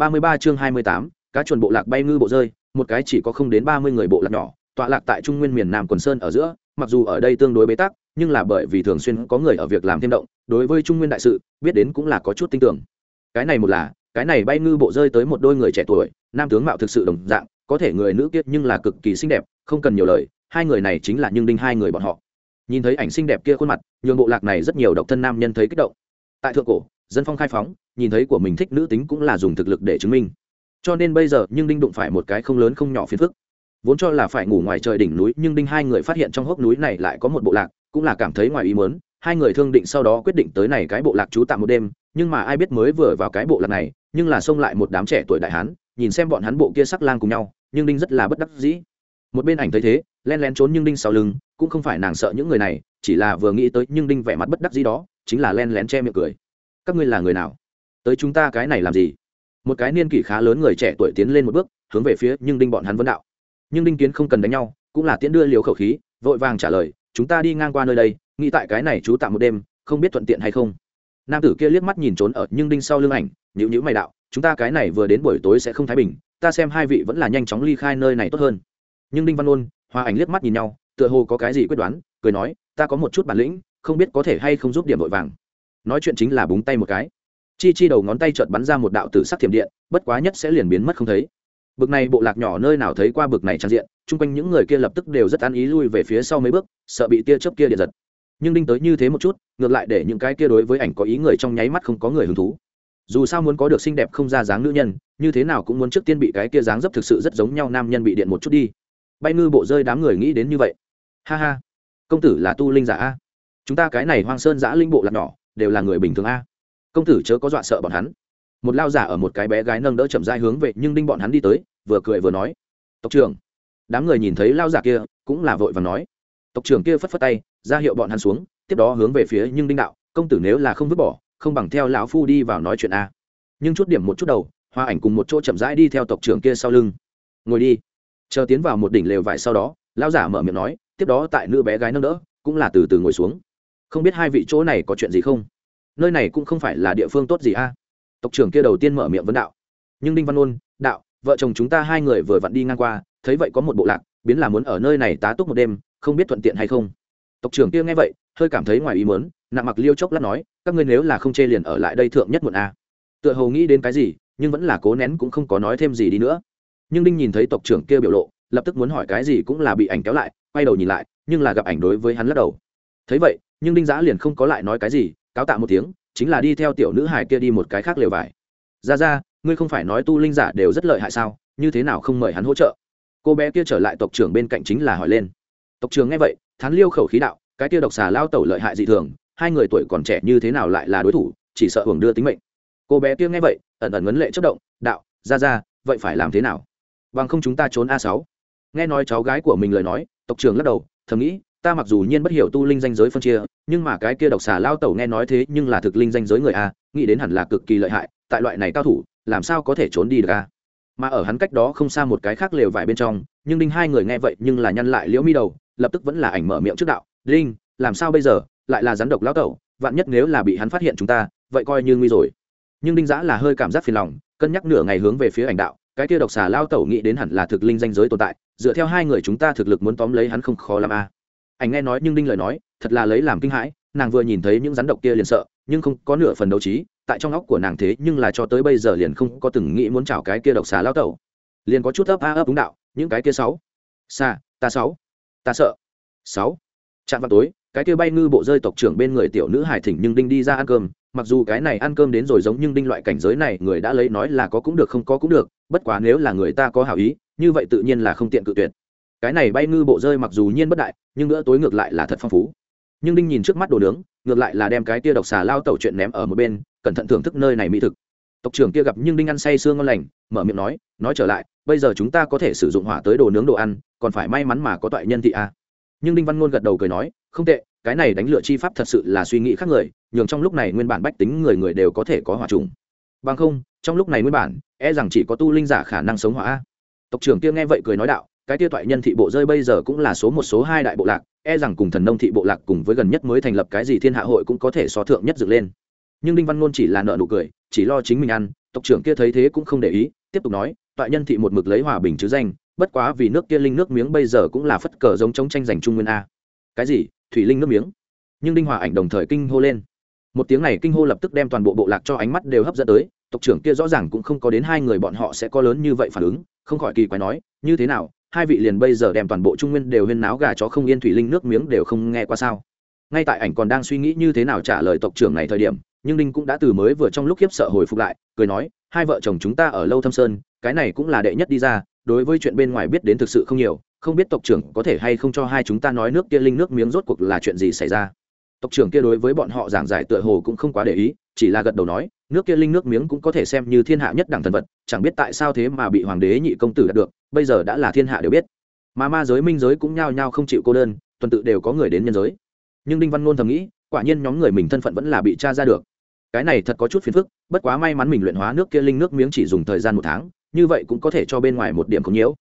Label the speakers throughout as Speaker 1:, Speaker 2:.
Speaker 1: ba mươi ba chương hai mươi tám, cá chuồn bộ lạc bay ngư bộ rơi, một cái chỉ có không đến ba mươi người bộ lạc nhỏ, tọa lạc tại trung nguyên miền nam quần sơn ở giữa, mặc dù ở đây tương đối bế tắc, nhưng là bởi vì thường xuyên có người ở việc làm thêm động, đối với trung nguyên đại sự, biết đến cũng là có chút tin tưởng. Cái này một là, cái này bay ngư bộ rơi tới một đôi người trẻ tuổi, nam tướng mạo thực sự đồng dạng, có thể người nữ kiết nhưng là cực kỳ xinh đẹp, không cần nhiều lời, hai người này chính là nhưng đinh hai người bọn họ. Nhìn thấy ảnh xinh đẹp kia khuôn mặt, nhường bộ lạc này rất nhiều độc thân nam nhân thấy kích động. Tại thượng cổ dân phong khai phóng, nhìn thấy của mình thích nữ tính cũng là dùng thực lực để chứng minh. Cho nên bây giờ, nhưng đinh đụng phải một cái không lớn không nhỏ phiền phức. Vốn cho là phải ngủ ngoài trời đỉnh núi, nhưng đinh hai người phát hiện trong hốc núi này lại có một bộ lạc, cũng là cảm thấy ngoài ý mớn hai người thương định sau đó quyết định tới này cái bộ lạc trú tạm một đêm, nhưng mà ai biết mới vừa vào cái bộ lạc này, nhưng là xông lại một đám trẻ tuổi đại hán, nhìn xem bọn hắn bộ kia sắc lang cùng nhau, nhưng đinh rất là bất đắc dĩ. Một bên ảnh thấy thế len lén trốn nhưng đinh sau lưng, cũng không phải nàng sợ những người này, chỉ là vừa nghĩ tới nhưng đinh vẻ mặt bất đắc dĩ đó, chính là len lén che miệng cười các ngươi là người nào? Tới chúng ta cái này làm gì? Một cái niên kỷ khá lớn người trẻ tuổi tiến lên một bước, hướng về phía nhưng đinh bọn hắn vấn đạo. Nhưng đinh kiến không cần đánh nhau, cũng là tiễn đưa liều khẩu khí, vội vàng trả lời, chúng ta đi ngang qua nơi đây, nghĩ tại cái này trú tạm một đêm, không biết thuận tiện hay không? Nam tử kia liếc mắt nhìn trốn ở nhưng đinh sau lưng ảnh nhữ nhữ mày đạo, chúng ta cái này vừa đến buổi tối sẽ không thái bình, ta xem hai vị vẫn là nhanh chóng ly khai nơi này tốt hơn. Nhưng đinh văn ôn hoa ảnh liếc mắt nhìn nhau, tựa hồ có cái gì quyết đoán, cười nói, ta có một chút bản lĩnh, không biết có thể hay không giúp điểm vội vàng nói chuyện chính là búng tay một cái. Chi chi đầu ngón tay chợt bắn ra một đạo tử sắc thiểm điện, bất quá nhất sẽ liền biến mất không thấy. Bực này bộ lạc nhỏ nơi nào thấy qua bực này trang diện, chung quanh những người kia lập tức đều rất ăn ý lui về phía sau mấy bước, sợ bị tia chớp kia điện giật. Nhưng đinh tới như thế một chút, ngược lại để những cái kia đối với ảnh có ý người trong nháy mắt không có người hứng thú. Dù sao muốn có được xinh đẹp không ra dáng nữ nhân, như thế nào cũng muốn trước tiên bị cái kia dáng dấp thực sự rất giống nhau nam nhân bị điện một chút đi. Bay ngư bộ rơi đám người nghĩ đến như vậy. Ha ha. Công tử là tu linh giả a. Chúng ta cái này hoang sơn giã linh bộ lạc nhỏ đều là người bình thường a. Công tử chớ có dọa sợ bọn hắn. Một lao giả ở một cái bé gái nâng đỡ chậm dai hướng về nhưng đinh bọn hắn đi tới, vừa cười vừa nói. Tộc trưởng, đám người nhìn thấy lao giả kia, cũng là vội và nói. Tộc trưởng kia phất phất tay, ra hiệu bọn hắn xuống, tiếp đó hướng về phía nhưng đinh đạo, công tử nếu là không vứt bỏ, không bằng theo lão phu đi vào nói chuyện a. Nhưng chút điểm một chút đầu, hoa ảnh cùng một chỗ chậm rãi đi theo tộc trưởng kia sau lưng. Ngồi đi. Chờ tiến vào một đỉnh lều vải sau đó, lao giả mở miệng nói, tiếp đó tại nữ bé gái nâng đỡ, cũng là từ từ ngồi xuống. Không biết hai vị chỗ này có chuyện gì không? Nơi này cũng không phải là địa phương tốt gì a. Tộc trưởng kia đầu tiên mở miệng vấn đạo. Nhưng đinh văn ôn, đạo, vợ chồng chúng ta hai người vừa vặn đi ngang qua, thấy vậy có một bộ lạc, biến là muốn ở nơi này tá túc một đêm, không biết thuận tiện hay không. Tộc trưởng kia nghe vậy, hơi cảm thấy ngoài ý mớn nặng mặc liêu chốc lát nói, các ngươi nếu là không chê liền ở lại đây thượng nhất một a. Tựa hầu nghĩ đến cái gì, nhưng vẫn là cố nén cũng không có nói thêm gì đi nữa. Nhưng đinh nhìn thấy tộc trưởng kia biểu lộ, lập tức muốn hỏi cái gì cũng là bị ảnh kéo lại, quay đầu nhìn lại, nhưng là gặp ảnh đối với hắn lắc đầu. Thấy vậy, nhưng đinh giã liền không có lại nói cái gì cáo tạ một tiếng, chính là đi theo tiểu nữ hài kia đi một cái khác lều vải. Ra ra, ngươi không phải nói tu linh giả đều rất lợi hại sao, như thế nào không mời hắn hỗ trợ? Cô bé kia trở lại tộc trưởng bên cạnh chính là hỏi lên. Tộc trưởng nghe vậy, thán liêu khẩu khí đạo, cái kia độc xà lao tẩu lợi hại dị thường, hai người tuổi còn trẻ như thế nào lại là đối thủ, chỉ sợ hưởng đưa tính mệnh. Cô bé kia nghe vậy, ẩn ẩn ngấn lệ chất động, đạo, ra ra, vậy phải làm thế nào? Bằng không chúng ta trốn a sáu. Nghe nói cháu gái của mình lời nói, tộc trưởng lắc đầu, thầm nghĩ ta mặc dù nhiên bất hiểu tu linh danh giới phân chia, nhưng mà cái kia độc xà lao tẩu nghe nói thế nhưng là thực linh danh giới người a, nghĩ đến hẳn là cực kỳ lợi hại, tại loại này cao thủ, làm sao có thể trốn đi được a? Mà ở hắn cách đó không xa một cái khác lều vải bên trong, nhưng đinh hai người nghe vậy nhưng là nhăn lại liễu mi đầu, lập tức vẫn là ảnh mở miệng trước đạo, đinh, làm sao bây giờ? Lại là rắn độc lao tẩu, vạn nhất nếu là bị hắn phát hiện chúng ta, vậy coi như nguy rồi. Nhưng đinh giã là hơi cảm giác phiền lòng, cân nhắc nửa ngày hướng về phía ảnh đạo, cái kia độc xà lao tẩu nghĩ đến hẳn là thực linh danh giới tồn tại, dựa theo hai người chúng ta thực lực muốn tóm lấy hắn không khó làm a ảnh nghe nói nhưng đinh lời nói, thật là lấy làm kinh hãi, nàng vừa nhìn thấy những rắn độc kia liền sợ, nhưng không có nửa phần đấu trí, tại trong óc của nàng thế nhưng là cho tới bây giờ liền không có từng nghĩ muốn chảo cái kia độc xà lao tẩu. Liền có chút ấp a ấp đúng đạo, những cái kia sáu. Xa ta sáu. Ta sợ. Sáu. Chạm vào tối, cái kia bay ngư bộ rơi tộc trưởng bên người tiểu nữ hải thỉnh nhưng đinh đi ra ăn cơm, mặc dù cái này ăn cơm đến rồi giống nhưng đinh loại cảnh giới này người đã lấy nói là có cũng được không có cũng được, bất quá nếu là người ta có hảo ý, như vậy tự nhiên là không tiện cự tuyệt cái này bay ngư bộ rơi mặc dù nhiên bất đại, nhưng bữa tối ngược lại là thật phong phú. Nhưng đinh nhìn trước mắt đồ nướng, ngược lại là đem cái tia độc xà lao tẩu chuyện ném ở một bên, cẩn thận thưởng thức nơi này mỹ thực. Tộc trưởng kia gặp nhưng đinh ăn say sương ngon lành, mở miệng nói nói trở lại, bây giờ chúng ta có thể sử dụng hỏa tới đồ nướng đồ ăn, còn phải may mắn mà có toại nhân thị a. Nhưng đinh văn ngôn gật đầu cười nói, không tệ, cái này đánh lựa chi pháp thật sự là suy nghĩ khác người, nhường trong lúc này nguyên bản bách tính người người đều có thể có hỏa trùng. Bằng không, trong lúc này nguyên bản e rằng chỉ có tu linh giả khả năng sống hỏa tộc trưởng kia nghe vậy cười nói đạo cái tiêu toại nhân thị bộ rơi bây giờ cũng là số một, số hai đại bộ lạc e rằng cùng thần nông thị bộ lạc cùng với gần nhất mới thành lập cái gì thiên hạ hội cũng có thể so thượng nhất dựng lên. Nhưng đinh văn ngôn chỉ là nợ nụ cười, chỉ lo chính mình ăn, tộc trưởng kia thấy thế cũng không để ý, tiếp tục nói, toại nhân thị một mực lấy hòa bình chứ danh, bất quá vì nước kia linh nước miếng bây giờ cũng là phất cờ giống chống tranh giành trung nguyên a. Cái gì? Thủy linh nước miếng? Nhưng đinh hòa ảnh đồng thời kinh hô lên. Một tiếng này kinh hô lập tức đem toàn bộ bộ lạc cho ánh mắt đều hấp dẫn tới, tộc trưởng kia rõ ràng cũng không có đến hai người bọn họ sẽ có lớn như vậy phản ứng, không khỏi kỳ quái nói, như thế nào hai vị liền bây giờ đem toàn bộ trung nguyên đều huyên náo gà chó không yên thủy linh nước miếng đều không nghe qua sao. Ngay tại ảnh còn đang suy nghĩ như thế nào trả lời tộc trưởng này thời điểm, nhưng đinh cũng đã từ mới vừa trong lúc khiếp sợ hồi phục lại, cười nói, hai vợ chồng chúng ta ở lâu thâm sơn, cái này cũng là đệ nhất đi ra, đối với chuyện bên ngoài biết đến thực sự không nhiều, không biết tộc trưởng có thể hay không cho hai chúng ta nói nước kia linh nước miếng rốt cuộc là chuyện gì xảy ra. Tộc trưởng kia đối với bọn họ giảng giải tựa hồ cũng không quá để ý, chỉ là gật đầu nói nước kia linh nước miếng cũng có thể xem như thiên hạ nhất đẳng thần vật, chẳng biết tại sao thế mà bị hoàng đế nhị công tử đạt được, bây giờ đã là thiên hạ đều biết. Mà ma giới, minh giới cũng nhao nhao không chịu cô đơn, tuần tự đều có người đến nhân giới. Nhưng đinh văn ngôn thầm nghĩ, quả nhiên nhóm người mình thân phận vẫn là bị tra ra được. Cái này thật có chút phiền phức, bất quá may mắn mình luyện hóa nước kia linh nước miếng chỉ dùng thời gian một tháng, như vậy cũng có thể cho bên ngoài một điểm không nhiễu.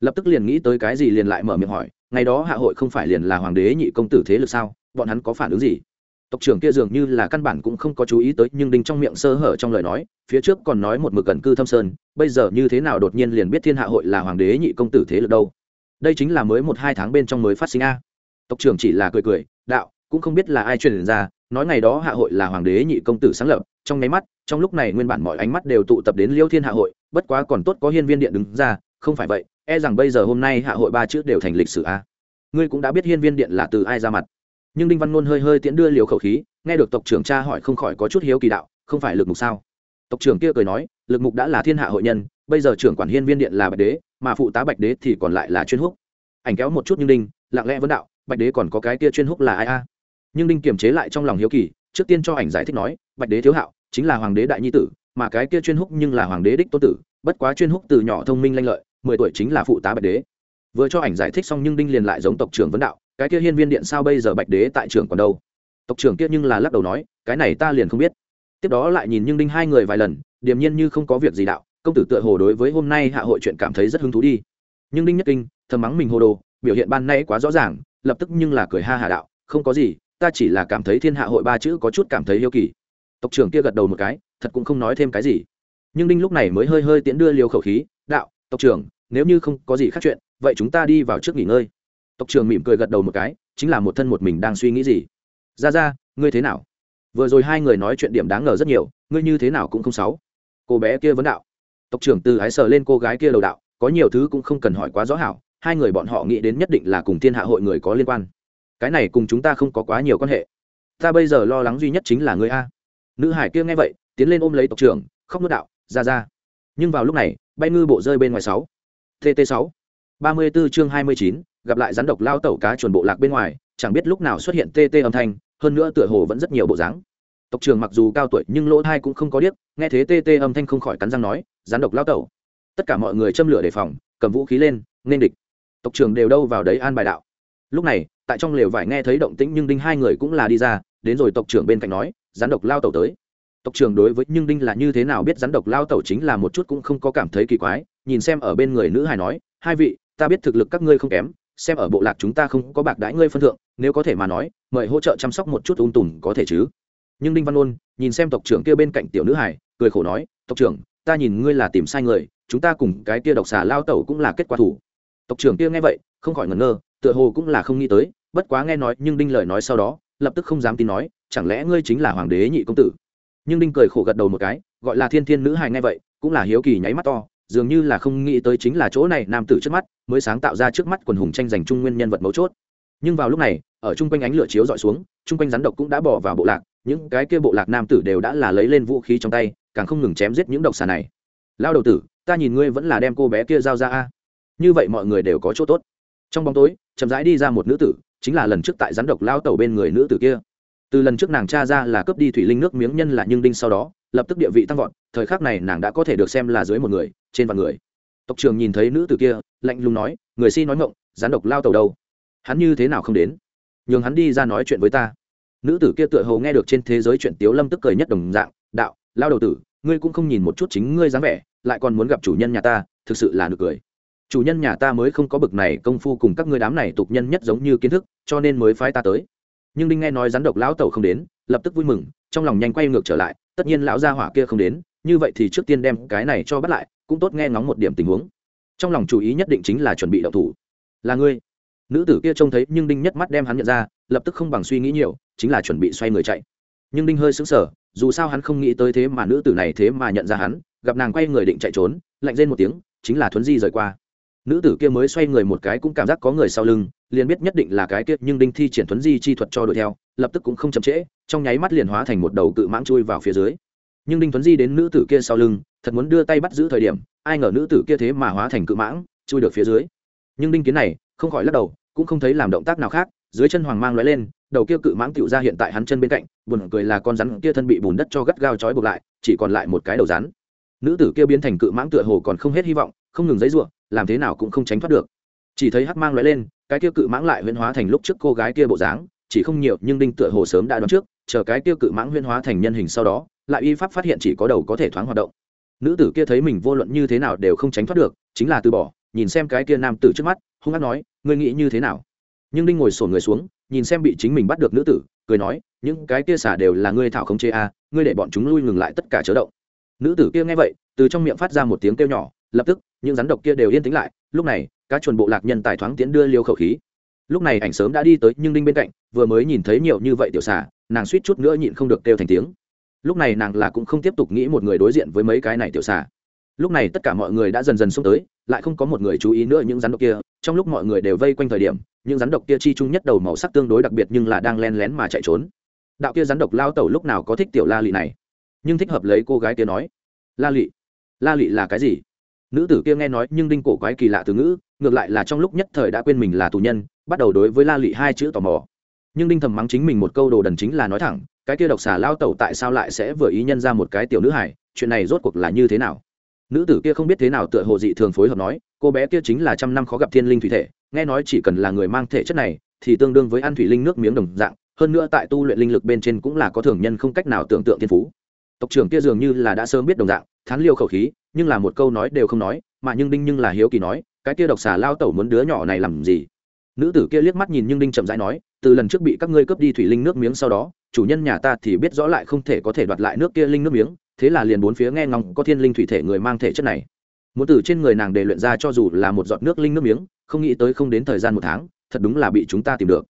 Speaker 1: Lập tức liền nghĩ tới cái gì liền lại mở miệng hỏi, ngày đó hạ hội không phải liền là hoàng đế nhị công tử thế lực sao? Bọn hắn có phản ứng gì? Tộc trưởng kia dường như là căn bản cũng không có chú ý tới, nhưng đinh trong miệng sơ hở trong lời nói, phía trước còn nói một mực gần cư thâm sơn, bây giờ như thế nào đột nhiên liền biết thiên hạ hội là hoàng đế nhị công tử thế lực đâu? Đây chính là mới một hai tháng bên trong mới phát sinh a. Tộc trưởng chỉ là cười cười, đạo, cũng không biết là ai truyền ra, nói ngày đó hạ hội là hoàng đế nhị công tử sáng lập, trong nháy mắt, trong lúc này nguyên bản mọi ánh mắt đều tụ tập đến liêu thiên hạ hội, bất quá còn tốt có hiên viên điện đứng ra, không phải vậy e rằng bây giờ hôm nay hạ hội ba chữ đều thành lịch sử a. Ngươi cũng đã biết hiên viên điện là từ ai ra mặt nhưng đinh văn ngôn hơi hơi tiễn đưa liều khẩu khí, nghe được tộc trưởng cha hỏi không khỏi có chút hiếu kỳ đạo, không phải lực mục sao? Tộc trưởng kia cười nói, lực mục đã là thiên hạ hội nhân, bây giờ trưởng quản hiên viên điện là bạch đế, mà phụ tá bạch đế thì còn lại là chuyên húc. Ảnh kéo một chút nhưng đinh, lặng lẽ vấn đạo, bạch đế còn có cái kia chuyên húc là ai a? Nhưng đinh kiềm chế lại trong lòng hiếu kỳ, trước tiên cho ảnh giải thích nói, bạch đế thiếu hạo, chính là hoàng đế đại nhi tử, mà cái kia chuyên húc nhưng là hoàng đế đích tô tử, bất quá chuyên húc từ nhỏ thông minh lanh lợi, mười tuổi chính là phụ tá bạch đế. Vừa cho ảnh giải thích xong nhưng đinh liền lại giống tộc trưởng vấn đạo cái kia hiên viên điện sao bây giờ bạch đế tại trưởng còn đâu? Tộc trưởng kia nhưng là lắc đầu nói, cái này ta liền không biết. Tiếp đó lại nhìn nhưng đinh hai người vài lần, điềm nhiên như không có việc gì đạo, công tử tựa hồ đối với hôm nay hạ hội chuyện cảm thấy rất hứng thú đi. Nhưng đinh nhất kinh, thầm mắng mình hồ đồ, biểu hiện ban nay quá rõ ràng, lập tức nhưng là cười ha hà đạo, không có gì, ta chỉ là cảm thấy thiên hạ hội ba chữ có chút cảm thấy yêu kỳ. Tộc trưởng kia gật đầu một cái, thật cũng không nói thêm cái gì. Nhưng đinh lúc này mới hơi hơi tiễn đưa liều khẩu khí, đạo, tộc trưởng, nếu như không có gì khác chuyện, vậy chúng ta đi vào trước nghỉ ngơi tộc trưởng mỉm cười gật đầu một cái, chính là một thân một mình đang suy nghĩ gì. Ra ra ngươi thế nào? Vừa rồi hai người nói chuyện điểm đáng ngờ rất nhiều, ngươi như thế nào cũng không sáu cô bé kia vấn đạo. Tộc trưởng từ ái sờ lên cô gái kia đầu đạo, có nhiều thứ cũng không cần hỏi quá rõ hảo, hai người bọn họ nghĩ đến nhất định là cùng thiên hạ hội người có liên quan. Cái này cùng chúng ta không có quá nhiều quan hệ. Ta bây giờ lo lắng duy nhất chính là người a. Nữ hải kia nghe vậy, tiến lên ôm lấy tộc trưởng, khóc nước đạo ra ra nhưng vào lúc này, bay ngư bộ rơi bên ngoài sáu. Tt sáu. ba mươi 34 chương hai mươi chín gặp lại rắn độc lao tẩu cá chuồn bộ lạc bên ngoài, chẳng biết lúc nào xuất hiện tt âm thanh, hơn nữa tựa hồ vẫn rất nhiều bộ dáng. Tộc trưởng mặc dù cao tuổi nhưng lỗ thai cũng không có điếc, nghe thế tt âm thanh không khỏi cắn răng nói, rắn độc lao tẩu. Tất cả mọi người châm lửa đề phòng, cầm vũ khí lên, nên địch. Tộc trưởng đều đâu vào đấy an bài đạo. Lúc này, tại trong lều vải nghe thấy động tĩnh nhưng đinh hai người cũng là đi ra, đến rồi tộc trưởng bên cạnh nói, rắn độc lao tẩu tới. Tộc trưởng đối với nhưng đinh là như thế nào biết rắn độc lao tẩu chính là một chút cũng không có cảm thấy kỳ quái, nhìn xem ở bên người nữ hài nói, hai vị, ta biết thực lực các ngươi không kém xem ở bộ lạc chúng ta không có bạc đãi ngươi phân thượng, nếu có thể mà nói, mời hỗ trợ chăm sóc một chút ung tùm có thể chứ. Nhưng đinh văn ôn nhìn xem tộc trưởng kia bên cạnh tiểu nữ hải cười khổ nói, tộc trưởng, ta nhìn ngươi là tìm sai người, chúng ta cùng cái kia độc xà lao tẩu cũng là kết quả thủ tộc trưởng kia nghe vậy, không khỏi ngẩn ngơ, tựa hồ cũng là không nghĩ tới, bất quá nghe nói, nhưng đinh lời nói sau đó, lập tức không dám tin nói, chẳng lẽ ngươi chính là hoàng đế nhị công tử? Nhưng đinh cười khổ gật đầu một cái, gọi là thiên thiên nữ hài nghe vậy, cũng là hiếu kỳ nháy mắt to dường như là không nghĩ tới chính là chỗ này nam tử trước mắt mới sáng tạo ra trước mắt quần hùng tranh giành trung nguyên nhân vật mấu chốt. Nhưng vào lúc này, ở chung quanh ánh lửa chiếu dọi xuống, chung quanh rắn độc cũng đã bỏ vào bộ lạc, những cái kia bộ lạc nam tử đều đã là lấy lên vũ khí trong tay, càng không ngừng chém giết những độc xà này. Lao đầu tử, ta nhìn ngươi vẫn là đem cô bé kia giao ra a. Như vậy mọi người đều có chỗ tốt. Trong bóng tối, chậm rãi đi ra một nữ tử, chính là lần trước tại rắn độc lao tẩu bên người nữ tử kia từ lần trước nàng cha ra là cướp đi thủy linh nước miếng nhân là nhưng đinh sau đó, lập tức địa vị tăng vọt, thời khắc này nàng đã có thể được xem là dưới một người, trên vạn người. Tộc trường nhìn thấy nữ tử kia, lạnh lùng nói, người si nói ngộng gián độc lao tàu đâu? Hắn như thế nào không đến? Nhường hắn đi ra nói chuyện với ta. Nữ tử kia tựa hồ nghe được trên thế giới chuyện tiếu lâm tức cười nhất đồng dạng, đạo, lao đầu tử, ngươi cũng không nhìn một chút chính ngươi dáng vẻ, lại còn muốn gặp chủ nhân nhà ta, thực sự là nực cười. Chủ nhân nhà ta mới không có bực này công phu cùng các ngươi đám này tục nhân nhất giống như kiến thức, cho nên mới phái ta tới nhưng đinh nghe nói rắn độc lão tẩu không đến, lập tức vui mừng, trong lòng nhanh quay ngược trở lại, tất nhiên lão gia hỏa kia không đến, như vậy thì trước tiên đem cái này cho bắt lại, cũng tốt nghe ngóng một điểm tình huống. Trong lòng chú ý nhất định chính là chuẩn bị động thủ. Là ngươi. Nữ tử kia trông thấy nhưng đinh nhất mắt đem hắn nhận ra, lập tức không bằng suy nghĩ nhiều, chính là chuẩn bị xoay người chạy. Nhưng đinh hơi sững sờ, dù sao hắn không nghĩ tới thế mà nữ tử này thế mà nhận ra hắn, gặp nàng quay người định chạy trốn, lạnh rên một tiếng, chính là thuấn di rời qua nữ tử kia mới xoay người một cái cũng cảm giác có người sau lưng, liền biết nhất định là cái kia nhưng đinh thi triển thuấn di chi thuật cho đuổi theo, lập tức cũng không chậm trễ, trong nháy mắt liền hóa thành một đầu cự mãng chui vào phía dưới. Nhưng đinh thuấn di đến nữ tử kia sau lưng, thật muốn đưa tay bắt giữ thời điểm, ai ngờ nữ tử kia thế mà hóa thành cự mãng, chui được phía dưới. Nhưng đinh kiến này, không khỏi lắc đầu, cũng không thấy làm động tác nào khác, dưới chân hoàng mang lóe lên, đầu kia cự mãng tựu ra hiện tại hắn chân bên cạnh, buồn cười là con rắn kia thân bị bùn đất cho gắt gao trói buộc lại, chỉ còn lại một cái đầu rắn. Nữ tử kia biến thành cự mãng tựa hồ còn không hết hy vọng không ngừng giấy ruộng làm thế nào cũng không tránh thoát được. Chỉ thấy hắc mang lóe lên cái kia cự mãng lại huyễn hóa thành lúc trước cô gái kia bộ dáng chỉ không nhiều nhưng đinh tựa hồ sớm đã đoán trước chờ cái kia cự mãng huyễn hóa thành nhân hình sau đó lại y pháp phát hiện chỉ có đầu có thể thoáng hoạt động. Nữ tử kia thấy mình vô luận như thế nào đều không tránh thoát được chính là từ bỏ nhìn xem cái kia nam tử trước mắt hung hăng nói ngươi nghĩ như thế nào? Nhưng đinh ngồi sổn người xuống nhìn xem bị chính mình bắt được nữ tử cười nói những cái kia xả đều là ngươi thảo không chê a à, ngươi để bọn chúng lui ngừng lại tất cả chớ động. Nữ tử kia nghe vậy từ trong miệng phát ra một tiếng kêu nhỏ lập tức, những rắn độc kia đều yên tĩnh lại, lúc này các chuồn bộ lạc nhân tài thoáng tiến đưa liêu khẩu khí. Lúc này ảnh sớm đã đi tới, nhưng đinh bên cạnh, vừa mới nhìn thấy nhiều như vậy tiểu xà, nàng suýt chút nữa nhịn không được kêu thành tiếng. Lúc này nàng là cũng không tiếp tục nghĩ một người đối diện với mấy cái này tiểu xà. Lúc này tất cả mọi người đã dần dần xuống tới, lại không có một người chú ý nữa những rắn độc kia. Trong lúc mọi người đều vây quanh thời điểm, những rắn độc kia chi chung nhất đầu màu sắc tương đối đặc biệt nhưng là đang len lén mà chạy trốn. Đạo kia rắn độc lao tẩu lúc nào có thích tiểu la lị này? Nhưng thích hợp lấy cô gái kia nói, la lị la lị là cái gì? Nữ tử kia nghe nói nhưng đinh cổ quái kỳ lạ từ ngữ, ngược lại là trong lúc nhất thời đã quên mình là tù nhân, bắt đầu đối với la lị hai chữ tò mò. Nhưng đinh thầm mắng chính mình một câu đồ đần chính là nói thẳng, cái kia độc xà lao tẩu tại sao lại sẽ vừa ý nhân ra một cái tiểu nữ hải chuyện này rốt cuộc là như thế nào? Nữ tử kia không biết thế nào tựa hồ dị thường phối hợp nói, cô bé kia chính là trăm năm khó gặp thiên linh thủy thể, nghe nói chỉ cần là người mang thể chất này, thì tương đương với ăn thủy linh nước miếng đồng dạng, hơn nữa tại tu luyện linh lực bên trên cũng là có thường nhân không cách nào tưởng tượng thiên phú. Tộc trưởng kia dường như là đã sớm biết đồng dạng, thán liêu khẩu khí nhưng là một câu nói đều không nói, mà nhưng đinh nhưng là hiếu kỳ nói, cái kia độc xà lao tẩu muốn đứa nhỏ này làm gì? Nữ tử kia liếc mắt nhìn nhưng đinh chậm rãi nói, từ lần trước bị các ngươi cướp đi thủy linh nước miếng sau đó, chủ nhân nhà ta thì biết rõ lại không thể có thể đoạt lại nước kia linh nước miếng, thế là liền bốn phía nghe ngóng có thiên linh thủy thể người mang thể chất này. Muốn từ trên người nàng để luyện ra cho dù là một giọt nước linh nước miếng, không nghĩ tới không đến thời gian một tháng, thật đúng là bị chúng ta tìm được.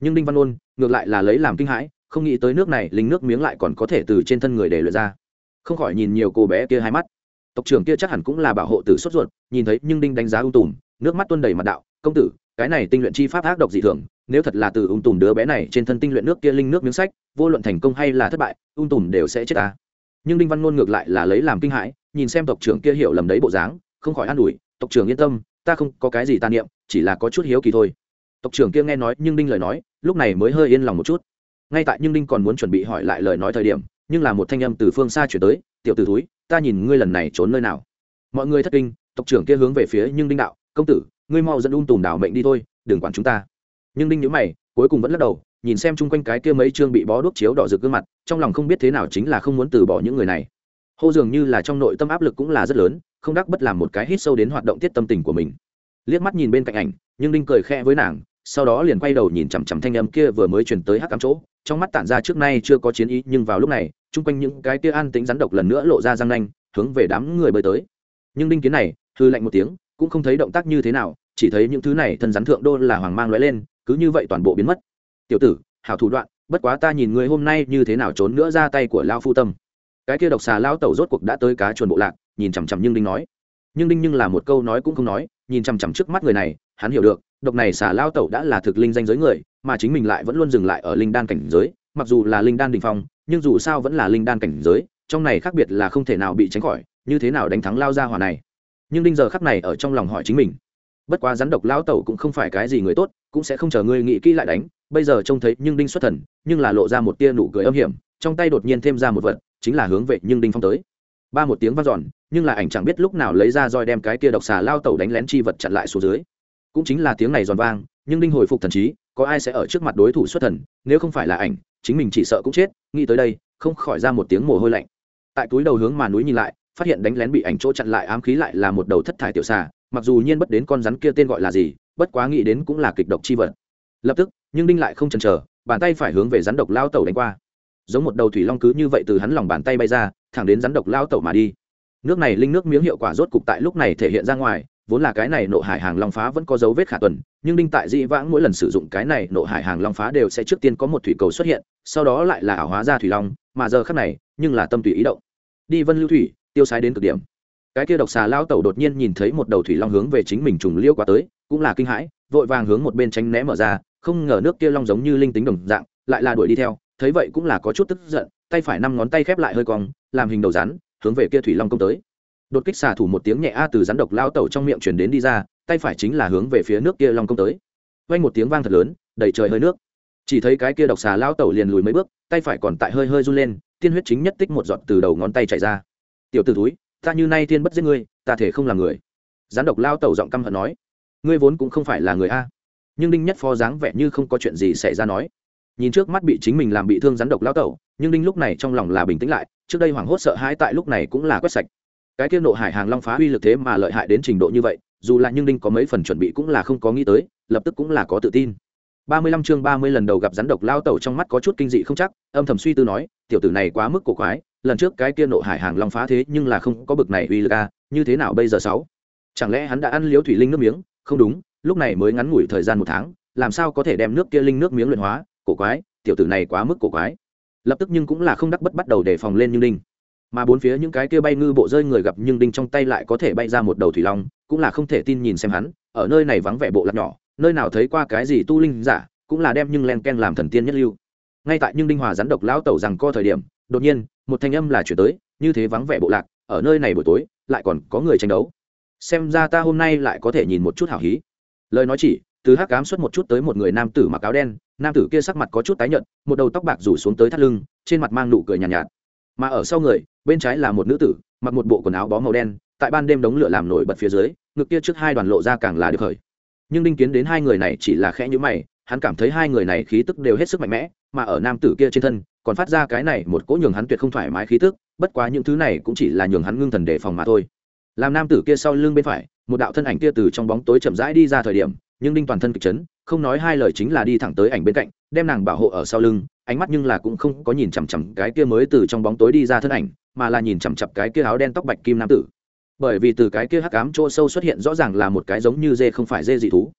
Speaker 1: Nhưng đinh văn ôn, ngược lại là lấy làm kinh hãi, không nghĩ tới nước này linh nước miếng lại còn có thể từ trên thân người để luyện ra. Không khỏi nhìn nhiều cô bé kia hai mắt tộc trưởng kia chắc hẳn cũng là bảo hộ tử sốt ruột, nhìn thấy nhưng đinh đánh giá ung tùm, nước mắt tuôn đầy mặt đạo, công tử, cái này tinh luyện chi pháp ác độc dị thường, nếu thật là từ ung tùm đứa bé này trên thân tinh luyện nước kia linh nước miếng sách, vô luận thành công hay là thất bại, ung tùm đều sẽ chết ta. Nhưng đinh văn ngôn ngược lại là lấy làm kinh hãi, nhìn xem tộc trưởng kia hiểu lầm đấy bộ dáng, không khỏi an ủi, tộc trưởng yên tâm, ta không có cái gì tàn niệm, chỉ là có chút hiếu kỳ thôi. Tộc trưởng kia nghe nói nhưng đinh lời nói, lúc này mới hơi yên lòng một chút. Ngay tại nhưng đinh còn muốn chuẩn bị hỏi lại lời nói thời điểm, nhưng là một thanh âm từ phương xa chuyển tới, tiểu t ử túi ta nhìn ngươi lần này trốn nơi nào. Mọi người thất kinh, tộc trưởng kia hướng về phía nhưng đinh đạo, công tử, ngươi mau dẫn un tùm đảo mệnh đi thôi, đừng quản chúng ta. Nhưng đinh nhữ mày, cuối cùng vẫn lắc đầu, nhìn xem chung quanh cái kia mấy chương bị bó đuốc chiếu đỏ rực gương mặt, trong lòng không biết thế nào chính là không muốn từ bỏ những người này. Hô dường như là trong nội tâm áp lực cũng là rất lớn, không đắc bất làm một cái hít sâu đến hoạt động tiết tâm tình của mình. Liếc mắt nhìn bên cạnh ảnh, nhưng đinh cười khẽ với nàng, sau đó liền quay đầu nhìn chằm chằm thanh âm kia vừa mới chuyển tới hắc cắm chỗ, trong mắt tản ra trước nay chưa có chiến ý, nhưng vào lúc này chung quanh những cái kia an tính rắn độc lần nữa lộ ra răng nanh, hướng về đám người bơi tới. Nhưng đinh kiến này, hư lạnh một tiếng, cũng không thấy động tác như thế nào, chỉ thấy những thứ này thân rắn thượng đô là hoàng mang lóe lên, cứ như vậy toàn bộ biến mất. Tiểu tử, hảo thủ đoạn, bất quá ta nhìn ngươi hôm nay như thế nào trốn nữa ra tay của lao phu tâm. Cái kia độc xà lao tẩu rốt cuộc đã tới cá chuồn bộ lạc, nhìn chằm chằm nhưng đinh nói. Nhưng đinh nhưng là một câu nói cũng không nói, nhìn chằm chằm trước mắt người này, hắn hiểu được, độc này xà lao tẩu đã là thực linh danh giới người, mà chính mình lại vẫn luôn dừng lại ở linh đan cảnh giới mặc dù là linh đan đình phong, nhưng dù sao vẫn là linh đan cảnh giới, trong này khác biệt là không thể nào bị tránh khỏi, như thế nào đánh thắng lao ra hòa này. Nhưng đinh giờ khắc này ở trong lòng hỏi chính mình, bất quá rắn độc lao tẩu cũng không phải cái gì người tốt, cũng sẽ không chờ ngươi nghĩ kỹ lại đánh, bây giờ trông thấy nhưng đinh xuất thần, nhưng là lộ ra một tia nụ cười âm hiểm, trong tay đột nhiên thêm ra một vật, chính là hướng về nhưng đinh phong tới. Ba một tiếng vang giòn nhưng là ảnh chẳng biết lúc nào lấy ra roi đem cái tia độc xà lao tẩu đánh lén chi vật chặn lại xuống dưới. Cũng chính là tiếng này giòn vang, nhưng đinh hồi phục thần trí, có ai sẽ ở trước mặt đối thủ xuất thần, nếu không phải là ảnh chính mình chỉ sợ cũng chết, nghĩ tới đây, không khỏi ra một tiếng mồ hôi lạnh. Tại túi đầu hướng mà núi nhìn lại, phát hiện đánh lén bị ảnh chỗ chặn lại ám khí lại là một đầu thất thải tiểu xà, mặc dù nhiên bất đến con rắn kia tên gọi là gì, bất quá nghĩ đến cũng là kịch độc chi vật. Lập tức, nhưng đinh lại không chần chờ, bàn tay phải hướng về rắn độc lao tẩu đánh qua. Giống một đầu thủy long cứ như vậy từ hắn lòng bàn tay bay ra, thẳng đến rắn độc lao tẩu mà đi. Nước này linh nước miếng hiệu quả rốt cục tại lúc này thể hiện ra ngoài vốn là cái này nộ hải hàng long phá vẫn có dấu vết khả tuần, nhưng đinh tại dĩ vãng mỗi lần sử dụng cái này nộ hải hàng long phá đều sẽ trước tiên có một thủy cầu xuất hiện, sau đó lại là ảo hóa ra thủy long, mà giờ khác này, nhưng là tâm tùy ý động. Đi vân lưu thủy, tiêu sái đến cực điểm. Cái kia độc xà lao tẩu đột nhiên nhìn thấy một đầu thủy long hướng về chính mình trùng liêu qua tới, cũng là kinh hãi, vội vàng hướng một bên tránh né mở ra, không ngờ nước kia long giống như linh tính đồng dạng, lại là đuổi đi theo, thấy vậy cũng là có chút tức giận, tay phải năm ngón tay khép lại hơi cong, làm hình đầu rắn, hướng về kia thủy long công tới đột kích xả thủ một tiếng nhẹ a từ rắn độc lao tẩu trong miệng chuyển đến đi ra, tay phải chính là hướng về phía nước kia long công tới. Vang một tiếng vang thật lớn, đầy trời hơi nước. Chỉ thấy cái kia độc xà lao tẩu liền lùi mấy bước, tay phải còn tại hơi hơi run lên, tiên huyết chính nhất tích một giọt từ đầu ngón tay chảy ra. Tiểu t ử túi ta như nay tiên bất giết ngươi, ta thể không là người. Rắn độc lao tẩu giọng căm hận nói. Ngươi vốn cũng không phải là người a. Nhưng đinh nhất phó dáng vẻ như không có chuyện gì xảy ra nói. Nhìn trước mắt bị chính mình làm bị thương rắn độc lao tẩu, nhưng đinh lúc này trong lòng là bình tĩnh lại, trước đây hoảng hốt sợ hãi tại lúc này cũng là quét sạch cái kia nộ hải hàng long phá uy lực thế mà lợi hại đến trình độ như vậy, dù là nhưng đinh có mấy phần chuẩn bị cũng là không có nghĩ tới, lập tức cũng là có tự tin. Ba mươi lăm chương ba mươi lần đầu gặp rắn độc lao tẩu trong mắt có chút kinh dị không chắc, âm thầm suy tư nói, tiểu tử này quá mức cổ quái, lần trước cái kia nộ hải hàng long phá thế nhưng là không có bực này uy lực a như thế nào bây giờ sáu? Chẳng lẽ hắn đã ăn liếu thủy linh nước miếng? Không đúng, lúc này mới ngắn ngủi thời gian một tháng, làm sao có thể đem nước kia linh nước miếng luyện hóa? Cổ quái, tiểu tử này quá mức cổ quái. Lập tức nhưng cũng là không đắc bất bắt đầu đề phòng lên như đinh mà bốn phía những cái kia bay ngư bộ rơi người gặp nhưng đinh trong tay lại có thể bay ra một đầu thủy long cũng là không thể tin nhìn xem hắn ở nơi này vắng vẻ bộ lạc nhỏ nơi nào thấy qua cái gì tu linh giả cũng là đem nhưng len ken làm thần tiên nhất lưu. Ngay tại nhưng đinh hòa rắn độc lão tẩu rằng co thời điểm đột nhiên một thanh âm là chuyển tới như thế vắng vẻ bộ lạc ở nơi này buổi tối lại còn có người tranh đấu. Xem ra ta hôm nay lại có thể nhìn một chút hảo hí. Lời nói chỉ từ hắc cám xuất một chút tới một người nam tử mặc áo đen nam tử kia sắc mặt có chút tái nhợt một đầu tóc bạc rủ xuống tới thắt lưng trên mặt mang nụ cười nhàn nhạt, nhạt mà ở sau người, bên trái là một nữ tử, mặc một bộ quần áo bó màu đen, tại ban đêm đống lửa làm nổi bật phía dưới, ngực kia trước hai đoàn lộ ra càng là được khởi. Nhưng đinh kiến đến hai người này chỉ là khẽ nhữ mày, hắn cảm thấy hai người này khí tức đều hết sức mạnh mẽ, mà ở nam tử kia trên thân, còn phát ra cái này một cỗ nhường hắn tuyệt không thoải mái khí tức, bất quá những thứ này cũng chỉ là nhường hắn ngưng thần đề phòng mà thôi. Làm nam tử kia sau lưng bên phải, một đạo thân ảnh kia từ trong bóng tối chậm rãi đi ra thời điểm, nhưng đinh toàn thân kịch chấn, không nói hai lời chính là đi thẳng tới ảnh bên cạnh, đem nàng bảo hộ ở sau lưng ánh mắt nhưng là cũng không có nhìn chằm chằm cái kia mới từ trong bóng tối đi ra thân ảnh, mà là nhìn chằm chặp cái kia áo đen tóc bạch kim nam tử. Bởi vì từ cái kia hắc ám chỗ sâu xuất hiện rõ ràng là một cái giống như dê không phải dê dị thú.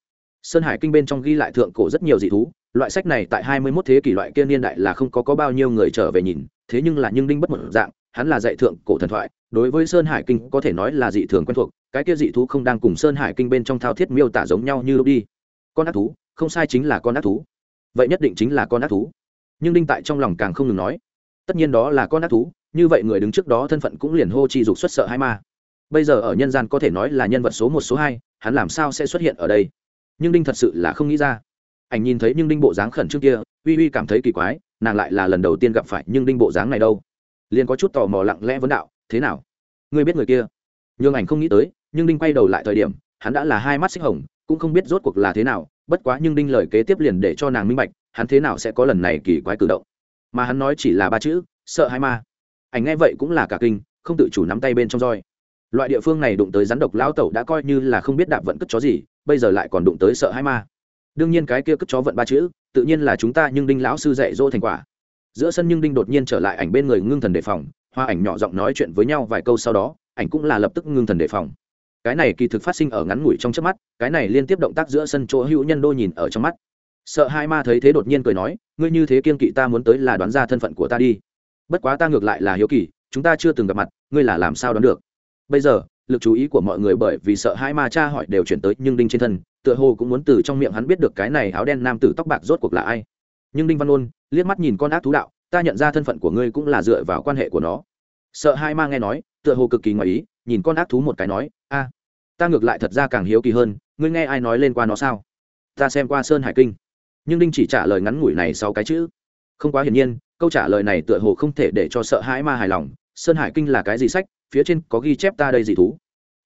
Speaker 1: Sơn hải kinh bên trong ghi lại thượng cổ rất nhiều dị thú, loại sách này tại hai mươi 21 thế kỷ loại kia niên đại là không có có bao nhiêu người trở về nhìn, thế nhưng là nhưng đinh bất một dạng, hắn là dạy thượng cổ thần thoại, đối với sơn hải kinh có thể nói là dị thường quen thuộc, cái kia dị thú không đang cùng sơn hải kinh bên trong thao thiết miêu tả giống nhau như lúc đi. Con ác thú, không sai chính là con ác thú. Vậy nhất định chính là con ác thú nhưng đinh tại trong lòng càng không ngừng nói, tất nhiên đó là con ác thú, như vậy người đứng trước đó thân phận cũng liền hô chi dục xuất sợ hai ma. Bây giờ ở nhân gian có thể nói là nhân vật số một, số hai, hắn làm sao sẽ xuất hiện ở đây? Nhưng đinh thật sự là không nghĩ ra. Ảnh nhìn thấy nhưng đinh bộ dáng khẩn trương kia, uy uy cảm thấy kỳ quái, nàng lại là lần đầu tiên gặp phải nhưng đinh bộ dáng này đâu. Liền có chút tò mò lặng lẽ vấn đạo, thế nào? Ngươi biết người kia? Nhưng ảnh không nghĩ tới, nhưng đinh quay đầu lại thời điểm, hắn đã là hai mắt xích hồng, cũng không biết rốt cuộc là thế nào bất quá nhưng đinh lời kế tiếp liền để cho nàng minh bạch, hắn thế nào sẽ có lần này kỳ quái cử động. Mà hắn nói chỉ là ba chữ, sợ hai ma. Ảnh nghe vậy cũng là cả kinh, không tự chủ nắm tay bên trong roi. Loại địa phương này đụng tới rắn độc lao tẩu đã coi như là không biết đạp vận cất chó gì, bây giờ lại còn đụng tới sợ hai ma. Đương nhiên cái kia cất chó vận ba chữ, tự nhiên là chúng ta nhưng đinh lão sư dạy dỗ thành quả. Giữa sân nhưng đinh đột nhiên trở lại ảnh bên người ngưng thần đề phòng, hoa ảnh nhỏ giọng nói chuyện với nhau vài câu sau đó, ảnh cũng là lập tức ngưng thần đề phòng cái này kỳ thực phát sinh ở ngắn ngủi trong trước mắt, cái này liên tiếp động tác giữa sân chỗ hữu nhân đô nhìn ở trong mắt. Sợ hai ma thấy thế đột nhiên cười nói, ngươi như thế kiên kỵ ta muốn tới là đoán ra thân phận của ta đi. Bất quá ta ngược lại là hiếu kỳ, chúng ta chưa từng gặp mặt, ngươi là làm sao đoán được? Bây giờ, lực chú ý của mọi người bởi vì sợ hai ma cha hỏi đều chuyển tới nhưng đinh trên thân, tựa hồ cũng muốn từ trong miệng hắn biết được cái này áo đen nam tử tóc bạc rốt cuộc là ai. Nhưng đinh văn ôn, liếc mắt nhìn con ác thú đạo, ta nhận ra thân phận của ngươi cũng là dựa vào quan hệ của nó. Sợ hai ma nghe nói, tựa hồ cực kỳ ngoài ý, nhìn con ác thú một cái nói ta ngược lại thật ra càng hiếu kỳ hơn, ngươi nghe ai nói lên qua nó sao? Ta xem qua sơn hải kinh. Nhưng đinh chỉ trả lời ngắn ngủi này sau cái chữ. Không quá hiển nhiên, câu trả lời này tựa hồ không thể để cho sợ hãi ma hài lòng. Sơn hải kinh là cái gì sách? Phía trên có ghi chép ta đây gì thú.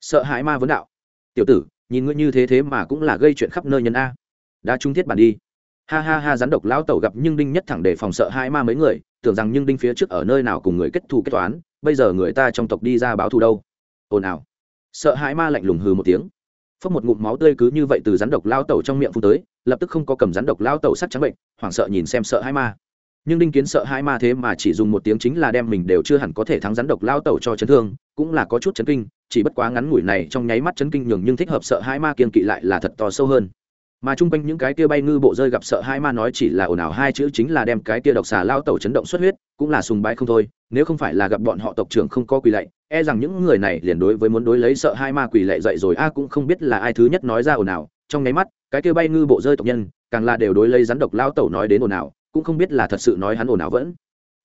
Speaker 1: Sợ hãi ma vấn đạo. Tiểu tử, nhìn ngươi như thế thế mà cũng là gây chuyện khắp nơi nhân a. Đã trung thiết bản đi. Ha ha ha rắn độc lão tẩu gặp nhưng đinh nhất thẳng để phòng sợ hãi ma mấy người, tưởng rằng nhưng đinh phía trước ở nơi nào cùng người kết thù kết toán, bây giờ người ta trong tộc đi ra báo thù đâu? Ồn ào sợ hãi ma lạnh lùng hừ một tiếng. Phất một ngụm máu tươi cứ như vậy từ rắn độc lao tẩu trong miệng phun tới, lập tức không có cầm rắn độc lao tẩu sắc trắng bệnh, hoảng sợ nhìn xem sợ hãi ma. Nhưng đinh kiến sợ hãi ma thế mà chỉ dùng một tiếng chính là đem mình đều chưa hẳn có thể thắng rắn độc lao tẩu cho chấn thương, cũng là có chút chấn kinh, chỉ bất quá ngắn ngủi này trong nháy mắt chấn kinh nhường nhưng thích hợp sợ hãi ma kiên kỵ lại là thật to sâu hơn mà chung quanh những cái kia bay ngư bộ rơi gặp sợ hai ma nói chỉ là ồn ào hai chữ chính là đem cái kia độc xà lao tẩu chấn động xuất huyết, cũng là sùng bái không thôi, nếu không phải là gặp bọn họ tộc trưởng không có quỳ lạy e rằng những người này liền đối với muốn đối lấy sợ hai ma quỳ lạy dậy rồi, a cũng không biết là ai thứ nhất nói ra ồn ào, trong nháy mắt, cái kia bay ngư bộ rơi tộc nhân, càng là đều đối lấy rắn độc lao tẩu nói đến ồn ào, cũng không biết là thật sự nói hắn ồn ào vẫn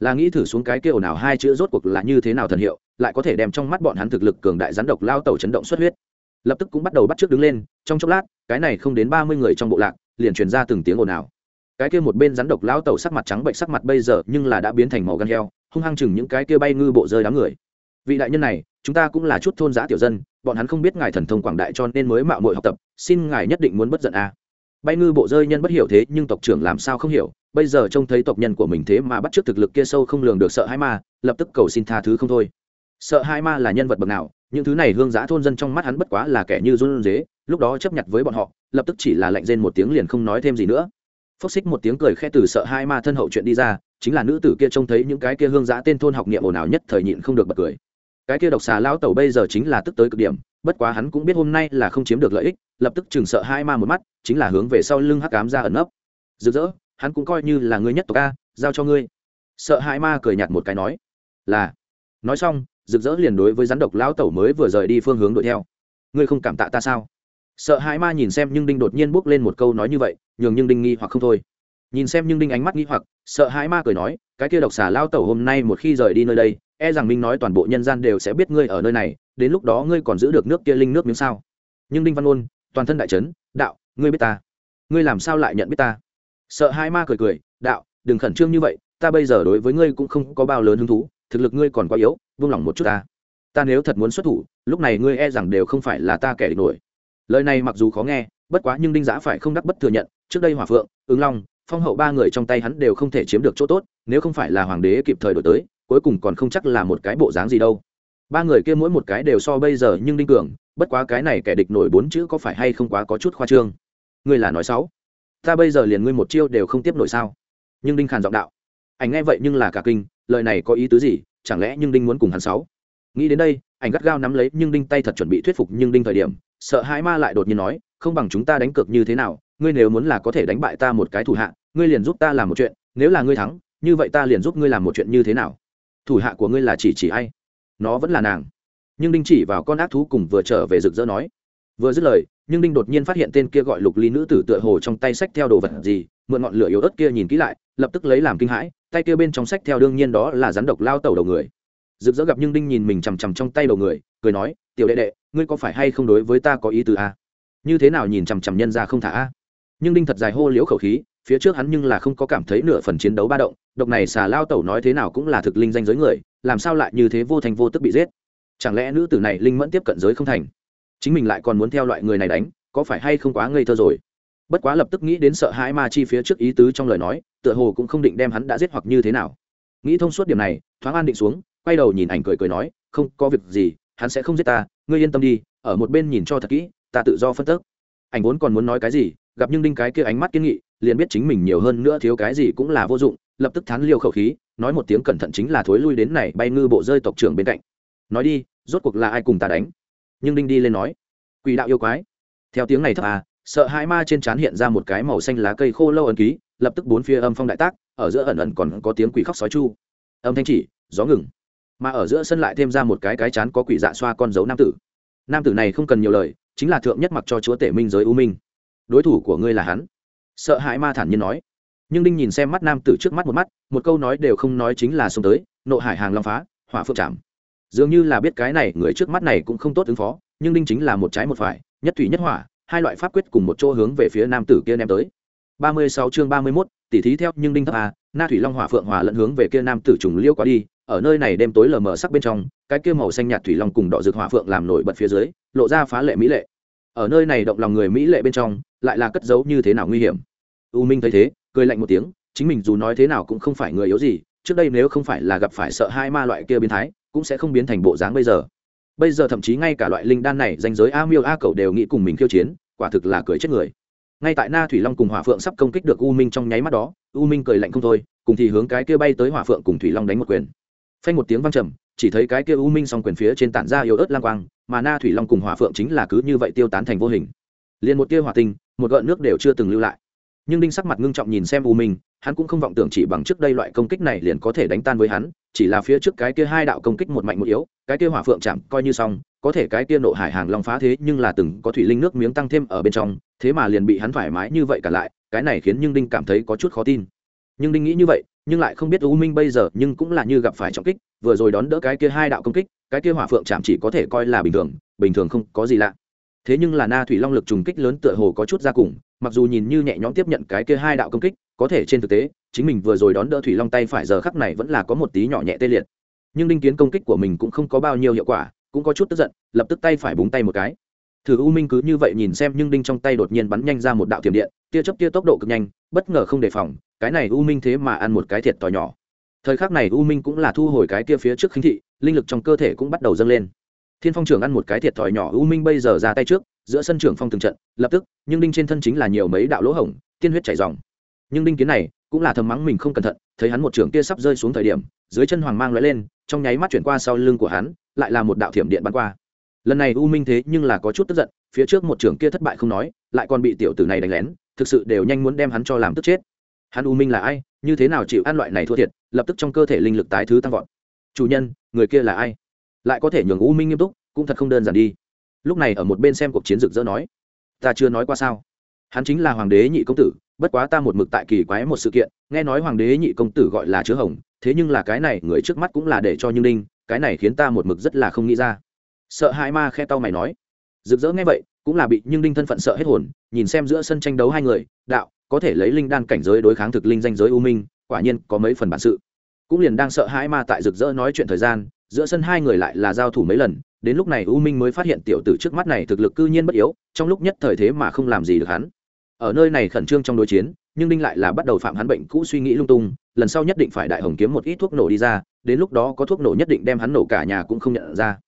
Speaker 1: là nghĩ thử xuống cái kia ồn ào hai chữ rốt cuộc là như thế nào thần hiệu, lại có thể đem trong mắt bọn hắn thực lực cường đại rắn độc lao tẩu chấn động xuất huyết lập tức cũng bắt đầu bắt trước đứng lên, trong chốc lát, cái này không đến ba mươi người trong bộ lạc, liền truyền ra từng tiếng ồn ào. Cái kia một bên rắn độc lao tẩu sắc mặt trắng bệnh sắc mặt bây giờ nhưng là đã biến thành màu gan heo, hung hăng chừng những cái kia bay ngư bộ rơi đám người. Vị đại nhân này, chúng ta cũng là chút thôn giã tiểu dân, bọn hắn không biết ngài thần thông quảng đại cho nên mới mạo muội học tập, xin ngài nhất định muốn bất giận a. Bay ngư bộ rơi nhân bất hiểu thế nhưng tộc trưởng làm sao không hiểu, bây giờ trông thấy tộc nhân của mình thế mà bắt trước thực lực kia sâu không lường được sợ hai ma, lập tức cầu xin tha thứ không thôi. Sợ hai ma là nhân vật bậc nào những thứ này hương giã thôn dân trong mắt hắn bất quá là kẻ như run dế lúc đó chấp nhận với bọn họ, lập tức chỉ là lạnh rên một tiếng liền không nói thêm gì nữa. Phốc xích một tiếng cười khẽ từ sợ hai ma thân hậu chuyện đi ra, chính là nữ tử kia trông thấy những cái kia hương giã tên thôn học niệm ồn ào nhất thời nhịn không được bật cười. Cái kia độc xà lão tẩu bây giờ chính là tức tới cực điểm, bất quá hắn cũng biết hôm nay là không chiếm được lợi ích, lập tức chừng sợ hai ma một mắt, chính là hướng về sau lưng hắc cám ra ẩn nấp. Rực rỡ, hắn cũng coi như là người nhất tộc a, giao cho ngươi. Sợ hai ma cười nhạt một cái nói, là. Nói xong rực rỡ liền đối với rắn độc lão tẩu mới vừa rời đi phương hướng đuổi theo. Ngươi không cảm tạ ta sao? Sợ hai ma nhìn xem nhưng đinh đột nhiên bước lên một câu nói như vậy, nhường nhưng đinh nghi hoặc không thôi. Nhìn xem nhưng đinh ánh mắt nghi hoặc, sợ hai ma cười nói, cái kia độc xà lao tẩu hôm nay một khi rời đi nơi đây e rằng minh nói toàn bộ nhân gian đều sẽ biết ngươi ở nơi này, đến lúc đó ngươi còn giữ được nước kia linh nước miếng sao? Nhưng đinh văn ôn, toàn thân đại trấn đạo, ngươi biết ta. Ngươi làm sao lại nhận biết ta? Sợ hai ma cười cười, đạo, đừng khẩn trương như vậy, ta bây giờ đối với ngươi cũng không có bao lớn hứng thú thực lực ngươi còn quá yếu buông lòng một chút ta. Ta nếu thật muốn xuất thủ, lúc này ngươi e rằng đều không phải là ta kẻ địch nổi. Lời này mặc dù khó nghe, bất quá nhưng đinh giã phải không đắc bất thừa nhận, trước đây hòa phượng, ứng long, phong hậu ba người trong tay hắn đều không thể chiếm được chỗ tốt, nếu không phải là hoàng đế kịp thời đổi tới, cuối cùng còn không chắc là một cái bộ dáng gì đâu. Ba người kia mỗi một cái đều so bây giờ nhưng đinh cường, bất quá cái này kẻ địch nổi bốn chữ có phải hay không quá có chút khoa trương. Ngươi là nói sáu ta bây giờ liền ngươi một chiêu đều không tiếp nổi sao? Nhưng đinh khàn giọng đạo. Ảnh nghe vậy nhưng là cả kinh lời này có ý tứ gì? Chẳng lẽ nhưng đinh muốn cùng hắn sáu? Nghĩ đến đây, ảnh gắt gao nắm lấy nhưng đinh tay thật chuẩn bị thuyết phục nhưng đinh thời điểm, sợ hãi ma lại đột nhiên nói, không bằng chúng ta đánh cược như thế nào? Ngươi nếu muốn là có thể đánh bại ta một cái thủ hạ, ngươi liền giúp ta làm một chuyện, nếu là ngươi thắng, như vậy ta liền giúp ngươi làm một chuyện như thế nào? Thủ hạ của ngươi là chỉ chỉ ai? Nó vẫn là nàng. Nhưng đinh chỉ vào con ác thú cùng vừa trở về rực rỡ nói. Vừa dứt lời nhưng đinh đột nhiên phát hiện tên kia gọi lục ly nữ tử tựa hồ trong tay sách theo đồ vật gì, mượn ngọn lửa yếu ớt kia nhìn kỹ lại, lập tức lấy làm kinh hãi tay kia bên trong sách theo đương nhiên đó là rắn độc lao tẩu đầu người. Rực rỡ gặp nhưng đinh nhìn mình chằm chằm trong tay đầu người, cười nói, tiểu đệ đệ, ngươi có phải hay không đối với ta có ý từ a à? như thế nào nhìn chằm chằm nhân ra không thả a? Nhưng đinh thật dài hô liễu khẩu khí, phía trước hắn nhưng là không có cảm thấy nửa phần chiến đấu ba động, độc này xà lao tẩu nói thế nào cũng là thực linh danh giới người, làm sao lại như thế vô thành vô tức bị giết? Chẳng lẽ nữ tử này linh mẫn tiếp cận giới không thành? Chính mình lại còn muốn theo loại người này đánh, có phải hay không quá ngây thơ rồi? Bất quá lập tức nghĩ đến sợ hãi ma chi phía trước ý tứ trong lời nói, tựa hồ cũng không định đem hắn đã giết hoặc như thế nào. Nghĩ thông suốt điểm này, thoáng an định xuống, quay đầu nhìn ảnh cười cười nói, không, có việc gì, hắn sẽ không giết ta, ngươi yên tâm đi, ở một bên nhìn cho thật kỹ, ta tự do phân tức. Ảnh vốn còn muốn nói cái gì, gặp nhưng đinh cái kia ánh mắt kiên nghị, liền biết chính mình nhiều hơn nữa thiếu cái gì cũng là vô dụng, lập tức thán liêu khẩu khí, nói một tiếng cẩn thận chính là thối lui đến này bay ngư bộ rơi tộc trưởng bên cạnh. Nói đi, rốt cuộc là ai cùng ta đánh? Nhưng đinh đi lên nói, quỷ đạo yêu quái. Theo tiếng này thấp à sợ hãi ma trên trán hiện ra một cái màu xanh lá cây khô lâu ẩn ký, lập tức bốn phía âm phong đại tác, ở giữa ẩn ẩn còn có tiếng quỷ khóc sói chu. Âm thanh chỉ, gió ngừng. Mà ở giữa sân lại thêm ra một cái cái chán có quỷ dạ xoa con dấu nam tử. Nam tử này không cần nhiều lời, chính là thượng nhất mặc cho chúa tể minh giới u minh. Đối thủ của ngươi là hắn. Sợ hãi ma thản nhiên nói. Nhưng đinh nhìn xem mắt nam tử trước mắt một mắt, một câu nói đều không nói chính là xông tới, nộ hải hàng long phá, hỏa phượng chạm dường như là biết cái này, người trước mắt này cũng không tốt ứng phó, nhưng đinh chính là một trái một phải, nhất thủy nhất hỏa hai loại pháp quyết cùng một chỗ hướng về phía nam tử kia ném tới. ba mươi sáu chương ba mươi 31, tỷ thí theo nhưng đinh thấp a na thủy long hỏa phượng hòa lẫn hướng về kia nam tử trùng liêu quá đi ở nơi này đêm tối lờ mờ sắc bên trong cái kia màu xanh nhạt thủy long cùng đỏ rực hỏa phượng làm nổi bật phía dưới lộ ra phá lệ mỹ lệ. Ở nơi này động lòng người mỹ lệ bên trong lại là cất giấu như thế nào nguy hiểm? U minh thấy thế cười lạnh một tiếng chính mình dù nói thế nào cũng không phải người yếu gì trước đây nếu không phải là gặp phải sợ hai ma loại kia biến thái cũng sẽ không biến thành bộ dáng bây giờ bây giờ thậm chí ngay cả loại linh đan này danh giới a miêu a cầu đều nghĩ cùng mình khiêu chiến, quả thực là cười chết người. Ngay tại na thủy long cùng hỏa phượng sắp công kích được u minh trong nháy mắt đó, u minh cười lạnh không thôi, cùng thì hướng cái kia bay tới hỏa phượng cùng thủy long đánh một quyền. Phanh một tiếng vang trầm, chỉ thấy cái kia u minh song quyền phía trên tản ra yếu ớt lang quang, mà na thủy long cùng hỏa phượng chính là cứ như vậy tiêu tán thành vô hình. Liền một tia hỏa tinh, một gợn nước đều chưa từng lưu lại nhưng đinh sắc mặt ngưng trọng nhìn xem u minh, hắn cũng không vọng tưởng chỉ bằng trước đây loại công kích này liền có thể đánh tan với hắn, chỉ là phía trước cái kia hai đạo công kích một mạnh một yếu, cái kia hỏa phượng chạm coi như xong, có thể cái kia nộ hải hàng long phá thế nhưng là từng có thủy linh nước miếng tăng thêm ở bên trong, thế mà liền bị hắn thoải mái như vậy cả lại, cái này khiến nhưng đinh cảm thấy có chút khó tin. Nhưng đinh nghĩ như vậy, nhưng lại không biết u minh bây giờ nhưng cũng là như gặp phải trọng kích, vừa rồi đón đỡ cái kia hai đạo công kích, cái kia hỏa phượng chạm chỉ có thể coi là bình thường bình thường không có gì lạ. Thế nhưng là na thủy long lực trùng kích lớn tựa hồ có chút ra cùng mặc dù nhìn như nhẹ nhõm tiếp nhận cái kia hai đạo công kích, có thể trên thực tế, chính mình vừa rồi đón đỡ thủy long tay phải giờ khắc này vẫn là có một tí nhỏ nhẹ tê liệt. Nhưng đinh kiến công kích của mình cũng không có bao nhiêu hiệu quả, cũng có chút tức giận, lập tức tay phải búng tay một cái. Thử u minh cứ như vậy nhìn xem nhưng đinh trong tay đột nhiên bắn nhanh ra một đạo thiểm điện, tia chớp tia tốc độ cực nhanh, bất ngờ không đề phòng, cái này u minh thế mà ăn một cái thiệt to nhỏ. Thời khắc này u minh cũng là thu hồi cái tia phía trước khinh thị, linh lực trong cơ thể cũng bắt đầu dâng lên. Thiên phong trưởng ăn một cái thiệt thòi nhỏ, u minh bây giờ ra tay trước giữa sân trưởng phong từng trận, lập tức, nhưng đinh trên thân chính là nhiều mấy đạo lỗ hổng, tiên huyết chảy dòng. Nhưng đinh kiến này, cũng là thầm mắng mình không cẩn thận, thấy hắn một trưởng kia sắp rơi xuống thời điểm, dưới chân hoàng mang lóe lên, trong nháy mắt chuyển qua sau lưng của hắn, lại là một đạo thiểm điện bắn qua. Lần này u minh thế nhưng là có chút tức giận, phía trước một trưởng kia thất bại không nói, lại còn bị tiểu tử này đánh lén, thực sự đều nhanh muốn đem hắn cho làm tức chết. Hắn u minh là ai, như thế nào chịu ăn loại này thua thiệt, lập tức trong cơ thể linh lực tái thứ tăng vọt. Chủ nhân, người kia là ai? Lại có thể nhường u minh nghiêm túc, cũng thật không đơn giản đi lúc này ở một bên xem cuộc chiến rực rỡ nói, ta chưa nói qua sao? Hắn chính là hoàng đế nhị công tử, bất quá ta một mực tại kỳ quái một sự kiện, nghe nói hoàng đế nhị công tử gọi là chứa hồng, thế nhưng là cái này người trước mắt cũng là để cho như đinh cái này khiến ta một mực rất là không nghĩ ra. Sợ hãi ma khe tao mày nói, rực rỡ nghe vậy, cũng là bị nhưng đinh thân phận sợ hết hồn, nhìn xem giữa sân tranh đấu hai người, đạo, có thể lấy linh đan cảnh giới đối kháng thực linh danh giới u minh, quả nhiên có mấy phần bản sự. Cũng liền đang sợ hãi ma tại rực rỡ nói chuyện thời gian, giữa sân hai người lại là giao thủ mấy lần đến lúc này u minh mới phát hiện tiểu tử trước mắt này thực lực cư nhiên bất yếu, trong lúc nhất thời thế mà không làm gì được hắn. Ở nơi này khẩn trương trong đối chiến, nhưng đinh lại là bắt đầu phạm hắn bệnh cũ suy nghĩ lung tung, lần sau nhất định phải đại hồng kiếm một ít thuốc nổ đi ra, đến lúc đó có thuốc nổ nhất định đem hắn nổ cả nhà cũng không nhận ra.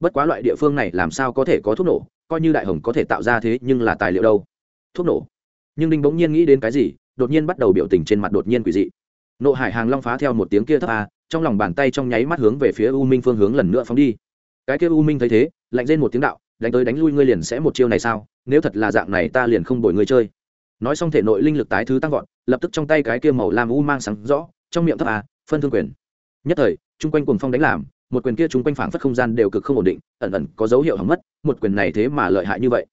Speaker 1: Bất quá loại địa phương này làm sao có thể có thuốc nổ, coi như đại hồng có thể tạo ra thế nhưng là tài liệu đâu. Thuốc nổ? Nhưng đinh bỗng nhiên nghĩ đến cái gì, đột nhiên bắt đầu biểu tình trên mặt đột nhiên quỷ dị. Nộ hải hàng long phá theo một tiếng kia thấp a, trong lòng bàn tay trong nháy mắt hướng về phía u minh phương hướng lần nữa phóng đi cái kia u minh thấy thế, lạnh lên một tiếng đạo, đánh tới đánh lui ngươi liền sẽ một chiêu này sao? Nếu thật là dạng này ta liền không đổi ngươi chơi. Nói xong thể nội linh lực tái thứ tăng vọt, lập tức trong tay cái kia màu lam u mang sáng rõ, trong miệng thấp à phân thương quyền. Nhất thời, chung quanh cuồng phong đánh làm, một quyền kia chung quanh phảng phất không gian đều cực không ổn định, ẩn ẩn có dấu hiệu hỏng mất, một quyền này thế mà lợi hại như vậy.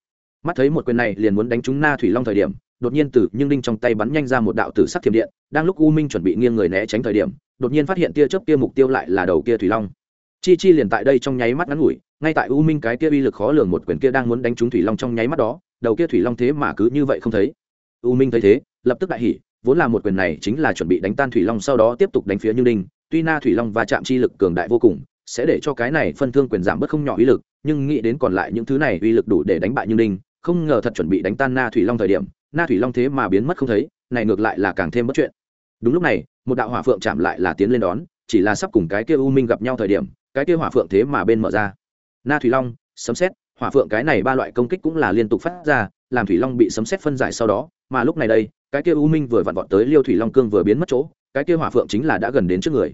Speaker 1: Mắt thấy một quyền này liền muốn đánh trúng na thủy long thời điểm, đột nhiên từ nhưng đinh trong tay bắn nhanh ra một đạo tử sắc thiểm điện, đang lúc u minh chuẩn bị nghiêng người né tránh thời điểm, đột nhiên phát hiện tia chớp kia mục tiêu lại là đầu kia thủy long chi chi liền tại đây trong nháy mắt ngắn ngủi, ngay tại u minh cái kia uy lực khó lường một quyền kia đang muốn đánh trúng thủy long trong nháy mắt đó, đầu kia thủy long thế mà cứ như vậy không thấy. U minh thấy thế, lập tức đại hỉ, vốn là một quyền này chính là chuẩn bị đánh tan thủy long sau đó tiếp tục đánh phía như đinh tuy na thủy long và chạm chi lực cường đại vô cùng, sẽ để cho cái này phân thương quyền giảm bớt không nhỏ uy lực, nhưng nghĩ đến còn lại những thứ này uy lực đủ để đánh bại như đinh không ngờ thật chuẩn bị đánh tan na thủy long thời điểm, na thủy long thế mà biến mất không thấy, này ngược lại là càng thêm bất chuyện. Đúng lúc này, một đạo hỏa phượng chạm lại là tiến lên đón, chỉ là sắp cùng cái kia u minh gặp nhau thời điểm cái kia hỏa phượng thế mà bên mở ra. Na thủy long, sấm xét hỏa phượng cái này ba loại công kích cũng là liên tục phát ra, làm thủy long bị sấm xét phân giải sau đó, mà lúc này đây, cái kia u minh vừa vặn vọt tới liêu thủy long cương vừa biến mất chỗ, cái kia hỏa phượng chính là đã gần đến trước người.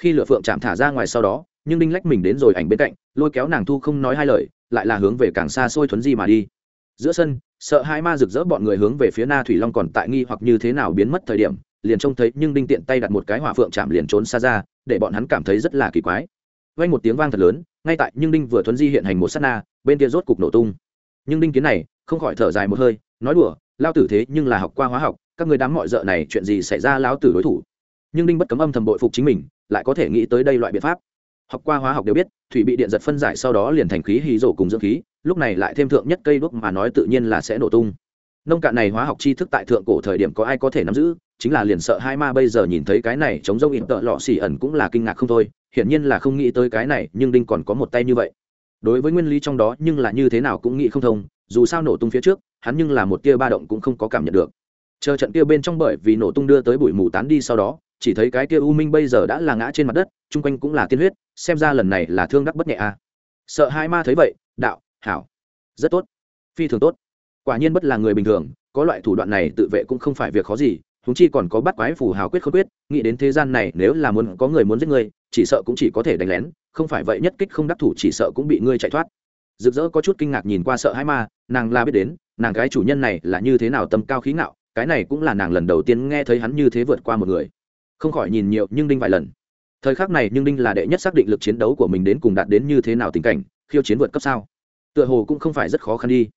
Speaker 1: Khi lửa phượng chạm thả ra ngoài sau đó, nhưng đinh lách mình đến rồi ảnh bên cạnh, lôi kéo nàng thu không nói hai lời, lại là hướng về càng xa xôi thuấn di mà đi. Giữa sân, sợ hai ma rực rỡ bọn người hướng về phía na thủy long còn tại nghi hoặc như thế nào biến mất thời điểm, liền trông thấy nhưng đinh tiện tay đặt một cái hỏa phượng chạm liền trốn xa ra, để bọn hắn cảm thấy rất là kỳ quái vang một tiếng vang thật lớn, ngay tại nhưng đinh vừa thuấn di hiện hành một sát na, bên kia rốt cục nổ tung. Nhưng đinh kiến này, không khỏi thở dài một hơi, nói đùa lao tử thế nhưng là học qua hóa học, các người đám mọi d này chuyện gì xảy ra lao tử đối thủ? Nhưng đinh bất cấm âm thầm bội phục chính mình, lại có thể nghĩ tới đây loại biện pháp. Học qua hóa học đều biết, thủy bị điện giật phân giải sau đó liền thành khí hí rổ cùng dưỡng khí, lúc này lại thêm thượng nhất cây đuốc mà nói tự nhiên là sẽ nổ tung. Nông cạn này hóa học tri thức tại thượng cổ thời điểm có ai có thể nắm giữ chính là liền sợ hai ma bây giờ nhìn thấy cái này chống rông in tợ lọ xỉ ẩn cũng là kinh ngạc không thôi, hiển nhiên là không nghĩ tới cái này, nhưng đinh còn có một tay như vậy. Đối với nguyên lý trong đó, nhưng là như thế nào cũng nghĩ không thông, dù sao nổ tung phía trước, hắn nhưng là một tia ba động cũng không có cảm nhận được. Chờ trận kia bên trong bởi vì nổ tung đưa tới bụi mù tán đi sau đó, chỉ thấy cái kia u minh bây giờ đã là ngã trên mặt đất, chung quanh cũng là tiên huyết, xem ra lần này là thương đắc bất nhẹ a à. sợ hai ma thấy vậy, đạo, hảo, rất tốt, phi thường tốt. Quả nhiên bất là người bình thường, có loại thủ đoạn này tự vệ cũng không phải việc khó gì huống chi còn có bắt quái phù hào quyết không quyết, nghĩ đến thế gian này, nếu là muốn, có người muốn giết ngươi, chỉ sợ cũng chỉ có thể đánh lén, không phải vậy nhất kích không đắc thủ, chỉ sợ cũng bị ngươi chạy thoát. Rực rỡ có chút kinh ngạc nhìn qua sợ hãi ma, nàng la biết đến, nàng cái chủ nhân này là như thế nào tâm cao khí ngạo, cái này cũng là nàng lần đầu tiên nghe thấy hắn như thế vượt qua một người. Không khỏi nhìn nhiều, nhưng đinh vài lần. Thời khắc này, nhưng đinh là đệ nhất xác định lực chiến đấu của mình đến cùng đạt đến như thế nào tình cảnh, khiêu chiến vượt cấp sao? Tựa hồ cũng không phải rất khó khăn đi.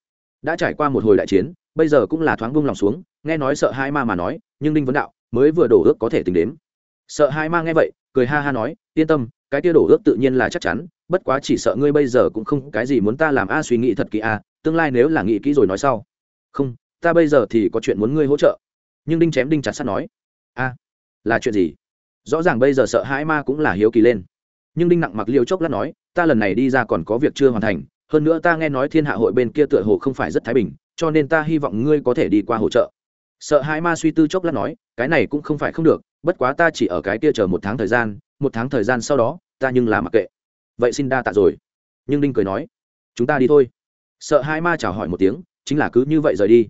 Speaker 1: Đã trải qua một hồi đại chiến bây giờ cũng là thoáng buông lòng xuống, nghe nói sợ hai ma mà nói, nhưng đinh vấn đạo mới vừa đổ ước có thể tính đến sợ hai ma nghe vậy, cười ha ha nói, yên tâm, cái kia đổ ước tự nhiên là chắc chắn, bất quá chỉ sợ ngươi bây giờ cũng không cái gì muốn ta làm a, suy nghĩ thật kỹ a, tương lai nếu là nghĩ kỹ rồi nói sau. Không, ta bây giờ thì có chuyện muốn ngươi hỗ trợ. Nhưng đinh chém đinh chặt sắt nói, a, là chuyện gì? Rõ ràng bây giờ sợ hãi ma cũng là hiếu kỳ lên. Nhưng đinh nặng mặc liêu chốc lát nói, ta lần này đi ra còn có việc chưa hoàn thành, hơn nữa ta nghe nói thiên hạ hội bên kia tựa hồ không phải rất thái bình cho nên ta hy vọng ngươi có thể đi qua hỗ trợ. Sợ hãi ma suy tư chốc lát nói, cái này cũng không phải không được, bất quá ta chỉ ở cái kia chờ một tháng thời gian, một tháng thời gian sau đó, ta nhưng là mặc kệ. Vậy xin đa tạ rồi. Nhưng đinh cười nói, chúng ta đi thôi. Sợ hai ma chào hỏi một tiếng, chính là cứ như vậy rời đi.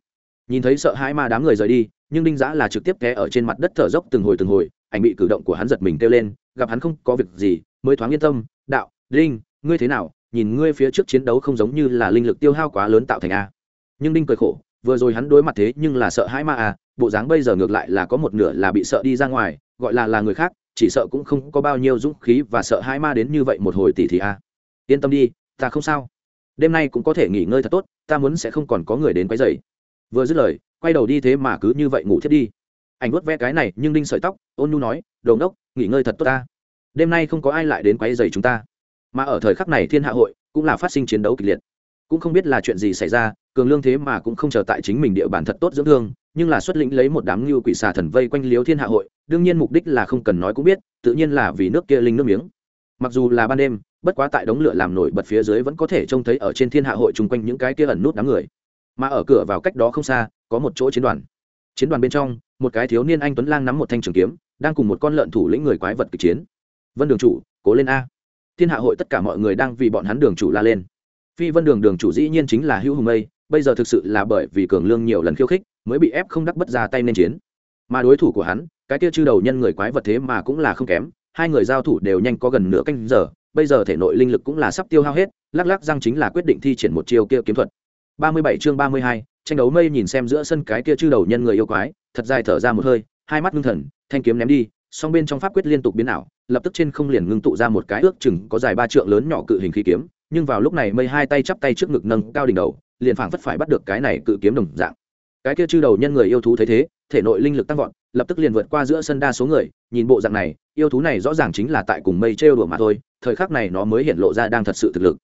Speaker 1: Nhìn thấy sợ hai ma đám người rời đi, nhưng đinh giã là trực tiếp té ở trên mặt đất thở dốc từng hồi từng hồi, ảnh bị cử động của hắn giật mình kêu lên, gặp hắn không có việc gì, mới thoáng yên tâm, đạo, đinh, ngươi thế nào? Nhìn ngươi phía trước chiến đấu không giống như là linh lực tiêu hao quá lớn tạo thành a nhưng đinh cười khổ, vừa rồi hắn đối mặt thế nhưng là sợ hãi ma à bộ dáng bây giờ ngược lại là có một nửa là bị sợ đi ra ngoài, gọi là là người khác, chỉ sợ cũng không có bao nhiêu dũng khí và sợ hãi ma đến như vậy một hồi tỷ thì a à. yên tâm đi, ta không sao. Đêm nay cũng có thể nghỉ ngơi thật tốt, ta muốn sẽ không còn có người đến quấy rầy. Vừa dứt lời, quay đầu đi thế mà cứ như vậy ngủ thiết đi. Ảnh vuốt ve cái này, nhưng đinh sợi tóc, ôn nhu nói, đồ ngốc, nghỉ ngơi thật tốt ta. Đêm nay không có ai lại đến quấy rầy chúng ta. Mà ở thời khắc này thiên hạ hội cũng là phát sinh chiến đấu kịch liệt cũng không biết là chuyện gì xảy ra, cường lương thế mà cũng không chờ tại chính mình địa bàn thật tốt dưỡng thương, nhưng là xuất lĩnh lấy một đám ngưu quỷ xà thần vây quanh liếu thiên hạ hội, đương nhiên mục đích là không cần nói cũng biết, tự nhiên là vì nước kia linh nước miếng. Mặc dù là ban đêm, bất quá tại đống lửa làm nổi bật phía dưới vẫn có thể trông thấy ở trên thiên hạ hội chung quanh những cái kia ẩn nút đám người. Mà ở cửa vào cách đó không xa, có một chỗ chiến đoàn. Chiến đoàn bên trong, một cái thiếu niên anh tuấn lang nắm một thanh trường kiếm, đang cùng một con lợn thủ lĩnh người quái vật kịch chiến. Vân đường chủ, cố lên a. Thiên hạ hội tất cả mọi người đang vì bọn hắn đường chủ la lên phi vân đường đường chủ dĩ nhiên chính là hữu hùng mây, bây giờ thực sự là bởi vì cường lương nhiều lần khiêu khích, mới bị ép không đắc bất ra tay nên chiến. Mà đối thủ của hắn, cái kia chư đầu nhân người quái vật thế mà cũng là không kém, hai người giao thủ đều nhanh có gần nửa canh giờ, bây giờ thể nội linh lực cũng là sắp tiêu hao hết, lắc lắc răng chính là quyết định thi triển một chiêu kia kiếm thuật. Ba mươi bảy chương ba mươi hai, tranh đấu mây nhìn xem giữa sân cái kia chư đầu nhân người yêu quái, thật dài thở ra một hơi, hai mắt ngưng thần, thanh kiếm ném đi, song bên trong pháp quyết liên tục biến ảo, lập tức trên không liền ngưng tụ ra một cái ước chừng có dài ba trượng lớn nhỏ cự hình khí kiếm nhưng vào lúc này mây hai tay chắp tay trước ngực nâng cao đỉnh đầu, liền phảng phất phải bắt được cái này cự kiếm đồng dạng. Cái kia chư đầu nhân người yêu thú thấy thế, thể nội linh lực tăng vọt, lập tức liền vượt qua giữa sân đa số người, nhìn bộ dạng này, yêu thú này rõ ràng chính là tại cùng mây trêu đùa mà thôi, thời khắc này nó mới hiện lộ ra đang thật sự thực lực.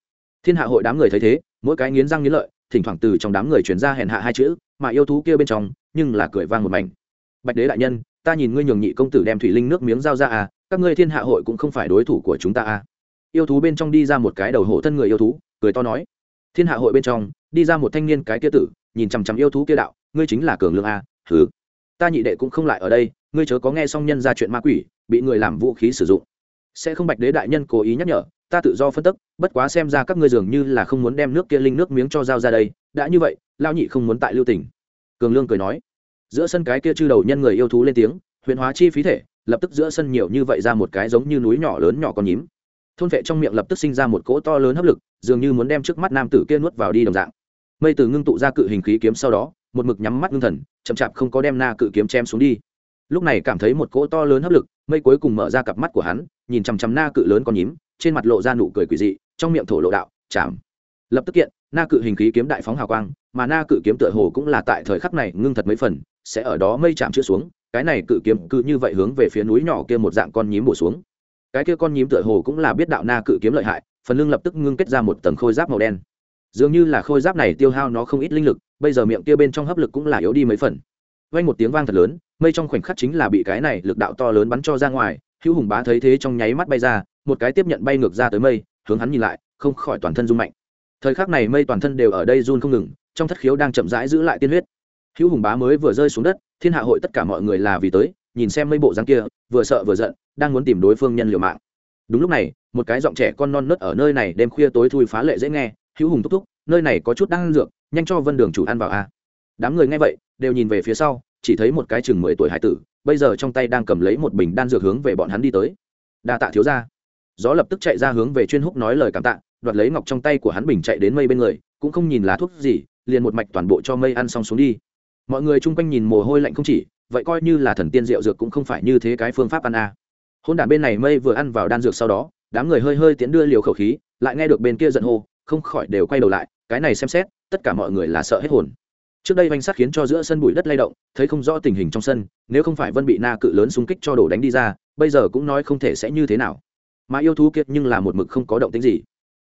Speaker 1: Thiên hạ hội đám người thấy thế, mỗi cái nghiến răng nghiến lợi, thỉnh thoảng từ trong đám người chuyển ra hèn hạ hai chữ, mà yêu thú kia bên trong, nhưng là cười vang một mảnh. Bạch đế đại nhân, ta nhìn ngươi nhường nhị công tử đem thủy linh nước miếng giao ra à các ngươi thiên hạ hội cũng không phải đối thủ của chúng ta à yêu thú bên trong đi ra một cái đầu hổ thân người yêu thú, cười to nói. Thiên hạ hội bên trong, đi ra một thanh niên cái kia tử, nhìn chằm chằm yêu thú kia đạo, ngươi chính là cường lương a thứ ta nhị đệ cũng không lại ở đây, ngươi chớ có nghe xong nhân ra chuyện ma quỷ, bị người làm vũ khí sử dụng. Sẽ không bạch đế đại nhân cố ý nhắc nhở, ta tự do phân tức, bất quá xem ra các ngươi dường như là không muốn đem nước kia linh nước miếng cho giao ra đây, đã như vậy lao nhị không muốn tại lưu tỉnh cường lương cười nói. Giữa sân cái kia chư đầu nhân người yêu thú lên tiếng, huyền hóa chi phí thể, lập tức giữa sân nhiều như vậy ra một cái giống như núi nhỏ lớn nhỏ con nhím thôn vệ trong miệng lập tức sinh ra một cỗ to lớn hấp lực, dường như muốn đem trước mắt nam tử kia nuốt vào đi đồng dạng. Mây từ ngưng tụ ra cự hình khí kiếm sau đó, một mực nhắm mắt ngưng thần, chậm chạp không có đem na cự kiếm chém xuống đi. Lúc này cảm thấy một cỗ to lớn hấp lực, mây cuối cùng mở ra cặp mắt của hắn, nhìn chằm chằm na cự lớn con nhím, trên mặt lộ ra nụ cười quỷ dị, trong miệng thổ lộ đạo chạm lập tức kiện, na cự hình khí kiếm đại phóng hào quang, mà na cự kiếm tựa hồ cũng là tại thời khắc này ngưng thật mấy phần, sẽ ở đó mây chạm chữa xuống, cái này cự kiếm cứ như vậy hướng về phía núi nhỏ kia một dạng con nhím bổ xuống cái kia con nhím tựa hồ cũng là biết đạo na cự kiếm lợi hại, phần lưng lập tức ngưng kết ra một tầng khôi giáp màu đen. Dường như là khôi giáp này tiêu hao nó không ít linh lực, bây giờ miệng kia bên trong hấp lực cũng là yếu đi mấy phần. Vang một tiếng vang thật lớn, mây trong khoảnh khắc chính là bị cái này lực đạo to lớn bắn cho ra ngoài, hữu hùng bá thấy thế trong nháy mắt bay ra, một cái tiếp nhận bay ngược ra tới mây, hướng hắn nhìn lại, không khỏi toàn thân run mạnh. Thời khắc này mây toàn thân đều ở đây run không ngừng, trong thất khiếu đang chậm rãi giữ lại tiên huyết. Hữu hùng bá mới vừa rơi xuống đất, thiên hạ hội tất cả mọi người là vì tới nhìn xem mấy bộ dáng kia, vừa sợ vừa giận, đang muốn tìm đối phương nhân liều mạng. Đúng lúc này, một cái giọng trẻ con non nớt ở nơi này đêm khuya tối thui phá lệ dễ nghe, hữu hùng thúc thúc, nơi này có chút đang dược, nhanh cho vân đường chủ ăn vào a. Đám người nghe vậy, đều nhìn về phía sau, chỉ thấy một cái chừng mười tuổi hải tử, bây giờ trong tay đang cầm lấy một bình đan dược hướng về bọn hắn đi tới. Đa tạ thiếu ra gió lập tức chạy ra hướng về chuyên húc nói lời cảm tạ, đoạt lấy ngọc trong tay của hắn bình chạy đến mây bên người, cũng không nhìn lá thuốc gì, liền một mạch toàn bộ cho mây ăn xong xuống đi. Mọi người chung quanh nhìn mồ hôi lạnh không chỉ vậy coi như là thần tiên rượu dược cũng không phải như thế cái phương pháp ăn a. À. hôn đản bên này mây vừa ăn vào đan dược sau đó, đám người hơi hơi tiến đưa liều khẩu khí, lại nghe được bên kia giận hô, không khỏi đều quay đầu lại, cái này xem xét, tất cả mọi người là sợ hết hồn. Trước đây oanh sát khiến cho giữa sân bụi đất lay động, thấy không rõ tình hình trong sân, nếu không phải vân bị na cự lớn xung kích cho đổ đánh đi ra, bây giờ cũng nói không thể sẽ như thế nào. Mà yêu thú kiệt nhưng là một mực không có động tính gì.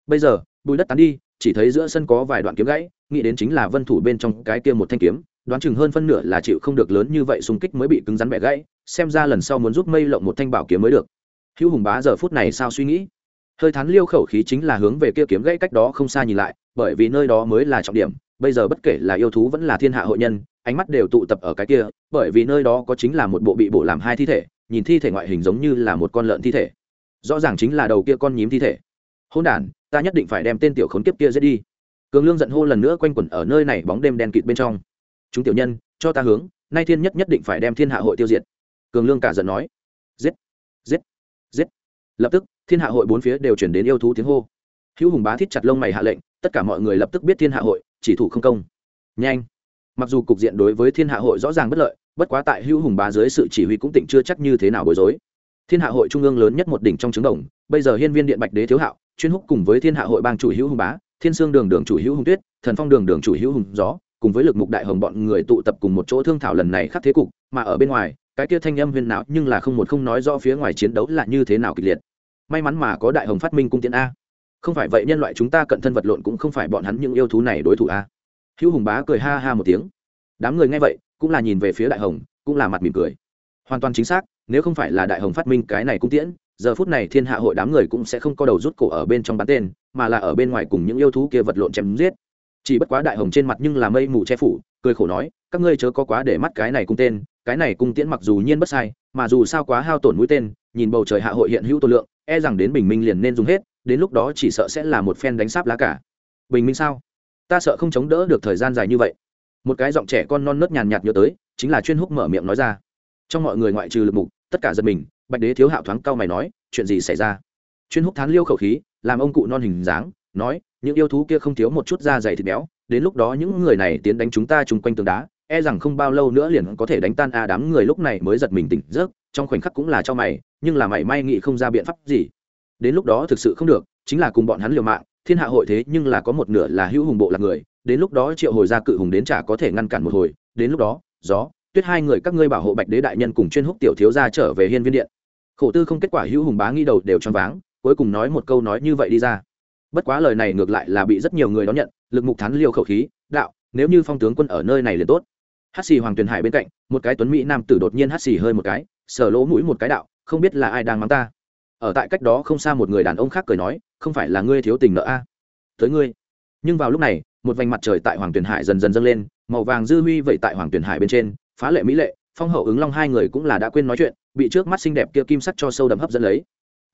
Speaker 1: Bây giờ, bụi đất tán đi, chỉ thấy giữa sân có vài đoạn kiếm gãy, nghĩ đến chính là vân thủ bên trong cái kia một thanh kiếm đoán chừng hơn phân nửa là chịu không được lớn như vậy xung kích mới bị cứng rắn bẻ gãy, xem ra lần sau muốn giúp mây lộng một thanh bảo kiếm mới được. Hữu hùng bá giờ phút này sao suy nghĩ? Hơi thán liêu khẩu khí chính là hướng về kia kiếm gãy cách đó không xa nhìn lại, bởi vì nơi đó mới là trọng điểm, bây giờ bất kể là yêu thú vẫn là thiên hạ hội nhân, ánh mắt đều tụ tập ở cái kia, bởi vì nơi đó có chính là một bộ bị bổ làm hai thi thể, nhìn thi thể ngoại hình giống như là một con lợn thi thể. Rõ ràng chính là đầu kia con nhím thi thể. Hôn đản, ta nhất định phải đem tên tiểu khốn kiếp kia giết đi. Cường lương giận hô lần nữa quanh quẩn ở nơi này bóng đêm đen kịt bên trong chúng tiểu nhân, cho ta hướng, nay thiên nhất nhất định phải đem thiên hạ hội tiêu diệt. Cường lương cả giận nói, giết giết giết. Lập tức, thiên hạ hội bốn phía đều chuyển đến yêu thú tiếng hô. Hữu hùng bá thít chặt lông mày hạ lệnh, tất cả mọi người lập tức biết thiên hạ hội, chỉ thủ không công. Nhanh. Mặc dù cục diện đối với thiên hạ hội rõ ràng bất lợi, bất quá tại hữu hùng bá dưới sự chỉ huy cũng tỉnh chưa chắc như thế nào bối rối. Thiên hạ hội trung ương lớn nhất một đỉnh trong trứng đồng, bây giờ hiên viên điện bạch đế thiếu hạo, chuyên húc cùng với thiên hạ hội bang chủ hữu hùng bá, thiên sương đường đường chủ hữu hùng tuyết, thần phong đường đường chủ hữu hùng gió cùng với lực mục đại hồng bọn người tụ tập cùng một chỗ thương thảo lần này khắc thế cục, mà ở bên ngoài, cái kia thanh âm huyên nào nhưng là không một không nói do phía ngoài chiến đấu là như thế nào kịch liệt. May mắn mà có đại hồng phát minh cung tiễn a. Không phải vậy nhân loại chúng ta cận thân vật lộn cũng không phải bọn hắn những yêu thú này đối thủ a. Hữu hùng bá cười ha ha một tiếng. Đám người nghe vậy, cũng là nhìn về phía đại hồng, cũng là mặt mỉm cười. Hoàn toàn chính xác, nếu không phải là đại hồng phát minh cái này cung tiễn, giờ phút này thiên hạ hội đám người cũng sẽ không có đầu rút cổ ở bên trong bán tên, mà là ở bên ngoài cùng những yêu thú kia vật lộn chém giết chỉ bất quá đại hồng trên mặt nhưng là mây mù che phủ, cười khổ nói, các ngươi chớ có quá để mắt cái này cung tên, cái này cung tiễn mặc dù nhiên bất sai, mà dù sao quá hao tổn mũi tên, nhìn bầu trời hạ hội hiện hữu tô lượng e rằng đến bình minh liền nên dùng hết, đến lúc đó chỉ sợ sẽ là một phen đánh sáp lá cả. Bình minh sao? Ta sợ không chống đỡ được thời gian dài như vậy. Một cái giọng trẻ con non nớt nhàn nhạt nhớ tới, chính là chuyên húc mở miệng nói ra. Trong mọi người ngoại trừ lực mục, tất cả giật mình, bạch đế thiếu hạo thoáng cau mày nói, chuyện gì xảy ra? Chuyên húc thán liêu khẩu khí, làm ông cụ non hình dáng, nói những yêu thú kia không thiếu một chút da dày thịt béo, đến lúc đó những người này tiến đánh chúng ta chung quanh tường đá e rằng không bao lâu nữa liền có thể đánh tan a đám người lúc này mới giật mình tỉnh giấc, trong khoảnh khắc cũng là cho mày, nhưng là mày may nghĩ không ra biện pháp gì. Đến lúc đó thực sự không được, chính là cùng bọn hắn liều mạng, thiên hạ hội thế nhưng là có một nửa là hữu hùng bộ là người, đến lúc đó triệu hồi ra cự hùng đến chả có thể ngăn cản một hồi, đến lúc đó, gió, tuyết hai người các ngươi bảo hộ bạch đế đại nhân cùng chuyên húc tiểu thiếu gia trở về hiên viên điện. Khổ tư không kết quả hữu hùng bá nghi đầu đều choáng váng, cuối cùng nói một câu nói như vậy đi ra bất quá lời này ngược lại là bị rất nhiều người đón nhận, lực mục thán liêu khẩu khí, đạo, nếu như phong tướng quân ở nơi này liền tốt. Hát xì hoàng tuyền hải bên cạnh, một cái tuấn mỹ nam tử đột nhiên hát xì hơi một cái, sờ lỗ mũi một cái đạo, không biết là ai đang mắng ta. Ở tại cách đó không xa một người đàn ông khác cười nói, không phải là ngươi thiếu tình nợ a? Tới ngươi. Nhưng vào lúc này, một vành mặt trời tại hoàng tuyền hải dần dần dâng lên, màu vàng dư huy vậy tại hoàng tuyền hải bên trên, phá lệ mỹ lệ, phong hậu ứng long hai người cũng là đã quên nói chuyện, bị trước mắt xinh đẹp kia kim sắc cho sâu đậm hấp dẫn lấy.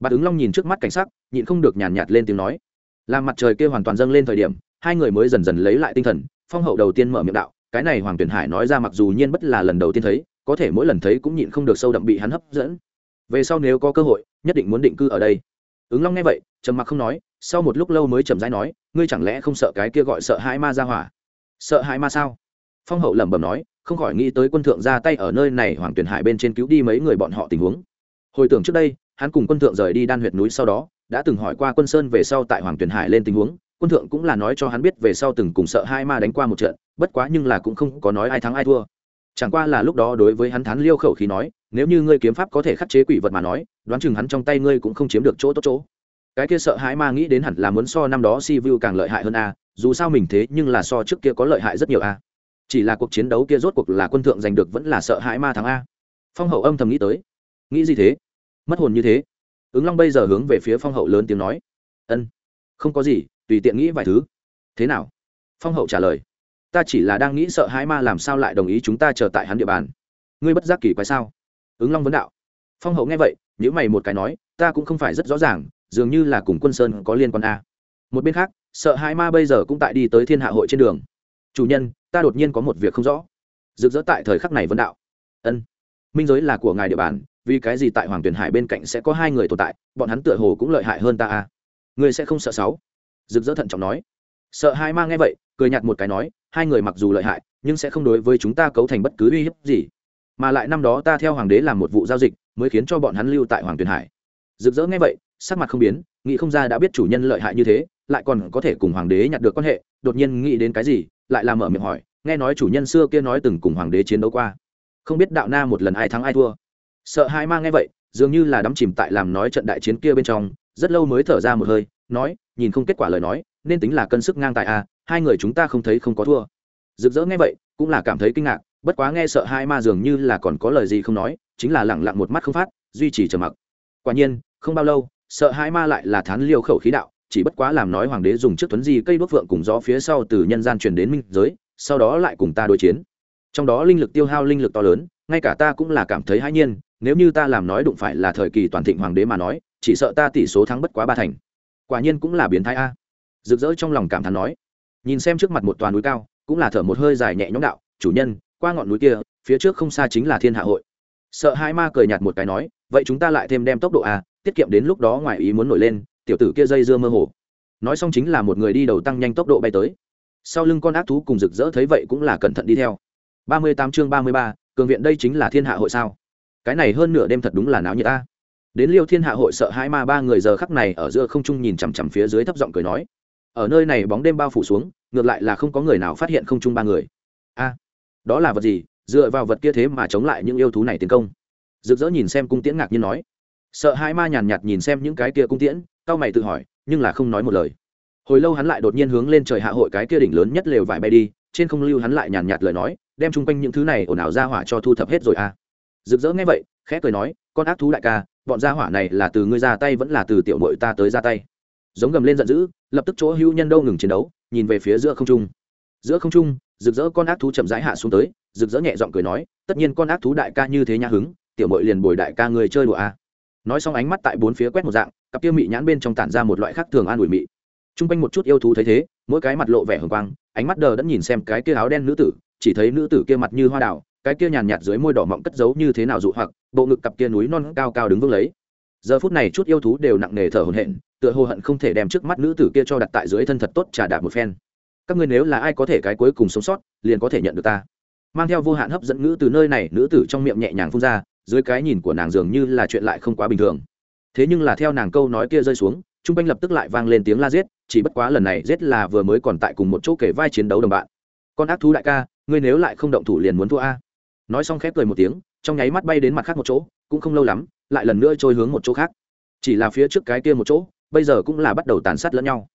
Speaker 1: Bà ứng long nhìn trước mắt cảnh sắc, nhịn không được nhàn nhạt lên tiếng nói làm mặt trời kia hoàn toàn dâng lên thời điểm, hai người mới dần dần lấy lại tinh thần, phong hậu đầu tiên mở miệng đạo, cái này hoàng tuyển hải nói ra mặc dù nhiên bất là lần đầu tiên thấy, có thể mỗi lần thấy cũng nhịn không được sâu đậm bị hắn hấp dẫn. Về sau nếu có cơ hội, nhất định muốn định cư ở đây. Ứng long nghe vậy, trầm mặc không nói, sau một lúc lâu mới trầm rãi nói, ngươi chẳng lẽ không sợ cái kia gọi sợ hãi ma ra hỏa? Sợ hãi ma sao? Phong hậu lẩm bẩm nói, không khỏi nghĩ tới quân thượng ra tay ở nơi này hoàng tuyển hải bên trên cứu đi mấy người bọn họ tình huống. Hồi tưởng trước đây, hắn cùng quân thượng rời đi đan huyệt núi sau đó đã từng hỏi qua quân sơn về sau tại hoàng tuyển hải lên tình huống, quân thượng cũng là nói cho hắn biết về sau từng cùng sợ hai ma đánh qua một trận, bất quá nhưng là cũng không có nói ai thắng ai thua. Chẳng qua là lúc đó đối với hắn thán liêu khẩu khí nói, nếu như ngươi kiếm pháp có thể khắc chế quỷ vật mà nói, đoán chừng hắn trong tay ngươi cũng không chiếm được chỗ tốt chỗ. Cái kia sợ hãi ma nghĩ đến hẳn là muốn so năm đó si vu càng lợi hại hơn a, dù sao mình thế nhưng là so trước kia có lợi hại rất nhiều a. Chỉ là cuộc chiến đấu kia rốt cuộc là quân thượng giành được vẫn là sợ hãi ma thắng a. Phong hậu âm thầm nghĩ tới. Nghĩ gì thế? Mất hồn như thế ứng long bây giờ hướng về phía phong hậu lớn tiếng nói. Ân, không có gì, tùy tiện nghĩ vài thứ. Thế nào? Phong hậu trả lời. Ta chỉ là đang nghĩ sợ hãi ma làm sao lại đồng ý chúng ta chờ tại hắn địa bàn. Ngươi bất giác kỳ quái sao? Ứng long vấn đạo. Phong hậu nghe vậy nhữ mày một cái nói, ta cũng không phải rất rõ ràng, dường như là cùng quân sơn có liên quan a. Một bên khác, sợ hãi ma bây giờ cũng tại đi tới thiên hạ hội trên đường. Chủ nhân, ta đột nhiên có một việc không rõ. Rực rỡ tại thời khắc này vấn đạo. Ân, minh giới là của ngài địa bàn vì cái gì tại hoàng tuyền hải bên cạnh sẽ có hai người tồn tại, bọn hắn tựa hồ cũng lợi hại hơn ta à? Ngươi sẽ không sợ sáu? Rực rỡ thận trọng nói. Sợ hai ma nghe vậy, cười nhạt một cái nói, hai người mặc dù lợi hại, nhưng sẽ không đối với chúng ta cấu thành bất cứ uy hiếp gì. Mà lại năm đó ta theo hoàng đế làm một vụ giao dịch, mới khiến cho bọn hắn lưu tại hoàng tuyền hải. Rực rỡ nghe vậy, sắc mặt không biến, nghĩ không ra đã biết chủ nhân lợi hại như thế, lại còn có thể cùng hoàng đế nhặt được quan hệ, đột nhiên nghĩ đến cái gì, lại làm mở miệng hỏi, nghe nói chủ nhân xưa kia nói từng cùng hoàng đế chiến đấu qua. Không biết đạo na một lần ai thắng ai thua sợ hai ma nghe vậy, dường như là đắm chìm tại làm nói trận đại chiến kia bên trong, rất lâu mới thở ra một hơi, nói, nhìn không kết quả lời nói, nên tính là cân sức ngang tại a à, hai người chúng ta không thấy không có thua. Rực rỡ nghe vậy, cũng là cảm thấy kinh ngạc, bất quá nghe sợ hai ma dường như là còn có lời gì không nói, chính là lẳng lặng một mắt không phát, duy trì trầm mặc. Quả nhiên, không bao lâu, sợ hai ma lại là thán liêu khẩu khí đạo, chỉ bất quá làm nói hoàng đế dùng trước tuấn di cây đốt vượng cùng gió phía sau từ nhân gian truyền đến minh giới, sau đó lại cùng ta đối chiến. Trong đó linh lực tiêu hao linh lực to lớn, ngay cả ta cũng là cảm thấy hãi nhiên nếu như ta làm nói đụng phải là thời kỳ toàn thịnh hoàng đế mà nói, chỉ sợ ta tỷ số thắng bất quá ba thành. Quả nhiên cũng là biến thái a. Rực rỡ trong lòng cảm thán nói. Nhìn xem trước mặt một toàn núi cao, cũng là thở một hơi dài nhẹ nhõm đạo, chủ nhân, qua ngọn núi kia, phía trước không xa chính là thiên hạ hội. Sợ hai ma cười nhạt một cái nói, vậy chúng ta lại thêm đem tốc độ a, tiết kiệm đến lúc đó ngoài ý muốn nổi lên, tiểu tử kia dây dưa mơ hồ. Nói xong chính là một người đi đầu tăng nhanh tốc độ bay tới. Sau lưng con ác thú cùng rực rỡ thấy vậy cũng là cẩn thận đi theo. Ba mươi tám chương ba mươi ba, cường viện đây chính là thiên hạ hội sao? Cái này hơn nửa đêm thật đúng là náo như ta. Đến liêu thiên hạ hội sợ hai ma ba người giờ khắc này ở giữa không trung nhìn chằm chằm phía dưới thấp giọng cười nói. Ở nơi này bóng đêm bao phủ xuống, ngược lại là không có người nào phát hiện không trung ba người. A, đó là vật gì? Dựa vào vật kia thế mà chống lại những yêu thú này tiến công. Rực rỡ nhìn xem cung tiễn ngạc nhiên nói. Sợ hai ma nhàn nhạt nhìn xem những cái kia cung tiễn, cao mày tự hỏi, nhưng là không nói một lời. Hồi lâu hắn lại đột nhiên hướng lên trời hạ hội cái kia đỉnh lớn nhất lều vải bay đi, trên không lưu hắn lại nhàn nhạt lời nói, đem chung quanh những thứ này ồn ào ra hỏa cho thu thập hết rồi à rực rỡ nghe vậy, khẽ cười nói, con ác thú đại ca, bọn gia hỏa này là từ ngươi ra tay vẫn là từ tiểu mội ta tới ra tay? Giống gầm lên giận dữ, lập tức chỗ hưu nhân đâu ngừng chiến đấu, nhìn về phía giữa không trung. Giữa không trung, rực rỡ con ác thú chậm rãi hạ xuống tới, rực rỡ nhẹ giọng cười nói, tất nhiên con ác thú đại ca như thế nhã hứng, tiểu mội liền bồi đại ca người chơi đùa à nói xong ánh mắt tại bốn phía quét một dạng, cặp kia mị nhãn bên trong tản ra một loại khác thường an ủi mị. T r u n g quanh một chút yêu thú thấy thế, mỗi cái mặt lộ vẻ hồng quang, ánh mắt đờ đẫn nhìn xem cái kia áo đen nữ tử, chỉ thấy nữ tử kia mặt như hoa đào cái kia nhàn nhạt dưới môi đỏ mọng cất giấu như thế nào dụ hoặc, bộ ngực cặp kia núi non cao cao đứng vững lấy. Giờ phút này chút yêu thú đều nặng nề thở hồn hển, tựa hồ hận không thể đem trước mắt nữ tử kia cho đặt tại dưới thân thật tốt trả đạp một phen. Các ngươi nếu là ai có thể cái cuối cùng sống sót, liền có thể nhận được ta. Mang theo vô hạn hấp dẫn nữ từ nơi này, nữ tử trong miệng nhẹ nhàng phun ra, dưới cái nhìn của nàng dường như là chuyện lại không quá bình thường. Thế nhưng là theo nàng câu nói kia rơi xuống, trung quanh lập tức lại vang lên tiếng la giết, chỉ bất quá lần này giết là vừa mới còn tại cùng một chỗ kể vai chiến đấu đồng bạn. Con ác thú đại ca, ngươi nếu lại không động thủ liền muốn thua a nói xong khép cười một tiếng, trong nháy mắt bay đến mặt khác một chỗ, cũng không lâu lắm, lại lần nữa trôi hướng một chỗ khác. Chỉ là phía trước cái kia một chỗ, bây giờ cũng là bắt đầu tàn sát lẫn nhau.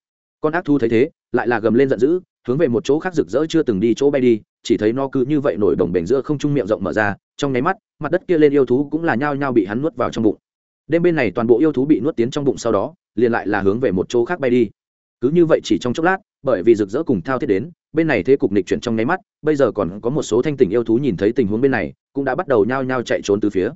Speaker 1: Con ác thu thấy thế, lại là gầm lên giận dữ, hướng về một chỗ khác rực rỡ chưa từng đi chỗ bay đi, chỉ thấy nó cứ như vậy nổi đồng bể giữa không trung miệng rộng mở ra, trong nháy mắt, mặt đất kia lên yêu thú cũng là nhao nhao bị hắn nuốt vào trong bụng. Đêm bên này toàn bộ yêu thú bị nuốt tiến trong bụng sau đó, liền lại là hướng về một chỗ khác bay đi. Cứ như vậy chỉ trong chốc lát bởi vì rực rỡ cùng thao thiết đến, bên này thế cục nịch chuyển trong nháy mắt, bây giờ còn có một số thanh tình yêu thú nhìn thấy tình huống bên này, cũng đã bắt đầu nhao nhao chạy trốn từ phía.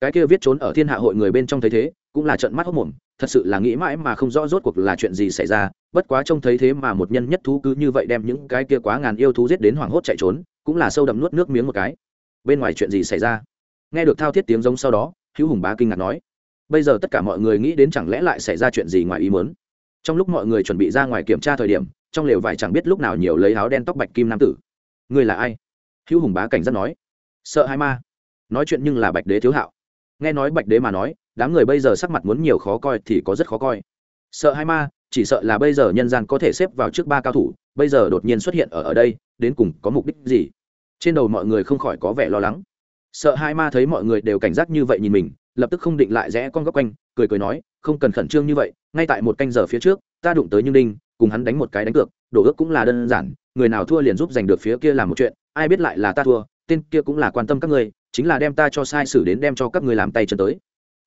Speaker 1: Cái kia viết trốn ở thiên hạ hội người bên trong thấy thế, cũng là trận mắt hốc mồm, thật sự là nghĩ mãi mà không rõ rốt cuộc là chuyện gì xảy ra, bất quá trông thấy thế mà một nhân nhất thú cứ như vậy đem những cái kia quá ngàn yêu thú giết đến hoảng hốt chạy trốn, cũng là sâu đậm nuốt nước miếng một cái. Bên ngoài chuyện gì xảy ra? Nghe được thao thiết tiếng giống sau đó, hữu hùng bá kinh ngạc nói, bây giờ tất cả mọi người nghĩ đến chẳng lẽ lại xảy ra chuyện gì ngoài ý muốn? Trong lúc mọi người chuẩn bị ra ngoài kiểm tra thời điểm trong lều vải chẳng biết lúc nào nhiều lấy áo đen tóc bạch kim nam tử. Người là ai? Hữu hùng bá cảnh giác nói. Sợ hai ma. Nói chuyện nhưng là bạch đế thiếu hạo. Nghe nói bạch đế mà nói, đám người bây giờ sắc mặt muốn nhiều khó coi thì có rất khó coi. Sợ hai ma, chỉ sợ là bây giờ nhân gian có thể xếp vào trước ba cao thủ, bây giờ đột nhiên xuất hiện ở ở đây, đến cùng có mục đích gì? Trên đầu mọi người không khỏi có vẻ lo lắng. Sợ hai ma thấy mọi người đều cảnh giác như vậy nhìn mình, lập tức không định lại rẽ con góc quanh, cười cười nói, không cần khẩn trương như vậy, ngay tại một canh giờ phía trước, ta đụng tới như đinh cùng hắn đánh một cái đánh cược, đổ ước cũng là đơn giản, người nào thua liền giúp giành được phía kia làm một chuyện, ai biết lại là ta thua, tên kia cũng là quan tâm các ngươi, chính là đem ta cho sai sử đến đem cho các ngươi làm tay chân tới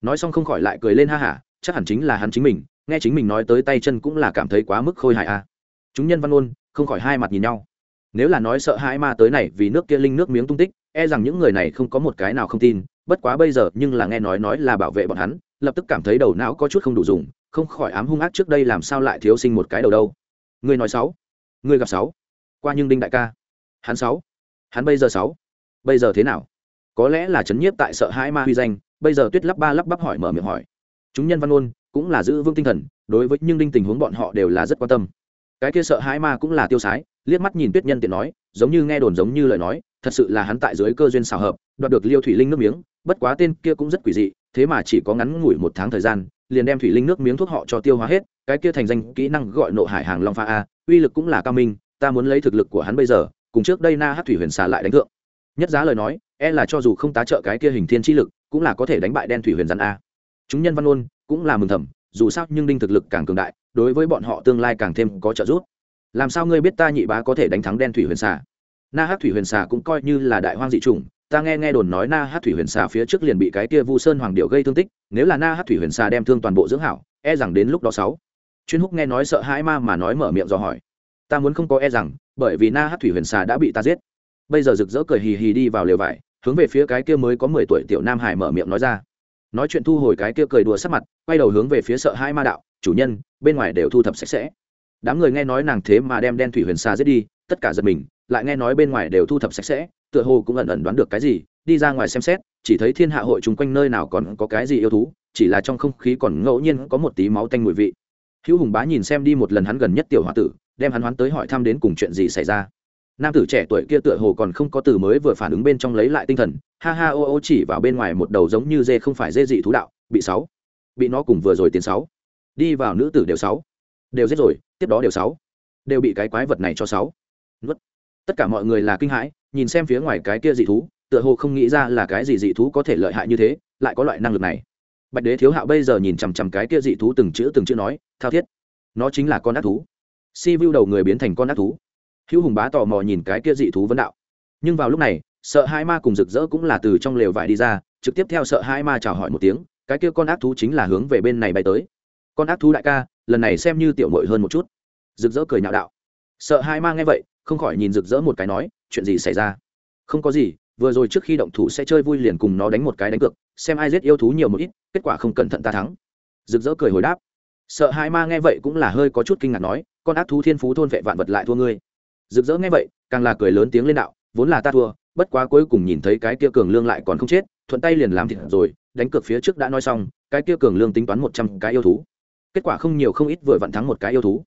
Speaker 1: nói xong không khỏi lại cười lên ha hả, chắc hẳn chính là hắn chính mình, nghe chính mình nói tới tay chân cũng là cảm thấy quá mức khôi hài a à. chúng nhân văn ôn không khỏi hai mặt nhìn nhau nếu là nói sợ hãi ma tới này vì nước kia linh nước miếng tung tích e rằng những người này không có một cái nào không tin, bất quá bây giờ nhưng là nghe nói nói là bảo vệ bọn hắn, lập tức cảm thấy đầu não có chút không đủ dùng không khỏi ám hung ác trước đây làm sao lại thiếu sinh một cái đầu đâu. Người nói sáu. Người gặp sáu. Qua nhưng đinh đại ca. Hắn sáu. Hắn bây giờ sáu. Bây giờ thế nào? Có lẽ là chấn nhiếp tại sợ hãi ma huy danh, bây giờ tuyết lắp ba lắp bắp hỏi mở miệng hỏi. Chúng nhân văn ôn cũng là giữ vững tinh thần, đối với nhưng đinh tình huống bọn họ đều là rất quan tâm. Cái kia sợ hãi ma cũng là tiêu sái, liếc mắt nhìn tuyết nhân tiện nói, giống như nghe đồn giống như lời nói, thật sự là hắn tại dưới cơ duyên xào hợp, đoạt được liêu thủy linh nước miếng, bất quá tên kia cũng rất quỷ dị, thế mà chỉ có ngắn ngủi một tháng thời gian liền đem thủy linh nước miếng thuốc họ cho tiêu hóa hết, cái kia thành danh kỹ năng gọi nộ hải hàng long pha a, uy lực cũng là cao minh, ta muốn lấy thực lực của hắn bây giờ, cùng trước đây na hát thủy huyền xà lại đánh thượng. Nhất giá lời nói e là cho dù không tá trợ cái kia hình thiên chi lực, cũng là có thể đánh bại đen thủy huyền rắn a. Chúng nhân văn ôn cũng là mừng thầm, dù sao nhưng đinh thực lực càng cường đại, đối với bọn họ tương lai càng thêm có trợ giúp. Làm sao ngươi biết ta nhị bá có thể đánh thắng đen thủy huyền xà? Na hát thủy huyền xà cũng coi như là đại hoang dị chủng ta nghe nghe đồn nói na hát thủy huyền xà phía trước liền bị cái kia vu sơn hoàng điệu gây thương tích, nếu là na hát thủy huyền xà đem thương toàn bộ dưỡng hảo e rằng đến lúc đó sáu. Chuyên húc nghe nói sợ hãi ma mà nói mở miệng do hỏi. Ta muốn không có e rằng, bởi vì na hát thủy huyền xà đã bị ta giết. Bây giờ rực rỡ cười hì hì đi vào lều vải, hướng về phía cái kia mới có mười tuổi tiểu nam hải mở miệng nói ra. Nói chuyện thu hồi cái kia cười đùa sắc mặt, quay đầu hướng về phía sợ hai ma đạo, chủ nhân, bên ngoài đều thu thập sạch sẽ. Đám người nghe nói nàng thế mà đem đen thủy huyền xà giết đi, tất cả giật mình, lại nghe nói bên ngoài đều thu thập sạch sẽ tựa hồ cũng ẩn ẩn đoán được cái gì, đi ra ngoài xem xét, chỉ thấy thiên hạ hội chung quanh nơi nào còn có cái gì yêu thú, chỉ là trong không khí còn ngẫu nhiên có một tí máu tanh mùi vị. Hữu hùng bá nhìn xem đi một lần hắn gần nhất tiểu h o a tử, đem hắn hoán tới hỏi thăm đến cùng chuyện gì xảy ra. Nam tử trẻ tuổi kia tựa hồ còn không có từ mới vừa phản ứng bên trong lấy lại tinh thần, ha ha ô ô chỉ vào bên ngoài một đầu giống như dê không phải dê dị thú đạo, bị sáu, bị nó cùng vừa rồi tiến sáu, đi vào nữ tử đều sáu, đều giết rồi, tiếp đó đều sáu, đều bị cái quái vật này cho sáu. Nuốt. Tất cả mọi người là kinh hãi nhìn xem phía ngoài cái kia dị thú, tựa hồ không nghĩ ra là cái gì dị thú có thể lợi hại như thế, lại có loại năng lực này. Bạch đế thiếu hạo bây giờ nhìn chằm chằm cái kia dị thú từng chữ từng chữ nói, thao thiết, nó chính là con ác thú. Si vu đầu người biến thành con ác thú. Hữu hùng bá tò mò nhìn cái kia dị thú vấn đạo. Nhưng vào lúc này, sợ hai ma cùng rực rỡ cũng là từ trong lều vải đi ra, trực tiếp theo sợ hai ma chào hỏi một tiếng, cái kia con ác thú chính là hướng về bên này bay tới. Con ác thú đại ca, lần này xem như tiểu mội hơn một chút. Rực rỡ cười nhạo đạo. Sợ hai ma nghe vậy, không khỏi nhìn rực rỡ một cái nói chuyện gì xảy ra? Không có gì, vừa rồi trước khi động thủ sẽ chơi vui liền cùng nó đánh một cái đánh cược, xem ai giết yêu thú nhiều một ít, kết quả không cẩn thận ta thắng. Rực rỡ cười hồi đáp. Sợ hai ma nghe vậy cũng là hơi có chút kinh ngạc nói, con ác thú thiên phú thôn vệ vạn vật lại thua ngươi. Rực rỡ nghe vậy, càng là cười lớn tiếng lên đạo, vốn là ta thua, bất quá cuối cùng nhìn thấy cái kia cường lương lại còn không chết, thuận tay liền làm thịt rồi, đánh cược phía trước đã nói xong, cái kia cường lương tính toán một trăm cái yêu thú. Kết quả không nhiều không ít vừa vặn thắng một cái yêu thú.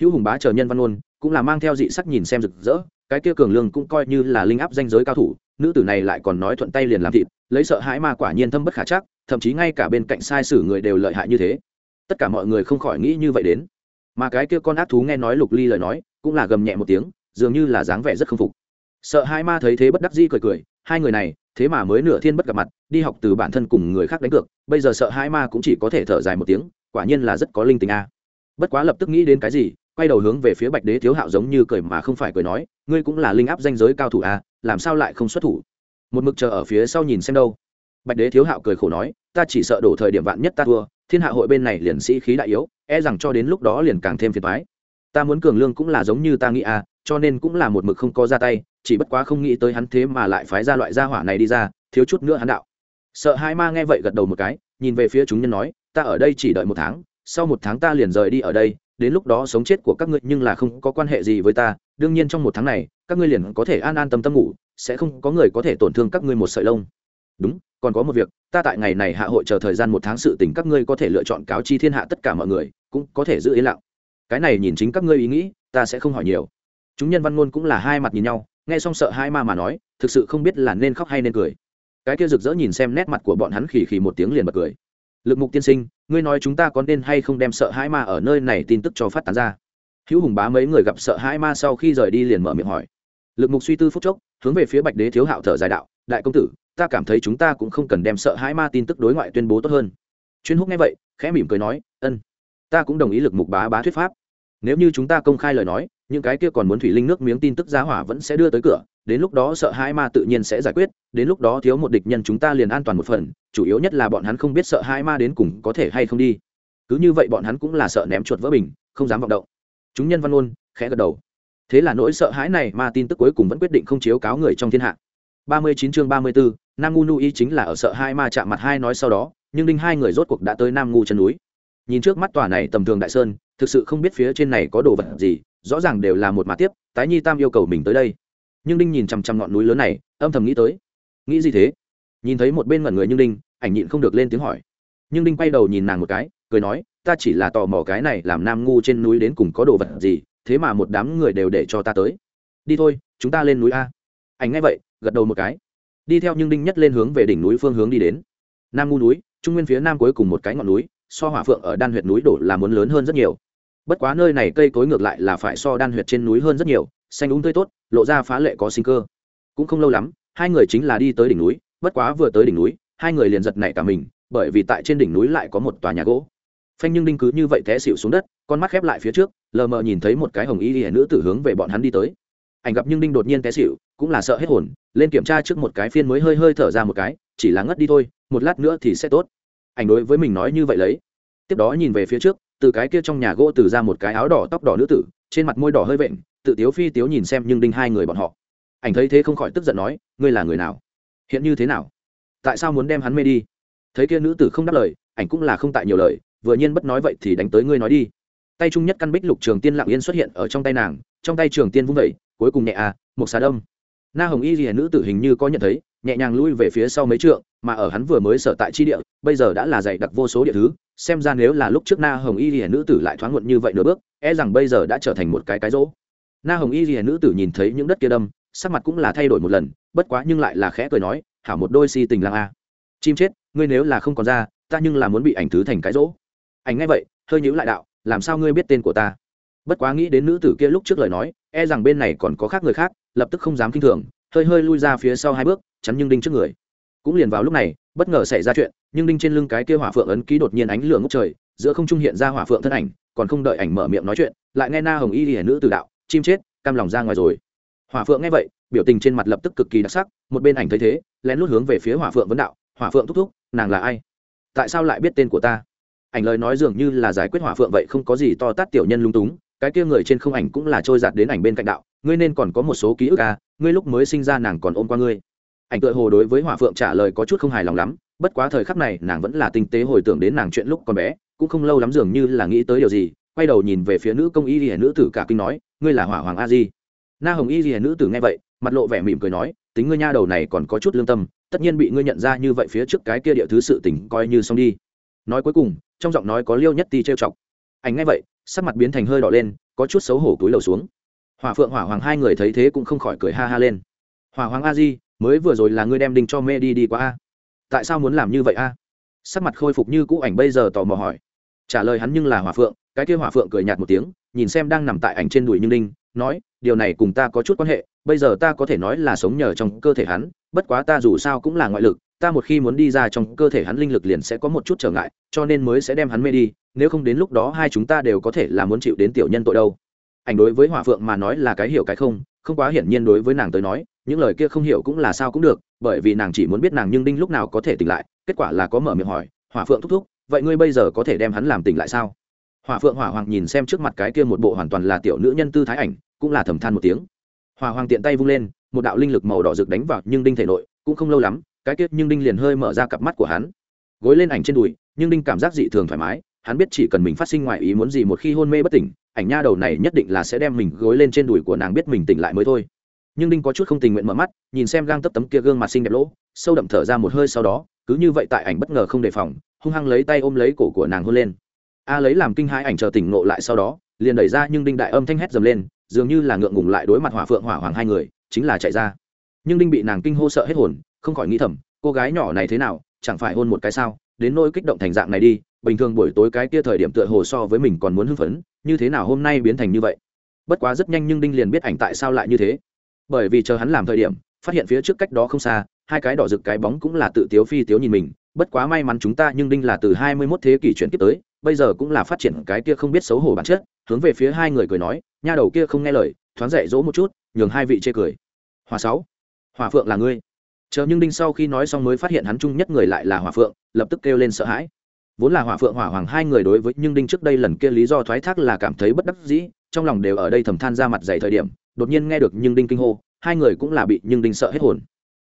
Speaker 1: Hữu hùng bá chờ nhân văn ôn cũng là mang theo dị sắc nhìn xem rực rỡ cái kia cường lương cũng coi như là linh áp danh giới cao thủ, nữ tử này lại còn nói thuận tay liền làm thịt, lấy sợ hãi ma quả nhiên thâm bất khả chắc, thậm chí ngay cả bên cạnh sai sử người đều lợi hại như thế. Tất cả mọi người không khỏi nghĩ như vậy đến. Mà cái kia con ác thú nghe nói lục ly lời nói, cũng là gầm nhẹ một tiếng, dường như là dáng vẻ rất không phục. Sợ hai ma thấy thế bất đắc di cười cười, hai người này, thế mà mới nửa thiên bất gặp mặt, đi học từ bản thân cùng người khác đánh cược, bây giờ sợ hai ma cũng chỉ có thể thở dài một tiếng, quả nhiên là rất có linh tình a. Bất quá lập tức nghĩ đến cái gì quay đầu hướng về phía bạch đế thiếu hạo giống như cười mà không phải cười nói ngươi cũng là linh áp danh giới cao thủ à, làm sao lại không xuất thủ? Một mực chờ ở phía sau nhìn xem đâu. Bạch đế thiếu hạo cười khổ nói ta chỉ sợ đổ thời điểm vạn nhất ta thua thiên hạ hội bên này liền sĩ khí đại yếu e rằng cho đến lúc đó liền càng thêm phiền thoái ta muốn cường lương cũng là giống như ta nghĩ à cho nên cũng là một mực không có ra tay chỉ bất quá không nghĩ tới hắn thế mà lại phái ra loại gia hỏa này đi ra thiếu chút nữa hắn đạo. Sợ hai ma nghe vậy gật đầu một cái nhìn về phía chúng nhân nói ta ở đây chỉ đợi một tháng sau một tháng ta liền rời đi ở đây đến lúc đó sống chết của các ngươi nhưng là không có quan hệ gì với ta, đương nhiên trong một tháng này, các ngươi liền có thể an an tâm tâm ngủ, sẽ không có người có thể tổn thương các ngươi một sợi lông. Đúng, còn có một việc, ta tại ngày này hạ hội chờ thời gian một tháng sự tình các ngươi có thể lựa chọn cáo chi thiên hạ tất cả mọi người, cũng có thể giữ yên lặng. Cái này nhìn chính các ngươi ý nghĩ, ta sẽ không hỏi nhiều. Chúng nhân văn ngôn cũng là hai mặt nhìn nhau, nghe xong sợ hai ma mà nói, thực sự không biết là nên khóc hay nên cười. Cái kia rực rỡ nhìn xem nét mặt của bọn hắn khỉ khỉ một tiếng liền bật cười lực mục tiên sinh, ngươi nói chúng ta có nên hay không đem sợ hãi ma ở nơi này tin tức cho phát tán ra? Hữu hùng bá mấy người gặp sợ hãi ma sau khi rời đi liền mở miệng hỏi. Lực mục suy tư phút chốc, hướng về phía bạch đế thiếu hạo thở dài đạo, đại công tử, ta cảm thấy chúng ta cũng không cần đem sợ hãi ma tin tức đối ngoại tuyên bố tốt hơn. Chuyên húc nghe vậy, khẽ mỉm cười nói, ân, ta cũng đồng ý lực mục bá bá thuyết pháp. Nếu như chúng ta công khai lời nói những cái kia còn muốn thủy linh nước miếng tin tức giá hỏa vẫn sẽ đưa tới cửa, đến lúc đó sợ hãi ma tự nhiên sẽ giải quyết, đến lúc đó thiếu một địch nhân chúng ta liền an toàn một phần, chủ yếu nhất là bọn hắn không biết sợ hãi ma đến cùng có thể hay không đi. Cứ như vậy bọn hắn cũng là sợ ném chuột vỡ bình, không dám vọng động. Chúng nhân văn ôn khẽ gật đầu. Thế là nỗi sợ hãi này ma tin tức cuối cùng vẫn quyết định không chiếu cáo người trong thiên hạ. Ba mươi chín chương ba mươi bốn nam ngu nu y chính là ở sợ hai ma chạm mặt hai nói sau đó, nhưng đinh hai người rốt cuộc đã tới nam ngu chân núi. Nhìn trước mắt tòa này tầm thường đại sơn, thực sự không biết phía trên này có đồ vật gì rõ ràng đều là một mà tiếp, tái nhi tam yêu cầu mình tới đây. Nhưng đinh nhìn chằm chằm ngọn núi lớn này, âm thầm nghĩ tới. Nghĩ gì thế? Nhìn thấy một bên ngẩn người nhưng đinh, ảnh nhịn không được lên tiếng hỏi. Nhưng đinh quay đầu nhìn nàng một cái, cười nói, ta chỉ là tò mò cái này làm nam ngu trên núi đến cùng có đồ vật gì, thế mà một đám người đều để cho ta tới. Đi thôi, chúng ta lên núi a. Ảnh nghe vậy, gật đầu một cái. Đi theo nhưng đinh nhất lên hướng về đỉnh núi phương hướng đi đến. Nam ngu núi, trung nguyên phía nam cuối cùng một cái ngọn núi, so hỏa phượng ở đan huyện núi đổ là muốn lớn hơn rất nhiều bất quá nơi này cây cối ngược lại là phải so đan huyệt trên núi hơn rất nhiều, xanh úng tươi tốt, lộ ra phá lệ có sinh cơ. Cũng không lâu lắm, hai người chính là đi tới đỉnh núi, bất quá vừa tới đỉnh núi, hai người liền giật nảy cả mình, bởi vì tại trên đỉnh núi lại có một tòa nhà gỗ. Phanh nhưng đinh cứ như vậy té xịu xuống đất, con mắt khép lại phía trước, lờ mờ nhìn thấy một cái hồng y hiển nữ tử hướng về bọn hắn đi tới. Ảnh gặp nhưng đinh đột nhiên té xịu cũng là sợ hết hồn, lên kiểm tra trước một cái phiên mới hơi hơi thở ra một cái, chỉ là ngất đi thôi, một lát nữa thì sẽ tốt. Ảnh đối với mình nói như vậy lấy. Tiếp đó nhìn về phía trước từ cái kia trong nhà gỗ từ ra một cái áo đỏ tóc đỏ nữ tử, trên mặt môi đỏ hơi vện, tự tiếu phi tiếu nhìn xem nhưng đinh hai người bọn họ. Ảnh thấy thế không khỏi tức giận nói, ngươi là người nào? Hiện như thế nào? Tại sao muốn đem hắn mê đi? Thấy kia nữ tử không đáp lời, ảnh cũng là không tại nhiều lời, vừa nhiên bất nói vậy thì đánh tới ngươi nói đi. Tay trung nhất căn bích lục trường tiên lặng yên xuất hiện ở trong tay nàng, trong tay trường tiên vung vẩy, cuối cùng nhẹ à một xà đông na hồng y rìa nữ tử hình như có nhận thấy, nhẹ nhàng lui về phía sau mấy trượng, mà ở hắn vừa mới sở tại chi địa bây giờ đã là dạy đặc vô số địa thứ, xem ra nếu là lúc trước na hồng y rìa nữ tử lại thoáng muộn như vậy nửa bước e rằng bây giờ đã trở thành một cái cái rỗ. Na hồng y rìa nữ tử nhìn thấy những đất kia đâm, sắc mặt cũng là thay đổi một lần, bất quá nhưng lại là khẽ cười nói, hảo một đôi si tình lang a. Chim chết, ngươi nếu là không còn ra, ta nhưng là muốn bị ảnh thứ thành cái rỗ. Ảnh ngay vậy, hơi nhữ lại đạo, làm sao ngươi biết tên của ta? Bất quá nghĩ đến nữ tử kia lúc trước lời nói e rằng bên này còn có khác người khác, lập tức không dám kinh thường, hơi hơi lui ra phía sau hai bước, chắn nhưng đinh trước người. Cũng liền vào lúc này bất ngờ xảy ra chuyện, nhưng đinh trên lưng cái kia hỏa phượng ấn ký đột nhiên ánh lửa ngốc trời, giữa không trung hiện ra hỏa phượng thân ảnh, còn không đợi ảnh mở miệng nói chuyện, lại nghe na hồng y hiển nữ từ đạo, chim chết, cam lòng ra ngoài rồi. Hỏa phượng nghe vậy, biểu tình trên mặt lập tức cực kỳ đặc sắc, một bên ảnh thấy thế, lén lút hướng về phía hỏa phượng vấn đạo, hỏa phượng thúc thúc, nàng là ai? Tại sao lại biết tên của ta? Ảnh lời nói dường như là giải quyết hỏa phượng vậy không có gì to tát tiểu nhân lung túng, cái kia người trên không ảnh cũng là trôi giạt đến ảnh bên cạnh đạo, ngươi nên còn có một số ký ức à ngươi lúc mới sinh ra nàng còn ôm qua ngươi ảnh tựa hồ đối với hỏa phượng trả lời có chút không hài lòng lắm, bất quá thời khắc này nàng vẫn là tinh tế hồi tưởng đến nàng chuyện lúc còn bé, cũng không lâu lắm dường như là nghĩ tới điều gì, quay đầu nhìn về phía nữ công y hiển nữ tử cả kinh nói, ngươi là hỏa hoàng a di? Na hồng y hiển nữ tử nghe vậy, mặt lộ vẻ mỉm cười nói, tính ngươi nha đầu này còn có chút lương tâm, tất nhiên bị ngươi nhận ra như vậy phía trước cái kia địa thứ sự tỉnh coi như xong đi. Nói cuối cùng, trong giọng nói có liêu nhất ti trêu chọc. Ảnh nghe vậy, sắc mặt biến thành hơi đỏ lên, có chút xấu hổ túi lầu xuống. Hỏa phượng hỏa hoàng hai người thấy thế cũng không khỏi cười ha ha lên. Hỏa hoàng a di mới vừa rồi là ngươi đem đinh cho mê đi đi qua a. Tại sao muốn làm như vậy a? Sắc mặt khôi phục như cũ ảnh bây giờ tò mò hỏi. Trả lời hắn nhưng là hỏa phượng, cái kia hỏa phượng cười nhạt một tiếng, nhìn xem đang nằm tại ảnh trên đùi nhưng đinh nói, điều này cùng ta có chút quan hệ, bây giờ ta có thể nói là sống nhờ trong cơ thể hắn, bất quá ta dù sao cũng là ngoại lực, ta một khi muốn đi ra trong cơ thể hắn linh lực liền sẽ có một chút trở ngại, cho nên mới sẽ đem hắn mê đi, nếu không đến lúc đó hai chúng ta đều có thể là muốn chịu đến tiểu nhân tội đâu. Ảnh đối với hỏa phượng mà nói là cái hiểu cái không không quá hiển nhiên đối với nàng tới nói những lời kia không hiểu cũng là sao cũng được, bởi vì nàng chỉ muốn biết nàng nhưng đinh lúc nào có thể tỉnh lại, kết quả là có mở miệng hỏi, hỏa phượng thúc thúc, vậy ngươi bây giờ có thể đem hắn làm tỉnh lại sao? Hỏa phượng hỏa hoàng nhìn xem trước mặt cái kia một bộ hoàn toàn là tiểu nữ nhân tư thái ảnh, cũng là thầm than một tiếng. Hỏa hoàng tiện tay vung lên, một đạo linh lực màu đỏ rực đánh vào nhưng đinh thể nội, cũng không lâu lắm, cái kia nhưng đinh liền hơi mở ra cặp mắt của hắn. Gối lên ảnh trên đùi, nhưng đinh cảm giác dị thường thoải mái, hắn biết chỉ cần mình phát sinh ngoài ý muốn gì một khi hôn mê bất tỉnh, ảnh nha đầu này nhất định là sẽ đem mình gối lên trên đùi của nàng biết mình tỉnh lại mới thôi nhưng đinh có chút không tình nguyện mở mắt, nhìn xem gang tấp tấm kia gương mặt xinh đẹp lỗ, sâu đậm thở ra một hơi sau đó, cứ như vậy tại ảnh bất ngờ không đề phòng, hung hăng lấy tay ôm lấy cổ của nàng hôn lên. A lấy làm kinh hãi ảnh chờ tỉnh nộ lại sau đó, liền đẩy ra nhưng đinh đại âm thanh hét dầm lên, dường như là ngượng ngùng lại đối mặt hỏa phượng hỏa hoàng hai người, chính là chạy ra. Nhưng đinh bị nàng kinh hô sợ hết hồn, không khỏi nghĩ thầm, cô gái nhỏ này thế nào, chẳng phải hôn một cái sao, đến nỗi kích động thành dạng này đi, bình thường buổi tối cái kia thời điểm tựa hồ so với mình còn muốn hưng phấn, như thế nào hôm nay biến thành như vậy? Bất quá rất nhanh nhưng đinh liền biết ảnh tại sao lại như thế bởi vì chờ hắn làm thời điểm, phát hiện phía trước cách đó không xa, hai cái đỏ rực cái bóng cũng là tự tiếu phi tiếu nhìn mình, bất quá may mắn chúng ta nhưng đinh là từ hai mươi 21 thế kỷ chuyển tiếp tới, bây giờ cũng là phát triển cái kia không biết xấu hổ bản chất, hướng về phía hai người cười nói, nha đầu kia không nghe lời, thoáng dạy dỗ một chút, nhường hai vị chê cười. Hòa sáu, hòa phượng là ngươi. Chờ nhưng đinh sau khi nói xong mới phát hiện hắn chung nhất người lại là hòa phượng, lập tức kêu lên sợ hãi. Vốn là hỏa phượng hỏa hoàng hai người đối với nhưng đinh trước đây lần kia lý do thoái thác là cảm thấy bất đắc dĩ trong lòng đều ở đây thầm than ra mặt dày thời điểm, đột nhiên nghe được nhưng đinh kinh hô, hai người cũng là bị nhưng đinh sợ hết hồn.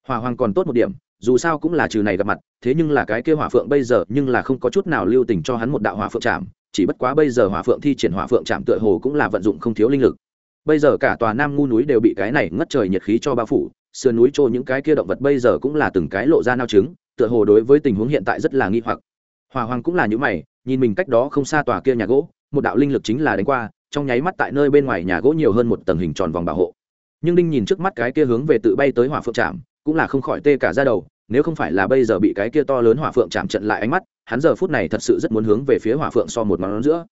Speaker 1: Hỏa hoàng còn tốt một điểm, dù sao cũng là trừ này gặp mặt, thế nhưng là cái kia hỏa phượng bây giờ nhưng là không có chút nào lưu tình cho hắn một đạo hỏa phượng chạm chỉ bất quá bây giờ hỏa phượng thi triển hỏa phượng chạm tựa hồ cũng là vận dụng không thiếu linh lực. Bây giờ cả tòa nam ngu núi đều bị cái này ngất trời nhiệt khí cho bao phủ, sườn núi trôi những cái kia động vật bây giờ cũng là từng cái lộ ra nao trứng, tựa hồ đối với tình huống hiện tại rất là nghi hoặc. Hòa hoàng cũng là những mày, nhìn mình cách đó không xa tòa kia nhà gỗ, một đạo linh lực chính là đánh qua trong nháy mắt tại nơi bên ngoài nhà gỗ nhiều hơn một tầng hình tròn vòng bảo hộ. Nhưng đinh nhìn trước mắt cái kia hướng về tự bay tới hỏa phượng trạm, cũng là không khỏi tê cả ra đầu, nếu không phải là bây giờ bị cái kia to lớn hỏa phượng chạm trận lại ánh mắt, hắn giờ phút này thật sự rất muốn hướng về phía hỏa phượng so một món giữa.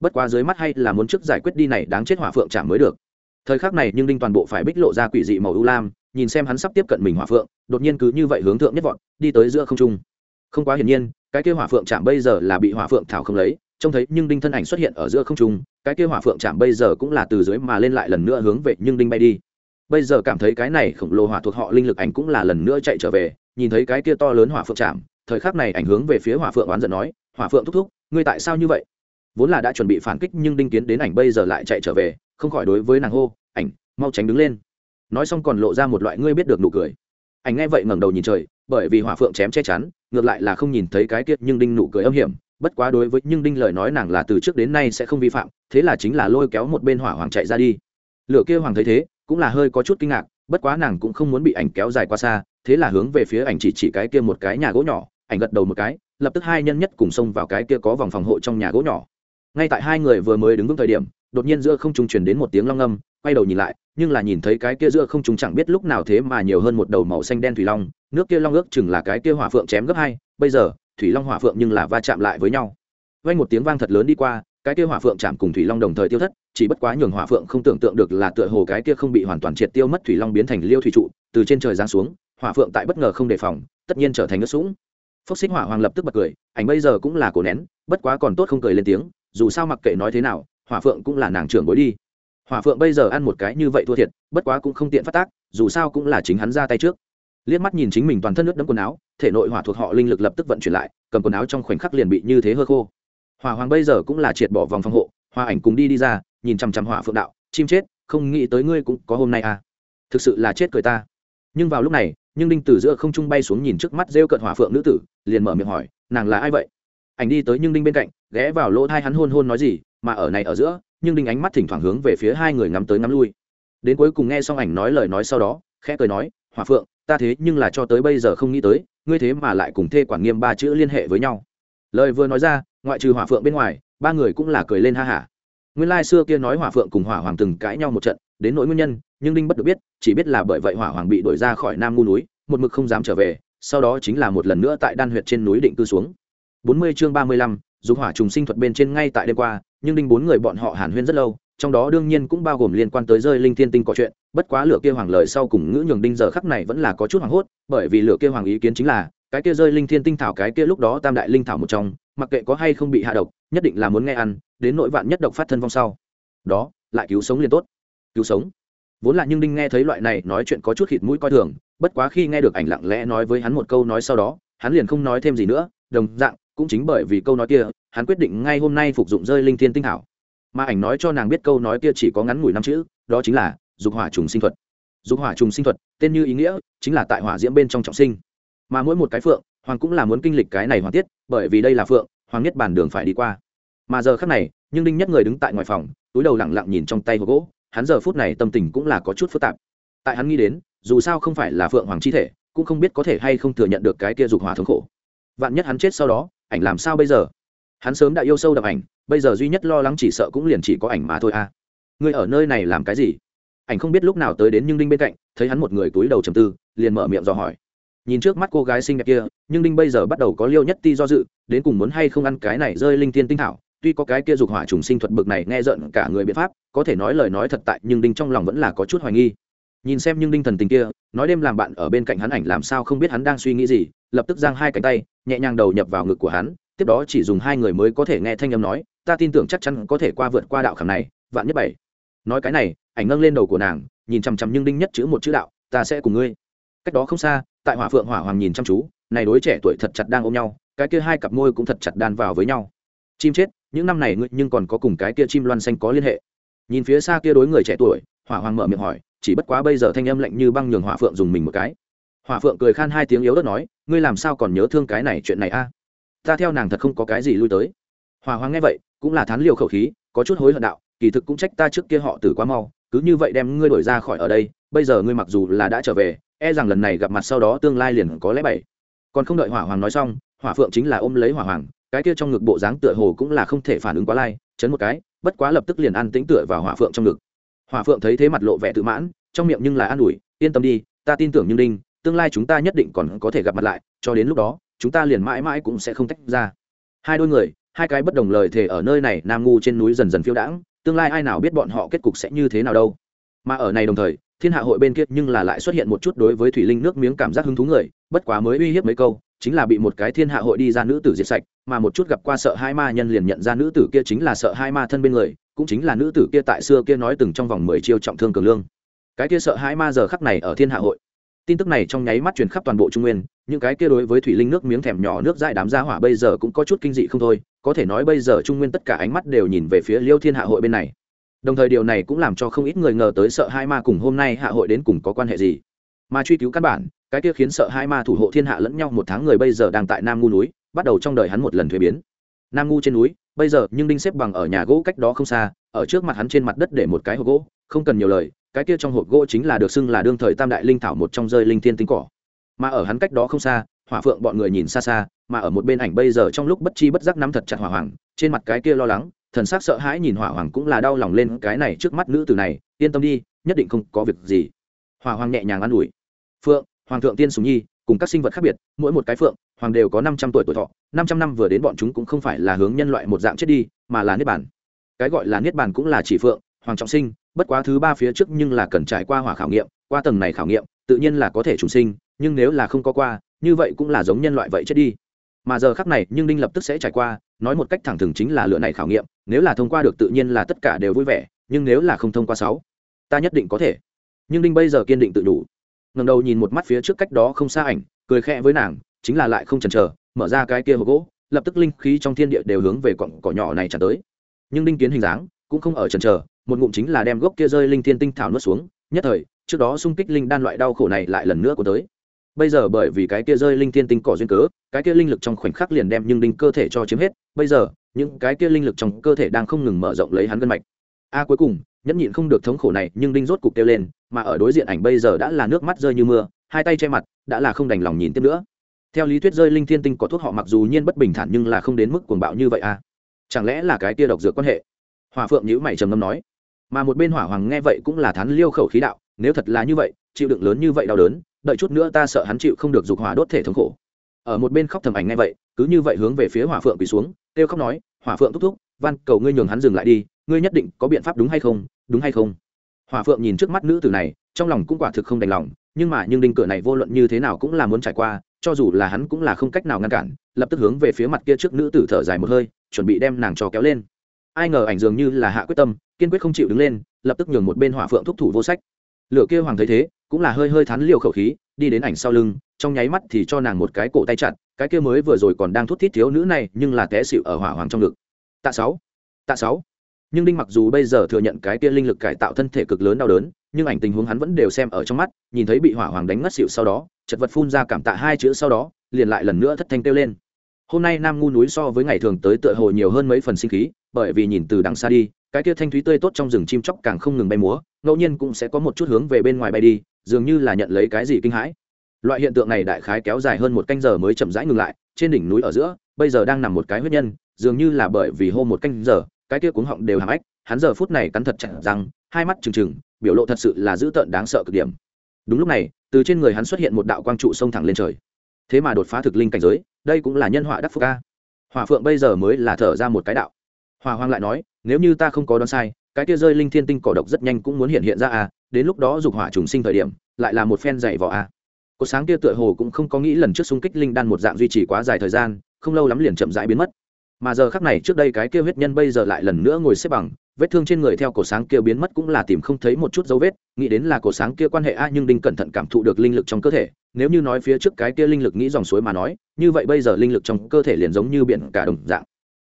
Speaker 1: Bất quá dưới mắt hay là muốn trước giải quyết đi này đáng chết hỏa phượng chạm mới được. Thời khắc này nhưng đinh toàn bộ phải bích lộ ra quỷ dị màu ưu lam, nhìn xem hắn sắp tiếp cận mình hỏa phượng, đột nhiên cứ như vậy hướng thượng nhất vọt, đi tới giữa không trung. Không quá hiển nhiên, cái kia hỏa phượng chạm bây giờ là bị hỏa phượng thảo không lấy trông thấy nhưng đinh thân ảnh xuất hiện ở giữa không trung, cái kia hỏa phượng chạm bây giờ cũng là từ dưới mà lên lại lần nữa hướng về nhưng đinh bay đi. Bây giờ cảm thấy cái này khổng lồ hỏa thuộc họ linh lực ảnh cũng là lần nữa chạy trở về, nhìn thấy cái kia to lớn hỏa phượng chạm, thời khắc này ảnh hướng về phía hỏa phượng oán giận nói, hỏa phượng thúc thúc, ngươi tại sao như vậy? Vốn là đã chuẩn bị phản kích nhưng đinh kiến đến ảnh bây giờ lại chạy trở về, không khỏi đối với nàng hô, ảnh, mau tránh đứng lên. Nói xong còn lộ ra một loại ngươi biết được nụ cười. Ảnh nghe vậy ngẩng đầu nhìn trời, bởi vì hỏa phượng chém che chắn, ngược lại là không nhìn thấy cái kia nhưng đinh nụ cười âm hiểm bất quá đối với nhưng đinh lời nói nàng là từ trước đến nay sẽ không vi phạm, thế là chính là lôi kéo một bên hỏa hoàng chạy ra đi. Lửa kia hoàng thấy thế, cũng là hơi có chút kinh ngạc, bất quá nàng cũng không muốn bị ảnh kéo dài qua xa, thế là hướng về phía ảnh chỉ chỉ cái kia một cái nhà gỗ nhỏ, ảnh gật đầu một cái, lập tức hai nhân nhất cùng xông vào cái kia có vòng phòng hộ trong nhà gỗ nhỏ. Ngay tại hai người vừa mới đứng vững thời điểm, đột nhiên giữa không trung truyền đến một tiếng long âm, quay đầu nhìn lại, nhưng là nhìn thấy cái kia giữa không trung chẳng biết lúc nào thế mà nhiều hơn một đầu màu xanh đen thủy long, nước kia long ước chừng là cái kia hỏa phượng chém gấp hai, bây giờ thủy long hỏa phượng nhưng là va chạm lại với nhau. Vang một tiếng vang thật lớn đi qua, cái kia hỏa phượng chạm cùng thủy long đồng thời tiêu thất, chỉ bất quá nhường hỏa phượng không tưởng tượng được là tựa hồ cái kia không bị hoàn toàn triệt tiêu mất thủy long biến thành liêu thủy trụ, từ trên trời giáng xuống, hỏa phượng tại bất ngờ không đề phòng, tất nhiên trở thành nước sũng. Phốc xích hỏa hoàng lập tức bật cười, ảnh bây giờ cũng là cổ nén, bất quá còn tốt không cười lên tiếng, dù sao mặc kệ nói thế nào, hỏa phượng cũng là nàng trưởng bối đi. Hỏa phượng bây giờ ăn một cái như vậy thua thiệt, bất quá cũng không tiện phát tác, dù sao cũng là chính hắn ra tay trước liếc mắt nhìn chính mình toàn thân nước đẫm quần áo, thể nội hỏa thuộc họ linh lực lập tức vận chuyển lại, cầm quần áo trong khoảnh khắc liền bị như thế hơ khô. Hỏa hoàng bây giờ cũng là triệt bỏ vòng phòng hộ, hoa ảnh cùng đi đi ra, nhìn chằm chằm hỏa phượng đạo, chim chết, không nghĩ tới ngươi cũng có hôm nay à. Thực sự là chết cười ta. Nhưng vào lúc này, nhưng đinh Tử giữa không trung bay xuống nhìn trước mắt rêu cận hỏa phượng nữ tử, liền mở miệng hỏi, nàng là ai vậy? Ảnh đi tới nhưng đinh bên cạnh, ghé vào lỗ thai hắn hôn hôn nói gì, mà ở này ở giữa, nhưng đinh ánh mắt thỉnh thoảng hướng về phía hai người ngắm tới ngắm lui. Đến cuối cùng nghe xong ảnh nói lời nói sau đó, khẽ cười nói, hỏa phượng ta thế nhưng là cho tới bây giờ không nghĩ tới ngươi thế mà lại cùng thê quản nghiêm ba chữ liên hệ với nhau. Lời vừa nói ra ngoại trừ hỏa phượng bên ngoài ba người cũng là cười lên ha hả. Nguyên lai xưa kia nói hỏa phượng cùng hỏa hoàng từng cãi nhau một trận đến nỗi nguyên nhân nhưng đinh bất được biết chỉ biết là bởi vậy hỏa hoàng bị đuổi ra khỏi nam ngu núi một mực không dám trở về sau đó chính là một lần nữa tại đan huyệt trên núi định cư xuống. Bốn mươi chương ba mươi lăm, dùng hỏa trùng sinh thuật bên trên ngay tại đêm qua nhưng đinh bốn người bọn họ hàn huyên rất lâu trong đó đương nhiên cũng bao gồm liên quan tới rơi linh thiên tinh có chuyện, bất quá lửa kia hoàng lời sau cùng ngữ nhường đinh giờ khắc này vẫn là có chút hoảng hốt, bởi vì lửa kia hoàng ý kiến chính là, cái kia rơi linh thiên tinh thảo cái kia lúc đó tam đại linh thảo một trong, mặc kệ có hay không bị hạ độc, nhất định là muốn nghe ăn, đến nội vạn nhất độc phát thân vong sau. Đó, lại cứu sống liền tốt. Cứu sống. Vốn là nhưng đinh nghe thấy loại này nói chuyện có chút khịt mũi coi thường, bất quá khi nghe được ảnh lặng lẽ nói với hắn một câu nói sau đó, hắn liền không nói thêm gì nữa, đồng dạng, cũng chính bởi vì câu nói kia, hắn quyết định ngay hôm nay phục dụng rơi linh thiên tinh thảo mà ảnh nói cho nàng biết câu nói kia chỉ có ngắn ngủi năm chữ, đó chính là dục hỏa trùng sinh thuật. Dục hỏa trùng sinh thuật, tên như ý nghĩa, chính là tại hỏa diễm bên trong trọng sinh. Mà mỗi một cái phượng, hoàng cũng là muốn kinh lịch cái này hoàn tiết, bởi vì đây là phượng, hoàng nhất bản đường phải đi qua. Mà giờ khác này, nhưng đinh nhất người đứng tại ngoài phòng, túi đầu lẳng lặng nhìn trong tay hộp gỗ, hắn giờ phút này tâm tình cũng là có chút phức tạp. Tại hắn nghĩ đến, dù sao không phải là phượng hoàng chi thể, cũng không biết có thể hay không thừa nhận được cái kia dục hỏa thống khổ. Vạn nhất hắn chết sau đó, ảnh làm sao bây giờ? Hắn sớm đã yêu sâu đập ảnh, bây giờ duy nhất lo lắng chỉ sợ cũng liền chỉ có ảnh mà thôi à. Ngươi ở nơi này làm cái gì? Ảnh không biết lúc nào tới đến nhưng đinh bên cạnh, thấy hắn một người túi đầu trầm tư, liền mở miệng dò hỏi. Nhìn trước mắt cô gái xinh đẹp kia, nhưng đinh bây giờ bắt đầu có liêu nhất ti do dự, đến cùng muốn hay không ăn cái này rơi linh tiên tinh thảo. Tuy có cái kia dục hỏa trùng sinh thuật bực này nghe giận cả người biện pháp, có thể nói lời nói thật tại, nhưng đinh trong lòng vẫn là có chút hoài nghi. Nhìn xem nhưng đinh thần tình kia, nói đêm làm bạn ở bên cạnh hắn ảnh làm sao không biết hắn đang suy nghĩ gì, lập tức giang hai cánh tay, nhẹ nhàng đầu nhập vào ngực của hắn tiếp đó chỉ dùng hai người mới có thể nghe thanh âm nói, ta tin tưởng chắc chắn có thể qua vượt qua đạo khảm này, vạn nhất bảy. Nói cái này, ảnh nâng lên đầu của nàng, nhìn chằm chằm nhưng đinh nhất chữ một chữ đạo, ta sẽ cùng ngươi. Cách đó không xa, tại hỏa phượng hỏa hoàng nhìn chăm chú, này đối trẻ tuổi thật chặt đang ôm nhau, cái kia hai cặp môi cũng thật chặt đan vào với nhau. Chim chết, những năm này ngươi nhưng còn có cùng cái kia chim loan xanh có liên hệ. Nhìn phía xa kia đối người trẻ tuổi, hỏa hoàng mở miệng hỏi, chỉ bất quá bây giờ thanh âm lạnh như băng nhường hỏa phượng dùng mình một cái. Hỏa phượng cười khan hai tiếng yếu đất nói, ngươi làm sao còn nhớ thương cái này chuyện này a? Ta theo nàng thật không có cái gì lui tới. Hòa hoàng nghe vậy, cũng là thán liều khẩu khí, có chút hối hận đạo, kỳ thực cũng trách ta trước kia họ tử quá mau, cứ như vậy đem ngươi đổi ra khỏi ở đây, bây giờ ngươi mặc dù là đã trở về e rằng lần này gặp mặt sau đó tương lai liền có lẽ bảy. Còn không đợi hỏa hoàng nói xong, hỏa phượng chính là ôm lấy hỏa hoàng cái kia trong ngực bộ dáng tựa hồ cũng là không thể phản ứng quá lai, chấn một cái, bất quá lập tức liền ăn tĩnh tựa vào hỏa phượng trong ngực. Hỏa phượng thấy thế mặt lộ vẻ tự mãn, trong miệng nhưng là an ủi, yên tâm đi, ta tin tưởng như đinh, tương lai chúng ta nhất định còn có thể gặp mặt lại, cho đến lúc đó chúng ta liền mãi mãi cũng sẽ không tách ra. Hai đôi người, hai cái bất đồng lời thề ở nơi này nam ngu trên núi dần dần phiêu đãng, tương lai ai nào biết bọn họ kết cục sẽ như thế nào đâu. Mà ở này đồng thời, thiên hạ hội bên kia nhưng là lại xuất hiện một chút đối với thủy linh nước miếng cảm giác hứng thú người, bất quá mới uy hiếp mấy câu, chính là bị một cái thiên hạ hội đi ra nữ tử diệt sạch, mà một chút gặp qua sợ hai ma nhân liền nhận ra nữ tử kia chính là sợ hai ma thân bên người, cũng chính là nữ tử kia tại xưa kia nói từng trong vòng mười chiêu trọng thương cường lương. Cái kia sợ hai ma giờ khắc này ở thiên hạ hội tin tức này trong nháy mắt truyền khắp toàn bộ trung nguyên, những cái kia đối với thủy linh nước miếng thèm nhỏ nước dại đám gia hỏa bây giờ cũng có chút kinh dị không thôi, có thể nói bây giờ trung nguyên tất cả ánh mắt đều nhìn về phía liêu thiên hạ hội bên này. Đồng thời điều này cũng làm cho không ít người ngờ tới sợ hai ma cùng hôm nay hạ hội đến cùng có quan hệ gì. Mà truy cứu căn bản, cái kia khiến sợ hai ma thủ hộ thiên hạ lẫn nhau một tháng người bây giờ đang tại nam ngu núi, bắt đầu trong đời hắn một lần thuế biến. Nam ngu trên núi, bây giờ nhưng đinh xếp bằng ở nhà gỗ cách đó không xa, ở trước mặt hắn trên mặt đất để một cái hộp gỗ, không cần nhiều lời cái kia trong hộp gỗ chính là được xưng là đương thời tam đại linh thảo một trong rơi linh thiên tinh cỏ. Mà ở hắn cách đó không xa, hỏa phượng bọn người nhìn xa xa, mà ở một bên ảnh bây giờ trong lúc bất chi bất giác nắm thật chặt hỏa hoàng, trên mặt cái kia lo lắng, thần sắc sợ hãi nhìn hỏa hoàng cũng là đau lòng lên cái này trước mắt nữ tử này, yên tâm đi, nhất định không có việc gì. Hỏa hoàng nhẹ nhàng an ủi. Phượng, hoàng thượng tiên sùng nhi, cùng các sinh vật khác biệt, mỗi một cái phượng, hoàng đều có năm trăm tuổi tuổi thọ, năm trăm năm vừa đến bọn chúng cũng không phải là hướng nhân loại một dạng chết đi, mà là niết bàn. Cái gọi là niết bàn cũng là chỉ phượng, hoàng trọng sinh bất quá thứ ba phía trước nhưng là cần trải qua hỏa khảo nghiệm, qua tầng này khảo nghiệm, tự nhiên là có thể trùng sinh, nhưng nếu là không có qua, như vậy cũng là giống nhân loại vậy chết đi. Mà giờ khắc này, nhưng đinh lập tức sẽ trải qua, nói một cách thẳng thừng chính là lựa này khảo nghiệm, nếu là thông qua được tự nhiên là tất cả đều vui vẻ, nhưng nếu là không thông qua sáu, ta nhất định có thể. Nhưng đinh bây giờ kiên định tự đủ. Ngầm đầu nhìn một mắt phía trước cách đó không xa ảnh, cười khẽ với nàng, chính là lại không chần chờ, mở ra cái kia hộp gỗ, lập tức linh khí trong thiên địa đều hướng về cọng cỏ nhỏ này trả tới. Nhưng đinh kiến hình dáng cũng không ở chần chờ một ngụm chính là đem gốc kia rơi linh thiên tinh thảo nuốt xuống, nhất thời, trước đó xung kích linh đan loại đau khổ này lại lần nữa của tới. Bây giờ bởi vì cái kia rơi linh thiên tinh cỏ duyên cớ, cái kia linh lực trong khoảnh khắc liền đem nhưng đinh cơ thể cho chiếm hết, bây giờ, những cái kia linh lực trong cơ thể đang không ngừng mở rộng lấy hắn gân mạch. A à, cuối cùng, nhẫn nhịn không được thống khổ này, nhưng đinh rốt cục kêu lên, mà ở đối diện ảnh bây giờ đã là nước mắt rơi như mưa, hai tay che mặt, đã là không đành lòng nhìn tiếp nữa. Theo lý thuyết rơi linh thiên tinh có thuốc họ mặc dù nhiên bất bình thản nhưng là không đến mức cuồng bạo như vậy à. Chẳng lẽ là cái kia độc dược quan hệ? Hòa phượng nhữ mày trầm ngâm nói mà một bên hỏa hoàng nghe vậy cũng là thán liêu khẩu khí đạo, nếu thật là như vậy, chịu đựng lớn như vậy đau đớn, đợi chút nữa ta sợ hắn chịu không được dục hỏa đốt thể thống khổ. Ở một bên khóc thầm ảnh nghe vậy, cứ như vậy hướng về phía hỏa phượng quỳ xuống, kêu khóc nói, hỏa phượng thúc thúc, van, cầu ngươi nhường hắn dừng lại đi, ngươi nhất định có biện pháp đúng hay không, đúng hay không? Hỏa phượng nhìn trước mắt nữ tử này, trong lòng cũng quả thực không đành lòng, nhưng mà nhưng đinh cửa này vô luận như thế nào cũng là muốn trải qua, cho dù là hắn cũng là không cách nào ngăn cản, lập tức hướng về phía mặt kia trước nữ tử thở dài một hơi, chuẩn bị đem nàng cho kéo lên. Ai ngờ ảnh dường như là hạ quyết tâm kiên quyết không chịu đứng lên, lập tức nhường một bên hỏa phượng thúc thủ vô sách. Lửa kia hoàng thấy thế, cũng là hơi hơi thắn liều khẩu khí, đi đến ảnh sau lưng, trong nháy mắt thì cho nàng một cái cổ tay chặt, cái kia mới vừa rồi còn đang thút thít thiếu nữ này, nhưng là té xịu ở hỏa hoàng trong ngực. Tạ sáu tạ sáu. Nhưng đinh mặc dù bây giờ thừa nhận cái kia linh lực cải tạo thân thể cực lớn đau đớn, nhưng ảnh tình huống hắn vẫn đều xem ở trong mắt, nhìn thấy bị hỏa hoàng đánh ngất xịu sau đó, chật vật phun ra cảm tạ hai chữ sau đó, liền lại lần nữa thất thanh kêu lên. Hôm nay nam ngu núi so với ngày thường tới tựa hồ nhiều hơn mấy phần sinh khí, bởi vì nhìn từ đằng xa đi cái kia thanh thúy tươi tốt trong rừng chim chóc càng không ngừng bay múa, ngẫu nhiên cũng sẽ có một chút hướng về bên ngoài bay đi, dường như là nhận lấy cái gì kinh hãi. Loại hiện tượng này đại khái kéo dài hơn một canh giờ mới chậm rãi ngừng lại, trên đỉnh núi ở giữa, bây giờ đang nằm một cái huyết nhân, dường như là bởi vì hô một canh giờ, cái kia cuống họng đều hàm ếch, hắn giờ phút này cắn thật chặt rằng hai mắt trừng trừng, biểu lộ thật sự là dữ tợn đáng sợ cực điểm. Đúng lúc này, từ trên người hắn xuất hiện một đạo quang trụ sông thẳng lên trời. Thế mà đột phá thực linh cảnh giới, đây cũng là nhân họa đắc phúc ca. Hòa phượng bây giờ mới là thở ra một cái đạo. Hòa hoang lại nói nếu như ta không có đoán sai, cái kia rơi linh thiên tinh cỏ độc rất nhanh cũng muốn hiện hiện ra à đến lúc đó dục hỏa trùng sinh thời điểm, lại là một phen dày vỏ à. Cột sáng kia tựa hồ cũng không có nghĩ lần trước xung kích linh đan một dạng duy trì quá dài thời gian, không lâu lắm liền chậm rãi biến mất. Mà giờ khắc này trước đây cái kia huyết nhân bây giờ lại lần nữa ngồi xếp bằng, vết thương trên người theo cổ sáng kia biến mất cũng là tìm không thấy một chút dấu vết, nghĩ đến là cổ sáng kia quan hệ a, nhưng đinh cẩn thận cảm thụ được linh lực trong cơ thể, nếu như nói phía trước cái kia linh lực nghĩ dòng suối mà nói, như vậy bây giờ linh lực trong cơ thể liền giống như biển cả đồng dạng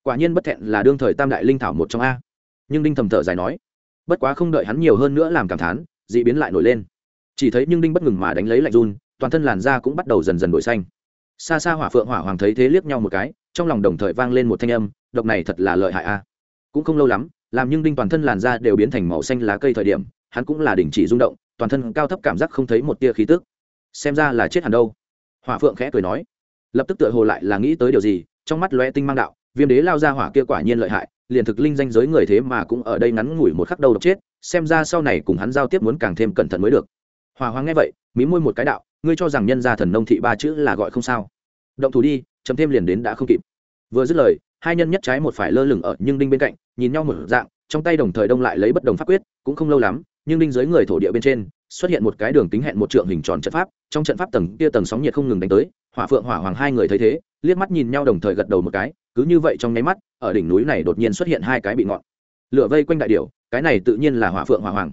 Speaker 1: quả nhiên bất thẹn là đương thời tam đại linh thảo một trong a. Nhưng đinh thầm thở dài nói, bất quá không đợi hắn nhiều hơn nữa làm cảm thán d ị biến lại nổi lên. Chỉ thấy nhưng đinh bất ngừng mà đánh lấy lạnh run, toàn thân làn da cũng bắt đầu dần dần đổi xanh. Xa xa hỏa phượng, hỏa hoàng thấy thế liếc nhau một cái, trong lòng đồng thời vang lên một thanh âm, độc này thật là lợi hại a. Cũng không lâu lắm, làm nhưng đinh toàn thân làn da đều biến thành màu xanh lá cây thời điểm, hắn cũng là đình chỉ rung động, toàn thân cao thấp cảm giác không thấy một tia khí tức. Xem ra là chết hẳn đâu. Hỏa phượng khẽ cười nói, lập tức tựa hồ lại là nghĩ tới điều gì, trong mắt lóe tinh mang đạo viêm đế lao ra hỏa kia quả nhiên lợi hại, liền thực linh danh giới người thế mà cũng ở đây ngắn ngủi một khắc đầu độc chết, xem ra sau này cùng hắn giao tiếp muốn càng thêm cẩn thận mới được. Hòa hoàng nghe vậy, mí môi một cái đạo, ngươi cho rằng nhân gia thần nông thị ba chữ là gọi không sao? Động thủ đi chấm thêm liền đến đã không kịp. Vừa dứt lời, hai nhân nhất trái một phải lơ lửng ở nhưng đinh bên cạnh, nhìn nhau một dạng, trong tay đồng thời đông lại lấy bất đồng pháp quyết, cũng không lâu lắm, nhưng đinh dưới người thổ địa bên trên, xuất hiện một cái đường tính hẹn một trượng hình tròn trận pháp, trong trận pháp tầng kia tầng sóng nhiệt không ngừng đánh tới, hỏa phượng, hỏa hoàng hai người thấy thế, liếc mắt nhìn nhau đồng thời gật đầu một cái cứ như vậy trong nháy mắt ở đỉnh núi này đột nhiên xuất hiện hai cái bị ngọn. Lửa vây quanh đại điểu cái này tự nhiên là hỏa phượng hỏa hoàng.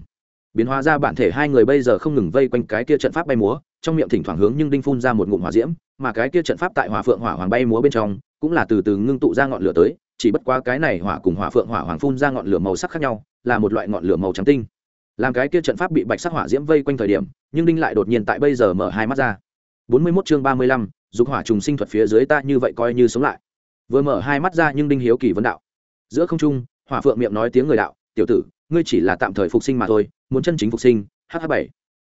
Speaker 1: Biến hóa ra bản thể hai người bây giờ không ngừng vây quanh cái kia trận pháp bay múa trong miệng thỉnh thoảng hướng nhưng đinh phun ra một ngụm hỏa diễm mà cái kia trận pháp tại hỏa phượng hỏa hoàng bay múa bên trong cũng là từ từ ngưng tụ ra ngọn lửa tới chỉ bất quá cái này hỏa cùng hỏa phượng hỏa hoàng phun ra ngọn lửa màu sắc khác nhau là một loại ngọn lửa màu trắng tinh. Làm cái kia trận pháp bị bạch sắc hỏa diễm vây quanh thời điểm nhưng đinh lại đột nhiên tại bây giờ mở hai mắt ra. Bốn mươi 41 chương ba mươi lăm, dục hỏa trùng sinh thuật phía dưới ta như vậy coi như sống lại vừa mở hai mắt ra nhưng đinh hiếu kỳ vấn đạo. Giữa không trung, hỏa phượng miệng nói tiếng người đạo, tiểu tử, ngươi chỉ là tạm thời phục sinh mà thôi, muốn chân chính phục sinh hh bảy.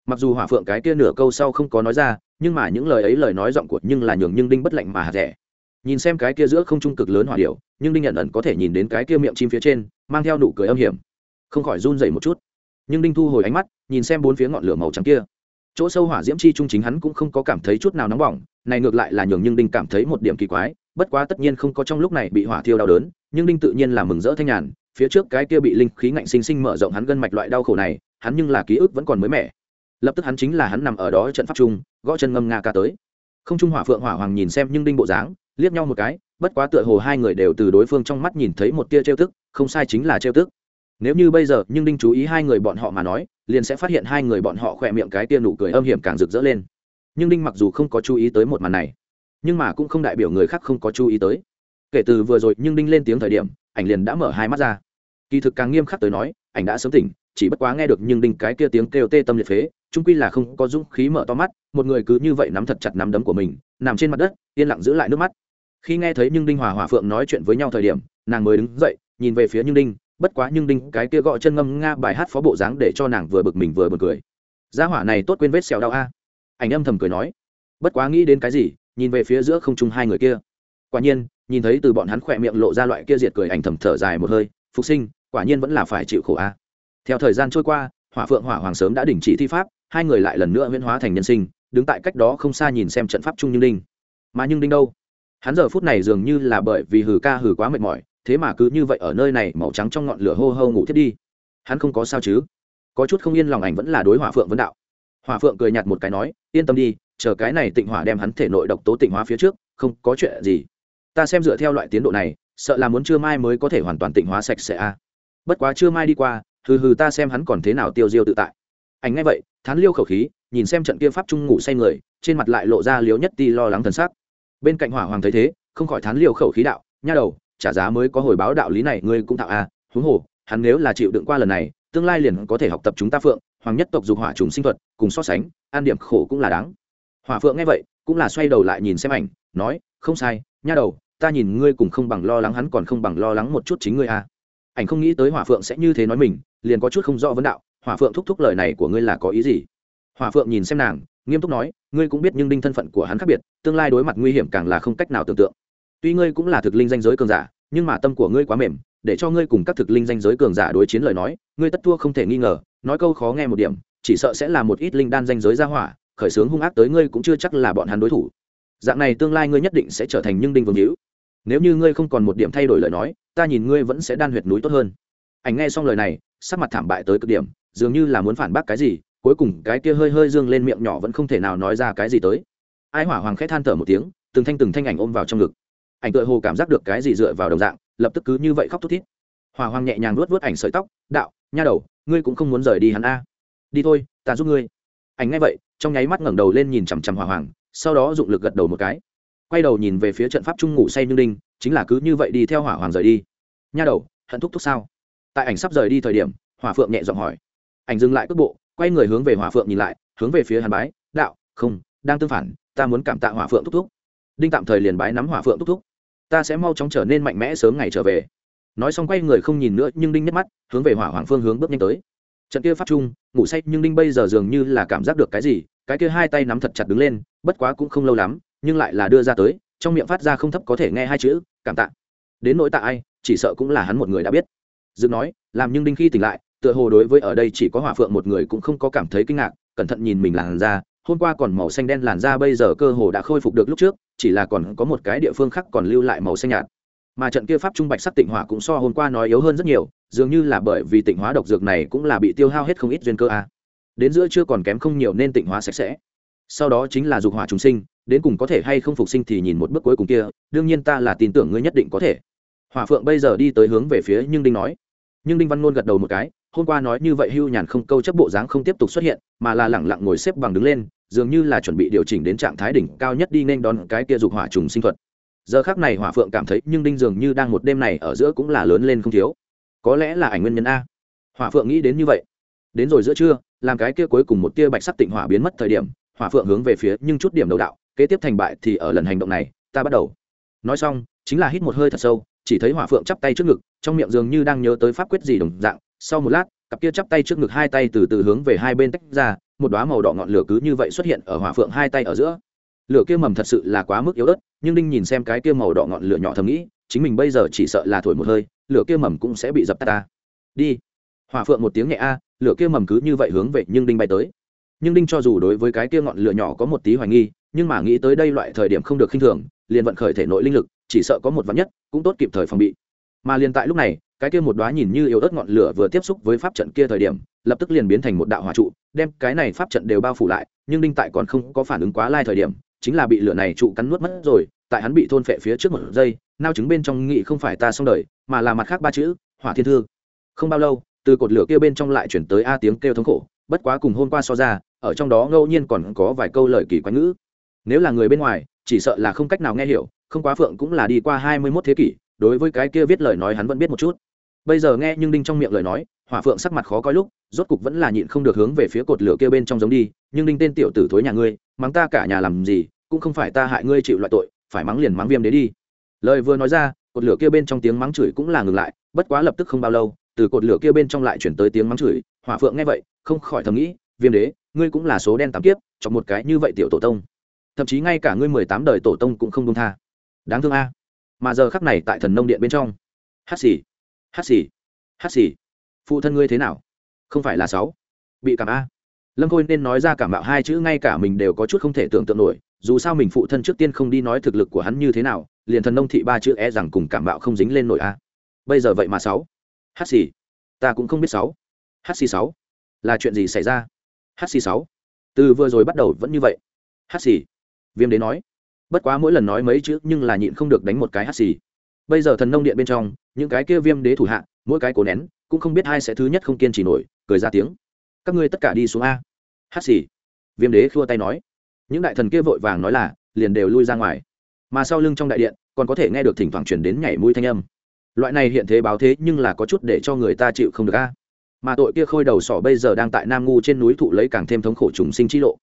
Speaker 1: Mặc dù hỏa phượng cái kia nửa câu sau không có nói ra, nhưng mà những lời ấy lời nói giọng của nhưng là nhường nhưng đinh bất lạnh mà hạt rẻ. Nhìn xem cái kia giữa không trung cực lớn hỏa điệu nhưng đinh nhận ẩn có thể nhìn đến cái kia miệng chim phía trên, mang theo nụ cười âm hiểm. Không khỏi run dậy một chút. Nhưng đinh thu hồi ánh mắt, nhìn xem bốn phía ngọn lửa màu trắng kia. Chỗ sâu hỏa diễm chi trung chính hắn cũng không có cảm thấy chút nào nóng bỏng, này ngược lại là nhường nhưng đinh cảm thấy một điểm kỳ quái bất quá tất nhiên không có trong lúc này bị hỏa thiêu đau đớn, nhưng đinh tự nhiên là mừng rỡ thanh nhàn, phía trước cái kia bị linh khí ngạnh sinh sinh mở rộng hắn gân mạch loại đau khổ này, hắn nhưng là ký ức vẫn còn mới mẻ. Lập tức hắn chính là hắn nằm ở đó trận pháp trung gõ chân ngâm nga ca tới. Không trung hỏa phượng hỏa hoàng nhìn xem nhưng đinh bộ dáng, liếc nhau một cái, bất quá tựa hồ hai người đều từ đối phương trong mắt nhìn thấy một tia trêu tức, không sai chính là trêu tức. Nếu như bây giờ, nhưng đinh chú ý hai người bọn họ mà nói, liền sẽ phát hiện hai người bọn họ khỏe miệng cái tia nụ cười âm hiểm càng rực rỡ lên. Nhưng đinh mặc dù không có chú ý tới một màn này nhưng mà cũng không đại biểu người khác không có chú ý tới. Kể từ vừa rồi nhưng đinh lên tiếng thời điểm, ảnh liền đã mở hai mắt ra. Kỳ thực càng nghiêm khắc tới nói, ảnh đã sớm tỉnh, chỉ bất quá nghe được nhưng đinh cái kia tiếng kêu tê tâm liệt phế trung quy là không có dũng khí mở to mắt, một người cứ như vậy nắm thật chặt nắm đấm của mình, nằm trên mặt đất, yên lặng giữ lại nước mắt. Khi nghe thấy nhưng đinh hòa hòa phượng nói chuyện với nhau thời điểm, nàng mới đứng dậy, nhìn về phía nhưng đinh, bất quá nhưng đinh cái kia gọi chân ngâm nga bài hát phó bộ dáng để cho nàng vừa bực mình vừa bực cười. Gia hỏa này tốt quên vết xèo đau a. Ảnh âm thầm cười nói, bất quá nghĩ đến cái gì nhìn về phía giữa không trung hai người kia. Quả nhiên, nhìn thấy từ bọn hắn khỏe miệng lộ ra loại kia diệt cười ảnh thầm thở dài một hơi, phục sinh, quả nhiên vẫn là phải chịu khổ a. À. Theo thời gian trôi qua, hỏa phượng, hỏa hoàng sớm đã đình chỉ thi pháp, hai người lại lần nữa huyễn hóa thành nhân sinh, đứng tại cách đó không xa nhìn xem trận pháp chung như đinh. Mà nhưng đinh đâu? Hắn giờ phút này dường như là bởi vì hừ ca hừ quá mệt mỏi, thế mà cứ như vậy ở nơi này màu trắng trong ngọn lửa hô hô ngủ thiết đi. Hắn không có sao chứ? Có chút không yên lòng ảnh vẫn là đối hỏa phượng vấn đạo. Hỏa phượng cười nhạt một cái nói, yên tâm đi chờ cái này tịnh hỏa đem hắn thể nội độc tố tịnh hóa phía trước, không có chuyện gì. Ta xem dựa theo loại tiến độ này, sợ là muốn trưa mai mới có thể hoàn toàn tịnh hóa sạch sẽ a. Bất quá trưa mai đi qua, hừ hừ ta xem hắn còn thế nào tiêu diêu tự tại. Ảnh ngay vậy, thán liêu khẩu khí, nhìn xem trận kia pháp trung ngủ say người, trên mặt lại lộ ra liếu nhất ti lo lắng thần sắc. Bên cạnh hỏa hoàng thấy thế, không khỏi thán liêu khẩu khí đạo, nha đầu, trả giá mới có hồi báo đạo lý này ngươi cũng tạo a, huống hồ, hắn nếu là chịu đựng qua lần này, tương lai liền có thể học tập chúng ta phượng, hoàng nhất tộc dục hỏa trùng sinh thuật, cùng so sánh, an điểm khổ cũng là đáng hòa phượng nghe vậy, cũng là xoay đầu lại nhìn xem ảnh, nói, không sai, nha đầu, ta nhìn ngươi cùng không bằng lo lắng, hắn còn không bằng lo lắng một chút chính ngươi à? ảnh không nghĩ tới hòa phượng sẽ như thế nói mình, liền có chút không rõ vấn đạo hòa phượng thúc thúc lời này của ngươi là có ý gì hòa phượng nhìn xem nàng, nghiêm túc nói, ngươi cũng biết nhưng đinh thân phận của hắn khác biệt, tương lai đối mặt nguy hiểm càng là không cách nào tưởng tượng tuy ngươi cũng là thực linh danh giới cường giả, nhưng mà tâm của ngươi quá mềm, để cho ngươi cùng các thực linh danh giới cường giả đối chiến lời nói, ngươi tất thua không thể nghi ngờ, nói câu khó nghe một điểm, chỉ sợ sẽ là một ít linh đan danh giới ra hỏa khởi xướng hung ác tới ngươi cũng chưa chắc là bọn hắn đối thủ. Dạng này tương lai ngươi nhất định sẽ trở thành nhưng đinh vương hữu. Nếu như ngươi không còn một điểm thay đổi lời nói, ta nhìn ngươi vẫn sẽ đan huyệt núi tốt hơn. Ảnh nghe xong lời này, sắc mặt thảm bại tới cực điểm, dường như là muốn phản bác cái gì, cuối cùng cái kia hơi hơi dương lên miệng nhỏ vẫn không thể nào nói ra cái gì tới. Ai hỏa hoàng khẽ than thở một tiếng, từng thanh từng thanh ảnh ôm vào trong ngực. Ảnh tựa hồ cảm giác được cái gì dựa vào đồng dạng, lập tức cứ như vậy khóc thút thít. Hỏa hoàng nhẹ nhàng vuốt vớt ảnh sợi tóc, đạo, nha đầu, ngươi cũng không muốn rời đi hắn a. Đi thôi, ta giúp ngươi. Ảnh nghe vậy trong nháy mắt ngẩng đầu lên nhìn chằm chằm hỏa hoàng, sau đó dụng lực gật đầu một cái. Quay đầu nhìn về phía trận pháp trung ngủ say như đinh, chính là cứ như vậy đi theo hỏa hoàng rời đi. Nha đầu, hận thúc thúc sao? Tại ảnh sắp rời đi thời điểm, hỏa phượng nhẹ giọng hỏi. Ảnh dừng lại cước bộ, quay người hướng về hỏa phượng nhìn lại, hướng về phía hàn bái, đạo, không, đang tương phản, ta muốn cảm tạ hỏa phượng thúc thúc. Đinh tạm thời liền bái nắm hỏa phượng thúc thúc. Ta sẽ mau chóng trở nên mạnh mẽ sớm ngày trở về. Nói xong quay người không nhìn nữa, nhưng đinh nhắc mắt, hướng về hỏa hoàng phương hướng bước nhanh tới trận kia phát trung, ngủ say, nhưng đinh bây giờ dường như là cảm giác được cái gì, cái kia hai tay nắm thật chặt đứng lên, bất quá cũng không lâu lắm, nhưng lại là đưa ra tới, trong miệng phát ra không thấp có thể nghe hai chữ, cảm tạ. Đến nỗi tạ ai, chỉ sợ cũng là hắn một người đã biết. Dự nói, làm nhưng đinh khi tỉnh lại, tựa hồ đối với ở đây chỉ có hỏa phượng một người cũng không có cảm thấy kinh ngạc, cẩn thận nhìn mình làn da, hôm qua còn màu xanh đen làn da, bây giờ cơ hồ đã khôi phục được lúc trước, chỉ là còn có một cái địa phương khác còn lưu lại màu xanh nhạt mà trận kia pháp trung bạch sắc tịnh hỏa cũng so hôm qua nói yếu hơn rất nhiều, dường như là bởi vì tịnh hóa độc dược này cũng là bị tiêu hao hết không ít duyên cơ a. Đến giữa chưa còn kém không nhiều nên tịnh hóa sạch sẽ. Sau đó chính là dục hỏa chúng sinh, đến cùng có thể hay không phục sinh thì nhìn một bước cuối cùng kia, đương nhiên ta là tin tưởng ngươi nhất định có thể. Hỏa phượng bây giờ đi tới hướng về phía nhưng đinh nói. Nhưng đinh văn ngôn gật đầu một cái, hôm qua nói như vậy hưu nhàn không câu chấp bộ dáng không tiếp tục xuất hiện, mà là lẳng lặng ngồi xếp bằng đứng lên, dường như là chuẩn bị điều chỉnh đến trạng thái đỉnh cao nhất đi nên đón cái kia dục hỏa trùng sinh thuật giờ khác này hỏa phượng cảm thấy nhưng đinh dường như đang một đêm này ở giữa cũng là lớn lên không thiếu. Có lẽ là ảnh nguyên nhân a. Hỏa phượng nghĩ đến như vậy. Đến rồi giữa trưa, làm cái kia cuối cùng một tia bạch sắc tịnh hỏa biến mất thời điểm, hỏa phượng hướng về phía nhưng chút điểm đầu đạo, kế tiếp thành bại thì ở lần hành động này, ta bắt đầu. Nói xong, chính là hít một hơi thật sâu, chỉ thấy hỏa phượng chắp tay trước ngực, trong miệng dường như đang nhớ tới pháp quyết gì đồng dạng. Sau một lát, cặp kia chắp tay trước ngực hai tay từ từ hướng về hai bên tách ra, một đoá màu đỏ ngọn lửa cứ như vậy xuất hiện ở hỏa phượng hai tay ở giữa lửa kia mầm thật sự là quá mức yếu ớt, nhưng đinh nhìn xem cái kia màu đỏ ngọn lửa nhỏ thầm nghĩ, chính mình bây giờ chỉ sợ là thổi một hơi, lửa kia mầm cũng sẽ bị dập tắt ta. Đi. Hòa phượng một tiếng nhẹ a, lửa kia mầm cứ như vậy hướng về nhưng đinh bay tới. Nhưng đinh cho dù đối với cái kia ngọn lửa nhỏ có một tí hoài nghi, nhưng mà nghĩ tới đây loại thời điểm không được khinh thường, liền vận khởi thể nội linh lực, chỉ sợ có một vắn nhất, cũng tốt kịp thời phòng bị. Mà liền tại lúc này, cái kia một đóa nhìn như yếu ớt ngọn lửa vừa tiếp xúc với pháp trận kia thời điểm, lập tức liền biến thành một đạo hỏa trụ, đem cái này pháp trận đều bao phủ lại, nhưng đinh tại còn không có phản ứng quá lai thời điểm chính là bị lửa này trụ cắn nuốt mất rồi, tại hắn bị thôn phệ phía trước một giây, nao chứng bên trong nghị không phải ta xong đời, mà là mặt khác ba chữ, hỏa thiên thư. Không bao lâu, từ cột lửa kia bên trong lại chuyển tới a tiếng kêu thống khổ, bất quá cùng hôm qua so ra, ở trong đó ngẫu nhiên còn có vài câu lời kỳ quái ngữ. Nếu là người bên ngoài, chỉ sợ là không cách nào nghe hiểu, không quá phượng cũng là đi qua hai mươi mốt thế kỷ, đối với cái kia viết lời nói hắn vẫn biết một chút. Bây giờ nghe nhưng đinh trong miệng lời nói, hỏa phượng sắc mặt khó coi lúc, rốt cục vẫn là nhịn không được hướng về phía cột lửa kia bên trong giống đi, nhưng đinh tên tiểu tử thối nhà ngươi, mắng ta cả nhà làm gì cũng không phải ta hại ngươi chịu loại tội, phải mắng liền mắng viêm đế đi. Lời vừa nói ra, cột lửa kia bên trong tiếng mắng chửi cũng là ngừng lại, bất quá lập tức không bao lâu, từ cột lửa kia bên trong lại chuyển tới tiếng mắng chửi, hỏa phượng nghe vậy, không khỏi thầm nghĩ, viêm đế, ngươi cũng là số đen tám kiếp, chọc một cái như vậy tiểu tổ tông. Thậm chí ngay cả ngươi mười tám đời tổ tông cũng không đông tha. Đáng thương a. Mà giờ khắc này tại thần nông điện bên trong. Hát xì hát xì hát xì. Phụ thân ngươi thế nào? Không phải là sáu. Bị cảm a. Lâm khôi nên nói ra cảm bạo hai chữ ngay cả mình đều có chút không thể tưởng tượng nổi dù sao mình phụ thân trước tiên không đi nói thực lực của hắn như thế nào, liền thần nông thị ba chữ e rằng cùng cảm bạo không dính lên nổi a. Bây giờ vậy mà sáu. Hát xì. Ta cũng không biết sáu. Hát xì sáu. Là chuyện gì xảy ra? Hát xì sáu. Từ vừa rồi bắt đầu vẫn như vậy. Hát xì. Viêm đế nói. Bất quá mỗi lần nói mấy chữ nhưng là nhịn không được đánh một cái hát xì. Bây giờ thần nông điện bên trong, những cái kia viêm đế thủ hạ, mỗi cái cố nén, cũng không biết ai sẽ thứ nhất không kiên trì nổi, cười ra tiếng. Các ngươi tất cả đi xuống a. Hát xì. Viêm đế khua tay nói những đại thần kia vội vàng nói là, liền đều lui ra ngoài. Mà sau lưng trong đại điện, còn có thể nghe được thỉnh thoảng chuyển đến nhảy mũi thanh âm. Loại này hiện thế báo thế nhưng là có chút để cho người ta chịu không được a. Mà tội kia khôi đầu sỏ bây giờ đang tại nam ngu trên núi thụ lấy càng thêm thống khổ trùng sinh chi lộ.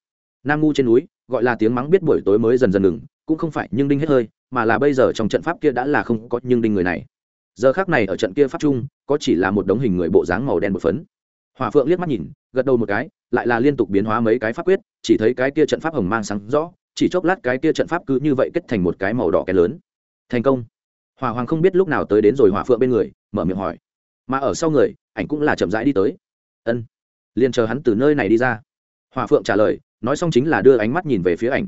Speaker 1: Nam ngu trên núi, gọi là tiếng mắng biết buổi tối mới dần dần ngừng, cũng không phải nhưng đinh hết hơi, mà là bây giờ trong trận pháp kia đã là không có nhưng đinh người này. Giờ khác này ở trận kia pháp trung, có chỉ là một đống hình người bộ dáng màu đen một phấn hòa phượng liếc mắt nhìn, gật đầu một cái, lại là liên tục biến hóa mấy cái pháp quyết, chỉ thấy cái kia trận pháp hồng mang sáng rõ, chỉ chốc lát cái kia trận pháp cứ như vậy kết thành một cái màu đỏ cái lớn. Thành công. Hòa hoàng không biết lúc nào tới đến rồi hòa phượng bên người, mở miệng hỏi. Mà ở sau người, ảnh cũng là chậm rãi đi tới. Ân. Liền chờ hắn từ nơi này đi ra. Hòa phượng trả lời, nói xong chính là đưa ánh mắt nhìn về phía ảnh.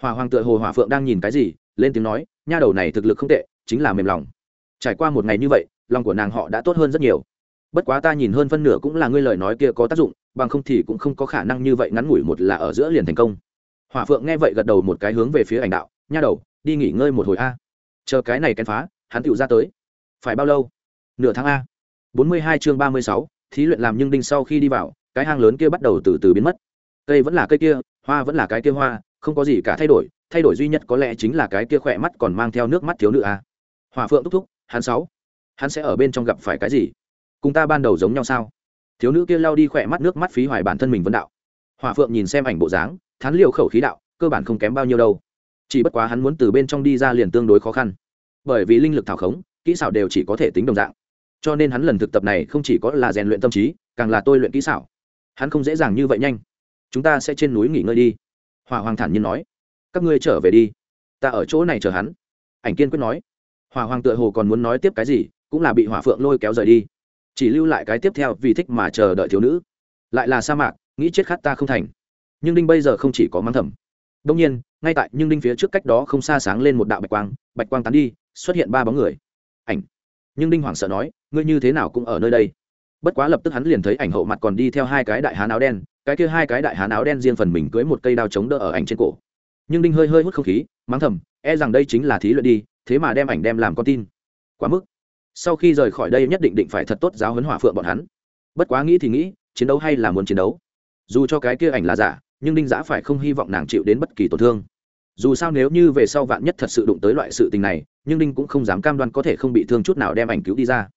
Speaker 1: Hòa hoàng tựa hồ hòa phượng đang nhìn cái gì, lên tiếng nói, nha đầu này thực lực không tệ, chính là mềm lòng. Trải qua một ngày như vậy, lòng của nàng họ đã tốt hơn rất nhiều bất quá ta nhìn hơn phân nửa cũng là ngươi lời nói kia có tác dụng, bằng không thì cũng không có khả năng như vậy ngắn ngủi một là ở giữa liền thành công. Hòa phượng nghe vậy gật đầu một cái hướng về phía ảnh đạo, nha đầu, đi nghỉ ngơi một hồi a. Chờ cái này kèn phá, hắn tựu ra tới. Phải bao lâu? Nửa tháng a. Bốn mươi hai chương ba mươi sáu, thí luyện làm nhưng đinh sau khi đi vào, cái hang lớn kia bắt đầu từ từ biến mất. Cây vẫn là cây kia, hoa vẫn là cái kia hoa, không có gì cả thay đổi thay đổi duy nhất có lẽ chính là cái kia khỏe mắt còn mang theo nước mắt thiếu nữ a. Hòa phượng thúc thúc, hắn sáu, hắn sẽ ở bên trong gặp phải cái gì? Cùng ta ban đầu giống nhau sao? Thiếu nữ kia lao đi khỏe mắt nước mắt phí hoài bản thân mình vẫn đạo. Hòa phượng nhìn xem ảnh bộ dáng, thán liều khẩu khí đạo, cơ bản không kém bao nhiêu đâu. Chỉ bất quá hắn muốn từ bên trong đi ra liền tương đối khó khăn. Bởi vì linh lực thảo khống, kỹ xảo đều chỉ có thể tính đồng dạng. Cho nên hắn lần thực tập này không chỉ có là rèn luyện tâm trí, càng là tôi luyện kỹ xảo. Hắn không dễ dàng như vậy nhanh. Chúng ta sẽ trên núi nghỉ ngơi đi. Hòa hoàng thản nhiên nói. Các ngươi trở về đi. Ta ở chỗ này chờ hắn. Ảnh kiên quyết nói. Hòa hoàng tựa hồ còn muốn nói tiếp cái gì, cũng là bị hỏa phượng lôi kéo rời đi chỉ lưu lại cái tiếp theo vì thích mà chờ đợi thiếu nữ. Lại là sa mạc, nghĩ chết khát ta không thành. Nhưng đinh bây giờ không chỉ có mang thầm đông nhiên, ngay tại nhưng đinh phía trước cách đó không xa sáng lên một đạo bạch quang bạch quang tán đi, xuất hiện ba bóng người. Ảnh. Nhưng đinh hoảng sợ nói, ngươi như thế nào cũng ở nơi đây? Bất quá lập tức hắn liền thấy ảnh hậu mặt còn đi theo hai cái đại hán áo đen, cái kia hai cái đại hán áo đen riêng phần mình cưới một cây đao chống đỡ ở ảnh trên cổ. Nhưng đinh hơi hơi hút không khí, mắng thầm e rằng đây chính là thí luyện đi, thế mà đem ảnh đem làm con tin. Quá mức sau khi rời khỏi đây nhất định định phải thật tốt giáo huấn hỏa phượng bọn hắn. Bất quá nghĩ thì nghĩ, chiến đấu hay là muốn chiến đấu. Dù cho cái kia ảnh là giả, nhưng đinh giã phải không hy vọng nàng chịu đến bất kỳ tổn thương. Dù sao nếu như về sau vạn nhất thật sự đụng tới loại sự tình này, nhưng đinh cũng không dám cam đoan có thể không bị thương chút nào đem ảnh cứu đi ra.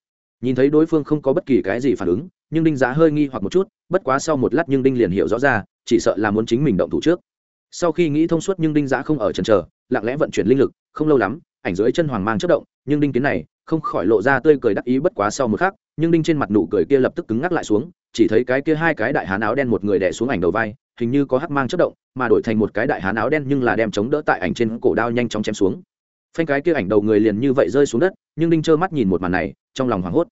Speaker 1: Nhìn thấy đối phương không có bất kỳ cái gì phản ứng, nhưng đinh giá hơi nghi hoặc một chút, bất quá sau một lát nhưng đinh liền hiểu rõ ra, chỉ sợ là muốn chính mình động thủ trước. Sau khi nghĩ thông suốt nhưng đinh giá không ở trần trờ lặng lẽ vận chuyển linh lực, không lâu lắm, ảnh dưới chân hoàng mang chất động, nhưng đinh kiến này không khỏi lộ ra tươi cười đắc ý bất quá sau một khắc, nhưng đinh trên mặt nụ cười kia lập tức cứng ngắc lại xuống, chỉ thấy cái kia hai cái đại hán áo đen một người đè xuống ảnh đầu vai, hình như có hắc mang chất động, mà đổi thành một cái đại hán áo đen nhưng là đem chống đỡ tại ảnh trên cổ đao nhanh chóng chém xuống. Phanh cái kia ảnh đầu người liền như vậy rơi xuống đất, nhưng đinh trơ mắt nhìn một màn này, trong lòng hoảng hốt.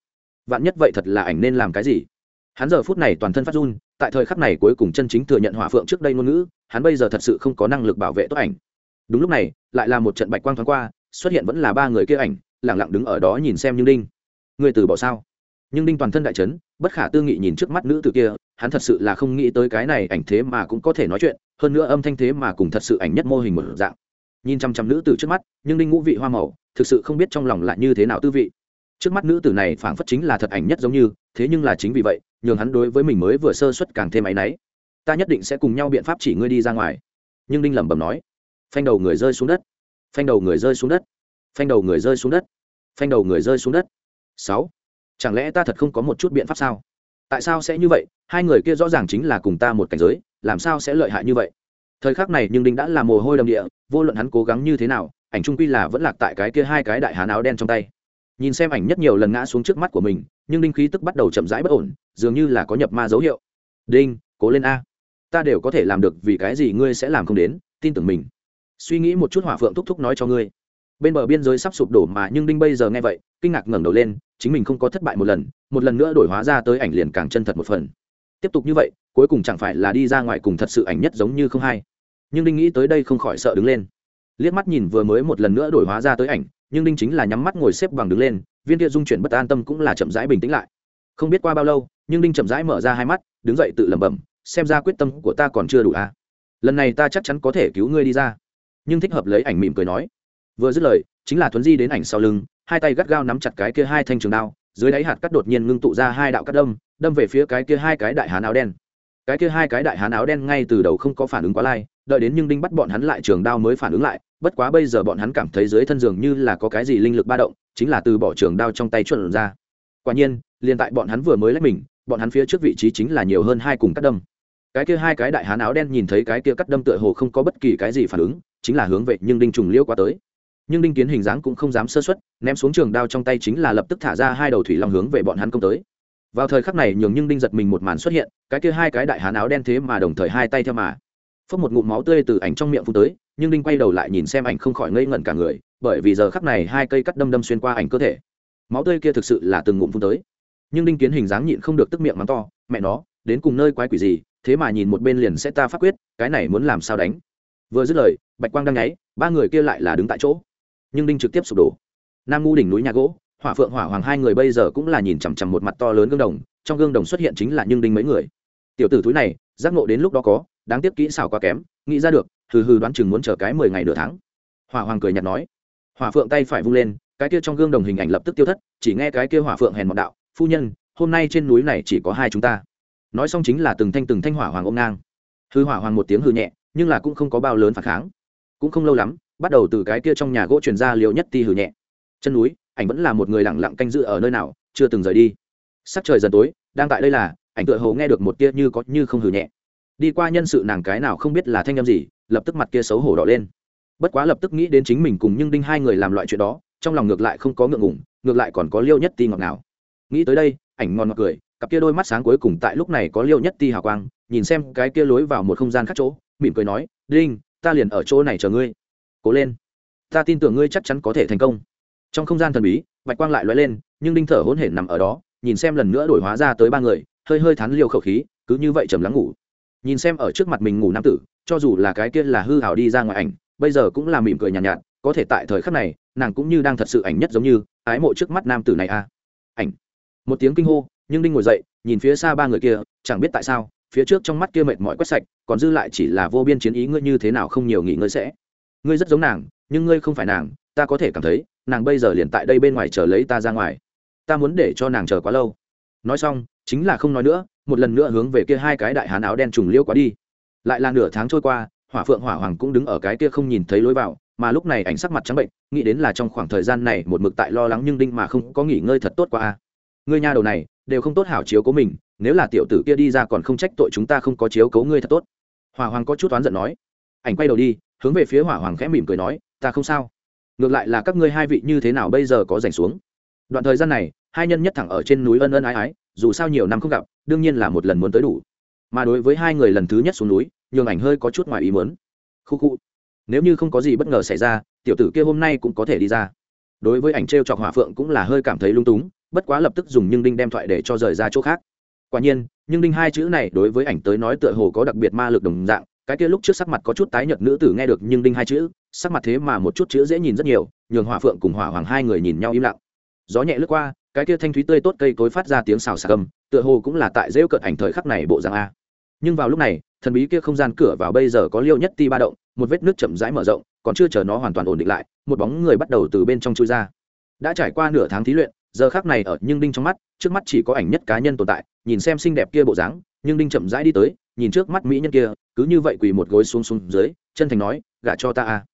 Speaker 1: Vạn nhất vậy thật là ảnh nên làm cái gì? Hắn giờ phút này toàn thân phát run, tại thời khắc này cuối cùng chân chính thừa nhận hỏa phượng trước đây ngôn ngữ, hắn bây giờ thật sự không có năng lực bảo vệ tốt ảnh. Đúng lúc này, lại là một trận bạch quang thoáng qua, xuất hiện vẫn là ba người kia ảnh lẳng lặng đứng ở đó nhìn xem như đinh người từ bỏ sao? Nhưng đinh toàn thân đại chấn, bất khả tư nghị nhìn trước mắt nữ tử kia, hắn thật sự là không nghĩ tới cái này ảnh thế mà cũng có thể nói chuyện, hơn nữa âm thanh thế mà cũng thật sự ảnh nhất mô hình một dạng. Nhìn chăm chăm nữ tử trước mắt, nhưng đinh ngũ vị hoa màu, thực sự không biết trong lòng lại như thế nào tư vị. Trước mắt nữ tử này phảng phất chính là thật ảnh nhất giống như, thế nhưng là chính vì vậy, nhường hắn đối với mình mới vừa sơ xuất càng thêm áy náy. Ta nhất định sẽ cùng nhau biện pháp chỉ ngươi đi ra ngoài. Nhưng đinh lẩm bẩm nói, phanh đầu người rơi xuống đất, phanh đầu người rơi xuống đất phanh đầu người rơi xuống đất. Phanh đầu người rơi xuống đất. Sáu. Chẳng lẽ ta thật không có một chút biện pháp sao? Tại sao sẽ như vậy? Hai người kia rõ ràng chính là cùng ta một cảnh giới, làm sao sẽ lợi hại như vậy? Thời khắc này nhưng đinh đã là mồ hôi đầm địa, vô luận hắn cố gắng như thế nào, ảnh trung quy là vẫn lạc tại cái kia hai cái đại hán áo đen trong tay. Nhìn xem ảnh nhất nhiều lần ngã xuống trước mắt của mình, nhưng đinh khí tức bắt đầu chậm rãi bất ổn, dường như là có nhập ma dấu hiệu. Đinh, cố lên a. Ta đều có thể làm được vì cái gì ngươi sẽ làm không đến, tin tưởng mình. Suy nghĩ một chút hỏa phượng thúc thúc nói cho ngươi bên bờ biên giới sắp sụp đổ mà nhưng đinh bây giờ nghe vậy, kinh ngạc ngẩng đầu lên, chính mình không có thất bại một lần một lần nữa đổi hóa ra tới ảnh liền càng chân thật một phần. Tiếp tục như vậy, cuối cùng chẳng phải là đi ra ngoài cùng thật sự ảnh nhất giống như không hay. Nhưng đinh nghĩ tới đây không khỏi sợ đứng lên. Liếc mắt nhìn vừa mới một lần nữa đổi hóa ra tới ảnh, nhưng đinh chính là nhắm mắt ngồi xếp bằng đứng lên, viên kia dung chuyển bất an tâm cũng là chậm rãi bình tĩnh lại. Không biết qua bao lâu, nhưng đinh chậm rãi mở ra hai mắt, đứng dậy tự lẩm bẩm, xem ra quyết tâm của ta còn chưa đủ à. lần này ta chắc chắn có thể cứu ngươi đi ra. Nhưng thích hợp lấy ảnh mỉm cười nói vừa dứt lời, chính là thuấn di đến ảnh sau lưng, hai tay gắt gao nắm chặt cái kia hai thanh trường đao, dưới đáy hạt cắt đột nhiên ngưng tụ ra hai đạo cắt đâm đâm về phía cái kia hai cái đại hán áo đen. Cái kia hai cái đại hán áo đen ngay từ đầu không có phản ứng quá lai, đợi đến nhưng đinh bắt bọn hắn lại trường đao mới phản ứng lại, bất quá bây giờ bọn hắn cảm thấy dưới thân giường như là có cái gì linh lực ba động, chính là từ bỏ trường đao trong tay chuẩn ra. Quả nhiên, liền tại bọn hắn vừa mới lách mình, bọn hắn phía trước vị trí chính là nhiều hơn hai cùng cắt đâm. Cái kia hai cái đại hán áo đen nhìn thấy cái kia cắt đâm tựa hồ không có bất kỳ cái gì phản ứng, chính là hướng về nhưng đinh trùng liêu qua tới nhưng đinh kiến hình dáng cũng không dám sơ xuất, ném xuống trường đao trong tay chính là lập tức thả ra hai đầu thủy long hướng về bọn hắn công tới. Vào thời khắc này nhường nhưng đinh giật mình một màn xuất hiện, cái kia hai cái đại hán áo đen thế mà đồng thời hai tay theo mà. Phốc một ngụm máu tươi từ ảnh trong miệng phun tới, nhưng đinh quay đầu lại nhìn xem ảnh không khỏi ngây ngẩn cả người, bởi vì giờ khắc này hai cây cắt đâm đâm xuyên qua ảnh cơ thể. Máu tươi kia thực sự là từng ngụm phun tới. Nhưng đinh kiến hình dáng nhịn không được tức miệng mắng to, mẹ nó, đến cùng nơi quái quỷ gì, thế mà nhìn một bên liền sẽ ta phát quyết, cái này muốn làm sao đánh? Vừa dứt lời, bạch quang đang nháy, ba người kia lại là đứng tại chỗ nhưng đinh trực tiếp sụp đổ. Nam ngu đỉnh núi nhà gỗ, hỏa phượng hỏa hoàng hai người bây giờ cũng là nhìn chằm chằm một mặt to lớn gương đồng, trong gương đồng xuất hiện chính là nhưng đinh mấy người. Tiểu tử túi này, giác ngộ đến lúc đó có, đáng tiếc kỹ xảo quá kém, nghĩ ra được, hừ hừ đoán chừng muốn chờ cái mười ngày nửa tháng. Hỏa hoàng cười nhạt nói. Hỏa phượng tay phải vung lên, cái kia trong gương đồng hình ảnh lập tức tiêu thất, chỉ nghe cái kia hỏa phượng hèn một đạo, phu nhân, hôm nay trên núi này chỉ có hai chúng ta. Nói xong chính là từng thanh từng thanh hỏa hoàng ôm ngang. Hư hỏa hoàng một tiếng hư nhẹ, nhưng là cũng không có bao lớn phản kháng. Cũng không lâu lắm bắt đầu từ cái kia trong nhà gỗ truyền ra liều nhất ti hử nhẹ. Chân núi, ảnh vẫn là một người lặng lặng canh giữ ở nơi nào, chưa từng rời đi. Sắc trời dần tối, đang tại đây là, ảnh tựa hồ nghe được một tia như có như không hử nhẹ. Đi qua nhân sự nàng cái nào không biết là thanh em gì, lập tức mặt kia xấu hổ đỏ lên. Bất quá lập tức nghĩ đến chính mình cùng nhưng đinh hai người làm loại chuyện đó, trong lòng ngược lại không có ngượng ngủng ngược lại còn có liêu nhất ti ngọt nào nghĩ tới đây, ảnh ngon ngọt cười, cặp kia đôi mắt sáng cuối cùng tại lúc này có liêu nhất ti hào quang, nhìn xem cái kia lối vào một không gian khác chỗ, mỉm cười nói, đinh, ta liền ở chỗ này chờ ngươi cố lên. Ta tin tưởng ngươi chắc chắn có thể thành công. Trong không gian thần bí bạch quang lại lóe lên nhưng đinh thở hỗn hển nằm ở đó nhìn xem lần nữa đổi hóa ra tới ba người hơi hơi thắn liều khẩu khí cứ như vậy trầm lắng ngủ. Nhìn xem ở trước mặt mình ngủ nam tử cho dù là cái kia là hư hảo đi ra ngoài ảnh bây giờ cũng là mỉm cười nhàn nhạt, nhạt có thể tại thời khắc này nàng cũng như đang thật sự ảnh nhất giống như ái mộ trước mắt nam tử này a. À. ảnh. Một tiếng kinh hô nhưng đinh ngồi dậy nhìn phía xa ba người kia chẳng biết tại sao phía trước trong mắt kia mệt mỏi quét sạch còn dư lại chỉ là vô biên chiến ý ngươi như thế nào không nhiều nghỉ ngơi sẽ ngươi rất giống nàng, nhưng ngươi không phải nàng, ta có thể cảm thấy, nàng bây giờ liền tại đây bên ngoài chờ lấy ta ra ngoài. Ta muốn để cho nàng chờ quá lâu. Nói xong, chính là không nói nữa, một lần nữa hướng về kia hai cái đại hán áo đen trùng liêu quá đi. Lại là nửa tháng trôi qua, hỏa phượng hỏa hoàng cũng đứng ở cái kia không nhìn thấy lối vào, mà lúc này ảnh sắc mặt trắng bệnh, nghĩ đến là trong khoảng thời gian này một mực tại lo lắng nhưng đinh mà không có nghỉ ngơi thật tốt qua a. Ngươi nha đầu này, đều không tốt hảo chiếu cố mình, nếu là tiểu tử kia đi ra còn không trách tội chúng ta không có chiếu cố ngươi thật tốt. Hỏa hoàng có chút oán giận nói. Ảnh quay đầu đi hướng về phía hỏa hoàng khẽ mỉm cười nói, ta không sao. Ngược lại là các ngươi hai vị như thế nào bây giờ có rảnh xuống? Đoạn thời gian này, hai nhân nhất thẳng ở trên núi ân ân ái ái, dù sao nhiều năm không gặp, đương nhiên là một lần muốn tới đủ. Mà đối với hai người lần thứ nhất xuống núi, nhường ảnh hơi có chút ngoài ý muốn. Khu khu. Nếu như không có gì bất ngờ xảy ra, tiểu tử kia hôm nay cũng có thể đi ra. Đối với ảnh t r e o chọc hỏa phượng cũng là hơi cảm thấy lung túng, bất quá lập tức dùng nhưng đinh đem thoại để cho rời ra chỗ khác. Quả nhiên, nhưng đinh hai chữ này đối với ảnh tới nói tựa hồ có đặc biệt ma lực đồng dạng cái kia lúc trước sắc mặt có chút tái nhợt nữ tử nghe được nhưng đinh hai chữ, sắc mặt thế mà một chút chữ dễ nhìn rất nhiều, nhường hỏa phượng cùng hỏa hoàng hai người nhìn nhau im lặng. Gió nhẹ lướt qua, cái kia thanh thúy tươi tốt cây cối phát ra tiếng xào xà cầm tựa hồ cũng là tại rêu cợt ảnh thời khắc này bộ dạng a. Nhưng vào lúc này, thần bí kia không gian cửa vào bây giờ có liêu nhất ti ba động, một vết nước chậm rãi mở rộng, còn chưa chờ nó hoàn toàn ổn định lại, một bóng người bắt đầu từ bên trong chui ra. Đã trải qua nửa tháng thí luyện, giờ khác này ở nhưng đinh trong mắt, trước mắt chỉ có ảnh nhất cá nhân tồn tại, nhìn xem xinh đẹp kia bộ dáng, nhưng đinh chậm rãi đi tới nhìn trước mắt mỹ nhân kia, cứ như vậy quỳ một gối xuống xuống dưới, chân thành nói, gả cho ta à.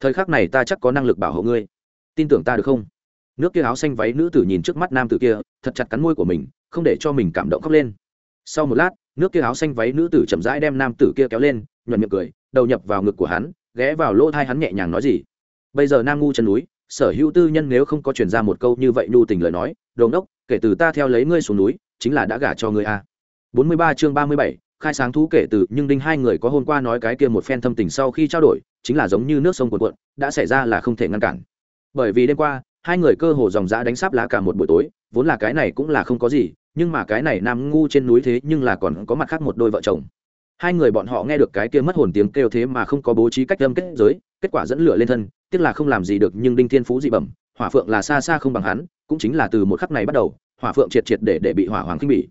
Speaker 1: Thời khắc này ta chắc có năng lực bảo hộ ngươi. Tin tưởng ta được không? Nước kia áo xanh váy nữ tử nhìn trước mắt nam tử kia, thật chặt cắn môi của mình, không để cho mình cảm động khóc lên. Sau một lát, nước kia áo xanh váy nữ tử chậm rãi đem nam tử kia kéo lên, nhuận miệng cười, đầu nhập vào ngực của hắn, ghé vào lỗ thai hắn nhẹ nhàng nói gì. Bây giờ nam ngu chân núi, sở hữu tư nhân nếu không có chuyển ra một câu như vậy nhu tình lời nói, đồn đốc, kể từ ta theo lấy ngươi xuống núi, chính là đã gả cho ngươi a bốn mươi ba chương ba mươi bảy khai sáng thú kể từ, nhưng đinh hai người có hôm qua nói cái kia một phen thâm tình sau khi trao đổi, chính là giống như nước sông cuồn cuộn, đã xảy ra là không thể ngăn cản. Bởi vì đêm qua, hai người cơ hồ dòng dã đánh sáp lá cả một buổi tối, vốn là cái này cũng là không có gì, nhưng mà cái này nam ngu trên núi thế nhưng là còn có mặt khác một đôi vợ chồng. Hai người bọn họ nghe được cái kia mất hồn tiếng kêu thế mà không có bố trí cách âm kết giới, kết quả dẫn lửa lên thân, tiếc là không làm gì được nhưng đinh thiên phú dị bẩm, hỏa phượng là xa xa không bằng hắn, cũng chính là từ một khắc này bắt đầu, hỏa phượng triệt triệt để để bị hỏa hoàng khinh bỉ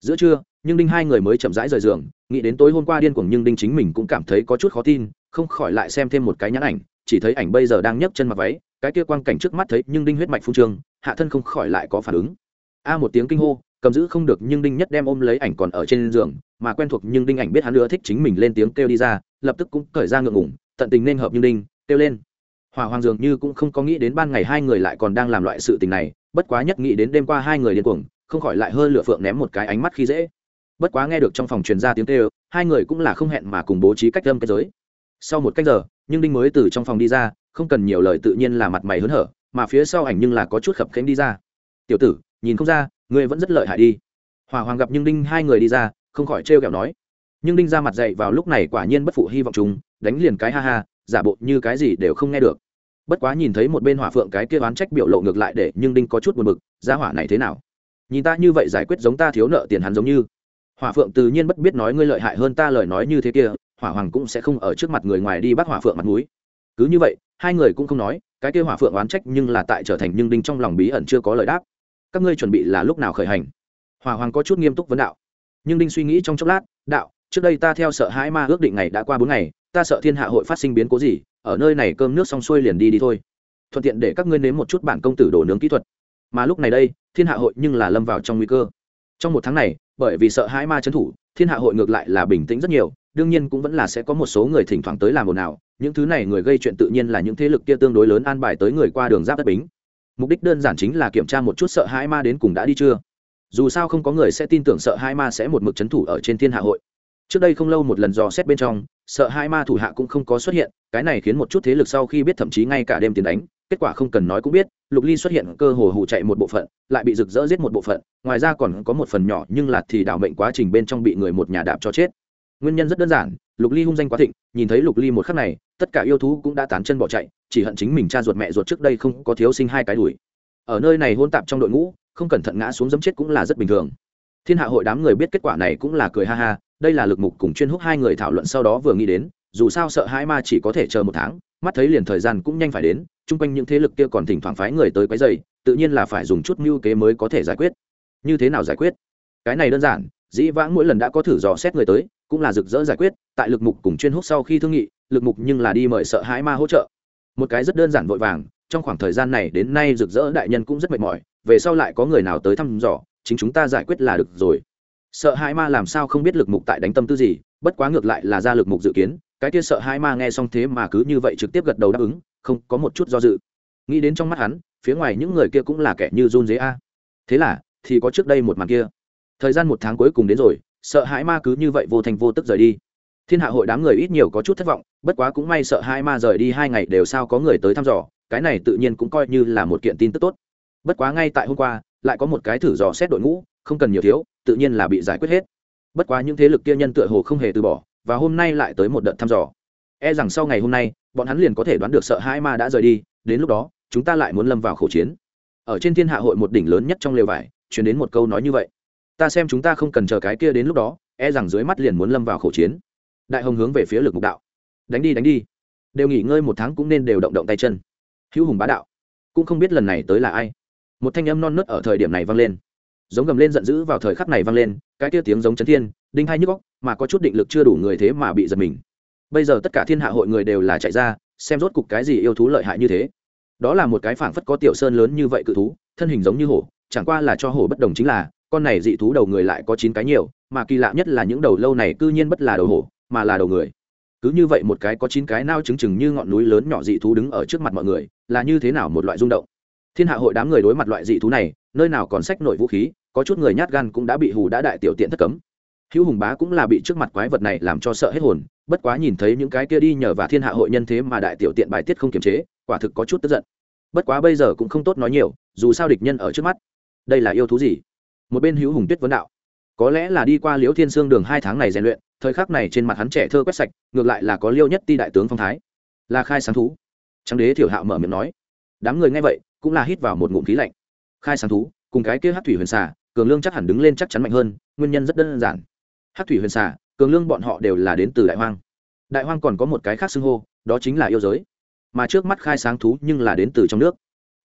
Speaker 1: giữa trưa, nhưng đinh hai người mới chậm rãi rời giường, nghĩ đến tối hôm qua điên cuồng nhưng đinh chính mình cũng cảm thấy có chút khó tin, không khỏi lại xem thêm một cái nhãn ảnh, chỉ thấy ảnh bây giờ đang nhấc chân mặc váy, cái kia quang cảnh trước mắt thấy nhưng đinh huyết mạch phung trương, hạ thân không khỏi lại có phản ứng. A một tiếng kinh hô, cầm giữ không được nhưng đinh nhất đem ôm lấy ảnh còn ở trên giường, mà quen thuộc nhưng đinh ảnh biết hắn nữa thích chính mình lên tiếng kêu đi ra, lập tức cũng cởi ra ngượng ngủng tận tình nên hợp nhưng đinh, kêu lên. Hỏa hoàng dường như cũng không có nghĩ đến ban ngày hai người lại còn đang làm loại sự tình này, bất quá nhất nghĩ đến đêm qua hai người điên cuồng không khỏi lại hơi lửa phượng ném một cái ánh mắt khi dễ. Bất quá nghe được trong phòng truyền ra tiếng kêu, hai người cũng là không hẹn mà cùng bố trí cách âm cái giới. Sau một cách giờ, nhưng đinh mới từ trong phòng đi ra, không cần nhiều lời tự nhiên là mặt mày hớn hở, mà phía sau ảnh nhưng là có chút khập khánh đi ra. Tiểu tử, nhìn không ra, ngươi vẫn rất lợi hại đi. Hòa hoàng gặp nhưng đinh hai người đi ra, không khỏi trêu kẹo nói. Nhưng đinh ra mặt dậy vào lúc này quả nhiên bất phụ hy vọng chúng đánh liền cái ha ha, giả bộ như cái gì đều không nghe được. Bất quá nhìn thấy một bên hỏa phượng cái kia oán trách biểu lộ ngược lại để nhưng đinh có chút buồn bực ra hỏa này thế nào? Nhìn ta như vậy giải quyết giống ta thiếu nợ tiền hắn giống như. Hỏa phượng tự nhiên bất biết nói ngươi lợi hại hơn ta lời nói như thế kia, hỏa hoàng cũng sẽ không ở trước mặt người ngoài đi bắt hỏa phượng mặt núi cứ như vậy, hai người cũng không nói, cái kia hỏa phượng oán trách nhưng là tại trở thành nhưng đinh trong lòng bí ẩn chưa có lời đáp. Các ngươi chuẩn bị là lúc nào khởi hành? Hỏa hoàng có chút nghiêm túc vấn đạo. Nhưng đinh suy nghĩ trong chốc lát, đạo, trước đây ta theo sợ hãi ma ước định ngày đã qua bốn ngày, ta sợ thiên hạ hội phát sinh biến cố gì, ở nơi này cơm nước xong xuôi liền đi đi thôi. Thuận tiện để các ngươi nếm một chút bản công tử đổ nướng kỹ thuật mà lúc này đây, thiên hạ hội nhưng là lâm vào trong nguy cơ. Trong một tháng này, bởi vì sợ hãi ma trấn thủ, thiên hạ hội ngược lại là bình tĩnh rất nhiều, đương nhiên cũng vẫn là sẽ có một số người thỉnh thoảng tới làm ồn ào, những thứ này người gây chuyện tự nhiên là những thế lực kia tương đối lớn an bài tới người qua đường giáp đất bính. Mục đích đơn giản chính là kiểm tra một chút sợ hãi ma đến cùng đã đi chưa. Dù sao không có người sẽ tin tưởng sợ hãi ma sẽ một mực c h ấ n thủ ở trên thiên hạ hội. Trước đây không lâu một lần dò xét bên trong sợ hai ma thủ hạ cũng không có xuất hiện, cái này khiến một chút thế lực sau khi biết thậm chí ngay cả đêm tiền đánh, kết quả không cần nói cũng biết, lục ly xuất hiện cơ hồ hụ chạy một bộ phận, lại bị rực rỡ giết một bộ phận, ngoài ra còn có một phần nhỏ nhưng là thì đảo mệnh quá trình bên trong bị người một nhà đạp cho chết. Nguyên nhân rất đơn giản, lục ly hung danh quá thịnh, nhìn thấy lục ly một khắc này, tất cả yêu thú cũng đã tán chân bỏ chạy, chỉ hận chính mình cha ruột mẹ ruột trước đây không có thiếu sinh hai cái đùi ở nơi này hôn tạp trong đội ngũ, không cẩn thận ngã xuống dấm chết cũng là rất bình thường thiên hạ hội đám người biết kết quả này cũng là cười ha ha, đây là lực mục cùng chuyên húc hai người thảo luận sau đó vừa nghĩ đến, dù sao sợ hai ma chỉ có thể chờ một tháng, mắt thấy liền thời gian cũng nhanh phải đến, chung quanh những thế lực kia còn thỉnh thoảng phái người tới quấy dày tự nhiên là phải dùng chút mưu kế mới có thể giải quyết. Như thế nào giải quyết? Cái này đơn giản, dĩ vãng mỗi lần đã có thử dò xét người tới, cũng là rực rỡ giải quyết, tại lực mục cùng chuyên húc sau khi thương nghị, lực mục nhưng là đi mời sợ hãi ma hỗ trợ. Một cái rất đơn giản vội vàng, trong khoảng thời gian này đến nay rực rỡ đại nhân cũng rất mệt mỏi, về sau lại có người nào tới thăm dò chính chúng ta giải quyết là được rồi. Sợ hai ma làm sao không biết lực mục tại đánh tâm tư gì, bất quá ngược lại là ra lực mục dự kiến, cái kia sợ hai ma nghe xong thế mà cứ như vậy trực tiếp gật đầu đáp ứng, không có một chút do dự. Nghĩ đến trong mắt hắn, phía ngoài những người kia cũng là kẻ như run dế a. Thế là, thì có trước đây một màn kia. Thời gian một tháng cuối cùng đến rồi, sợ hãi ma cứ như vậy vô thành vô tức rời đi. Thiên hạ hội đám người ít nhiều có chút thất vọng, bất quá cũng may sợ hai ma rời đi hai ngày đều sao có người tới thăm dò, cái này tự nhiên cũng coi như là một kiện tin tức tốt. Bất quá ngay tại hôm qua lại có một cái thử dò xét đội ngũ, không cần nhiều thiếu, tự nhiên là bị giải quyết hết. Bất quá những thế lực kia nhân tựa hồ không hề từ bỏ, và hôm nay lại tới một đợt thăm dò. E rằng sau ngày hôm nay, bọn hắn liền có thể đoán được sợ hai ma đã rời đi, đến lúc đó, chúng ta lại muốn lâm vào khẩu chiến. Ở trên thiên hạ hội một đỉnh lớn nhất trong lều vải chuyển đến một câu nói như vậy. Ta xem chúng ta không cần chờ cái kia đến lúc đó e rằng dưới mắt liền muốn lâm vào khẩu chiến. Đại hồng hướng về phía lực mục đạo. Đánh đi đánh đi. Đều nghỉ ngơi một tháng cũng nên đều động động tay chân. Hữu hùng bá đạo, cũng không biết lần này tới là ai một thanh âm non nớt ở thời điểm này vang lên. Giống gầm lên giận dữ vào thời khắc này vang lên, cái kia tiếng giống chấn thiên, đinh hay nhức góc mà có chút định lực chưa đủ người thế mà bị giật mình. Bây giờ tất cả thiên hạ hội người đều là chạy ra, xem rốt cục cái gì yêu thú lợi hại như thế. Đó là một cái phảng phất có tiểu sơn lớn như vậy cự thú, thân hình giống như hổ, chẳng qua là cho hổ bất đồng chính là, con này dị thú đầu người lại có chín cái nhiều, mà kỳ lạ nhất là những đầu lâu này cư nhiên bất là đầu hổ, mà là đầu người. Cứ như vậy một cái có chín cái nao trứng chừng như ngọn núi lớn nhỏ dị thú đứng ở trước mặt mọi người, là như thế nào một loại rung động? Thiên hạ hội đám người đối mặt loại dị thú này, nơi nào còn sách nội vũ khí, có chút người nhát gan cũng đã bị hù đã đại tiểu tiện thất cấm. Hữu hùng bá cũng là bị trước mặt quái vật này làm cho sợ hết hồn, bất quá nhìn thấy những cái kia đi nhờ và thiên hạ hội nhân thế mà đại tiểu tiện bài tiết không kiềm chế, quả thực có chút tức giận. Bất quá bây giờ cũng không tốt nói nhiều, dù sao địch nhân ở trước mắt. Đây là yêu thú gì? Một bên hữu hùng tuyết vấn đạo. Có lẽ là đi qua liễu thiên sương đường hai tháng này rèn luyện, thời khắc này trên mặt hắn trẻ thơ quét sạch, ngược lại là có liêu nhất ti đại tướng phong thái. Là khai sáng thú. Trang đế thiểu hạo mở miệng nói. Đám người nghe vậy cũng là hít vào một ngụm khí lạnh. Khai sáng thú, cùng cái kia hát thủy huyền xà, cường lương chắc hẳn đứng lên chắc chắn mạnh hơn, nguyên nhân rất đơn giản. Hát thủy huyền xà, cường lương bọn họ đều là đến từ đại hoang. Đại hoang còn có một cái khác xưng hô, đó chính là yêu giới. Mà trước mắt khai sáng thú nhưng là đến từ trong nước.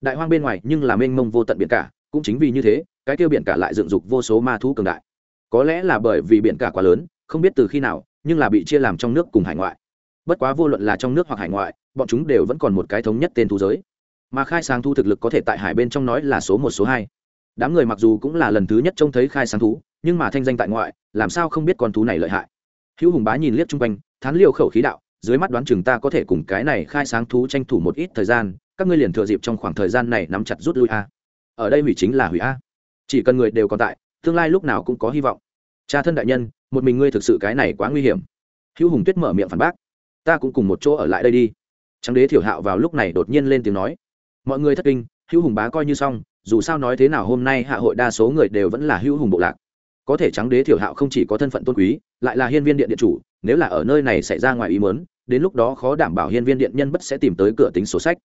Speaker 1: Đại hoang bên ngoài nhưng là mênh mông vô tận biển cả, cũng chính vì như thế, cái tiêu biển cả lại dựng dục vô số ma thú cường đại. Có lẽ là bởi vì biển cả quá lớn, không biết từ khi nào, nhưng là bị chia làm trong nước cùng hải ngoại. Bất quá vô luận là trong nước hoặc hải ngoại, bọn chúng đều vẫn còn một cái thống nhất tên thú giới mà khai sáng thú thực lực có thể tại hải bên trong nói là số một, số hai. Đám người mặc dù cũng là lần thứ nhất trông thấy khai sáng thú, nhưng mà thanh danh tại ngoại, làm sao không biết con thú này lợi hại. Hữu hùng bá nhìn liếc chung quanh, thán liêu khẩu khí đạo, dưới mắt đoán chừng ta có thể cùng cái này khai sáng thú tranh thủ một ít thời gian, các ngươi liền thừa dịp trong khoảng thời gian này nắm chặt rút lui a. Ở đây hủy chính là hủy a. Chỉ cần người đều còn tại, tương lai lúc nào cũng có hy vọng. Cha thân đại nhân, một mình ngươi thực sự cái này quá nguy hiểm. Hữu hùng tuyết mở miệng phản bác. Ta cũng cùng một chỗ ở lại đây đi. Trắng đế thiểu hạo vào lúc này đột nhiên lên tiếng nói mọi người thất kinh, hữu hùng bá coi như xong, dù sao nói thế nào hôm nay hạ hội đa số người đều vẫn là hữu hùng bộ lạc. Có thể trắng đế thiểu hạo không chỉ có thân phận tôn quý, lại là hiên viên điện điện chủ, nếu là ở nơi này xảy ra ngoài ý mớn đến lúc đó khó đảm bảo hiên viên điện nhân bất sẽ tìm tới cửa tính sổ sách.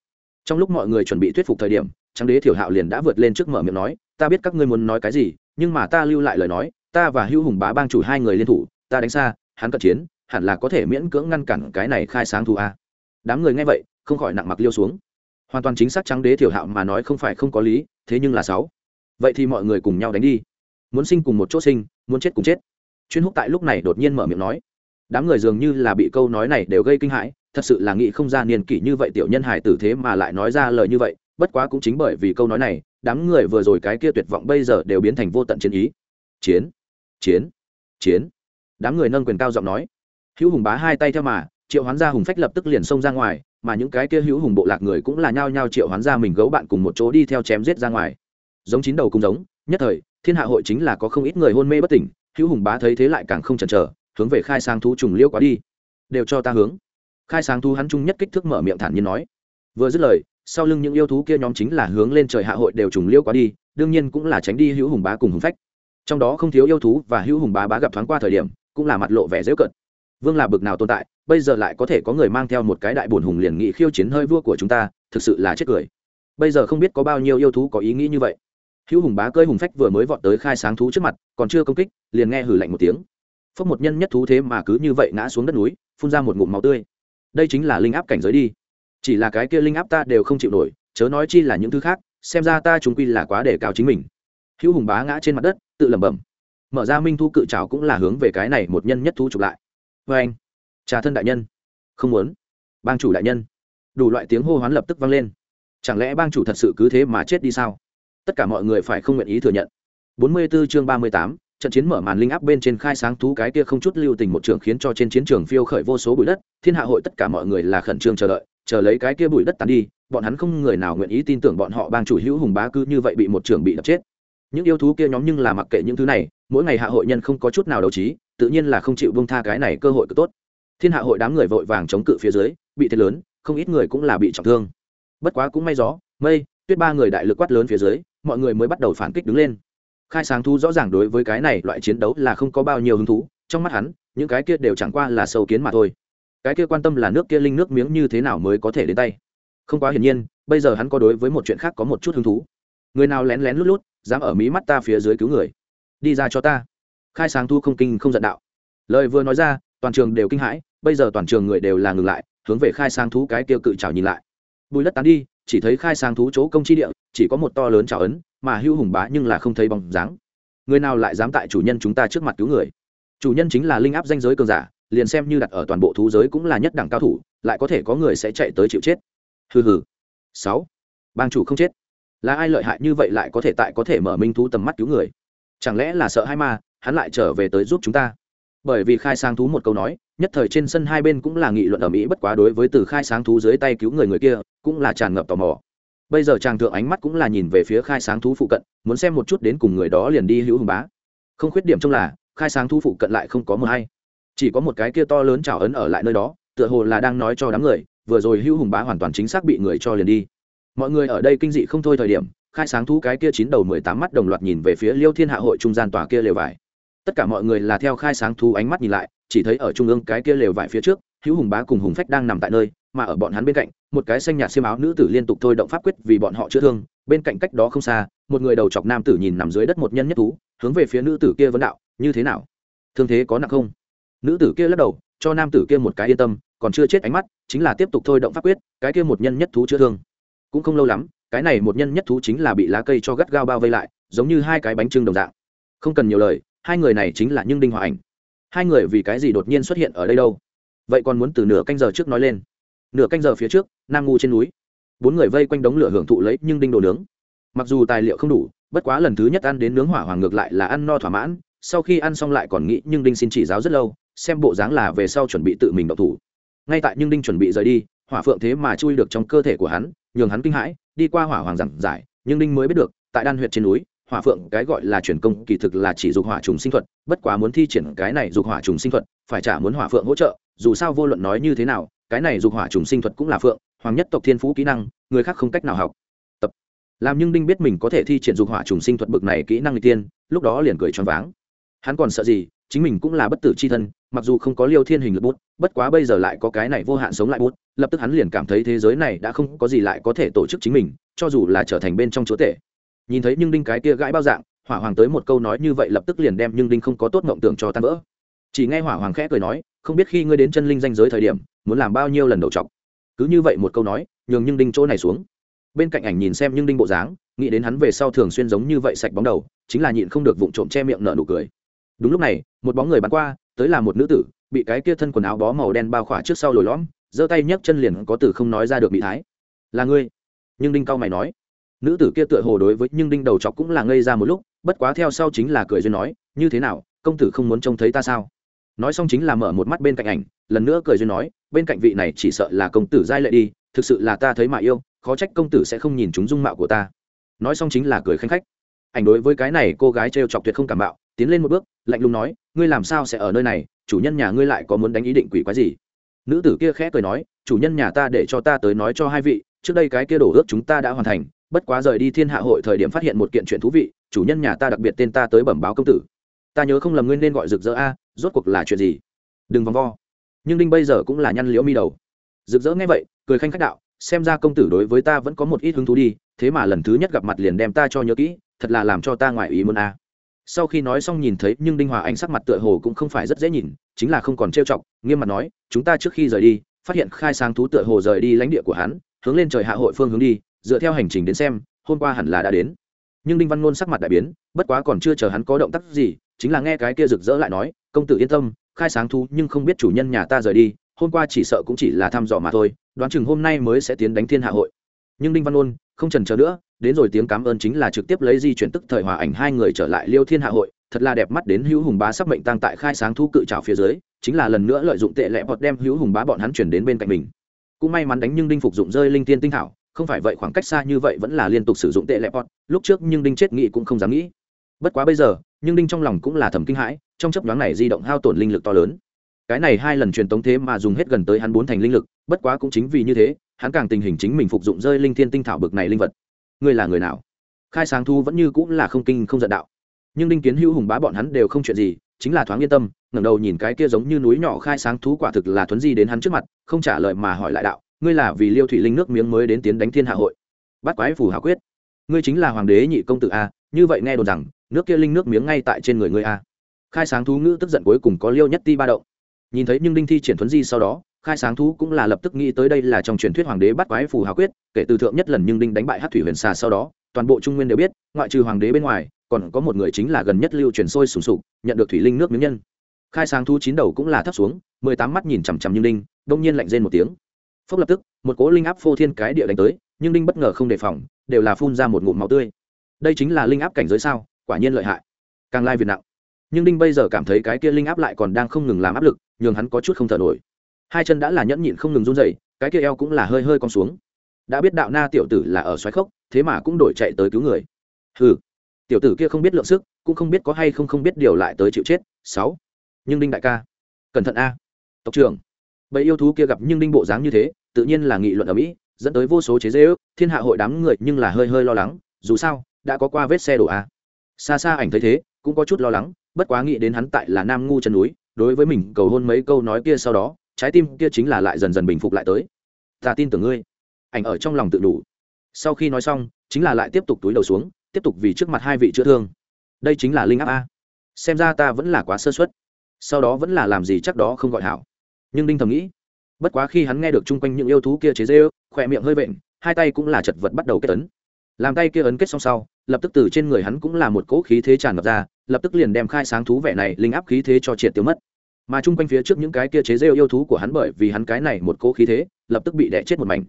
Speaker 1: Trong lúc mọi người chuẩn bị thuyết phục thời điểm, trắng đế thiểu hạo liền đã vượt lên trước mở miệng nói, ta biết các ngươi muốn nói cái gì, nhưng mà ta lưu lại lời nói, ta và hữu hùng bá bang chủ hai người liên thủ, ta đánh xa, hắn cận chiến, hẳn là có thể miễn cưỡng ngăn cản cái này khai sáng thu a. Đám người nghe vậy, không khỏi nặng mặc liêu xuống hoàn toàn chính xác trắng đế thiểu hạo mà nói không phải không có lý, thế nhưng là sáu. Vậy thì mọi người cùng nhau đánh đi. Muốn sinh cùng một chỗ sinh, muốn chết cùng chết. Chuyên húc tại lúc này đột nhiên mở miệng nói. Đám người dường như là bị câu nói này đều gây kinh hãi, thật sự là nghĩ không ra niên kỷ như vậy tiểu nhân hài tử thế mà lại nói ra lời như vậy, bất quá cũng chính bởi vì câu nói này, đám người vừa rồi cái kia tuyệt vọng bây giờ đều biến thành vô tận chiến ý. Chiến chiến chiến. Đám người nâng quyền cao giọng nói. Hữu hùng bá hai tay theo mà, triệu hoán gia hùng phách lập tức liền xông ra ngoài mà những cái kia hữu hùng bộ lạc người cũng là nhao nhao triệu hoán ra mình gấu bạn cùng một chỗ đi theo chém giết ra ngoài. Giống chín đầu cùng giống, nhất thời, thiên hạ hội chính là có không ít người hôn mê bất tỉnh, hữu hùng bá thấy thế lại càng không chần chờ, hướng về khai sáng thú trùng liêu quá đi. Đều cho ta hướng. Khai sáng thú hắn trung nhất kích thước mở miệng thản nhiên nói. Vừa dứt lời, sau lưng những yêu thú kia nhóm chính là hướng lên trời hạ hội đều trùng liêu quá đi, đương nhiên cũng là tránh đi hữu hùng bá cùng hùng phách. Trong đó không thiếu yêu thú và hữu hùng bá bá gặp thoáng qua thời điểm, cũng là mặt lộ vẻ dễ cận vương là bực nào tồn tại, bây giờ lại có thể có người mang theo một cái đại bổn hùng liền nghị khiêu chiến hơi vua của chúng ta, thực sự là chết cười. Bây giờ không biết có bao nhiêu yêu thú có ý nghĩ như vậy. Hữu hùng bá cơi hùng phách vừa mới vọt tới khai sáng thú trước mặt, còn chưa công kích, liền nghe hử lạnh một tiếng. Phốc một nhân nhất thú thế mà cứ như vậy ngã xuống đất núi, phun ra một ngụm máu tươi. Đây chính là linh áp cảnh giới đi. Chỉ là cái kia linh áp ta đều không chịu nổi, chớ nói chi là những thứ khác, xem ra ta chúng quy là quá để cao chính mình. Hữu hùng bá ngã trên mặt đất, tự lẩm bẩm. Mở ra minh thu cự trào cũng là hướng về cái này một nhân nhất thú chụp lại vê anh. Trà thân đại nhân. Không muốn. Bang chủ đại nhân. Đủ loại tiếng hô hoán lập tức vang lên. Chẳng lẽ bang chủ thật sự cứ thế mà chết đi sao? Tất cả mọi người phải không nguyện ý thừa nhận. 44 chương 38, trận chiến mở màn linh áp bên trên khai sáng thú cái kia không chút lưu tình một trường khiến cho trên chiến trường phiêu khởi vô số bụi đất. Thiên hạ hội tất cả mọi người là khẩn trương chờ đợi chờ lấy cái kia bụi đất tàn đi. Bọn hắn không người nào nguyện ý tin tưởng bọn họ bang chủ hữu hùng bá cứ như vậy bị một trường bị đập chết. Những yêu thú kia nhóm nhưng là mặc kệ những thứ này mỗi ngày hạ hội nhân không có chút nào đấu trí tự nhiên là không chịu bông tha cái này cơ hội cực tốt. Thiên hạ hội đám người vội vàng chống cự phía dưới, bị thiệt lớn, không ít người cũng là bị trọng thương. Bất quá cũng may gió, mây, tuyết ba người đại lực quát lớn phía dưới, mọi người mới bắt đầu phản kích đứng lên. Khai sáng thú rõ ràng đối với cái này loại chiến đấu là không có bao nhiêu hứng thú, trong mắt hắn, những cái kia đều chẳng qua là sâu kiến mà thôi. Cái kia quan tâm là nước kia linh nước miếng như thế nào mới có thể đến tay. Không quá hiển nhiên, bây giờ hắn có đối với một chuyện khác có một chút hứng thú. Người nào lén lén lút lút, dám ở mí mắt ta phía dưới cứu người. Đi ra cho ta khai sáng thu không kinh không giận đạo. Lời vừa nói ra, toàn trường đều kinh hãi, bây giờ toàn trường người đều là ngừng lại, hướng về khai sáng thú cái tiêu cự trào nhìn lại. Bùi đất tán đi, chỉ thấy khai sáng thú chỗ công chi địa, chỉ có một to lớn trào ấn, mà hưu hùng bá nhưng là không thấy bóng dáng. Người nào lại dám tại chủ nhân chúng ta trước mặt cứu người? Chủ nhân chính là linh áp danh giới cường giả, liền xem như đặt ở toàn bộ thú giới cũng là nhất đẳng cao thủ, lại có thể có người sẽ chạy tới chịu chết. Hừ hừ. Sáu. Bang chủ không chết. Là ai lợi hại như vậy lại có thể tại có thể mở minh thú tầm mắt cứu người? Chẳng lẽ là sợ hai ma hắn lại trở về tới giúp chúng ta. Bởi vì khai sáng thú một câu nói, nhất thời trên sân hai bên cũng là nghị luận ở mỹ bất quá đối với từ khai sáng thú dưới tay cứu người người kia, cũng là tràn ngập tò mò. Bây giờ chàng thượng ánh mắt cũng là nhìn về phía khai sáng thú phụ cận, muốn xem một chút đến cùng người đó liền đi hữu hùng bá. Không khuyết điểm trong là, khai sáng thú phụ cận lại không có mờ hay. Chỉ có một cái kia to lớn trào ấn ở lại nơi đó, tựa hồ là đang nói cho đám người, vừa rồi hữu hùng bá hoàn toàn chính xác bị người cho liền đi. Mọi người ở đây kinh dị không thôi thời điểm, khai sáng thú cái kia chín đầu mười tám mắt đồng loạt nhìn về phía liêu thiên hạ hội trung gian tòa kia lều vải tất cả mọi người là theo khai sáng thú ánh mắt nhìn lại, chỉ thấy ở trung ương cái kia lều vải phía trước, hữu hùng bá cùng hùng phách đang nằm tại nơi, mà ở bọn hắn bên cạnh, một cái xanh nhạt xiêm áo nữ tử liên tục thôi động pháp quyết vì bọn họ chữa thương, bên cạnh cách đó không xa, một người đầu chọc nam tử nhìn nằm dưới đất một nhân nhất thú, hướng về phía nữ tử kia vấn đạo, như thế nào? Thương thế có nặng không? Nữ tử kia lắc đầu, cho nam tử kia một cái yên tâm, còn chưa chết ánh mắt, chính là tiếp tục thôi động pháp quyết, cái kia một nhân nhất thú chữa thương. Cũng không lâu lắm, cái này một nhân nhất thú chính là bị lá cây cho gắt gao bao vây lại, giống như hai cái bánh trưng đồng dạng. Không cần nhiều lời hai người này chính là nhưng đinh hòa ảnh. Hai người vì cái gì đột nhiên xuất hiện ở đây đâu? Vậy còn muốn từ nửa canh giờ trước nói lên. Nửa canh giờ phía trước, nam ngu trên núi. Bốn người vây quanh đống lửa hưởng thụ lấy nhưng đinh đồ nướng. Mặc dù tài liệu không đủ, bất quá lần thứ nhất ăn đến nướng hỏa hoàng ngược lại là ăn no thỏa mãn, sau khi ăn xong lại còn nghĩ nhưng đinh xin chỉ giáo rất lâu, xem bộ dáng là về sau chuẩn bị tự mình đậu thủ. Ngay tại nhưng đinh chuẩn bị rời đi, hỏa phượng thế mà chui được trong cơ thể của hắn, nhường hắn kinh hãi, đi qua hỏa hoàng giảng giải, nhưng đinh mới biết được, tại đan huyện trên núi hỏa phượng, cái gọi là truyền công, kỳ thực là chỉ dục hỏa trùng sinh thuật, bất quá muốn thi triển cái này dục hỏa trùng sinh thuật, phải trả muốn hỏa phượng hỗ trợ, dù sao vô luận nói như thế nào, cái này dục hỏa trùng sinh thuật cũng là phượng, hoàng nhất tộc thiên phú kỹ năng, người khác không cách nào học. Tập. Làm nhưng đinh biết mình có thể thi triển dục hỏa trùng sinh thuật bực này kỹ năng người tiên, lúc đó liền cười choáng váng. Hắn còn sợ gì, chính mình cũng là bất tử c h i thân, mặc dù không có liêu thiên hình lực bút, bất quá bây giờ lại có cái này vô hạn sống lại bút, lập tức hắn liền cảm thấy thế giới này đã không có gì lại có thể tổ chức chính mình, cho dù là trở thành bên trong chúa tể nhìn thấy nhưng đinh cái kia gãi bao dạng, hỏa hoàng tới một câu nói như vậy lập tức liền đem nhưng đinh không có tốt mộng tưởng cho tan vỡ. Chỉ nghe hỏa hoàng khẽ cười nói, không biết khi ngươi đến chân linh danh giới thời điểm, muốn làm bao nhiêu lần đầu chọc? Cứ như vậy một câu nói, nhường nhưng đinh chỗ này xuống. Bên cạnh ảnh nhìn xem nhưng đinh bộ dáng, nghĩ đến hắn về sau thường xuyên giống như vậy sạch bóng đầu, chính là nhịn không được vụng trộm che miệng nở nụ cười. Đúng lúc này, một bóng người bắn qua, tới là một nữ tử, bị cái kia thân quần áo bó màu đen bao khỏa trước sau lồi lõm, giơ tay nhấc chân liền có từ không nói ra được bị thái. Là ngươi? Nhưng đinh cao mày nói nữ tử kia tựa hồ đối với nhưng đinh đầu chọc cũng là ngây ra một lúc, bất quá theo sau chính là cười duyên nói, như thế nào, công tử không muốn trông thấy ta sao? Nói xong chính là mở một mắt bên cạnh ảnh, lần nữa cười duyên nói, bên cạnh vị này chỉ sợ là công tử giai lệ đi, thực sự là ta thấy mà yêu, khó trách công tử sẽ không nhìn chúng dung mạo của ta. Nói xong chính là cười khanh khách. Ảnh đối với cái này cô gái trêu chọc tuyệt không cảm bạo, tiến lên một bước, lạnh lùng nói, ngươi làm sao sẽ ở nơi này, chủ nhân nhà ngươi lại có muốn đánh ý định quỷ quái gì? Nữ tử kia khẽ cười nói, chủ nhân nhà ta để cho ta tới nói cho hai vị, trước đây cái kia đổ ước chúng ta đã hoàn thành bất quá rời đi thiên hạ hội thời điểm phát hiện một kiện chuyện thú vị, chủ nhân nhà ta đặc biệt tên ta tới bẩm báo công tử. Ta nhớ không lầm nguyên nên gọi rực rỡ a, rốt cuộc là chuyện gì? Đừng vòng vo. Nhưng đinh bây giờ cũng là nhăn liễu mi đầu. Rực rỡ nghe vậy, cười khanh khách đạo, xem ra công tử đối với ta vẫn có một ít hứng thú đi, thế mà lần thứ nhất gặp mặt liền đem ta cho nhớ kỹ, thật là làm cho ta ngoài ý muốn a. Sau khi nói xong nhìn thấy nhưng đinh hòa anh sắc mặt tựa hồ cũng không phải rất dễ nhìn, chính là không còn trêu chọc, nghiêm mặt nói, chúng ta trước khi rời đi, phát hiện khai sáng thú tựa hồ rời đi lãnh địa của hắn, hướng lên trời hạ hội phương hướng đi dựa theo hành trình đến xem, hôm qua hẳn là đã đến. Nhưng đinh văn ngôn sắc mặt đại biến, bất quá còn chưa chờ hắn có động tác gì, chính là nghe cái kia rực rỡ lại nói, công tử yên tâm, khai sáng thú nhưng không biết chủ nhân nhà ta rời đi, hôm qua chỉ sợ cũng chỉ là thăm dò mà thôi, đoán chừng hôm nay mới sẽ tiến đánh thiên hạ hội. Nhưng đinh văn ôn không trần chờ nữa, đến rồi tiếng cảm ơn chính là trực tiếp lấy di chuyển tức thời hòa ảnh hai người trở lại liêu thiên hạ hội, thật là đẹp mắt đến hữu hùng bá sắc mệnh tăng tại khai sáng thu cự trào phía dưới, chính là lần nữa lợi dụng tệ lẽ bọt đem hữu hùng bá bọn hắn chuyển đến bên cạnh mình. Cũng may mắn đánh nhưng đinh phục dụng rơi linh tiên tinh thảo không phải vậy khoảng cách xa như vậy vẫn là liên tục sử dụng tệ lệ bọt lúc trước nhưng đinh chết nghĩ cũng không dám nghĩ. Bất quá bây giờ, nhưng đinh trong lòng cũng là thầm kinh hãi, trong chấp nhoáng này di động hao tổn linh lực to lớn. Cái này hai lần truyền tống thế mà dùng hết gần tới hắn bốn thành linh lực, bất quá cũng chính vì như thế, hắn càng tình hình chính mình phục dụng rơi linh thiên tinh thảo bực này linh vật. Ngươi là người nào? Khai sáng thu vẫn như cũng là không kinh không giận đạo. Nhưng đinh kiến hữu hùng bá bọn hắn đều không chuyện gì, chính là thoáng yên tâm, ngẩng đầu nhìn cái kia giống như núi nhỏ khai sáng thú quả thực là thuấn di đến hắn trước mặt, không trả lời mà hỏi lại đạo ngươi là vì liêu thủy linh nước miếng mới đến tiến đánh thiên hạ hội. Bắt quái phù hảo quyết. Ngươi chính là hoàng đế nhị công tử a, như vậy nghe đồn rằng, nước kia linh nước miếng ngay tại trên người ngươi a. Khai sáng thú ngữ tức giận cuối cùng có liêu nhất ti ba động. Nhìn thấy nhưng đinh thi triển thuấn di sau đó, khai sáng thú cũng là lập tức nghĩ tới đây là trong truyền thuyết hoàng đế bắt quái phù hào quyết, kể từ thượng nhất lần nhưng đinh đánh bại hát thủy huyền xà sau đó, toàn bộ trung nguyên đều biết, ngoại trừ hoàng đế bên ngoài, còn có một người chính là gần nhất lưu truyền sôi sùng sục, nhận được thủy linh nước miếng nhân. Khai sáng thú chín đầu cũng là thấp xuống, mười tám mắt nhìn chằm chằm nhưng đinh, đông nhiên lạnh rên một tiếng phốc lập tức, một cỗ linh áp phô thiên cái địa đánh tới, nhưng đinh bất ngờ không đề phòng, đều là phun ra một ngụm máu tươi. Đây chính là linh áp cảnh giới sao? Quả nhiên lợi hại. Càng lai việt nặng. Nhưng đinh bây giờ cảm thấy cái kia linh áp lại còn đang không ngừng làm áp lực, nhường hắn có chút không thở nổi. Hai chân đã là nhẫn nhịn không ngừng run dậy cái kia eo cũng là hơi hơi con xuống. Đã biết đạo na tiểu tử là ở xoáy khốc, thế mà cũng đổi chạy tới cứu người. Ừ tiểu tử kia không biết lượng sức, cũng không biết có hay không không biết điều lại tới chịu chết. Sáu. Nhưng đinh đại ca. Cẩn thận a. Tộc trưởng. Bầy yêu thú kia gặp nhưng đinh bộ dáng như thế tự nhiên là nghị luận ở mỹ, dẫn tới vô số chế dễ ước, thiên hạ hội đám người nhưng là hơi hơi lo lắng, dù sao, đã có qua vết xe đổ a xa xa ảnh thấy thế, cũng có chút lo lắng, bất quá nghĩ đến hắn tại là nam ngu chân núi, đối với mình cầu hôn mấy câu nói kia sau đó, trái tim kia chính là lại dần dần bình phục lại tới. Ta tin tưởng ngươi. Ảnh ở trong lòng tự đủ. Sau khi nói xong, chính là lại tiếp tục túi đầu xuống, tiếp tục vì trước mặt hai vị chữa thương. Đây chính là linh áp a. Xem ra ta vẫn là quá sơ suất. sau đó vẫn là làm gì chắc đó không gọi hảo. Nhưng đinh thầm nghĩ bất quá khi hắn nghe được chung quanh những yêu thú kia chế dê ư khỏe miệng hơi vện, hai tay cũng là chật vật bắt đầu kết ấn. Làm tay kia ấn kết xong sau, lập tức từ trên người hắn cũng là một cỗ khí thế tràn ngập ra, lập tức liền đem khai sáng thú vẻ này linh áp khí thế cho triệt tiêu mất. Mà chung quanh phía trước những cái kia chế rêu yêu thú của hắn bởi vì hắn cái này một cỗ khí thế, lập tức bị đẻ chết một mảnh.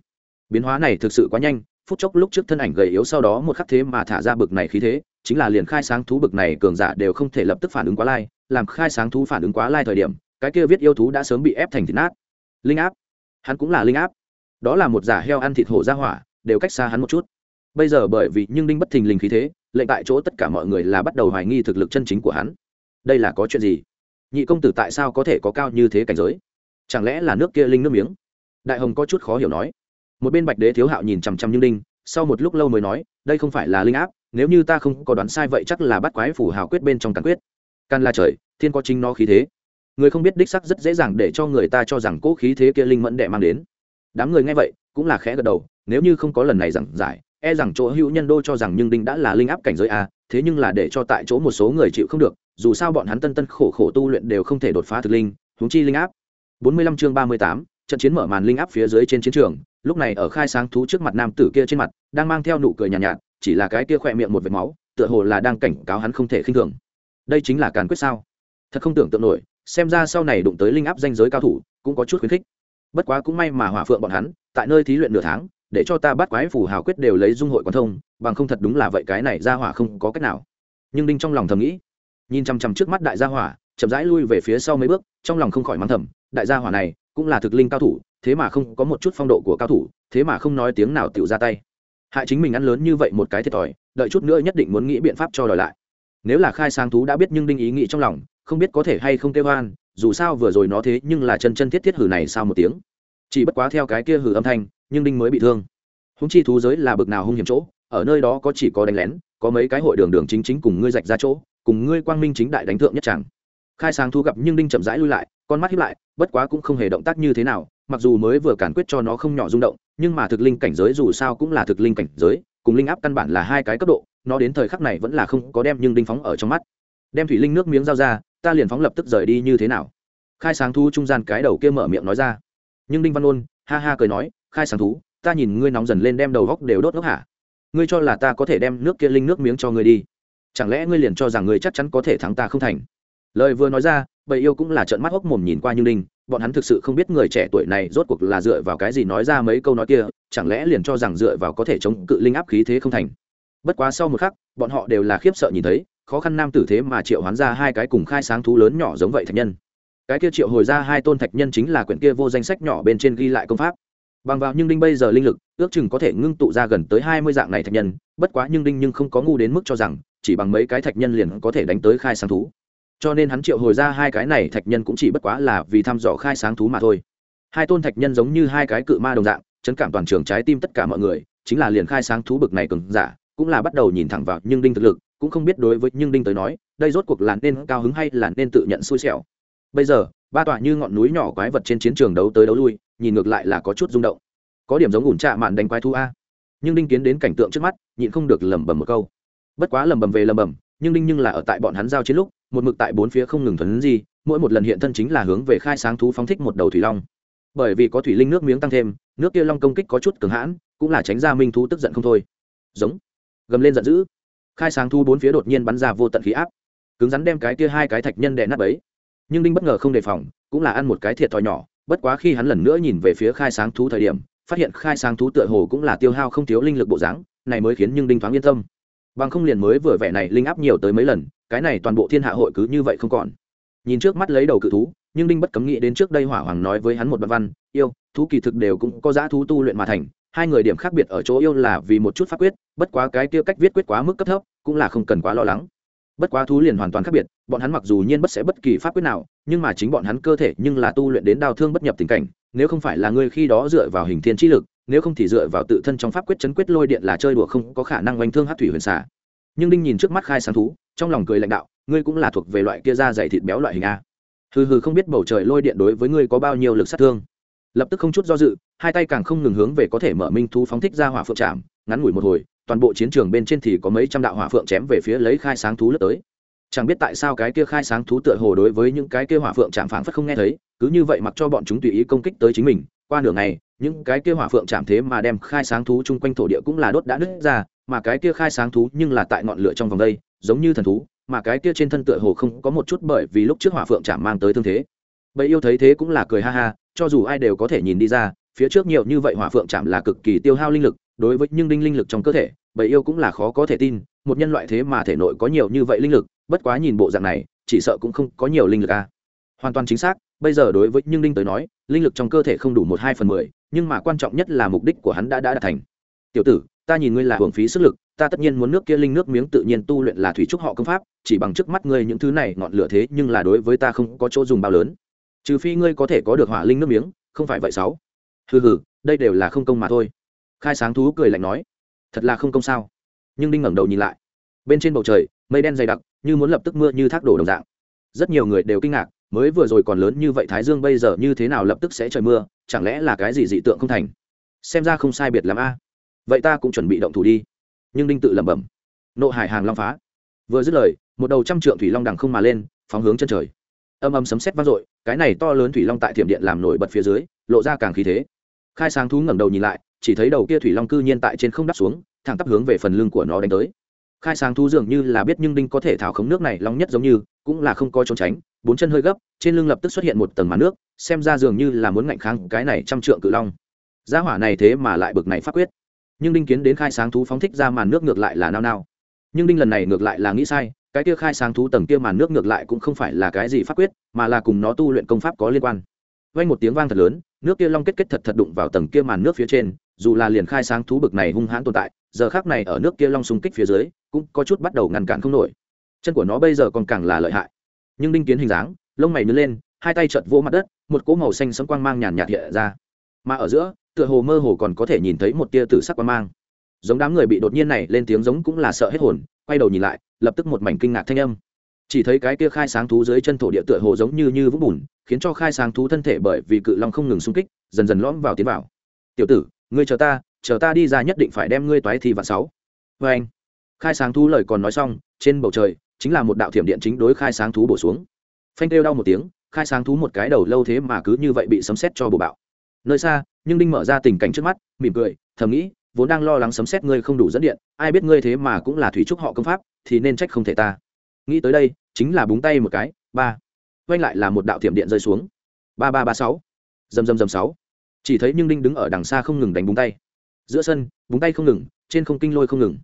Speaker 1: Biến hóa này thực sự quá nhanh, phút chốc lúc trước thân ảnh gầy yếu sau đó một khắc thế mà thả ra bực này khí thế, chính là liền khai sáng thú bực này cường giả đều không thể lập tức phản ứng quá lai, làm khai sáng thú phản ứng quá lai thời điểm, cái kia viết yêu thú đã sớm bị ép thành thịt nát linh áp. Hắn cũng là linh áp. Đó là một giả heo ăn thịt hổ ra hỏa, đều cách xa hắn một chút. Bây giờ bởi vì nhưng đinh bất thình lình khí thế, lệnh tại chỗ tất cả mọi người là bắt đầu hoài nghi thực lực chân chính của hắn. Đây là có chuyện gì? Nhị công tử tại sao có thể có cao như thế cảnh giới? Chẳng lẽ là nước kia linh nước miếng? Đại hồng có chút khó hiểu nói. Một bên bạch đế thiếu hạo nhìn chằm chằm như đinh, sau một lúc lâu mới nói, đây không phải là linh áp, nếu như ta không có đoán sai vậy chắc là bắt quái phủ hào quyết bên trong tàn quyết. Can là trời, thiên có chính nó khí thế người không biết đích sắc rất dễ dàng để cho người ta cho rằng cỗ khí thế kia linh mẫn đệ mang đến. Đám người nghe vậy cũng là khẽ gật đầu nếu như không có lần này giảng giải e rằng chỗ hữu nhân đô cho rằng nhưng đinh đã là linh áp cảnh giới a thế nhưng là để cho tại chỗ một số người chịu không được dù sao bọn hắn tân tân khổ khổ tu luyện đều không thể đột phá thực linh huống chi linh áp. 45 chương 38, trận chiến mở màn linh áp phía dưới trên chiến trường lúc này ở khai sáng thú trước mặt nam tử kia trên mặt đang mang theo nụ cười nhàn nhạt, nhạt chỉ là cái kia khỏe miệng một vệt máu tựa hồ là đang cảnh cáo hắn không thể khinh thường. Đây chính là càn quyết sao? Thật không tưởng tượng nổi xem ra sau này đụng tới linh áp danh giới cao thủ, cũng có chút khuyến khích. Bất quá cũng may mà hỏa phượng bọn hắn, tại nơi thí luyện nửa tháng, để cho ta bắt quái phù hào quyết đều lấy dung hội quan thông, bằng không thật đúng là vậy, cái này ra hỏa không có cách nào. Nhưng đinh trong lòng thầm nghĩ, nhìn chằm chằm trước mắt đại gia hỏa, chậm rãi lui về phía sau mấy bước, trong lòng không khỏi mắng thầm, đại gia hỏa này, cũng là thực linh cao thủ, thế mà không có một chút phong độ của cao thủ, thế mà không nói tiếng nào tựu ra tay. Hại chính mình ăn lớn như vậy một cái thiệt thòi, đợi chút nữa nhất định muốn nghĩ biện pháp cho đòi lại nếu là khai sang thú đã biết nhưng đinh ý nghĩ trong lòng, không biết có thể hay không kêu hoan dù sao vừa rồi nó thế nhưng là chân chân thiết thiết hử này sao một tiếng. Chỉ bất quá theo cái kia hử âm thanh, nhưng đinh mới bị thương. Húng chi thú giới là bực nào hung hiểm chỗ, ở nơi đó có chỉ có đánh lén, có mấy cái hội đường đường chính chính cùng ngươi rạch ra chỗ, cùng ngươi quang minh chính đại đánh thượng nhất chẳng. Khai sáng thú gặp nhưng đinh chậm rãi lui lại, con mắt hiếp lại, bất quá cũng không hề động tác như thế nào, mặc dù mới vừa cản quyết cho nó không nhỏ rung động, nhưng mà thực linh cảnh giới dù sao cũng là thực linh cảnh giới, cùng linh áp căn bản là hai cái cấp độ nó đến thời khắc này vẫn là không có đem nhưng đinh phóng ở trong mắt. Đem thủy linh nước miếng dao ra, ta liền phóng lập tức rời đi như thế nào? Khai sáng thú trung gian cái đầu kia mở miệng nói ra. Nhưng đinh văn ôn, ha ha cười nói, khai sáng thú, ta nhìn ngươi nóng dần lên đem đầu góc đều đốt nước hả? Ngươi cho là ta có thể đem nước kia linh nước miếng cho ngươi đi. Chẳng lẽ ngươi liền cho rằng ngươi chắc chắn có thể thắng ta không thành? Lời vừa nói ra, bầy yêu cũng là trợn mắt hốc mồm nhìn qua như đinh, bọn hắn thực sự không biết người trẻ tuổi này rốt cuộc là dựa vào cái gì nói ra mấy câu nói kia, chẳng lẽ liền cho rằng dựa vào có thể chống cự linh áp khí thế không thành? Bất quá sau một khắc, bọn họ đều là khiếp sợ nhìn thấy, khó khăn nam tử thế mà triệu hoán ra hai cái cùng khai sáng thú lớn nhỏ giống vậy thạch nhân. Cái kia triệu hồi ra hai tôn thạch nhân chính là quyển kia vô danh sách nhỏ bên trên ghi lại công pháp. Bằng vào nhưng đinh bây giờ linh lực, ước chừng có thể ngưng tụ ra gần tới hai mươi dạng này thạch nhân, bất quá nhưng đinh nhưng không có ngu đến mức cho rằng, chỉ bằng mấy cái thạch nhân liền có thể đánh tới khai sáng thú. Cho nên hắn triệu hồi ra hai cái này thạch nhân cũng chỉ bất quá là vì thăm dò khai sáng thú mà thôi. Hai tôn thạch nhân giống như hai cái cự ma đồng dạng, chấn cảm toàn trường trái tim tất cả mọi người, chính là liền khai sáng thú bực này cường giả cũng là bắt đầu nhìn thẳng vào nhưng đinh thực lực, cũng không biết đối với nhưng đinh tới nói, đây rốt cuộc là nên cao hứng hay là nên tự nhận xui xẻo. Bây giờ, ba tòa như ngọn núi nhỏ quái vật trên chiến trường đấu tới đấu lui, nhìn ngược lại là có chút rung động. Có điểm giống ủn trạ mạn đánh quái thu a. Nhưng đinh kiến đến cảnh tượng trước mắt, nhịn không được lẩm bẩm một câu. Bất quá lẩm bẩm về lẩm bẩm, nhưng đinh nhưng là ở tại bọn hắn giao chiến lúc, một mực tại bốn phía không ngừng thuấn gì mỗi một lần hiện thân chính là hướng về khai sáng thú phóng thích một đầu thủy long. Bởi vì có thủy linh nước miếng tăng thêm, nước kia long công kích có chút cường hãn, cũng là tránh ra minh thú tức giận không thôi. Giống gầm lên giận dữ. Khai sáng thu bốn phía đột nhiên bắn ra vô tận khí áp. Cứng rắn đem cái kia hai cái thạch nhân đè nát ấy nhưng đinh bất ngờ không đề phòng, cũng là ăn một cái thiệt thòi nhỏ, bất quá khi hắn lần nữa nhìn về phía khai sáng thú thời điểm, phát hiện khai sáng thú tựa hồ cũng là tiêu hao không thiếu linh lực bộ dáng, này mới khiến nhưng đinh thoáng yên tâm. Bằng không liền mới vừa vẻ này linh áp nhiều tới mấy lần, cái này toàn bộ thiên hạ hội cứ như vậy không còn. Nhìn trước mắt lấy đầu cự thú, nhưng đinh bất cấm nghĩ đến trước đây hỏa hoàng nói với hắn một đoạn văn, yêu, thú kỳ thực đều cũng có giá thú tu luyện mà thành hai người điểm khác biệt ở chỗ yêu là vì một chút pháp quyết, bất quá cái kia cách viết quyết quá mức cấp thấp, cũng là không cần quá lo lắng. Bất quá thú liền hoàn toàn khác biệt, bọn hắn mặc dù nhiên bất sẽ bất kỳ pháp quyết nào, nhưng mà chính bọn hắn cơ thể nhưng là tu luyện đến đau thương bất nhập tình cảnh, nếu không phải là ngươi khi đó dựa vào hình thiên trí lực, nếu không thì dựa vào tự thân trong pháp quyết chấn quyết lôi điện là chơi đùa không có khả năng oanh thương hát thủy huyền xả nhưng đinh nhìn trước mắt khai sáng thú, trong lòng cười lãnh đạo, ngươi cũng là thuộc về loại kia da dày thịt béo loại hình a. Hừ hừ không biết bầu trời lôi điện đối với ngươi có bao nhiêu lực sát thương lập tức không chút do dự, hai tay càng không ngừng hướng về có thể mở minh thú phóng thích ra hỏa phượng trạm ngắn ngủi một hồi, toàn bộ chiến trường bên trên thì có mấy trăm đạo hỏa phượng chém về phía lấy khai sáng thú lướt tới. Chẳng biết tại sao cái kia khai sáng thú tựa hồ đối với những cái kia hỏa phượng chạm phảng phất không nghe thấy, cứ như vậy mặc cho bọn chúng tùy ý công kích tới chính mình, qua nửa ngày, những cái kia hỏa phượng chạm thế mà đem khai sáng thú chung quanh thổ địa cũng là đốt đã nứt ra, mà cái kia khai sáng thú nhưng là tại ngọn lửa trong vòng đây, giống như thần thú, mà cái kia trên thân tựa hồ không có một chút bởi vì lúc trước hỏa phượng chạm mang tới thương thế. Bầy yêu thấy thế cũng là cười ha ha cho dù ai đều có thể nhìn đi ra, phía trước nhiều như vậy hỏa phượng chạm là cực kỳ tiêu hao linh lực, đối với nhưng đinh linh lực trong cơ thể, bầy yêu cũng là khó có thể tin, một nhân loại thế mà thể nội có nhiều như vậy linh lực, bất quá nhìn bộ dạng này, chỉ sợ cũng không có nhiều linh lực a à. hoàn toàn chính xác, bây giờ đối với nhưng đinh tới nói, linh lực trong cơ thể không đủ một hai phần mười, nhưng mà quan trọng nhất là mục đích của hắn đã đã đạt thành tiểu tử, ta nhìn ngươi là hưởng phí sức lực, ta tất nhiên muốn nước kia linh nước miếng tự nhiên tu luyện là thủy trúc họ công pháp, chỉ bằng trước mắt ngươi những thứ này ngọn lửa thế nhưng là đối với ta không có chỗ dùng bao lớn trừ phi ngươi có thể có được hỏa linh nước miếng, không phải vậy sáu. Hừ hừ, đây đều là không công mà thôi. Khai sáng thú cười lạnh nói, thật là không công sao. Nhưng đinh ngẩng đầu nhìn lại. Bên trên bầu trời, mây đen dày đặc, như muốn lập tức mưa như thác đổ đồng dạng. Rất nhiều người đều kinh ngạc, mới vừa rồi còn lớn như vậy thái dương bây giờ như thế nào lập tức sẽ trời mưa, chẳng lẽ là cái gì dị tượng không thành? Xem ra không sai biệt lắm a. Vậy ta cũng chuẩn bị động thủ đi. Nhưng đinh tự lẩm bẩm, nộ hải hàng long phá. Vừa dứt lời, một đầu trăm trượng thủy long đằng không mà lên, phóng hướng chân trời âm âm sấm sét vang dội, cái này to lớn thủy long tại thiểm điện làm nổi bật phía dưới, lộ ra càng khí thế. Khai sáng thú ngẩng đầu nhìn lại, chỉ thấy đầu kia thủy long cư nhiên tại trên không đắp xuống, thẳng tắp hướng về phần lưng của nó đánh tới. Khai sáng thú dường như là biết nhưng đinh có thể thảo khống nước này long nhất giống như, cũng là không có trốn tránh, bốn chân hơi gấp, trên lưng lập tức xuất hiện một tầng màn nước, xem ra dường như là muốn ngạnh kháng cái này trăm trượng cự long. Gia hỏa này thế mà lại bực này phát quyết. Nhưng đinh kiến đến khai sáng thú phóng thích ra màn nước ngược lại là nao nao. Nhưng đinh lần này ngược lại là nghĩ sai cái kia khai sáng thú tầng kia màn nước ngược lại cũng không phải là cái gì pháp quyết, mà là cùng nó tu luyện công pháp có liên quan. Vang một tiếng vang thật lớn, nước kia long kết kết thật thật đụng vào tầng kia màn nước phía trên, dù là liền khai sáng thú bực này hung hãn tồn tại, giờ khác này ở nước kia long xung kích phía dưới, cũng có chút bắt đầu ngăn cản không nổi. Chân của nó bây giờ còn càng là lợi hại. Nhưng đinh kiến hình dáng, lông mày nứt lên, hai tay chợt vỗ mặt đất, một cỗ màu xanh sẫm quang mang nhàn nhạt hiện ra. Mà ở giữa, tựa hồ mơ hồ còn có thể nhìn thấy một tia tử sắc quang mang giống đám người bị đột nhiên này lên tiếng giống cũng là sợ hết hồn, quay đầu nhìn lại, lập tức một mảnh kinh ngạc thanh âm. Chỉ thấy cái kia khai sáng thú dưới chân thổ địa tựa hồ giống như như vũng bùn, khiến cho khai sáng thú thân thể bởi vì cự long không ngừng xung kích, dần dần lõm vào tiến vào. Tiểu tử, ngươi chờ ta chờ ta đi ra nhất định phải đem ngươi toái thì vạn sáu. Vê anh, khai sáng thú lời còn nói xong, trên bầu trời, chính là một đạo thiểm điện chính đối khai sáng thú bổ xuống. Phanh kêu đau một tiếng, khai sáng thú một cái đầu lâu thế mà cứ như vậy bị sấm xét cho bổ bạo. Nơi xa, nhưng đinh mở ra tình cảnh trước mắt, mỉm cười, thầm nghĩ vốn đang lo lắng sấm xét ngươi không đủ dẫn điện, ai biết ngươi thế mà cũng là thủy trúc họ công pháp, thì nên trách không thể ta. Nghĩ tới đây, chính là búng tay một cái, ba. Quanh lại là một đạo thiểm điện rơi xuống. Ba ba ba, sáu. Dầm dầm dầm, sáu. Chỉ thấy nhưng đinh đứng ở đằng xa không ngừng đánh búng tay. Giữa sân, búng tay không ngừng, trên không kinh lôi không ngừng.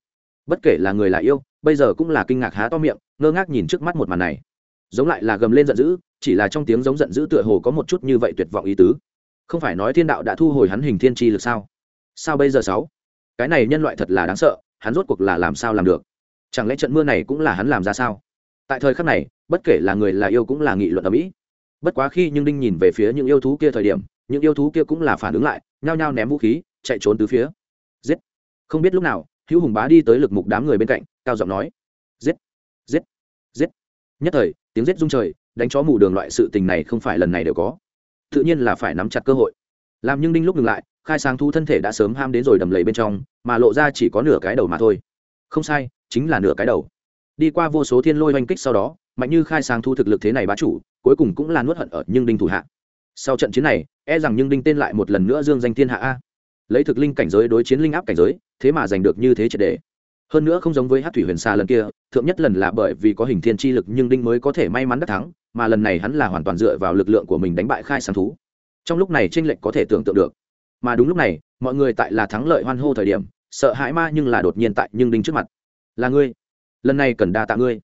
Speaker 1: Bất kể là người là yêu, bây giờ cũng là kinh ngạc há to miệng, ngơ ngác nhìn trước mắt một màn này. Giống lại là gầm lên giận dữ, chỉ là trong tiếng giống giận dữ tựa hồ có một chút như vậy tuyệt vọng ý tứ. Không phải nói thiên đạo đã thu hồi hắn hình thiên tri lực sao? Sao bây giờ sáu? Cái này nhân loại thật là đáng sợ, hắn rốt cuộc là làm sao làm được? Chẳng lẽ trận mưa này cũng là hắn làm ra sao? Tại thời khắc này, bất kể là người là yêu cũng là nghị luận ở mỹ bất quá khi nhưng đinh nhìn về phía những yêu thú kia thời điểm, những yêu thú kia cũng là phản ứng lại, nhao nhao ném vũ khí, chạy trốn từ phía. Giết! Không biết lúc nào, hữu hùng bá đi tới lực mục đám người bên cạnh, cao giọng nói. Giết! Giết! Giết! Nhất thời, tiếng giết rung trời, đánh chó mù đường loại sự tình này không phải lần này đều có. Tự nhiên là phải nắm chặt cơ hội. Làm nhưng đinh lúc ngừng lại khai sáng thú thân thể đã sớm ham đến rồi đầm lầy bên trong, mà lộ ra chỉ có nửa cái đầu mà thôi. Không sai, chính là nửa cái đầu. Đi qua vô số thiên lôi oanh kích sau đó, mạnh như khai sáng thu thực lực thế này bá chủ, cuối cùng cũng là nuốt hận ở nhưng đinh thủ hạ. Sau trận chiến này e rằng nhưng đinh tên lại một lần nữa dương danh thiên hạ a. Lấy thực linh cảnh giới đối chiến linh áp cảnh giới, thế mà giành được như thế triệt đề. Hơn nữa không giống với hát thủy huyền xa lần kia, thượng nhất lần là bởi vì có hình thiên chi lực nhưng đinh mới có thể may mắn đắc thắng, mà lần này hắn là hoàn toàn dựa vào lực lượng của mình đánh bại khai sáng thú. Trong lúc này tranh lệch có thể tưởng tượng được mà đúng lúc này, mọi người tại là thắng lợi hoan hô thời điểm, sợ hãi ma nhưng là đột nhiên tại nhưng đinh trước mặt. Là ngươi, lần này cần đa tạ ngươi.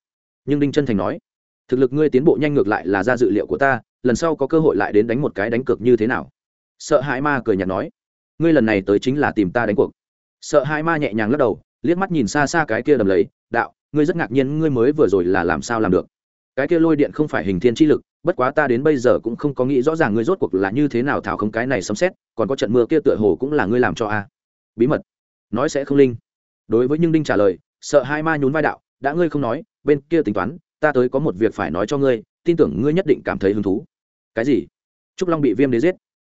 Speaker 1: Nhưng đinh chân thành nói, thực lực ngươi tiến bộ nhanh ngược lại là ra dự liệu của ta, lần sau có cơ hội lại đến đánh một cái đánh cược như thế nào? Sợ hãi ma cười nhạt nói, ngươi lần này tới chính là tìm ta đánh cuộc. Sợ hãi ma nhẹ nhàng lắc đầu, liếc mắt nhìn xa xa cái kia đầm lấy đạo, ngươi rất ngạc nhiên ngươi mới vừa rồi là làm sao làm được? Cái kia lôi điện không phải hình thiên chi lực bất quá ta đến bây giờ cũng không có nghĩ rõ ràng ngươi rốt cuộc là như thế nào thảo không cái này sấm xét còn có trận mưa kia tựa hồ cũng là ngươi làm cho a. Bí mật. Nói sẽ không linh. Đối với nhưng đinh trả lời, sợ hai ma nhún vai đạo, đã ngươi không nói, bên kia tính toán, ta tới có một việc phải nói cho ngươi, tin tưởng ngươi nhất định cảm thấy hứng thú. Cái gì? Trúc long bị viêm đế giết.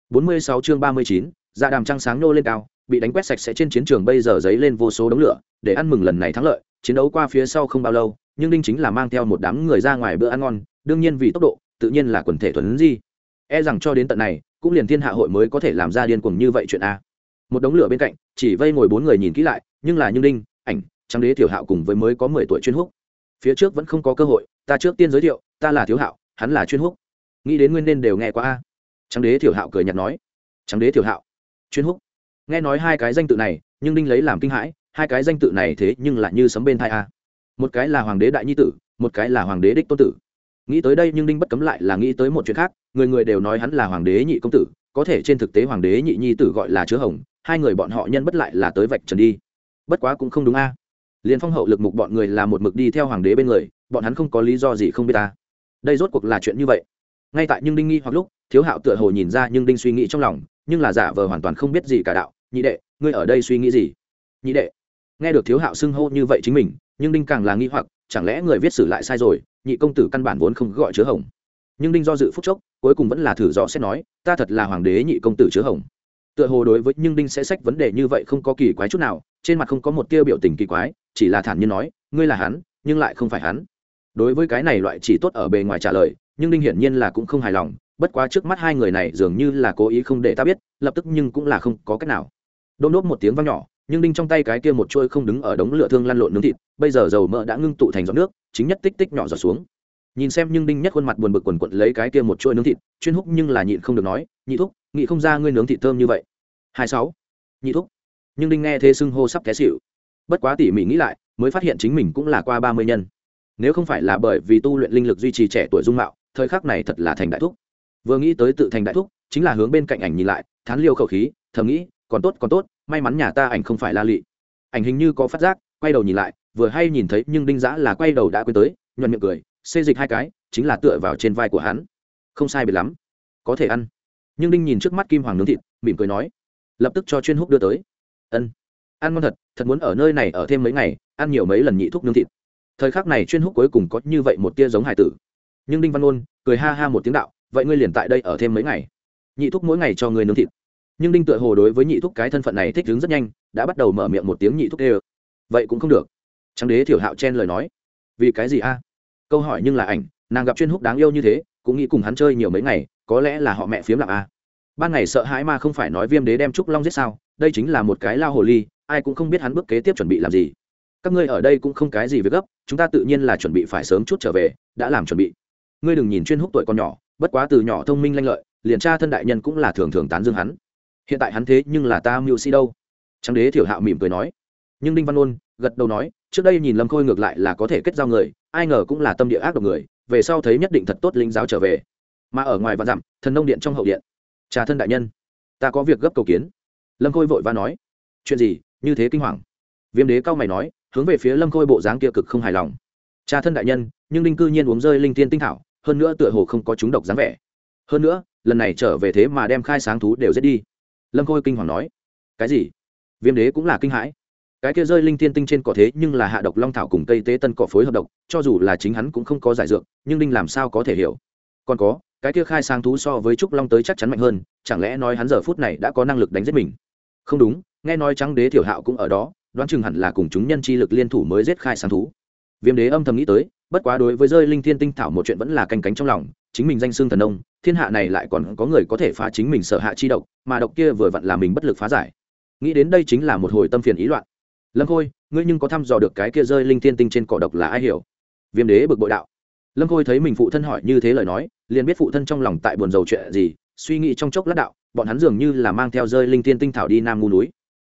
Speaker 1: Bốn mươi sáu chương ba mươi chín dạ đàm trăng sáng nô lên cao, bị đánh quét sạch sẽ trên chiến trường bây giờ dấy lên vô số đống lửa, để ăn mừng lần này thắng lợi, chiến đấu qua phía sau không bao lâu nhưng đinh chính là mang theo một đám người ra ngoài bữa ăn ngon, đương nhiên vì tốc độ tự nhiên là quần thể thuần di. E rằng cho đến tận này, cũng liền thiên hạ hội mới có thể làm ra điên cuồng như vậy chuyện a. Một đống lửa bên cạnh, chỉ vây ngồi bốn người nhìn kỹ lại, nhưng là như đinh, ảnh trang đế, tiểu hạo cùng với mới có mười tuổi chuyên húc. Phía trước vẫn không có cơ hội, ta trước tiên giới thiệu, ta là thiếu hạo, hắn là chuyên húc. Nghĩ đến nguyên nên đều nghe qua a. Trang đế, tiểu hạo cười nhạt nói. Trang đế, tiểu hạo, chuyên húc. Nghe nói hai cái danh tự này nhưng đinh lấy làm kinh hãi, hai cái danh tự này thế nhưng lại như sấm bên thai a. Một cái là hoàng đế đại nhi tử, một cái là hoàng đế đích tôn tử nghĩ tới đây nhưng đinh bất cấm lại là nghĩ tới một chuyện khác, người người đều nói hắn là hoàng đế nhị công tử, có thể trên thực tế hoàng đế nhị nhi tử gọi là chứa hồng, hai người bọn họ nhân bất lại là tới vạch trần đi. Bất quá cũng không đúng a. Liền phong hậu lực mục bọn người là một mực đi theo hoàng đế bên người, bọn hắn không có lý do gì không biết ta đây rốt cuộc là chuyện như vậy. Ngay tại nhưng đinh nghi hoặc lúc, thiếu hạo tựa hồ nhìn ra nhưng đinh suy nghĩ trong lòng, nhưng là giả vờ hoàn toàn không biết gì cả đạo, nhị đệ, ngươi ở đây suy nghĩ gì? Nhị đệ. Nghe được thiếu hạo xưng hô như vậy chính mình, nhưng đinh càng là nghi hoặc, chẳng lẽ người viết sử lại sai rồi nhị công tử căn bản vốn không gọi chứa hồng. Nhưng đinh do dự phúc chốc, cuối cùng vẫn là thử dò xét nói, ta thật là hoàng đế nhị công tử chứa hồng. Tựa hồ đối với nhưng đinh sẽ sách vấn đề như vậy không có kỳ quái chút nào, trên mặt không có một tia biểu tình kỳ quái, chỉ là thản nhiên nói, ngươi là hắn, nhưng lại không phải hắn. Đối với cái này loại chỉ tốt ở bề ngoài trả lời, nhưng đinh hiển nhiên là cũng không hài lòng, bất quá trước mắt hai người này dường như là cố ý không để ta biết, lập tức nhưng cũng là không có cách nào. Đôn đốt một tiếng vang nhỏ nhưng đinh trong tay cái kia một chuôi không đứng ở đống lửa thương lăn lộn nướng thịt, bây giờ dầu mỡ đã ngưng tụ thành giọt nước, chính nhất tích tích nhỏ giọt xuống. Nhìn xem nhưng đinh nhất khuôn mặt buồn bực quần quận lấy cái kia một chuôi nướng thịt, chuyên húc nhưng là nhịn không được nói, nhị thúc nhị không ra ngươi nướng thịt thơm như vậy. Hai sáu. Nhị thúc. Nhưng đinh nghe thế xưng hô sắp té xịu bất quá tỉ mỉ nghĩ lại, mới phát hiện chính mình cũng là qua ba mươi nhân. Nếu không phải là bởi vì tu luyện linh lực duy trì trẻ tuổi dung mạo, thời khắc này thật là thành đại thúc. Vừa nghĩ tới tự thành đại thúc, chính là hướng bên cạnh ảnh nhìn lại, thán liêu khẩu khí, thầm nghĩ, còn tốt còn tốt may mắn nhà ta ảnh không phải la lị. Ảnh hình như có phát giác, quay đầu nhìn lại, vừa hay nhìn thấy, nhưng đinh giã là quay đầu đã quên tới, nhuận miệng cười, xê dịch hai cái, chính là tựa vào trên vai của hắn. Không sai biệt lắm. Có thể ăn. Nhưng đinh nhìn trước mắt kim hoàng nướng thịt, mỉm cười nói. Lập tức cho chuyên húc đưa tới. Ân. Ăn ngon thật thật muốn ở nơi này ở thêm mấy ngày, ăn nhiều mấy lần nhị thuốc nướng thịt. Thời khắc này chuyên húc cuối cùng có như vậy một tia giống hải tử. Nhưng đinh văn ôn cười ha ha một tiếng đạo, vậy ngươi liền tại đây ở thêm mấy ngày. Nhị thúc mỗi ngày cho ngươi nướng thịt nhưng đinh tựa hồ đối với nhị thúc cái thân phận này thích ứng rất nhanh, đã bắt đầu mở miệng một tiếng nhị thúc đê vậy cũng không được. Trắng đế thiểu hạo chen lời nói. Vì cái gì a? Câu hỏi nhưng là ảnh, nàng gặp chuyên húc đáng yêu như thế, cũng nghĩ cùng hắn chơi nhiều mấy ngày, có lẽ là họ mẹ phiếm lặng a. Ban ngày sợ hãi mà không phải nói viêm đế đem trúc long giết sao, đây chính là một cái lao hồ ly, ai cũng không biết hắn bước kế tiếp chuẩn bị làm gì. Các ngươi ở đây cũng không cái gì với gấp, chúng ta tự nhiên là chuẩn bị phải sớm chút trở về, đã làm chuẩn bị. Ngươi đừng nhìn chuyên húc tuổi còn nhỏ, bất quá từ nhỏ thông minh lanh lợi, liền tra thân đại nhân cũng là thường thường tán dương hắn hiện tại hắn thế nhưng là ta mưu sĩ đâu. Trang đế thiểu hạo mỉm cười nói. Nhưng đinh văn ôn gật đầu nói, trước đây nhìn lâm khôi ngược lại là có thể kết giao người, ai ngờ cũng là tâm địa ác độc người, về sau thấy nhất định thật tốt linh giáo trở về. Mà ở ngoài vạn dặm, thần nông điện trong hậu điện. Trà thân đại nhân, ta có việc gấp cầu kiến. Lâm khôi vội và nói, chuyện gì, như thế kinh hoàng. Viêm đế cao mày nói, hướng về phía lâm khôi bộ dáng kia cực không hài lòng. Cha thân đại nhân, nhưng đinh cư nhiên uống rơi linh tiên tinh thảo, hơn nữa tựa hồ không có chúng độc dáng vẻ. Hơn nữa, lần này trở về thế mà đem khai sáng thú đều giết đi lâm khôi kinh hoàng nói, cái gì? Viêm đế cũng là kinh hãi. Cái kia rơi linh tiên tinh trên cỏ thế nhưng là hạ độc long thảo cùng cây tế tân cỏ phối hợp độc, cho dù là chính hắn cũng không có giải dược, nhưng đinh làm sao có thể hiểu. Còn có, cái kia khai sáng thú so với trúc long tới chắc chắn mạnh hơn, chẳng lẽ nói hắn giờ phút này đã có năng lực đánh giết mình? Không đúng, nghe nói trắng đế thiểu hạo cũng ở đó, đoán chừng hẳn là cùng chúng nhân chi lực liên thủ mới giết khai sáng thú. Viêm đế âm thầm nghĩ tới, bất quá đối với rơi linh thiên tinh thảo một chuyện vẫn là canh cánh trong lòng chính mình danh xương thần nông thiên hạ này lại còn có người có thể phá chính mình sở hạ chi độc, mà độc kia vừa vặn là mình bất lực phá giải. Nghĩ đến đây chính là một hồi tâm phiền ý loạn. Lâm khôi, ngươi nhưng có thăm dò được cái kia rơi linh thiên tinh trên cỏ độc là ai hiểu? Viêm đế bực bội đạo. Lâm khôi thấy mình phụ thân hỏi như thế lời nói, liền biết phụ thân trong lòng tại buồn rầu chuyện gì, suy nghĩ trong chốc lát đạo, bọn hắn dường như là mang theo rơi linh thiên tinh thảo đi nam ngu núi.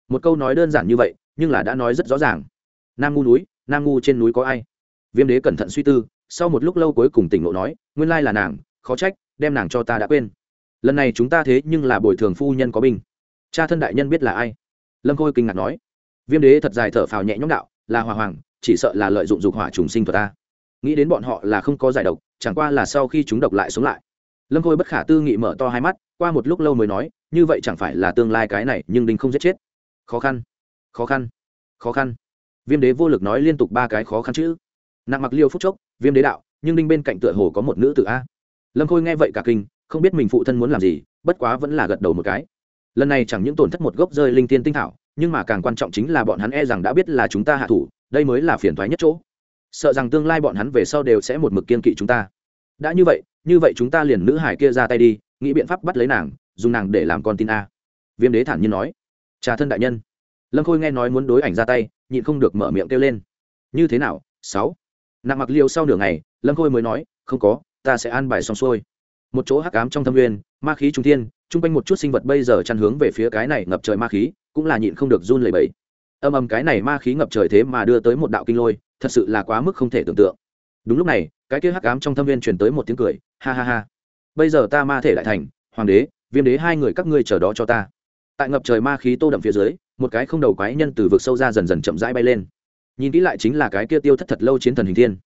Speaker 1: Một câu nói đơn giản như vậy, nhưng là đã nói rất rõ ràng. Nam ngu núi, nam ngu trên núi có ai? Viêm đế cẩn thận suy tư sau một lúc lâu cuối cùng tỉnh ngộ nói, nguyên lai là nàng, khó trách, đem nàng cho ta đã quên. Lần này chúng ta thế nhưng là bồi thường phu nhân có binh. Cha thân đại nhân biết là ai? Lâm khôi kinh ngạc nói. Viêm đế thật dài thở phào nhẹ nhõm đạo, là hòa hoàng, chỉ sợ là lợi dụng dục hỏa trùng sinh thuật ta. Nghĩ đến bọn họ là không có giải độc, chẳng qua là sau khi chúng độc lại sống lại. Lâm khôi bất khả tư nghị mở to hai mắt, qua một lúc lâu mới nói, như vậy chẳng phải là tương lai cái này, nhưng đinh không giết chết. Khó khăn khó khăn khó khăn. Viêm đế vô lực nói liên tục ba cái khó khăn chữ. Nặng mặc liêu phúc chốc viêm đế đạo, nhưng đinh bên cạnh tựa hồ có một nữ tự a. Lâm khôi nghe vậy cả kinh, không biết mình phụ thân muốn làm gì, bất quá vẫn là gật đầu một cái. Lần này chẳng những tổn thất một gốc rơi linh tiên tinh thảo, nhưng mà càng quan trọng chính là bọn hắn e rằng đã biết là chúng ta hạ thủ, đây mới là phiền thoái nhất chỗ. Sợ rằng tương lai bọn hắn về sau đều sẽ một mực kiên kỵ chúng ta. Đã như vậy như vậy chúng ta liền nữ hải kia ra tay đi, nghĩ biện pháp bắt lấy nàng, dùng nàng để làm con tin a. Viêm đế thản nhiên nói. Trà thân đại nhân. Lâm khôi nghe nói muốn đối ảnh ra tay, nhịn không được mở miệng kêu lên. Như thế nào? Sáu nặng mặc liều sau nửa ngày, lâm khôi mới nói, không có, ta sẽ an bài xong xuôi. Một chỗ hắc ám trong thâm nguyên, ma khí trung thiên, chung quanh một chút sinh vật bây giờ chăn hướng về phía cái này ngập trời ma khí, cũng là nhịn không được run lẩy bẩy. Âm âm cái này ma khí ngập trời thế mà đưa tới một đạo kinh lôi, thật sự là quá mức không thể tưởng tượng. Đúng lúc này, cái kia hắc ám trong thâm viên truyền tới một tiếng cười, ha ha ha, bây giờ ta ma thể đại thành, hoàng đế, viêm đế hai người các ngươi chờ đó cho ta. Tại ngập trời ma khí tô đậm phía dưới, một cái không đầu quái nhân từ vực sâu ra dần dần chậm rãi bay lên nhìn kỹ lại chính là cái kia tiêu thất thật lâu chiến thần hình thiên.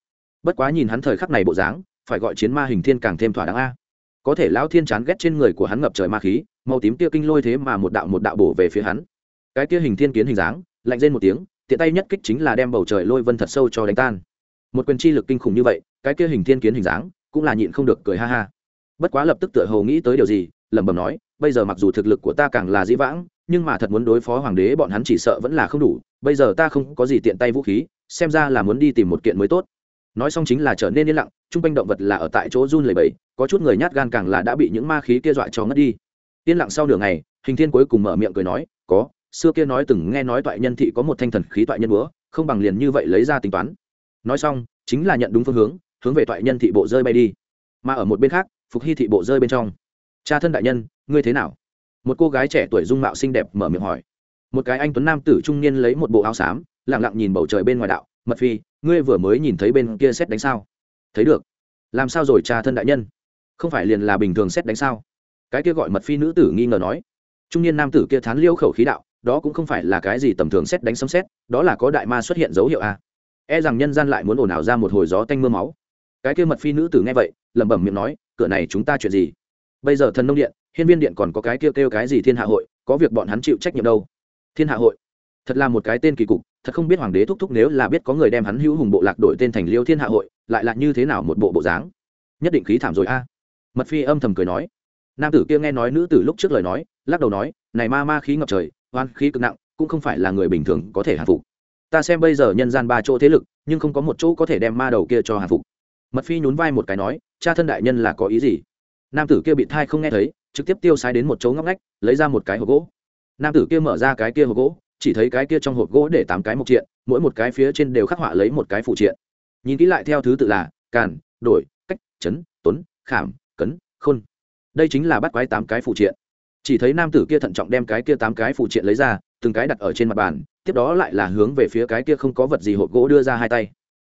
Speaker 1: Bất quá nhìn hắn thời khắc này bộ dáng, phải gọi chiến ma hình thiên càng thêm thỏa đáng a. Có thể lão thiên chán ghét trên người của hắn ngập trời ma khí, màu tím kia kinh lôi thế mà một đạo một đạo bổ về phía hắn. Cái kia hình thiên kiến hình dáng, lạnh lên một tiếng, tiện tay nhất kích chính là đem bầu trời lôi vân thật sâu cho đánh tan. Một quyền chi lực kinh khủng như vậy, cái kia hình thiên kiến hình dáng, cũng là nhịn không được cười ha ha. Bất quá lập tức tựa hồ nghĩ tới điều gì, lẩm bẩm nói, bây giờ mặc dù thực lực của ta càng là dĩ vãng nhưng mà thật muốn đối phó hoàng đế bọn hắn chỉ sợ vẫn là không đủ, bây giờ ta không có gì tiện tay vũ khí, xem ra là muốn đi tìm một kiện mới tốt. Nói xong chính là trở nên yên lặng chung quanh động vật là ở tại chỗ run lầy bẫy có chút người nhát gan càng là đã bị những ma khí kia dọa cho ngất đi. Yên lặng sau nửa ngày, hình thiên cuối cùng mở miệng cười nói, có, xưa kia nói từng nghe nói toại nhân thị có một thanh thần khí toại nhân búa, không bằng liền như vậy lấy ra tính toán. Nói xong, chính là nhận đúng phương hướng hướng về toại nhân thị bộ rơi bay đi. Mà ở một bên khác, phục hy thị bộ rơi bên trong. Cha thân đại nhân, ngươi thế nào? Một cô gái trẻ tuổi dung mạo xinh đẹp mở miệng hỏi. Một cái anh tuấn nam tử trung niên lấy một bộ áo xám, lặng lặng nhìn bầu trời bên ngoài đạo. Mật phi, ngươi vừa mới nhìn thấy bên kia xét đánh sao? Thấy được. Làm sao rồi, cha thân đại nhân? Không phải liền là bình thường xét đánh sao? Cái kia gọi mật phi nữ tử nghi ngờ nói. Trung niên nam tử kia thán liêu khẩu khí đạo, đó cũng không phải là cái gì tầm thường xét đánh sấm xét, đó là có đại ma xuất hiện dấu hiệu a e rằng nhân gian lại muốn ồn ào ra một hồi gió tanh mưa máu. Cái kia mật phi nữ tử nghe vậy, lẩm bẩm miệng nói, cửa này chúng ta chuyện gì? Bây giờ thần nông điện, hiên viên điện còn có cái kêu kêu cái gì thiên hạ hội, có việc bọn hắn chịu trách nhiệm đâu? Thiên hạ hội? Thật là một cái tên kỳ cục, thật không biết hoàng đế thúc thúc nếu là biết có người đem hắn hữu hùng bộ lạc đổi tên thành liêu thiên hạ hội, lại là như thế nào một bộ bộ dáng? Nhất định khí thảm rồi a. Mật phi âm thầm cười nói. Nam tử kia nghe nói nữ tử lúc trước lời nói, lắc đầu nói, này ma ma khí ngập trời, oan khí cực nặng, cũng không phải là người bình thường có thể hạ phục. Ta xem bây giờ nhân gian ba chỗ thế lực, nhưng không có một chỗ có thể đem ma đầu kia cho hạ phục. Mật phi nhún vai một cái nói, cha thân đại nhân là có ý gì? Nam tử kia bị thai không nghe thấy, trực tiếp tiêu sai đến một chỗ ngóc ngách, lấy ra một cái hộp gỗ. Nam tử kia mở ra cái kia hộp gỗ, chỉ thấy cái kia trong hộp gỗ để tám cái mộc triện, mỗi một cái phía trên đều khắc họa lấy một cái phụ triện. Nhìn kỹ lại theo thứ tự là càn, đổi, cách, chấn, tuấn, khảm, cấn, khôn. Đây chính là bắt quái tám cái phụ triện. Chỉ thấy nam tử kia thận trọng đem cái kia tám cái phụ triện lấy ra, từng cái đặt ở trên mặt bàn, tiếp đó lại là hướng về phía cái kia không có vật gì hộp gỗ đưa ra hai tay.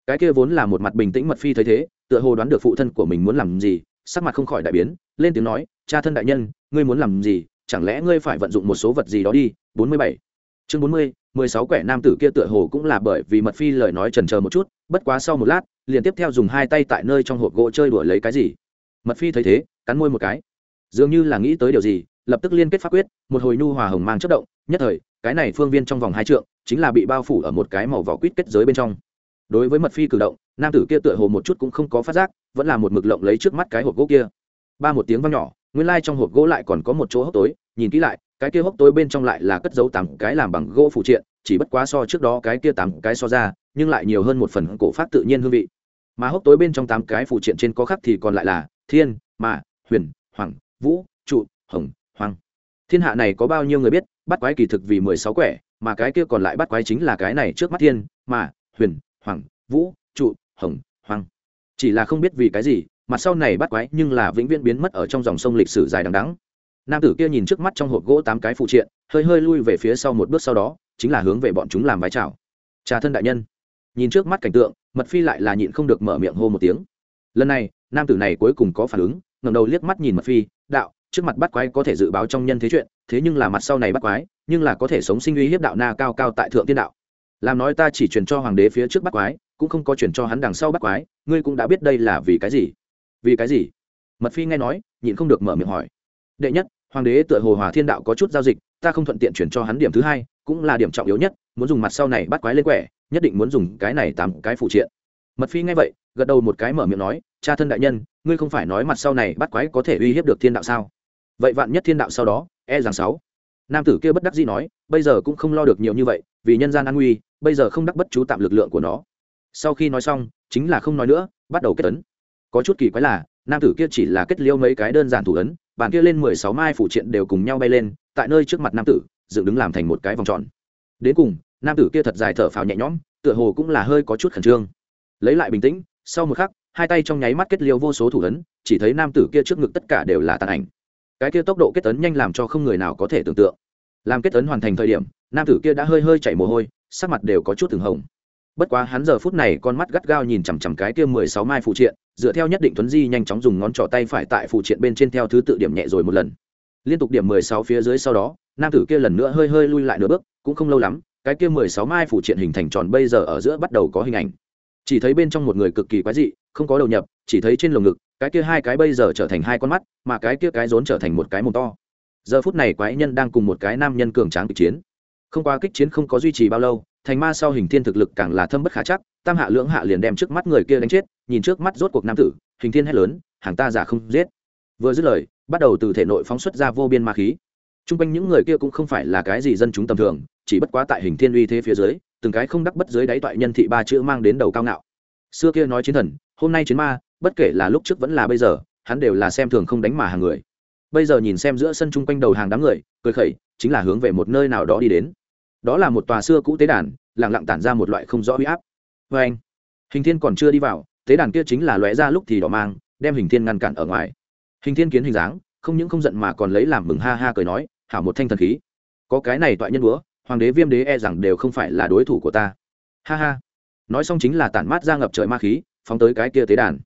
Speaker 1: Cái kia vốn là một mặt bình tĩnh mật phi thấy thế, tựa hồ đoán được phụ thân của mình muốn làm gì sắc mặt không khỏi đại biến, lên tiếng nói, cha thân đại nhân, ngươi muốn làm gì? Chẳng lẽ ngươi phải vận dụng một số vật gì đó đi? Bốn mươi bảy. Chương bốn mươi, mười sáu quẻ nam tử kia tựa hồ cũng là bởi vì mật phi lời nói trần chờ một chút, bất quá sau một lát, liền tiếp theo dùng hai tay tại nơi trong hộp gỗ chơi đùa lấy cái gì. Mật phi thấy thế, cắn môi một cái. Dường như là nghĩ tới điều gì, lập tức liên kết pháp quyết, một hồi nhu hòa hồng mang chất động, nhất thời, cái này phương viên trong vòng hai trượng, chính là bị bao phủ ở một cái màu vỏ quýt kết giới bên trong đối với mật phi cử động, nam tử kia tựa hồ một chút cũng không có phát giác, vẫn là một mực lộng lấy trước mắt cái hộp gỗ kia. Ba một tiếng vang nhỏ, nguyên lai trong hộp gỗ lại còn có một chỗ hốc tối, nhìn kỹ lại, cái kia hốc tối bên trong lại là cất dấu tám cái làm bằng gỗ phụ triện, chỉ bất quá so trước đó cái kia tám cái so ra, nhưng lại nhiều hơn một phần cổ phát tự nhiên hương vị. Mà hốc tối bên trong tám cái phụ triện trên có khắc thì còn lại là thiên mà huyền, hoàng, vũ, trụ, hồng hoàng thiên hạ này có bao nhiêu người biết, bắt quái kỳ thực vì mười sáu quẻ, mà cái kia còn lại bắt quái chính là cái này trước mắt thiên mà huyền hoàng, vũ, trụ, hồng hoàng chỉ là không biết vì cái gì, mặt sau này bắt quái nhưng là vĩnh viễn biến mất ở trong dòng sông lịch sử dài đằng đắng nam tử kia nhìn trước mắt trong hộp gỗ tám cái phụ triện, hơi hơi lui về phía sau một bước sau đó, chính là hướng về bọn chúng làm vái chào. Trà thân đại nhân. Nhìn trước mắt cảnh tượng, mật phi lại là nhịn không được mở miệng hô một tiếng. Lần này, nam tử này cuối cùng có phản ứng, ngẩng đầu liếc mắt nhìn mật phi, đạo, trước mặt bắt quái có thể dự báo trong nhân thế chuyện, thế nhưng là mặt sau này bắt quái, nhưng là có thể sống sinh uy hiếp đạo na cao cao tại thượng tiên đạo làm nói ta chỉ truyền cho hoàng đế phía trước bắt quái, cũng không có truyền cho hắn đằng sau bắt quái, ngươi cũng đã biết đây là vì cái gì? Vì cái gì? Mật phi nghe nói, nhịn không được mở miệng hỏi. Đệ nhất, hoàng đế tựa hồ hòa thiên đạo có chút giao dịch, ta không thuận tiện chuyển cho hắn điểm thứ hai, cũng là điểm trọng yếu nhất, muốn dùng mặt sau này bắt quái lên quẻ, nhất định muốn dùng cái này tám cái phụ triện. Mật phi nghe vậy, gật đầu một cái mở miệng nói, cha thân đại nhân, ngươi không phải nói mặt sau này bắt quái có thể uy hiếp được thiên đạo sao? Vậy vạn nhất thiên đạo sau đó e rằng sáu nam tử kia bất đắc dĩ nói, bây giờ cũng không lo được nhiều như vậy, vì nhân gian an nguy, bây giờ không đắc bất chú tạm lực lượng của nó. Sau khi nói xong, chính là không nói nữa, bắt đầu kết ấn. Có chút kỳ quái là, nam tử kia chỉ là kết liêu mấy cái đơn giản thủ ấn, bàn kia lên mười sáu mai phụ triện đều cùng nhau bay lên, tại nơi trước mặt nam tử, dựng đứng làm thành một cái vòng tròn. Đến cùng, nam tử kia thật dài thở phào nhẹ nhõm, tựa hồ cũng là hơi có chút khẩn trương. Lấy lại bình tĩnh, sau một khắc, hai tay trong nháy mắt kết liêu vô số thủ ấn, chỉ thấy nam tử kia trước ngực tất cả đều là tàn ảnh cái kia tốc độ kết ấn nhanh làm cho không người nào có thể tưởng tượng. Làm kết ấn hoàn thành thời điểm, nam tử kia đã hơi hơi chảy mồ hôi, sắc mặt đều có chút từng hồng. Bất quá hắn giờ phút này con mắt gắt gao nhìn chằm chằm cái kia mười sáu mai phụ triện, dựa theo nhất định tuấn di nhanh chóng dùng ngón trỏ tay phải tại phụ triện bên trên theo thứ tự điểm nhẹ rồi một lần. Liên tục điểm mười sáu phía dưới sau đó, nam tử kia lần nữa hơi hơi lui lại nửa bước, cũng không lâu lắm, cái kia mười sáu mai phụ triện hình thành tròn bây giờ ở giữa bắt đầu có hình ảnh. Chỉ thấy bên trong một người cực kỳ quái dị không có đầu nhập, chỉ thấy trên lồng ngực, cái kia hai cái bây giờ trở thành hai con mắt, mà cái kia cái rốn trở thành một cái mồm to. Giờ phút này quái nhân đang cùng một cái nam nhân cường tráng kịch chiến. Không qua kích chiến không có duy trì bao lâu, thành ma sau hình thiên thực lực càng là thâm bất khả chắc, tam hạ lưỡng hạ liền đem trước mắt người kia đánh chết, nhìn trước mắt rốt cuộc nam tử, hình thiên hét lớn, hàng ta giả không giết. Vừa dứt lời, bắt đầu từ thể nội phóng xuất ra vô biên ma khí. T r u n g quanh những người kia cũng không phải là cái gì dân chúng tầm thường, chỉ bất quá tại hình thiên uy thế phía dưới, từng cái không đắc bất dưới đáy toại nhân thị ba chữ mang đến đầu cao ngạo xưa kia nói chiến thần, hôm nay chiến ma, bất kể là lúc trước vẫn là bây giờ, hắn đều là xem thường không đánh mà hàng người. Bây giờ nhìn xem giữa sân chung quanh đầu hàng đám người, cười khẩy, chính là hướng về một nơi nào đó đi đến. Đó là một tòa xưa cũ tế đàn lẳng lặng tản ra một loại không rõ huy áp. Vê anh, hình thiên còn chưa đi vào, tế đàn kia chính là lóe ra lúc thì đỏ mang, đem hình thiên ngăn cản ở ngoài. Hình thiên kiến hình dáng, không những không giận mà còn lấy làm mừng ha ha cười nói, hảo một thanh thần khí. Có cái này toại nhân búa, hoàng đế viêm đế e rằng đều không phải là đối thủ của ta. Ha ha nói xong chính là tản mát ra ngập trời ma khí, phóng tới cái kia tế đàn.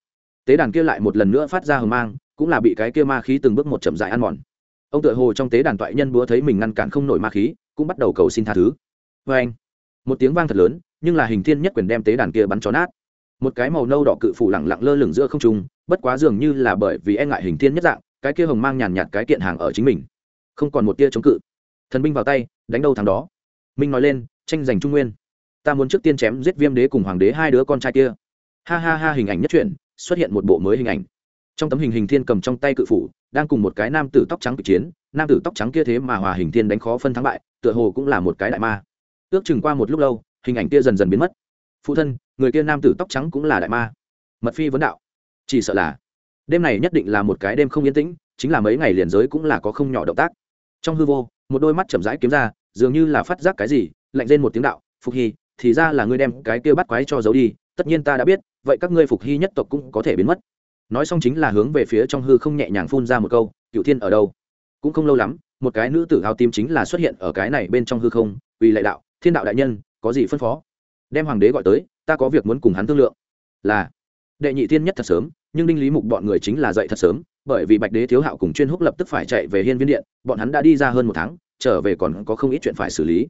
Speaker 1: Tế đàn kia lại một lần nữa phát ra hờ mang, cũng là bị cái kia ma khí từng bước một chậm dại ăn mòn. Ông tự hồ trong tế đàn toại nhân búa thấy mình ngăn cản không nổi ma khí, cũng bắt đầu cầu xin tha thứ. Vê anh, một tiếng vang thật lớn, nhưng là hình thiên nhất quyền đem tế đàn kia bắn chó nát. Một cái màu nâu đỏ cự phủ lẳng lặng lơ lửng giữa không trung, bất quá dường như là bởi vì e ngại hình thiên nhất dạng, cái kia hồng mang nhàn nhạt cái kiện hàng ở chính mình. Không còn một tia chống cự. Thần binh vào tay, đánh đâu thằng đó. Minh nói lên, tranh giành trung nguyên ta muốn trước tiên chém giết viêm đế cùng hoàng đế hai đứa con trai kia. Ha ha ha, hình ảnh nhất truyện, xuất hiện một bộ mới hình ảnh. Trong tấm hình hình thiên cầm trong tay cự phủ, đang cùng một cái nam tử tóc trắng kịch chiến, nam tử tóc trắng kia thế mà hòa hình thiên đánh khó phân thắng bại, tựa hồ cũng là một cái đại ma. Ước chừng qua một lúc lâu, hình ảnh kia dần dần biến mất. Phụ thân, người kia nam tử tóc trắng cũng là đại ma. Mật phi vấn đạo. Chỉ sợ là, đêm này nhất định là một cái đêm không yên tĩnh, chính là mấy ngày liền giới cũng là có không nhỏ động tác. Trong hư vô, một đôi mắt chậm rãi kiếm ra, dường như là phát giác cái gì, lạnh lên một tiếng đạo, phục hy thì ra là ngươi đem cái kia bắt quái cho giấu đi, tất nhiên ta đã biết, vậy các ngươi phục hy nhất tộc cũng có thể biến mất. Nói xong chính là hướng về phía trong hư không nhẹ nhàng phun ra một câu cựu thiên ở đâu? Cũng không lâu lắm, một cái nữ tử áo tím chính là xuất hiện ở cái này bên trong hư không, vì lệ đạo, thiên đạo đại nhân, có gì phân phó? Đem hoàng đế gọi tới, ta có việc muốn cùng hắn thương lượng. Là, đệ nhị thiên nhất thật sớm, nhưng đinh lý mục bọn người chính là dậy thật sớm, bởi vì bạch đế thiếu hạo cùng chuyên húc lập tức phải chạy về hiên viên điện, bọn hắn đã đi ra hơn một tháng, trở về còn có không ít chuyện phải xử lý.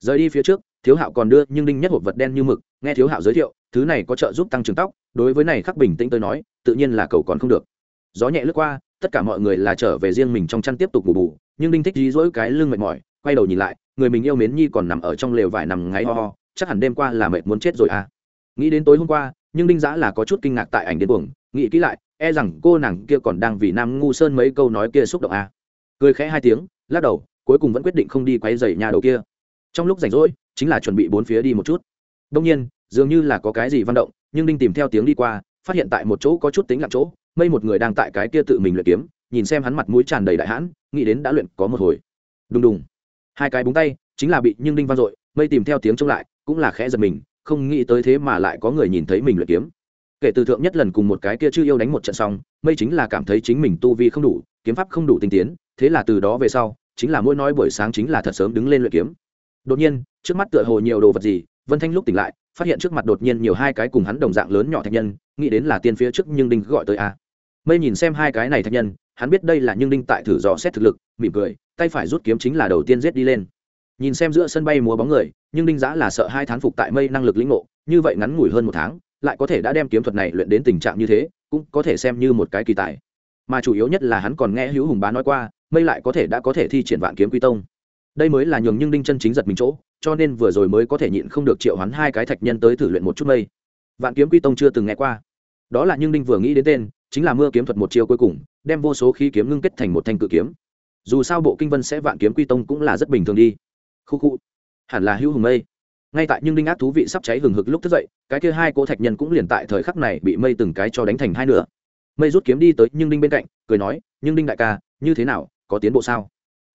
Speaker 1: Rời đi phía trước thiếu hạo còn đưa nhưng đinh nhất hộp vật đen như mực, nghe thiếu hạo giới thiệu, thứ này có trợ giúp tăng trưởng tóc, đối với này khắc bình tĩnh tôi nói, tự nhiên là cầu còn không được. Gió nhẹ lướt qua, tất cả mọi người là trở về riêng mình trong chăn tiếp tục ngủ bù, nhưng đinh thích dí dỗi cái lưng mệt mỏi, quay đầu nhìn lại, người mình yêu mến nhi còn nằm ở trong lều vải nằm ngáy ho ho, chắc hẳn đêm qua là mệt muốn chết rồi à. Nghĩ đến tối hôm qua, nhưng đinh giã là có chút kinh ngạc tại ảnh điên cuồng, nghĩ kỹ lại e rằng cô nàng kia còn đang vì nam ngu sơn mấy câu nói kia xúc động à. cười khẽ hai tiếng, lắc đầu, cuối cùng vẫn quyết định không đi quay dày nhà đầu kia. Trong lúc rảnh rỗi chính là chuẩn bị bốn phía đi một chút. Đông nhiên, dường như là có cái gì văn động, nhưng đinh tìm theo tiếng đi qua, phát hiện tại một chỗ có chút tính lặng chỗ, mây một người đang tại cái kia tự mình luyện kiếm, nhìn xem hắn mặt mũi tràn đầy đại hãn, nghĩ đến đã luyện có một hồi. Đùng đùng. Hai cái búng tay, chính là bị nhưng đinh vang dội, mây tìm theo tiếng trông lại, cũng là khẽ giật mình, không nghĩ tới thế mà lại có người nhìn thấy mình luyện kiếm. Kể từ thượng nhất lần cùng một cái kia chưa yêu đánh một trận xong, mây chính là cảm thấy chính mình tu vi không đủ, kiếm pháp không đủ tinh tiến, thế là từ đó về sau, chính là mỗi nói buổi sáng chính là thật sớm đứng lên luyện kiếm đột nhiên, trước mắt tựa hồ nhiều đồ vật gì, vân thanh lúc tỉnh lại, phát hiện trước mặt đột nhiên nhiều hai cái cùng hắn đồng dạng lớn nhỏ thạch nhân, nghĩ đến là tiên phía trước nhưng đinh gọi tới a. Mây nhìn xem hai cái này thạch nhân, hắn biết đây là nhưng đinh tại thử dò xét thực lực, mỉm cười, tay phải rút kiếm chính là đầu tiên giết đi lên. Nhìn xem giữa sân bay múa bóng người, nhưng đinh giã là sợ hai thán phục tại mây năng lực lĩnh ngộ, như vậy ngắn ngủi hơn một tháng, lại có thể đã đem kiếm thuật này luyện đến tình trạng như thế, cũng có thể xem như một cái kỳ tài. Mà chủ yếu nhất là hắn còn nghe hữu hùng bá nói qua, mây lại có thể đã có thể thi triển vạn kiếm quy tông đây mới là nhường nhưng đinh chân chính giật mình chỗ, cho nên vừa rồi mới có thể nhịn không được triệu hoán hai cái thạch nhân tới thử luyện một chút mây. Vạn kiếm quy tông chưa từng nghe qua. Đó là nhưng đinh vừa nghĩ đến tên, chính là mưa kiếm thuật một chiêu cuối cùng, đem vô số khí kiếm ngưng kết thành một thanh cự kiếm. Dù sao bộ kinh vân sẽ vạn kiếm quy tông cũng là rất bình thường đi. Khu khu. Hẳn là hữu hùng mây. Ngay tại nhưng đinh ác thú vị sắp cháy hừng hực lúc thức dậy, cái kia hai cỗ thạch nhân cũng liền tại thời khắc này bị mây từng cái cho đánh thành hai nửa. Mây rút kiếm đi tới nhưng đinh bên cạnh, cười nói, nhưng đinh đại ca, như thế nào, có tiến bộ sao?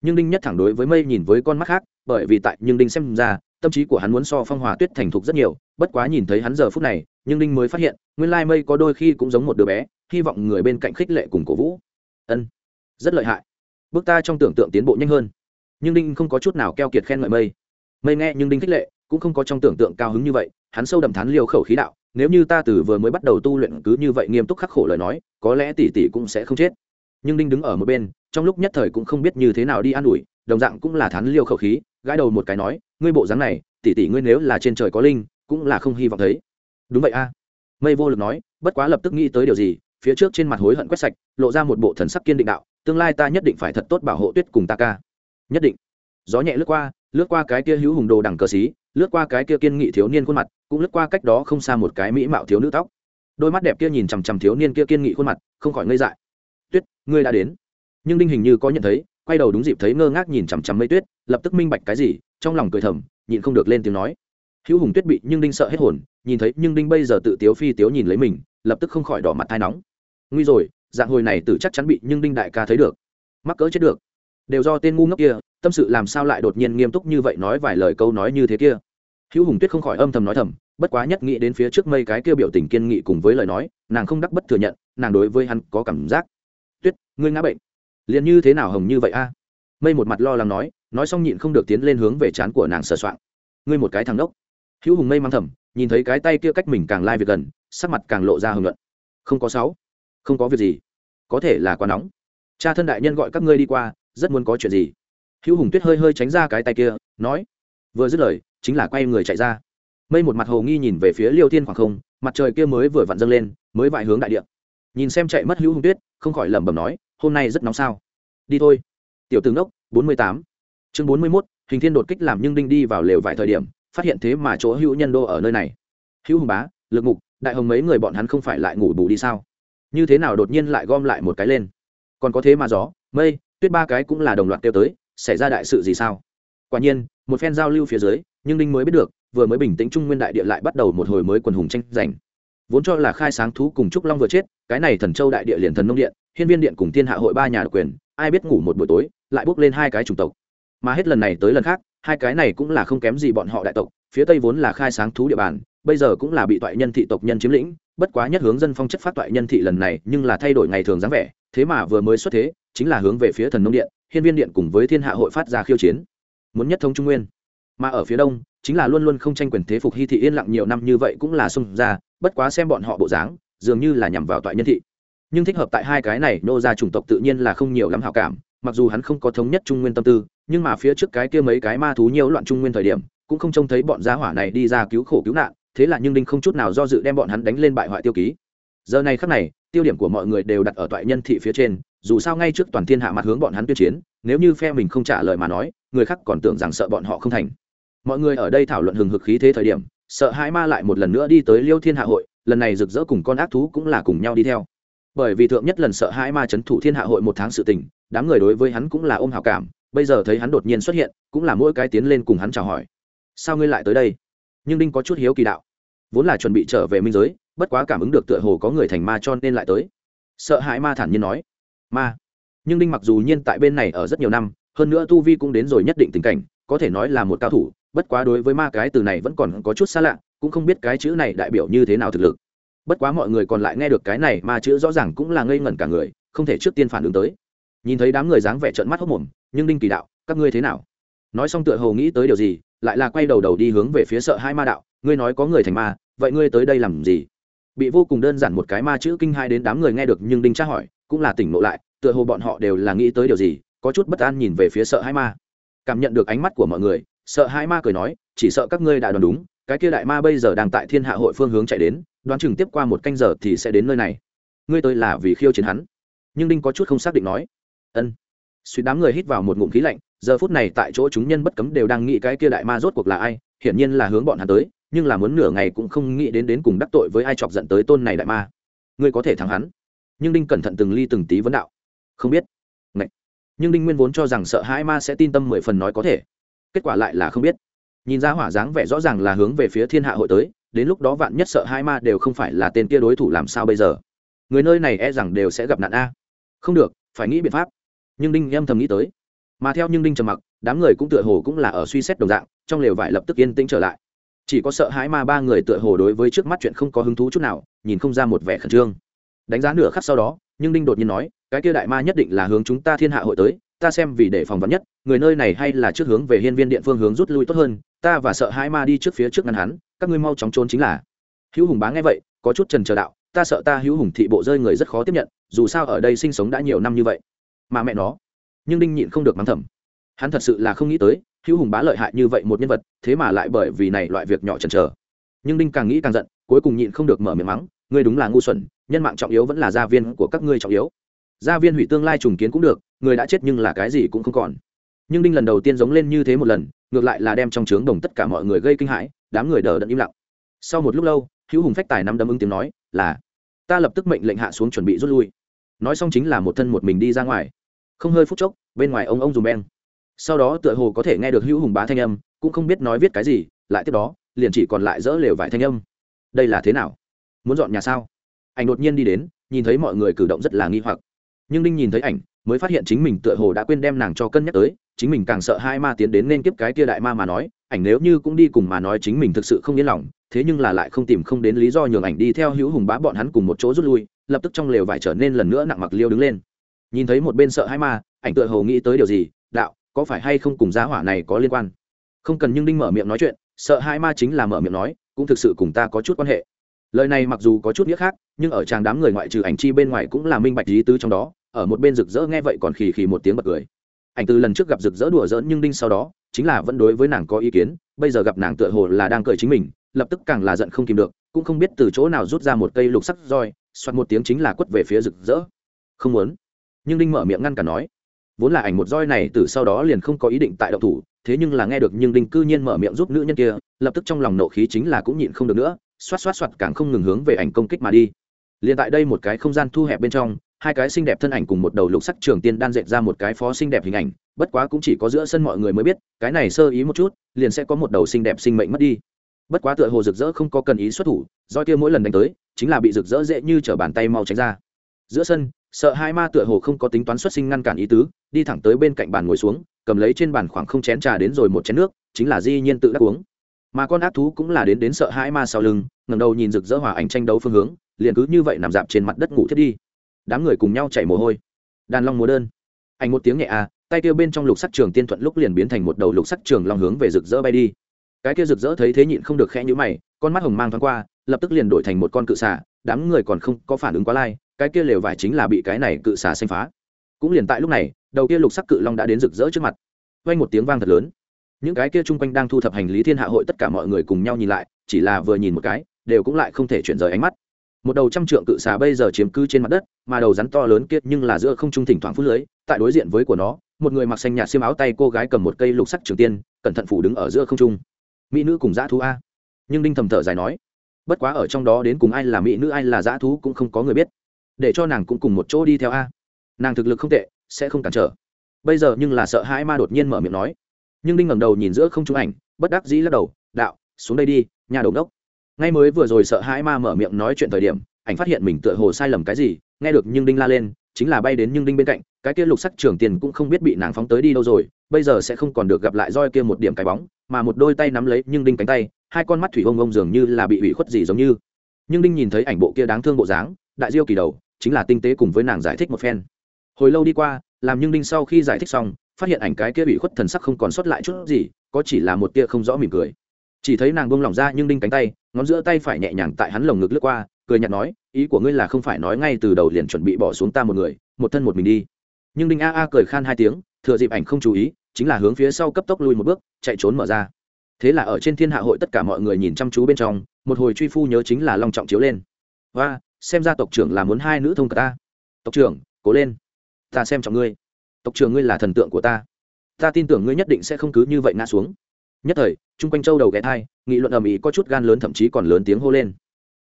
Speaker 1: Nhưng đinh nhất thẳng đối với mây nhìn với con mắt khác, bởi vì tại nhưng đinh xem ra, tâm trí của hắn muốn so phong hòa tuyết thành thục rất nhiều, bất quá nhìn thấy hắn giờ phút này, nhưng đinh mới phát hiện, nguyên lai mây có đôi khi cũng giống một đứa bé, hy vọng người bên cạnh khích lệ cùng cổ vũ. Ân, rất lợi hại. Bước ta trong tưởng tượng tiến bộ nhanh hơn. Nhưng đinh không có chút nào keo kiệt khen ngợi mây. Mây nghe nhưng đinh khích lệ, cũng không có trong tưởng tượng cao hứng như vậy, hắn sâu đậm thán liều khẩu khí đạo, nếu như ta từ vừa mới bắt đầu tu luyện cứ như vậy nghiêm túc khắc khổ lời nói, có lẽ tỷ tỷ cũng sẽ không chết nhưng đinh đứng ở một bên, trong lúc nhất thời cũng không biết như thế nào đi an ủi, đồng dạng cũng là thán liêu khẩu khí, gãi đầu một cái nói, ngươi bộ dáng này, tỷ tỷ ngươi nếu là trên trời có linh, cũng là không hy vọng thấy. Đúng vậy a. Mây vô lực nói, bất quá lập tức nghĩ tới điều gì, phía trước trên mặt hối hận quét sạch, lộ ra một bộ thần sắc kiên định đạo, tương lai ta nhất định phải thật tốt bảo hộ tuyết cùng ta ca. Nhất định. Gió nhẹ lướt qua lướt qua cái kia hữu hùng đồ đẳng cờ xí, lướt qua cái kia kiên nghị thiếu niên khuôn mặt, cũng lướt qua cách đó không xa một cái mỹ mạo thiếu nữ tóc. Đôi mắt đẹp kia nhìn chằm chằm thiếu niên kia kiên nghị khuôn mặt, không khỏi ngây dại tuyết, ngươi đã đến. Nhưng đinh hình như có nhận thấy, quay đầu đúng dịp thấy ngơ ngác nhìn chằm chằm mây tuyết, lập tức minh bạch cái gì, trong lòng cười thầm, nhịn không được lên tiếng nói. Hữu hùng tuyết bị nhưng đinh sợ hết hồn, nhìn thấy nhưng đinh bây giờ tự tiếu phi tiếu nhìn lấy mình, lập tức không khỏi đỏ mặt thai nóng. Nguy rồi, dạng hồi này tử chắc chắn bị nhưng đinh đại ca thấy được. Mắc cỡ chết được. Đều do tên ngu ngốc kia, tâm sự làm sao lại đột nhiên nghiêm túc như vậy nói vài lời câu nói như thế kia. Hữu hùng tuyết không khỏi âm thầm nói thầm, bất quá nhất nghĩ đến phía trước mây cái kia biểu tình kiên nghị cùng với lời nói, nàng không đắc bất thừa nhận, nàng đối với hắn có cảm giác tuyết, ngươi ngã bệnh. Liền như thế nào hồng như vậy a? Mây một mặt lo lắng nói nói xong nhịn không được tiến lên hướng về trán của nàng sờ soạng. Ngươi một cái thằng đốc hữu hùng mây mang thầm, nhìn thấy cái tay kia cách mình càng lai việc gần, sắc mặt càng lộ ra hồng luận không có sáu, không có việc gì. Có thể là quá nóng. Cha thân đại nhân gọi các ngươi đi qua, rất muốn có chuyện gì? Hữu hùng tuyết hơi hơi tránh ra cái tay kia, nói, vừa dứt lời, chính là quay người chạy ra. Mây một mặt hồ nghi nhìn về phía liêu thiên khoảng không, mặt trời kia mới vừa vặn dâng lên, mới vại hướng đại địa nhìn xem chạy mất hữu hùng tuyết, không khỏi lẩm bẩm nói, hôm nay rất nóng sao? Đi thôi. Tiểu tướng đốc bốn mươi tám. Chương bốn mươi mốt, hình thiên đột kích làm nhưng đinh đi vào lều vài thời điểm, phát hiện thế mà chỗ hữu nhân đô ở nơi này. Hữu hùng bá, lực mục, đại hồng mấy người bọn hắn không phải lại ngủ bù đi sao? Như thế nào đột nhiên lại gom lại một cái lên? Còn có thế mà gió, mây, tuyết ba cái cũng là đồng loạt kêu tới, xảy ra đại sự gì sao? Quả nhiên, một phen giao lưu phía dưới, nhưng đinh mới biết được, vừa mới bình tĩnh trung nguyên đại địa lại bắt đầu một hồi mới quần hùng tranh giành vốn cho là khai sáng thú cùng trúc long vừa chết, cái này thần châu đại địa liền thần nông điện, hiên viên điện cùng thiên hạ hội ba nhà độc quyền, ai biết ngủ một buổi tối, lại bước lên hai cái chủng tộc. Mà hết lần này tới lần khác, hai cái này cũng là không kém gì bọn họ đại tộc, phía tây vốn là khai sáng thú địa bàn, bây giờ cũng là bị toại nhân thị tộc nhân chiếm lĩnh, bất quá nhất hướng dân phong chất phát toại nhân thị lần này nhưng là thay đổi ngày thường dáng vẻ, thế mà vừa mới xuất thế, chính là hướng về phía thần nông điện, hiên viên điện cùng với thiên hạ hội phát ra khiêu chiến. Muốn nhất thống trung nguyên. Mà ở phía đông, chính là luôn luôn không tranh quyền thế phục hy thị yên lặng nhiều năm như vậy cũng là xung ra bất quá xem bọn họ bộ dáng, dường như là nhằm vào toại nhân thị. Nhưng thích hợp tại hai cái này nô ra chủng tộc tự nhiên là không nhiều lắm hảo cảm, mặc dù hắn không có thống nhất trung nguyên tâm tư, nhưng mà phía trước cái kia mấy cái ma thú nhiều loạn trung nguyên thời điểm, cũng không trông thấy bọn gia hỏa này đi ra cứu khổ cứu nạn, thế là nhưng đinh không chút nào do dự đem bọn hắn đánh lên bại hoại tiêu ký. Giờ này khắc này, tiêu điểm của mọi người đều đặt ở toại nhân thị phía trên, dù sao ngay trước toàn thiên hạ mặt hướng bọn hắn tuyên chiến, nếu như phe mình không trả lời mà nói, người khác còn tưởng rằng sợ bọn họ không thành. Mọi người ở đây thảo luận hừng hực khí thế thời điểm sợ hãi ma lại một lần nữa đi tới liêu thiên hạ hội, lần này rực rỡ cùng con ác thú cũng là cùng nhau đi theo. Bởi vì thượng nhất lần sợ hãi ma c h ấ n thủ thiên hạ hội một tháng sự tình, đám người đối với hắn cũng là ôm hào cảm, bây giờ thấy hắn đột nhiên xuất hiện, cũng là mỗi cái tiến lên cùng hắn chào hỏi. Sao ngươi lại tới đây? Nhưng đinh có chút hiếu kỳ đạo. Vốn là chuẩn bị trở về minh giới, bất quá cảm ứng được tựa hồ có người thành ma cho nên lại tới. Sợ hãi ma thản nhiên nói, ma. Nhưng đinh mặc dù nhiên tại bên này ở rất nhiều năm, hơn nữa tu vi cũng đến rồi nhất định tình cảnh, có thể nói là một cao thủ bất quá đối với ma cái từ này vẫn còn có chút xa lạ, cũng không biết cái chữ này đại biểu như thế nào thực lực. Bất quá mọi người còn lại nghe được cái này ma chữ rõ ràng cũng là ngây ngẩn cả người, không thể trước tiên phản ứng tới. Nhìn thấy đám người dáng vẻ trợn mắt hốc mồm, nhưng đinh kỳ đạo, các ngươi thế nào? Nói xong tựa hồ nghĩ tới điều gì, lại là quay đầu đầu đi hướng về phía sợ hai ma đạo, ngươi nói có người thành ma, vậy ngươi tới đây làm gì? Bị vô cùng đơn giản một cái ma chữ kinh hai đến đám người nghe được nhưng đinh tra hỏi, cũng là tỉnh ngộ lại, tựa hồ bọn họ đều là nghĩ tới điều gì, có chút bất an nhìn về phía sợ hai ma. Cảm nhận được ánh mắt của mọi người sợ hai ma cười nói, chỉ sợ các ngươi đã đoán đúng, cái kia đại ma bây giờ đang tại thiên hạ hội phương hướng chạy đến, đoán chừng tiếp qua một canh giờ thì sẽ đến nơi này. Ngươi tới là vì khiêu chiến hắn. Nhưng đinh có chút không xác định nói. Ân. Suy đám người hít vào một ngụm khí lạnh, giờ phút này tại chỗ chúng nhân bất cấm đều đang nghĩ cái kia đại ma rốt cuộc là ai, hiển nhiên là hướng bọn hắn tới, nhưng là muốn nửa ngày cũng không nghĩ đến đến cùng đắc tội với ai chọc giận tới tôn này đại ma. Ngươi có thể thắng hắn. Nhưng đinh cẩn thận từng ly từng tí vấn đạo. Không biết. Ngậy. nhưng đinh nguyên vốn cho rằng sợ hãi ma sẽ tin tâm mười phần nói có thể kết quả lại là không biết. Nhìn ra hỏa dáng vẻ rõ ràng là hướng về phía thiên hạ hội tới, đến lúc đó vạn nhất sợ hai ma đều không phải là tên kia đối thủ làm sao bây giờ? Người nơi này e rằng đều sẽ gặp nạn a. Không được, phải nghĩ biện pháp. Nhưng đinh âm thầm nghĩ tới. Mà theo nhưng đinh trầm mặc, đám người cũng tựa hồ cũng là ở suy xét đồng dạng, trong lều vải lập tức yên tĩnh trở lại. Chỉ có sợ hãi ma ba người tựa hồ đối với trước mắt chuyện không có hứng thú chút nào, nhìn không ra một vẻ khẩn trương. Đánh giá nửa khắc sau đó, nhưng đinh đột nhiên nói, cái kia đại ma nhất định là hướng chúng ta thiên hạ hội tới ta xem vì để phòng vắn nhất, người nơi này hay là trước hướng về hiên viên điện phương hướng rút lui tốt hơn, ta và sợ hai ma đi trước phía trước ngăn hắn, các ngươi mau chóng trốn chính là. Hữu hùng bá nghe vậy, có chút trần chờ đạo, ta sợ ta hữu hùng thị bộ rơi người rất khó tiếp nhận, dù sao ở đây sinh sống đã nhiều năm như vậy. Mà mẹ nó, nhưng đinh nhịn không được mắng thầm. Hắn thật sự là không nghĩ tới, hữu hùng bá lợi hại như vậy một nhân vật, thế mà lại bởi vì này loại việc nhỏ chần chờ. Nhưng đinh càng nghĩ càng giận, cuối cùng nhịn không được mở miệng mắng, ngươi đúng là ngu xuẩn, nhân mạng trọng yếu vẫn là gia viên của các ngươi trọng yếu. Gia viên hủy tương lai trùng kiến cũng được người đã chết nhưng là cái gì cũng không còn. Nhưng đinh lần đầu tiên giống lên như thế một lần, ngược lại là đem trong trướng đồng tất cả mọi người gây kinh hãi, đám người đờ đẫn im lặng. Sau một lúc lâu, hữu hùng phách tài nắm đấm ứng tiếng nói, là, ta lập tức mệnh lệnh hạ xuống chuẩn bị rút lui. Nói xong chính là một thân một mình đi ra ngoài. Không hơi phút chốc, bên ngoài ông ông dùm beng. Sau đó tựa hồ có thể nghe được hữu hùng bá thanh âm, cũng không biết nói viết cái gì, lại tiếp đó, liền chỉ còn lại dỡ lều vải thanh âm. Đây là thế nào? Muốn dọn nhà sao? Anh đột nhiên đi đến, nhìn thấy mọi người cử động rất là nghi hoặc nhưng đinh nhìn thấy ảnh, mới phát hiện chính mình tựa hồ đã quên đem nàng cho cân nhắc tới, chính mình càng sợ hai ma tiến đến nên tiếp cái kia đại ma mà nói, ảnh nếu như cũng đi cùng mà nói chính mình thực sự không yên lòng, thế nhưng là lại không tìm không đến lý do nhường ảnh đi theo hữu hùng bá bọn hắn cùng một chỗ rút lui, lập tức trong lều vải trở nên lần nữa nặng mặc liêu đứng lên. Nhìn thấy một bên sợ hai ma, ảnh tựa hồ nghĩ tới điều gì, đạo, có phải hay không cùng giá hỏa này có liên quan? Không cần nhưng đinh mở miệng nói chuyện, sợ hai ma chính là mở miệng nói, cũng thực sự cùng ta có chút quan hệ lời này mặc dù có chút nghĩa khác, nhưng ở tràng đám người ngoại trừ ảnh chi bên ngoài cũng là minh bạch lý tứ trong đó, ở một bên rực rỡ nghe vậy còn khì khì một tiếng bật cười. Ảnh từ lần trước gặp rực rỡ đùa giỡn nhưng đinh sau đó, chính là vẫn đối với nàng có ý kiến, bây giờ gặp nàng tựa hồ là đang cười chính mình, lập tức càng là giận không kìm được, cũng không biết từ chỗ nào rút ra một cây lục sắc roi xoát một tiếng chính là quất về phía rực rỡ. Không muốn. Nhưng đinh mở miệng ngăn cả nói. Vốn là ảnh một roi này từ sau đó liền không có ý định tại động thủ, thế nhưng là nghe được nhưng đinh cư nhiên mở miệng giúp nữ nhân kia, lập tức trong lòng nộ khí chính là cũng nhịn không được nữa xoát xoát xoát càng không ngừng hướng về ảnh công kích mà đi. Liền tại đây một cái không gian thu hẹp bên trong, hai cái xinh đẹp thân ảnh cùng một đầu lục sắc trường tiên đan dệt ra một cái phó xinh đẹp hình ảnh, bất quá cũng chỉ có giữa sân mọi người mới biết, cái này sơ ý một chút, liền sẽ có một đầu xinh đẹp sinh mệnh mất đi. Bất quá tựa hồ rực rỡ không có cần ý xuất thủ, do kia mỗi lần đánh tới, chính là bị rực rỡ dễ như t bàn tay mau tránh ra. Giữa sân, sợ hai ma tựa hồ không có tính toán xuất sinh ngăn cản ý tứ, đi thẳng tới bên cạnh bàn ngồi xuống, cầm lấy trên bàn khoảng không chén trà đến rồi một chén nước, chính là di nhiên tự đắc uống mà con ác thú cũng là đến đến sợ hãi ma sau lưng ngầm đầu nhìn rực rỡ hòa ảnh tranh đấu phương hướng, liền cứ như vậy nằm dạp trên mặt đất ngủ thiết đi. Đám người cùng nhau chảy mồ hôi. Đàn long múa đơn. Anh một tiếng nhẹ à tay kia bên trong lục sắc trường tiên thuận lúc liền biến thành một đầu lục sắc trường long hướng về rực rỡ bay đi. Cái kia rực rỡ thấy thế nhịn không được khẽ nhữ mày, con mắt hồng mang thoáng qua, lập tức liền đổi thành một con cự xà, đám người còn không có phản ứng quá lai, cái kia lều vải chính là bị cái này cự xà xanh phá. Cũng liền tại lúc này, đầu kia lục sắc cự long đã đến rực rỡ trước mặt. Vang một tiếng vang thật lớn những cái kia chung quanh đang thu thập hành lý thiên hạ hội tất cả mọi người cùng nhau nhìn lại, chỉ là vừa nhìn một cái, đều cũng lại không thể chuyển rời ánh mắt. Một đầu trăm trượng cự xà bây giờ chiếm cư trên mặt đất, mà đầu rắn to lớn kia nhưng là giữa không trung thỉnh thoảng phút lưới, tại đối diện với của nó, một người mặc xanh nhạt xiêm áo tay cô gái cầm một cây lục sắc trường tiên, cẩn thận phủ đứng ở giữa không trung. Mỹ nữ cùng dã thú a. Nhưng đinh thầm thở dài nói, bất quá ở trong đó đến cùng ai là mỹ nữ, ai là dã thú cũng không có người biết. Để cho nàng cũng cùng một chỗ đi theo a. Nàng thực lực không tệ, sẽ không cản trở. Bây giờ nhưng là sợ hãi ma đột nhiên mở miệng nói nhưng đinh ngẩng đầu nhìn giữa không trung ảnh, bất đắc dĩ lắc đầu, đạo, xuống đây đi, nhà đầu đốc. Ngay mới vừa rồi sợ hãi ma mở miệng nói chuyện thời điểm, ảnh phát hiện mình tựa hồ sai lầm cái gì, nghe được nhưng đinh la lên, chính là bay đến nhưng đinh bên cạnh, cái kia lục sắc trường tiền cũng không biết bị nàng phóng tới đi đâu rồi, bây giờ sẽ không còn được gặp lại roi kia một điểm cái bóng, mà một đôi tay nắm lấy nhưng đinh cánh tay, hai con mắt thủy ông ông dường như là bị ủy khuất gì giống như. Nhưng đinh nhìn thấy ảnh bộ kia đáng thương bộ dáng, đại diêu kỳ đầu, chính là tinh tế cùng với nàng giải thích một phen. Hồi lâu đi qua, làm nhưng đinh sau khi giải thích xong phát hiện ảnh cái kia bị khuất thần sắc không còn sót lại chút gì, có chỉ là một tia không rõ mỉm cười. Chỉ thấy nàng buông lỏng ra nhưng đinh cánh tay, ngón giữa tay phải nhẹ nhàng tại hắn lồng ngực lướt qua, cười nhạt nói, ý của ngươi là không phải nói ngay từ đầu liền chuẩn bị bỏ xuống ta một người, một thân một mình đi. Nhưng đinh a a cười khan hai tiếng, thừa dịp ảnh không chú ý, chính là hướng phía sau cấp tốc lui một bước, chạy trốn mở ra. Thế là ở trên thiên hạ hội tất cả mọi người nhìn chăm chú bên trong, một hồi truy phu nhớ chính là long trọng chiếu lên. Và xem ra tộc trưởng là muốn hai nữ thông cả ta. Tộc trưởng, cố lên. Ta xem trọng ngươi tộc trưởng ngươi là thần tượng của ta. Ta tin tưởng ngươi nhất định sẽ không cứ như vậy ngã xuống. Nhất thời, chung quanh châu đầu ghé thai, nghị luận ầm ĩ có chút gan lớn thậm chí còn lớn tiếng hô lên.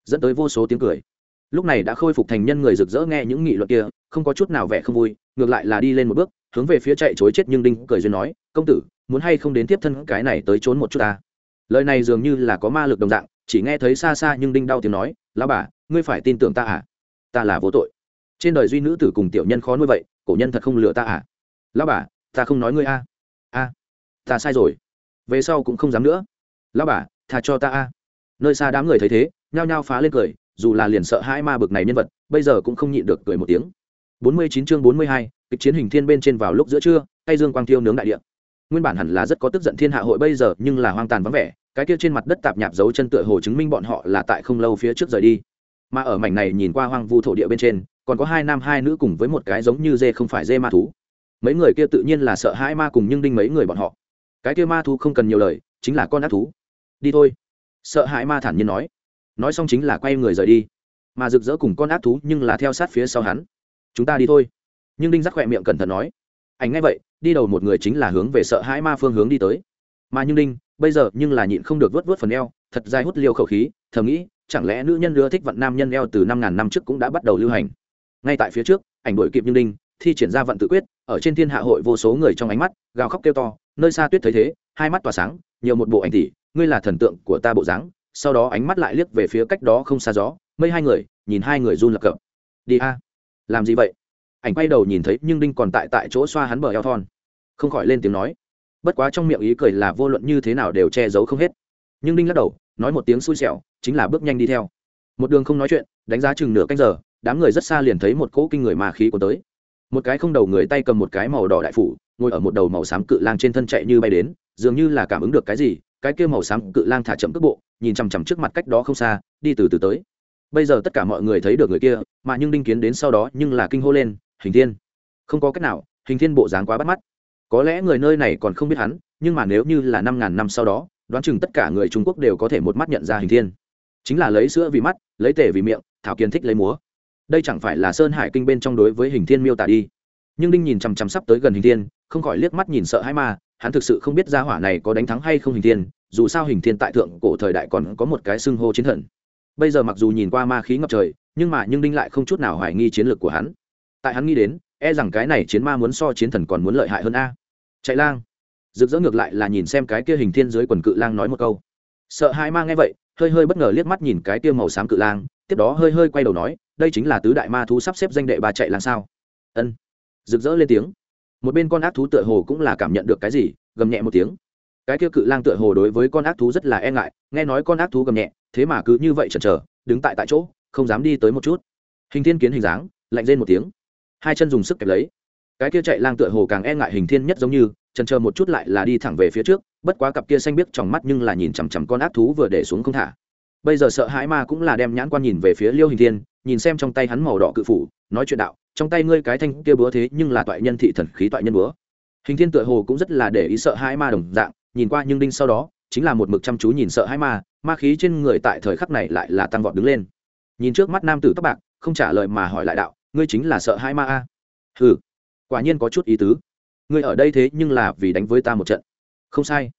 Speaker 1: Dẫn tới vô số tiếng cười. Lúc này đã khôi phục thành nhân người rực rỡ nghe những nghị luận kia, không có chút nào vẻ không vui, ngược lại là đi lên một bước, hướng về phía chạy chối chết nhưng đinh cười duyên nói, công tử, muốn hay không đến tiếp thân cái này tới trốn một chút ta? Lời này dường như là có ma lực đồng dạng, chỉ nghe thấy xa xa nhưng đinh đau tiếng nói, lão bà, ngươi phải tin tưởng ta à? Ta là vô tội. Trên đời duy nữ tử cùng tiểu nhân khó nuôi vậy, cổ nhân thật không lừa ta à? Lão bà ta không nói ngươi a. A ta sai rồi. Về sau cũng không dám nữa. Lão bà thà cho ta a. Nơi xa đám người thấy thế nhao nhao phá lên cười dù là liền sợ hai ma bực này nhân vật bây giờ cũng không nhịn được cười một tiếng. 49 chương 42, kịch chiến hình thiên bên trên vào lúc giữa trưa tay dương quang tiêu nướng đại địa. Nguyên bản hẳn là rất có tức giận thiên hạ hội bây giờ nhưng là hoang tàn vắng vẻ cái kia trên mặt đất tạp nhạp dấu chân tựa hồ chứng minh bọn họ là tại không lâu phía trước rời đi. Mà ở mảnh này nhìn qua hoang vu thổ địa bên trên còn có hai nam hai nữ cùng với một cái giống như dê không phải dê ma thú mấy người kia tự nhiên là sợ hãi ma cùng nhưng đinh mấy người bọn họ. Cái kia ma thú không cần nhiều lời, chính là con ác thú. Đi thôi. Sợ hãi ma thản nhiên nói. Nói xong chính là quay người rời đi. Mà rực rỡ cùng con ác thú nhưng là theo sát phía sau hắn. Chúng ta đi thôi. Nhưng đinh rắc khỏe miệng cẩn thận nói. Ảnh ngay vậy, đi đầu một người chính là hướng về sợ hãi ma phương hướng đi tới. Mà nhưng đinh, bây giờ nhưng là nhịn không được vớt vớt phần eo, thật dài hút liêu khẩu khí, thầm nghĩ, chẳng lẽ nữ nhân ưa thích vận nam nhân eo từ năm ngàn năm trước cũng đã bắt đầu lưu hành. Ngay tại phía trước, ảnh đổi kịp nhưng đinh thi triển ra vận tự quyết, ở trên thiên hạ hội vô số người trong ánh mắt, gào khóc kêu to, nơi xa tuyết thấy thế, hai mắt tỏa sáng, nhiều một bộ ảnh tỷ ngươi là thần tượng của ta bộ dáng, sau đó ánh mắt lại liếc về phía cách đó không xa gió, mây hai người, nhìn hai người run lập cập. Đi a. Làm gì vậy? Ảnh quay đầu nhìn thấy nhưng đinh còn tại tại chỗ xoa hắn bờ eo thon. Không khỏi lên tiếng nói. Bất quá trong miệng ý cười là vô luận như thế nào đều che giấu không hết. Nhưng đinh lắc đầu, nói một tiếng xui xẻo, chính là bước nhanh đi theo. Một đường không nói chuyện, đánh giá chừng nửa canh giờ, đám người rất xa liền thấy một cỗ kinh người mà khí của tới một cái không đầu người tay cầm một cái màu đỏ đại phủ, ngồi ở một đầu màu xám cự lang trên thân chạy như bay đến, dường như là cảm ứng được cái gì, cái kia màu xám cự lang thả chậm cước bộ, nhìn chằm chằm trước mặt cách đó không xa, đi từ từ tới. Bây giờ tất cả mọi người thấy được người kia, mà nhưng đinh kiến đến sau đó nhưng là kinh hô lên, hình thiên. Không có cách nào, hình thiên bộ dáng quá bắt mắt. Có lẽ người nơi này còn không biết hắn, nhưng mà nếu như là năm ngàn năm sau đó, đoán chừng tất cả người trung quốc đều có thể một mắt nhận ra hình thiên. Chính là lấy sữa vì mắt, lấy tể vì miệng, thảo kiến thích lấy múa đây chẳng phải là sơn hải kinh bên trong đối với hình thiên miêu tả đi. Nhưng đinh nhìn chằm chằm sắp tới gần hình thiên, không khỏi liếc mắt nhìn sợ hãi ma hắn thực sự không biết gia hỏa này có đánh thắng hay không hình thiên, dù sao hình thiên tại thượng cổ thời đại còn có một cái xưng hô chiến thần. Bây giờ mặc dù nhìn qua ma khí ngập trời, nhưng mà nhưng đinh lại không chút nào hoài nghi chiến lược của hắn. Tại hắn nghĩ đến e rằng cái này chiến ma muốn so chiến thần còn muốn lợi hại hơn a. Chạy lang. Rực rỡ ngược lại là nhìn xem cái kia hình thiên dưới quần cự lang nói một câu. Sợ hai ma nghe vậy, hơi hơi bất ngờ liếc mắt nhìn cái kia màu xám cự lang tiếp đó hơi hơi quay đầu nói, đây chính là tứ đại ma thú sắp xếp danh đệ ba chạy làm sao? Ân. Rực rỡ lên tiếng. Một bên con ác thú tựa hồ cũng là cảm nhận được cái gì, gầm nhẹ một tiếng. Cái kia cự lang tựa hồ đối với con ác thú rất là e ngại, nghe nói con ác thú gầm nhẹ, thế mà cứ như vậy chần chờ, đứng tại tại chỗ, không dám đi tới một chút. Hình thiên kiến hình dáng, lạnh lên một tiếng. Hai chân dùng sức kẹp lấy. Cái kia chạy lang tựa hồ càng e ngại hình thiên nhất giống như, chần chờ một chút lại là đi thẳng về phía trước, bất quá cặp kia xanh biếc trong mắt nhưng là nhìn chằm chằm con ác thú vừa để xuống không thả bây giờ sợ hãi ma cũng là đem nhãn quan nhìn về phía liêu hình thiên, nhìn xem trong tay hắn màu đỏ cự phủ, nói chuyện đạo, trong tay ngươi cái thanh kia búa thế nhưng là toại nhân thị thần khí toại nhân búa. Hình thiên tựa hồ cũng rất là để ý sợ hãi ma đồng dạng, nhìn qua nhưng đinh sau đó, chính là một mực chăm chú nhìn sợ hãi ma ma khí trên người tại thời khắc này lại là tăng vọt đứng lên. Nhìn trước mắt nam tử tóc bạc, không trả lời mà hỏi lại đạo, ngươi chính là sợ hãi ma a? Ừ quả nhiên có chút ý tứ. Ngươi ở đây thế nhưng là vì đánh với ta một trận. Không sai.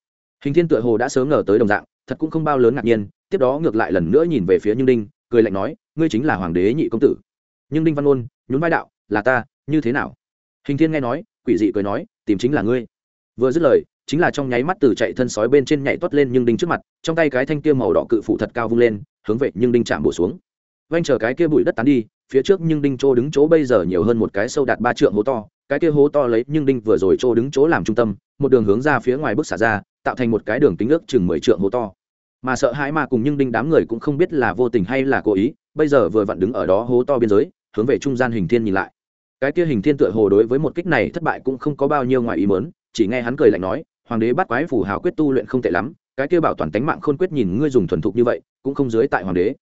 Speaker 1: Hình thiên tựa hồ đã sớm ngờ tới đồng dạng, thật cũng không bao lớn ngạc nhiên tiếp đó ngược lại lần nữa nhìn về phía nhưng đinh, cười lạnh nói, ngươi chính là hoàng đế nhị công tử. Nhưng đinh văn ôn nhún vai đạo, là ta, như thế nào? Hình thiên nghe nói, quỷ dị cười nói, tìm chính là ngươi. Vừa dứt lời, chính là trong nháy mắt từ chạy thân sói bên trên nhảy tuốt lên nhưng đinh trước mặt, trong tay cái thanh kia màu đỏ cự phụ thật cao vung lên, hướng về nhưng đinh chạm bổ xuống. Vanh chờ cái kia bụi đất tán đi, phía trước nhưng đinh chỗ đứng chỗ bây giờ nhiều hơn một cái sâu đạt ba trượng hố to, cái kia hố to lấy nhưng đinh vừa rồi chỗ đứng chỗ làm trung tâm, một đường hướng ra phía ngoài bước xả ra, tạo thành một cái đường tính ước chừng mười trượng hố to mà sợ hãi mà cùng nhưng đinh đám người cũng không biết là vô tình hay là cố ý, bây giờ vừa vặn đứng ở đó hố to biên giới, hướng về trung gian hình thiên nhìn lại. Cái kia hình thiên tựa hồ đối với một kích này thất bại cũng không có bao nhiêu ngoài ý mớn chỉ nghe hắn cười lạnh nói, hoàng đế bắt quái phủ hào quyết tu luyện không tệ lắm, cái kia bảo toàn tánh mạng khôn quyết nhìn ngươi dùng thuần thục như vậy, cũng không dưới tại hoàng đế.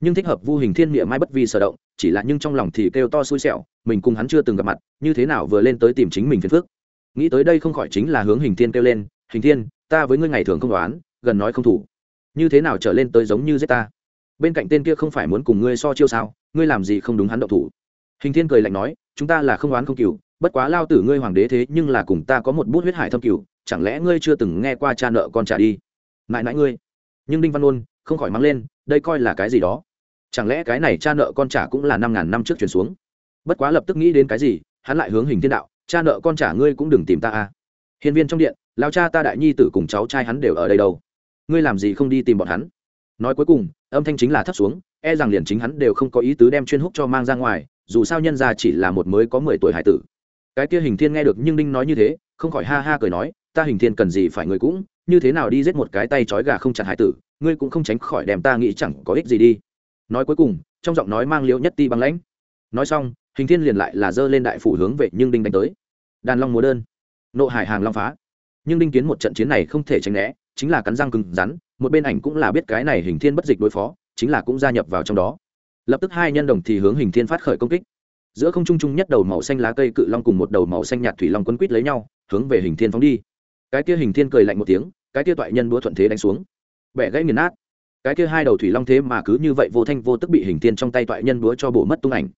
Speaker 1: Nhưng thích hợp vu hình thiên địa mai bất vi sở động, chỉ là nhưng trong lòng thì kêu to xui xẻo, mình cùng hắn chưa từng gặp mặt, như thế nào vừa lên tới tìm chính mình phiền phước nghĩ tới đây không khỏi chính là hướng hình thiên kêu lên, hình thiên, ta với ngươi ngày thường không đoán, gần nói không thủ như thế nào trở lên tới giống như giết ta bên cạnh tên kia không phải muốn cùng ngươi so chiêu sao? Ngươi làm gì không đúng hắn động thủ? Hình thiên cười lạnh nói, chúng ta là không oán không cừu, bất quá lao tử ngươi hoàng đế thế nhưng là cùng ta có một bút huyết hải thâm cừu, chẳng lẽ ngươi chưa từng nghe qua cha nợ con trả đi? Mãi mãi ngươi. Nhưng đinh văn ôn không khỏi mắng lên, đây coi là cái gì đó? Chẳng lẽ cái này cha nợ con trả cũng là năm ngàn năm trước chuyển xuống? Bất quá lập tức nghĩ đến cái gì, hắn lại hướng hình thiên đạo, cha nợ con trả ngươi cũng đừng tìm ta a. Hiền viên trong điện, lao cha ta đại nhi tử cùng cháu trai hắn đều ở đây đâu? Ngươi làm gì không đi tìm bọn hắn? Nói cuối cùng, âm thanh chính là thấp xuống e rằng liền chính hắn đều không có ý tứ đem chuyên húc cho mang ra ngoài, dù sao nhân ra chỉ là một mới có mười tuổi hải tử. Cái kia hình thiên nghe được nhưng đinh nói như thế, không khỏi ha ha cười nói, ta hình thiên cần gì phải người cũng, như thế nào đi giết một cái tay trói gà không chặt hải tử, ngươi cũng không tránh khỏi đem ta nghĩ chẳng có ích gì đi. Nói cuối cùng, trong giọng nói mang liễu nhất ti băng lãnh. Nói xong, hình thiên liền lại là dơ lên đại phủ hướng về nhưng đinh đánh tới. Đàn long múa đơn, nộ hải hàng long phá. Nhưng đinh kiến một trận chiến này không thể tránh né chính là cắn răng cứng rắn, một bên ảnh cũng là biết cái này hình thiên bất dịch đối phó, chính là cũng gia nhập vào trong đó. Lập tức hai nhân đồng thì hướng hình thiên phát khởi công kích. Giữa không trung trung nhất đầu màu xanh lá cây cự long cùng một đầu màu xanh nhạt thủy long quấn quýt lấy nhau, hướng về hình thiên phóng đi. Cái kia hình thiên cười lạnh một tiếng, cái kia toại nhân búa thuận thế đánh xuống. Bẻ gãy nghiền nát. Cái kia hai đầu thủy long thế mà cứ như vậy vô thanh vô tức bị hình thiên trong tay toại nhân búa cho bổ mất tung ảnh.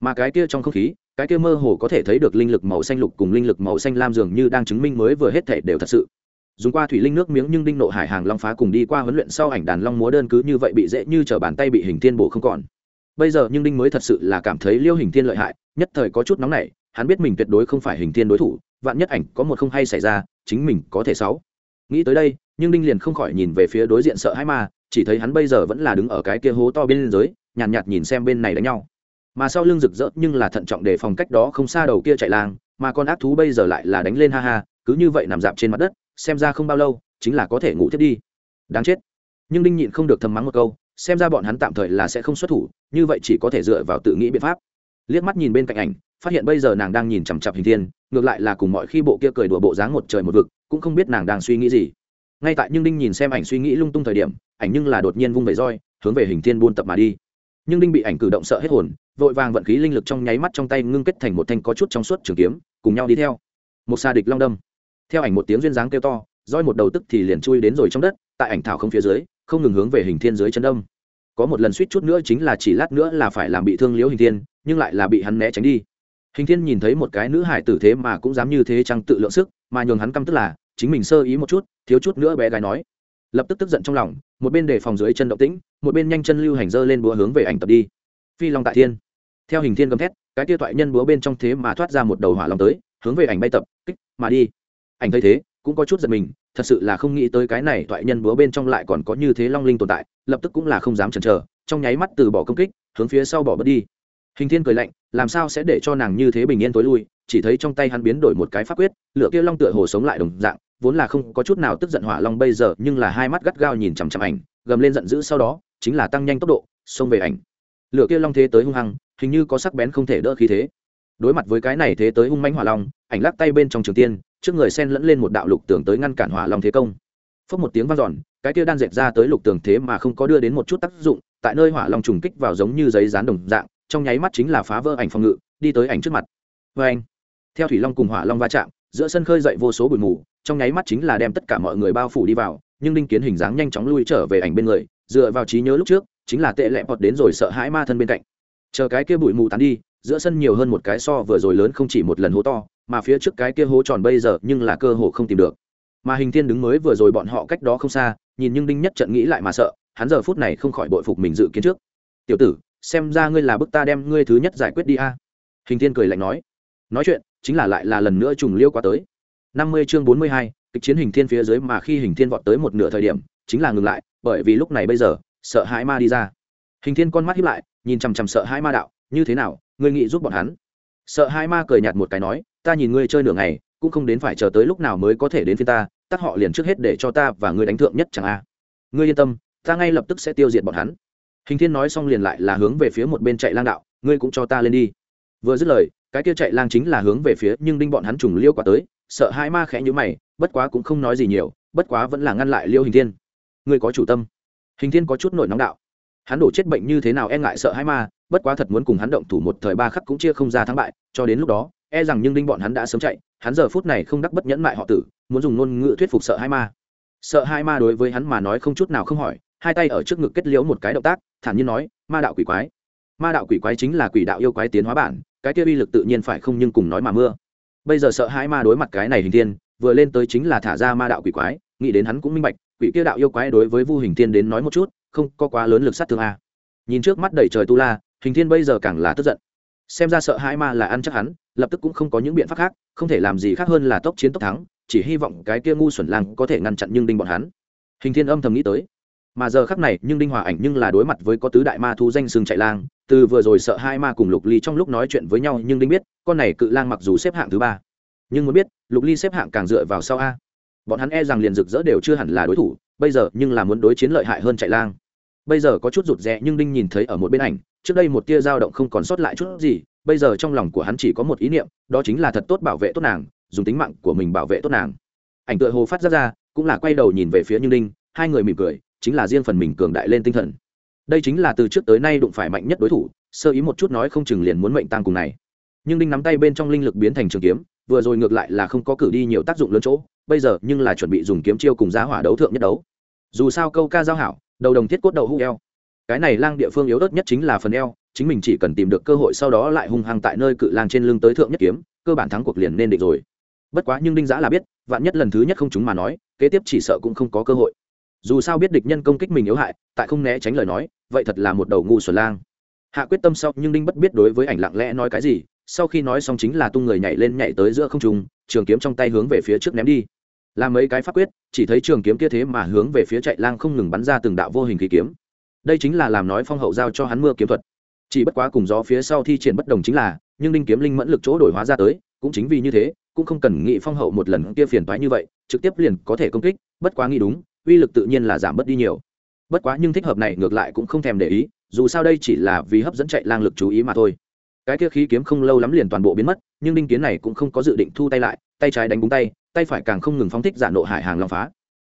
Speaker 1: Mà cái kia trong không khí, cái kia mơ hồ có thể thấy được linh lực màu xanh lục cùng linh lực màu xanh lam dường như đang chứng minh mới vừa hết thể đều thật sự dùng qua thủy linh nước miếng nhưng đinh nộ hải hàng long phá cùng đi qua huấn luyện sau ảnh đàn long múa đơn cứ như vậy bị dễ như t bàn tay bị hình thiên bổ không còn. Bây giờ nhưng đinh mới thật sự là cảm thấy liêu hình thiên lợi hại nhất thời có chút nóng nảy hắn biết mình tuyệt đối không phải hình thiên đối thủ vạn nhất ảnh có một không hay xảy ra chính mình có thể sáu. Nghĩ tới đây nhưng đinh liền không khỏi nhìn về phía đối diện sợ hãi ma chỉ thấy hắn bây giờ vẫn là đứng ở cái kia hố to bên dưới nhàn nhạt, nhạt nhìn xem bên này đánh nhau. Mà sau lưng rực rỡ nhưng là thận trọng để phòng cách đó không xa đầu kia chạy lang mà con ác thú bây giờ lại là đánh lên ha ha cứ như vậy nằm dạp trên mặt đất xem ra không bao lâu, chính là có thể ngủ thiết đi. Đáng chết. Nhưng đinh nhịn không được thầm mắng một câu, xem ra bọn hắn tạm thời là sẽ không xuất thủ, như vậy chỉ có thể dựa vào tự nghĩ biện pháp. Liếc mắt nhìn bên cạnh ảnh, phát hiện bây giờ nàng đang nhìn chằm chặp hình thiên, ngược lại là cùng mọi khi bộ kia cười đùa bộ dáng một trời một vực, cũng không biết nàng đang suy nghĩ gì. Ngay tại nhưng đinh nhìn xem ảnh suy nghĩ lung tung thời điểm, ảnh nhưng là đột nhiên vung về roi, hướng về hình thiên buôn tập mà đi. Nhưng đinh bị ảnh cử động sợ hết hồn, vội vàng vận khí linh lực trong nháy mắt trong tay ngưng kết thành một thanh có chút trong suốt trường kiếm, cùng nhau đi theo. Một xa địch long đâm theo ảnh một tiếng duyên dáng kêu to, roi một đầu tức thì liền chui đến rồi trong đất, tại ảnh thảo không phía dưới, không ngừng hướng về hình thiên dưới chân đông. Có một lần suýt chút nữa chính là chỉ lát nữa là phải làm bị thương liễu hình thiên, nhưng lại là bị hắn né tránh đi. Hình thiên nhìn thấy một cái nữ hải tử thế mà cũng dám như thế chăng tự lượng sức, mà nhường hắn căm tức là, chính mình sơ ý một chút, thiếu chút nữa bé gái nói. Lập tức tức giận trong lòng, một bên để phòng dưới chân động tĩnh, một bên nhanh chân lưu hành dơ lên búa hướng về ảnh tập đi. Phi long tại thiên. Theo hình thiên gầm thét, cái tia thoại nhân búa bên trong thế mà thoát ra một đầu hỏa long tới, hướng về ảnh bay tập, kích, mà đi ảnh thấy thế, cũng có chút giật mình, thật sự là không nghĩ tới cái này thoại nhân búa bên trong lại còn có như thế long linh tồn tại, lập tức cũng là không dám chần chờ, trong nháy mắt từ bỏ công kích, hướng phía sau bỏ bớt đi. Hình thiên cười lạnh, làm sao sẽ để cho nàng như thế bình yên tối lui, chỉ thấy trong tay hắn biến đổi một cái pháp quyết, lửa kia long tựa hồ sống lại đồng dạng, vốn là không có chút nào tức giận hỏa long bây giờ, nhưng là hai mắt gắt gao nhìn chằm chằm ảnh, gầm lên giận dữ sau đó, chính là tăng nhanh tốc độ, xông về ảnh. Lửa kia long thế tới hung hăng, hình như có sắc bén không thể đỡ khí thế. Đối mặt với cái này thế tới hung mãnh hỏa long, ảnh lắc tay bên trong trường tiên trước người sen lẫn lên một đạo lục tường tới ngăn cản hỏa long thế công. Phốc một tiếng vang dọn, cái kia đan dệt ra tới lục tường thế mà không có đưa đến một chút tác dụng, tại nơi hỏa long trùng kích vào giống như giấy dán đồng dạng, trong nháy mắt chính là phá vỡ ảnh phòng ngự, đi tới ảnh trước mặt. Vê anh, theo thủy long cùng hỏa long va chạm, giữa sân khơi dậy vô số bụi mù, trong nháy mắt chính là đem tất cả mọi người bao phủ đi vào, nhưng đinh kiến hình dáng nhanh chóng lui trở về ảnh bên người, dựa vào trí nhớ lúc trước, chính là tệ lẹ bọt đến rồi sợ hãi ma thân bên cạnh. Chờ cái kia bụi mù tán đi, giữa sân nhiều hơn một cái so vừa rồi lớn không chỉ một lần hố to mà phía trước cái kia hố tròn bây giờ nhưng là cơ hồ không tìm được. Mà hình thiên đứng mới vừa rồi bọn họ cách đó không xa, nhìn nhưng đinh nhất trận nghĩ lại mà sợ, hắn giờ phút này không khỏi bội phục mình dự kiến trước. Tiểu tử, xem ra ngươi là bức ta đem ngươi thứ nhất giải quyết đi a. Hình thiên cười lạnh nói. Nói chuyện, chính là lại là lần nữa trùng liêu qua tới. Năm mươi chương bốn mươi hai, kịch chiến hình thiên phía dưới mà khi hình thiên vọt tới một nửa thời điểm, chính là ngừng lại, bởi vì lúc này bây giờ, sợ hãi ma đi ra. Hình thiên con mắt hiếp lại, nhìn chằm chằm sợ hãi ma đạo, như thế nào, ngươi nghĩ giúp bọn hắn? Sợ hãi ma cười nhạt một cái nói ta nhìn ngươi chơi nửa ngày, cũng không đến phải chờ tới lúc nào mới có thể đến phía ta Tắt họ liền trước hết để cho ta và ngươi đánh thượng nhất chẳng a. Ngươi yên tâm, ta ngay lập tức sẽ tiêu diệt bọn hắn. Hình thiên nói xong liền lại là hướng về phía một bên chạy lang đạo, ngươi cũng cho ta lên đi. Vừa dứt lời, cái kia chạy lang chính là hướng về phía nhưng đinh bọn hắn trùng liêu quả tới, sợ hai ma khẽ nhữ mày, bất quá cũng không nói gì nhiều, bất quá vẫn là ngăn lại liêu hình thiên. Ngươi có chủ tâm. Hình thiên có chút nổi nóng đạo. Hắn đổ chết bệnh như thế nào e ngại sợ hai ma, bất quá thật muốn cùng hắn động thủ một thời ba khắc cũng chia không ra thắng bại, cho đến lúc đó e rằng nhưng đinh bọn hắn đã sớm chạy, hắn giờ phút này không đắc bất nhẫn mại họ tử, muốn dùng ngôn ngữ thuyết phục sợ hai ma. Sợ hai ma đối với hắn mà nói không chút nào không hỏi, hai tay ở trước ngực kết liễu một cái động tác, thản nhiên nói, ma đạo quỷ quái, ma đạo quỷ quái chính là quỷ đạo yêu quái tiến hóa bản, cái kia uy lực tự nhiên phải không nhưng cùng nói mà mưa. Bây giờ sợ hai ma đối mặt cái này hình thiên, vừa lên tới chính là thả ra ma đạo quỷ quái, nghĩ đến hắn cũng minh bạch, quỷ kia đạo yêu quái đối với vu hình thiên đến nói một chút, không có quá lớn lực sát thương a. Nhìn trước mắt đầy trời tu la, hình thiên bây giờ càng là tức giận xem ra sợ hãi ma là ăn chắc hắn, lập tức cũng không có những biện pháp khác, không thể làm gì khác hơn là tốc chiến tốc thắng, chỉ hy vọng cái kia ngu xuẩn lang có thể ngăn chặn nhưng đinh bọn hắn. Hình thiên âm thầm nghĩ tới. Mà giờ khắc này, nhưng đinh hòa ảnh nhưng là đối mặt với có tứ đại ma thu danh sừng chạy lang, từ vừa rồi sợ hai ma cùng lục ly trong lúc nói chuyện với nhau nhưng đinh biết, con này cự lang mặc dù xếp hạng thứ ba, nhưng muốn biết, lục ly xếp hạng càng dựa vào sau a. Bọn hắn e rằng liền rực rỡ đều chưa hẳn là đối thủ, bây giờ nhưng là muốn đối chiến lợi hại hơn chạy lang bây giờ có chút rụt rè nhưng đinh nhìn thấy ở một bên ảnh, trước đây một tia dao động không còn sót lại chút gì, bây giờ trong lòng của hắn chỉ có một ý niệm, đó chính là thật tốt bảo vệ tốt nàng, dùng tính mạng của mình bảo vệ tốt nàng. Ảnh tựa hồ phát ra ra, cũng là quay đầu nhìn về phía như đinh, hai người mỉm cười, chính là riêng phần mình cường đại lên tinh thần. Đây chính là từ trước tới nay đụng phải mạnh nhất đối thủ, sơ ý một chút nói không chừng liền muốn mệnh tăng cùng này. Nhưng đinh nắm tay bên trong linh lực biến thành trường kiếm, vừa rồi ngược lại là không có cử đi nhiều tác dụng lớn chỗ, bây giờ nhưng là chuẩn bị dùng kiếm chiêu cùng giá hỏa đấu thượng nhất đấu. Dù sao câu ca giao hảo đầu đồng thiết cốt đầu hũ eo. Cái này lang địa phương yếu ớt nhất chính là phần eo, chính mình chỉ cần tìm được cơ hội sau đó lại hung hăng tại nơi cự lang trên lưng tới thượng nhất kiếm, cơ bản thắng cuộc liền nên định rồi. Bất quá nhưng đinh giã là biết, vạn nhất lần thứ nhất không chúng mà nói, kế tiếp chỉ sợ cũng không có cơ hội. Dù sao biết địch nhân công kích mình yếu hại, tại không né tránh lời nói, vậy thật là một đầu ngu xuẩn lang. Hạ quyết tâm sau, nhưng đinh bất biết đối với ảnh lặng lẽ nói cái gì, sau khi nói xong chính là tung người nhảy lên nhảy tới giữa không trung, trường kiếm trong tay hướng về phía trước ném đi làm mấy cái pháp quyết, chỉ thấy trường kiếm kia thế mà hướng về phía chạy lang không ngừng bắn ra từng đạo vô hình khí kiếm. Đây chính là làm nói phong hậu giao cho hắn mưa kiếm thuật. Chỉ bất quá cùng gió phía sau thi triển bất đồng chính là, nhưng đinh kiếm linh mẫn lực chỗ đổi hóa ra tới, cũng chính vì như thế, cũng không cần nghĩ phong hậu một lần kia phiền toái như vậy, trực tiếp liền có thể công kích, bất quá nghĩ đúng, uy lực tự nhiên là giảm bớt đi nhiều. Bất quá nhưng thích hợp này ngược lại cũng không thèm để ý, dù sao đây chỉ là vì hấp dẫn chạy lang lực chú ý mà thôi. Cái kia khí kiếm không lâu lắm liền toàn bộ biến mất, nhưng đinh kiến này cũng không có dự định thu tay lại, tay trái đánh búng tay tay phải càng không ngừng phóng thích giả nộ hải hàng long phá.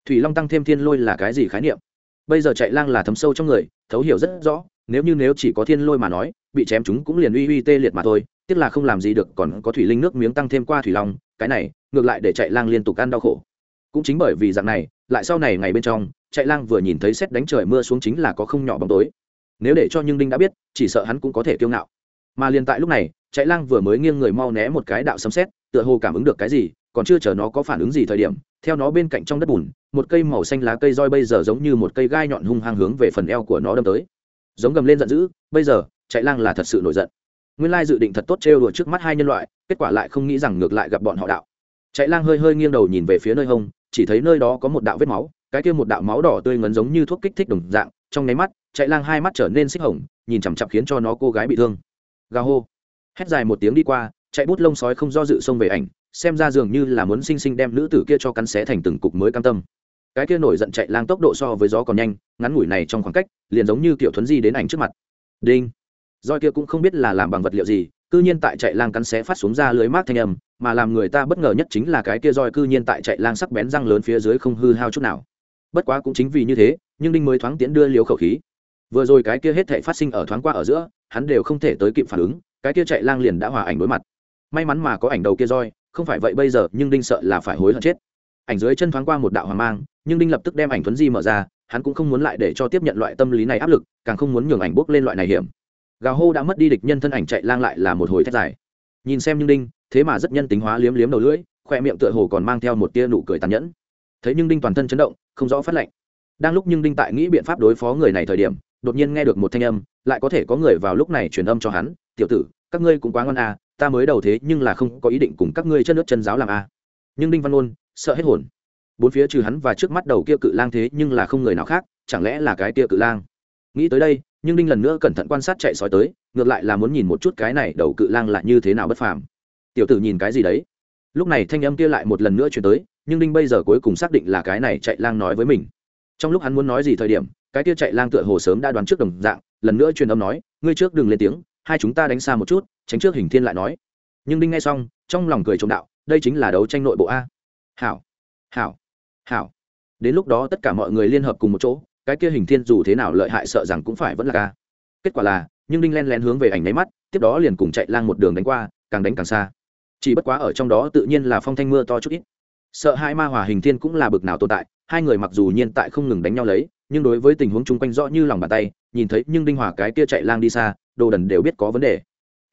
Speaker 1: Thủy long tăng thêm thiên lôi là cái gì khái niệm? Bây giờ chạy lang là thấm sâu trong người, thấu hiểu rất rõ, nếu như nếu chỉ có thiên lôi mà nói, bị chém chúng cũng liền uy uy tê liệt mà thôi, tiếc là không làm gì được, còn có thủy linh nước miếng tăng thêm qua thủy long, cái này, ngược lại để chạy lang liên tục ăn đau khổ. Cũng chính bởi vì dạng này, lại sau này ngày bên trong, chạy lang vừa nhìn thấy xét đánh trời mưa xuống chính là có không nhỏ bóng tối. Nếu để cho nhưng đinh đã biết, chỉ sợ hắn cũng có thể kiêu ngạo. Mà liền tại lúc này, chạy lang vừa mới nghiêng người mau né một cái đạo sấm xét tựa hồ cảm ứng được cái gì còn chưa chờ nó có phản ứng gì thời điểm, theo nó bên cạnh trong đất bùn, một cây màu xanh lá cây roi bây giờ giống như một cây gai nhọn hung hăng hướng về phần eo của nó đâm tới. Giống gầm lên giận dữ, bây giờ, chạy lang là thật sự nổi giận. Nguyên lai dự định thật tốt trêu đùa trước mắt hai nhân loại, kết quả lại không nghĩ rằng ngược lại gặp bọn họ đạo. Chạy lang hơi hơi nghiêng đầu nhìn về phía nơi hông, chỉ thấy nơi đó có một đạo vết máu, cái kia một đạo máu đỏ tươi ngấn giống như thuốc kích thích đồng dạng, trong nháy mắt, chạy lang hai mắt trở nên xích hồng, nhìn chằm chặp khiến cho nó cô gái bị thương. Gà hô. Hét dài một tiếng đi qua, chạy bút lông sói không do dự xông về ảnh xem ra dường như là muốn sinh sinh đem nữ tử kia cho cắn xé thành từng cục mới cam tâm. Cái kia nổi giận chạy lang tốc độ so với gió còn nhanh, ngắn ngủi này trong khoảng cách, liền giống như kiểu thuấn di đến ảnh trước mặt. Đinh. Roi kia cũng không biết là làm bằng vật liệu gì, cư nhiên tại chạy lang cắn xé phát xuống ra lưới mát thanh âm, mà làm người ta bất ngờ nhất chính là cái kia roi cư nhiên tại chạy lang sắc bén răng lớn phía dưới không hư hao chút nào. Bất quá cũng chính vì như thế, nhưng đinh mới thoáng tiến đưa liều khẩu khí. Vừa rồi cái kia hết thể phát sinh ở thoáng qua ở giữa, hắn đều không thể tới kịp phản ứng, cái kia chạy lang liền đã hòa ảnh đối mặt. May mắn mà có ảnh đầu kia roi không phải vậy bây giờ, nhưng đinh sợ là phải hối hận chết. Ảnh dưới chân thoáng qua một đạo hoàng mang, nhưng đinh lập tức đem ảnh thuấn di mở ra, hắn cũng không muốn lại để cho tiếp nhận loại tâm lý này áp lực, càng không muốn nhường ảnh bốc lên loại này hiểm. Gào hô đã mất đi địch nhân thân ảnh chạy lang lại là một hồi thét dài. Nhìn xem nhưng đinh, thế mà rất nhân tính hóa liếm liếm đầu lưỡi, khoe miệng tựa hồ còn mang theo một tia nụ cười tàn nhẫn. Thấy nhưng đinh toàn thân chấn động, không rõ phát lệnh. Đang lúc nhưng đinh tại nghĩ biện pháp đối phó người này thời điểm, đột nhiên nghe được một thanh âm, lại có thể có người vào lúc này truyền âm cho hắn, tiểu tử, các ngươi cũng quá ngon à ta mới đầu thế nhưng là không có ý định cùng các ngươi chân nước chân giáo làm à nhưng đinh văn ôn, sợ hết hồn. Bốn phía trừ hắn và trước mắt đầu kia cự lang thế nhưng là không người nào khác, chẳng lẽ là cái kia cự lang? Nghĩ tới đây, nhưng đinh lần nữa cẩn thận quan sát chạy sói tới, ngược lại là muốn nhìn một chút cái này đầu cự lang là như thế nào bất phàm. Tiểu tử nhìn cái gì đấy? Lúc này thanh âm kia lại một lần nữa chuyển tới, nhưng đinh bây giờ cuối cùng xác định là cái này chạy lang nói với mình. Trong lúc hắn muốn nói gì thời điểm, cái kia chạy lang tựa hồ sớm đã đoán trước đồng dạng, lần nữa truyền âm nói, ngươi trước đừng lên tiếng, hai chúng ta đánh xa một chút tránh trước hình thiên lại nói. Nhưng đinh nghe xong, trong lòng cười trộm đạo, đây chính là đấu tranh nội bộ a. Hảo hảo hảo. Đến lúc đó tất cả mọi người liên hợp cùng một chỗ, cái kia hình thiên dù thế nào lợi hại sợ rằng cũng phải vẫn là ca kết quả là, nhưng đinh len lén hướng về ảnh máy mắt, tiếp đó liền cùng chạy lang một đường đánh qua, càng đánh càng xa. Chỉ bất quá ở trong đó tự nhiên là phong thanh mưa to chút ít. Sợ hai ma hòa hình thiên cũng là bực nào tồn tại, hai người mặc dù nhiên tại không ngừng đánh nhau lấy, nhưng đối với tình huống chung quanh rõ như lòng bàn tay, nhìn thấy nhưng đinh hòa cái kia chạy lang đi xa, đồ đần đều biết có vấn đề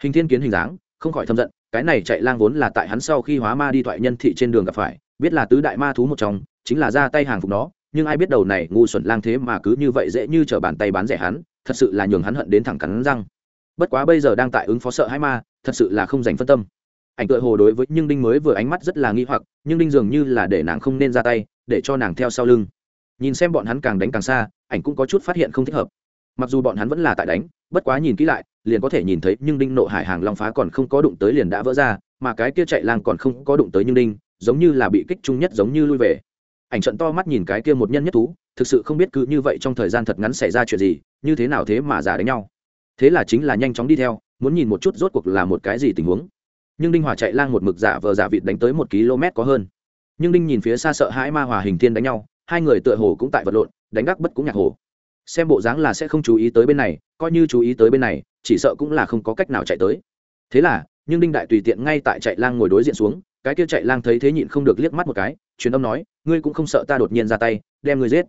Speaker 1: hình thiên kiến hình dáng, không khỏi thâm giận, cái này chạy lang vốn là tại hắn sau khi hóa ma đi thoại nhân thị trên đường gặp phải, biết là tứ đại ma thú một trong, chính là ra tay hàng phục nó, nhưng ai biết đầu này ngu xuẩn lang thế mà cứ như vậy dễ như t bàn tay bán rẻ hắn, thật sự là nhường hắn hận đến thẳng cắn răng. Bất quá bây giờ đang tại ứng phó sợ hai ma, thật sự là không dành phân tâm. Ảnh tựa hồ đối với nhưng đinh mới vừa ánh mắt rất là nghi hoặc, nhưng đinh dường như là để nàng không nên ra tay, để cho nàng theo sau lưng. Nhìn xem bọn hắn càng đánh càng xa, ảnh cũng có chút phát hiện không thích hợp mặc dù bọn hắn vẫn là tại đánh, bất quá nhìn kỹ lại, liền có thể nhìn thấy nhưng đinh nộ hải hàng long phá còn không có đụng tới liền đã vỡ ra, mà cái kia chạy lang còn không có đụng tới nhưng đinh, giống như là bị kích trung nhất giống như lui về. Ảnh trận to mắt nhìn cái kia một nhân nhất thú, thực sự không biết cứ như vậy trong thời gian thật ngắn xảy ra chuyện gì, như thế nào thế mà giả đánh nhau. Thế là chính là nhanh chóng đi theo, muốn nhìn một chút rốt cuộc là một cái gì tình huống. Nhưng đinh hòa chạy lang một mực giả vờ giả vịt đánh tới một km có hơn. Nhưng đinh nhìn phía xa sợ hãi ma hòa hình thiên đánh nhau, hai người tựa hồ cũng tại vật lộn, đánh gác bất cũng nhạc hồ xem bộ dáng là sẽ không chú ý tới bên này, coi như chú ý tới bên này, chỉ sợ cũng là không có cách nào chạy tới. Thế là, nhưng đinh đại tùy tiện ngay tại chạy lang ngồi đối diện xuống, cái kia chạy lang thấy thế nhịn không được liếc mắt một cái, truyền âm nói, ngươi cũng không sợ ta đột nhiên ra tay, đem ngươi giết?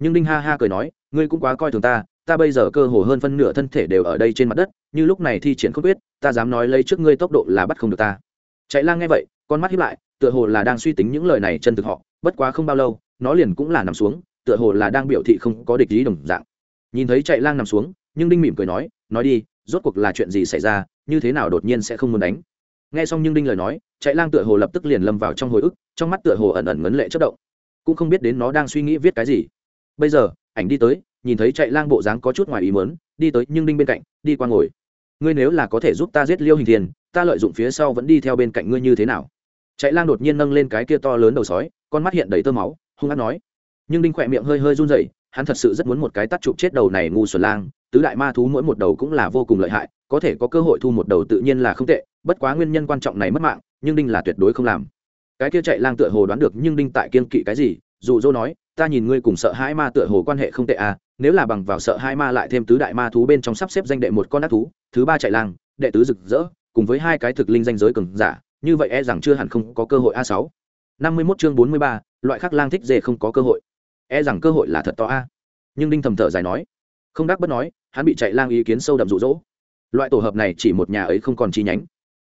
Speaker 1: Nhưng đinh ha ha cười nói, ngươi cũng quá coi thường ta ta bây giờ cơ hồ hơn phân nửa thân thể đều ở đây trên mặt đất, như lúc này thi triển không biết, ta dám nói lấy trước ngươi tốc độ là bắt không được ta. Chạy lang nghe vậy, con mắt hiếp lại, tựa hồ là đang suy tính những lời này chân thực họ, bất quá không bao lâu, nó liền cũng là nằm xuống tựa hồ là đang biểu thị không có địch ý đồng dạng. Nhìn thấy chạy lang nằm xuống, nhưng đinh mỉm cười nói nói đi, rốt cuộc là chuyện gì xảy ra, như thế nào đột nhiên sẽ không muốn đánh? Nghe xong nhưng đinh lời nói, chạy lang tựa hồ lập tức liền lâm vào trong hồi ức, trong mắt tựa hồ ẩn ẩn ngấn lệ chất động. Cũng không biết đến nó đang suy nghĩ viết cái gì. Bây giờ, ảnh đi tới, nhìn thấy chạy lang bộ dáng có chút ngoài ý mớn đi tới nhưng đinh bên cạnh, đi qua ngồi. Ngươi nếu là có thể giúp ta giết liêu hình thiền ta lợi dụng phía sau vẫn đi theo bên cạnh ngươi như thế nào? Chạy lang đột nhiên nâng lên cái kia to lớn đầu sói, con mắt hiện đầy tơ máu, hung hát nói nhưng đinh khỏe miệng hơi hơi run rẩy, hắn thật sự rất muốn một cái tắt chụp chết đầu này ngu xuẩn lang, tứ đại ma thú mỗi một đầu cũng là vô cùng lợi hại, có thể có cơ hội thu một đầu tự nhiên là không tệ, bất quá nguyên nhân quan trọng này mất mạng, nhưng đinh là tuyệt đối không làm. Cái kia chạy lang tựa hồ đoán được nhưng đinh tại kiên kỵ cái gì dù dô nói, ta nhìn ngươi cùng sợ hãi ma tựa hồ quan hệ không tệ à nếu là bằng vào sợ hai ma lại thêm tứ đại ma thú bên trong sắp xếp danh đệ một con ác thú, thứ ba chạy lang, đệ tứ rực rỡ, cùng với hai cái thực linh danh giới cường giả, như vậy e rằng chưa hẳn không có cơ hội a sáu. năm mươi mốt chương bốn mươi ba, loại khác lang thích dê không có cơ hội e rằng cơ hội là thật to a. Nhưng đinh thầm thở dài nói, không đắc bất nói, hắn bị chạy lang ý kiến sâu đậm rụ rỗ loại tổ hợp này chỉ một nhà ấy không còn chi nhánh.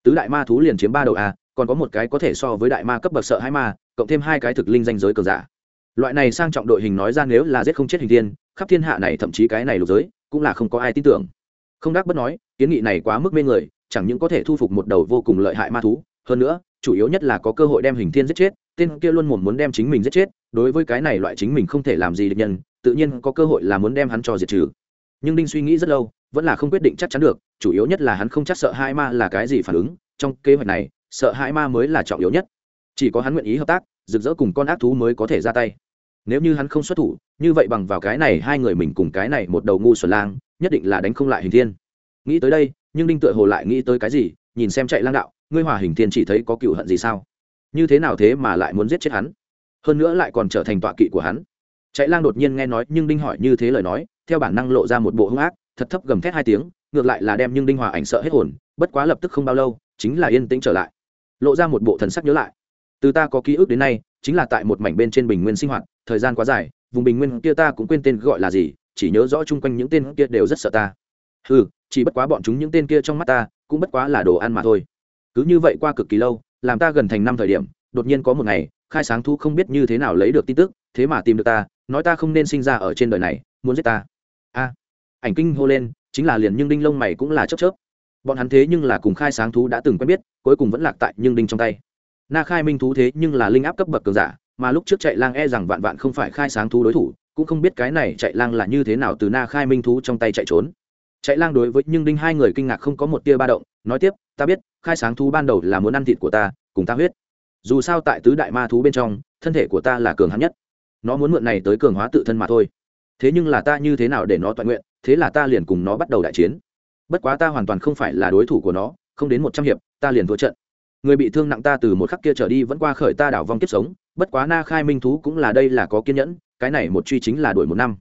Speaker 1: Tứ đại ma thú liền chiếm ba đầu a, còn có một cái có thể so với đại ma cấp bậc sợ hai ma, cộng thêm hai cái thực linh danh giới cờ giả. Loại này sang trọng đội hình nói ra nếu là giết không chết hình thiên, khắp thiên hạ này thậm chí cái này lục giới, cũng là không có ai tin tưởng. Không đắc bất nói, kiến nghị này quá mức mê người, chẳng những có thể thu phục một đầu vô cùng lợi hại ma thú, hơn nữa, chủ yếu nhất là có cơ hội đem hình thiên giết chết, tên kia luôn muốn muốn đem chính mình giết chết đối với cái này loại chính mình không thể làm gì được nhân, tự nhiên có cơ hội là muốn đem hắn cho diệt trừ. Nhưng đinh suy nghĩ rất lâu, vẫn là không quyết định chắc chắn được, chủ yếu nhất là hắn không chắc sợ hai ma là cái gì phản ứng, trong kế hoạch này, sợ hai ma mới là trọng yếu nhất. Chỉ có hắn nguyện ý hợp tác, rực rỡ cùng con ác thú mới có thể ra tay. Nếu như hắn không xuất thủ, như vậy bằng vào cái này hai người mình cùng cái này một đầu ngu xuẩn lang, nhất định là đánh không lại hình thiên. Nghĩ tới đây, nhưng đinh tựa hồ lại nghĩ tới cái gì, nhìn xem chạy lang đạo, ngươi hòa hình thiên chỉ thấy có cựu hận gì sao? Như thế nào thế mà lại muốn giết chết hắn? Hơn nữa lại còn trở thành tọa kỵ của hắn. Chạy lang đột nhiên nghe nói nhưng đinh hỏi như thế lời nói, theo bản năng lộ ra một bộ hung ác, thật thấp gầm thét hai tiếng, ngược lại là đem nhưng đinh hòa ảnh sợ hết hồn, bất quá lập tức không bao lâu, chính là yên tĩnh trở lại. Lộ ra một bộ thần sắc nhớ lại. Từ ta có ký ức đến nay, chính là tại một mảnh bên trên bình nguyên sinh hoạt, thời gian quá dài, vùng bình nguyên kia ta cũng quên tên gọi là gì, chỉ nhớ rõ chung quanh những tên kia đều rất sợ ta. Ừ chỉ bất quá bọn chúng những tên kia trong mắt ta, cũng bất quá là đồ ăn mà thôi. Cứ như vậy qua cực kỳ lâu, làm ta gần thành năm thời điểm, đột nhiên có một ngày khai sáng thu không biết như thế nào lấy được tin tức, thế mà tìm được ta, nói ta không nên sinh ra ở trên đời này, muốn giết ta. A, ảnh kinh hô lên, chính là liền nhưng đinh lông mày cũng là chớp chớp. Bọn hắn thế nhưng là cùng khai sáng thú đã từng quen biết, cuối cùng vẫn lạc tại nhưng đinh trong tay. Na khai minh thú thế nhưng là linh áp cấp bậc cường giả, mà lúc trước chạy lang e rằng vạn vạn không phải khai sáng thú đối thủ, cũng không biết cái này chạy lang là như thế nào từ na khai minh thú trong tay chạy trốn. Chạy lang đối với nhưng đinh hai người kinh ngạc không có một tia ba động, nói tiếp, ta biết, khai sáng thú ban đầu là muốn ăn thịt của ta, cùng ta huyết dù sao tại tứ đại ma thú bên trong, thân thể của ta là cường hắn nhất. Nó muốn mượn này tới cường hóa tự thân mà thôi. Thế nhưng là ta như thế nào để nó toàn nguyện, thế là ta liền cùng nó bắt đầu đại chiến. Bất quá ta hoàn toàn không phải là đối thủ của nó, không đến một trăm hiệp, ta liền thua trận. Người bị thương nặng ta từ một khắc kia trở đi vẫn qua khởi ta đảo vong kiếp sống, bất quá na khai minh thú cũng là đây là có kiên nhẫn, cái này một truy chính là đuổi một năm.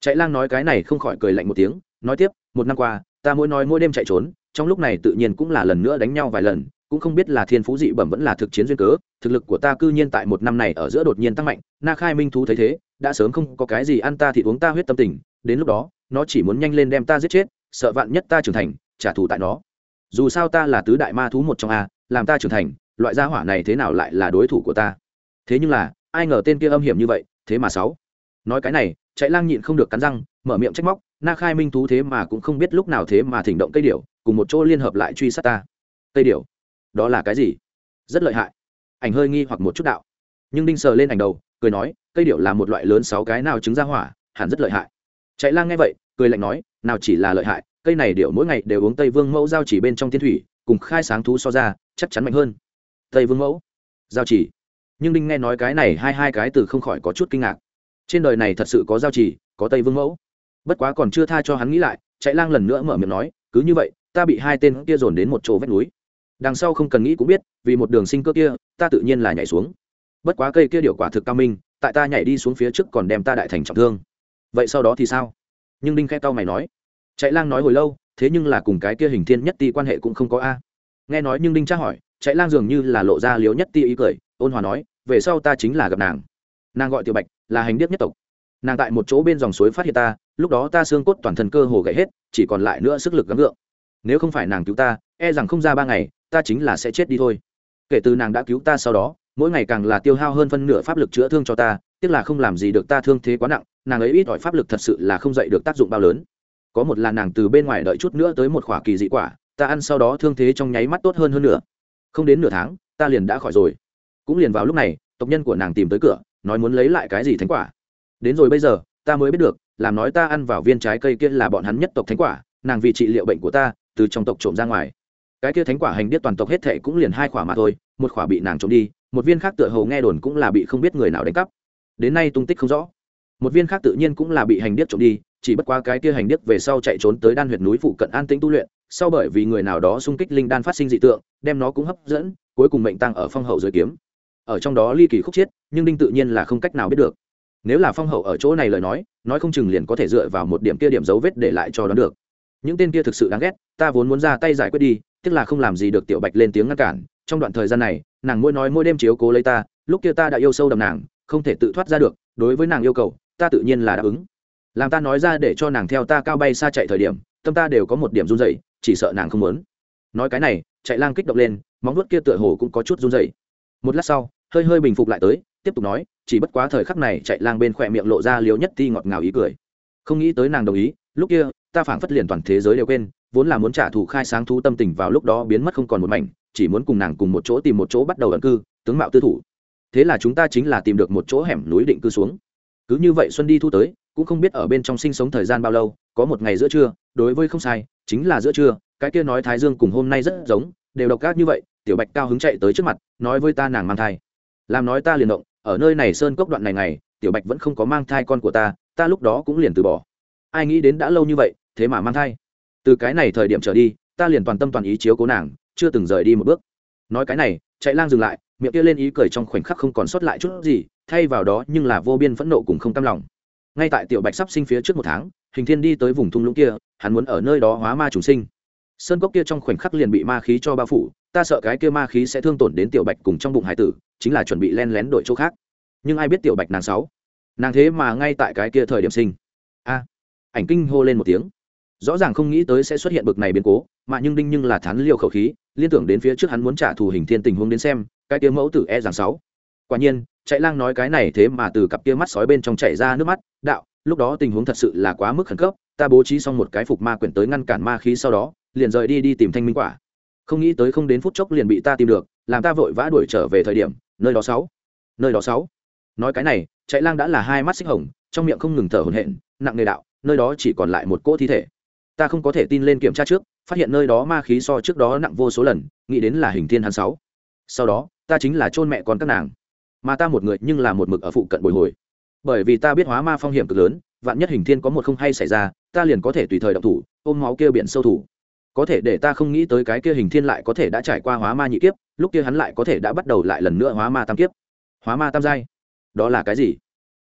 Speaker 1: Chạy lang nói cái này không khỏi cười lạnh một tiếng, nói tiếp, một năm qua, ta mỗi nói mỗi đêm chạy trốn, trong lúc này tự nhiên cũng là lần nữa đánh nhau vài lần cũng không biết là thiên phú dị bẩm vẫn là thực chiến duyên cớ, thực lực của ta cư nhiên tại một năm này ở giữa đột nhiên tăng mạnh, na khai minh thú thấy thế, đã sớm không có cái gì ăn ta thì uống ta huyết tâm tình, đến lúc đó, nó chỉ muốn nhanh lên đem ta giết chết, sợ vạn nhất ta trưởng thành, trả thù tại nó. Dù sao ta là tứ đại ma thú một trong a, làm ta trưởng thành, loại gia hỏa này thế nào lại là đối thủ của ta? Thế nhưng là, ai ngờ tên kia âm hiểm như vậy, thế mà sáu. Nói cái này, chạy lang nhịn không được cắn răng, mở miệng trách móc, na khai minh thú thế mà cũng không biết lúc nào thế mà thỉnh động cây điểu, cùng một chỗ liên hợp lại truy sát ta. Cây điểu đó là cái gì? Rất lợi hại. Ảnh hơi nghi hoặc một chút đạo. Nhưng đinh sờ lên ảnh đầu, cười nói, cây điệu là một loại lớn sáu cái nào trứng ra hỏa, hẳn rất lợi hại. Chạy lang nghe vậy, cười lạnh nói, nào chỉ là lợi hại, cây này điệu mỗi ngày đều uống tây vương mẫu giao chỉ bên trong thiên thủy, cùng khai sáng thú so ra, chắc chắn mạnh hơn. Tây vương mẫu giao chỉ. Nhưng đinh nghe nói cái này hai hai cái từ không khỏi có chút kinh ngạc. Trên đời này thật sự có giao chỉ, có tây vương mẫu. Bất quá còn chưa tha cho hắn nghĩ lại, chạy lang lần nữa mở miệng nói, cứ như vậy, ta bị hai tên kia dồn đến một chỗ vách núi đằng sau không cần nghĩ cũng biết, vì một đường sinh cơ kia, ta tự nhiên là nhảy xuống. Bất quá cây kia điệu quả thực cao minh, tại ta nhảy đi xuống phía trước còn đem ta đại thành trọng thương. Vậy sau đó thì sao? Nhưng đinh khẽ cao mày nói. Chạy lang nói hồi lâu, thế nhưng là cùng cái kia hình thiên nhất ti quan hệ cũng không có a. Nghe nói nhưng đinh tra hỏi, chạy lang dường như là lộ ra liếu nhất ti ý cười, ôn hòa nói, về sau ta chính là gặp nàng. Nàng gọi tiểu bạch, là hành điếc nhất tộc. Nàng tại một chỗ bên dòng suối phát hiện ta, lúc đó ta xương cốt toàn thân cơ hồ gãy hết, chỉ còn lại nữa sức lực gắng gượng. Nếu không phải nàng cứu ta e rằng không ra ba ngày ta chính là sẽ chết đi thôi. Kể từ nàng đã cứu ta sau đó, mỗi ngày càng là tiêu hao hơn phân nửa pháp lực chữa thương cho ta, tiếc là không làm gì được ta thương thế quá nặng, nàng ấy ít ỏi pháp lực thật sự là không dạy được tác dụng bao lớn. Có một là nàng từ bên ngoài đợi chút nữa tới một khỏa kỳ dị quả, ta ăn sau đó thương thế trong nháy mắt tốt hơn hơn nữa. Không đến nửa tháng, ta liền đã khỏi rồi. Cũng liền vào lúc này, tộc nhân của nàng tìm tới cửa, nói muốn lấy lại cái gì thánh quả. Đến rồi bây giờ, ta mới biết được, làm nói ta ăn vào viên trái cây kia là bọn hắn nhất tộc thánh quả, nàng vì trị liệu bệnh của ta, từ trong tộc trộm ra ngoài cái kia thánh quả hành điếc toàn tộc hết thệ cũng liền hai quả mà thôi, một quả bị nàng trộm đi, một viên khác tựa hầu nghe đồn cũng là bị không biết người nào đánh cắp. Đến nay tung tích không rõ. Một viên khác tự nhiên cũng là bị hành điếc trộm đi, chỉ bất qua cái kia hành điếc về sau chạy trốn tới đan huyệt núi phụ cận an tĩnh tu luyện, sau bởi vì người nào đó xung kích linh đan phát sinh dị tượng, đem nó cũng hấp dẫn, cuối cùng mệnh tăng ở phong hậu dưới kiếm. Ở trong đó ly kỳ khúc chiết, nhưng đinh tự nhiên là không cách nào biết được. Nếu là phong hậu ở chỗ này lời nói nói không chừng liền có thể dựa vào một điểm kia điểm dấu vết để lại cho nó được. Những tên kia thực sự đáng ghét, ta vốn muốn ra tay giải quyết đi tức là không làm gì được tiểu bạch lên tiếng ngăn cản, trong đoạn thời gian này, nàng mỗi nói mỗi đêm chiếu cố lấy ta, lúc kia ta đã yêu sâu đầm nàng, không thể tự thoát ra được, đối với nàng yêu cầu, ta tự nhiên là đáp ứng. Làm ta nói ra để cho nàng theo ta cao bay xa chạy thời điểm, tâm ta đều có một điểm run dậy chỉ sợ nàng không muốn. Nói cái này, chạy lang kích động lên, móng vuốt kia tựa hồ cũng có chút run rẩy. Một lát sau, hơi hơi bình phục lại tới, tiếp tục nói, chỉ bất quá thời khắc này chạy lang bên khỏe miệng lộ ra liều nhất ti ngọt ngào ý cười. Không nghĩ tới nàng đồng ý, lúc kia, ta phảng phất liền toàn thế giới đều quên vốn là muốn trả thù khai sáng thú tâm tình vào lúc đó biến mất không còn một mảnh, chỉ muốn cùng nàng cùng một chỗ tìm một chỗ bắt đầu ẩn cư, tướng mạo tư thủ. Thế là chúng ta chính là tìm được một chỗ hẻm núi định cư xuống. Cứ như vậy xuân đi thu tới, cũng không biết ở bên trong sinh sống thời gian bao lâu, có một ngày giữa trưa, đối với không sai, chính là giữa trưa, cái kia nói thái dương cùng hôm nay rất giống, đều độc ác như vậy, tiểu bạch cao hứng chạy tới trước mặt, nói với ta nàng mang thai. Làm nói ta liền động, ở nơi này sơn cốc đoạn này này tiểu bạch vẫn không có mang thai con của ta ta lúc đó cũng liền từ bỏ. Ai nghĩ đến đã lâu như vậy, thế mà mang thai từ cái này thời điểm trở đi, ta liền toàn tâm toàn ý chiếu cố nàng, chưa từng rời đi một bước. Nói cái này, chạy lang dừng lại, miệng kia lên ý cười trong khoảnh khắc không còn sót lại chút gì, thay vào đó nhưng là vô biên phẫn nộ cùng không tâm lòng. Ngay tại tiểu bạch sắp sinh phía trước một tháng, hình thiên đi tới vùng thung lũng kia, hắn muốn ở nơi đó hóa ma trùng sinh. Sơn cốc kia trong khoảnh khắc liền bị ma khí cho bao phủ, ta sợ cái kia ma khí sẽ thương tổn đến tiểu bạch cùng trong bụng hải tử, chính là chuẩn bị len lén đổi chỗ khác. Nhưng ai biết tiểu bạch nàng sáu? Nàng thế mà ngay tại cái kia thời điểm sinh. A! Ảnh kinh hô lên một tiếng rõ ràng không nghĩ tới sẽ xuất hiện bực này biến cố, mà nhưng đinh nhưng là thán liều khẩu khí, liên tưởng đến phía trước hắn muốn trả thù hình thiên tình huống đến xem, cái tiếng mẫu tử e rằng sáu. Quả nhiên, chạy lang nói cái này thế mà từ cặp kia mắt sói bên trong chảy ra nước mắt, đạo, lúc đó tình huống thật sự là quá mức khẩn cấp, ta bố trí xong một cái phục ma quyển tới ngăn cản ma khí sau đó, liền rời đi đi tìm thanh minh quả. Không nghĩ tới không đến phút chốc liền bị ta tìm được, làm ta vội vã đuổi trở về thời điểm, nơi đó sáu. Nơi đó sáu. Nói cái này, chạy lang đã là hai mắt xích hồng, trong miệng không ngừng thở hổn hển, nặng nề đạo, nơi đó chỉ còn lại một cỗ thi thể ta không có thể tin lên kiểm tra trước, phát hiện nơi đó ma khí so trước đó nặng vô số lần, nghĩ đến là hình thiên hắn sáu. Sau đó, ta chính là chôn mẹ con các nàng. Mà ta một người, nhưng là một mực ở phụ cận bồi hồi. Bởi vì ta biết hóa ma phong hiểm cực lớn, vạn nhất hình thiên có một không hay xảy ra, ta liền có thể tùy thời động thủ, ôm máu kia biển sâu thủ. Có thể để ta không nghĩ tới cái kia hình thiên lại có thể đã trải qua hóa ma nhị kiếp, lúc kia hắn lại có thể đã bắt đầu lại lần nữa hóa ma tam kiếp. Hóa ma tam giai, đó là cái gì?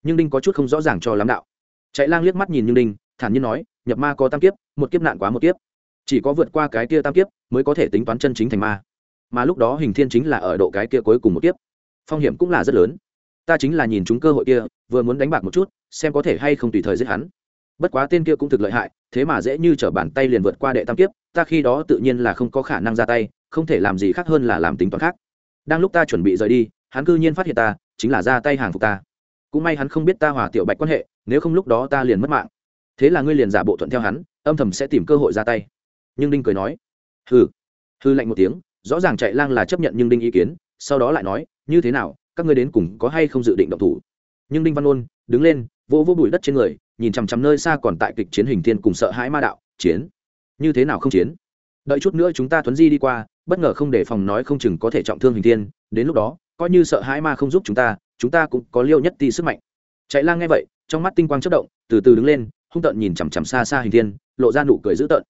Speaker 1: Nhưng đinh có chút không rõ ràng cho lắm đạo. Chạy lang liếc mắt nhìn nhưng đinh, thản nhiên nói nhập ma có tam kiếp, một kiếp nạn quá một kiếp. Chỉ có vượt qua cái kia tam kiếp mới có thể tính toán chân chính thành ma. Mà lúc đó hình thiên chính là ở độ cái kia cuối cùng một kiếp. Phong hiểm cũng là rất lớn. Ta chính là nhìn chúng cơ hội kia, vừa muốn đánh bạc một chút, xem có thể hay không tùy thời giết hắn. Bất quá tên kia cũng thực lợi hại, thế mà dễ như t r ở bàn tay liền vượt qua đệ tam kiếp, ta khi đó tự nhiên là không có khả năng ra tay, không thể làm gì khác hơn là làm tính toán khác. Đang lúc ta chuẩn bị rời đi, hắn cư nhiên phát hiện ta, chính là ra tay hàng phục ta. Cũng may hắn không biết ta hòa tiểu bạch quan hệ, nếu không lúc đó ta liền mất mạng thế là ngươi liền giả bộ thuận theo hắn, âm thầm sẽ tìm cơ hội ra tay. Nhưng đinh cười nói, hừ. Hư lạnh một tiếng, rõ ràng chạy lang là chấp nhận nhưng đinh ý kiến, sau đó lại nói, như thế nào, các ngươi đến cùng có hay không dự định động thủ? Nhưng đinh văn ôn đứng lên, vỗ vỗ bụi đất trên người, nhìn chằm chằm nơi xa còn tại kịch chiến hình thiên cùng sợ hãi ma đạo, chiến? Như thế nào không chiến? Đợi chút nữa chúng ta thuấn di đi qua, bất ngờ không để phòng nói không chừng có thể trọng thương hình thiên, đến lúc đó, coi như sợ hãi ma không giúp chúng ta chúng ta cũng có liêu nhất ti sức mạnh. Chạy lang nghe vậy, trong mắt tinh quang chất động, từ từ đứng lên hung tợn nhìn chằm chằm xa xa hình thiên, lộ ra nụ cười dữ tợn.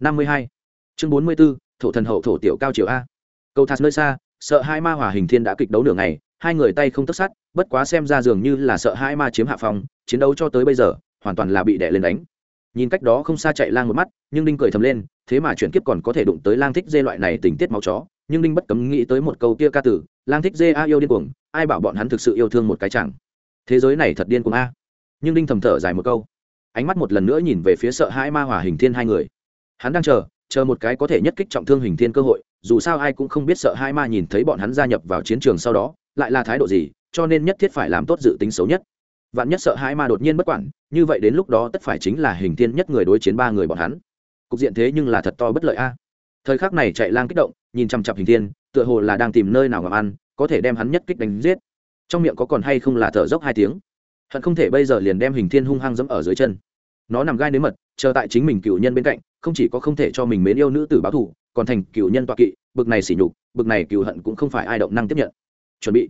Speaker 1: Năm mươi hai, chương bốn mươi b ố thổ thần hậu thổ tiểu cao triều a. Cầu thạt nơi xa, sợ hai ma hòa hình thiên đã kịch đấu nửa ngày, hai người tay không tất sát, bất quá xem ra dường như là sợ hai ma chiếm hạ phòng chiến đấu cho tới bây giờ, hoàn toàn là bị đè lên đánh. Nhìn cách đó không xa chạy lang một mắt, nhưng đinh cười thầm lên, thế mà chuyển kiếp còn có thể đụng tới lang thích dê loại này tình tiết máu chó. Nhưng đinh bất cấm nghĩ tới một câu kia ca tử, lang thích dê a yêu điên cuồng, ai bảo bọn hắn thực sự yêu thương một cái chẳng? Thế giới này thật điên cuồng a. Nhưng đinh thầm thở dài một câu ánh mắt một lần nữa nhìn về phía sợ hãi ma hỏa hình thiên hai người. Hắn đang chờ chờ một cái có thể nhất kích trọng thương hình thiên cơ hội, dù sao ai cũng không biết sợ hai ma nhìn thấy bọn hắn gia nhập vào chiến trường sau đó, lại là thái độ gì, cho nên nhất thiết phải làm tốt dự tính xấu nhất. Vạn nhất sợ hai ma đột nhiên bất quản, như vậy đến lúc đó tất phải chính là hình thiên nhất người đối chiến ba người bọn hắn. Cục diện thế nhưng là thật to bất lợi a. Thời khắc này chạy lang kích động, nhìn chằm chặp hình thiên, tựa hồ là đang tìm nơi nào ngầm ăn, có thể đem hắn nhất kích đánh giết. Trong miệng có còn hay không là thở dốc hai tiếng hận không thể bây giờ liền đem hình thiên hung hăng dẫm ở dưới chân. Nó nằm gai nếm mật, chờ tại chính mình cựu nhân bên cạnh, không chỉ có không thể cho mình mến yêu nữ tử báo thù, còn thành cựu nhân toạ kỵ, bực này sỉ nhục, bực này cựu hận cũng không phải ai động năng tiếp nhận. Chuẩn bị.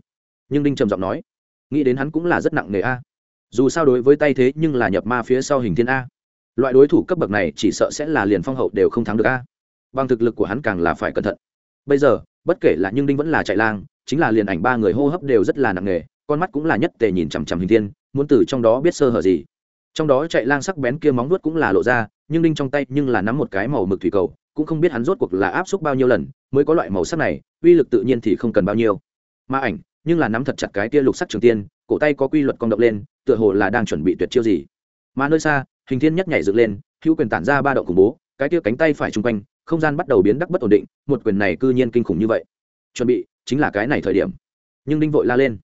Speaker 1: Nhưng đinh trầm giọng nói, nghĩ đến hắn cũng là rất nặng nề a. Dù sao đối với tay thế nhưng là nhập ma phía sau hình thiên a. Loại đối thủ cấp bậc này chỉ sợ sẽ là liền phong hậu đều không thắng được a. Bằng thực lực của hắn càng là phải cẩn thận. Bây giờ, bất kể là nhưng đinh vẫn là chạy lang, chính là liền ảnh ba người hô hấp đều rất là nặng nề, con mắt cũng là nhất tề nhìn chằm chằm hình thiên muốn từ trong đó biết sơ hở gì. Trong đó chạy lang sắc bén kia móng nuốt cũng là lộ ra, nhưng đinh trong tay nhưng là nắm một cái màu mực thủy cầu, cũng không biết hắn rốt cuộc là áp xúc bao nhiêu lần, mới có loại màu sắc này, uy lực tự nhiên thì không cần bao nhiêu. Ma ảnh, nhưng là nắm thật chặt cái kia lục sắc trường tiên, cổ tay có quy luật cong động lên, tựa hồ là đang chuẩn bị tuyệt chiêu gì. Mà nơi xa, hình thiên nhất nhảy dựng lên, hữu quyền tản ra ba động khủng bố, cái kia cánh tay phải chung quanh, không gian bắt đầu biến đắc bất ổn định, một quyền này cư nhiên kinh khủng như vậy. Chuẩn bị, chính là cái này thời điểm. Nhưng đinh vội la lên.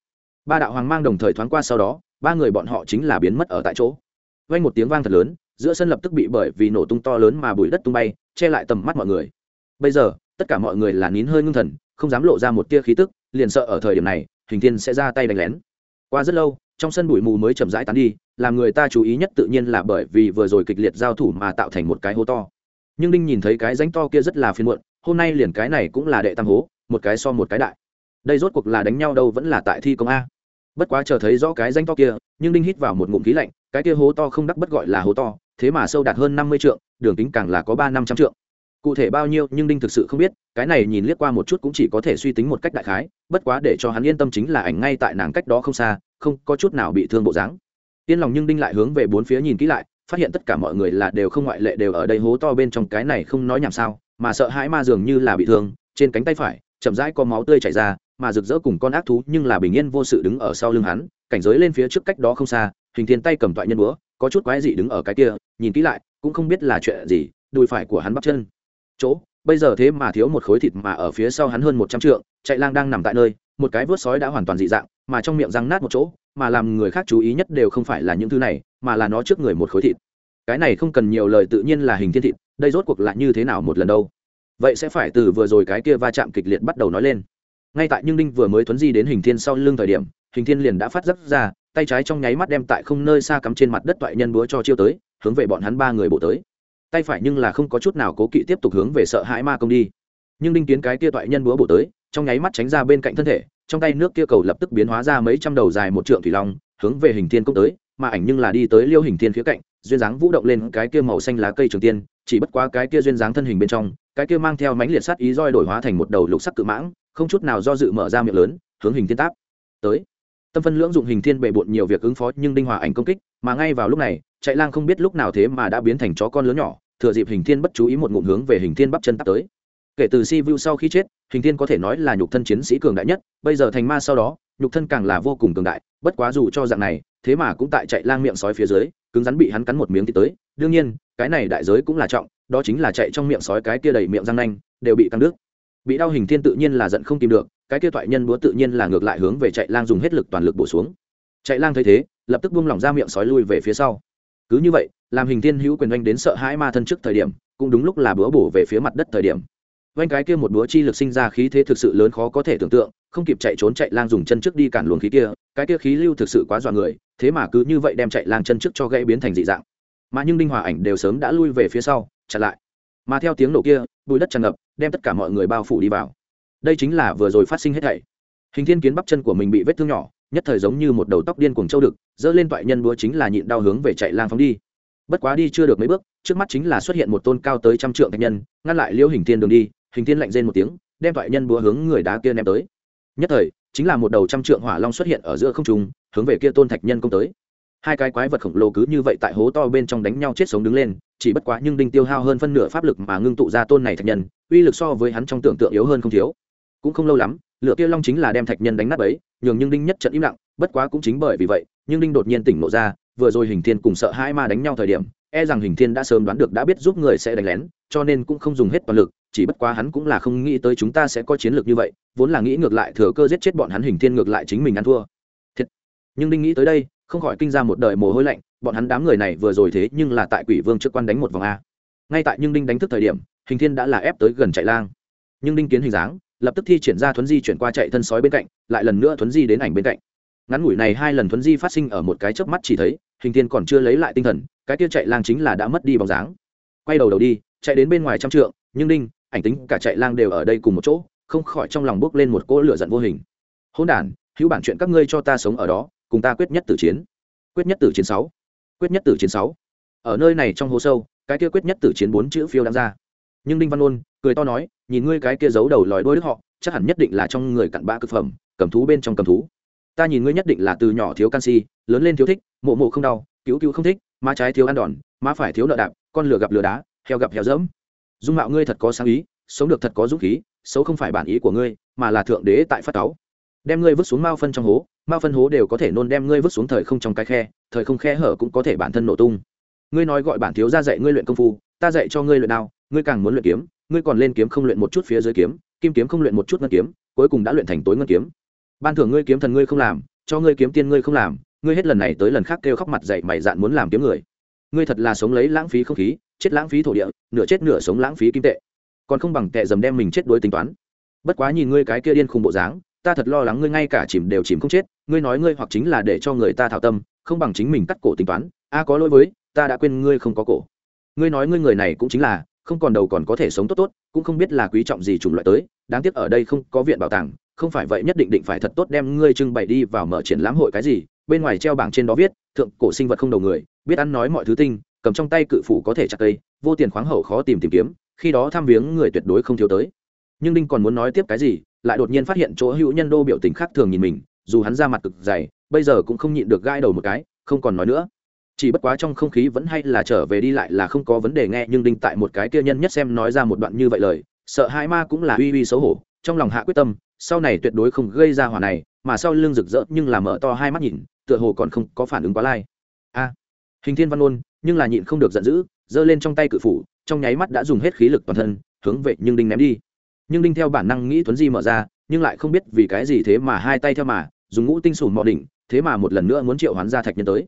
Speaker 1: Ba đạo hoàng mang đồng thời thoáng qua sau đó ba người bọn họ chính là biến mất ở tại chỗ. Vang một tiếng vang thật lớn, giữa sân lập tức bị bởi vì nổ tung to lớn mà bụi đất tung bay, che lại tầm mắt mọi người. Bây giờ, tất cả mọi người là nín hơi ngưng thần, không dám lộ ra một tia khí tức, liền sợ ở thời điểm này, hình thiên sẽ ra tay đánh lén. Qua rất lâu, trong sân bụi mù mới chậm rãi tán đi, làm người ta chú ý nhất tự nhiên là bởi vì vừa rồi kịch liệt giao thủ mà tạo thành một cái hố to. Nhưng đinh nhìn thấy cái rãnh to kia rất là phiền muộn, hôm nay liền cái này cũng là đệ tam hố, một cái so một cái đại. Đây rốt cuộc là đánh nhau đâu vẫn là tại thi công a bất quá chờ thấy rõ cái danh to kia, nhưng đinh hít vào một ngụm khí lạnh, cái kia hố to không đắc bất gọi là hố to, thế mà sâu đạt hơn năm mươi trượng, đường kính càng là có ba năm trăm trượng. Cụ thể bao nhiêu, nhưng đinh thực sự không biết, cái này nhìn liếc qua một chút cũng chỉ có thể suy tính một cách đại khái, bất quá để cho hắn yên tâm chính là ảnh ngay tại nàng cách đó không xa, không có chút nào bị thương bộ dáng. Yên lòng nhưng đinh lại hướng về bốn phía nhìn kỹ lại, phát hiện tất cả mọi người là đều không ngoại lệ đều ở đây hố to bên trong, cái này không nói nhảm sao, mà sợ hãi ma dường như là bị thương, trên cánh tay phải, chậm rãi có máu tươi chảy ra mà rực rỡ cùng con ác thú nhưng là bình yên vô sự đứng ở sau lưng hắn, cảnh giới lên phía trước cách đó không xa, hình thiên tay cầm toại nhân búa, có chút quái dị đứng ở cái kia, nhìn kỹ lại, cũng không biết là chuyện gì, đùi phải của hắn bắp chân. Chỗ, bây giờ thế mà thiếu một khối thịt mà ở phía sau hắn hơn một trăm trượng, chạy lang đang nằm tại nơi, một cái vớt sói đã hoàn toàn dị dạng, mà trong miệng răng nát một chỗ, mà làm người khác chú ý nhất đều không phải là những thứ này, mà là nó trước người một khối thịt. Cái này không cần nhiều lời tự nhiên là hình thiên thịt, đây rốt cuộc lại như thế nào một lần đâu? Vậy sẽ phải từ vừa rồi cái kia va chạm kịch liệt bắt đầu nói lên ngay tại nhưng đinh vừa mới thuấn di đến hình thiên sau lưng thời điểm, hình thiên liền đã phát giấc ra, tay trái trong nháy mắt đem tại không nơi xa cắm trên mặt đất toại nhân búa cho chiêu tới, hướng về bọn hắn ba người bộ tới. Tay phải nhưng là không có chút nào cố kỵ tiếp tục hướng về sợ hãi ma công đi. Nhưng đinh kiến cái kia toại nhân búa bộ tới, trong nháy mắt tránh ra bên cạnh thân thể, trong tay nước kia cầu lập tức biến hóa ra mấy trăm đầu dài một trượng thủy long, hướng về hình thiên công tới, mà ảnh nhưng là đi tới liêu hình thiên phía cạnh, duyên dáng vũ động lên cái kia màu xanh lá cây trường tiên, chỉ bất quá cái kia duyên dáng thân hình bên trong, cái kia mang theo mánh liệt sắt ý roi đổi hóa thành một đầu lục sắc cự mãng không chút nào do dự mở ra miệng lớn, hướng hình thiên táp tới. Tâm phân lưỡng dụng hình thiên bệ bộn nhiều việc ứng phó nhưng đinh hòa ảnh công kích, mà ngay vào lúc này, chạy lang không biết lúc nào thế mà đã biến thành chó con lớn nhỏ, thừa dịp hình thiên bất chú ý một ngụm hướng về hình thiên bắp chân tắp tới. Kể từ si vu sau khi chết, hình thiên có thể nói là nhục thân chiến sĩ cường đại nhất, bây giờ thành ma sau đó, nhục thân càng là vô cùng cường đại, bất quá dù cho dạng này, thế mà cũng tại chạy lang miệng sói phía dưới, cứng rắn bị hắn cắn một miếng thì tới. Đương nhiên, cái này đại giới cũng là trọng, đó chính là chạy trong miệng sói cái kia đầy miệng răng nanh, đều bị căng nước bị đau hình thiên tự nhiên là giận không tìm được, cái kia thoại nhân búa tự nhiên là ngược lại hướng về chạy lang dùng hết lực toàn lực bổ xuống. Chạy lang thấy thế, lập tức buông lỏng ra miệng sói lui về phía sau. Cứ như vậy, làm hình thiên hữu quyền oanh đến sợ hãi ma thân trước thời điểm, cũng đúng lúc là búa bổ về phía mặt đất thời điểm. Oanh cái kia một búa chi lực sinh ra khí thế thực sự lớn khó có thể tưởng tượng, không kịp chạy trốn chạy lang dùng chân trước đi cản luồng khí kia, cái kia khí lưu thực sự quá dọa người, thế mà cứ như vậy đem chạy lang chân trước cho gãy biến thành dị dạng. Mà nhưng đinh hòa ảnh đều sớm đã lui về phía sau, chặn lại mà theo tiếng nổ kia, bụi đất tràn ngập, đem tất cả mọi người bao phủ đi vào. Đây chính là vừa rồi phát sinh hết thảy. Hình thiên kiến bắp chân của mình bị vết thương nhỏ, nhất thời giống như một đầu tóc điên cuồng châu đực dỡ lên toại nhân búa chính là nhịn đau hướng về chạy lang phóng đi. Bất quá đi chưa được mấy bước, trước mắt chính là xuất hiện một tôn cao tới trăm trượng thạch nhân, ngăn lại liễu hình thiên đường đi, hình thiên lạnh rên một tiếng, đem toại nhân búa hướng người đá kia ném tới. Nhất thời, chính là một đầu trăm trượng hỏa long xuất hiện ở giữa không trung, hướng về kia tôn thạch nhân công tới. Hai cái quái vật khổng lồ cứ như vậy tại hố to bên trong đánh nhau chết sống đứng lên chỉ bất quá nhưng đinh tiêu hao hơn phân nửa pháp lực mà ngưng tụ ra tôn này thạch nhân, uy lực so với hắn trong tưởng tượng yếu hơn không thiếu. Cũng không lâu lắm, lửa kia long chính là đem thạch nhân đánh nát ấy nhường nhưng đinh nhất trận im lặng, bất quá cũng chính bởi vì vậy, nhưng đinh đột nhiên tỉnh ngộ ra, vừa rồi hình thiên cùng sợ hai ma đánh nhau thời điểm e rằng hình thiên đã sớm đoán được đã biết giúp người sẽ đánh lén, cho nên cũng không dùng hết toàn lực, chỉ bất quá hắn cũng là không nghĩ tới chúng ta sẽ có chiến lược như vậy, vốn là nghĩ ngược lại thừa cơ giết chết bọn hắn hình thiên ngược lại chính mình ăn thua. Thiệt. Nhưng đinh nghĩ tới đây, không khỏi kinh ra một đời mồ hôi lạnh bọn hắn đám người này vừa rồi thế nhưng là tại quỷ vương trước quan đánh một vòng a. Ngay tại nhưng đinh đánh thức thời điểm, hình thiên đã là ép tới gần chạy lang. Nhưng đinh kiến hình dáng, lập tức thi triển ra thuấn di chuyển qua chạy thân sói bên cạnh, lại lần nữa thuấn di đến ảnh bên cạnh. Ngắn ngủi này hai lần thuấn di phát sinh ở một cái chớp mắt chỉ thấy, hình thiên còn chưa lấy lại tinh thần, cái kia chạy lang chính là đã mất đi bóng dáng. Quay đầu đầu đi, chạy đến bên ngoài trăm trượng nhưng đinh, ảnh tính cả chạy lang đều ở đây cùng một chỗ, không khỏi trong lòng bước lên một cỗ lửa giận vô hình. Hôn đản, hữu bản chuyện các ngươi cho ta sống ở đó, cùng ta quyết nhất tử chiến. Quyết nhất tử chiến sáu quyết nhất tử chiến sáu. Ở nơi này trong hố sâu, cái kia quyết nhất tử chiến bốn chữ phiêu đang ra. Nhưng đinh văn ôn cười to nói, nhìn ngươi cái kia giấu đầu lòi đôi đức họ, chắc hẳn nhất định là trong người cặn bã cực phẩm, cầm thú bên trong cầm thú. Ta nhìn ngươi nhất định là từ nhỏ thiếu canxi, lớn lên thiếu thích mộ mộ không đau, cứu cứu không thích, má trái thiếu ăn đòn, má phải thiếu nợ đạp, con lửa gặp lửa đá, heo gặp heo dẫm. Dung mạo ngươi thật có sáng ý, sống được thật có dũng khí, xấu không phải bản ý của ngươi, mà là thượng đế tại phát táo. Đem ngươi vứt xuống mao phân trong hố ma phân hố đều có thể nôn đem ngươi vứt xuống thời không trong cái khe, thời không khe hở cũng có thể bản thân nổ tung. Ngươi nói gọi bản thiếu ra dạy ngươi luyện công phu, ta dạy cho ngươi luyện đao, ngươi càng muốn luyện kiếm, ngươi còn lên kiếm không luyện một chút phía dưới kiếm, kim kiếm không luyện một chút ngân kiếm, cuối cùng đã luyện thành tối ngân kiếm. Ban thưởng ngươi kiếm thần ngươi không làm, cho ngươi kiếm tiên ngươi không làm, ngươi hết lần này tới lần khác kêu khóc mặt dậy mày dạn muốn làm kiếm người. Ngươi thật là sống lấy lãng phí không khí, chết lãng phí thổ địa, nửa chết nửa sống lãng phí kim tệ. Còn không bằng tệ dầm đem mình chết đuối tính toán. Bất quá nhìn ngươi cái kia điên khùng bộ dáng ta thật lo lắng ngươi ngay cả chìm đều chìm không chết, ngươi nói ngươi hoặc chính là để cho người ta thảo tâm, không bằng chính mình cắt cổ tính toán, a, có lỗi với, ta đã quên ngươi không có cổ. Ngươi nói ngươi người này cũng chính là, không còn đầu còn có thể sống tốt tốt, cũng không biết là quý trọng gì chủng loại tới, đáng tiếc ở đây không có viện bảo tàng, không phải vậy nhất định định phải thật tốt đem ngươi trưng bày đi vào mở triển lãm hội cái gì, bên ngoài treo bảng trên đó viết, thượng cổ sinh vật không đầu người, biết ăn nói mọi thứ tinh, cầm trong tay cự phủ có thể chặt cây, vô tiền khoáng hậu khó tìm tìm kiếm, khi đó tham viếng người tuyệt đối không thiếu tới. Nhưng đinh còn muốn nói tiếp cái gì lại đột nhiên phát hiện chỗ hữu nhân đô biểu tình khác thường nhìn mình, dù hắn ra mặt cực dày, bây giờ cũng không nhịn được gai đầu một cái, không còn nói nữa. Chỉ bất quá trong không khí vẫn hay là trở về đi lại là không có vấn đề nghe, nhưng đinh tại một cái kia nhân nhất xem nói ra một đoạn như vậy lời, sợ hai ma cũng là uy uy xấu hổ, trong lòng hạ quyết tâm, sau này tuyệt đối không gây ra hỏa này, mà sau lưng rực rỡ nhưng là mở to hai mắt nhìn, tựa hồ còn không có phản ứng quá lai. A, hình thiên văn ôn, nhưng là nhịn không được giận dữ, giơ lên trong tay cự phủ, trong nháy mắt đã dùng hết khí lực toàn thân, hướng vệ nhưng đinh ném đi nhưng đinh theo bản năng nghĩ thuấn di mở ra, nhưng lại không biết vì cái gì thế mà hai tay theo mà, dùng ngũ tinh sùn mọ đỉnh, thế mà một lần nữa muốn triệu hoán ra thạch nhân tới.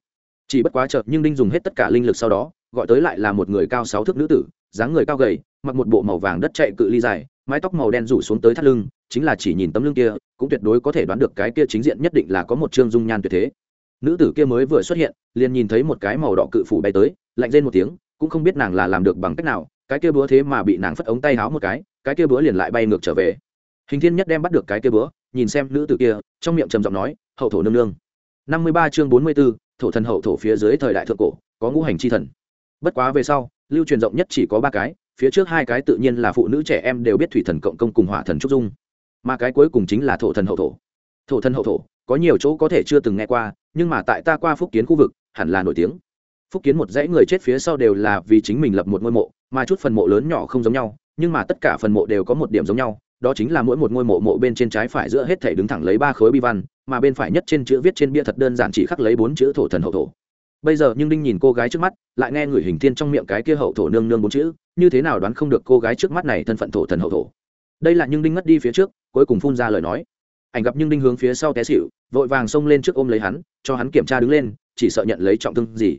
Speaker 1: Chỉ bất quá chợt nhưng đinh dùng hết tất cả linh lực sau đó, gọi tới lại là một người cao sáu thước nữ tử, dáng người cao gầy, mặc một bộ màu vàng đất chạy cự ly dài, mái tóc màu đen rủ xuống tới thắt lưng, chính là chỉ nhìn tấm lưng kia, cũng tuyệt đối có thể đoán được cái kia chính diện nhất định là có một chương dung nhan tuyệt thế. Nữ tử kia mới vừa xuất hiện, liền nhìn thấy một cái màu đỏ cự phủ bay tới, lạnh lên một tiếng, cũng không biết nàng là làm được bằng cách nào cái kia búa thế mà bị nàng phất ống tay háo một cái cái kia búa liền lại bay ngược trở về. Hình thiên nhất đem bắt được cái kia búa, nhìn xem nữ tử kia, trong miệng trầm giọng nói, hậu thổ nương nương. Năm mươi ba chương bốn mươi b ố thổ thần hậu thổ phía dưới thời đại thượng cổ, có ngũ hành chi thần. Bất quá về sau, lưu truyền rộng nhất chỉ có ba cái, phía trước hai cái tự nhiên là phụ nữ trẻ em đều biết thủy thần cộng công cùng hỏa thần trúc dung. Mà cái cuối cùng chính là thổ thần hậu thổ. Thổ thần hậu thổ, có nhiều chỗ có thể chưa từng nghe qua, nhưng mà tại ta qua phúc kiến khu vực, hẳn là nổi tiếng. Phúc kiến một dãy người chết phía sau đều là vì chính mình lập một ngôi mộ mà chút phần mộ lớn nhỏ không giống nhau, nhưng mà tất cả phần mộ đều có một điểm giống nhau, đó chính là mỗi một ngôi mộ mộ bên trên trái phải giữa hết thể đứng thẳng lấy ba khối bi văn, mà bên phải nhất trên chữ viết trên bia thật đơn giản chỉ khắc lấy bốn chữ thổ thần hậu thổ. Bây giờ nhưng đinh nhìn cô gái trước mắt, lại nghe người hình thiên trong miệng cái kia hậu thổ nương nương bốn chữ, như thế nào đoán không được cô gái trước mắt này thân phận thổ thần hậu thổ. Đây là nhưng đinh ngất đi phía trước, cuối cùng phun ra lời nói. Ảnh gặp nhưng đinh hướng phía sau té xịu vội vàng xông lên trước ôm lấy hắn, cho hắn kiểm tra đứng lên, chỉ sợ nhận lấy trọng thương gì.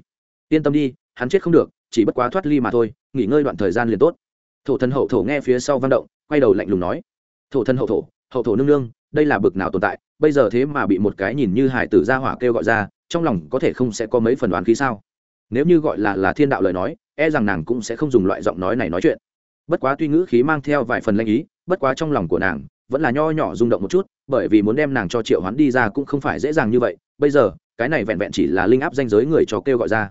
Speaker 1: Yên tâm đi, hắn chết không được chỉ bất quá thoát ly mà thôi, nghỉ ngơi đoạn thời gian liền tốt. Thổ thần hậu thổ nghe phía sau văn động, quay đầu lạnh lùng nói, thổ thần hậu thổ hậu thổ nương nương, đây là bực nào tồn tại, bây giờ thế mà bị một cái nhìn như hải tử gia hỏa kêu gọi ra, trong lòng có thể không sẽ có mấy phần đoán khí sao? Nếu như gọi là là thiên đạo lời nói e rằng nàng cũng sẽ không dùng loại giọng nói này nói chuyện. Bất quá tuy ngữ khí mang theo vài phần lanh ý, bất quá trong lòng của nàng vẫn là nho nhỏ rung động một chút, bởi vì muốn đem nàng cho triệu hoán đi ra cũng không phải dễ dàng như vậy. Bây giờ, cái này vẹn vẹn chỉ là linh áp danh giới người cho kêu gọi ra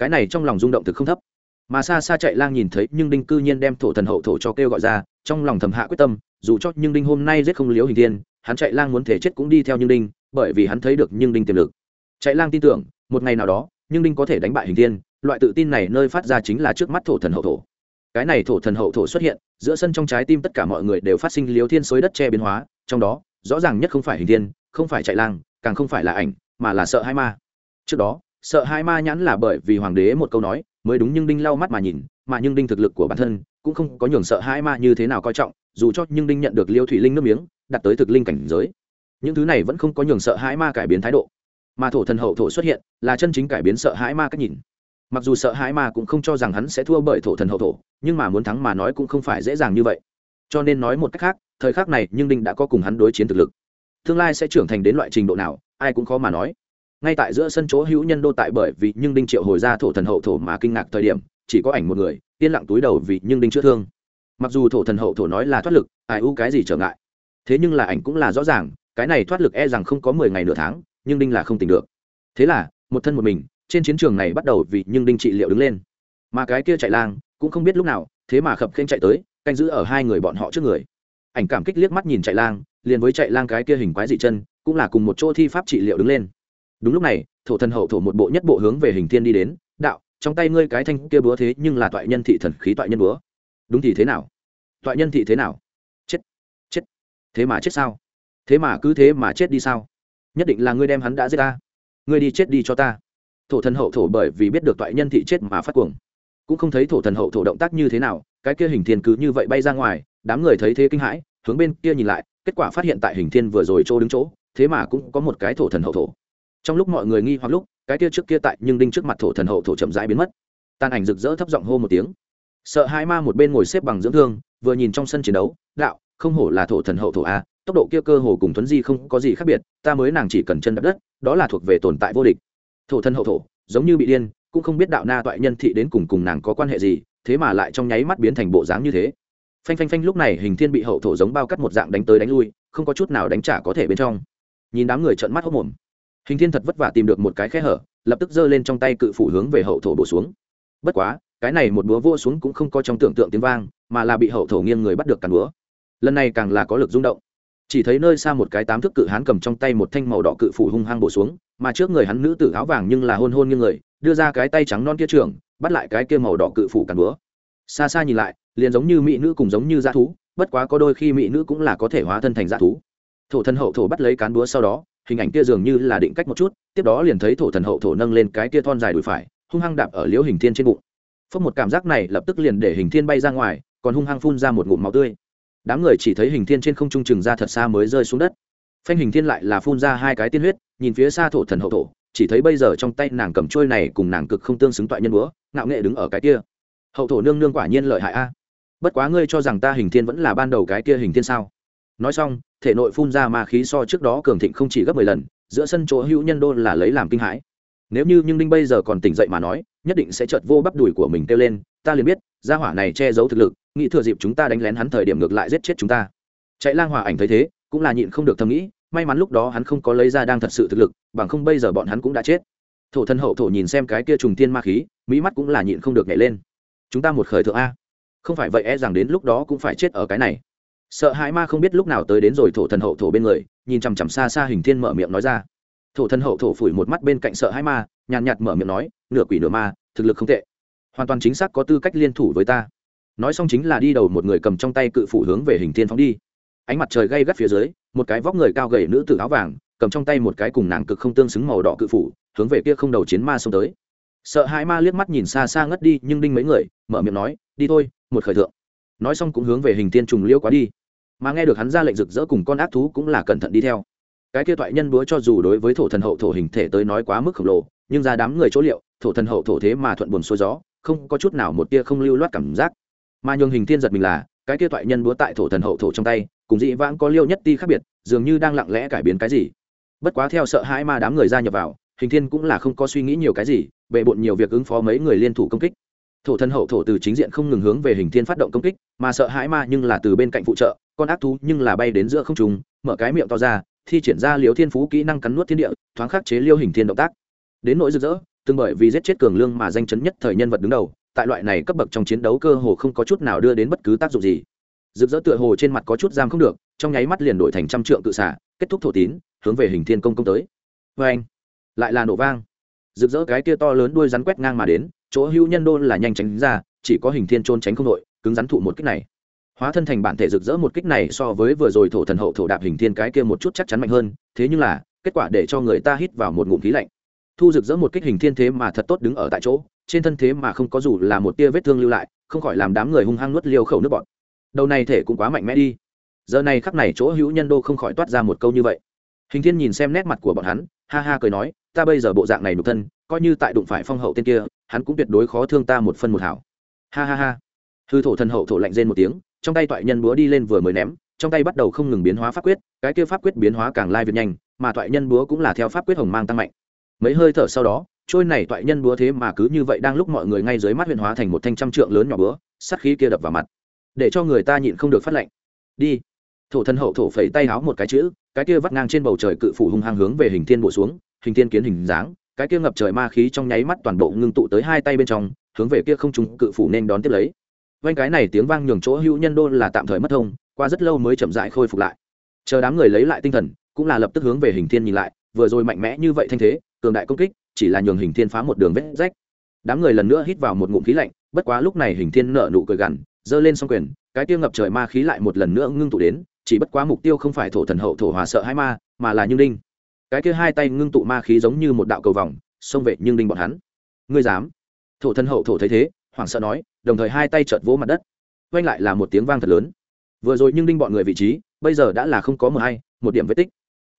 Speaker 1: cái này trong lòng rung động thực không thấp. Mà xa xa chạy lang nhìn thấy, nhưng đinh cư nhiên đem thổ thần hậu thổ cho kêu gọi ra, trong lòng thầm hạ quyết tâm, dù cho nhưng đinh hôm nay giết không liếu hình thiên, hắn chạy lang muốn thể chết cũng đi theo nhưng đinh, bởi vì hắn thấy được nhưng đinh tiềm lực. Chạy lang tin tưởng, một ngày nào đó, nhưng đinh có thể đánh bại hình thiên, loại tự tin này nơi phát ra chính là trước mắt thổ thần hậu thổ. Cái này thổ thần hậu thổ xuất hiện, giữa sân trong trái tim tất cả mọi người đều phát sinh liếu thiên xối đất che biến hóa, trong đó, rõ ràng nhất không phải hình thiên, không phải chạy lang, càng không phải là ảnh, mà là sợ hai ma. Trước đó sợ hai ma nhãn là bởi vì hoàng đế một câu nói, mới đúng nhưng đinh lau mắt mà nhìn, mà nhưng đinh thực lực của bản thân cũng không có nhường sợ hai ma như thế nào coi trọng, dù cho nhưng đinh nhận được liêu thủy linh nước miếng, đặt tới thực linh cảnh giới. Những thứ này vẫn không có nhường sợ hãi ma cải biến thái độ. Mà thổ thần hậu thổ xuất hiện, là chân chính cải biến sợ hãi ma cách nhìn. Mặc dù sợ hãi ma cũng không cho rằng hắn sẽ thua bởi thổ thần hậu thổ, nhưng mà muốn thắng mà nói cũng không phải dễ dàng như vậy. Cho nên nói một cách khác, thời khắc này nhưng đinh đã có cùng hắn đối chiến thực lực. Tương lai sẽ trưởng thành đến loại trình độ nào, ai cũng khó mà nói ngay tại giữa sân chỗ hữu nhân đô tại bởi vì nhưng đinh triệu hồi ra thổ thần hậu thổ mà kinh ngạc thời điểm, chỉ có ảnh một người, yên lặng túi đầu vì nhưng đinh chữa thương. Mặc dù thổ thần hậu thổ nói là thoát lực, ai u cái gì trở ngại. Thế nhưng là ảnh cũng là rõ ràng, cái này thoát lực e rằng không có mười ngày nửa tháng, nhưng đinh là không tỉnh được. Thế là, một thân một mình, trên chiến trường này bắt đầu vì nhưng đinh trị liệu đứng lên. Mà cái kia chạy lang, cũng không biết lúc nào, thế mà khập khênh chạy tới, canh giữ ở hai người bọn họ trước người. Ảnh cảm kích liếc mắt nhìn chạy lang, liền với chạy lang cái kia hình quái dị chân, cũng là cùng một chỗ thi pháp trị liệu đứng lên đúng lúc này, thổ thần hậu thổ một bộ nhất bộ hướng về hình thiên đi đến, đạo, trong tay ngươi cái thanh kia búa thế nhưng là toại nhân thị thần khí toại nhân búa. Đúng thì thế nào? Toại nhân thị thế nào? Chết chết. Thế mà chết sao? Thế mà cứ thế mà chết đi sao? Nhất định là ngươi đem hắn đã giết ta. Ngươi đi chết đi cho ta. Thổ thần hậu thổ bởi vì biết được toại nhân thị chết mà phát cuồng. Cũng không thấy thổ thần hậu thổ động tác như thế nào, cái kia hình thiên cứ như vậy bay ra ngoài, đám người thấy thế kinh hãi, hướng bên kia nhìn lại, kết quả phát hiện tại hình thiên vừa rồi chỗ đứng chỗ, thế mà cũng có một cái thổ thần hậu thổ trong lúc mọi người nghi hoặc lúc, cái kia trước kia tại nhưng đinh trước mặt thổ thần hậu thổ chậm rãi biến mất. Tàn ảnh rực rỡ thấp giọng hô một tiếng. Sợ hai ma một bên ngồi xếp bằng dưỡng thương, vừa nhìn trong sân chiến đấu, đạo, không hổ là thổ thần hậu thổ a, tốc độ kia cơ hồ cùng thuấn di không có gì khác biệt, ta mới nàng chỉ cần chân đập đất, đó là thuộc về tồn tại vô địch. Thổ thần hậu thổ, giống như bị điên, cũng không biết đạo na toại nhân thị đến cùng cùng nàng có quan hệ gì, thế mà lại trong nháy mắt biến thành bộ dáng như thế. Phanh phanh phanh lúc này hình thiên bị hậu thổ giống bao cắt một dạng đánh tới đánh lui, không có chút nào đánh trả có thể bên trong. Nhìn đám người trợn mắt hốc mồm hình thiên thật vất vả tìm được một cái khe hở, lập tức giơ lên trong tay cự phủ hướng về hậu thổ bổ xuống. Bất quá, cái này một búa vô xuống cũng không có trong tưởng tượng tiếng vang, mà là bị hậu thổ nghiêng người bắt được càn búa. Lần này càng là có lực rung động. Chỉ thấy nơi xa một cái tám thước cự hán cầm trong tay một thanh màu đỏ cự phủ hung hăng bổ xuống, mà trước người hắn nữ tử áo vàng nhưng là hôn hôn như người, đưa ra cái tay trắng non kia trường, bắt lại cái kia màu đỏ cự phủ càn búa. Xa xa nhìn lại, liền giống như mỹ nữ cùng giống như dã thú, bất quá có đôi khi mỹ nữ cũng là có thể hóa thân thành dã thú. Thổ thân hậu thổ bắt lấy cán búa sau đó hình ảnh kia dường như là định cách một chút, tiếp đó liền thấy thổ thần hậu thổ nâng lên cái kia thon dài đùi phải, hung hăng đạp ở liễu hình thiên trên bụng. Phốc một cảm giác này lập tức liền để hình thiên bay ra ngoài, còn hung hăng phun ra một ngụm máu tươi. Đám người chỉ thấy hình thiên trên không trung chừng ra thật xa mới rơi xuống đất. Phanh hình thiên lại là phun ra hai cái tiên huyết, nhìn phía xa thổ thần hậu thổ, chỉ thấy bây giờ trong tay nàng cầm trôi này cùng nàng cực không tương xứng toại nhân búa, ngạo nghệ đứng ở cái kia. Hậu thổ nương nương quả nhiên lợi hại a. Bất quá ngươi cho rằng ta hình thiên vẫn là ban đầu cái kia hình thiên sao? Nói xong, thể nội phun ra ma khí so trước đó cường thịnh không chỉ gấp mười lần, giữa sân chỗ hữu nhân đô là lấy làm kinh hãi. Nếu như nhưng đinh bây giờ còn tỉnh dậy mà nói, nhất định sẽ chợt vô bắp đùi của mình kêu lên, ta liền biết, gia hỏa này che giấu thực lực, nghĩ thừa dịp chúng ta đánh lén hắn thời điểm ngược lại giết chết chúng ta. Chạy lang hòa ảnh thấy thế, cũng là nhịn không được thầm nghĩ, may mắn lúc đó hắn không có lấy ra đang thật sự thực lực, bằng không bây giờ bọn hắn cũng đã chết. Thổ thân hậu thổ nhìn xem cái kia trùng tiên ma khí, mỹ mắt cũng là nhịn không được nhảy lên. Chúng ta một khởi thượng a. Không phải vậy e rằng đến lúc đó cũng phải chết ở cái này sợ hãi ma không biết lúc nào tới đến rồi thổ thần hậu thổ bên người, nhìn chằm chằm xa xa hình thiên mở miệng nói ra. Thổ thần hậu thổ phủi một mắt bên cạnh sợ hãi ma, nhàn nhạt mở miệng nói, nửa quỷ nửa ma, thực lực không tệ. Hoàn toàn chính xác có tư cách liên thủ với ta. Nói xong chính là đi đầu một người cầm trong tay cự phủ hướng về hình thiên phóng đi. Ánh mặt trời gay gắt phía dưới, một cái vóc người cao gầy nữ tử áo vàng, cầm trong tay một cái cùng nàng cực không tương xứng màu đỏ cự phủ, hướng về kia không đầu chiến ma xông tới. Sợ hãi ma liếc mắt nhìn xa xa ngất đi, nhưng đinh mấy người, mở miệng nói, đi thôi, một khởi thượng nói xong cũng hướng về hình tiên trùng liêu quá đi. Mà nghe được hắn ra lệnh rực rỡ cùng con ác thú cũng là cẩn thận đi theo. Cái kia thoại nhân búa cho dù đối với thổ thần hậu thổ hình thể tới nói quá mức khổng lồ, nhưng ra đám người chỗ liệu, thổ thần hậu thổ thế mà thuận buồn xuôi gió, không có chút nào một tia không lưu loát cảm giác. Mà nhường hình tiên giật mình là, cái kia thoại nhân búa tại thổ thần hậu thổ trong tay, cùng dị vãng có liêu nhất ti khác biệt, dường như đang lặng lẽ cải biến cái gì. Bất quá theo sợ hãi mà đám người ra nhập vào, hình thiên cũng là không có suy nghĩ nhiều cái gì bệ bộn nhiều việc ứng phó mấy người liên thủ công kích thổ thần hậu thổ từ chính diện không ngừng hướng về hình thiên phát động công kích, mà sợ hãi ma nhưng là từ bên cạnh phụ trợ, con ác thú nhưng là bay đến giữa không trùng mở cái miệng to ra, thi triển ra liều thiên phú kỹ năng cắn nuốt thiên địa, thoáng khắc chế liêu hình thiên động tác. Đến nỗi rực rỡ, từng bởi vì giết chết cường lương mà danh chấn nhất thời nhân vật đứng đầu, tại loại này cấp bậc trong chiến đấu cơ hồ không có chút nào đưa đến bất cứ tác dụng gì. Rực rỡ tựa hồ trên mặt có chút giam không được, trong nháy mắt liền đổi thành trăm trượng cự xả kết thúc thổ tín, hướng về hình thiên công công tới. Vê anh lại là nổ vang. Rực rỡ cái kia to lớn đuôi rắn quét ngang mà đến chỗ hữu nhân đô là nhanh tránh ra, chỉ có hình thiên trôn tránh không đội cứng rắn thụ một kích này. Hóa thân thành bản thể rực rỡ một kích này so với vừa rồi thổ thần hậu thổ đạp hình thiên cái kia một chút chắc chắn mạnh hơn, thế nhưng là, kết quả để cho người ta hít vào một ngụm khí lạnh. Thu rực rỡ một kích hình thiên thế mà thật tốt đứng ở tại chỗ, trên thân thế mà không có dù là một tia vết thương lưu lại, không khỏi làm đám người hung hăng nuốt liêu khẩu nước bọt. Đầu này thể cũng quá mạnh mẽ đi. Giờ này khắc này chỗ hữu nhân đô không khỏi toát ra một câu như vậy. Hình thiên nhìn xem nét mặt của bọn hắn, ha ha cười nói, ta bây giờ bộ dạng này nục thân coi như tại đụng phải phong hậu tên kia, hắn cũng tuyệt đối khó thương ta một phân một hảo. Ha ha ha. Hư thổ thần hậu thổ lạnh rên một tiếng, trong tay toại nhân búa đi lên vừa mới ném, trong tay bắt đầu không ngừng biến hóa pháp quyết, cái kia pháp quyết biến hóa càng lai việt nhanh, mà toại nhân búa cũng là theo pháp quyết hồng mang tăng mạnh. Mấy hơi thở sau đó, trôi này toại nhân búa thế mà cứ như vậy đang lúc mọi người ngay dưới mắt huyền hóa thành một thanh trăm trượng lớn nhỏ búa sắt khí kia đập vào mặt. Để cho người ta nhịn không được phát lệnh. Đi. Thổ thần hậu thổ phẩy tay háo một cái chữ, cái kia vắt ngang trên bầu trời cự phủ hung hăng hướng về hình thiên bổ xuống, hình thiên kiến hình dáng cái kia ngập trời ma khí trong nháy mắt toàn bộ ngưng tụ tới hai tay bên trong, hướng về kia không trung cự phủ nên đón tiếp lấy. Vanh cái này tiếng vang nhường chỗ hữu nhân đô là tạm thời mất thông, qua rất lâu mới chậm rãi khôi phục lại. Chờ đám người lấy lại tinh thần, cũng là lập tức hướng về hình thiên nhìn lại, vừa rồi mạnh mẽ như vậy thanh thế, cường đại công kích, chỉ là nhường hình thiên phá một đường vết rách. Đám người lần nữa hít vào một ngụm khí lạnh, bất quá lúc này hình thiên nở nụ cười gằn, giơ lên s quyền, cái tiêu ngập trời ma khí lại một lần nữa ngưng tụ đến, chỉ bất quá mục tiêu không phải thổ thần hậu thổ hòa sợ hai ma, mà là như đinh cái kia hai tay ngưng tụ ma khí giống như một đạo cầu vòng xông vệ nhưng đinh bọn hắn. Ngươi dám? Thổ thân hậu thổ thấy thế hoảng sợ nói đồng thời hai tay chợt vỗ mặt đất. Quanh lại là một tiếng vang thật lớn. Vừa rồi nhưng đinh bọn người vị trí bây giờ đã là không có mờ hay một điểm vết tích.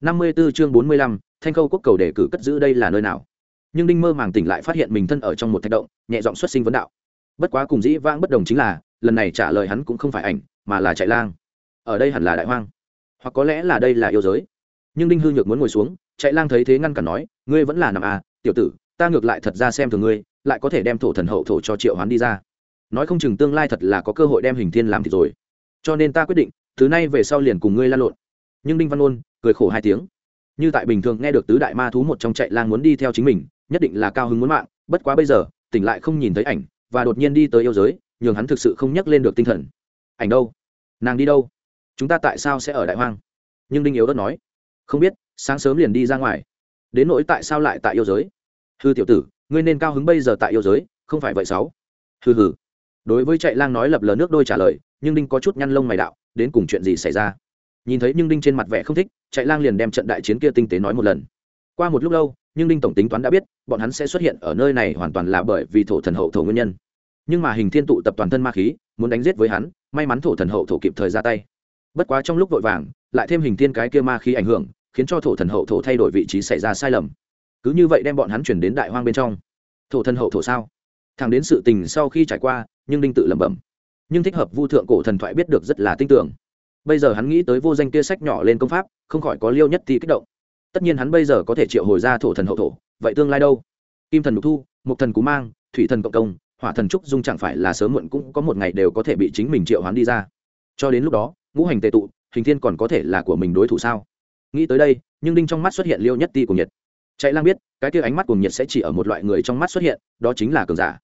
Speaker 1: Năm mươi 54 chương bốn mươi lăm, thanh khâu quốc cầu đề cử cất giữ đây là nơi nào? Nhưng đinh mơ màng tỉnh lại phát hiện mình thân ở trong một thạch động nhẹ giọng xuất sinh vấn đạo. Bất quá cùng dĩ vãng bất đồng chính là lần này trả lời hắn cũng không phải ảnh mà là chạy lang. Ở đây hẳn là đại hoang. Hoặc có lẽ là đây là yêu giới. Nhưng đinh hư nhược muốn ngồi xuống chạy lang thấy thế ngăn cản nói, ngươi vẫn là nằm à tiểu tử, ta ngược lại thật ra xem thường ngươi, lại có thể đem thổ thần hậu thổ cho triệu hoán đi ra. Nói không chừng tương lai thật là có cơ hội đem hình thiên làm thì rồi. Cho nên ta quyết định thứ nay về sau liền cùng ngươi la lộn. Nhưng đinh văn ôn cười khổ hai tiếng. Như tại bình thường nghe được tứ đại ma thú một trong chạy lang muốn đi theo chính mình, nhất định là cao hứng muốn mạng, bất quá bây giờ, tỉnh lại không nhìn thấy ảnh, và đột nhiên đi tới yêu giới, nhường hắn thực sự không nhắc lên được tinh thần. Ảnh đâu? Nàng đi đâu? Chúng ta tại sao sẽ ở đại hoang? Nhưng đinh yếu đất nói. Không biết sáng sớm liền đi ra ngoài. Đến nỗi tại sao lại tại yêu giới? Hư tiểu tử, ngươi nên cao hứng bây giờ tại yêu giới, không phải vậy sáu. Hừ hừ. Đối với chạy lang nói lập lờ nước đôi trả lời, nhưng đinh có chút nhăn lông mày đạo, đến cùng chuyện gì xảy ra? Nhìn thấy nhưng đinh trên mặt vẻ không thích, chạy lang liền đem trận đại chiến kia tinh tế nói một lần. Qua một lúc lâu, nhưng đinh tổng tính toán đã biết, bọn hắn sẽ xuất hiện ở nơi này hoàn toàn là bởi vì thổ thần hậu thổ nguyên nhân. Nhưng mà hình thiên tụ tập toàn thân ma khí, muốn đánh giết với hắn, may mắn thổ thần hậu thổ kịp thời ra tay. Bất quá trong lúc vội vàng, lại thêm hình thiên cái kia ma khí ảnh hưởng khiến cho thổ thần hậu thổ thay đổi vị trí xảy ra sai lầm. Cứ như vậy đem bọn hắn chuyển đến đại hoang bên trong. Thổ thần hậu thổ sao? Thằng đến sự tình sau khi trải qua, nhưng đinh tự lẩm bẩm. Nhưng thích hợp vu thượng cổ thần thoại biết được rất là tin tưởng bây giờ hắn nghĩ tới vô danh kia sách nhỏ lên công pháp, không khỏi có liêu nhất thì kích động. Tất nhiên hắn bây giờ có thể triệu hồi ra thổ thần hậu thổ, vậy tương lai đâu? Kim thần đục thu mục thần cú mang, thủy thần cộng công, hỏa thần trúc dung chẳng phải là sớm muộn cũng có một ngày đều có thể bị chính mình triệu hoán đi ra. Cho đến lúc đó, ngũ hành tệ tụ, hình thiên còn có thể là của mình đối thủ sao? Nghĩ tới đây, nhưng đinh trong mắt xuất hiện liêu nhất ti cùng nhiệt. Chạy lang biết, cái kia ánh mắt cùng nhiệt sẽ chỉ ở một loại người trong mắt xuất hiện, đó chính là cường giả.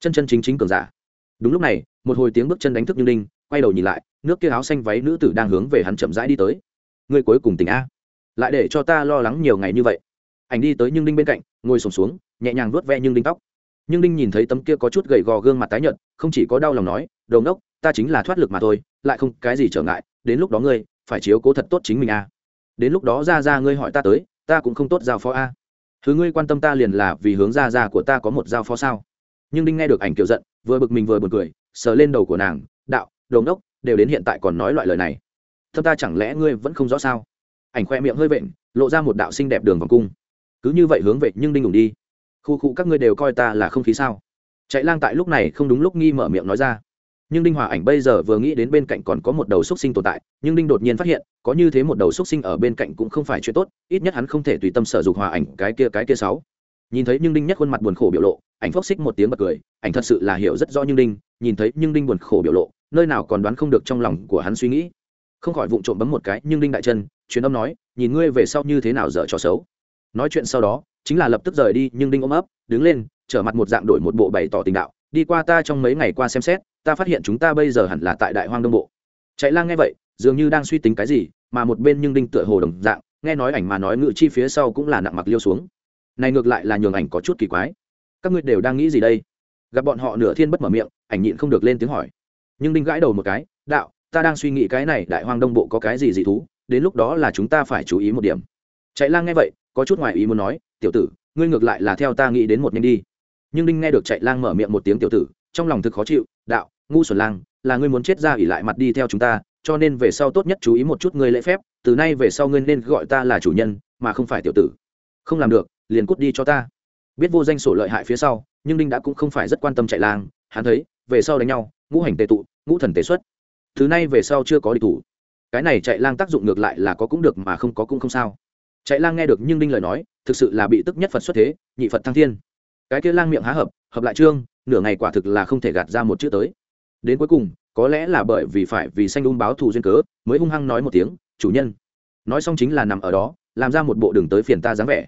Speaker 1: Chân chân chính chính cường giả. Đúng lúc này, một hồi tiếng bước chân đánh thức như đinh, quay đầu nhìn lại, nước kia áo xanh váy nữ tử đang hướng về hắn chậm rãi đi tới. Người cuối cùng tỉnh a. Lại để cho ta lo lắng nhiều ngày như vậy. Ảnh đi tới nhưng đinh bên cạnh, ngồi sổm xuống, nhẹ nhàng vuốt ve nhưng đinh tóc. Nhưng đinh nhìn thấy tấm kia có chút gầy gò gương mặt tái nhợt, không chỉ có đau lòng nói đầu ngốc, ta chính là thoát lực mà thôi, lại không cái gì trở ngại, đến lúc đó ngươi phải chiếu cố thật tốt chính mình a đến lúc đó ra ra ngươi hỏi ta tới, ta cũng không tốt giao phó a. Thứ ngươi quan tâm ta liền là vì hướng ra ra của ta có một giao phó sao? Nhưng đinh nghe được ảnh kiểu giận, vừa bực mình vừa buồn cười, sờ lên đầu của nàng, đạo đồn đốc đều đến hiện tại còn nói loại lời này. Thâm ta chẳng lẽ ngươi vẫn không rõ sao? Ảnh khoe miệng hơi vện, lộ ra một đạo xinh đẹp đường vòng cung. Cứ như vậy hướng về, nhưng đinh đùng đi. Khu khu các ngươi đều coi ta là không khí sao? Chạy lang tại lúc này không đúng lúc nghi mở miệng nói ra nhưng đinh hòa ảnh bây giờ vừa nghĩ đến bên cạnh còn có một đầu xúc sinh tồn tại, nhưng đinh đột nhiên phát hiện, có như thế một đầu xúc sinh ở bên cạnh cũng không phải chuyện tốt, ít nhất hắn không thể tùy tâm sở dục hòa ảnh, cái kia cái kia sáu. Nhìn thấy nhưng đinh nhất khuôn mặt buồn khổ biểu lộ, ảnh phốc xích một tiếng bật cười, ảnh thật sự là hiểu rất rõ nhưng đinh, nhìn thấy nhưng đinh buồn khổ biểu lộ, nơi nào còn đoán không được trong lòng của hắn suy nghĩ. Không khỏi vụng trộm bấm một cái, nhưng đinh đại chân, truyền âm nói, nhìn ngươi về sau như thế nào dở trò xấu. Nói chuyện sau đó, chính là lập tức rời đi, nhưng đinh ôm ấp, đứng lên, trở mặt một dạng đổi một bộ bày tỏ tình đạo đi qua ta trong mấy ngày qua xem xét, ta phát hiện chúng ta bây giờ hẳn là tại đại hoang đông bộ. Chạy lang nghe vậy, dường như đang suy tính cái gì, mà một bên nhưng đinh tựa hồ đồng dạng, nghe nói ảnh mà nói ngự chi phía sau cũng là nặng mặc liêu xuống. Này ngược lại là nhường ảnh có chút kỳ quái. Các ngươi đều đang nghĩ gì đây? Gặp bọn họ nửa thiên bất mở miệng, ảnh nhịn không được lên tiếng hỏi. Nhưng đinh gãi đầu một cái, đạo, ta đang suy nghĩ cái này đại hoang đông bộ có cái gì dị thú, đến lúc đó là chúng ta phải chú ý một điểm. Chạy lang nghe vậy, có chút ngoài ý muốn nói, tiểu tử, ngươi ngược lại là theo ta nghĩ đến một nhanh đi nhưng đinh nghe được chạy lang mở miệng một tiếng tiểu tử, trong lòng thực khó chịu, đạo, ngu xuẩn lang, là ngươi muốn chết ra ỉ lại mặt đi theo chúng ta, cho nên về sau tốt nhất chú ý một chút ngươi lễ phép, từ nay về sau ngươi nên gọi ta là chủ nhân, mà không phải tiểu tử. Không làm được, liền cút đi cho ta. Biết vô danh sổ lợi hại phía sau, nhưng đinh đã cũng không phải rất quan tâm chạy lang, hắn thấy, về sau đánh nhau, ngũ hành tệ tụ, ngũ thần tệ xuất. Thứ này về sau chưa có địch thủ. Cái này chạy lang tác dụng ngược lại là có cũng được mà không có cũng không sao. Chạy lang nghe được nhưng đinh lời nói, thực sự là bị tức nhất phật xuất thế, nhị phật thăng thiên cái kia lang miệng há hợp hợp lại trương, nửa ngày quả thực là không thể gạt ra một chữ tới. Đến cuối cùng, có lẽ là bởi vì phải vì xanh đun báo thù duyên cớ, mới hung hăng nói một tiếng, chủ nhân. Nói xong chính là nằm ở đó, làm ra một bộ đường tới phiền ta dáng vẻ.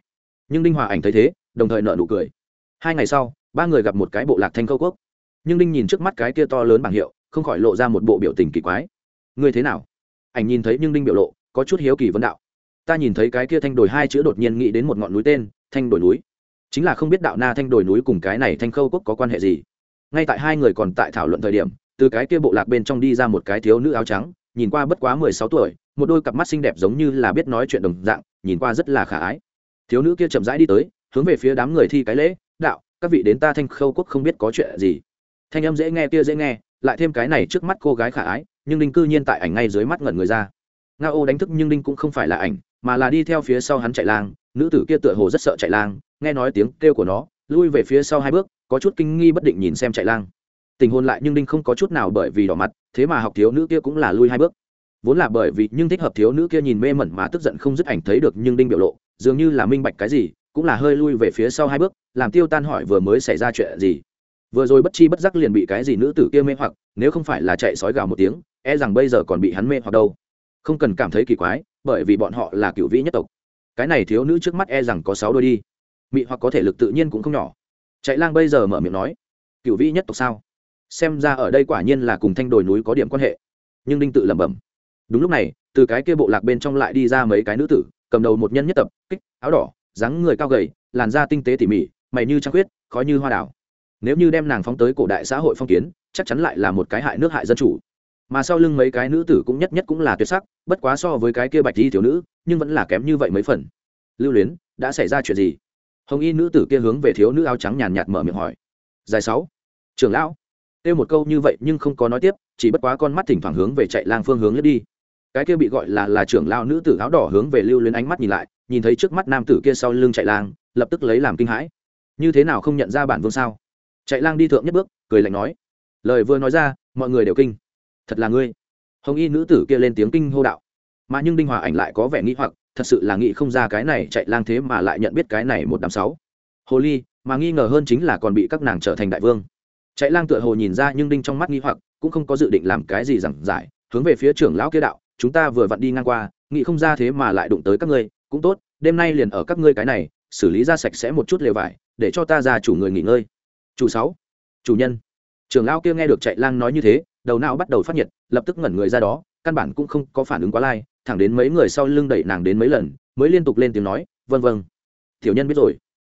Speaker 1: Nhưng đinh hòa ảnh thấy thế, đồng thời nợ nụ cười. Hai ngày sau, ba người gặp một cái bộ lạc thanh câu quốc. Nhưng đinh nhìn trước mắt cái kia to lớn bảng hiệu, không khỏi lộ ra một bộ biểu tình kỳ quái. Ngươi thế nào? Ảnh nhìn thấy nhưng đinh biểu lộ, có chút hiếu kỳ vấn đạo. Ta nhìn thấy cái kia thanh đồi hai chữ đột nhiên nghĩ đến một ngọn núi tên, thanh đồi núi chính là không biết đạo na thanh đồi núi cùng cái này thanh khâu quốc có quan hệ gì. Ngay tại hai người còn tại thảo luận thời điểm, từ cái kia bộ lạc bên trong đi ra một cái thiếu nữ áo trắng, nhìn qua bất quá mười sáu tuổi, một đôi cặp mắt xinh đẹp giống như là biết nói chuyện đồng dạng, nhìn qua rất là khả ái. Thiếu nữ kia chậm rãi đi tới, hướng về phía đám người thi cái lễ, đạo, các vị đến ta thanh khâu quốc không biết có chuyện gì. Thanh âm dễ nghe kia dễ nghe, lại thêm cái này trước mắt cô gái khả ái, nhưng đinh cư nhiên tại ảnh ngay dưới mắt ngẩn người ra. Nga ô đánh thức nhưng đinh cũng không phải là ảnh, mà là đi theo phía sau hắn chạy lang, nữ tử kia tựa hồ rất sợ chạy lang nghe nói tiếng kêu của nó, lui về phía sau hai bước, có chút kinh nghi bất định nhìn xem chạy lang. Tình hôn lại nhưng đinh không có chút nào bởi vì đỏ mặt, thế mà học thiếu nữ kia cũng là lui hai bước. Vốn là bởi vì nhưng thích hợp thiếu nữ kia nhìn mê mẩn mà tức giận không dứt ảnh thấy được nhưng đinh biểu lộ, dường như là minh bạch cái gì, cũng là hơi lui về phía sau hai bước, làm tiêu tan hỏi vừa mới xảy ra chuyện gì. Vừa rồi bất chi bất giác liền bị cái gì nữ tử kia mê hoặc, nếu không phải là chạy sói gào một tiếng e rằng bây giờ còn bị hắn mê hoặc đâu. Không cần cảm thấy kỳ quái, bởi vì bọn họ là cựu vĩ nhất tộc. Cái này thiếu nữ trước mắt e rằng có sáu đôi đi mị hoặc có thể lực tự nhiên cũng không nhỏ. Chạy lang bây giờ mở miệng nói cựu vĩ nhất tộc sao? Xem ra ở đây quả nhiên là cùng thanh đồi núi có điểm quan hệ. Nhưng đinh tự lẩm bẩm, đúng lúc này, từ cái kia bộ lạc bên trong lại đi ra mấy cái nữ tử, cầm đầu một nhân nhất tập kích, áo đỏ, dáng người cao gầy, làn da tinh tế tỉ mỉ, mày như trăng khuyết, khói như hoa đảo nếu như đem nàng phóng tới cổ đại xã hội phong kiến, chắc chắn lại là một cái hại nước hại dân chủ. Mà sau lưng mấy cái nữ tử cũng nhất nhất cũng là tuyệt sắc, bất quá so với cái kia bạch di thiếu nữ, nhưng vẫn là kém như vậy mấy phần. Lưu luyến, đã xảy ra chuyện gì? Hồng y nữ tử kia hướng về thiếu nữ áo trắng nhàn nhạt mở miệng hỏi. Dài sáu. Trưởng lão. Kêu một câu như vậy nhưng không có nói tiếp, chỉ bất quá con mắt thỉnh thoảng hướng về chạy lang phương hướng lướt đi. Cái kia bị gọi là là trưởng lao nữ tử áo đỏ hướng về lưu luyến ánh mắt nhìn lại, nhìn thấy trước mắt nam tử kia sau lưng chạy lang, lập tức lấy làm kinh hãi. Như thế nào không nhận ra bản vương sao? Chạy lang đi thượng nhất bước, cười lạnh nói. Lời vừa nói ra, mọi người đều kinh. Thật là ngươi. Hồng y nữ tử kia lên tiếng kinh hô đạo. Mà nhưng đinh hòa ảnh lại có vẻ nghĩ hoặc thật sự là nghĩ không ra cái này chạy lang thế mà lại nhận biết cái này một đám sáu. Hồ ly, mà nghi ngờ hơn chính là còn bị các nàng trở thành đại vương. Chạy lang tựa hồ nhìn ra nhưng đinh trong mắt nghi hoặc, cũng không có dự định làm cái gì giảng giải, hướng về phía trưởng lão kia đạo, chúng ta vừa vặn đi ngang qua, nghĩ không ra thế mà lại đụng tới các ngươi, cũng tốt, đêm nay liền ở các ngươi cái này, xử lý ra sạch sẽ một chút lều vải, để cho ta ra chủ người nghỉ ngơi. Chủ sáu, chủ nhân. Trưởng lão kia nghe được chạy lang nói như thế, đầu não bắt đầu phát nhiệt, lập tức ngẩn người ra đó, căn bản cũng không có phản ứng quá lai thẳng đến mấy người sau lưng đẩy nàng đến mấy lần, mới liên tục lên tiếng nói vân vân tiểu nhân biết rồi.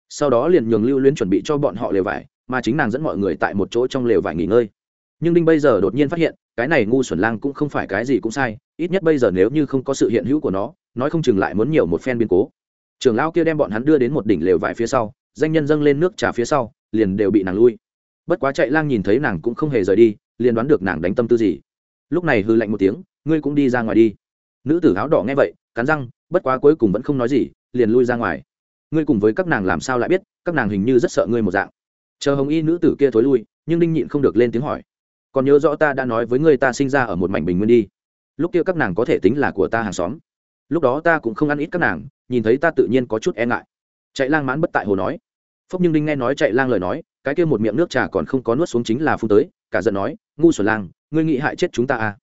Speaker 1: Sau đó liền nhường lưu luyến chuẩn bị cho bọn họ lều vải, mà chính nàng dẫn mọi người tại một chỗ trong lều vải nghỉ ngơi. Nhưng đinh bây giờ đột nhiên phát hiện, cái này ngu xuẩn lang cũng không phải cái gì cũng sai, ít nhất bây giờ nếu như không có sự hiện hữu của nó, nói không chừng lại muốn nhiều một phen biến cố. Trưởng lão kia đem bọn hắn đưa đến một đỉnh lều vải phía sau, danh nhân dâng lên nước trà phía sau, liền đều bị nàng lui. Bất quá chạy lang nhìn thấy nàng cũng không hề rời đi, liền đoán được nàng đánh tâm tư gì. Lúc này hư lạnh một tiếng, ngươi cũng đi ra ngoài đi nữ tử áo đỏ nghe vậy, cắn răng, bất quá cuối cùng vẫn không nói gì, liền lui ra ngoài. Ngươi cùng với các nàng làm sao lại biết, các nàng hình như rất sợ ngươi một dạng. Chờ hồng y nữ tử kia thối lui, nhưng đinh nhịn không được lên tiếng hỏi. Còn nhớ rõ ta đã nói với ngươi ta sinh ra ở một mảnh bình nguyên đi. Lúc kia các nàng có thể tính là của ta hàng xóm. Lúc đó ta cũng không ăn ít các nàng, nhìn thấy ta tự nhiên có chút e ngại. Chạy lang mãn bất tại hồ nói. Phúc nhưng đinh nghe nói chạy lang lời nói, cái kia một miệng nước trà còn không có nuốt xuống chính là phun tới, cả giận nói, ngu xuẩn lang, ngươi nghị hại chết chúng ta à?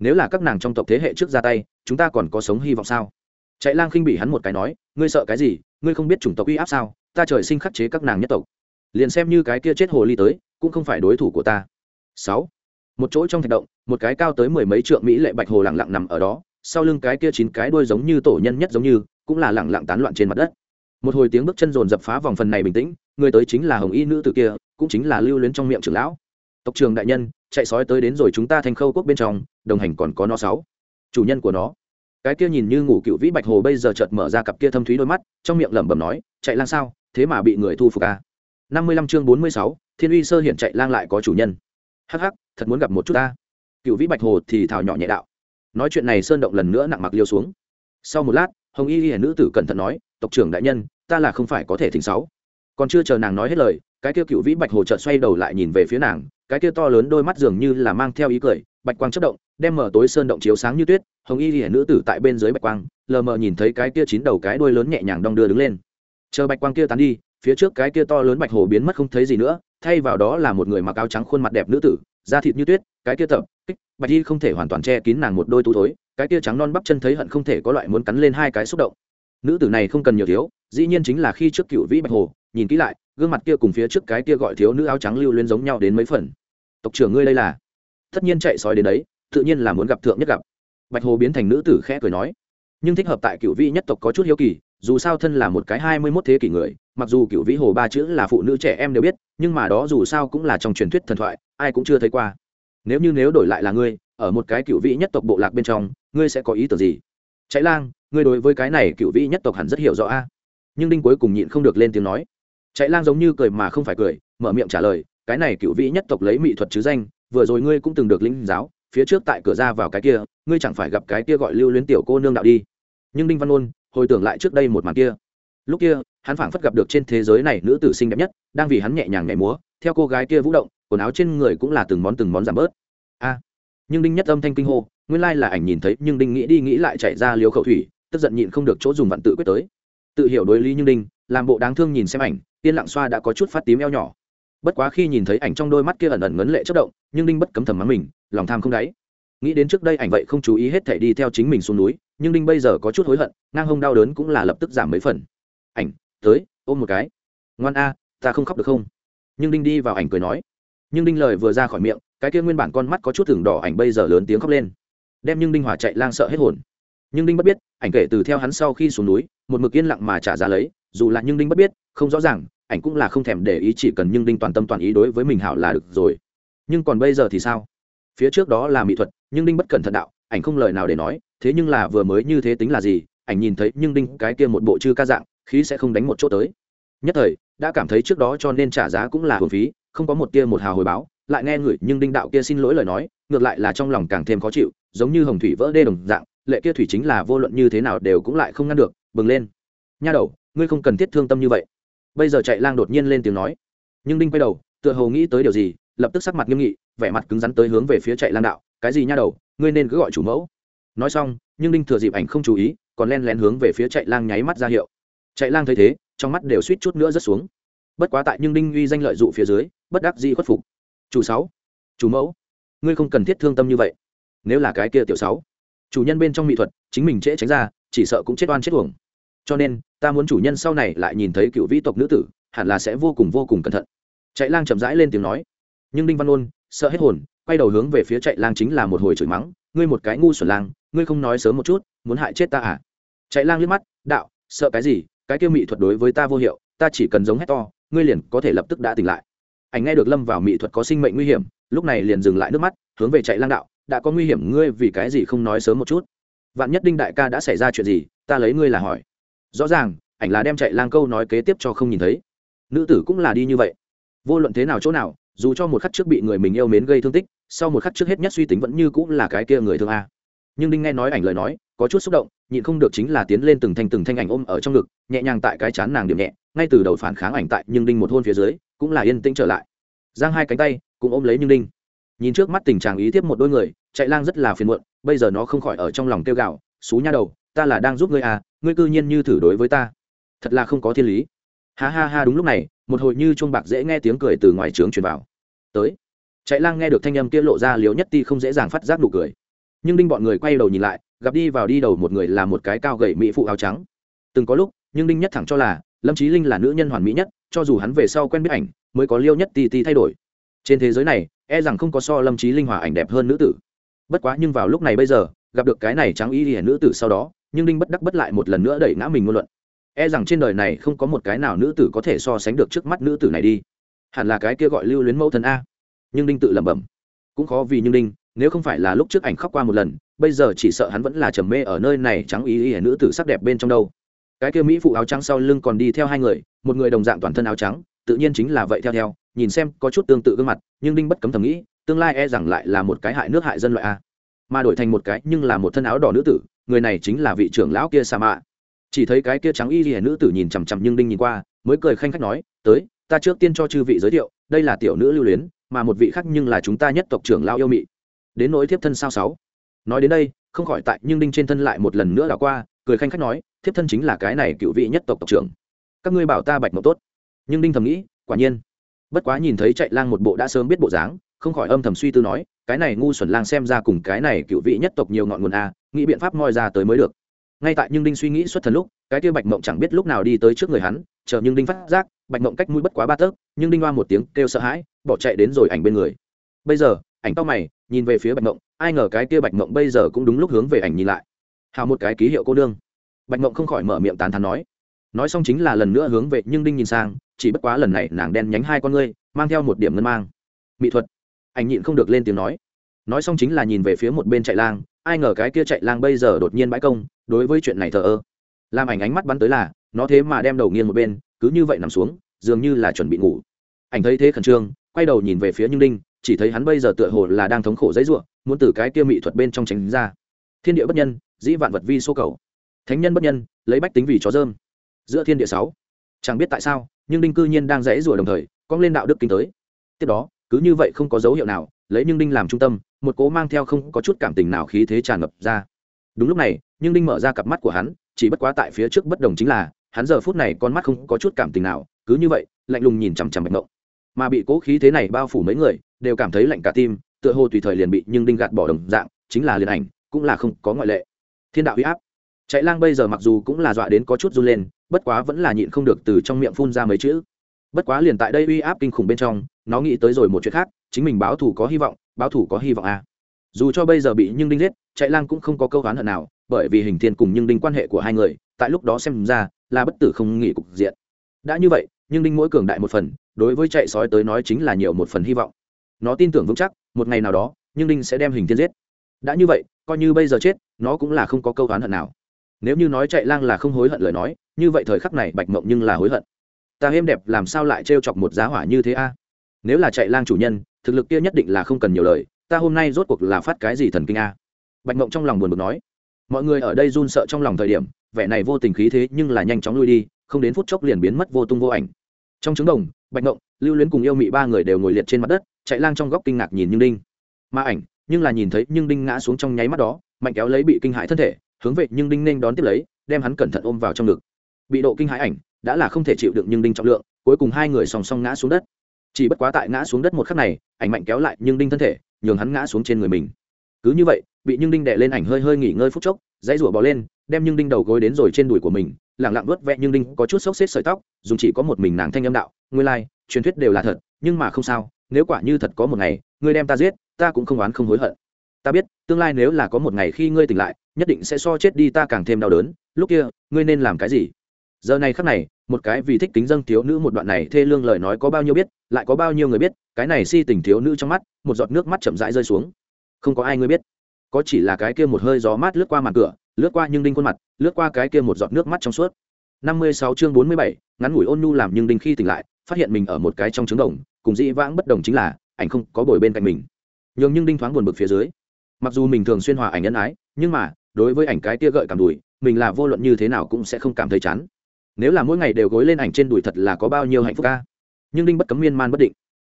Speaker 1: Nếu là các nàng trong tộc thế hệ trước ra tay, chúng ta còn có sống hy vọng sao? Chạy lang khinh bị hắn một cái nói, ngươi sợ cái gì? Ngươi không biết chủng tộc uy áp sao? Ta trời sinh khắc chế các nàng nhất tộc. Liền xem như cái kia chết hồ ly tới, cũng không phải đối thủ của ta. Sáu. Một chỗ trong thạch động, một cái cao tới mười mấy trượng mỹ lệ bạch hồ lẳng lặng nằm ở đó, sau lưng cái kia chín cái đuôi giống như tổ nhân nhất giống như, cũng là lẳng lặng tán loạn trên mặt đất. Một hồi tiếng bước chân rồn dập phá vòng phần này bình tĩnh, người tới chính là hồng y nữ tử kia, cũng chính là lưu luyến trong miệng trưởng lão. Tộc trường đại nhân, chạy sói tới đến rồi chúng ta thành khâu quốc bên trong đồng hành còn có nó sáu. Chủ nhân của nó. Cái kia nhìn như ngủ cựu vĩ bạch hồ bây giờ chợt mở ra cặp kia thâm thúy đôi mắt, trong miệng lẩm bẩm nói, chạy lang sao? Thế mà bị người thu phục à? Năm mươi lăm chương bốn mươi sáu, thiên uy sơ hiện chạy lang lại có chủ nhân. Hắc hắc, thật muốn gặp một chút ta. Cựu vĩ bạch hồ thì thào nhỏ nhẹ đạo. Nói chuyện này sơn động lần nữa nặng mặc liêu xuống. Sau một lát, hồng y hiển nữ tử cẩn thận nói, tộc trưởng đại nhân, ta là không phải có thể thỉnh sáu. Còn chưa chờ nàng nói hết lời cái kia cựu vĩ bạch hồ chợt xoay đầu lại nhìn về phía nàng, cái kia to lớn đôi mắt dường như là mang theo ý cười, bạch quang chất động, đem mở tối sơn động chiếu sáng như tuyết, hồng y hiển nữ tử tại bên dưới bạch quang, lờ mờ nhìn thấy cái kia chín đầu cái đuôi lớn nhẹ nhàng đong đưa đứng lên. Chờ bạch quang kia tán đi, phía trước cái kia to lớn bạch hồ biến mất không thấy gì nữa, thay vào đó là một người mặc áo trắng khuôn mặt đẹp nữ tử, da thịt như tuyết, cái kia tập, kích, bạch y không thể hoàn toàn che kín nàng một đôi tú thối, cái kia trắng non bắp chân thấy hận không thể có loại muốn cắn lên hai cái xúc động. Nữ tử này không cần nhiều thiếu, dĩ nhiên chính là khi trước cựu vĩ bạch hồ, nhìn kỹ lại gương mặt kia cùng phía trước cái kia gọi thiếu nữ áo trắng lưu luyến giống nhau đến mấy phần. Tộc trưởng ngươi đây là? Tất nhiên chạy sói đến đấy, tự nhiên là muốn gặp thượng nhất gặp. Bạch hồ biến thành nữ tử khẽ cười nói. Nhưng thích hợp tại cựu vĩ nhất tộc có chút hiếu kỳ, dù sao thân là một cái hai mươi mốt thế kỷ người, mặc dù cựu vĩ hồ ba chữ là phụ nữ trẻ em đều biết, nhưng mà đó dù sao cũng là trong truyền thuyết thần thoại, ai cũng chưa thấy qua. Nếu như nếu đổi lại là ngươi, ở một cái cựu vĩ nhất tộc bộ lạc bên trong, ngươi sẽ có ý tưởng gì? Chạy lang, ngươi đối với cái này cựu vĩ nhất tộc hẳn rất hiểu rõ a. Nhưng đinh cuối cùng nhịn không được lên tiếng nói chạy lang giống như cười mà không phải cười, mở miệng trả lời, cái này cựu vĩ nhất tộc lấy mỹ thuật chứ danh, vừa rồi ngươi cũng từng được lĩnh giáo, phía trước tại cửa ra vào cái kia, ngươi chẳng phải gặp cái kia gọi lưu luyến tiểu cô nương đạo đi. Nhưng đinh văn ôn, hồi tưởng lại trước đây một màn kia. Lúc kia, hắn phảng phất gặp được trên thế giới này nữ tử xinh đẹp nhất, đang vì hắn nhẹ nhàng nhảy múa, theo cô gái kia vũ động, quần áo trên người cũng là từng món từng món giảm bớt. A! Nhưng đinh nhất âm thanh kinh hô, nguyên lai là ảnh nhìn thấy, nhưng đinh nghĩ đi nghĩ lại chạy ra liều khẩu thủy, tức giận nhịn không được chỗ dùng vạn tự quyết tới tự hiểu đối lý nhưng đinh, làm bộ đáng thương nhìn xem ảnh tiên lặng xoa đã có chút phát tím eo nhỏ. Bất quá khi nhìn thấy ảnh trong đôi mắt kia ẩn ẩn ngấn lệ chất động, nhưng đinh bất cấm thầm mắng mình, lòng tham không đáy. Nghĩ đến trước đây ảnh vậy không chú ý hết thể đi theo chính mình xuống núi, nhưng đinh bây giờ có chút hối hận, ngang hông đau đớn cũng là lập tức giảm mấy phần. Ảnh, tới, ôm một cái. Ngoan a, ta không khóc được không? Nhưng đinh đi vào ảnh cười nói. Nhưng đinh lời vừa ra khỏi miệng, cái kia nguyên bản con mắt có chút thừng đỏ ảnh bây giờ lớn tiếng khóc lên. Đem nhưng đinh hòa chạy lang sợ hết hồn nhưng đinh bất biết, ảnh kể từ theo hắn sau khi xuống núi, một mực yên lặng mà trả giá lấy, dù là nhưng đinh bất biết, không rõ ràng, ảnh cũng là không thèm để ý chỉ cần nhưng đinh toàn tâm toàn ý đối với mình hảo là được rồi. Nhưng còn bây giờ thì sao? Phía trước đó là mỹ thuật, nhưng đinh bất cẩn thận đạo, ảnh không lời nào để nói, thế nhưng là vừa mới như thế tính là gì, ảnh nhìn thấy nhưng đinh cái kia một bộ chư ca dạng, khí sẽ không đánh một chỗ tới. Nhất thời, đã cảm thấy trước đó cho nên trả giá cũng là hồn phí, không có một tia một hào hồi báo, lại nghe người nhưng đinh đạo kia xin lỗi lời nói, ngược lại là trong lòng càng thêm khó chịu, giống như hồng thủy vỡ đê đồng dạng lệ kia thủy chính là vô luận như thế nào đều cũng lại không ngăn được, bừng lên. Nha đầu, ngươi không cần thiết thương tâm như vậy. Bây giờ chạy lang đột nhiên lên tiếng nói. Nhưng đinh quay đầu, tựa hồ nghĩ tới điều gì, lập tức sắc mặt nghiêm nghị, vẻ mặt cứng rắn tới hướng về phía chạy lang đạo, cái gì nha đầu, ngươi nên cứ gọi chủ mẫu. Nói xong, nhưng đinh thừa dịp ảnh không chú ý, còn len lén hướng về phía chạy lang nháy mắt ra hiệu. Chạy lang thấy thế, trong mắt đều suýt chút nữa rớt xuống. Bất quá tại nhưng đinh uy danh lợi dụ phía dưới, bất đắc dĩ khuất phục. Chủ sáu, chủ mẫu, ngươi không cần thiết thương tâm như vậy. Nếu là cái kia tiểu sáu chủ nhân bên trong mỹ thuật, chính mình trễ tránh ra, chỉ sợ cũng chết oan chết uổng. Cho nên, ta muốn chủ nhân sau này lại nhìn thấy cựu vĩ tộc nữ tử, hẳn là sẽ vô cùng vô cùng cẩn thận. Chạy lang chậm rãi lên tiếng nói. Nhưng đinh văn ôn, sợ hết hồn, quay đầu hướng về phía chạy lang chính là một hồi chửi mắng. Ngươi một cái ngu xuẩn lang, ngươi không nói sớm một chút, muốn hại chết ta à? Chạy lang liếc mắt, đạo, sợ cái gì? Cái kia mỹ thuật đối với ta vô hiệu, ta chỉ cần giống hét to, ngươi liền có thể lập tức đã tỉnh lại. Anh nghe được lâm vào mỹ thuật có sinh mệnh nguy hiểm, lúc này liền dừng lại nước mắt, hướng về chạy lang đạo đã có nguy hiểm, ngươi vì cái gì không nói sớm một chút? Vạn nhất đinh đại ca đã xảy ra chuyện gì, ta lấy ngươi là hỏi. Rõ ràng, ảnh là đem chạy lang câu nói kế tiếp cho không nhìn thấy. Nữ tử cũng là đi như vậy. Vô luận thế nào chỗ nào, dù cho một khắc trước bị người mình yêu mến gây thương tích, sau một khắc trước hết nhất suy tính vẫn như cũng là cái kia người thương a. Nhưng đinh nghe nói ảnh lời nói, có chút xúc động, nhịn không được chính là tiến lên từng thanh từng thanh ảnh ôm ở trong ngực, nhẹ nhàng tại cái chán nàng điểm nhẹ, ngay từ đầu phản kháng ảnh tại nhưng đinh một hôn phía dưới, cũng là yên tĩnh trở lại. Giang hai cánh tay, cũng ôm lấy nhưng đinh nhìn trước mắt tình trạng ý tiếp một đôi người, chạy lang rất là phiền muộn, bây giờ nó không khỏi ở trong lòng kêu gạo xú nha đầu, ta là đang giúp ngươi à ngươi cư nhiên như thử đối với ta. Thật là không có thiên lý. Ha ha ha, đúng lúc này, một hồi như chuông bạc dễ nghe tiếng cười từ ngoài trướng truyền vào. Tới. Chạy lang nghe được thanh âm kia lộ ra liếu nhất ti không dễ dàng phát giác nụ cười. Nhưng đinh bọn người quay đầu nhìn lại, gặp đi vào đi đầu một người là một cái cao gậy mỹ phụ áo trắng. Từng có lúc, nhưng đinh nhất thẳng cho là, lâm trí linh là nữ nhân hoàn mỹ nhất, cho dù hắn về sau quen biết ảnh, mới có liêu nhất ti ti thay đổi. Trên thế giới này e rằng không có so lâm trí linh hòa ảnh đẹp hơn nữ tử. Bất quá nhưng vào lúc này bây giờ, gặp được cái này trắng y hiển nữ tử sau đó, nhưng đinh bất đắc bất lại một lần nữa đẩy ngã mình ngôn luận. E rằng trên đời này không có một cái nào nữ tử có thể so sánh được trước mắt nữ tử này đi. Hẳn là cái kia gọi lưu luyến mẫu thần a. Nhưng đinh tự lẩm bẩm. Cũng khó vì nhưng đinh, nếu không phải là lúc trước ảnh khóc qua một lần, bây giờ chỉ sợ hắn vẫn là trầm mê ở nơi này trắng ý ý nữ tử sắc đẹp bên trong đâu. Cái kia mỹ phụ áo trắng sau lưng còn đi theo hai người, một người đồng dạng toàn thân áo trắng, tự nhiên chính là vậy theo theo nhìn xem có chút tương tự gương mặt, nhưng đinh bất cấm thầm nghĩ, tương lai e rằng lại là một cái hại nước hại dân loại a. Mà đổi thành một cái, nhưng là một thân áo đỏ nữ tử, người này chính là vị trưởng lão kia sa mạ chỉ thấy cái kia trắng y ghi nữ tử nhìn chằm chằm nhưng đinh nhìn qua, mới cười khanh khách nói, tới, ta trước tiên cho chư vị giới thiệu, đây là tiểu nữ lưu luyến, mà một vị khác nhưng là chúng ta nhất tộc trưởng lao yêu mị. Đến nỗi thiếp thân sao sáu. Nói đến đây, không khỏi tại nhưng đinh trên thân lại một lần nữa đảo qua, cười khanh khách nói, thiếp thân chính là cái này cựu vị nhất tộc tộc trưởng. Các ngươi bảo ta bạch mộng tốt. Nhưng đinh thầm nghĩ, quả nhiên bất quá nhìn thấy chạy lang một bộ đã sớm biết bộ dáng, không khỏi âm thầm suy tư nói, cái này ngu xuẩn lang xem ra cùng cái này cựu vị nhất tộc nhiều ngọn nguồn a, nghĩ biện pháp moi ra tới mới được. Ngay tại nhưng đinh suy nghĩ xuất thần lúc, cái kia bạch mộng chẳng biết lúc nào đi tới trước người hắn, chờ nhưng đinh phát giác, bạch mộng cách mũi bất quá ba tấc, nhưng đinh loa một tiếng kêu sợ hãi, bỏ chạy đến rồi ảnh bên người. Bây giờ, ảnh tóc mày, nhìn về phía bạch mộng, ai ngờ cái kia bạch mộng bây giờ cũng đúng lúc hướng về ảnh nhìn lại. Hào một cái ký hiệu cô đương bạch mộng không khỏi mở miệng tán thán nói nói xong chính là lần nữa hướng về nhưng đinh nhìn sang, chỉ bất quá lần này nàng đen nhánh hai con ngươi, mang theo một điểm ngân mang. Mỹ thuật. Ảnh nhịn không được lên tiếng nói. Nói xong chính là nhìn về phía một bên chạy lang, ai ngờ cái kia chạy lang bây giờ đột nhiên bãi công, đối với chuyện này thờ ơ. Làm ảnh ánh mắt bắn tới là, nó thế mà đem đầu nghiêng một bên, cứ như vậy nằm xuống, dường như là chuẩn bị ngủ. Ảnh thấy thế khẩn trương, quay đầu nhìn về phía nhưng đinh, chỉ thấy hắn bây giờ tựa hồ là đang thống khổ dãy ruộng, muốn từ cái kia mỹ thuật bên trong tránh ra. Thiên địa bất nhân, dĩ vạn vật vi số cầu. Thánh nhân bất nhân, lấy bách tính vì chó dơm giữa thiên địa sáu. Chẳng biết tại sao, nhưng đinh cư nhiên đang rẽ rủa đồng thời, cong lên đạo đức kinh tới. Tiếp đó, cứ như vậy không có dấu hiệu nào, lấy nhưng đinh làm trung tâm, một cố mang theo không có chút cảm tình nào khí thế tràn ngập ra. Đúng lúc này, nhưng đinh mở ra cặp mắt của hắn, chỉ bất quá tại phía trước bất đồng chính là, hắn giờ phút này con mắt không có chút cảm tình nào, cứ như vậy, lạnh lùng nhìn chằm chằm bạch mộng mà bị cố khí thế này bao phủ mấy người, đều cảm thấy lạnh cả tim, tựa hồ tùy thời liền bị nhưng đinh gạt bỏ đồng dạng, chính là liền ảnh, cũng là không có ngoại lệ. Thiên đạo huy áp. Chạy lang bây giờ mặc dù cũng là dọa đến có chút run lên bất quá vẫn là nhịn không được từ trong miệng phun ra mấy chữ. Bất quá liền tại đây uy áp kinh khủng bên trong, nó nghĩ tới rồi một chuyện khác, chính mình báo thủ có hy vọng, báo thủ có hy vọng à. dù cho bây giờ bị nhưng đinh giết, chạy lang cũng không có câu oán hận nào, bởi vì hình thiên cùng nhưng đinh quan hệ của hai người, tại lúc đó xem ra, là bất tử không nghỉ cục diện. Đã như vậy nhưng đinh mỗi cường đại một phần, đối với chạy sói tới nói chính là nhiều một phần hy vọng. Nó tin tưởng vững chắc, một ngày nào đó nhưng đinh sẽ đem hình thiên giết. Đã như vậy, coi như bây giờ chết, nó cũng là không có câu oán hận nào nếu như nói chạy lang là không hối hận lời nói, như vậy thời khắc này bạch mộng nhưng là hối hận. Ta êm đẹp, làm sao lại trêu chọc một giá hỏa như thế a? Nếu là chạy lang chủ nhân, thực lực kia nhất định là không cần nhiều lời, ta hôm nay rốt cuộc là phát cái gì thần kinh a? Bạch mộng trong lòng buồn bực nói. Mọi người ở đây run sợ trong lòng thời điểm, vẻ này vô tình khí thế nhưng là nhanh chóng lui đi, không đến phút chốc liền biến mất vô tung vô ảnh. Trong trứng đồng, bạch mộng, lưu luyến cùng yêu mị ba người đều ngồi liệt trên mặt đất, chạy lang trong góc kinh ngạc nhìn nhưng đinh. Ma ảnh, nhưng là nhìn thấy nhưng đinh ngã xuống trong nháy mắt đó, mạnh kéo lấy bị kinh hại thân thể hướng về nhưng đinh nên đón tiếp lấy, đem hắn cẩn thận ôm vào trong ngực. Bị độ kinh hãi ảnh, đã là không thể chịu đựng nhưng đinh trọng lượng, cuối cùng hai người song song ngã xuống đất. Chỉ bất quá tại ngã xuống đất một khắc này, ảnh mạnh kéo lại nhưng đinh thân thể, nhường hắn ngã xuống trên người mình. Cứ như vậy, bị nhưng đinh đè lên ảnh hơi hơi nghỉ ngơi phút chốc, dãy rủa bò lên, đem nhưng đinh đầu gối đến rồi trên đùi của mình lẳng lặng vớt vẹ nhưng đinh có chút xốc xếp sợi tóc dùng chỉ có một mình nàng thanh âm đạo, ngươi lai, truyền thuyết đều là thật, nhưng mà không sao, nếu quả như thật có một ngày, ngươi đem ta giết, ta cũng không oán không hối hận ta biết, tương lai nếu là có một ngày khi ngươi tỉnh lại, nhất định sẽ so chết đi ta càng thêm đau đớn. Lúc kia, ngươi nên làm cái gì? Giờ này khắc này, một cái vì thích kính dâng thiếu nữ một đoạn này thê lương lời nói có bao nhiêu biết, lại có bao nhiêu người biết, cái này si tình thiếu nữ trong mắt, một giọt nước mắt chậm rãi rơi xuống. Không có ai ngươi biết. Có chỉ là cái kia một hơi gió mát lướt qua màn cửa, lướt qua nhưng đinh khuôn mặt, lướt qua cái kia một giọt nước mắt trong suốt. Năm mươi sáu chương bốn mươi bảy, ngắn ngủi ôn nhu làm nhưng đinh khi tỉnh lại, phát hiện mình ở một cái trong trứng đồng, cùng dĩ vãng bất đồng chính là, ảnh không có bồi bên cạnh mình. Nhường nhưng đinh thoáng buồn bực phía dưới mặc dù mình thường xuyên hòa ảnh ân ái, nhưng mà, đối với ảnh cái kia gợi cảm đùi, mình là vô luận như thế nào cũng sẽ không cảm thấy chán. Nếu là mỗi ngày đều gối lên ảnh trên đùi thật là có bao nhiêu hạnh phúc ca. Nhưng đinh bất cấm miên man bất định.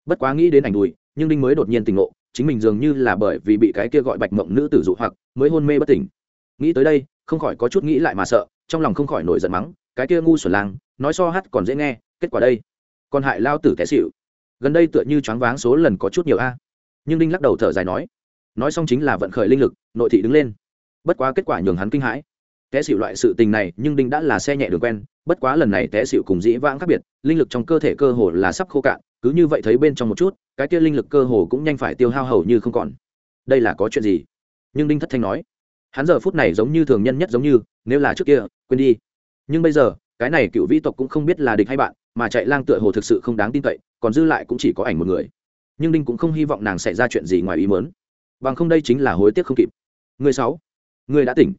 Speaker 1: Bất quá nghĩ đến ảnh đùi, nhưng đinh mới đột nhiên tỉnh ngộ, chính mình dường như là bởi vì bị cái kia gọi bạch mộng nữ tử dụ hoặc, mới hôn mê bất tỉnh. Nghĩ tới đây, không khỏi có chút nghĩ lại mà sợ, trong lòng không khỏi nổi giận mắng, cái kia ngu xuẩn lang, nói so hát còn dễ nghe, kết quả đây. Còn hại lao tử té xịu gần đây tựa như choáng váng số lần có chút nhiều a. Nhưng đinh lắc đầu thở dài nói nói xong chính là vận khởi linh lực, nội thị đứng lên. Bất quá kết quả nhường hắn kinh hãi. Té xịu loại sự tình này, nhưng đinh đã là xe nhẹ đường quen, bất quá lần này té xịu cùng dĩ vãng khác biệt, linh lực trong cơ thể cơ hồ là sắp khô cạn, cứ như vậy thấy bên trong một chút, cái kia linh lực cơ hồ cũng nhanh phải tiêu hao hầu như không còn. Đây là có chuyện gì? Nhưng đinh thất thanh nói, hắn giờ phút này giống như thường nhân nhất giống như, nếu là trước kia, quên đi. Nhưng bây giờ, cái này cựu vĩ tộc cũng không biết là địch hay bạn, mà chạy lang tựa hồ thực sự không đáng tin cậy, còn dư lại cũng chỉ có ảnh một người. Nhưng đinh cũng không hy vọng nàng xảy ra chuyện gì ngoài ý mớn bằng không đây chính là hối tiếc không kịp. Người sáu, người đã tỉnh.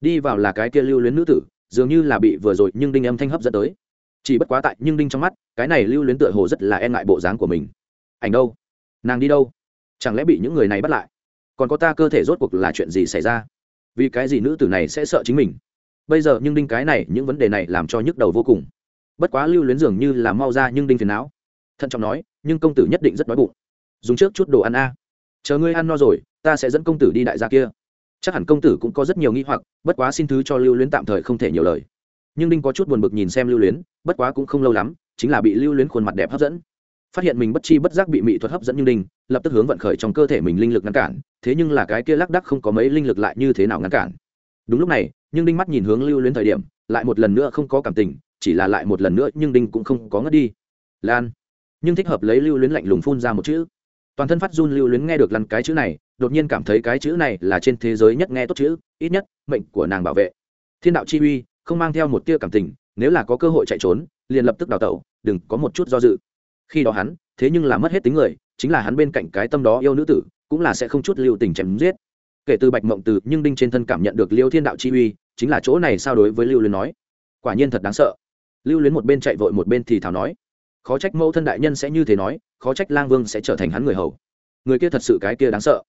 Speaker 1: Đi vào là cái kia lưu luyến nữ tử, dường như là bị vừa rồi nhưng đinh âm thanh hấp dẫn tới. Chỉ bất quá tại nhưng đinh trong mắt, cái này lưu luyến tựa hồ rất là e ngại bộ dáng của mình. Ảnh đâu? Nàng đi đâu? Chẳng lẽ bị những người này bắt lại? Còn có ta cơ thể rốt cuộc là chuyện gì xảy ra? Vì cái gì nữ tử này sẽ sợ chính mình? Bây giờ nhưng đinh cái này, những vấn đề này làm cho nhức đầu vô cùng. Bất quá lưu luyến dường như là mau ra nhưng đinh phiền não. Thận trọng nói, nhưng công tử nhất định rất đói bụng. Dùng trước chút đồ ăn a chờ ngươi ăn no rồi, ta sẽ dẫn công tử đi đại gia kia. Chắc hẳn công tử cũng có rất nhiều nghi hoặc, bất quá xin thứ cho lưu luyến tạm thời không thể nhiều lời. Nhưng đinh có chút buồn bực nhìn xem lưu luyến, bất quá cũng không lâu lắm, chính là bị lưu luyến khuôn mặt đẹp hấp dẫn. Phát hiện mình bất chi bất giác bị mỹ thuật hấp dẫn như đinh, lập tức hướng vận khởi trong cơ thể mình linh lực ngăn cản, thế nhưng là cái kia lác đắc không có mấy linh lực lại như thế nào ngăn cản. Đúng lúc này, nhưng đinh mắt nhìn hướng lưu luyến thời điểm, lại một lần nữa không có cảm tình, chỉ là lại một lần nữa nhưng đinh cũng không có ngất đi. Lan. Nhưng thích hợp lấy lưu luyến lạnh lùng phun ra một chữ toàn thân phát run lưu luyến nghe được lăn cái chữ này, đột nhiên cảm thấy cái chữ này là trên thế giới nhất nghe tốt chữ, ít nhất, mệnh của nàng bảo vệ. Thiên đạo chi uy, không mang theo một tia cảm tình, nếu là có cơ hội chạy trốn, liền lập tức đào tẩu, đừng có một chút do dự. Khi đó hắn, thế nhưng là mất hết tính người, chính là hắn bên cạnh cái tâm đó yêu nữ tử, cũng là sẽ không chút lưu tình chém giết. Kể từ bạch mộng từ nhưng đinh trên thân cảm nhận được liêu thiên đạo chi uy, chính là chỗ này sao đối với lưu luyến nói? Quả nhiên thật đáng sợ. Lưu luyến một bên chạy vội một bên thì thảo nói khó trách mẫu thân đại nhân sẽ như thế nói, khó trách lang vương sẽ trở thành hắn người hầu. Người kia thật sự cái kia đáng sợ.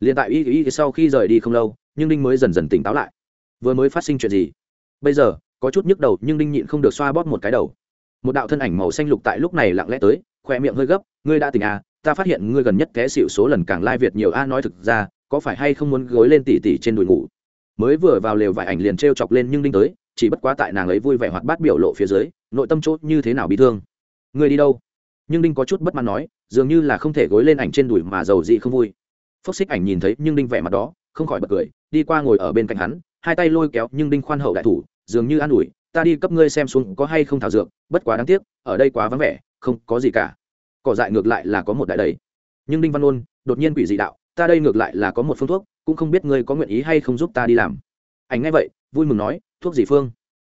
Speaker 1: Liền tại y y sau khi rời đi không lâu, nhưng đinh mới dần dần tỉnh táo lại. Vừa mới phát sinh chuyện gì? Bây giờ, có chút nhức đầu nhưng đinh nhịn không được xoa bóp một cái đầu. Một đạo thân ảnh màu xanh lục tại lúc này lặng lẽ tới khoe miệng hơi gấp, ngươi đã tỉnh à? Ta phát hiện ngươi gần nhất té xịu số lần càng lai việt nhiều a, nói thực ra, có phải hay không muốn gối lên tỉ tỉ trên đùi ngủ? Mới vừa vào lều vải ảnh liền t r e o chọc lên nhưng đinh tới, chỉ bất quá tại nàng ấy vui vẻ hoạt bát biểu lộ phía dưới, nội tâm chốt như thế nào bị thương. Người đi đâu? Nhưng đinh có chút bất mãn nói, dường như là không thể gối lên ảnh trên đùi mà giàu dị không vui. Phốc xích ảnh nhìn thấy nhưng đinh vẻ mặt đó, không khỏi bật cười, đi qua ngồi ở bên cạnh hắn, hai tay lôi kéo nhưng đinh khoan hậu đại thủ, dường như an ủi, ta đi cấp ngươi xem xuống có hay không thảo dược, bất quá đáng tiếc, ở đây quá vắng vẻ, không có gì cả. Cỏ dại ngược lại là có một đại đầy. Nhưng đinh văn ôn đột nhiên quỷ dị đạo, ta đây ngược lại là có một phương thuốc, cũng không biết ngươi có nguyện ý hay không giúp ta đi làm. Ảnh ngay vậy, vui mừng nói, thuốc gì phương?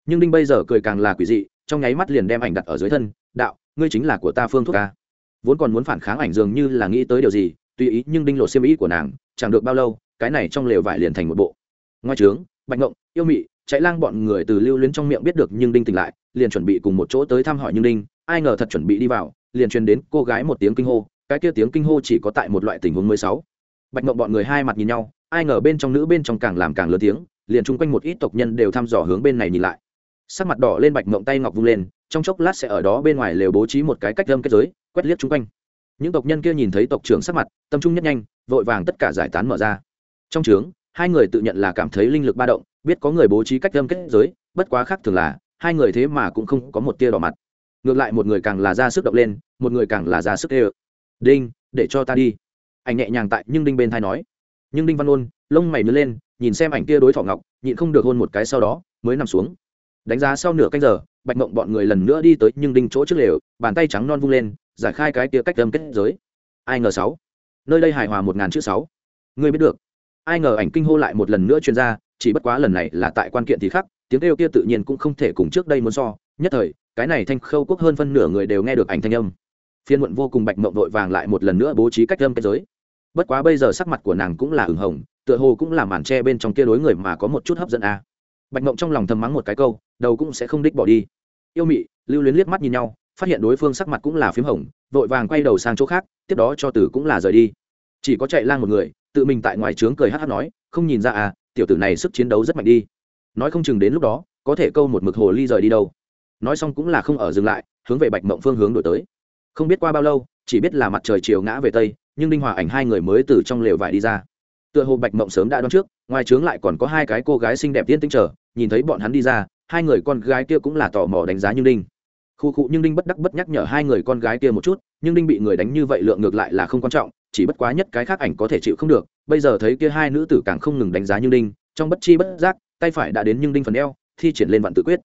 Speaker 1: Nhưng đinh bây giờ cười càng là quỷ dị, trong nháy mắt liền đem ảnh đặt ở dưới thân, đạo ngươi chính là của ta phương thuốc ca. Vốn còn muốn phản kháng ảnh dường như là nghĩ tới điều gì, tùy ý nhưng đinh lộ xiêm ý của nàng, chẳng được bao lâu, cái này trong lều vải liền thành một bộ. Ngoài trướng, bạch ngộng, yêu mị, chạy lang bọn người từ lưu luyến trong miệng biết được nhưng đinh tỉnh lại, liền chuẩn bị cùng một chỗ tới thăm hỏi nhưng đinh, ai ngờ thật chuẩn bị đi vào, liền truyền đến cô gái một tiếng kinh hô, cái kia tiếng kinh hô chỉ có tại một loại tình huống mới sáu. Bạch ngộng bọn người hai mặt nhìn nhau, ai ngờ bên trong nữ bên trong càng làm càng lớn tiếng, liền chung quanh một ít tộc nhân đều thăm dò hướng bên này nhìn lại. Sắc mặt đỏ lên bạch ngộng tay ngọc vung lên trong chốc lát sẽ ở đó bên ngoài lều bố trí một cái cách lâm kết giới, quét liếc chung quanh. Những tộc nhân kia nhìn thấy tộc trưởng sắc mặt, tâm trung nhất nhanh, vội vàng tất cả giải tán mở ra. Trong trướng, hai người tự nhận là cảm thấy linh lực ba động, biết có người bố trí cách lâm kết giới, bất quá khác thường là, hai người thế mà cũng không có một tia đỏ mặt. Ngược lại một người càng là ra sức động lên, một người càng là ra sức ê đinh, để cho ta đi. Ảnh nhẹ nhàng tại nhưng đinh bên thai nói. Nhưng đinh văn ôn lông mày nứa lên, nhìn xem ảnh kia đối thọ ngọc, nhịn không được hôn một cái sau đó, mới nằm xuống. Đánh giá sau nửa canh giờ bạch mộng bọn người lần nữa đi tới nhưng đinh chỗ trước lều, bàn tay trắng non vung lên, giải khai cái kia cách âm kết giới. Ai ngờ sáu. Nơi đây hài hòa một ngàn chữ sáu. Ngươi biết được. Ai ngờ ảnh kinh hô lại một lần nữa chuyên gia chỉ bất quá lần này là tại quan kiện thì khác, tiếng kêu kia tự nhiên cũng không thể cùng trước đây muốn so. Nhất thời, cái này thanh khâu quốc hơn phân nửa người đều nghe được ảnh thanh âm. Phiên muộn vô cùng bạch mộng vội vàng lại một lần nữa bố trí cách âm kết giới. Bất quá bây giờ sắc mặt của nàng cũng là ửng hồng, tựa hồ cũng là màn tre bên trong kia đối người mà có một chút hấp dẫn a. À. bạch mộng trong lòng thầm mắng một cái câu đầu cũng sẽ không đích bỏ đi. Yêu mị, lưu luyến liếc mắt nhìn nhau, phát hiện đối phương sắc mặt cũng là p h í m hồng, vội vàng quay đầu sang chỗ khác, tiếp đó cho tử cũng là rời đi. Chỉ có chạy lang một người, tự mình tại ngoài trướng cười hát hát nói, không nhìn ra à tiểu tử này sức chiến đấu rất mạnh đi. Nói không chừng đến lúc đó, có thể câu một mực hồ ly rời đi đâu. Nói xong cũng là không ở dừng lại, hướng về bạch mộng phương hướng đổi tới. Không biết qua bao lâu, chỉ biết là mặt trời chiều ngã về tây, nhưng đinh hòa ảnh hai người mới từ trong lều vải đi ra. Tựa hồ bạch mộng sớm đã đoán trước, ngoài trướng lại còn có hai cái cô gái xinh đẹp tiên tinh trở nhìn thấy bọn hắn đi ra hai người con gái kia cũng là tò mò đánh giá như đinh. Khu cụ nhưng đinh bất đắc bất nhắc nhở hai người con gái kia một chút nhưng đinh bị người đánh như vậy lượng ngược lại là không quan trọng, chỉ bất quá nhất cái khác ảnh có thể chịu không được, bây giờ thấy kia hai nữ tử càng không ngừng đánh giá như đinh, trong bất chi bất giác, tay phải đã đến nhưng đinh phần eo, thi triển lên vạn tự quyết.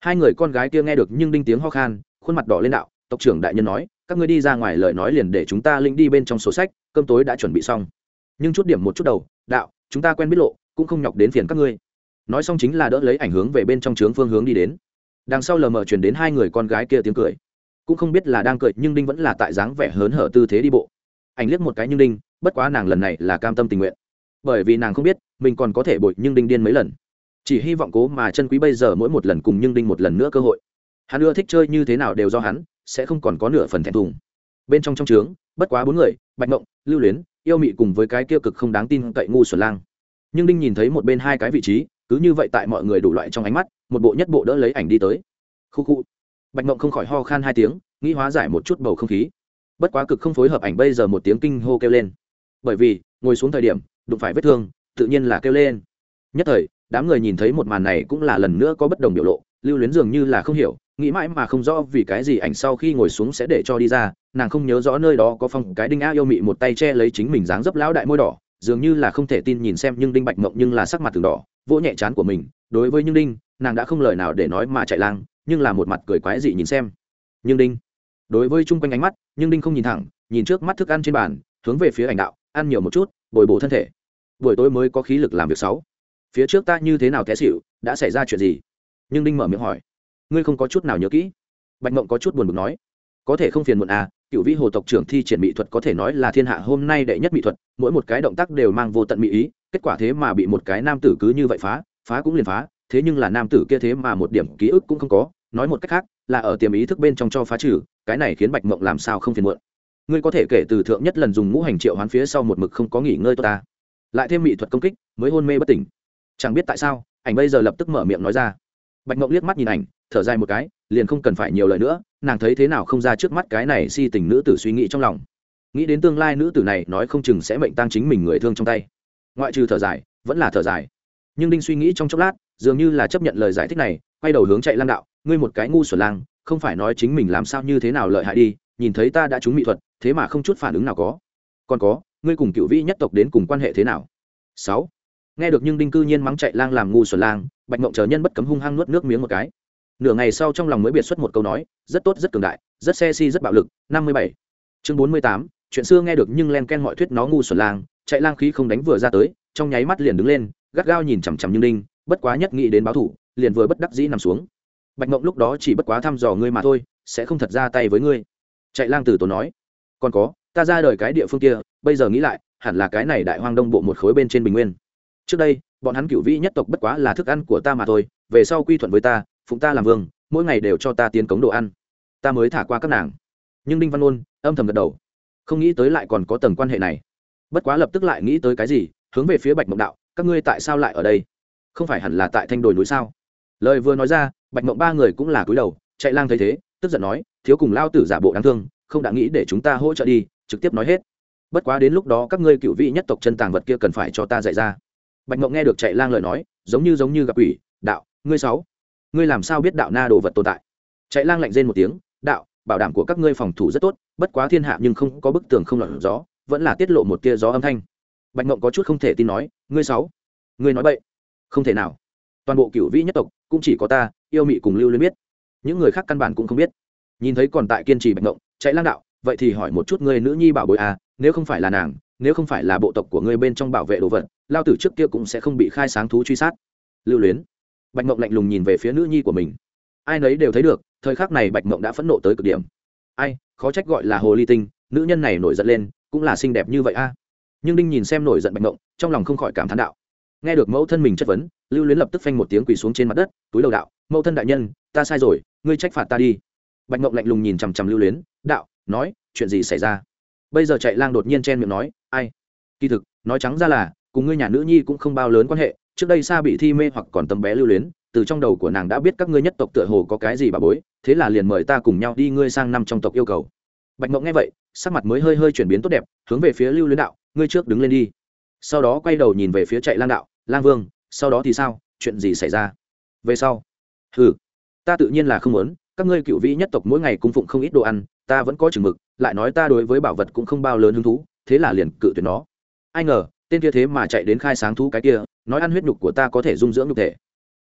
Speaker 1: Hai người con gái kia nghe được nhưng đinh tiếng ho khan, khuôn mặt đỏ lên đạo, tộc trưởng đại nhân nói, các ngươi đi ra ngoài lời nói liền để chúng ta linh đi bên trong sổ sách, cơm tối đã chuẩn bị xong. Nhưng chút điểm một chút đầu, đạo, chúng ta quen biết lộ, cũng không nhọc đến phiền các ngươi nói xong chính là đỡ lấy ảnh hướng về bên trong trướng phương hướng đi đến. Đằng sau lờ mờ chuyển đến hai người con gái kia tiếng cười. Cũng không biết là đang cười, nhưng đinh vẫn là tại dáng vẻ hớn hở tư thế đi bộ. Ảnh liếc một cái nhưng đinh, bất quá nàng lần này là cam tâm tình nguyện. Bởi vì nàng không biết, mình còn có thể bội nhưng đinh điên mấy lần. Chỉ hy vọng cố mà chân quý bây giờ mỗi một lần cùng nhưng đinh một lần nữa cơ hội. Hắn ưa thích chơi như thế nào đều do hắn, sẽ không còn có nửa phần thẹn thùng. Bên trong trong trướng, bất quá bốn người, bạch mộng, lưu luyến, yêu mị cùng với cái kia cực không đáng tin cậy ngu xuẩn lang nhưng đinh nhìn thấy một bên hai cái vị trí, cứ như vậy tại mọi người đủ loại trong ánh mắt, một bộ nhất bộ đỡ lấy ảnh đi tới. Khu khu. Bạch mộng không khỏi ho khan hai tiếng, nghĩ hóa giải một chút bầu không khí. Bất quá cực không phối hợp ảnh bây giờ một tiếng kinh hô kêu lên. Bởi vì, ngồi xuống thời điểm, đụng phải vết thương, tự nhiên là kêu lên. Nhất thời, đám người nhìn thấy một màn này cũng là lần nữa có bất đồng biểu lộ, lưu luyến dường như là không hiểu, nghĩ mãi mà không rõ vì cái gì ảnh sau khi ngồi xuống sẽ để cho đi ra, nàng không nhớ rõ nơi đó có phong cái đinh a yêu mị một tay che lấy chính mình dáng dấp lão đại môi đỏ dường như là không thể tin nhìn xem nhưng đinh bạch mộng nhưng là sắc mặt từng đỏ, vỗ nhẹ chán của mình, đối với nhưng đinh, nàng đã không lời nào để nói mà chạy lang, nhưng là một mặt cười quái dị nhìn xem. Nhưng đinh, đối với chung quanh ánh mắt, nhưng đinh không nhìn thẳng, nhìn trước mắt thức ăn trên bàn, hướng về phía ảnh đạo, ăn nhiều một chút, bồi bổ thân thể. Buổi tối mới có khí lực làm việc sáu. Phía trước ta như thế nào té xịu đã xảy ra chuyện gì? Nhưng đinh mở miệng hỏi. Ngươi không có chút nào nhớ kỹ. Bạch mộng có chút buồn bực nói có thể không phiền muộn à cựu vĩ hồ tộc trưởng thi triển mỹ thuật có thể nói là thiên hạ hôm nay đệ nhất mỹ thuật, mỗi một cái động tác đều mang vô tận mỹ ý, kết quả thế mà bị một cái nam tử cứ như vậy phá phá cũng liền phá, thế nhưng là nam tử kia thế mà một điểm ký ức cũng không có, nói một cách khác, là ở tiềm ý thức bên trong cho phá trừ, cái này khiến bạch mộng làm sao không phiền muộn. Ngươi có thể kể từ thượng nhất lần dùng ngũ hành triệu hoán phía sau một mực không có nghỉ ngơi tốt ta. Lại thêm mỹ thuật công kích, mới hôn mê bất tỉnh. Chẳng biết tại sao, ảnh bây giờ lập tức mở miệng nói ra bạch mộng liếc mắt nhìn ảnh, thở dài một cái, liền không cần phải nhiều lời nữa, nàng thấy thế nào không ra trước mắt cái này si tình nữ tử suy nghĩ trong lòng. Nghĩ đến tương lai nữ tử này nói không chừng sẽ mệnh tăng chính mình người thương trong tay. Ngoại trừ thở dài, vẫn là thở dài. Nhưng đinh suy nghĩ trong chốc lát, dường như là chấp nhận lời giải thích này, quay đầu hướng chạy lang đạo, ngươi một cái ngu xuẩn lang, không phải nói chính mình làm sao như thế nào lợi hại đi, nhìn thấy ta đã trúng mỹ thuật, thế mà không chút phản ứng nào có. Còn có, ngươi cùng cựu vĩ nhất tộc đến cùng quan hệ thế nào? Sáu nghe được nhưng đinh cư nhiên mắng chạy lang làm ngu xuẩn lang, bạch mộng chờ nhân bất cấm hung hăng nuốt nước miếng một cái. Nửa ngày sau trong lòng mới biệt xuất một câu nói, rất tốt, rất cường đại, rất xe si, rất bạo lực, năm mươi bảy. Chương bốn mươi tám, chuyện xưa nghe được nhưng len ken mọi thuyết nó ngu xuẩn lang, chạy lang khí không đánh vừa ra tới, trong nháy mắt liền đứng lên, gắt gao nhìn chằm chằm như đinh, bất quá nhất nghĩ đến báo thủ, liền vừa bất đắc dĩ nằm xuống. Bạch mộng lúc đó chỉ bất quá thăm dò ngươi mà thôi, sẽ không thật ra tay với ngươi. Chạy lang từ tổ nói, còn có, ta ra đời cái địa phương kia, bây giờ nghĩ lại, hẳn là cái này đại hoang đông bộ một khối bên trên bình nguyên trước đây, bọn hắn cựu vĩ nhất tộc bất quá là thức ăn của ta mà thôi, về sau quy thuận với ta, phụng ta làm vương, mỗi ngày đều cho ta tiến cống đồ ăn. Ta mới thả qua các nàng. Nhưng đinh văn ôn âm thầm gật đầu. Không nghĩ tới lại còn có tầng quan hệ này. Bất quá lập tức lại nghĩ tới cái gì, hướng về phía bạch mộng đạo, các ngươi tại sao lại ở đây? Không phải hẳn là tại thanh đồi núi sao? Lời vừa nói ra, bạch mộng ba người cũng là cúi đầu, chạy lang thấy thế, tức giận nói, thiếu cùng lao tử giả bộ đáng thương, không đã nghĩ để chúng ta hỗ trợ đi, trực tiếp nói hết. Bất quá đến lúc đó các ngươi cựu vị nhất tộc chân tàng vật kia cần phải cho ta dạy ra bạch mộng nghe được chạy lang lời nói, giống như giống như gặp ủy đạo, ngươi sáu, ngươi làm sao biết đạo na đồ vật tồn tại? Chạy lang lạnh rên một tiếng, đạo, bảo đảm của các ngươi phòng thủ rất tốt, bất quá thiên hạ nhưng không có bức tường không lọt gió, vẫn là tiết lộ một tia gió âm thanh. Bạch mộng có chút không thể tin nói, ngươi sáu, ngươi nói bậy. Không thể nào. Toàn bộ cựu vĩ nhất tộc, cũng chỉ có ta, yêu mị cùng lưu liên biết. Những người khác căn bản cũng không biết. Nhìn thấy còn tại kiên trì bạch mộng chạy lang đạo, vậy thì hỏi một chút ngươi nữ nhi bảo bối à nếu không phải là nàng, nếu không phải là bộ tộc của ngươi bên trong bảo vệ đồ vật lao tử trước kia cũng sẽ không bị khai sáng thú truy sát. Lưu luyến. Bạch mộng lạnh lùng nhìn về phía nữ nhi của mình. Ai nấy đều thấy được, thời khắc này bạch mộng đã phẫn nộ tới cực điểm. Ai, khó trách gọi là hồ ly tinh, nữ nhân này nổi giận lên, cũng là xinh đẹp như vậy a. Nhưng đinh nhìn xem nổi giận bạch mộng, trong lòng không khỏi cảm thán đạo. Nghe được mẫu thân mình chất vấn, lưu luyến lập tức phanh một tiếng quỳ xuống trên mặt đất, túi đầu đạo, mẫu thân đại nhân, ta sai rồi, ngươi trách phạt ta đi. Bạch mộng lạnh lùng nhìn chằm chằm lưu luyến, đạo, nói, chuyện gì xảy ra? Bây giờ chạy lang đột nhiên chen miệng nói, ai? Kỳ thực, nói trắng ra là cùng ngươi nhà nữ nhi cũng không bao lớn quan hệ, trước đây xa bị thi mê hoặc còn tấm bé lưu luyến, từ trong đầu của nàng đã biết các ngươi nhất tộc tựa hồ có cái gì bà bối, thế là liền mời ta cùng nhau đi ngươi sang năm trong tộc yêu cầu. Bạch mộng nghe vậy, sắc mặt mới hơi hơi chuyển biến tốt đẹp, hướng về phía lưu luyến đạo, ngươi trước đứng lên đi. Sau đó quay đầu nhìn về phía chạy lang đạo, lang vương, sau đó thì sao? Chuyện gì xảy ra? Về sau. Ừ ta tự nhiên là không muốn, các ngươi cựu vĩ nhất tộc mỗi ngày cung phụng không ít đồ ăn, ta vẫn có chừng mực, lại nói ta đối với bảo vật cũng không bao lớn hứng thú, thế là liền cự tuyệt nó. Ai ngờ tên kia thế mà chạy đến khai sáng thú cái kia, nói ăn huyết nhục của ta có thể dung dưỡng nhục thể.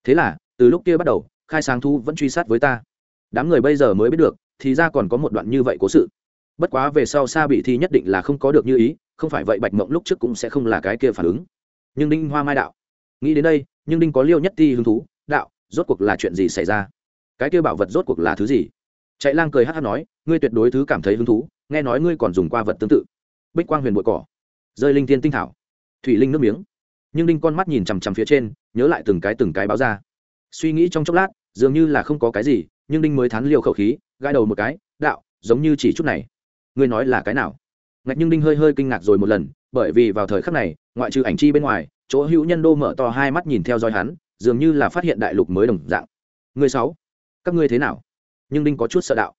Speaker 1: Thế là, từ lúc kia bắt đầu, khai sáng thú vẫn truy sát với ta. Đám người bây giờ mới biết được, thì ra còn có một đoạn như vậy cố sự. Bất quá về sau xa bị thi nhất định là không có được như ý, không phải vậy bạch mộng lúc trước cũng sẽ không là cái kia phản ứng. Nhưng đinh hoa mai đạo. Nghĩ đến đây, nhưng đinh có liêu nhất ti hứng thú, đạo, rốt cuộc là chuyện gì xảy ra? Cái kia bảo vật rốt cuộc là thứ gì? Chạy lang cười hát hát nói, ngươi tuyệt đối thứ cảm thấy hứng thú, nghe nói ngươi còn dùng qua vật tương tự. Bích quang huyền bụi cỏ. Rơi linh tiên tinh thảo thủy linh nước miếng. Nhưng đinh con mắt nhìn chằm chằm phía trên, nhớ lại từng cái từng cái báo ra. Suy nghĩ trong chốc lát, dường như là không có cái gì, nhưng đinh mới thắn liều khẩu khí, gãi đầu một cái, đạo, giống như chỉ chút này. Ngươi nói là cái nào? Ngạch nhưng đinh hơi hơi kinh ngạc rồi một lần, bởi vì vào thời khắc này, ngoại trừ ảnh chi bên ngoài, chỗ hữu nhân đô mở to hai mắt nhìn theo dõi hắn, dường như là phát hiện đại lục mới đồng dạng. Người sáu, các ngươi thế nào? Nhưng đinh có chút sợ đạo.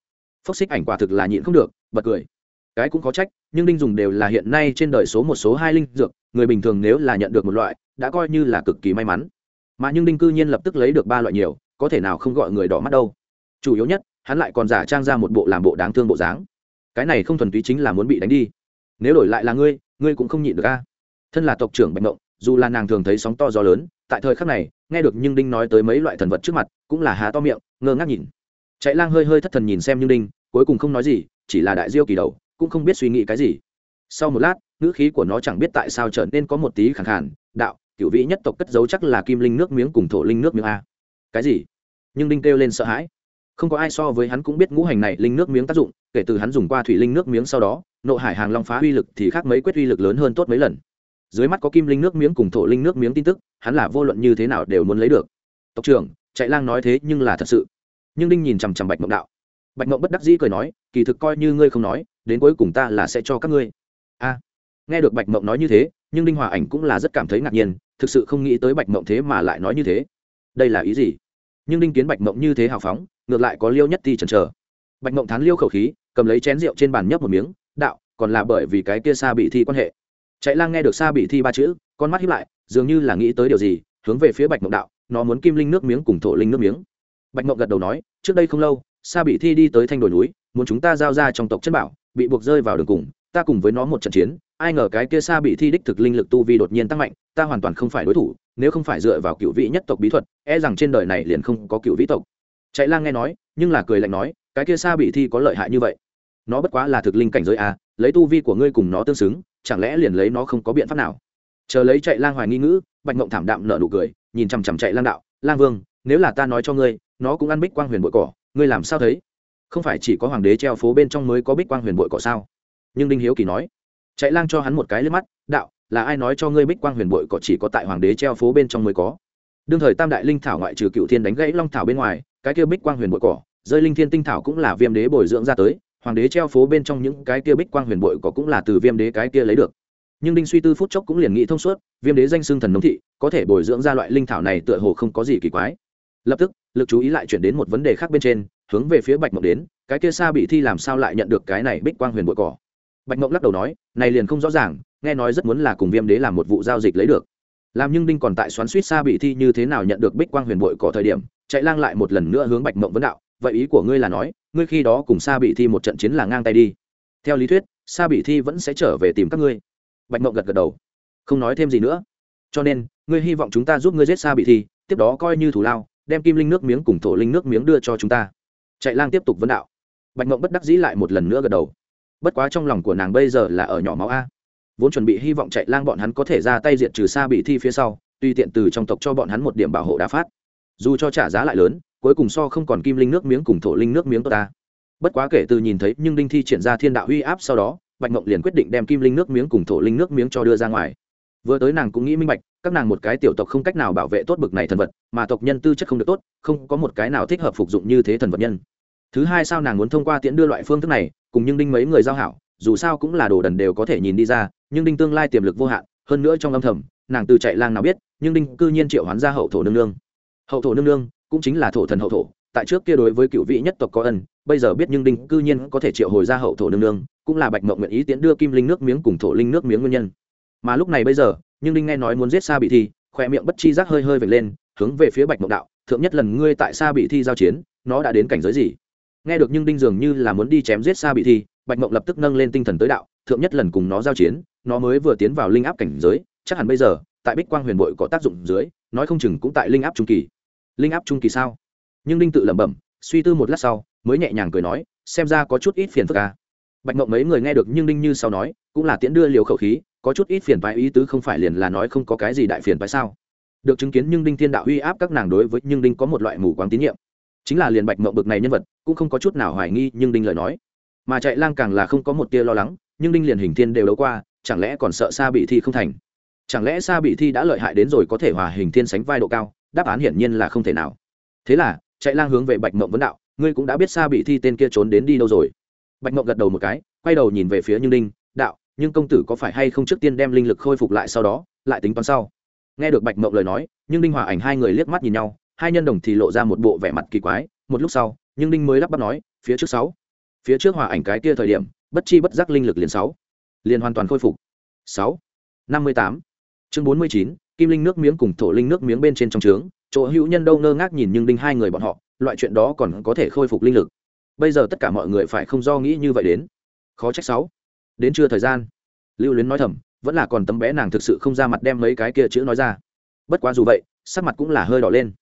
Speaker 1: Phốc xích ảnh quả thực là nhịn không được, bật cười. Cái cũng có trách nhưng đinh dùng đều là hiện nay trên đời số một số hai linh dược, người bình thường nếu là nhận được một loại, đã coi như là cực kỳ may mắn. Mà nhưng đinh cư nhiên lập tức lấy được ba loại nhiều, có thể nào không gọi người đỏ mắt đâu. Chủ yếu nhất, hắn lại còn giả trang ra một bộ làm bộ đáng thương bộ dáng. Cái này không thuần túy chính là muốn bị đánh đi. Nếu đổi lại là ngươi ngươi cũng không nhịn được a. Thân là tộc trưởng bạch mộng dù là nàng thường thấy sóng to gió lớn, tại thời khắc này, nghe được nhưng đinh nói tới mấy loại thần vật trước mặt, cũng là há to miệng, ngơ ngác nhìn. Chạy lang hơi hơi thất thần nhìn xem nhưng đinh, cuối cùng không nói gì, chỉ là đại diêu kỳ đầu cũng không biết suy nghĩ cái gì. Sau một lát, ngữ khí của nó chẳng biết tại sao trở nên có một tí khẳng khản đạo, cựu vị nhất tộc cất giấu chắc là kim linh nước miếng cùng thổ linh nước miếng a. Cái gì? Nhưng đinh kêu lên sợ hãi. Không có ai so với hắn cũng biết ngũ hành này linh nước miếng tác dụng, kể từ hắn dùng qua thủy linh nước miếng sau đó, nộ hải hàng long phá uy lực thì khác mấy quyết uy lực lớn hơn tốt mấy lần. Dưới mắt có kim linh nước miếng cùng thổ linh nước miếng tin tức, hắn là vô luận như thế nào đều muốn lấy được. Tộc trưởng, chạy lang nói thế nhưng là thật sự. Nhưng đinh nhìn chằm chằm bạch mộng đạo. Bạch mộng bất đắc dĩ cười nói, kỳ thực coi như ngươi không nói đến cuối cùng ta là sẽ cho các ngươi. A, nghe được bạch mộng nói như thế, nhưng đinh hòa ảnh cũng là rất cảm thấy ngạc nhiên, thực sự không nghĩ tới bạch mộng thế mà lại nói như thế. Đây là ý gì? Nhưng đinh kiến bạch mộng như thế hào phóng, ngược lại có liêu nhất thì chần chờ. Bạch mộng thán liêu khẩu khí, cầm lấy chén rượu trên bàn nhấp một miếng, đạo, còn là bởi vì cái kia xa bị thi quan hệ. Chạy lang nghe được xa bị thi ba chữ, con mắt hiếp lại, dường như là nghĩ tới điều gì, hướng về phía bạch mộng đạo, nó muốn kim linh nước miếng cùng thổ linh nước miếng. Bạch mộng gật đầu nói, trước đây không lâu, sa bị thi đi tới thanh đồi núi, muốn chúng ta giao ra trong tộc chân bảo bị buộc rơi vào đường cùng, ta cùng với nó một trận chiến, ai ngờ cái kia xa bị thi đích thực linh lực tu vi đột nhiên tăng mạnh, ta hoàn toàn không phải đối thủ, nếu không phải dựa vào cựu vị nhất tộc bí thuật e rằng trên đời này liền không có cựu vĩ tộc. Chạy lang nghe nói, nhưng là cười lạnh nói, cái kia xa bị thi có lợi hại như vậy. Nó bất quá là thực linh cảnh giới à lấy tu vi của ngươi cùng nó tương xứng, chẳng lẽ liền lấy nó không có biện pháp nào? Chờ lấy chạy lang hoài nghi ngữ, bạch ngộng thảm đạm nở nụ cười, nhìn chằm chằm chạy lang đạo, lang vương, nếu là ta nói cho ngươi, nó cũng ăn bích quang huyền bội cỏ, ngươi làm sao thấy? Không phải chỉ có hoàng đế treo phố bên trong mới có bích quang huyền bội cỏ sao? Nhưng đinh hiếu kỳ nói, chạy lang cho hắn một cái lên mắt, đạo, là ai nói cho ngươi bích quang huyền bội cỏ chỉ có tại hoàng đế treo phố bên trong mới có? Đương thời tam đại linh thảo ngoại trừ cựu thiên đánh gãy long thảo bên ngoài, cái kia bích quang huyền bội cỏ, rơi linh thiên tinh thảo cũng là viêm đế bồi dưỡng ra tới, hoàng đế treo phố bên trong những cái kia bích quang huyền bội cỏ cũng là từ viêm đế cái kia lấy được. Nhưng đinh suy tư phút chốc cũng liền nghĩ thông suốt, viêm đế danh xưng thần nông thị, có thể bồi dưỡng ra loại linh thảo này tựa hồ không có gì kỳ quái. Lập tức, lực chú ý lại chuyển đến một vấn đề khác bên trên hướng về phía bạch mộng đến, cái kia xa bị thi làm sao lại nhận được cái này bích quang huyền bội cỏ? Bạch mộng lắc đầu nói, này liền không rõ ràng, nghe nói rất muốn là cùng viêm đế làm một vụ giao dịch lấy được. Làm nhưng đinh còn tại xoắn suýt xa bị thi như thế nào nhận được bích quang huyền bội cỏ thời điểm, chạy lang lại một lần nữa hướng bạch mộng vấn đạo, vậy ý của ngươi là nói, ngươi khi đó cùng xa bị thi một trận chiến là ngang tay đi. Theo lý thuyết xa bị thi vẫn sẽ trở về tìm các ngươi. Bạch mộng gật gật đầu. Không nói thêm gì nữa. Cho nên, ngươi hy vọng chúng ta giúp ngươi giết xa bị thi, tiếp đó coi như thủ lao, đem kim linh nước miếng cùng thổ linh nước miếng đưa cho chúng ta chạy lang tiếp tục vấn đạo. Bạch mộng bất đắc dĩ lại một lần nữa gật đầu. Bất quá trong lòng của nàng bây giờ là ở nhỏ máu a. Vốn chuẩn bị hy vọng chạy lang bọn hắn có thể ra tay diệt trừ xa bị thi phía sau tuy tiện từ trong tộc cho bọn hắn một điểm bảo hộ đã phát. Dù cho trả giá lại lớn, cuối cùng so không còn kim linh nước miếng cùng thổ linh nước miếng tốt ta. Bất quá kể từ nhìn thấy nhưng đinh thi triển ra thiên đạo uy áp sau đó, bạch mộng liền quyết định đem kim linh nước miếng cùng thổ linh nước miếng cho đưa ra ngoài vừa tới nàng cũng nghĩ minh bạch, các nàng một cái tiểu tộc không cách nào bảo vệ tốt bực này thần vật, mà tộc nhân tư chất không được tốt, không có một cái nào thích hợp phục dụng như thế thần vật nhân. Thứ hai sao nàng muốn thông qua tiễn đưa loại phương thức này, cùng nhưng đinh mấy người giao hảo, dù sao cũng là đồ đần đều có thể nhìn đi ra nhưng đinh tương lai tiềm lực vô hạn, hơn nữa trong âm thầm, nàng từ chạy lang nào biết nhưng đinh cư nhiên triệu hoán ra hậu thổ nương nương. Hậu thổ nương nương cũng chính là thổ thần hậu thổ, tại trước kia đối với cựu vị nhất tộc có ân, bây giờ biết nhưng đinh cư nhiên có thể triệu hồi ra hậu thổ nương nương, cũng là bạch mộng nguyện ý tiễn đưa kim linh nước miếng cùng thổ linh nước miếng nguyên nhân mà lúc này bây giờ, nhưng đinh nghe nói muốn giết xa bị thi khoe miệng bất chi giác hơi hơi vệt lên, hướng về phía bạch mộng đạo, thượng nhất lần ngươi tại xa bị thi giao chiến, nó đã đến cảnh giới gì? Nghe được nhưng đinh dường như là muốn đi chém giết xa bị thi, bạch mộng lập tức nâng lên tinh thần tới đạo, thượng nhất lần cùng nó giao chiến, nó mới vừa tiến vào linh áp cảnh giới, chắc hẳn bây giờ, tại bích quang huyền bội có tác dụng dưới, nói không chừng cũng tại linh áp trung kỳ. Linh áp trung kỳ sao? Nhưng đinh tự lẩm bẩm, suy tư một lát sau, mới nhẹ nhàng cười nói, xem ra có chút ít phiền phức à. bạch mộng mấy người nghe được nhưng đinh như sau nói, cũng là tiễn đưa liều khẩu khí có chút ít phiền phái ý tứ không phải liền là nói không có cái gì đại phiền phái sao? Được chứng kiến nhưng đinh thiên đạo uy áp các nàng đối với nhưng đinh có một loại mù quáng tín nhiệm. Chính là liền bạch mộng bực này nhân vật, cũng không có chút nào hoài nghi nhưng đinh lời nói. Mà chạy lang càng là không có một tia lo lắng, nhưng đinh liền hình thiên đều đấu qua, chẳng lẽ còn sợ xa bị thi không thành? Chẳng lẽ xa bị thi đã lợi hại đến rồi có thể hòa hình thiên sánh vai độ cao? Đáp án hiển nhiên là không thể nào. Thế là, chạy lang hướng về bạch mộng vấn đạo, ngươi cũng đã biết xa bị thi tên kia trốn đến đi đâu rồi? Bạch mộng gật đầu một cái, quay đầu nhìn về phía như đinh nhưng công tử có phải hay không trước tiên đem linh lực khôi phục lại sau đó, lại tính toán sau? Nghe được bạch mộng lời nói, nhưng đinh hòa ảnh hai người liếc mắt nhìn nhau, hai nhân đồng thì lộ ra một bộ vẻ mặt kỳ quái. Một lúc sau, nhưng đinh mới lắp bắp nói, phía trước sáu, phía trước hòa ảnh cái kia thời điểm, bất chi bất giác linh lực liền sáu, liền hoàn toàn khôi phục. Sáu, năm mươi tám, chương bốn mươi chín, kim linh nước miếng cùng thổ linh nước miếng bên trên trong trướng, chỗ hữu nhân đâu ngơ ngác nhìn nhưng đinh hai người bọn họ, loại chuyện đó còn có thể khôi phục linh lực. Bây giờ tất cả mọi người phải không do nghĩ như vậy đến. Khó trách sáu đến chưa thời gian? Lưu luyến nói thầm, vẫn là còn tấm bé nàng thực sự không ra mặt đem mấy cái kia chữ nói ra. Bất quá dù vậy, sắc mặt cũng là hơi đỏ lên.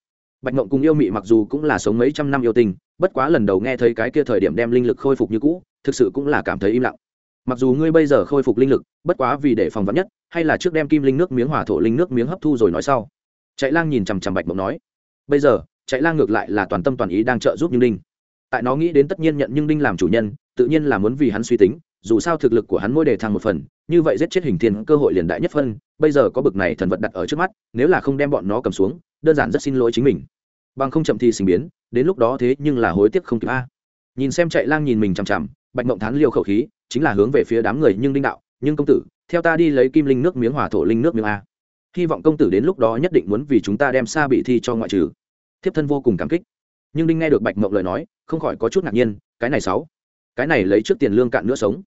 Speaker 1: Bạch mộng cùng yêu mị mặc dù cũng là sống mấy trăm năm yêu tình, bất quá lần đầu nghe thấy cái kia thời điểm đem linh lực khôi phục như cũ, thực sự cũng là cảm thấy im lặng. Mặc dù ngươi bây giờ khôi phục linh lực, bất quá vì để phòng vắn nhất, hay là trước đem kim linh nước miếng hỏa thổ linh nước miếng hấp thu rồi nói sau. Chạy lang nhìn chằm chằm bạch mộng nói, bây giờ, chạy lang ngược lại là toàn tâm toàn ý đang trợ giúp nhưng đinh. Tại nó nghĩ đến tất nhiên nhận nhưng đinh làm chủ nhân, tự nhiên là muốn vì hắn suy tính dù sao thực lực của hắn mỗi đề thăng một phần, như vậy giết chết hình thiên cơ hội liền đại nhất phân, bây giờ có bực này thần vật đặt ở trước mắt, nếu là không đem bọn nó cầm xuống, đơn giản rất xin lỗi chính mình. Bằng không chậm thì sinh biến, đến lúc đó thế nhưng là hối tiếc không kịp a. Nhìn xem chạy lang nhìn mình chằm chằm, bạch mộng thán liều khẩu khí, chính là hướng về phía đám người nhưng đinh đạo, nhưng công tử, theo ta đi lấy kim linh nước miếng, hỏa thổ linh nước miếng a. Hy vọng công tử đến lúc đó nhất định muốn vì chúng ta đem xa bị thi cho ngoại trừ. Thiếp thân vô cùng cảm kích. Nhưng đinh nghe được bạch mộng lời nói, không khỏi có chút ngạc nhiên, cái này sáu cái này lấy trước tiền lương cạn nữa sống.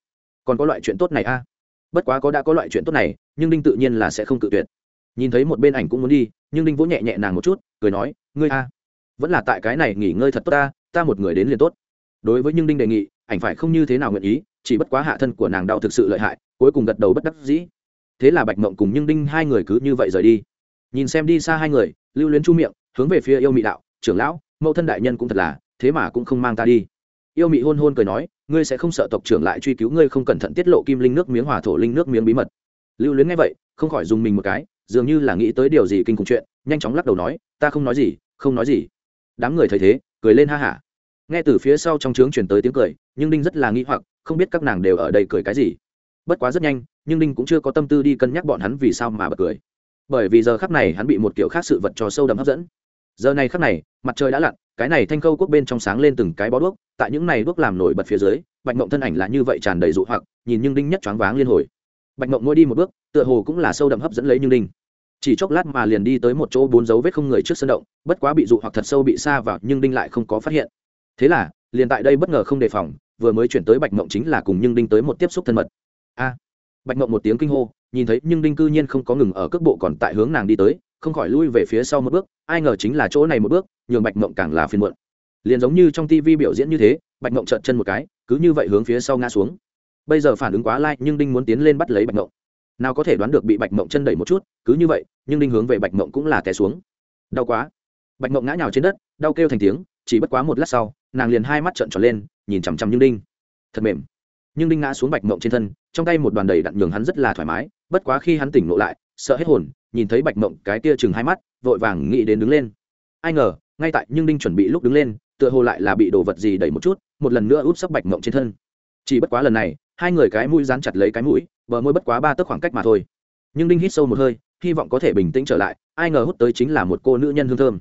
Speaker 1: Còn có loại chuyện tốt này a bất quá có đã có loại chuyện tốt này, nhưng đinh tự nhiên là sẽ không cự tuyệt. Nhìn thấy một bên ảnh cũng muốn đi, nhưng đinh vỗ nhẹ nhẹ nàng một chút, cười nói, ngươi a, vẫn là tại cái này nghỉ ngơi thật tốt ta ta một người đến liền tốt. Đối với nhưng đinh đề nghị, ảnh phải không như thế nào nguyện ý, chỉ bất quá hạ thân của nàng đau thực sự lợi hại, cuối cùng gật đầu bất đắc dĩ. Thế là bạch mộng cùng nhưng đinh hai người cứ như vậy rời đi. Nhìn xem đi xa hai người, lưu luyến chu miệng, hướng về phía yêu mị đạo, trưởng lão, mẫu thân đại nhân cũng thật là, thế mà cũng không mang ta đi. Yêu mị hôn hôn cười nói ngươi sẽ không sợ tộc trưởng lại truy cứu ngươi không cẩn thận tiết lộ kim linh nước miếng hòa thổ linh nước miếng bí mật. Lưu luyến nghe vậy, không khỏi dùng mình một cái, dường như là nghĩ tới điều gì kinh khủng chuyện, nhanh chóng lắc đầu nói, ta không nói gì, không nói gì. Đám người thấy thế, cười lên ha hả. Nghe từ phía sau trong trướng chuyển tới tiếng cười, nhưng đinh rất là nghĩ hoặc, không biết các nàng đều ở đây cười cái gì. Bất quá rất nhanh, nhưng đinh cũng chưa có tâm tư đi cân nhắc bọn hắn vì sao mà bật cười. Bởi vì giờ khắc này hắn bị một kiểu khác sự vật trò sâu đậm hấp dẫn. Giờ này khắc này, mặt trời đã lặn cái này thanh câu quốc bên trong sáng lên từng cái bó đuốc, tại những này đuốc làm nổi bật phía dưới, bạch mộng thân ảnh là như vậy tràn đầy dụ hoặc, nhìn nhưng đinh nhất choáng váng liên hồi. Bạch mộng mỗi đi một bước, tựa hồ cũng là sâu đậm hấp dẫn lấy nhưng đinh. Chỉ chốc lát mà liền đi tới một chỗ bốn dấu vết không người trước sân động, bất quá bị dụ hoặc thật sâu bị xa vào nhưng đinh lại không có phát hiện. Thế là, liền tại đây bất ngờ không đề phòng, vừa mới chuyển tới bạch mộng chính là cùng nhưng đinh tới một tiếp xúc thân mật. A! Bạch mộng một tiếng kinh hô, nhìn thấy nhưng đinh cư nhiên không có ngừng ở cước bộ còn tại hướng nàng đi tới, không khỏi lui về phía sau một bước, ai ngờ chính là chỗ này một bước nhường bạch mộng càng là phiền muộn. Liền giống như trong tivi biểu diễn như thế, bạch mộng trợn chân một cái, cứ như vậy hướng phía sau ngã xuống. Bây giờ phản ứng quá lai, nhưng đinh muốn tiến lên bắt lấy bạch mộng nào có thể đoán được bị bạch mộng chân đẩy một chút, cứ như vậy, nhưng đinh hướng về bạch mộng cũng là té xuống. Đau quá. Bạch mộng ngã nhào trên đất, đau kêu thành tiếng, chỉ bất quá một lát sau, nàng liền hai mắt trợn tròn lên, nhìn chằm chằm nhưng đinh. Thật mềm. Nhưng đinh ngã xuống bạch mộng trên thân, trong tay một đoàn đầy đặn nhường hắn rất là thoải mái, bất quá khi hắn tỉnh ngộ lại, sợ hết hồn, nhìn thấy bạch mộng cái tia chừng hai mắt, vội vàng nghĩ đến đứng lên. Ai ngờ ngay tại nhưng đinh chuẩn bị lúc đứng lên, tựa hồ lại là bị đồ vật gì đẩy một chút, một lần nữa úp sấp bạch mộng trên thân. Chỉ bất quá lần này, hai người cái mũi dán chặt lấy cái mũi, bờ môi bất quá ba tấc khoảng cách mà thôi. Nhưng đinh hít sâu một hơi, hy vọng có thể bình tĩnh trở lại, ai ngờ hút tới chính là một cô nữ nhân hương thơm.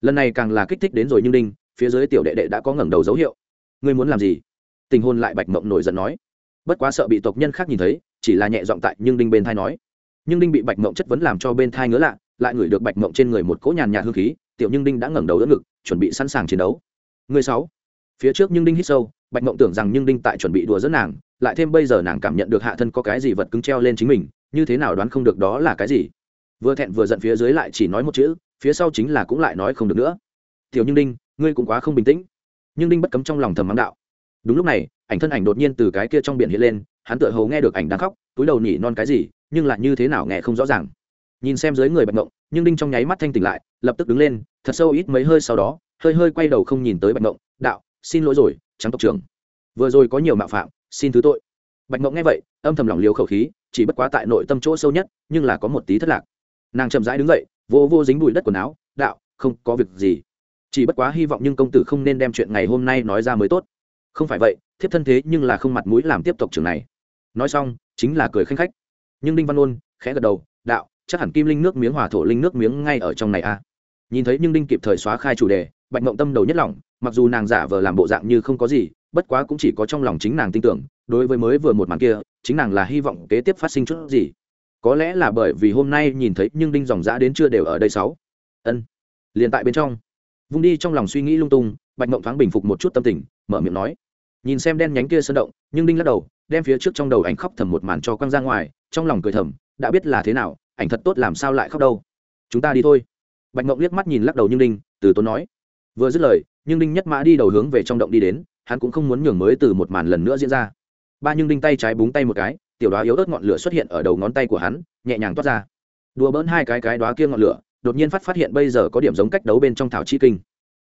Speaker 1: Lần này càng là kích thích đến rồi nhưng đinh, phía dưới tiểu đệ đệ đã có ngẩng đầu dấu hiệu. Ngươi muốn làm gì? Tình hôn lại bạch mộng nổi giận nói. Bất quá sợ bị tộc nhân khác nhìn thấy, chỉ là nhẹ giọng tại nhưng đinh bên thai nói. Nhưng đinh bị bạch mộng chất vấn làm cho bên thai ngứa lạ, lại ngửi được bạch mộng trên người một cỗ nhàn nhạt hương khí tiểu nhưng đinh đã ngẩng đầu đỡ ngực, chuẩn bị sẵn sàng chiến đấu. Người sáu. Phía trước nhưng đinh hít sâu, bạch mộng tưởng rằng nhưng đinh tại chuẩn bị đùa dẫn nàng, lại thêm bây giờ nàng cảm nhận được hạ thân có cái gì vật cứng treo lên chính mình, như thế nào đoán không được đó là cái gì. Vừa thẹn vừa giận phía dưới lại chỉ nói một chữ, phía sau chính là cũng lại nói không được nữa. Tiểu nhưng đinh, ngươi cũng quá không bình tĩnh. Nhưng đinh bất cấm trong lòng thầm mắng đạo. Đúng lúc này, ảnh thân ảnh đột nhiên từ cái kia trong biển hiện lên, hắn tựa hồ nghe được ảnh đang khóc, túi đầu nhỉ non cái gì, nhưng lại như thế nào nghe không rõ ràng. Nhìn xem dưới người bạch mộng nhưng đinh trong nháy mắt thanh tỉnh lại, lập tức đứng lên, thật sâu ít mấy hơi sau đó, hơi hơi quay đầu không nhìn tới bạch mộng đạo, xin lỗi rồi trắng tộc trưởng. Vừa rồi có nhiều mạo phạm, xin thứ tội. Bạch mộng nghe vậy, âm thầm lòng liều khẩu khí, chỉ bất quá tại nội tâm chỗ sâu nhất, nhưng là có một tí thất lạc. Nàng chậm rãi đứng dậy, vô vô dính bụi đất quần áo, đạo, không có việc gì. Chỉ bất quá hy vọng nhưng công tử không nên đem chuyện ngày hôm nay nói ra mới tốt. Không phải vậy, thiếp thân thế nhưng là không mặt mũi làm tiếp tộc trưởng này. Nói xong, chính là cười khanh khách. Nhưng đinh văn ôn khẽ gật đầu, đạo chắc hẳn kim linh nước miếng, hòa thổ linh nước miếng ngay ở trong này a à. nhìn thấy nhưng đinh kịp thời xóa khai chủ đề, bạch mộng tâm đầu nhất lòng, mặc dù nàng giả vờ làm bộ dạng như không có gì, bất quá cũng chỉ có trong lòng chính nàng tin tưởng, đối với mới vừa một màn kia, chính nàng là hy vọng kế tiếp phát sinh chút gì. Có lẽ là bởi vì hôm nay nhìn thấy nhưng đinh dòng dã đến chưa đều ở đây sáu. Ân, liền tại bên trong. Vung đi trong lòng suy nghĩ lung tung, bạch mộng thoáng bình phục một chút tâm tình, mở miệng nói. Nhìn xem đen nhánh kia sơn động, nhưng đinh lắc đầu, đem phía trước trong đầu ảnh khóc thầm một màn cho quăng ra ngoài, trong lòng cười thầm, đã biết là thế nào ảnh thật tốt làm sao lại khóc đâu. Chúng ta đi thôi. Bạch mộng liếc mắt nhìn lắc đầu như đinh từ tốn nói. Vừa dứt lời nhưng đinh nhất mã đi đầu hướng về trong động đi đến, hắn cũng không muốn nhường mới từ một màn lần nữa diễn ra. Ba nhưng đinh tay trái búng tay một cái, tiểu đoá yếu ớt ngọn lửa xuất hiện ở đầu ngón tay của hắn, nhẹ nhàng toát ra. Đùa bỡn hai cái cái đoá kia ngọn lửa, đột nhiên phát phát hiện bây giờ có điểm giống cách đấu bên trong thảo chi kinh.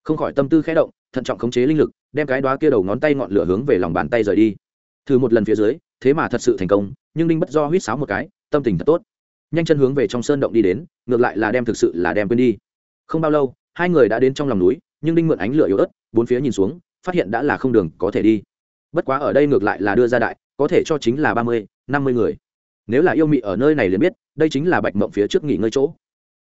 Speaker 1: Không khỏi tâm tư khẽ động, thận trọng khống chế linh lực, đem cái đoá kia đầu ngón tay ngọn lửa hướng về lòng bàn tay rời đi. Thử một lần phía dưới, thế mà thật sự thành công, nhưng đinh bất do huýt sáo một cái, tâm tình thật tốt nhanh chân hướng về trong sơn động đi đến, ngược lại là đem thực sự là đem quên đi. Không bao lâu, hai người đã đến trong lòng núi, nhưng đinh mượn ánh lửa yếu ớt, bốn phía nhìn xuống, phát hiện đã là không đường có thể đi. Bất quá ở đây ngược lại là đưa ra đại, có thể cho chính là ba mươi, năm mươi người. Nếu là yêu mị ở nơi này liền biết, đây chính là bạch mộng phía trước nghỉ ngơi chỗ.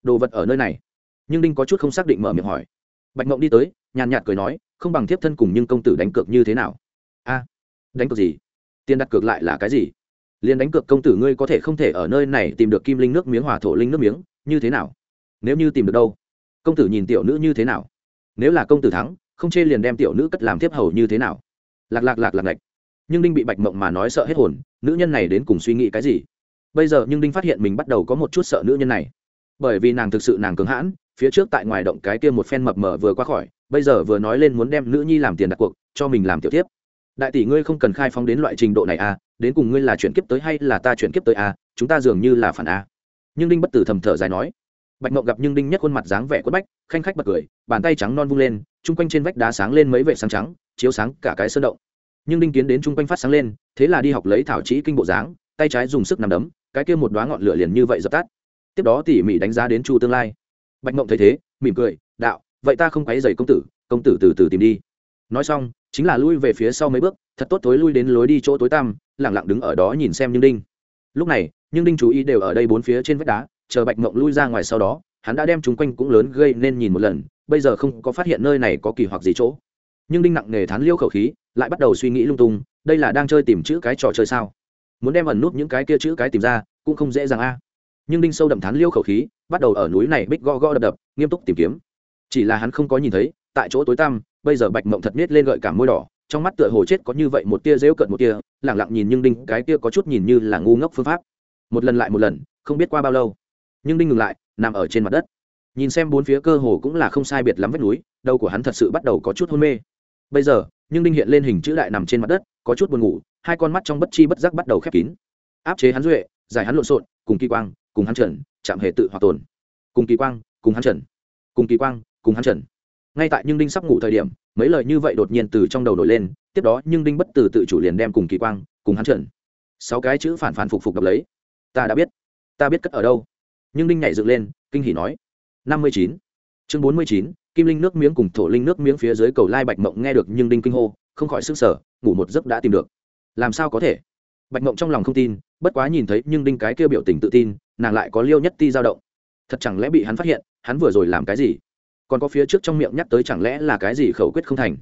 Speaker 1: Đồ vật ở nơi này. Nhưng đinh có chút không xác định mở miệng hỏi. Bạch mộng đi tới, nhàn nhạt cười nói, không bằng thiếp thân cùng nhưng công tử đánh cược như thế nào? A, đánh cược gì? Tiền đặt cược lại là cái gì? Liền đánh cược công tử ngươi có thể không thể ở nơi này tìm được kim linh nước miếng, hòa thổ linh nước miếng, như thế nào? Nếu như tìm được đâu? Công tử nhìn tiểu nữ như thế nào? Nếu là công tử thắng, không chê liền đem tiểu nữ cất làm tiếp hầu như thế nào? Lạc lạc lạc lạc lạch nhưng đinh bị bạch mộng mà nói sợ hết hồn, nữ nhân này đến cùng suy nghĩ cái gì? Bây giờ nhưng đinh phát hiện mình bắt đầu có một chút sợ nữ nhân này. Bởi vì nàng thực sự nàng cứng hãn, phía trước tại ngoài động cái kia một phen mập mờ vừa qua khỏi, bây giờ vừa nói lên muốn đem nữ nhi làm tiền đặt cuộc, cho mình làm tiểu tiếp đại tỷ ngươi không cần khai phóng đến loại trình độ này à đến cùng ngươi là chuyển kiếp tới hay là ta chuyển kiếp tới à chúng ta dường như là phản à. Nhưng đinh bất tử thầm thở dài nói. Bạch mộng gặp nhưng đinh nhất khuôn mặt dáng vẻ quất bách, khanh khách bật cười, bàn tay trắng non vung lên, chung quanh trên vách đá sáng lên mấy vệ sáng trắng, chiếu sáng cả cái sơn động. Nhưng đinh kiến đến chung quanh phát sáng lên, thế là đi học lấy thảo chỉ kinh bộ dáng, tay trái dùng sức nằm đấm, cái kia một đoá ngọn lửa liền như vậy dập tắt. Tiếp đó tỉ mỉ đánh giá đến chu tương lai. Bạch mộng thấy thế, mỉm cười, đạo, vậy ta không quấy dày công tử công tử từ từ tìm đi. Nói xong chính là lui về phía sau mấy bước, thật tốt tối lui đến lối đi chỗ tối tăm, lẳng lặng đứng ở đó nhìn xem nhưng đinh. Lúc này nhưng đinh chú ý đều ở đây bốn phía trên vách đá, chờ bạch mộng lui ra ngoài sau đó, hắn đã đem chúng quanh cũng lớn gây nên nhìn một lần, bây giờ không có phát hiện nơi này có kỳ hoặc gì chỗ. Nhưng đinh nặng nề thán liêu khẩu khí, lại bắt đầu suy nghĩ lung tung, đây là đang chơi tìm chữ cái trò chơi sao? Muốn đem ẩn nút những cái kia chữ cái tìm ra, cũng không dễ dàng a. Nhưng đinh sâu đậm thán liêu khẩu khí, bắt đầu ở núi này bích go go đập đập, nghiêm túc tìm kiếm. Chỉ là hắn không có nhìn thấy, tại chỗ tối tăm bây giờ bạch mộng thật biết lên gợi cả môi đỏ, trong mắt tựa hồ chết có như vậy một tia rêu cận một tia, lẳng lặng nhìn nhưng đinh, cái tia có chút nhìn như là ngu ngốc phương pháp. Một lần lại một lần, không biết qua bao lâu. Nhưng đinh ngừng lại, nằm ở trên mặt đất. Nhìn xem bốn phía cơ hồ cũng là không sai biệt lắm vách núi, đầu của hắn thật sự bắt đầu có chút hôn mê. Bây giờ, nhưng đinh hiện lên hình chữ đại nằm trên mặt đất, có chút buồn ngủ, hai con mắt trong bất chi bất giác bắt đầu khép kín. Áp chế hắn duệ, giải hắn lộn xộn, cùng kỳ quang, cùng hắn trần, chạm hệ tự hòa tồn. Cùng kỳ quang, cùng hắn trần. Cùng kỳ quang, cùng hắn trần ngay tại nhưng đinh sắp ngủ thời điểm, mấy lời như vậy đột nhiên từ trong đầu nổi lên, tiếp đó nhưng đinh bất từ tự chủ liền đem cùng kỳ quang, cùng hắn trần. Sáu cái chữ phản phản phục phục đọc lấy. Ta đã biết. Ta biết cất ở đâu. Nhưng đinh nhảy dựng lên, kinh hỉ nói. Năm mươi chín. Chương bốn mươi chín, kim linh nước miếng cùng thổ linh nước miếng phía dưới cầu lai bạch mộng nghe được nhưng đinh kinh hô, không khỏi sức sở ngủ một giấc đã tìm được. Làm sao có thể? Bạch mộng trong lòng không tin, bất quá nhìn thấy nhưng đinh cái kêu biểu tình tự tin, nàng lại có liêu nhất ti dao động. Thật chẳng lẽ bị hắn phát hiện, hắn vừa rồi làm cái gì? Còn có phía trước trong miệng nhắc tới chẳng lẽ là cái gì khẩu quyết không thành?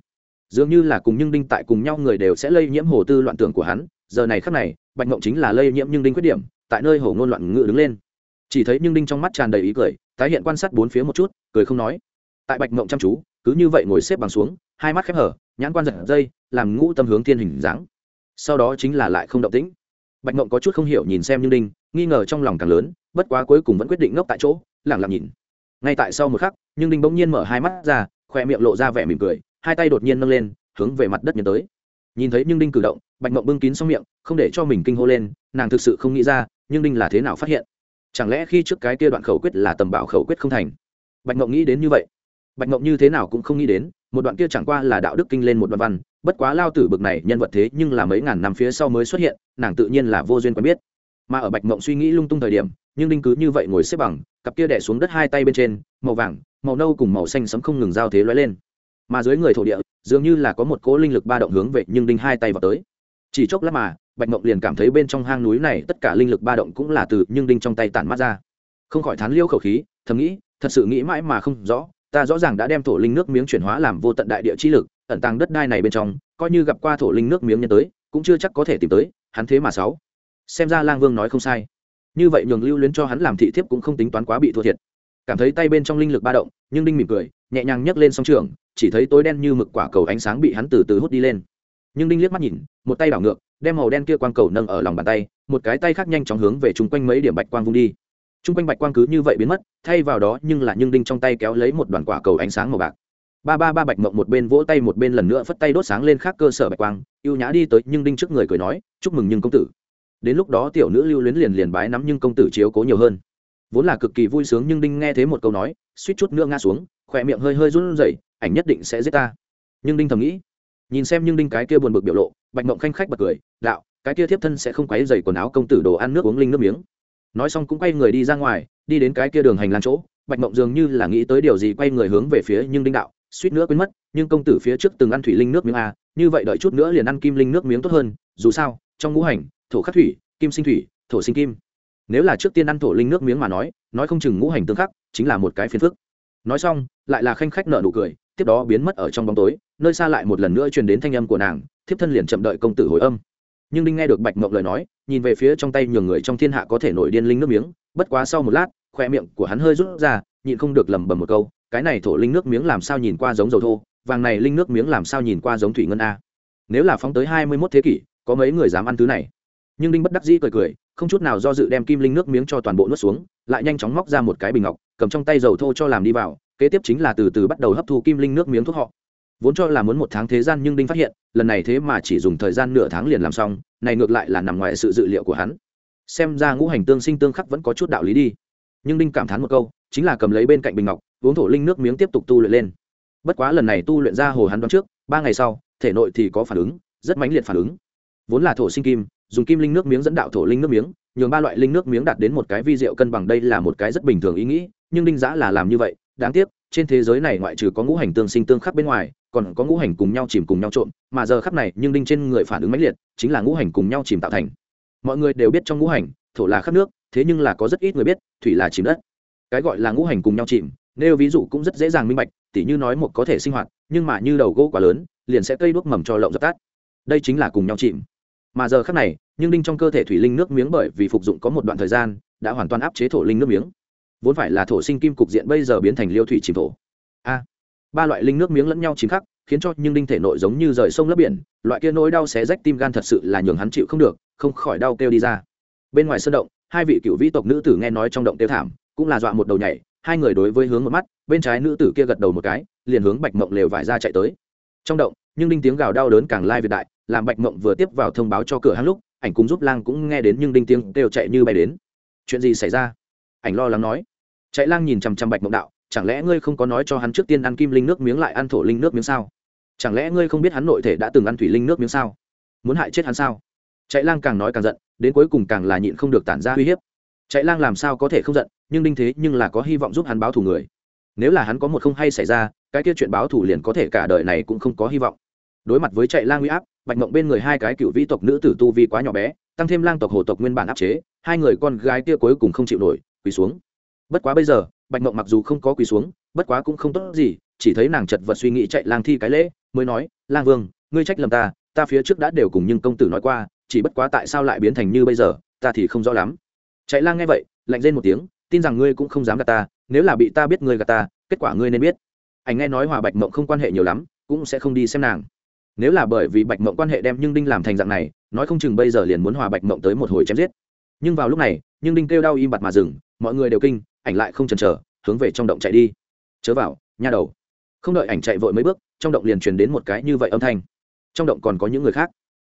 Speaker 1: Dường như là cùng nhưng đinh tại cùng nhau người đều sẽ lây nhiễm hồ tư loạn tưởng của hắn, giờ này khắc này, bạch mộng chính là lây nhiễm nhưng đinh khuyết điểm, tại nơi hồ ngôn loạn ngự đứng lên. Chỉ thấy nhưng đinh trong mắt tràn đầy ý cười, tái hiện quan sát bốn phía một chút, cười không nói. Tại bạch mộng chăm chú, cứ như vậy ngồi xếp bằng xuống, hai mắt khép hở, nhãn quan giật dây, làm ngũ tâm hướng thiên hình dáng. Sau đó chính là lại không động tĩnh. Bạch mộng có chút không hiểu nhìn xem như đinh, nghi ngờ trong lòng càng lớn, bất quá cuối cùng vẫn quyết định ngốc tại chỗ lẳng lặng nhìn ngay tại sau một khắc, nhưng đinh bỗng nhiên mở hai mắt ra, khoe miệng lộ ra vẻ mỉm cười, hai tay đột nhiên nâng lên, hướng về mặt đất nhấn tới. Nhìn thấy nhưng đinh cử động, bạch mộng bưng kín xong miệng, không để cho mình kinh hô lên, nàng thực sự không nghĩ ra, nhưng đinh là thế nào phát hiện? Chẳng lẽ khi trước cái kia đoạn khẩu quyết là tầm bảo khẩu quyết không thành? Bạch mộng nghĩ đến như vậy. Bạch mộng như thế nào cũng không nghĩ đến, một đoạn kia chẳng qua là đạo đức kinh lên một đoạn văn, bất quá lao tử bực này nhân vật thế nhưng là mấy ngàn năm phía sau mới xuất hiện, nàng tự nhiên là vô duyên quen biết mà ở bạch mộng suy nghĩ lung tung thời điểm, nhưng đinh cứ như vậy ngồi xếp bằng, cặp kia đẻ xuống đất hai tay bên trên, màu vàng, màu nâu cùng màu xanh sấm không ngừng giao thế lóe lên. Mà dưới người thổ địa, dường như là có một cỗ linh lực ba động hướng về nhưng đinh hai tay vào tới. Chỉ chốc lát mà, bạch mộng liền cảm thấy bên trong hang núi này tất cả linh lực ba động cũng là từ nhưng đinh trong tay tản mắt ra. Không khỏi thán liêu khẩu khí, thầm nghĩ, thật sự nghĩ mãi mà không rõ, ta rõ ràng đã đem thổ linh nước miếng chuyển hóa làm vô tận đại địa chi lực, ẩn tàng đất đai này bên trong, coi như gặp qua thổ linh nước miếng nhân tới, cũng chưa chắc có thể tìm tới, hắn thế mà sáu xem ra lang vương nói không sai. Như vậy nhường lưu luyến cho hắn làm thị thiếp cũng không tính toán quá bị thua thiệt. Cảm thấy tay bên trong linh lực ba động, nhưng đinh mỉm cười, nhẹ nhàng nhấc lên song trường, chỉ thấy tối đen như mực quả cầu ánh sáng bị hắn từ từ hút đi lên. Nhưng đinh liếc mắt nhìn, một tay đảo ngược, đem màu đen kia quang cầu nâng ở lòng bàn tay, một cái tay khác nhanh chóng hướng về chung quanh mấy điểm bạch quang vung đi. Chung quanh bạch quang cứ như vậy biến mất, thay vào đó nhưng là nhưng đinh trong tay kéo lấy một đoàn quả cầu ánh sáng màu bạc. Ba ba ba bạch mộng một bên vỗ tay một bên lần nữa phất tay đốt sáng lên khác cơ sở bạch quang y ê u nhã đi tới nhưng đinh trước người cười nói, chúc mừng nhưng công tử đến lúc đó tiểu nữ lưu luyến liền liền bái nắm nhưng công tử chiếu cố nhiều hơn. Vốn là cực kỳ vui sướng nhưng đinh nghe thấy một câu nói, suýt chút nữa ngã xuống, khỏe miệng hơi hơi run rẩy, ảnh nhất định sẽ giết ta. Nhưng đinh thầm nghĩ, nhìn xem nhưng đinh cái kia buồn bực biểu lộ, bạch mộng khanh khách bật cười, đạo, cái kia thiếp thân sẽ không quấy dày quần áo công tử đồ ăn nước uống linh nước miếng. Nói xong cũng quay người đi ra ngoài, đi đến cái kia đường hành lang chỗ, bạch mộng dường như là nghĩ tới điều gì quay người hướng về phía nhưng đinh đạo, suýt nữa quên mất, nhưng công tử phía trước từng ăn thủy linh nước miếng a như vậy đợi chút nữa liền ăn kim linh nước miếng tốt hơn, dù sao, trong ngũ hành thổ khắc thủy, kim sinh thủy, thổ sinh kim. Nếu là trước tiên ăn thổ linh nước miếng mà nói nói không chừng ngũ hành tương khắc, chính là một cái phiền phức. Nói xong, lại là khanh khách nợ nụ cười, tiếp đó biến mất ở trong bóng tối, nơi xa lại một lần nữa truyền đến thanh âm của nàng, thiếp thân liền chậm đợi công tử hồi âm. Nhưng đinh nghe được bạch mộng lời nói, nhìn về phía trong tay nhường người trong thiên hạ có thể nổi điên linh nước miếng, bất quá sau một lát khoe miệng của hắn hơi rút ra, nhịn không được lẩm bẩm một câu, cái này thổ linh nước miếng làm sao nhìn qua giống dầu thô, vàng này linh nước miếng làm sao nhìn qua giống thủy ngân a? Nếu là phóng tới hai mươi mốt thế kỷ, có mấy người dám ăn thứ này? Nhưng đinh bất đắc dĩ cười cười, không chút nào do dự đem kim linh nước miếng cho toàn bộ nuốt xuống, lại nhanh chóng móc ra một cái bình ngọc, cầm trong tay dầu thô cho làm đi vào, kế tiếp chính là từ từ bắt đầu hấp thu kim linh nước miếng thuốc họ. Vốn cho là muốn một tháng thế gian nhưng đinh phát hiện, lần này thế mà chỉ dùng thời gian nửa tháng liền làm xong, này ngược lại là nằm ngoài sự dự liệu của hắn. Xem ra ngũ hành tương sinh tương khắc vẫn có chút đạo lý đi. Nhưng đinh cảm thán một câu, chính là cầm lấy bên cạnh bình ngọc, uống thổ linh nước miếng tiếp tục tu luyện lên. Bất quá lần này tu luyện ra hồ hắn đoán trước, ba ngày sau, thể nội thì có phản ứng, rất mãnh liệt phản ứng vốn là thổ sinh kim, dùng kim linh nước miếng dẫn đạo thổ linh nước miếng, nhường ba loại linh nước miếng đạt đến một cái vi diệu cân bằng đây là một cái rất bình thường ý nghĩ, nhưng đinh giã là làm như vậy, đáng tiếc, trên thế giới này ngoại trừ có ngũ hành tương sinh tương khắc bên ngoài, còn có ngũ hành cùng nhau chìm cùng nhau trộn mà giờ khắc này, nhưng đinh trên người phản ứng mãnh liệt, chính là ngũ hành cùng nhau chìm tạo thành. Mọi người đều biết trong ngũ hành, thổ là khắc nước, thế nhưng là có rất ít người biết, thủy là chìm đất. Cái gọi là ngũ hành cùng nhau chìm, nêu ví dụ cũng rất dễ dàng minh bạch, tỉ như nói một có thể sinh hoạt, nhưng mà như đầu gỗ quá lớn, liền sẽ cây đuốc mầm cho lộng dập tắt. Đây chính là cùng nhau chìm mà giờ khắc này, nhưng đinh trong cơ thể thủy linh nước miếng bởi vì phục dụng có một đoạn thời gian, đã hoàn toàn áp chế thổ linh nước miếng. Vốn phải là thổ sinh kim cục diện bây giờ biến thành liêu thủy chìm thổ. A, ba loại linh nước miếng lẫn nhau chìm khắc, khiến cho nhưng đinh thể nội giống như rời sông lấp biển, loại kia nỗi đau xé rách tim gan thật sự là nhường hắn chịu không được, không khỏi đau kêu đi ra. Bên ngoài sân động, hai vị cựu vĩ tộc nữ tử nghe nói trong động tiêu thảm, cũng là dọa một đầu nhảy, hai người đối với hướng một mắt, bên trái nữ tử kia gật đầu một cái, liền hướng bạch mộng lều vải ra chạy tới. Trong động, nhưng đinh tiếng gào đau đớn càng lai việt đại làm bạch mộng vừa tiếp vào thông báo cho cửa hàng lúc, ảnh cùng giúp lang cũng nghe đến nhưng đinh tiếng kêu chạy như bay đến. Chuyện gì xảy ra? Ảnh lo lắng nói. Chạy lang nhìn chằm chằm bạch mộng đạo, chẳng lẽ ngươi không có nói cho hắn trước tiên ăn kim linh nước miếng lại ăn thổ linh nước miếng sao? Chẳng lẽ ngươi không biết hắn nội thể đã từng ăn thủy linh nước miếng sao? Muốn hại chết hắn sao? Chạy lang càng nói càng giận, đến cuối cùng càng là nhịn không được tản ra uy hiếp. Chạy lang làm sao có thể không giận, nhưng đinh thế nhưng là có hy vọng giúp hắn báo thù người. Nếu là hắn có một không hay xảy ra, cái kia chuyện báo thù liền có thể cả đời này cũng không có hy vọng. Đối mặt với chạy lang uy áp bạch mộng bên người hai cái cựu vĩ tộc nữ tử tu vi quá nhỏ bé, tăng thêm lang tộc hồ tộc nguyên bản áp chế, hai người con gái kia cuối cùng không chịu nổi, quỳ xuống. Bất quá bây giờ, bạch mộng mặc dù không có quỳ xuống, bất quá cũng không tốt gì, chỉ thấy nàng chật vật suy nghĩ chạy lang thi cái lễ, mới nói, lang vương, ngươi trách lầm ta ta phía trước đã đều cùng nhưng công tử nói qua, chỉ bất quá tại sao lại biến thành như bây giờ, ta thì không rõ lắm. Chạy lang nghe vậy, lạnh lên một tiếng, tin rằng ngươi cũng không dám gạt ta, nếu là bị ta biết ngươi gạt ta, kết quả ngươi nên biết. Anh nghe nói hòa bạch mộng không quan hệ nhiều lắm, cũng sẽ không đi xem nàng nếu là bởi vì bạch mộng quan hệ đem nhưng đinh làm thành dạng này, nói không chừng bây giờ liền muốn hòa bạch mộng tới một hồi chém giết. Nhưng vào lúc này nhưng đinh kêu đau im bặt mà dừng, mọi người đều kinh, ảnh lại không chần chờ, hướng về trong động chạy đi. Chớ vào, nha đầu. Không đợi ảnh chạy vội mấy bước, trong động liền truyền đến một cái như vậy âm thanh. Trong động còn có những người khác.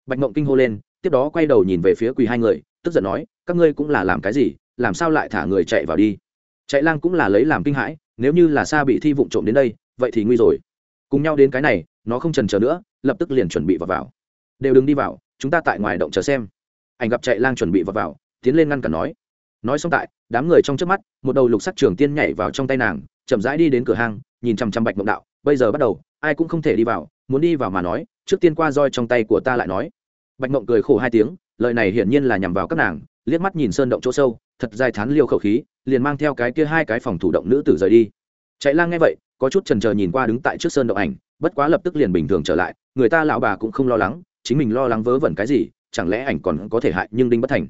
Speaker 1: Bạch mộng kinh hô lên, tiếp đó quay đầu nhìn về phía quỳ hai người, tức giận nói, các ngươi cũng là làm cái gì, làm sao lại thả người chạy vào đi? Chạy lang cũng là lấy làm kinh hãi, nếu như là xa bị thi vụng trộm đến đây, vậy thì nguy rồi. Cùng nhau đến cái này nó không trần chờ nữa, lập tức liền chuẩn bị vào vào. Đều đừng đi vào, chúng ta tại ngoài động chờ xem. Ảnh gặp chạy lang chuẩn bị vào vào, tiến lên ngăn cản nói. Nói xong tại, đám người trong trước mắt, một đầu lục sắc trường tiên nhảy vào trong tay nàng, chậm rãi đi đến cửa hang, nhìn chằm chằm bạch mộng đạo, bây giờ bắt đầu, ai cũng không thể đi vào, muốn đi vào mà nói, trước tiên qua roi trong tay của ta lại nói. Bạch mộng cười khổ hai tiếng, lời này hiển nhiên là nhằm vào các nàng, liếc mắt nhìn sơn động chỗ sâu, thật dài thán liêu khẩu khí, liền mang theo cái kia hai cái phòng thủ động nữ tử rời đi. Chạy lang nghe vậy, có chút trần chờ nhìn qua đứng tại trước sơn động ảnh bất quá lập tức liền bình thường trở lại, người ta lão bà cũng không lo lắng, chính mình lo lắng vớ vẩn cái gì, chẳng lẽ ảnh còn có thể hại nhưng đinh bất thành.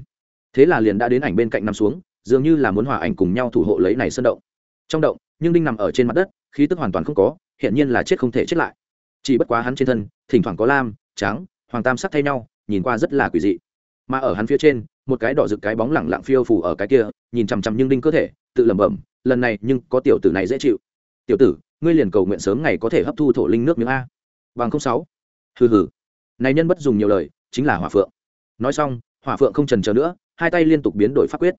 Speaker 1: Thế là liền đã đến ảnh bên cạnh nằm xuống, dường như là muốn hòa ảnh cùng nhau thủ hộ lấy này sơn động. Trong động, nhưng đinh nằm ở trên mặt đất, khí tức hoàn toàn không có hiện nhiên là chết không thể chết lại. Chỉ bất quá hắn trên thân, thỉnh thoảng có lam, trắng, hoàng tam sắc thay nhau, nhìn qua rất là quỷ dị. Mà ở hắn phía trên, một cái đỏ rực cái bóng lẳng lặng phiêu phủ ở cái kia, nhìn chằm chằm nhưng đinh cơ thể, tự lẩm bẩm, lần này nhưng có tiểu tử này dễ chịu. Tiểu tử ngươi liền cầu nguyện sớm ngày có thể hấp thu thổ linh nước miếng a. Bằng không sáu. Hừ hừ. Này nhân bất dùng nhiều lời, chính là hỏa phượng. Nói xong, hỏa phượng không trần chờ nữa, hai tay liên tục biến đổi pháp quyết.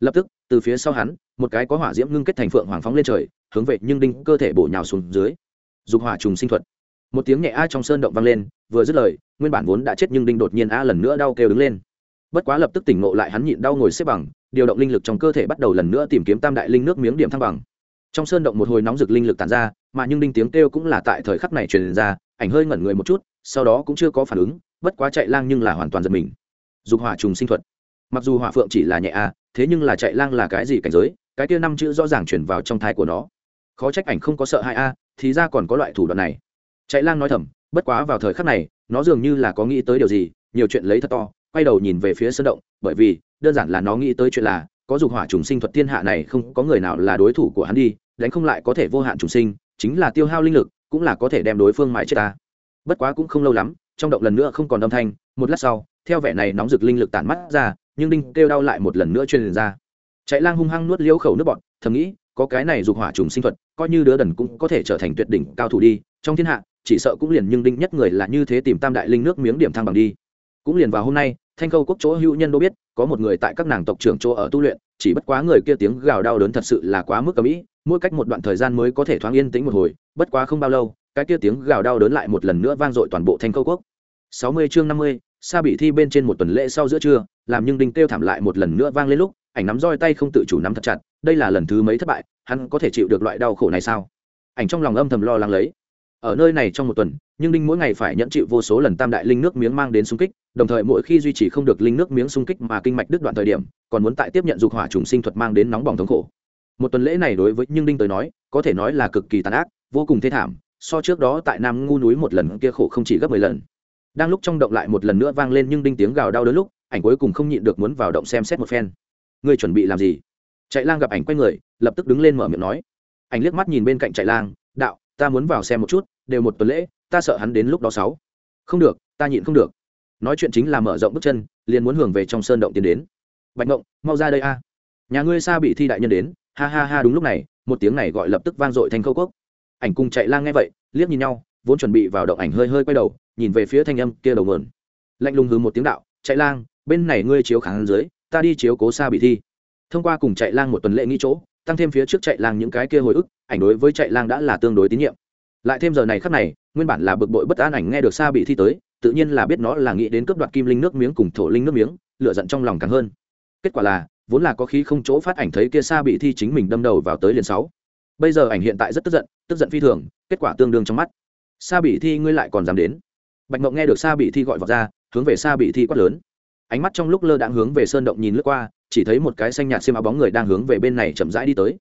Speaker 1: Lập tức, từ phía sau hắn, một cái có hỏa diễm ngưng kết thành phượng hoàng phóng lên trời, hướng về nhưng đinh cơ thể bổ nhào xuống dưới. Dục hỏa trùng sinh thuật. Một tiếng nhẹ a trong sơn động vang lên, vừa dứt lời, nguyên bản vốn đã chết nhưng đinh đột nhiên a lần nữa đau kêu đứng lên. Bất quá lập tức tỉnh ngộ lại hắn nhịn đau ngồi xếp bằng, điều động linh lực trong cơ thể bắt đầu lần nữa tìm kiếm tam đại linh nước miếng điểm thăng bằng trong sơn động một hồi nóng rực linh lực tàn ra, mà nhưng đinh tiếng kêu cũng là tại thời khắc này truyền ra, ảnh hơi ngẩn người một chút, sau đó cũng chưa có phản ứng, bất quá chạy lang nhưng là hoàn toàn giật mình. Dục hỏa trùng sinh thuật. Mặc dù hỏa phượng chỉ là nhẹ a, thế nhưng là chạy lang là cái gì cảnh giới, cái kia năm chữ rõ ràng chuyển vào trong thai của nó. Khó trách ảnh không có sợ hai a, thì ra còn có loại thủ đoạn này. Chạy lang nói thầm, bất quá vào thời khắc này, nó dường như là có nghĩ tới điều gì, nhiều chuyện lấy thật to, quay đầu nhìn về phía sơn động, bởi vì, đơn giản là nó nghĩ tới chuyện là có dục hỏa trùng sinh thuật thiên hạ này không có người nào là đối thủ của hắn đi, đánh không lại có thể vô hạn trùng sinh, chính là tiêu hao linh lực, cũng là có thể đem đối phương mãi chết ta. Bất quá cũng không lâu lắm, trong động lần nữa không còn âm thanh, một lát sau, theo vẻ này nóng rực linh lực tản mắt ra, nhưng đinh kêu đau lại một lần nữa truyền ra. Chạy lang hung hăng nuốt liễu khẩu nước bọt, thầm nghĩ, có cái này dục hỏa trùng sinh thuật, coi như đứa đần cũng có thể trở thành tuyệt đỉnh cao thủ đi, trong thiên hạ, chỉ sợ cũng liền nhưng đinh nhất người là như thế tìm tam đại linh nước miếng điểm thăng bằng đi. Cũng liền vào hôm nay thanh khâu quốc chỗ hữu nhân đô biết, có một người tại các nàng tộc trưởng chỗ ở tu luyện, chỉ bất quá người kia tiếng gào đau đớn thật sự là quá mức cầm ĩ mỗi cách một đoạn thời gian mới có thể thoáng yên tĩnh một hồi, bất quá không bao lâu, cái kia tiếng gào đau đớn lại một lần nữa vang dội toàn bộ thanh khâu quốc. Sáu mươi chương năm mươi, sa bị thi bên trên một tuần lễ sau giữa trưa, làm nhưng đinh kêu thảm lại một lần nữa vang lên lúc, ảnh nắm roi tay không tự chủ nắm thật chặt, đây là lần thứ mấy thất bại, hắn có thể chịu được loại đau khổ này sao? Ảnh trong lòng âm thầm lo lắng lấy ở nơi này trong một tuần, nhưng đinh mỗi ngày phải nhận chịu vô số lần tam đại linh nước miếng mang đến xung kích, đồng thời mỗi khi duy trì không được linh nước miếng xung kích mà kinh mạch đứt đoạn thời điểm, còn muốn tại tiếp nhận dục hỏa trùng sinh thuật mang đến nóng bỏng thống khổ. Một tuần lễ này đối với nhưng đinh tới nói, có thể nói là cực kỳ tàn ác, vô cùng thê thảm, so trước đó tại nam ngu núi một lần kia khổ không chỉ gấp mười lần. Đang lúc trong động lại một lần nữa vang lên nhưng đinh tiếng gào đau đớn lúc, ảnh cuối cùng không nhịn được muốn vào động xem xét một phen. Ngươi chuẩn bị làm gì? Chạy lang gặp ảnh quay người, lập tức đứng lên mở miệng nói. Ảnh liếc mắt nhìn bên cạnh chạy lang, đạo ta muốn vào xem một chút, đều một tuần lễ, ta sợ hắn đến lúc đó sáu. Không được, ta nhịn không được. Nói chuyện chính là mở rộng bước chân, liền muốn hưởng về trong sơn động tiến đến. Bạch ngộng, mau ra đây a. Nhà ngươi xa bị thi đại nhân đến, ha ha ha đúng lúc này, một tiếng này gọi lập tức vang dội thành khâu cốc ảnh cùng chạy lang nghe vậy, liếc nhìn nhau, vốn chuẩn bị vào động ảnh hơi hơi quay đầu, nhìn về phía thanh âm kia đầu mườn lạnh lùng hừ một tiếng đạo, chạy lang, bên này ngươi chiếu kháng dưới, ta đi chiếu cố xa bị thi. Thông qua cùng chạy lang một tuần lễ nghĩ chỗ, tăng thêm phía trước chạy lang những cái kia hồi ức ảnh đối với chạy lang đã là tương đối tín nhiệm. Lại thêm giờ này khắc này, nguyên bản là bực bội bất an ảnh nghe được xa bị thi tới, tự nhiên là biết nó là nghĩ đến cướp đoạt kim linh nước miếng cùng thổ linh nước miếng lựa giận trong lòng càng hơn. Kết quả là, vốn là có khí không chỗ phát ảnh thấy kia xa bị thi chính mình đâm đầu vào tới liền sáu. Bây giờ ảnh hiện tại rất tức giận tức giận phi thường, kết quả tương đương trong mắt. Xa bị thi ngươi lại còn dám đến. Bạch mộng nghe được xa bị thi gọi vào ra, hướng về xa bị thi quát lớn. Ánh mắt trong lúc lơ đãng hướng về sơn động nhìn lướt qua, chỉ thấy một cái xanh nhạt xiêm áo bóng người đang hướng về bên này chậm rãi đi tới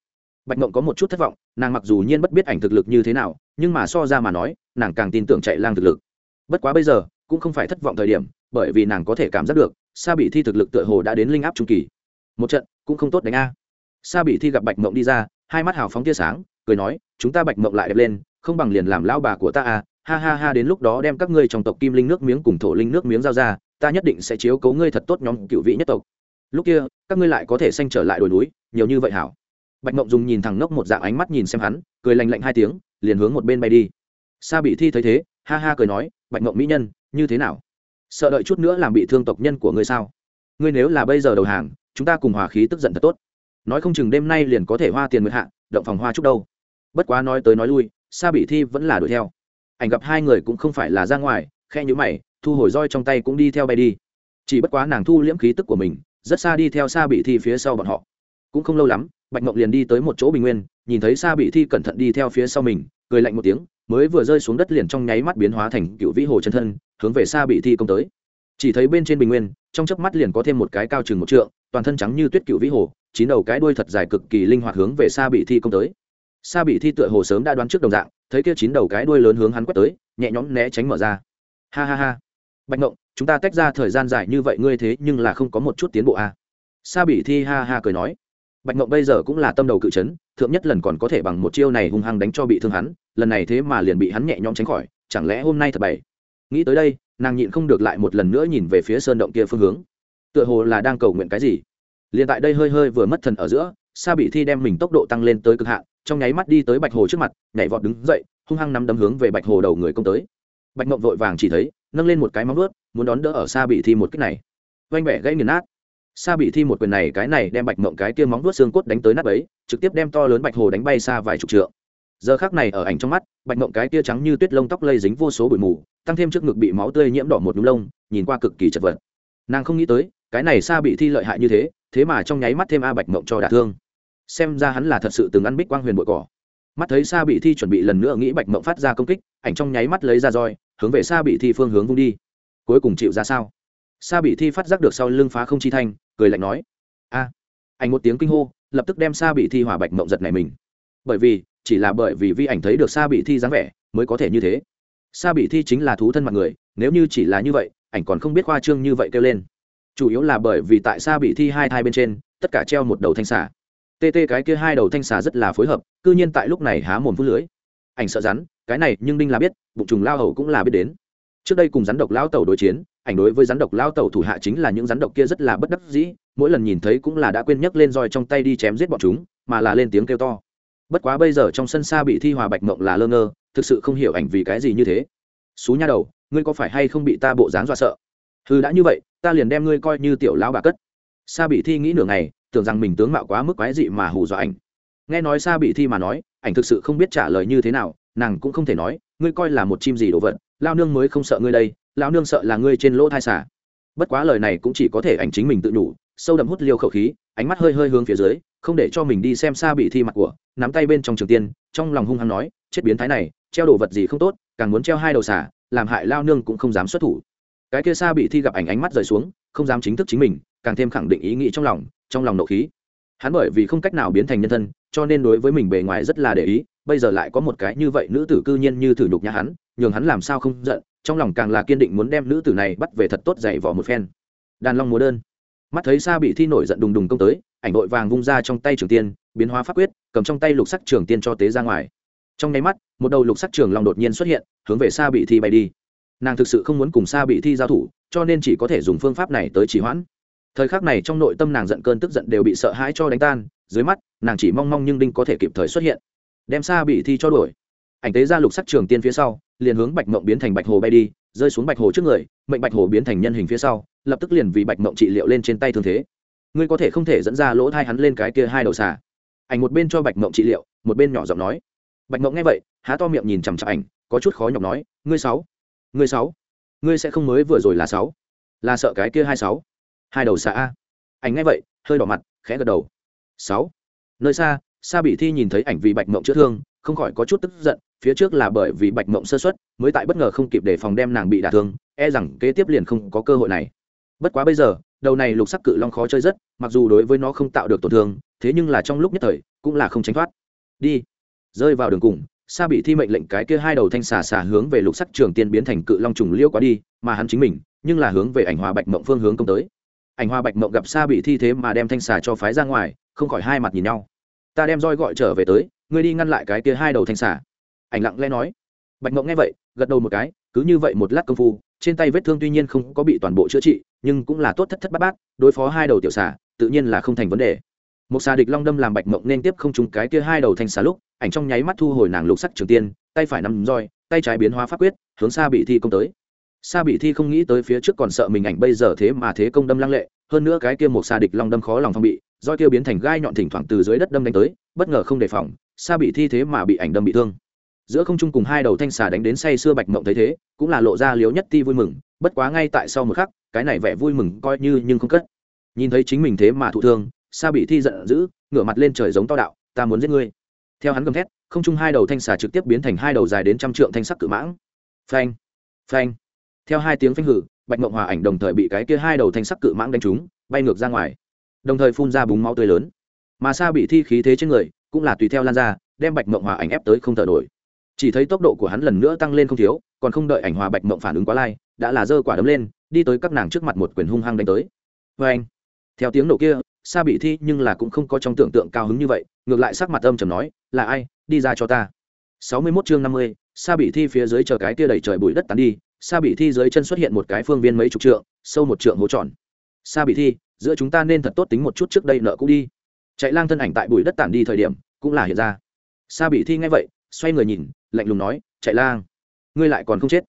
Speaker 1: bạch mộng có một chút thất vọng, nàng mặc dù nhiên bất biết ảnh thực lực như thế nào, nhưng mà so ra mà nói, nàng càng tin tưởng chạy lang thực lực. Bất quá bây giờ, cũng không phải thất vọng thời điểm, bởi vì nàng có thể cảm giác được, sa bị thi thực lực tựa hồ đã đến linh áp trung kỳ. Một trận, cũng không tốt đánh a. Sa bị thi gặp bạch mộng đi ra, hai mắt hào phóng tia sáng, cười nói, chúng ta bạch mộng lại đẹp lên, không bằng liền làm lao bà của ta à. Ha ha ha, đến lúc đó đem các ngươi trong tộc kim linh nước miếng cùng thổ linh nước miếng giao ra, ta nhất định sẽ chiếu cố ngươi thật tốt nhóm cựu vị nhất tộc. Lúc kia, các ngươi lại có thể sanh trở lại đồi núi, nhiều như vậy hảo bạch mộng dùng nhìn thẳng ngốc một dạng ánh mắt nhìn xem hắn, cười lành lạnh hai tiếng, liền hướng một bên bay đi. Sa bị thi thấy thế, ha ha cười nói, bạch mộng mỹ nhân, như thế nào? Sợ đợi chút nữa làm bị thương tộc nhân của ngươi sao? Ngươi nếu là bây giờ đầu hàng, chúng ta cùng hòa khí tức giận thật tốt. Nói không chừng đêm nay liền có thể hoa tiền mượn hạ, động phòng hoa chúc đâu. Bất quá nói tới nói lui, sa bị thi vẫn là đuổi theo. Ảnh gặp hai người cũng không phải là ra ngoài khe nhữ mày, thu hồi roi trong tay cũng đi theo bay đi. Chỉ bất quá nàng thu liễm khí tức của mình, rất xa đi theo xa bị thi phía sau bọn họ. Cũng không lâu lắm bạch mộng liền đi tới một chỗ bình nguyên nhìn thấy xa bị thi cẩn thận đi theo phía sau mình cười lạnh một tiếng mới vừa rơi xuống đất liền trong nháy mắt biến hóa thành cựu vĩ hồ chân thân hướng về xa bị thi công tới. Chỉ thấy bên trên bình nguyên trong chớp mắt liền có thêm một cái cao chừng một trượng toàn thân trắng như tuyết cựu vĩ hồ chín đầu cái đuôi thật dài cực kỳ linh hoạt hướng về xa bị thi công tới. Xa bị thi tựa hồ sớm đã đoán trước đồng dạng thấy kia chín đầu cái đuôi lớn hướng hắn quét tới nhẹ nhõm né tránh mở ra. Ha ha ha. Bạch Mộng, chúng ta tách ra thời gian dài như vậy ngươi thế nhưng là không có một chút tiến bộ à. sa bị thi ha ha cười nói bạch mộng bây giờ cũng là tâm đầu cự chấn, thượng nhất lần còn có thể bằng một chiêu này hung hăng đánh cho bị thương hắn, lần này thế mà liền bị hắn nhẹ nhõm tránh khỏi, chẳng lẽ hôm nay thật bày nghĩ tới đây, nàng nhịn không được lại một lần nữa nhìn về phía sơn động kia phương hướng. Tựa hồ là đang cầu nguyện cái gì? Liền tại đây hơi hơi vừa mất thần ở giữa, sa bị thi đem mình tốc độ tăng lên tới cực hạn, trong nháy mắt đi tới bạch hồ trước mặt, nhảy vọt đứng dậy, hung hăng nắm đấm hướng về bạch hồ đầu người công tới. Bạch mộng vội vàng chỉ thấy, nâng lên một cái móng ướt muốn đón đỡ ở Sa bị thi một cách này. Vanh vẻ gãy nghiền nát xa bị thi một quyền này, cái này đem bạch mộng cái kia móng vuốt xương cốt đánh tới nát ấy trực tiếp đem to lớn bạch hồ đánh bay xa vài chục trượng. Giờ khác này ở ảnh trong mắt, bạch mộng cái kia trắng như tuyết lông tóc lây dính vô số bụi mù, tăng thêm trước ngực bị máu tươi nhiễm đỏ một núm lông, nhìn qua cực kỳ chật vật. Nàng không nghĩ tới, cái này xa bị thi lợi hại như thế thế mà trong nháy mắt thêm a bạch mộng cho đả thương. Xem ra hắn là thật sự từng ăn bích quang huyền bội cỏ. Mắt thấy xa bị thi chuẩn bị lần nữa nghĩ bạch mộng phát ra công kích, ảnh trong nháy mắt lấy ra roi, hướng về xa bị thi phương hướng vung đi. Cuối cùng chịu ra sao? Xa bị thi phát giác được sau lưng phá không chi thanh cười lạnh nói, a. Ảnh một tiếng kinh hô, lập tức đem xa bị thi hỏa bạch mộng giật này mình. Bởi vì, chỉ là bởi vì vi ảnh thấy được xa bị thi dáng vẻ, mới có thể như thế. Xa bị thi chính là thú thân mặt người, nếu như chỉ là như vậy, ảnh còn không biết khoa trương như vậy kêu lên. Chủ yếu là bởi vì tại xa bị thi hai thai bên trên, tất cả treo một đầu thanh xà. Tê tê cái kia hai đầu thanh xà rất là phối hợp, cư nhiên tại lúc này há mồm phút lưới. Ảnh sợ rắn, cái này nhưng đinh là biết, bụng trùng lao hầu cũng là biết đến. Trước đây cùng rắn độc lao tẩu đối chiến ảnh đối với rắn độc lao tẩu thủ hạ chính là những rắn độc kia rất là bất đắc dĩ, mỗi lần nhìn thấy cũng là đã quên nhấc lên roi trong tay đi chém giết bọn chúng, mà là lên tiếng kêu to. Bất quá bây giờ trong sân xa bị thi hòa bạch mộng là lơ ngơ, thực sự không hiểu ảnh vì cái gì như thế. Xú nha đầu, ngươi có phải hay không bị ta bộ dáng dọa sợ? Hư đã như vậy, ta liền đem ngươi coi như tiểu lão bà cất. Sa bị thi nghĩ nửa ngày, tưởng rằng mình tướng mạo quá mức quái dị mà hù dọa ảnh. Nghe nói sa bị thi mà nói, ảnh thực sự không biết trả lời như thế nào, nàng cũng không thể nói, ngươi coi là một chim gì đồ vật, lao nương mới không sợ ngươi đây Lão nương sợ là ngươi trên lỗ thai xả. Bất quá lời này cũng chỉ có thể ảnh chính mình tự nhủ, sâu đậm hút liêu khẩu khí, ánh mắt hơi hơi hướng phía dưới, không để cho mình đi xem xa bị thi mặt của, nắm tay bên trong trường tiên, trong lòng hung hăng nói, chết biến thái này, treo đồ vật gì không tốt, càng muốn treo hai đầu xả, làm hại lao nương cũng không dám xuất thủ. Cái kia xa bị thi gặp ảnh ánh mắt rời xuống, không dám chính thức chính mình, càng thêm khẳng định ý nghĩ trong lòng trong lòng nộ khí. Hắn bởi vì không cách nào biến thành nhân thân, cho nên đối với mình bề ngoài rất là để ý, bây giờ lại có một cái như vậy nữ tử cư nhiên như thử nhục nhà hắn, nhường hắn làm sao không giận trong lòng càng là kiên định muốn đem nữ tử này bắt về thật tốt dày vỏ một phen. Đàn long múa đơn. Mắt thấy xa bị thi nổi giận đùng đùng công tới, ảnh đội vàng vung ra trong tay trường tiên, biến hóa pháp quyết, cầm trong tay lục sắc trường tiên cho tế ra ngoài. Trong nháy mắt, một đầu lục sắc trường long đột nhiên xuất hiện, hướng về xa bị thi bay đi. Nàng thực sự không muốn cùng xa bị thi giao thủ, cho nên chỉ có thể dùng phương pháp này tới trì hoãn. Thời khắc này trong nội tâm nàng giận cơn tức giận đều bị sợ hãi cho đánh tan, dưới mắt, nàng chỉ mong mong nhưng đinh có thể kịp thời xuất hiện, đem xa bị thi cho đuổi. Ảnh tế ra lục sắc trường tiên phía sau liền hướng bạch mộng biến thành bạch hồ bay đi, rơi xuống bạch hồ trước người, mệnh bạch hồ biến thành nhân hình phía sau, lập tức liền vì bạch mộng trị liệu lên trên tay thương thế. Ngươi có thể không thể dẫn ra lỗ thai hắn lên cái kia hai đầu xà. Ảnh một bên cho bạch mộng trị liệu, một bên nhỏ giọng nói. Bạch mộng nghe vậy, há to miệng nhìn chằm chặp ảnh, có chút khó nhọc nói, ngươi sáu ngươi sáu, ngươi sẽ không mới vừa rồi là sáu, là sợ cái kia hai sáu, hai đầu xà a. Ảnh nghe vậy, hơi đỏ mặt, khẽ gật đầu. Sáu. Nơi xa xa bị thi nhìn thấy ảnh vì bạch mộng chữa thương, không khỏi có chút tức giận phía trước là bởi vì bạch mộng sơ xuất, mới tại bất ngờ không kịp để phòng đem nàng bị đả thương e rằng kế tiếp liền không có cơ hội này. Bất quá bây giờ, đầu này lục sắc cự long khó chơi rất, mặc dù đối với nó không tạo được tổn thương, thế nhưng là trong lúc nhất thời, cũng là không tránh thoát. Đi, rơi vào đường cùng, sa bị thi mệnh lệnh cái kia hai đầu thanh xà xà hướng về lục sắc trường tiên biến thành cự long trùng liêu quá đi, mà hắn chính mình, nhưng là hướng về ảnh hòa bạch mộng phương hướng công tới. Ảnh hòa bạch mộng gặp sa bị thi thế mà đem thanh xà cho phái ra ngoài, không khỏi hai mặt nhìn nhau. Ta đem roi gọi trở về tới, ngươi đi ngăn lại cái kia hai đầu thanh xà ảnh lặng lẽ nói. Bạch mộng nghe vậy, gật đầu một cái, cứ như vậy một lát công phu, trên tay vết thương tuy nhiên không có bị toàn bộ chữa trị, nhưng cũng là tốt thất thất bát bát, đối phó hai đầu tiểu xà, tự nhiên là không thành vấn đề. Một xà địch long đâm làm bạch mộng nên tiếp không trúng cái kia hai đầu thanh xà lúc, ảnh trong nháy mắt thu hồi nàng lục sắc trường tiên, tay phải nắm roi, tay trái biến hóa pháp quyết, hướng xa bị thi công tới. Xa bị thi không nghĩ tới phía trước còn sợ mình ảnh bây giờ thế mà thế công đâm lăng lệ, hơn nữa cái kia một xà địch long đâm khó lòng phong bị, roi kia biến thành gai nhọn thỉnh thoảng từ dưới đất đâm đánh tới, bất ngờ không đề phòng xa bị thi thế mà bị ảnh đâm bị thương giữa không trung cùng hai đầu thanh xà đánh đến say sưa bạch mộng thấy thế, cũng là lộ ra liếu nhất ti vui mừng, bất quá ngay tại sau một khắc, cái này vẻ vui mừng coi như nhưng không cất. Nhìn thấy chính mình thế mà thụ thương, sa bị thi giận dữ, ngửa mặt lên trời giống to đạo, ta muốn giết ngươi. Theo hắn gầm thét, không trung hai đầu thanh xà trực tiếp biến thành hai đầu dài đến trăm trượng thanh sắc cự mãng. Phanh phanh. Theo hai tiếng phanh hử, bạch mộng hòa ảnh đồng thời bị cái kia hai đầu thanh sắc cự mãng đánh trúng, bay ngược ra ngoài. Đồng thời phun ra búng máu tươi lớn. Mà sa bị thi khí thế trên người, cũng là tùy theo lan ra, đem bạch mộng hòa ảnh ép tới không thở nổi chỉ thấy tốc độ của hắn lần nữa tăng lên không thiếu, còn không đợi ảnh hòa bạch mộng phản ứng quá lai, đã là giơ quả đấm lên, đi tới các nàng trước mặt một quyền hung hăng đánh tới. Vê anh, theo tiếng nổ kia, sa bị thi nhưng là cũng không có trong tưởng tượng cao hứng như vậy, ngược lại sắc mặt âm trầm nói, là ai? Đi ra cho ta. Sáu mươi 61 chương năm mươi, sa bị thi phía dưới chờ cái kia đầy trời bụi đất tán đi, sa bị thi dưới chân xuất hiện một cái phương viên mấy chục trượng, sâu một trượng hố tròn. Sa bị thi, giữa chúng ta nên thật tốt tính một chút trước đây nợ cũ đi. Chạy lang thân ảnh tại bụi đất tản đi thời điểm, cũng là hiện ra. Sa bị thi ngay vậy, xoay người nhìn lạnh lùng nói, chạy lang, ngươi lại còn không chết.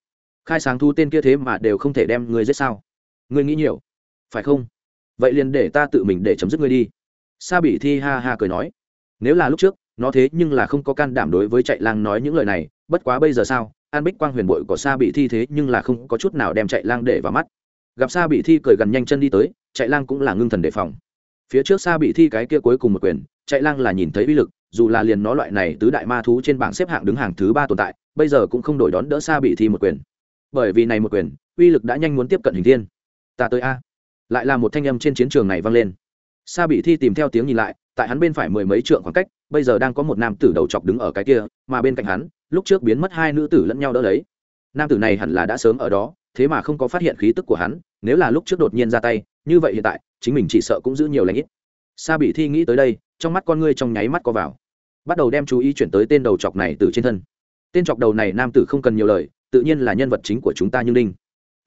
Speaker 1: Khai sáng thu tên kia thế mà đều không thể đem ngươi giết sao? Ngươi nghĩ nhiều, phải không? Vậy liền để ta tự mình để chấm dứt ngươi đi. Sa bị thi ha ha cười nói, nếu là lúc trước, nó thế nhưng là không có can đảm đối với chạy lang nói những lời này, bất quá bây giờ sao? An bích quang huyền bội của sa bị thi thế nhưng là không có chút nào đem chạy lang để vào mắt. Gặp sa bị thi cười gần nhanh chân đi tới, chạy lang cũng là ngưng thần đề phòng. Phía trước sa bị thi cái kia cuối cùng một quyền, chạy lang là nhìn thấy uy lực dù là liền nó loại này tứ đại ma thú trên bảng xếp hạng đứng hàng thứ ba tồn tại, bây giờ cũng không đổi đón đỡ sa bị thi một quyền. Bởi vì này một quyền, uy lực đã nhanh muốn tiếp cận hình thiên. Ta tới a. Lại là một thanh âm trên chiến trường này vang lên. Sa bị thi tìm theo tiếng nhìn lại, tại hắn bên phải mười mấy trượng khoảng cách, bây giờ đang có một nam tử đầu chọc đứng ở cái kia, mà bên cạnh hắn, lúc trước biến mất hai nữ tử lẫn nhau đỡ lấy. Nam tử này hẳn là đã sớm ở đó, thế mà không có phát hiện khí tức của hắn, nếu là lúc trước đột nhiên ra tay, như vậy hiện tại, chính mình chỉ sợ cũng giữ nhiều lãnh ít. Sa bị thi nghĩ tới đây trong mắt con ngươi trong nháy mắt co vào. Bắt đầu đem chú ý chuyển tới tên đầu chọc này từ trên thân. Tên chọc đầu này nam tử không cần nhiều lời, tự nhiên là nhân vật chính của chúng ta như linh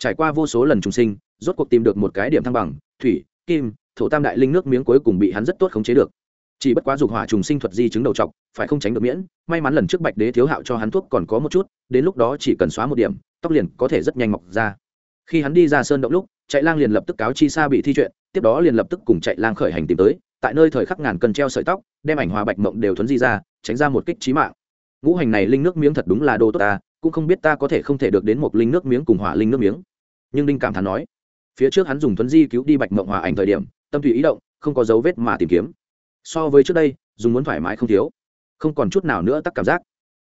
Speaker 1: trải qua vô số lần trùng sinh, rốt cuộc tìm được một cái điểm thăng bằng, thủy, kim, thổ tam đại linh nước miếng cuối cùng bị hắn rất tốt khống chế được. Chỉ bất quá dục hỏa trùng sinh thuật di chứng đầu trọc phải không tránh được miễn, may mắn lần trước bạch đế thiếu hạo cho hắn thuốc còn có một chút, đến lúc đó chỉ cần xóa một điểm, tóc liền có thể rất nhanh mọc ra. Khi hắn đi ra sơn động lúc, chạy lang liền lập tức cáo chi xa bị thi chuyện, tiếp đó liền lập tức cùng chạy lang khởi hành tìm tới tại nơi thời khắc ngàn cân treo sợi tóc, đem ảnh hòa bạch mộng đều thuấn di ra, tránh ra một kích trí mạng. Ngũ hành này linh nước miếng thật đúng là đồ tốt ta, cũng không biết ta có thể không thể được đến một linh nước miếng cùng hỏa linh nước miếng. Nhưng đinh cảm thán nói, phía trước hắn dùng thuấn di cứu đi bạch mộng hòa ảnh thời điểm, tâm tùy ý động, không có dấu vết mà tìm kiếm. So với trước đây, dùng muốn thoải mái không thiếu. Không còn chút nào nữa tắc cảm giác.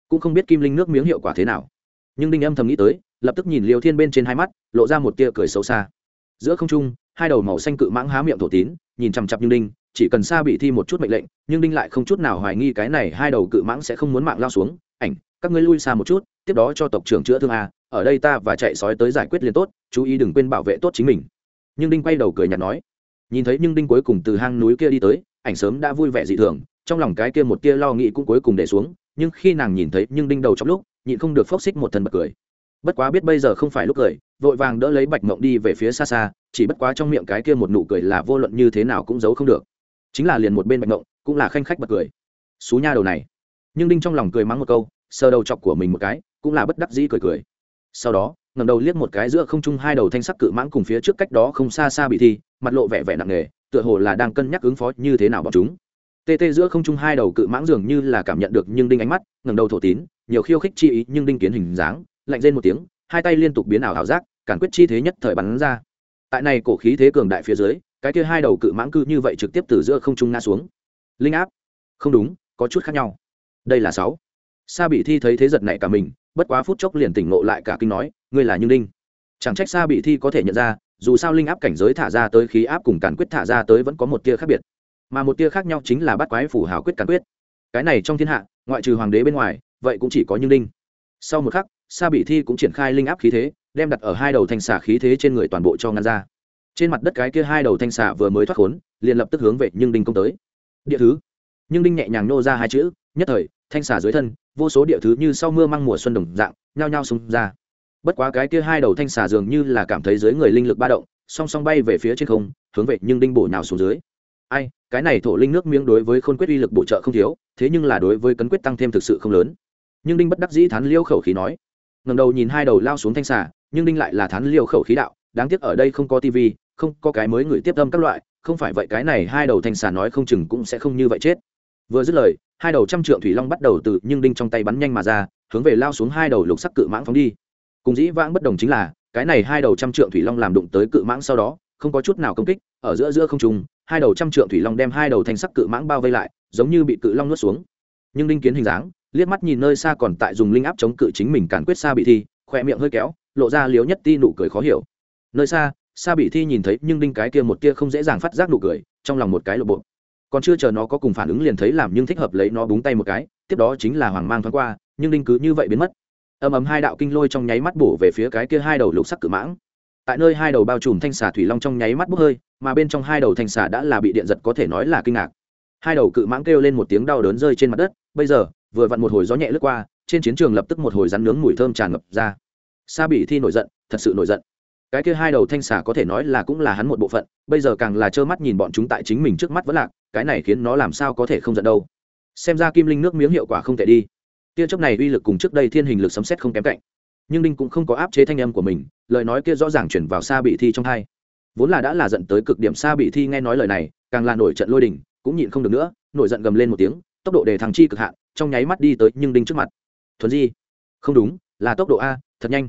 Speaker 1: Cũng không biết kim linh nước miếng hiệu quả thế nào. Nhưng đinh âm thầm nghĩ tới, lập tức nhìn liều thiên bên trên hai mắt, lộ ra một tia cười xấu xa. Giữa không trung hai đầu màu xanh cự mãng há miệng thổ tín, nhìn chằm chặp như đinh chỉ cần xa bị thi một chút mệnh lệnh, nhưng đinh lại không chút nào hoài nghi cái này hai đầu cự mãng sẽ không muốn mạng lao xuống. Ảnh, các ngươi lui xa một chút, tiếp đó cho tộc trưởng chữa thương a, ở đây ta và chạy sói tới giải quyết liền tốt, chú ý đừng quên bảo vệ tốt chính mình. Nhưng đinh quay đầu cười nhạt nói. Nhìn thấy nhưng đinh cuối cùng từ hang núi kia đi tới, ảnh sớm đã vui vẻ dị thường, trong lòng cái kia một tia lo nghĩ cũng cuối cùng để xuống, nhưng khi nàng nhìn thấy nhưng đinh đầu trong lúc, nhịn không được phốc xích một thần bật cười. Bất quá biết bây giờ không phải lúc cười vội vàng đỡ lấy bạch mộng đi về phía xa xa, chỉ bất quá trong miệng cái kia một nụ cười là vô luận như thế nào cũng giấu không được. Chính là liền một bên bạch mộng, cũng là khanh khách bật cười. Xú nha đầu này. Nhưng đinh trong lòng cười mắng một câu, sờ đầu chọc của mình một cái, cũng là bất đắc dĩ cười cười. Sau đó ngầm đầu liếc một cái giữa không trung hai đầu thanh sắc cự mãng cùng phía trước cách đó không xa xa bị thi, mặt lộ vẻ vẻ nặng nề, tựa hồ là đang cân nhắc ứng phó như thế nào bọn chúng. Tê tê giữa không trung hai đầu cự mãng dường như là cảm nhận được nhưng đinh ánh mắt ngầm đầu thổ tín, nhiều khiêu khích chi ý nhưng đinh kiến hình dáng, lạnh lên một tiếng hai tay liên tục biến ảo ảo giác cản quyết chi thế nhất thời bắn ra. Tại này cổ khí thế cường đại phía dưới, cái kia hai đầu cự mãng cư như vậy trực tiếp từ giữa không trung ngã xuống. Linh áp. Không đúng, có chút khác nhau. Đây là sáu. Sa bị thi thấy thế giật này cả mình, bất quá phút chốc liền tỉnh ngộ lại cả kinh nói, ngươi là như linh. chẳng trách sa bị thi có thể nhận ra, dù sao linh áp cảnh giới thả ra tới khí áp cùng càn quyết thả ra tới vẫn có một tia khác biệt. Mà một tia khác nhau chính là bắt quái phủ hào quyết càn quyết. Cái này trong thiên hạ, ngoại trừ hoàng đế bên ngoài, vậy cũng chỉ có như linh. sau một khắc sa bị thi cũng triển khai linh áp khí thế, đem đặt ở hai đầu thanh xà khí thế trên người toàn bộ cho ngăn ra. Trên mặt đất cái kia hai đầu thanh xà vừa mới thoát khốn, liền lập tức hướng về nhưng đinh công tới. Địa thứ. Nhưng đinh nhẹ nhàng nô ra hai chữ, nhất thời, thanh xà dưới thân, vô số địa thứ như sau mưa mang mùa xuân đồng dạng, nhao nhao xung ra. Bất quá cái kia hai đầu thanh xà dường như là cảm thấy dưới người linh lực ba động, song song bay về phía trên không, hướng về nhưng đinh bổ nào xuống dưới. Ai, cái này thổ linh nước miếng đối với khôn quyết uy lực bổ trợ không thiếu, thế nhưng là đối với cấn quyết tăng thêm thực sự không lớn. Nhưng đinh bất đắc dĩ thán liêu khẩu khí nói ngầm đầu nhìn hai đầu lao xuống thanh xà, nhưng đinh lại là thán liều khẩu khí đạo, đáng tiếc ở đây không có tivi không có cái mới người tiếp tâm các loại, không phải vậy cái này hai đầu thanh xà nói không chừng cũng sẽ không như vậy chết. Vừa dứt lời, hai đầu trăm trượng thủy long bắt đầu từ nhưng đinh trong tay bắn nhanh mà ra, hướng về lao xuống hai đầu lục sắc cự mãng phóng đi. Cùng dĩ vãng bất đồng chính là, cái này hai đầu trăm trượng thủy long làm đụng tới cự mãng sau đó, không có chút nào công kích, ở giữa giữa không trung, hai đầu trăm trượng thủy long đem hai đầu thanh sắc cự mãng bao vây lại, giống như bị cự long nuốt xuống. Nhưng đinh kiến hình dáng liếc mắt nhìn nơi xa còn tại dùng linh áp chống cự chính mình càn quyết xa bị thi, khoe miệng hơi kéo, lộ ra liếu nhất ti nụ cười khó hiểu. Nơi xa xa bị thi nhìn thấy nhưng đinh cái kia một tia không dễ dàng phát giác nụ cười, trong lòng một cái lộ bộ. Còn chưa chờ nó có cùng phản ứng liền thấy làm nhưng thích hợp lấy nó búng tay một cái, tiếp đó chính là hoàng mang thoáng qua, nhưng đinh cứ như vậy biến mất. Ầm ầm hai đạo kinh lôi trong nháy mắt bổ về phía cái kia hai đầu lục sắc cự mãng. Tại nơi hai đầu bao trùm thanh xà thủy long trong nháy mắt bốc hơi, mà bên trong hai đầu thanh xà đã là bị điện giật có thể nói là kinh ngạc. Hai đầu cự mãng kêu lên một tiếng đau đớn rơi trên mặt đất, bây giờ vừa vặn một hồi gió nhẹ lướt qua, trên chiến trường lập tức một hồi rắn nướng mùi thơm tràn ngập ra. Sa bị thi nổi giận, thật sự nổi giận. Cái kia hai đầu thanh xà có thể nói là cũng là hắn một bộ phận, bây giờ càng là trơ mắt nhìn bọn chúng tại chính mình trước mắt vẫn lạc, cái này khiến nó làm sao có thể không giận đâu. Xem ra kim linh nước miếng hiệu quả không thể đi. Tia chớp này uy lực cùng trước đây thiên hình lực sấm xét không kém cạnh. Nhưng đinh cũng không có áp chế thanh âm của mình, lời nói kia rõ ràng chuyển vào xa bị thi trong hai. Vốn là đã là giận tới cực điểm xa bị thi nghe nói lời này, càng là nổi trận lôi đình, cũng nhịn không được nữa, nổi giận gầm lên một tiếng tốc độ đề thằng chi cực hạn, trong nháy mắt đi tới nhưng đinh trước mặt. Thuần di, không đúng, là tốc độ a, thật nhanh.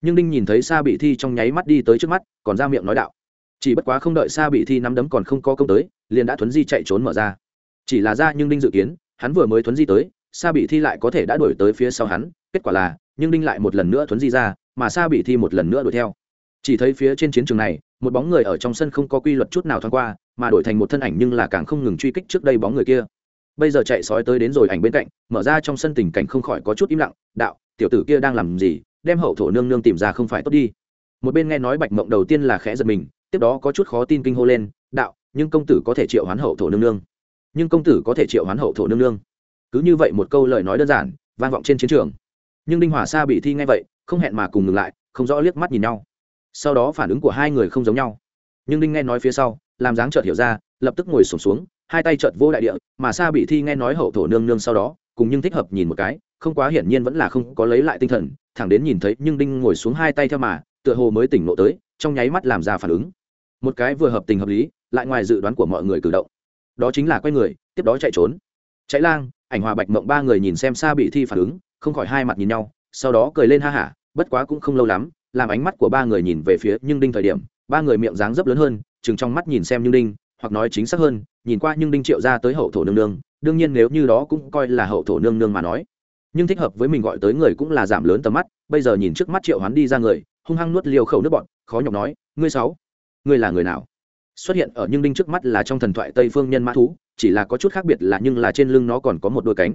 Speaker 1: Nhưng đinh nhìn thấy xa bị thi trong nháy mắt đi tới trước mắt, còn ra miệng nói đạo. Chỉ bất quá không đợi xa bị thi nắm đấm còn không có công tới, liền đã thuấn di chạy trốn mở ra. Chỉ là ra nhưng đinh dự kiến, hắn vừa mới thuấn di tới, sa bị thi lại có thể đã đuổi tới phía sau hắn, kết quả là, nhưng đinh lại một lần nữa thuấn di ra, mà sa bị thi một lần nữa đuổi theo. Chỉ thấy phía trên chiến trường này, một bóng người ở trong sân không có quy luật chút nào thoáng qua, mà đổi thành một thân ảnh nhưng là càng không ngừng truy kích trước đây bóng người kia bây giờ chạy sói tới đến rồi ảnh bên cạnh mở ra trong sân tình cảnh không khỏi có chút im lặng đạo tiểu tử kia đang làm gì? Đem hậu thổ nương nương tìm ra không phải tốt đi. Một bên nghe nói bạch mộng đầu tiên là khẽ giật mình tiếp đó có chút khó tin kinh hô lên đạo nhưng công tử có thể triệu hoán hậu thổ nương nương. Nhưng công tử có thể triệu hoán hậu thổ nương nương? Cứ như vậy một câu lời nói đơn giản vang vọng trên chiến trường. Nhưng đinh hỏa sa bị thi ngay vậy không hẹn mà cùng ngừng lại không rõ liếc mắt nhìn nhau. Sau đó phản ứng của hai người không giống nhau. Nhưng đinh nghe nói phía sau làm dáng chợt hiểu ra lập tức ngồi sổm xuống, xuống hai tay chợt vô đại địa, mà sa bị thi nghe nói hậu thổ nương nương sau đó, cùng nhưng thích hợp nhìn một cái, không quá hiển nhiên vẫn là không có lấy lại tinh thần, thẳng đến nhìn thấy nhưng đinh ngồi xuống hai tay theo mà, tựa hồ mới tỉnh ngộ tới, trong nháy mắt làm ra phản ứng. Một cái vừa hợp tình hợp lý, lại ngoài dự đoán của mọi người cử động. Đó chính là quay người, tiếp đó chạy trốn. Chạy lang, ảnh hòa bạch mộng ba người nhìn xem xa bị thi phản ứng, không khỏi hai mặt nhìn nhau, sau đó cười lên ha hả, bất quá cũng không lâu lắm, làm ánh mắt của ba người nhìn về phía nhưng đinh thời điểm, ba người miệng dáng dấp lớn hơn chừng trong mắt nhìn xem nhưng đinh hoặc nói chính xác hơn, nhìn qua nhưng đinh triệu ra tới hậu thổ nương nương, đương nhiên nếu như đó cũng coi là hậu thổ nương nương mà nói. Nhưng thích hợp với mình gọi tới người cũng là giảm lớn tầm mắt, bây giờ nhìn trước mắt triệu hoán đi ra người, hung hăng nuốt liều khẩu nước bọn khó nhọc nói, ngươi sáu, ngươi là người nào? Xuất hiện ở nhưng đinh trước mắt là trong thần thoại tây phương nhân mã thú, chỉ là có chút khác biệt là nhưng là trên lưng nó còn có một đôi cánh.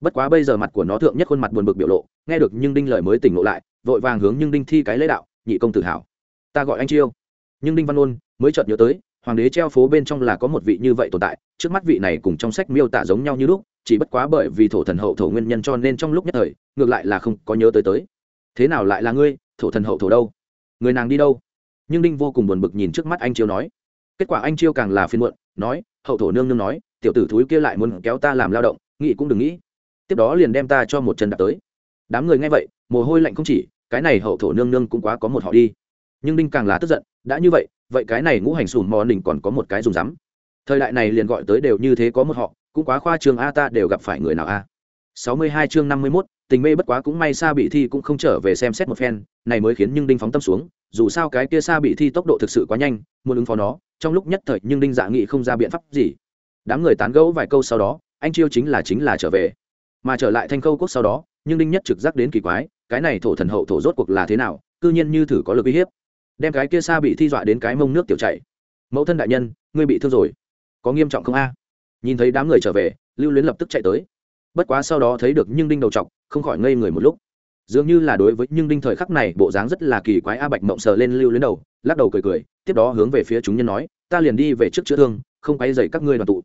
Speaker 1: Bất quá bây giờ mặt của nó thượng nhất khuôn mặt buồn bực biểu lộ, nghe được nhưng đinh lời mới tỉnh lộ lại, vội vàng hướng nhưng đinh thi cái lễ đạo, nhị công tử hảo, ta gọi anh chiêu. Nhưng đinh văn ôn mới chợt nhớ tới hoàng đế treo phố bên trong là có một vị như vậy tồn tại, trước mắt vị này cùng trong sách miêu tả giống nhau như lúc, chỉ bất quá bởi vì thổ thần hậu thổ nguyên nhân cho nên trong lúc nhất thời, ngược lại là không có nhớ tới tới. Thế nào lại là ngươi, thổ thần hậu thổ đâu? Người nàng đi đâu? Nhưng đinh vô cùng buồn bực nhìn trước mắt anh chiêu nói. Kết quả anh chiêu càng là phiên muộn, nói, hậu thổ nương nương nói, tiểu tử thúi kia lại muốn kéo ta làm lao động, nghĩ cũng đừng nghĩ. Tiếp đó liền đem ta cho một chân đạp tới. Đám người nghe vậy, mồ hôi lạnh không chỉ, cái này hậu thổ nương nương cũng quá có một họ đi nhưng đinh càng là tức giận đã như vậy vậy cái này ngũ hành sùn mò đỉnh còn có một cái dùng rắm thời đại này liền gọi tới đều như thế có một họ cũng quá khoa trường a ta đều gặp phải người nào a. Sáu mươi hai chương năm mươi 51, tình mê bất quá cũng may xa bị thi cũng không trở về xem xét một phen này mới khiến nhưng đinh phóng tâm xuống dù sao cái kia xa bị thi tốc độ thực sự quá nhanh muốn ứng phó nó trong lúc nhất thời nhưng đinh dạ nghị không ra biện pháp gì. Đám người tán gẫu vài câu sau đó anh chiêu chính là chính là trở về. Mà trở lại thanh khâu quốc sau đó nhưng đinh nhất trực giác đến kỳ quái cái này thổ thần hậu thổ rốt cuộc là thế nào cư nhiên như thử có lực uy hiếp đem cái kia xa bị thi dọa đến cái mông nước tiểu chảy. Mẫu thân đại nhân, ngươi bị thương rồi. Có nghiêm trọng không a? Nhìn thấy đám người trở về, lưu luyến lập tức chạy tới. Bất quá sau đó thấy được nhưng đinh đầu t không khỏi ngây người một lúc. Dường như là đối với nhưng đinh thời khắc này, bộ dáng rất là kỳ quái a bạch mộng sờ lên lưu luyến đầu, lắc đầu cười cười, tiếp đó hướng về phía chúng nhân nói, ta liền đi về trước chữa thương, không quay dậy các ngươi đoàn tụ.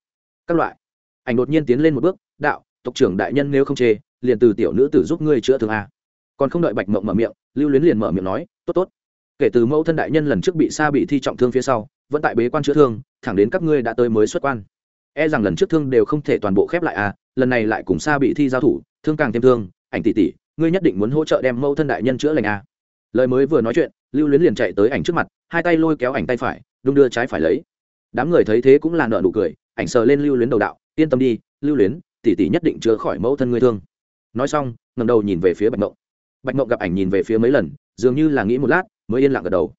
Speaker 1: Các loại. Ảnh đột nhiên tiến lên một bước, đạo, tộc trưởng đại nhân nếu không chê, liền từ tiểu nữ tử giúp ngươi chữa thương a. Còn không đợi bạch mộng mở miệng, lưu luyến liền mở miệng nói, tốt tốt kể từ mẫu thân đại nhân lần trước bị sa bị thi trọng thương phía sau, vẫn tại bế quan chữa thương, thẳng đến các ngươi đã tới mới xuất quan. E rằng lần trước thương đều không thể toàn bộ khép lại à lần này lại cùng sa bị thi giao thủ, thương càng thêm thương, ảnh tỷ tỷ, ngươi nhất định muốn hỗ trợ đem mẫu thân đại nhân chữa lành à. Lời mới vừa nói chuyện, lưu luyến liền chạy tới ảnh trước mặt, hai tay lôi kéo ảnh tay phải, đung đưa trái phải lấy. Đám người thấy thế cũng là nợ nụ cười, ảnh sờ lên lưu luyến đầu đạo, yên tâm đi, lưu luyến, tỷ tỷ nhất định chữa khỏi mẫu thân ngươi thương. Nói xong ngầm đầu nhìn về phía bạch mộng bạch mộng gặp ảnh nhìn về phía mấy lần, dường như là nghĩ một lát mới yên lặng gật đầu.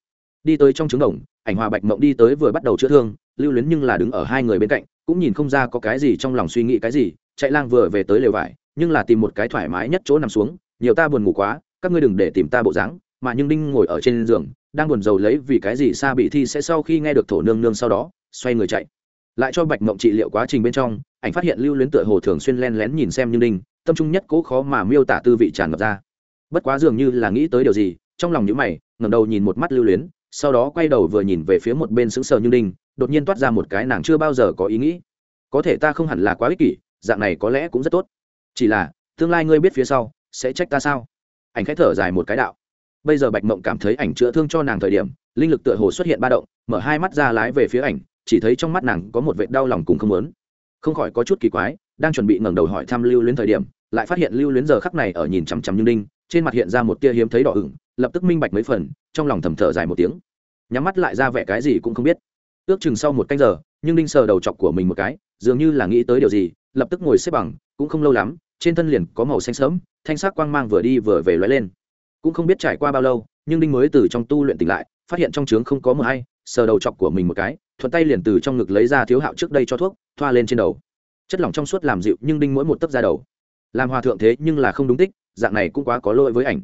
Speaker 1: Đi tới trong trứng đồng, ảnh hòa bạch mộng đi tới vừa bắt đầu chữa thương, lưu luyến nhưng là đứng ở hai người bên cạnh, cũng nhìn không ra có cái gì trong lòng suy nghĩ cái gì, chạy lang vừa về tới lều vải, nhưng là tìm một cái thoải mái nhất chỗ nằm xuống, nhiều ta buồn ngủ quá, các ngươi đừng để tìm ta bộ dáng. Mà nhưng đinh ngồi ở trên giường, đang buồn rầu lấy vì cái gì xa bị thi sẽ sau khi nghe được thổ nương nương sau đó, xoay người chạy. Lại cho bạch mộng trị liệu quá trình bên trong, ảnh phát hiện lưu luyến tựa hồ thường xuyên len lén nhìn xem nhưng đinh, tâm trung nhất cố khó mà miêu tả tư vị tràn ngập ra. Bất quá dường như là nghĩ tới điều gì trong lòng nhíu mày, ngẩng đầu nhìn một mắt lưu luyến, sau đó quay đầu vừa nhìn về phía một bên sững sờ như đinh đột nhiên toát ra một cái nàng chưa bao giờ có ý nghĩ. Có thể ta không hẳn là quá ích kỷ, dạng này có lẽ cũng rất tốt. Chỉ là, tương lai ngươi biết phía sau, sẽ trách ta sao? Ảnh khẽ thở dài một cái đạo. Bây giờ bạch mộng cảm thấy ảnh chữa thương cho nàng thời điểm, linh lực tựa hồ xuất hiện ba động, mở hai mắt ra lái về phía ảnh, chỉ thấy trong mắt nàng có một vệt đau lòng cùng không lớn không khỏi có chút kỳ quái, đang chuẩn bị ngẩng đầu hỏi thăm lưu luyến thời điểm, lại phát hiện lưu luyến giờ khắc này ở nhìn chằm chằm như đinh trên mặt hiện ra một tia hiếm thấy đỏ ửng lập tức minh bạch mấy phần, trong lòng thầm thở dài một tiếng. Nhắm mắt lại ra vẻ cái gì cũng không biết. Ước chừng sau một canh giờ, nhưng đinh sờ đầu chọc của mình một cái, dường như là nghĩ tới điều gì, lập tức ngồi xếp bằng, cũng không lâu lắm, trên thân liền có màu xanh sớm thanh sắc quang mang vừa đi vừa về lóe lên. Cũng không biết trải qua bao lâu, nhưng đinh mới từ trong tu luyện tỉnh lại, phát hiện trong trướng không có mờ hay, sờ đầu chọc của mình một cái, thuận tay liền từ trong ngực lấy ra thiếu hạo trước đây cho thuốc, thoa lên trên đầu. Chất lỏng trong suốt làm dịu, nhưng đinh mỗi một tấc ra đầu. Làm hòa thượng thế nhưng là không đúng tích, dạng này cũng quá có lỗi với ảnh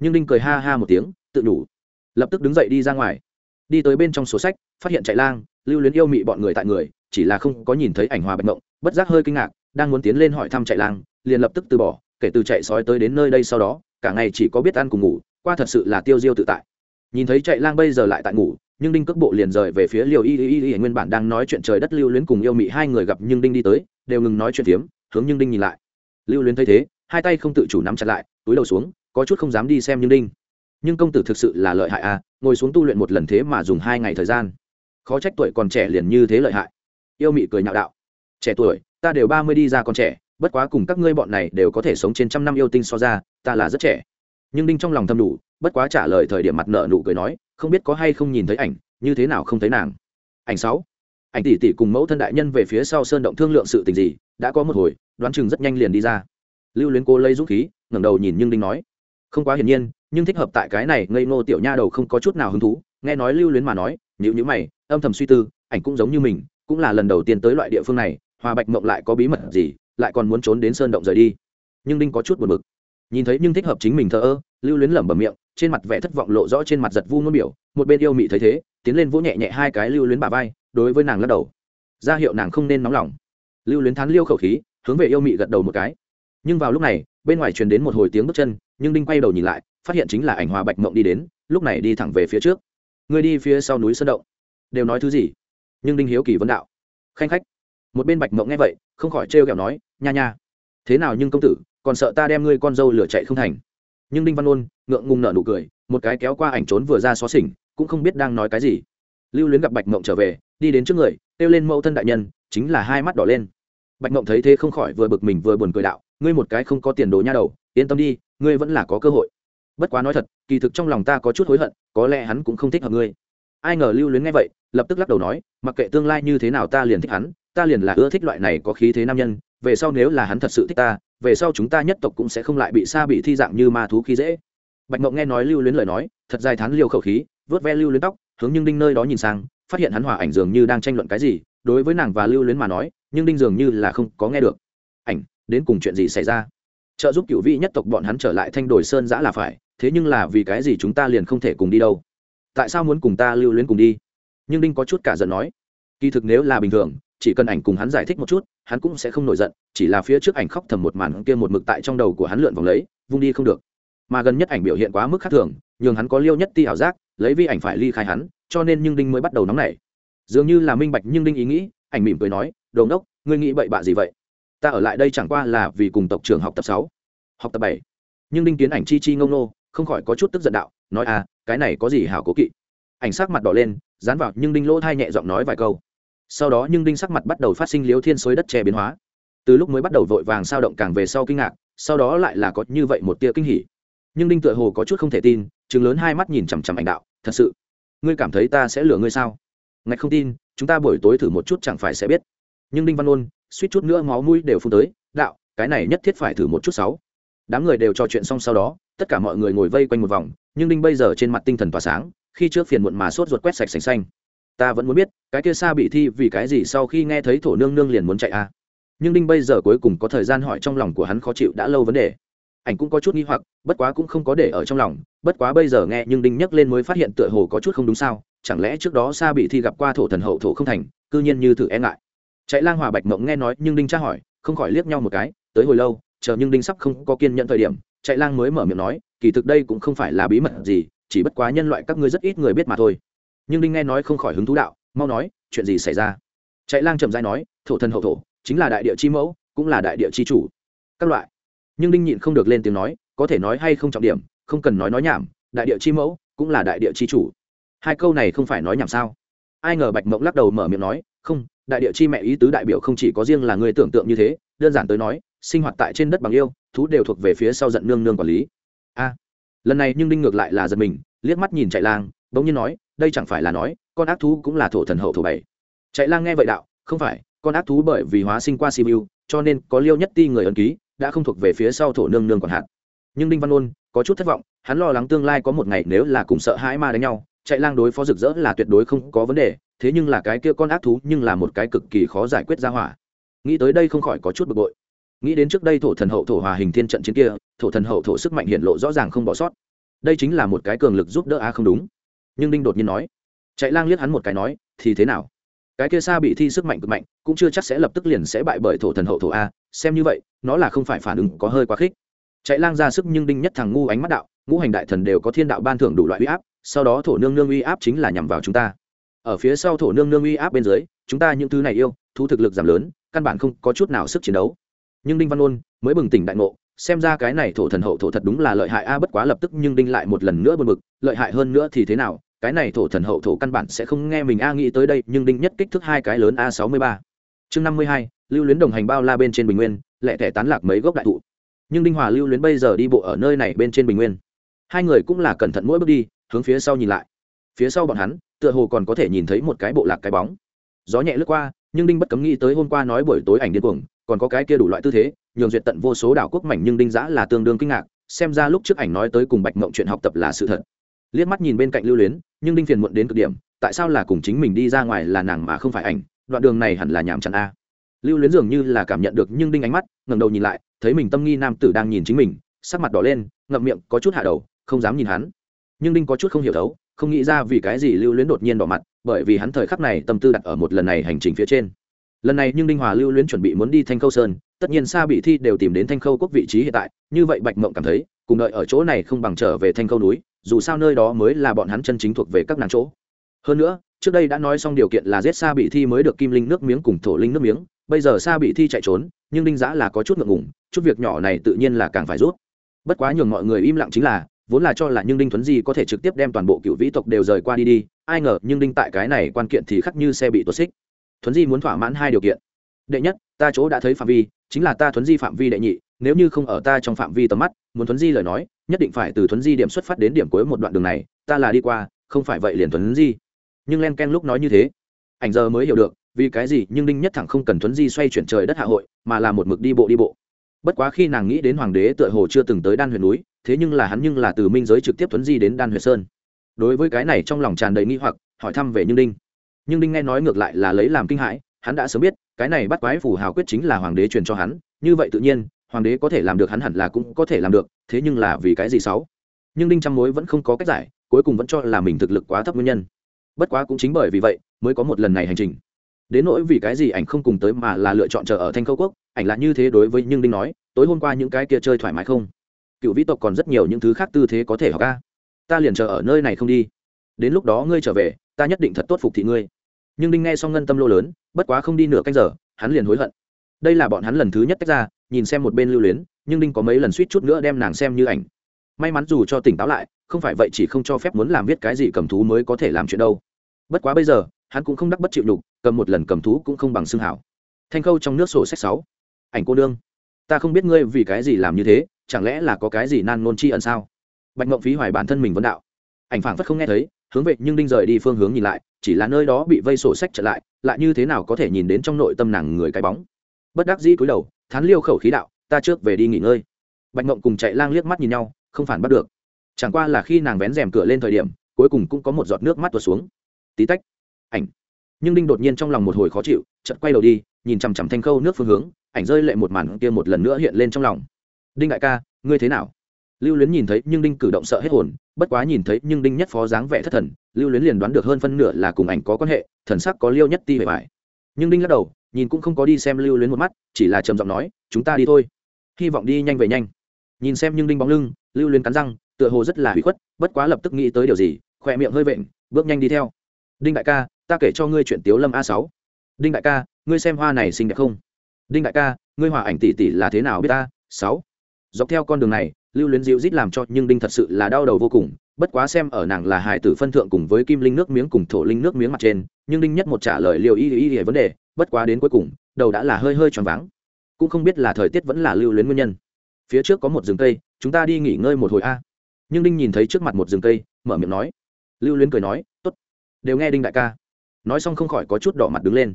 Speaker 1: nhưng đinh cười ha ha một tiếng, tự đủ. Lập tức đứng dậy đi ra ngoài. Đi tới bên trong sổ sách, phát hiện chạy lang, lưu luyến yêu mị bọn người tại người, chỉ là không có nhìn thấy ảnh hòa bạch mộng bất giác hơi kinh ngạc, đang muốn tiến lên hỏi thăm chạy lang, liền lập tức từ bỏ, kể từ chạy sói tới đến nơi đây sau đó, cả ngày chỉ có biết ăn cùng ngủ, qua thật sự là tiêu diêu tự tại. Nhìn thấy chạy lang bây giờ lại tại ngủ, nhưng đinh cước bộ liền rời về phía liều y y y y, nguyên bản đang nói chuyện trời đất lưu luyến cùng yêu mị hai người gặp nhưng đinh đi tới, đều ngừng nói chuyện tiếm hướng nhưng đinh nhìn lại. Lưu luyến thấy thế, hai tay không tự chủ nắm chặt lại, túi đầu xuống có chút không dám đi xem nhưng đinh. Nhưng công tử thực sự là lợi hại à ngồi xuống tu luyện một lần thế mà dùng hai ngày thời gian. Khó trách tuổi còn trẻ liền như thế lợi hại. Yêu mị cười nhạo đạo. Trẻ tuổi, ta đều ba mươi đi ra còn trẻ, bất quá cùng các ngươi bọn này đều có thể sống trên trăm năm yêu tinh so ra, ta là rất trẻ. Nhưng đinh trong lòng thầm đủ, bất quá trả lời thời điểm mặt nợ nụ cười nói, không biết có hay không nhìn thấy ảnh, như thế nào không thấy nàng. Ảnh sáu. Ảnh tỷ tỷ cùng mẫu thân đại nhân về phía sau sơn động thương lượng sự tình gì, đã có một hồi, đoán chừng rất nhanh liền đi ra. Lưu luyến cô lấy dũng khí, ngẩng đầu nhìn nhưng đinh nói không quá hiển nhiên, nhưng thích hợp tại cái này ngây ngô tiểu nha đầu không có chút nào hứng thú. Nghe nói lưu luyến mà nói nhữ nhữ mày, âm thầm suy tư, ảnh cũng giống như mình, cũng là lần đầu tiên tới loại địa phương này, hòa bạch mộng lại có bí mật gì, lại còn muốn trốn đến sơn động rời đi. Nhưng đinh có chút buồn bực. Nhìn thấy nhưng thích hợp chính mình thờ ơ, lưu luyến lẩm bẩm miệng, trên mặt vẻ thất vọng lộ rõ trên mặt giật vu ngôn biểu, một bên yêu mị thấy thế, tiến lên vỗ nhẹ nhẹ hai cái lưu luyến bà vai, đối với nàng lắc đầu. Ra hiệu nàng không nên nóng lòng. Lưu luyến thán liêu khẩu khí, hướng về yêu mị gật đầu một cái nhưng vào lúc này, bên ngoài truyền đến một hồi tiếng bước chân, nhưng đinh quay đầu nhìn lại, phát hiện chính là ảnh hòa bạch mộng đi đến, lúc này đi thẳng về phía trước. Người đi phía sau núi sơn động. Đều nói thứ gì? Nhưng đinh hiếu kỳ vấn đạo. Khanh khách. Một bên bạch mộng nghe vậy, không khỏi trêu kẹo nói, nha nha. Thế nào nhưng công tử, còn sợ ta đem ngươi con dâu lửa chạy không thành? Nhưng đinh văn ôn ngượng ngùng nở nụ cười, một cái kéo qua ảnh trốn vừa ra xó xỉnh, cũng không biết đang nói cái gì. Lưu luyến gặp bạch mộng trở về, đi đến trước người, kêu lên mẫu thân đại nhân, chính là hai mắt đỏ lên. Bạch mộng thấy thế không khỏi vừa bực mình vừa buồn cười đạo ngươi một cái không có tiền đồ nha đầu, yên tâm đi, ngươi vẫn là có cơ hội. Bất quá nói thật, kỳ thực trong lòng ta có chút hối hận, có lẽ hắn cũng không thích hợp ngươi. Ai ngờ lưu luyến nghe vậy, lập tức lắc đầu nói, mặc kệ tương lai như thế nào ta liền thích hắn, ta liền là ưa thích loại này có khí thế nam nhân, về sau nếu là hắn thật sự thích ta, về sau chúng ta nhất tộc cũng sẽ không lại bị xa bị thi dạng như ma thú khí dễ. Bạch mộng nghe nói lưu luyến lời nói, thật dài thán liều khẩu khí, vớt ve lưu luyến tóc, hướng nhưng đinh nơi đó nhìn sang, phát hiện hắn hòa ảnh dường như đang tranh luận cái gì, đối với nàng và lưu luyến mà nói nhưng đinh dường như là không có nghe được. Ảnh đến cùng chuyện gì xảy ra? Trợ giúp cựu vị nhất tộc bọn hắn trở lại thanh đồi sơn giã là phải, thế nhưng là vì cái gì chúng ta liền không thể cùng đi đâu? Tại sao muốn cùng ta lưu luyến cùng đi? Nhưng đinh có chút cả giận nói. Kỳ thực nếu là bình thường, chỉ cần ảnh cùng hắn giải thích một chút, hắn cũng sẽ không nổi giận, chỉ là phía trước ảnh khóc thầm một màn kia một mực tại trong đầu của hắn lượn vòng lấy, vung đi không được. Mà gần nhất ảnh biểu hiện quá mức khác thường, nhường hắn có liêu nhất ti ảo giác, lấy vi ảnh phải ly khai hắn, cho nên nhưng đinh mới bắt đầu nóng nảy. Dường như là minh bạch nhưng đinh ý nghĩ, ảnh mỉm cười nói, đồ đốc ngươi nghĩ bậy bạ gì vậy? Ta ở lại đây chẳng qua là vì cùng tộc trường học tập sáu, học tập bảy. Nhưng đinh kiến ảnh chi chi ngông nô, không khỏi có chút tức giận đạo, nói à cái này có gì hảo cố kỵ? Ảnh sắc mặt đỏ lên, dán vào nhưng đinh lỗ thai nhẹ giọng nói vài câu. Sau đó nhưng đinh sắc mặt bắt đầu phát sinh liếu thiên xối đất che biến hóa. Từ lúc mới bắt đầu vội vàng sao động càng về sau kinh ngạc, sau đó lại là có như vậy một tia kinh hỉ. Nhưng đinh tựa hồ có chút không thể tin chừng lớn hai mắt nhìn chằm chằm ảnh đạo, thật sự, ngươi cảm thấy ta sẽ lừa ngươi sao? Ngạch không tin, chúng ta buổi tối thử một chút chẳng phải sẽ biết. Nhưng đinh văn ôn suýt chút nữa máu mũi đều phun tới, đạo, cái này nhất thiết phải thử một chút sáu. Đám người đều trò chuyện xong sau đó, tất cả mọi người ngồi vây quanh một vòng, nhưng đinh bây giờ trên mặt tinh thần tỏa sáng, khi trước phiền muộn mà sốt ruột quét sạch sành xanh. Ta vẫn muốn biết, cái kia xa bị thi vì cái gì sau khi nghe thấy thổ nương nương liền muốn chạy a à. nhưng đinh bây giờ cuối cùng có thời gian hỏi trong lòng của hắn khó chịu đã lâu vấn đề. Ảnh cũng có chút nghi hoặc, bất quá cũng không có để ở trong lòng, bất quá bây giờ nghe nhưng đinh nhắc lên mới phát hiện tựa hồ có chút không đúng sao, chẳng lẽ trước đó xa bị thi gặp qua thổ thần hậu thổ không thành, cư nhiên như thử e ngại chạy lang hòa bạch mộng nghe nói, nhưng đinh tra hỏi, không khỏi liếc nhau một cái, tới hồi lâu, chờ nhưng đinh sắp không có kiên nhận thời điểm, chạy lang mới mở miệng nói, kỳ thực đây cũng không phải là bí mật gì, chỉ bất quá nhân loại các ngươi rất ít người biết mà thôi. Nhưng đinh nghe nói không khỏi hứng thú đạo, mau nói, chuyện gì xảy ra? Chạy lang trầm dai nói, thổ thần hậu thổ, chính là đại địa chi mẫu, cũng là đại địa chi chủ. Các loại. Nhưng đinh nhịn không được lên tiếng nói, có thể nói hay không trọng điểm, không cần nói nói nhảm, đại địa chi mẫu, cũng là đại địa chi chủ. Hai câu này không phải nói nhảm sao? Ai ngờ bạch mộng lắc đầu mở miệng nói, không đại địa chi mẹ ý tứ đại biểu không chỉ có riêng là người tưởng tượng như thế, đơn giản tới nói, sinh hoạt tại trên đất bằng yêu, thú đều thuộc về phía sau giận nương nương quản lý a, lần này nhưng đinh ngược lại là giật mình, liếc mắt nhìn chạy lang, bỗng nhiên nói, đây chẳng phải là nói, con ác thú cũng là thổ thần hậu thổ bảy chạy lang nghe vậy đạo, không phải, con ác thú bởi vì hóa sinh qua siêu cho nên có liêu nhất ti người ấn ký, đã không thuộc về phía sau thổ nương nương còn hạt. nhưng đinh văn ôn, có chút thất vọng, hắn lo lắng tương lai có một ngày nếu là cùng sợ hãi ma đánh nhau, chạy lang đối phó rực rỡ là tuyệt đối không có vấn đề thế nhưng là cái kia con ác thú nhưng là một cái cực kỳ khó giải quyết ra hỏa. Nghĩ tới đây không khỏi có chút bực bội. Nghĩ đến trước đây thổ thần hậu thổ hòa hình thiên trận chiến kia, thổ thần hậu thổ sức mạnh hiện lộ rõ ràng không bỏ sót. Đây chính là một cái cường lực giúp đỡ a, không đúng. Nhưng đinh đột nhiên nói, chạy lang liếc hắn một cái nói, thì thế nào? Cái kia xa bị thi sức mạnh cực mạnh, cũng chưa chắc sẽ lập tức liền sẽ bại bởi thổ thần hậu thổ a, xem như vậy, nó là không phải phản ứng có hơi quá khích. Chạy lang ra sức nhưng đinh nhất thằng ngu ánh mắt đạo, ngũ hành đại thần đều có thiên đạo ban thưởng đủ loại uy áp, sau đó thổ nương nương uy áp chính là nhằm vào chúng ta ở phía sau thổ nương nương uy áp bên dưới, chúng ta những thứ này yêu thu thực lực giảm lớn, căn bản không có chút nào sức chiến đấu. Nhưng đinh văn ôn mới bừng tỉnh đại ngộ, xem ra cái này thổ thần hậu thổ thật đúng là lợi hại a, bất quá lập tức nhưng đinh lại một lần nữa buồn bực, lợi hại hơn nữa thì thế nào, cái này thổ thần hậu thổ căn bản sẽ không nghe mình a nghĩ tới đây, nhưng đinh nhất kích thước hai cái lớn a sáu mươi ba. Chương năm mươi hai, lưu luyến đồng hành bao la bên trên bình nguyên lẹ thẻ tán lạc mấy gốc đại thụ. Nhưng đinh hòa lưu luyến bây giờ đi bộ ở nơi này bên trên bình nguyên. Hai người cũng là cẩn thận mỗi bước đi, hướng phía sau nhìn lại phía sau bọn hắn, tựa hồ còn có thể nhìn thấy một cái bộ lạc cái bóng. Gió nhẹ lướt qua, nhưng đinh bất cấm nghĩ tới hôm qua nói buổi tối ảnh điên cuồng, còn có cái kia đủ loại tư thế, nhường duyệt tận vô số đảo quốc mảnh nhưng đinh giã là tương đương kinh ngạc, xem ra lúc trước ảnh nói tới cùng bạch mộng chuyện học tập là sự thật. Liếc mắt nhìn bên cạnh lưu luyến, nhưng đinh phiền muộn đến cực điểm, tại sao là cùng chính mình đi ra ngoài là nàng mà không phải ảnh, đoạn đường này hẳn là nhàm chán a. Lưu luyến dường như là cảm nhận được, nhưng đinh ánh mắt, ngẩng đầu nhìn lại, thấy mình tâm nghi nam tử đang nhìn chính mình, sắc mặt đỏ lên, ngậm miệng, có chút hạ đầu, không dám nhìn hắn. Nhưng đinh có chút không hiểu thấu không nghĩ ra vì cái gì lưu luyến đột nhiên đỏ mặt, bởi vì hắn thời khắc này tâm tư đặt ở một lần này hành trình phía trên. Lần này nhưng đinh hòa lưu luyến chuẩn bị muốn đi thanh khâu sơn, tất nhiên xa bị thi đều tìm đến thanh khâu quốc vị trí hiện tại, như vậy bạch mộng cảm thấy, cùng đợi ở chỗ này không bằng trở về thanh khâu núi, dù sao nơi đó mới là bọn hắn chân chính thuộc về các nàng chỗ. Hơn nữa, trước đây đã nói xong điều kiện là giết xa bị thi mới được kim linh nước miếng cùng thổ linh nước miếng, bây giờ xa bị thi chạy trốn, nhưng đinh giã là có chút ngượng ngùng, chút việc nhỏ này tự nhiên là càng phải rút bất quá nhường mọi người im lặng chính là vốn là cho là nhưng đinh thuấn di có thể trực tiếp đem toàn bộ cựu vĩ tộc đều rời qua đi đi, ai ngờ nhưng đinh tại cái này quan kiện thì khắc như xe bị tuột xích. Thuấn di muốn thỏa mãn hai điều kiện. Đệ nhất, ta chỗ đã thấy phạm vi, chính là ta thuấn di phạm vi đệ nhị, nếu như không ở ta trong phạm vi tầm mắt, muốn thuấn di lời nói, nhất định phải từ thuấn di điểm xuất phát đến điểm cuối một đoạn đường này, ta là đi qua, không phải vậy liền thuấn di. Nhưng len ken lúc nói như thế, ảnh giờ mới hiểu được, vì cái gì nhưng đinh nhất thẳng không cần thuấn di xoay chuyển trời đất hạ hội, mà là một mực đi bộ đi bộ. Bất quá khi nàng nghĩ đến hoàng đế tựa hồ chưa từng tới đan huyền núi thế nhưng là hắn nhưng là từ minh giới trực tiếp thuấn di đến đan huyện sơn. Đối với cái này trong lòng tràn đầy nghi hoặc, hỏi thăm về nhưng đinh. Nhưng đinh nghe nói ngược lại là lấy làm kinh hãi, hắn đã sớm biết, cái này bắt quái phù hào quyết chính là hoàng đế truyền cho hắn, như vậy tự nhiên, hoàng đế có thể làm được hắn hẳn là cũng có thể làm được, thế nhưng là vì cái gì xấu nhưng đinh trăm mối vẫn không có cách giải, cuối cùng vẫn cho là mình thực lực quá thấp nguyên nhân. Bất quá cũng chính bởi vì vậy, mới có một lần này hành trình. Đến nỗi vì cái gì ảnh không cùng tới mà là lựa chọn chờ ở thanh khâu quốc, ảnh là như thế đối với nhưng đinh nói, tối hôm qua những cái kia chơi thoải mái không? Cựu vĩ tộc còn rất nhiều những thứ khác tư thế có thể học ca ta liền chờ ở nơi này không đi. Đến lúc đó ngươi trở về, ta nhất định thật tốt phục thị ngươi. Nhưng đinh nghe xong ngân tâm lô lớn, bất quá không đi nửa canh giờ, hắn liền hối hận. Đây là bọn hắn lần thứ nhất tách ra, nhìn xem một bên lưu luyến, nhưng đinh có mấy lần suýt chút nữa đem nàng xem như ảnh. May mắn dù cho tỉnh táo lại, không phải vậy chỉ không cho phép muốn làm viết cái gì cầm thú mới có thể làm chuyện đâu. Bất quá bây giờ, hắn cũng không đắc bất chịu đục cầm một lần cầm thú cũng không bằng xương hảo. Thanh khâu trong nước sổ sách sáu. Ảnh cô đương ta không biết ngươi vì cái gì làm như thế chẳng lẽ là có cái gì nan nôn chi ẩn sao? Bạch mộng phí hoài bản thân mình vấn đạo. Ảnh phảng phất không nghe thấy, hướng về nhưng đinh rời đi phương hướng nhìn lại, chỉ là nơi đó bị vây sổ sách trở lại lại như thế nào có thể nhìn đến trong nội tâm nàng người cái bóng. Bất đắc dĩ cúi đầu, thán liêu khẩu khí đạo, ta trước về đi nghỉ ngơi. Bạch mộng cùng chạy lang liếc mắt nhìn nhau, không phản bắt được. Chẳng qua là khi nàng vén rèm cửa lên thời điểm, cuối cùng cũng có một giọt nước mắt tuột xuống. Tí tách, ảnh. Nhưng đinh đột nhiên trong lòng một hồi khó chịu, chợt quay đầu đi, nhìn chằm chằm thanh khâu nước phương hướng, ảnh rơi lệ một màn kia một lần nữa hiện lên trong lòng đinh đại ca, ngươi thế nào? Lưu luyến nhìn thấy nhưng đinh cử động sợ hết hồn, bất quá nhìn thấy nhưng đinh nhất phó dáng vẻ thất thần, lưu luyến liền đoán được hơn phân nửa là cùng ảnh có quan hệ, thần sắc có liêu nhất ti về vải. nhưng đinh lắc đầu, nhìn cũng không có đi xem lưu luyến một mắt, chỉ là trầm giọng nói, chúng ta đi thôi. Hy vọng đi nhanh về nhanh. Nhìn xem nhưng đinh bóng lưng, lưu luyến cắn răng, tựa hồ rất là hủy khuất, bất quá lập tức nghĩ tới điều gì, khỏe miệng hơi vện, bước nhanh đi theo. Đinh đại ca, ta kể cho ngươi chuyện tiếu lâm a sáu. Đinh đại ca, ngươi xem hoa này xinh đẹp không? Đinh đại ca, ngươi hòa ảnh tỷ tỷ là thế nào biết ta? Sáu dọc theo con đường này, lưu luyến dịu rít làm cho nhưng đinh thật sự là đau đầu vô cùng, bất quá xem ở nàng là hài tử phân thượng cùng với kim linh nước miếng cùng thổ linh nước miếng mặt trên, nhưng đinh nhất một trả lời liều y y y vấn đề, bất quá đến cuối cùng, đầu đã là hơi hơi tròn váng. Cũng không biết là thời tiết vẫn là lưu luyến nguyên nhân. Phía trước có một rừng cây, chúng ta đi nghỉ ngơi một hồi a. Nhưng đinh nhìn thấy trước mặt một rừng cây, mở miệng nói. Lưu luyến cười nói, tốt, đều nghe đinh đại ca. Nói xong không khỏi có chút đỏ mặt đứng lên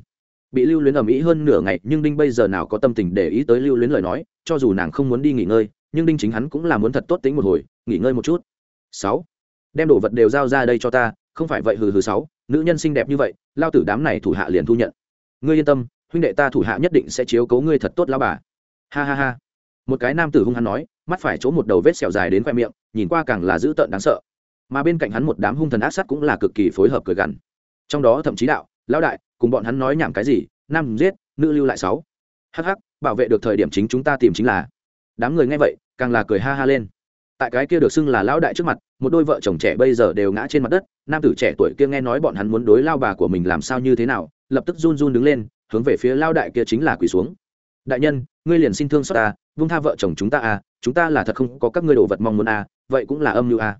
Speaker 1: bị lưu luyến ầm ĩ hơn nửa ngày, nhưng đinh bây giờ nào có tâm tình để ý tới lưu luyến lời nói, cho dù nàng không muốn đi nghỉ ngơi, nhưng đinh chính hắn cũng là muốn thật tốt tính một hồi, nghỉ ngơi một chút. Sáu. Đem đồ vật đều giao ra đây cho ta, không phải vậy hừ hừ sáu, nữ nhân xinh đẹp như vậy, lao tử đám này thủ hạ liền thu nhận. Ngươi yên tâm, huynh đệ ta thủ hạ nhất định sẽ chiếu cố ngươi thật tốt lao bà. Ha ha ha. Một cái nam tử hung hắn nói, mắt phải chỗ một đầu vết sẹo dài đến khoe miệng, nhìn qua càng là dữ tợn đáng sợ. Mà bên cạnh hắn một đám hung thần ác sát cũng là cực kỳ phối hợp cười gằn. Trong đó thậm chí đạo, lão đại cùng bọn hắn nói nhảm cái gì, nam giết, nữ lưu lại sáu. Hh bảo vệ được thời điểm chính chúng ta tìm chính là. Đám người nghe vậy, càng là cười ha ha lên. Tại cái kia được xưng là lão đại trước mặt, một đôi vợ chồng trẻ bây giờ đều ngã trên mặt đất, nam tử trẻ tuổi kia nghe nói bọn hắn muốn đối lao bà của mình làm sao như thế nào, lập tức run run đứng lên, hướng về phía lao đại kia chính là quỳ xuống. Đại nhân, ngươi liền xin thương xót ta, vung tha vợ chồng chúng ta à chúng ta là thật không có các ngươi đồ vật mong muốn à vậy cũng là âm mưu à.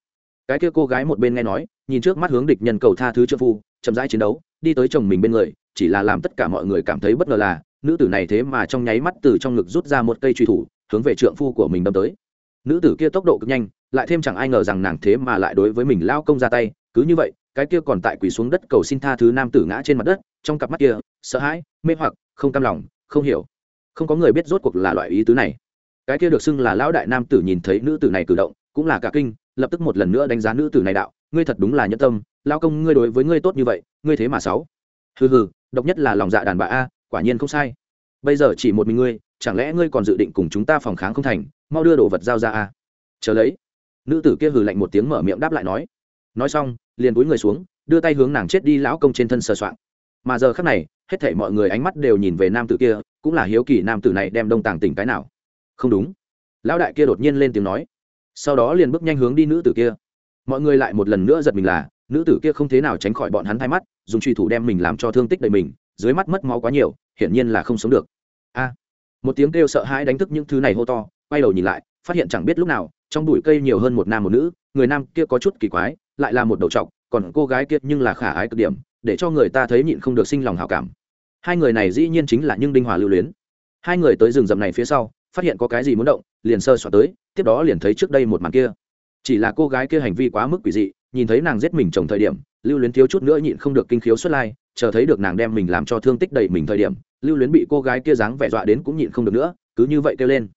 Speaker 1: Cái kia cô gái một bên nghe nói, nhìn trước mắt hướng địch nhân cầu tha thứ trợ phu, chậm rãi chiến đấu đi tới chồng mình bên người, chỉ là làm tất cả mọi người cảm thấy bất ngờ là, nữ tử này thế mà trong nháy mắt từ trong ngực rút ra một cây truy thủ, hướng về trượng phu của mình đâm tới. Nữ tử kia tốc độ cực nhanh, lại thêm chẳng ai ngờ rằng nàng thế mà lại đối với mình lao công ra tay, cứ như vậy, cái kia còn tại quỳ xuống đất cầu xin tha thứ nam tử ngã trên mặt đất, trong cặp mắt kia, sợ hãi, mê hoặc, không cam lòng, không hiểu. Không có người biết rốt cuộc là loại ý tứ này. Cái kia được xưng là lão đại nam tử nhìn thấy nữ tử này cử động, cũng là cả kinh, lập tức một lần nữa đánh giá nữ tử này đạo, ngươi thật đúng là nhân tâm, lao công, ngươi đối với ngươi tốt như vậy ngươi thế mà sáu. Hừ hừ, độc nhất là lòng dạ đàn bà a, quả nhiên không sai. Bây giờ chỉ một mình ngươi, chẳng lẽ ngươi còn dự định cùng chúng ta phòng kháng không thành, mau đưa đồ vật giao ra a? Chờ lấy. Nữ tử kia hừ lạnh một tiếng mở miệng đáp lại nói. Nói xong, liền cúi người xuống, đưa tay hướng nàng chết đi lão công trên thân sờ soạng. Mà giờ khắc này, hết thảy mọi người ánh mắt đều nhìn về nam tử kia, cũng là hiếu kỳ nam tử này đem đông tàng tỉnh cái nào. Không đúng. Lão đại kia đột nhiên lên tiếng nói. Sau đó liền bước nhanh hướng đi nữ tử kia. Mọi người lại một lần nữa giật mình là nữ tử kia không thế nào tránh khỏi bọn hắn thay mắt, dùng truy thủ đem mình làm cho thương tích đầy mình, dưới mắt mất máu quá nhiều, hiển nhiên là không sống được. A! Một tiếng kêu sợ hãi đánh thức những thứ này hô to, quay đầu nhìn lại, phát hiện chẳng biết lúc nào, trong bụi cây nhiều hơn một nam một nữ, người nam kia có chút kỳ quái, lại là một đầu trọc, còn cô gái kia nhưng là khả ái cực điểm, để cho người ta thấy nhịn không được sinh lòng hảo cảm. Hai người này dĩ nhiên chính là nhưng đinh hòa lưu luyến. Hai người tới rừng rậm này phía sau, phát hiện có cái gì muốn động, liền sơ soạn tới, tiếp đó liền thấy trước đây một màn kia. Chỉ là cô gái kia hành vi quá mức quỷ dị nhìn thấy nàng giết mình chồng thời điểm, lưu luyến thiếu chút nữa nhịn không được kinh khiếu xuất lai, chờ thấy được nàng đem mình làm cho thương tích đầy mình thời điểm, lưu luyến bị cô gái kia dáng vẻ dọa đến cũng nhịn không được nữa, cứ như vậy kêu lên.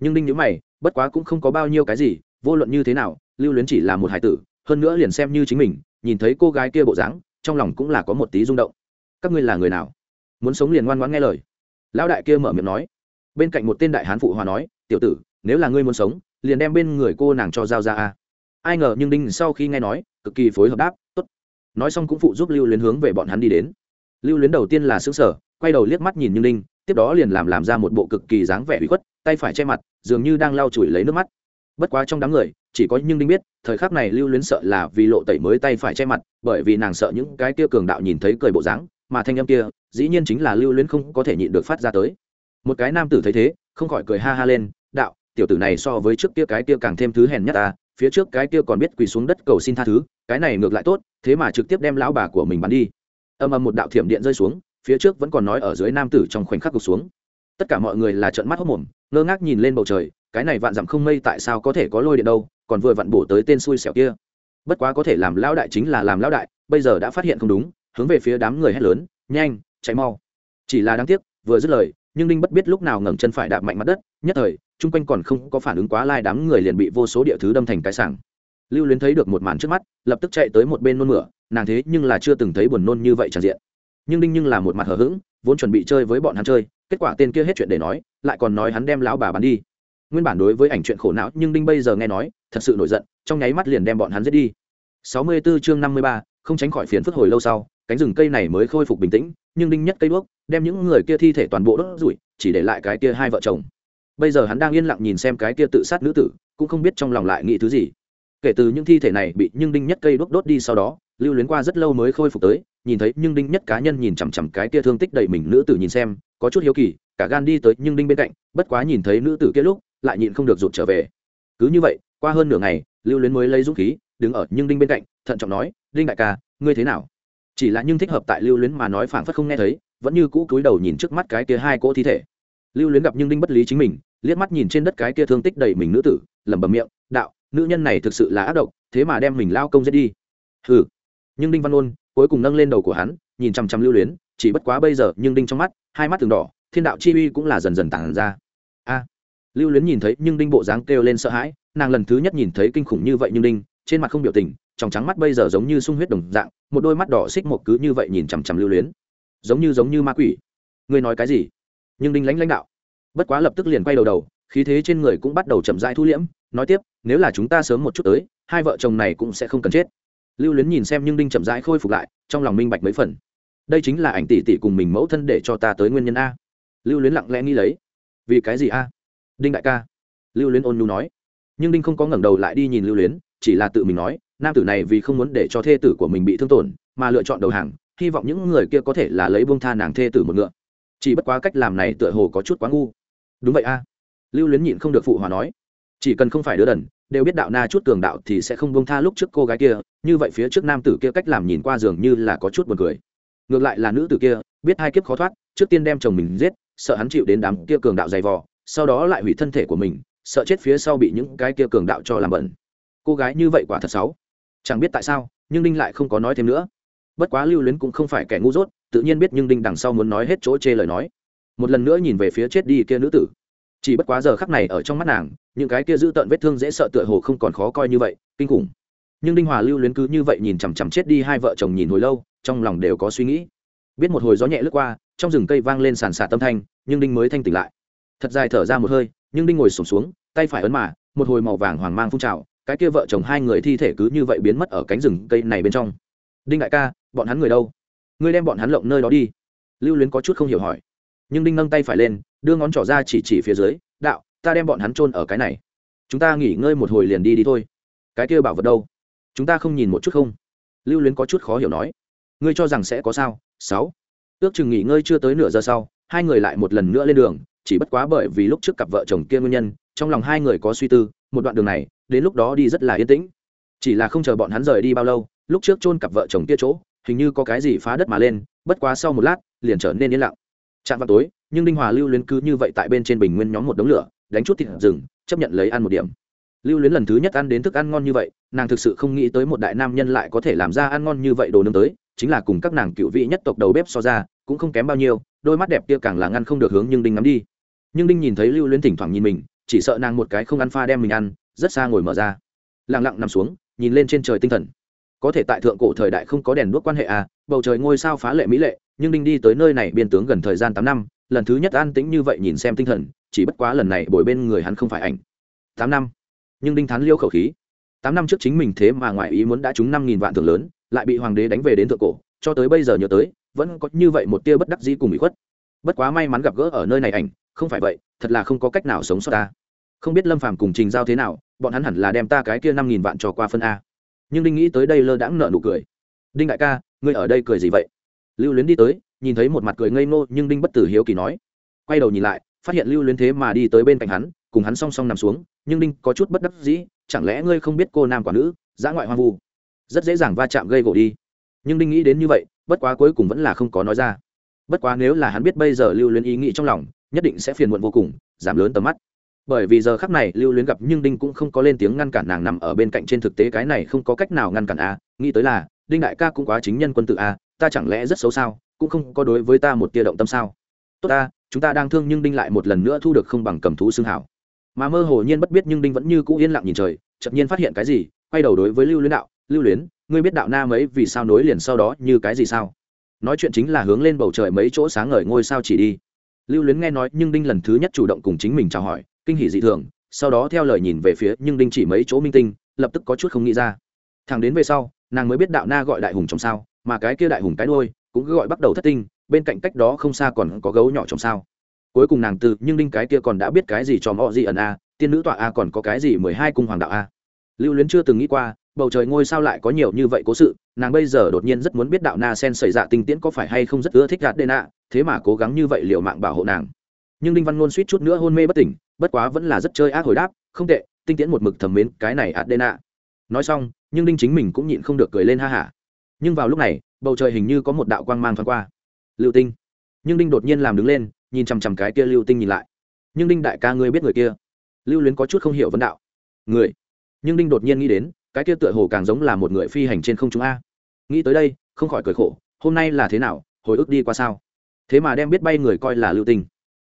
Speaker 1: Nhưng đinh nhữ mày, bất quá cũng không có bao nhiêu cái gì, vô luận như thế nào, lưu luyến chỉ là một hải tử, hơn nữa liền xem như chính mình, nhìn thấy cô gái kia bộ dáng, trong lòng cũng là có một tí rung động. Các ngươi là người nào? Muốn sống liền ngoan ngoãn nghe lời. Lão đại kia mở miệng nói. Bên cạnh một tên đại hán phụ hòa nói, tiểu tử, nếu là ngươi muốn sống, liền đem bên người cô nàng cho giao ra a ai ngờ nhưng đinh sau khi nghe nói, cực kỳ phối hợp đáp, tốt. Nói xong cũng phụ giúp lưu luyến hướng về bọn hắn đi đến. Lưu luyến đầu tiên là xứng sở quay đầu liếc mắt nhìn như đinh, tiếp đó liền làm làm ra một bộ cực kỳ dáng vẻ bị khuất, tay phải che mặt, dường như đang lau chùi lấy nước mắt. Bất quá trong đám người, chỉ có nhưng đinh biết, thời khắc này lưu luyến sợ là vì lộ tẩy mới tay phải che mặt, bởi vì nàng sợ những cái kia cường đạo nhìn thấy cười bộ dáng, mà thanh âm kia, dĩ nhiên chính là lưu luyến không có thể nhịn được phát ra tới. Một cái nam tử thấy thế, không khỏi cười ha ha lên, đạo, tiểu tử này so với trước kia cái kia càng thêm thứ hèn nhất ta phía trước cái kia còn biết quỳ xuống đất cầu xin tha thứ, cái này ngược lại tốt, thế mà trực tiếp đem lão bà của mình bắn đi. Âm âm một đạo thiểm điện rơi xuống, phía trước vẫn còn nói ở dưới nam tử trong khoảnh khắc gục xuống. Tất cả mọi người là trợn mắt hốc mồm ngơ ngác nhìn lên bầu trời, cái này vạn dặm không mây tại sao có thể có lôi điện đâu, còn vừa vặn bổ tới tên xui xẻo kia. Bất quá có thể làm lão đại chính là làm lão đại, bây giờ đã phát hiện không đúng, hướng về phía đám người hét lớn, nhanh, chạy mau. Chỉ là đáng tiếc, vừa dứt lời nhưng đinh bất biết lúc nào ngẩng chân phải đạp mạnh mặt đất nhất thời chung quanh còn không có phản ứng quá lai đám người liền bị vô số địa thứ đâm thành cái sảng. Lưu luyến thấy được một màn trước mắt lập tức chạy tới một bên nôn mửa nàng thế nhưng là chưa từng thấy buồn nôn như vậy tràn diện. Nhưng đinh nhưng là một mặt hờ hững vốn chuẩn bị chơi với bọn hắn chơi kết quả tên kia hết chuyện để nói lại còn nói hắn đem lão bà bắn đi. Nguyên bản đối với ảnh chuyện khổ não nhưng đinh bây giờ nghe nói thật sự nổi giận trong nháy mắt liền đem bọn hắn giết đi. 64 chương 53, không tránh khỏi phiền phức hồi lâu sau cánh rừng cây này mới khôi phục bình tĩnh, nhưng đinh nhất cây đuốc đem những người kia thi thể toàn bộ đốt rủi chỉ để lại cái kia hai vợ chồng. Bây giờ hắn đang yên lặng nhìn xem cái kia tự sát nữ tử, cũng không biết trong lòng lại nghĩ thứ gì. Kể từ những thi thể này bị nhưng đinh nhất cây đuốc đốt đi sau đó, lưu luyến qua rất lâu mới khôi phục tới, nhìn thấy nhưng đinh nhất cá nhân nhìn chằm chằm cái kia thương tích đầy mình nữ tử nhìn xem, có chút hiếu kỳ, cả gan đi tới nhưng đinh bên cạnh, bất quá nhìn thấy nữ tử kia lúc, lại nhịn không được rụt trở về. Cứ như vậy, qua hơn nửa ngày, lưu luyến mới lấy dũng khí, đứng ở nhưng đinh bên cạnh, thận trọng nói, đinh đại ca, ngươi thế nào? Chỉ là nhưng thích hợp tại lưu luyến mà nói phảng phất không nghe thấy, vẫn như cũ cúi đầu nhìn trước mắt cái kia hai cỗ thi thể. Lưu luyến gặp nhưng đinh bất lý chính mình, liếc mắt nhìn trên đất cái kia thương tích đầy mình nữ tử, lẩm bẩm miệng, đạo, nữ nhân này thực sự là ác độc, thế mà đem mình lao công giết đi. Hừ. Nhưng đinh văn ôn cuối cùng nâng lên đầu của hắn, nhìn chằm chằm lưu luyến, chỉ bất quá bây giờ nhưng đinh trong mắt, hai mắt từng đỏ, thiên đạo chi uy cũng là dần dần tàn ra. A. Lưu luyến nhìn thấy nhưng đinh bộ dáng kêu lên sợ hãi, nàng lần thứ nhất nhìn thấy kinh khủng như vậy nhưng đinh, trên mặt không biểu tình trong trắng mắt bây giờ giống như sung huyết đồng dạng, một đôi mắt đỏ xích một cứ như vậy nhìn chằm chằm lưu luyến. Giống như giống như ma quỷ. Ngươi nói cái gì? Nhưng đinh lãnh lãnh đạo. Bất quá lập tức liền quay đầu đầu, khí thế trên người cũng bắt đầu chậm rãi thu liễm, nói tiếp, nếu là chúng ta sớm một chút tới, hai vợ chồng này cũng sẽ không cần chết. Lưu luyến nhìn xem nhưng đinh chậm rãi khôi phục lại, trong lòng minh bạch mấy phần. Đây chính là ảnh tỷ tỷ cùng mình mẫu thân để cho ta tới nguyên nhân a. Lưu luyến lặng lẽ nghĩ lấy. Vì cái gì a? Đinh đại ca. Lưu luyến ôn nhu nói. Nhưng đinh không có ngẩng đầu lại đi nhìn lưu luyến chỉ là tự mình nói, nam tử này vì không muốn để cho thê tử của mình bị thương tổn, mà lựa chọn đầu hàng, hy vọng những người kia có thể là lấy buông tha nàng thê tử một ngựa. Chỉ bất quá cách làm này tựa hồ có chút quá ngu. Đúng vậy a. Lưu luyến nhịn không được phụ hòa nói, chỉ cần không phải đứa đần, đều biết đạo na chút cường đạo thì sẽ không buông tha lúc trước cô gái kia, như vậy phía trước nam tử kia cách làm nhìn qua giường như là có chút buồn cười. Ngược lại là nữ tử kia, biết hai kiếp khó thoát, trước tiên đem chồng mình giết, sợ hắn chịu đến đám kia cường đạo dày vò, sau đó lại hủy thân thể của mình, sợ chết phía sau bị những cái kia cường đạo cho làm bẩn cô gái như vậy quả thật xấu. Chẳng biết tại sao nhưng đinh lại không có nói thêm nữa. Bất quá lưu luyến cũng không phải kẻ ngu dốt tự nhiên biết nhưng đinh đằng sau muốn nói hết chỗ chê lời nói. Một lần nữa nhìn về phía chết đi kia nữ tử. Chỉ bất quá giờ khắc này ở trong mắt nàng những cái kia giữ tợn vết thương dễ sợ tựa hồ không còn khó coi như vậy kinh khủng. Nhưng đinh hòa lưu luyến cứ như vậy nhìn chằm chằm chết đi hai vợ chồng nhìn hồi lâu trong lòng đều có suy nghĩ. Biết một hồi gió nhẹ lướt qua trong rừng cây vang lên sàn sạt tâm thanh nhưng đinh mới thanh tỉnh lại. Thật dài thở ra một hơi nhưng đinh ngồi sổm xuống, xuống tay phải ấn mà một hồi màu vàng hoàng mang phun trào cái kia vợ chồng hai người thi thể cứ như vậy biến mất ở cánh rừng cây này bên trong. Đinh đại ca, bọn hắn người đâu? Ngươi đem bọn hắn lộng nơi đó đi. Lưu luyến có chút không hiểu hỏi. Nhưng đinh nâng tay phải lên, đưa ngón trỏ ra chỉ chỉ phía dưới, đạo, ta đem bọn hắn chôn ở cái này. Chúng ta nghỉ ngơi một hồi liền đi đi thôi. Cái kia bảo vật đâu? Chúng ta không nhìn một chút không? Lưu luyến có chút khó hiểu nói. Ngươi cho rằng sẽ có sao? Sáu. Ước chừng nghỉ ngơi chưa tới nửa giờ sau, hai người lại một lần nữa lên đường, chỉ bất quá bởi vì lúc trước cặp vợ chồng kia nguyên nhân, trong lòng hai người có suy tư, một đoạn đường này đến lúc đó đi rất là yên tĩnh. Chỉ là không chờ bọn hắn rời đi bao lâu, lúc trước chôn cặp vợ chồng kia chỗ, hình như có cái gì phá đất mà lên, bất quá sau một lát, liền trở nên yên lặng. Chạm vào tối, nhưng đinh hòa lưu luyến cứ như vậy tại bên trên bình nguyên nhóm một đống lửa, đánh chút thịt rừng, chấp nhận lấy ăn một điểm. Lưu luyến lần thứ nhất ăn đến thức ăn ngon như vậy, nàng thực sự không nghĩ tới một đại nam nhân lại có thể làm ra ăn ngon như vậy đồ nướng tới, chính là cùng các nàng cựu vị nhất tộc đầu bếp so ra, cũng không kém bao nhiêu, đôi mắt đẹp kia càng là ngăn không được hướng nhưng đinh ngắm đi. Nhưng đinh nhìn thấy lưu luyến thỉnh thoảng nhìn mình, chỉ sợ nàng một cái không ăn pha đem mình ăn rất xa ngồi mở ra. Lặng lặng nằm xuống, nhìn lên trên trời tinh thần. Có thể tại thượng cổ thời đại không có đèn đuốc quan hệ à bầu trời ngôi sao phá lệ mỹ lệ, nhưng đinh đi tới nơi này biên tướng gần thời gian tám năm, lần thứ nhất an tĩnh như vậy nhìn xem tinh thần, chỉ bất quá lần này bồi bên người hắn không phải ảnh. Tám năm. Nhưng đinh thắn liêu khẩu khí. Tám năm trước chính mình thế mà ngoại ý muốn đã trúng năm nghìn vạn thưởng lớn, lại bị hoàng đế đánh về đến thượng cổ, cho tới bây giờ nhớ tới, vẫn có như vậy một tia bất đắc dĩ cùng bị khuất. Bất quá may mắn gặp gỡ ở nơi này ảnh, không phải vậy, thật là không có cách nào sống sót ta không biết lâm phàm cùng trình giao thế nào, bọn hắn hẳn là đem ta cái kia năm nghìn vạn cho qua phân a. Nhưng đinh nghĩ tới đây lơ đãng nợ nụ cười. Đinh đại ca, ngươi ở đây cười gì vậy? Lưu luyến đi tới, nhìn thấy một mặt cười ngây ngô, nhưng đinh bất tử hiếu kỳ nói. Quay đầu nhìn lại, phát hiện lưu luyến thế mà đi tới bên cạnh hắn, cùng hắn song song nằm xuống, nhưng đinh có chút bất đắc dĩ, chẳng lẽ ngươi không biết cô nam quả nữ, dã ngoại hoang vu? Rất dễ dàng va chạm gây gỗ đi. Nhưng đinh nghĩ đến như vậy, bất quá cuối cùng vẫn là không có nói ra. Bất quá nếu là hắn biết bây giờ lưu luyến ý nghĩ trong lòng, nhất định sẽ phiền muộn vô cùng, giảm lớn tầm mắt bởi vì giờ khắc này lưu luyến gặp nhưng đinh cũng không có lên tiếng ngăn cản nàng nằm ở bên cạnh trên thực tế cái này không có cách nào ngăn cản a, nghĩ tới là, đinh đại ca cũng quá chính nhân quân tự a, ta chẳng lẽ rất xấu sao, cũng không có đối với ta một tia động tâm sao? Tốt ta, chúng ta đang thương nhưng đinh lại một lần nữa thu được không bằng cầm thú xương hảo. Mà mơ hồ nhiên bất biết nhưng đinh vẫn như cũ yên lặng nhìn trời, chợt nhiên phát hiện cái gì, quay đầu đối với lưu luyến đạo, lưu luyến, ngươi biết đạo nam ấy vì sao nối liền sau đó như cái gì sao? Nói chuyện chính là hướng lên bầu trời mấy chỗ sáng ngời ngôi sao chỉ đi. Lưu luyến nghe nói nhưng đinh lần thứ nhất chủ động cùng chính mình chào hỏi kinh hỉ dị thường, sau đó theo lời nhìn về phía nhưng đinh chỉ mấy chỗ minh tinh, lập tức có chút không nghĩ ra. Thằng đến về sau, nàng mới biết đạo na gọi đại hùng trong sao, mà cái kia đại hùng cái đôi cũng cứ gọi bắt đầu thất tinh, bên cạnh cách đó không xa còn có gấu nhỏ trong sao. Cuối cùng nàng từ nhưng đinh cái kia còn đã biết cái gì cho mọi gì ẩn a, tiên nữ tọa a còn có cái gì mười hai cung hoàng đạo a. Lưu luyến chưa từng nghĩ qua, bầu trời ngôi sao lại có nhiều như vậy cố sự, nàng bây giờ đột nhiên rất muốn biết đạo na sen xảy dạ tinh tiễn có phải hay không rất ưa thích gạt đê nạ, thế mà cố gắng như vậy liệu mạng bảo hộ nàng nhưng đinh văn ngôn suýt chút nữa hôn mê bất tỉnh, bất quá vẫn là rất chơi ác hồi đáp, không tệ, tinh tiễn một mực thẩm mến cái này ạt đê nói xong, nhưng đinh chính mình cũng nhịn không được cười lên ha hả. Nhưng vào lúc này, bầu trời hình như có một đạo quang mang thoáng qua. Lưu tinh. Nhưng đinh đột nhiên làm đứng lên, nhìn chằm chằm cái kia lưu tinh nhìn lại. Nhưng đinh đại ca ngươi biết người kia? Lưu luyến có chút không hiểu vấn đạo. Người? Nhưng đinh đột nhiên nghĩ đến, cái kia tựa hồ càng giống là một người phi hành trên không trung a. Nghĩ tới đây, không khỏi cười khổ, hôm nay là thế nào? Hồi ức đi qua sao? Thế mà đem biết bay người coi là lưu tinh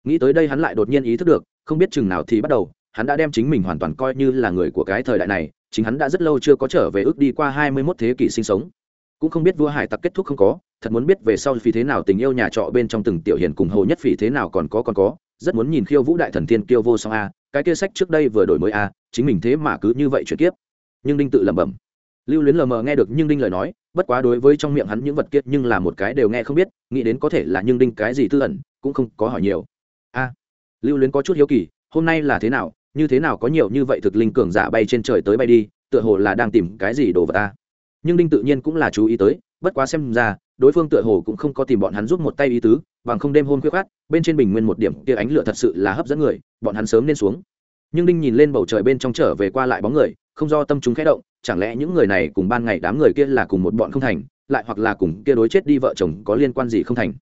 Speaker 1: nghĩ tới đây hắn lại đột nhiên ý thức được, không biết chừng nào thì bắt đầu, hắn đã đem chính mình hoàn toàn coi như là người của cái thời đại này, chính hắn đã rất lâu chưa có trở về ước đi qua hai mươi 21 thế kỷ sinh sống. Cũng không biết vua hải tặc kết thúc không có, thật muốn biết về sau vì thế nào tình yêu nhà trọ bên trong từng tiểu hiền cùng hồ nhất phỉ thế nào còn có còn có, rất muốn nhìn khiêu vũ đại thần tiên kiêu vô song a, cái kia sách trước đây vừa đổi mới a, chính mình thế mà cứ như vậy chuyển tiếp nhưng đinh tự lẩm bẩm. Lưu luyến lờ mờ nghe được nhưng đinh lời nói, bất quá đối với trong miệng hắn những vật kiệt nhưng là một cái đều nghe không biết, nghĩ đến có thể là nhưng đinh cái gì tư ẩn, cũng không có hỏi nhiều a lưu luyến có chút hiếu kỳ hôm nay là thế nào như thế nào có nhiều như vậy thực linh cường giả bay trên trời tới bay đi tựa hồ là đang tìm cái gì đồ vật ta. Nhưng đinh tự nhiên cũng là chú ý tới bất quá xem ra đối phương tựa hồ cũng không có tìm bọn hắn giúp một tay ý tứ bằng không đêm hôn khuyết khát bên trên bình nguyên một điểm kia ánh lửa thật sự là hấp dẫn người bọn hắn sớm nên xuống. Nhưng đinh nhìn lên bầu trời bên trong trở về qua lại bóng người không do tâm chúng khẽ động chẳng lẽ những người này cùng ban ngày đám người kia là cùng một bọn không thành lại hoặc là cùng kia đối chết đi vợ chồng có liên quan gì không thành?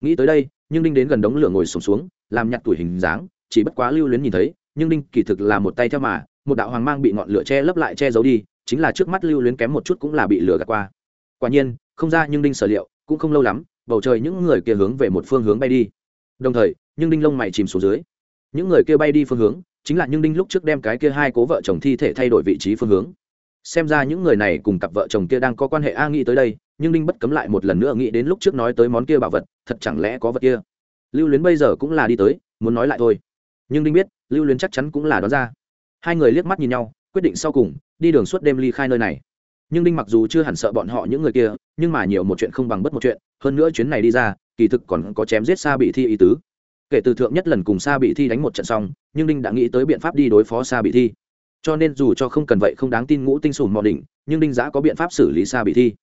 Speaker 1: Nghĩ tới đây nhưng đinh đến gần đống lửa ngồi sùng xuống, xuống làm nhặt tuổi hình dáng, chỉ bất quá lưu luyến nhìn thấy, nhưng đinh kỳ thực là một tay theo mà, một đạo hoàng mang bị ngọn lửa che lấp lại che giấu đi, chính là trước mắt lưu luyến kém một chút cũng là bị lửa gạt qua. Quả nhiên, không ra nhưng đinh sở liệu, cũng không lâu lắm, bầu trời những người kia hướng về một phương hướng bay đi. Đồng thời, nhưng đinh lông mày chìm xuống dưới. Những người kia bay đi phương hướng, chính là nhưng đinh lúc trước đem cái kia hai cố vợ chồng thi thể thay đổi vị trí phương hướng. Xem ra những người này cùng cặp vợ chồng kia đang có quan hệ, a, nghĩ tới đây, nhưng đinh bất cấm lại một lần nữa nghĩ đến lúc trước nói tới món kia bảo vật, thật chẳng lẽ có vật kia? Lưu luyến bây giờ cũng là đi tới, muốn nói lại thôi. Nhưng đinh biết, lưu luyến chắc chắn cũng là đoán ra. Hai người liếc mắt nhìn nhau, quyết định sau cùng, đi đường suốt đêm ly khai nơi này. Nhưng đinh mặc dù chưa hẳn sợ bọn họ những người kia, nhưng mà nhiều một chuyện không bằng bất một chuyện, hơn nữa chuyến này đi ra, kỳ thực còn có chém giết xa bị thi ý tứ. Kể từ thượng nhất lần cùng xa bị thi đánh một trận xong, nhưng đinh đã nghĩ tới biện pháp đi đối phó xa bị thi. Cho nên dù cho không cần vậy không đáng tin ngũ tinh sùn mò đỉnh, nhưng đinh giã có biện pháp xử lý xa bị thi.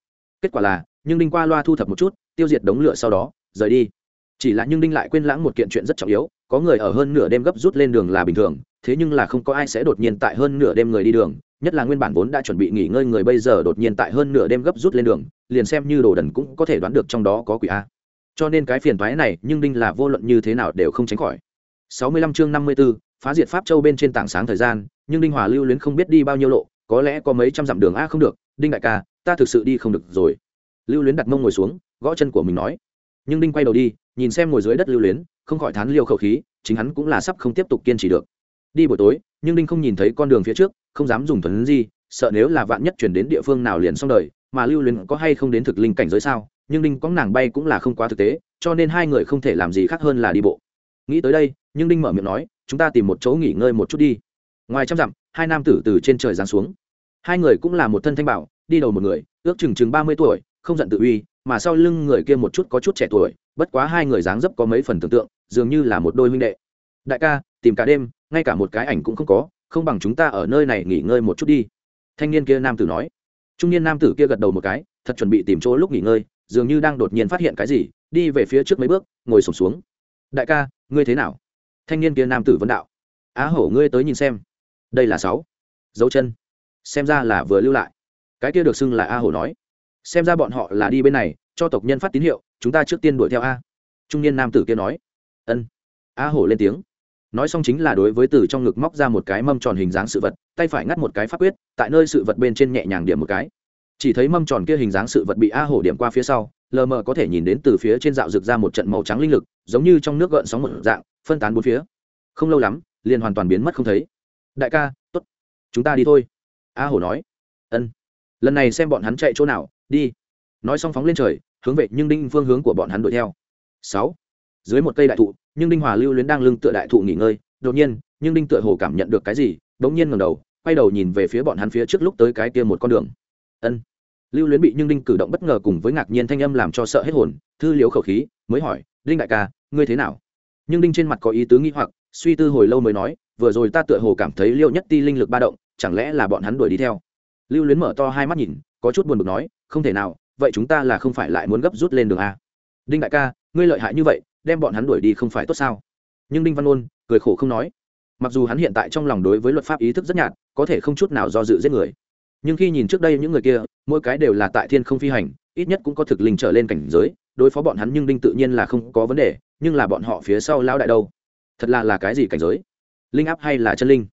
Speaker 1: Kết quả là, nhưng đinh qua loa thu thập một chút, tiêu diệt đống lửa sau đó, rời đi chỉ là nhưng đinh lại quên lãng một kiện chuyện rất trọng yếu có người ở hơn nửa đêm gấp rút lên đường là bình thường thế nhưng là không có ai sẽ đột nhiên tại hơn nửa đêm người đi đường nhất là nguyên bản vốn đã chuẩn bị nghỉ ngơi người bây giờ đột nhiên tại hơn nửa đêm gấp rút lên đường liền xem như đồ đần cũng có thể đoán được trong đó có quỷ a. Cho nên cái phiền toái này nhưng đinh là vô luận như thế nào đều không tránh khỏi. 65 chương 54, phá diệt pháp châu bên trên tảng sáng thời gian nhưng đinh hòa lưu luyến không biết đi bao nhiêu lộ có lẽ có mấy trăm dặm đường a không được đinh đại ca ta thực sự đi không được rồi. Lưu luyến đặt mông ngồi xuống gõ chân của mình nói. Nhưng đinh quay đầu đi nhìn xem ngồi dưới đất lưu luyến, không khỏi thán liêu khẩu khí, chính hắn cũng là sắp không tiếp tục kiên trì được. Đi buổi tối, nhưng đinh không nhìn thấy con đường phía trước, không dám dùng thuần gì sợ nếu là vạn nhất chuyển đến địa phương nào liền xong đời, mà lưu luyến có hay không đến thực linh cảnh giới sao, nhưng đinh có nàng bay cũng là không quá thực tế, cho nên hai người không thể làm gì khác hơn là đi bộ. Nghĩ tới đây, nhưng đinh mở miệng nói, chúng ta tìm một chỗ nghỉ ngơi một chút đi. Ngoài trăm dặm, hai nam tử từ trên trời giáng xuống. Hai người cũng là một thân thanh bảo, đi đầu một người, ước chừng chừng ba mươi tuổi không giận tự uy, mà sau lưng người kia một chút có chút trẻ tuổi, bất quá hai người dáng dấp có mấy phần tưởng tượng, dường như là một đôi huynh đệ. Đại ca, tìm cả đêm, ngay cả một cái ảnh cũng không có, không bằng chúng ta ở nơi này nghỉ ngơi một chút đi. Thanh niên kia nam tử nói. Trung niên nam tử kia gật đầu một cái, thật chuẩn bị tìm chỗ lúc nghỉ ngơi, dường như đang đột nhiên phát hiện cái gì, đi về phía trước mấy bước, ngồi sổm xuống. Đại ca, ngươi thế nào? Thanh niên kia nam tử vấn đạo. Á hổ, ngươi tới nhìn xem. Đây là sáu. Dấu chân. Xem ra là vừa lưu lại. Cái kia được xưng là a hổ nói xem ra bọn họ là đi bên này, cho tộc nhân phát tín hiệu, chúng ta trước tiên đuổi theo a. Trung niên nam tử kia nói. Ân. A hổ lên tiếng. Nói xong chính là đối với từ trong ngực móc ra một cái mâm tròn hình dáng sự vật, tay phải ngắt một cái pháp quyết, tại nơi sự vật bên trên nhẹ nhàng điểm một cái. Chỉ thấy mâm tròn kia hình dáng sự vật bị a hổ điểm qua phía sau, lờ mờ có thể nhìn đến từ phía trên dạo rực ra một trận màu trắng linh lực, giống như trong nước gợn sóng một dạng, phân tán bốn phía. Không lâu lắm, liền hoàn toàn biến mất không thấy. Đại ca t ố t chúng ta đi thôi. A hổ nói. Ân. Lần này xem bọn hắn chạy chỗ nào đi. Nói xong phóng lên trời, hướng về nhưng đinh phương hướng của bọn hắn đuổi theo. Sáu. Dưới một cây đại thụ, nhưng đinh hòa lưu luyến đang lưng tựa đại thụ nghỉ ngơi. Đột nhiên, nhưng đinh tựa hồ cảm nhận được cái gì đ ỗ n g nhiên ngầm đầu, quay đầu nhìn về phía bọn hắn phía trước lúc tới cái kia một con đường. Ân. Lưu luyến bị nhưng đinh cử động bất ngờ cùng với ngạc nhiên thanh âm làm cho sợ hết hồn, thư liếu khẩu khí, mới hỏi, đinh đại ca, ngươi thế nào? Nhưng đinh trên mặt có ý tứ nghĩ hoặc, suy tư hồi lâu mới nói, vừa rồi ta tựa hồ cảm thấy liệu nhất ti linh lực ba động, chẳng lẽ là bọn hắn đuổi đi theo? Lưu luyến mở to hai mắt nhìn có chút buồn bực nói, không thể nào, vậy chúng ta là không phải lại muốn gấp rút lên đường a. Đinh đại ca, ngươi lợi hại như vậy, đem bọn hắn đuổi đi không phải tốt sao? Nhưng đinh văn ôn cười khổ không nói. Mặc dù hắn hiện tại trong lòng đối với luật pháp ý thức rất nhạt, có thể không chút nào do dự giết người. Nhưng khi nhìn trước đây những người kia, mỗi cái đều là tại thiên không phi hành, ít nhất cũng có thực linh trở lên cảnh giới, đối phó bọn hắn nhưng đinh tự nhiên là không có vấn đề, nhưng là bọn họ phía sau lao đại đâu? Thật là là cái gì cảnh giới? Linh áp hay là chân linh?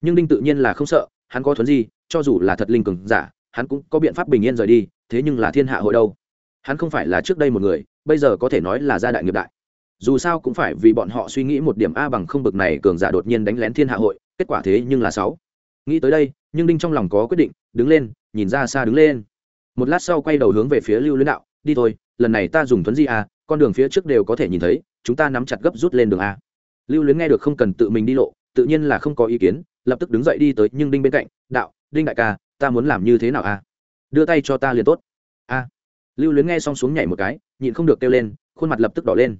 Speaker 1: Nhưng đinh tự nhiên là không sợ, hắn có thuấn gì cho dù là thật linh cường giả hắn cũng có biện pháp bình yên rời đi, thế nhưng là thiên hạ hội đâu? Hắn không phải là trước đây một người, bây giờ có thể nói là gia đại nghiệp đại. Dù sao cũng phải vì bọn họ suy nghĩ một điểm a bằng không bực này cường giả đột nhiên đánh lén thiên hạ hội, kết quả thế nhưng là sáu. Nghĩ tới đây, nhưng đinh trong lòng có quyết định, đứng lên, nhìn ra xa đứng lên. Một lát sau quay đầu hướng về phía lưu luyến đạo, đi thôi, lần này ta dùng thuấn di a, con đường phía trước đều có thể nhìn thấy, chúng ta nắm chặt gấp rút lên đường a. Lưu luyến nghe được không cần tự mình đi lộ, tự nhiên là không có ý kiến, lập tức đứng dậy đi tới nhưng đinh bên cạnh, đạo, đinh đại ca ta muốn làm như thế nào a đưa tay cho ta liền tốt. A lưu luyến nghe xong xuống nhảy một cái, nhịn không được kêu lên, khuôn mặt lập tức đỏ lên.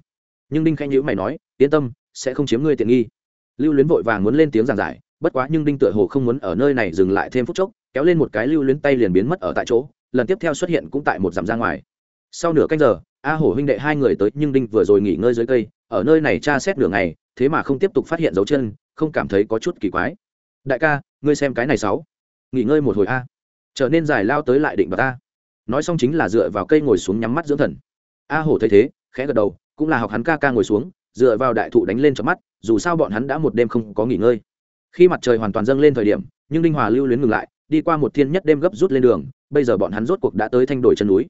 Speaker 1: Nhưng đinh khanh nhữ mày nói, yên tâm, sẽ không chiếm ngươi tiện nghi. Lưu luyến vội vàng muốn lên tiếng giảng giải, bất quá nhưng đinh tựa hồ không muốn ở nơi này dừng lại thêm phút chốc, kéo lên một cái lưu luyến tay liền biến mất ở tại chỗ, lần tiếp theo xuất hiện cũng tại một dặm ra ngoài. Sau nửa canh giờ, a hổ huynh đệ hai người tới nhưng đinh vừa rồi nghỉ ngơi dưới cây, ở nơi này tra xét nửa ngày, thế mà không tiếp tục phát hiện dấu chân, không cảm thấy có chút kỳ quái. Đại ca, ngươi xem cái này sáu nghỉ ngơi một hồi a. Trở nên dài lao tới lại định vào ta. Nói xong chính là dựa vào cây ngồi xuống nhắm mắt dưỡng thần. A hổ thấy thế, khẽ gật đầu, cũng là học hắn ca ca ngồi xuống, dựa vào đại thụ đánh lên trong mắt, dù sao bọn hắn đã một đêm không có nghỉ ngơi. Khi mặt trời hoàn toàn dâng lên thời điểm, nhưng đinh hòa lưu luyến ngừng lại, đi qua một thiên nhất đêm gấp rút lên đường, bây giờ bọn hắn rốt cuộc đã tới thanh đồi chân núi.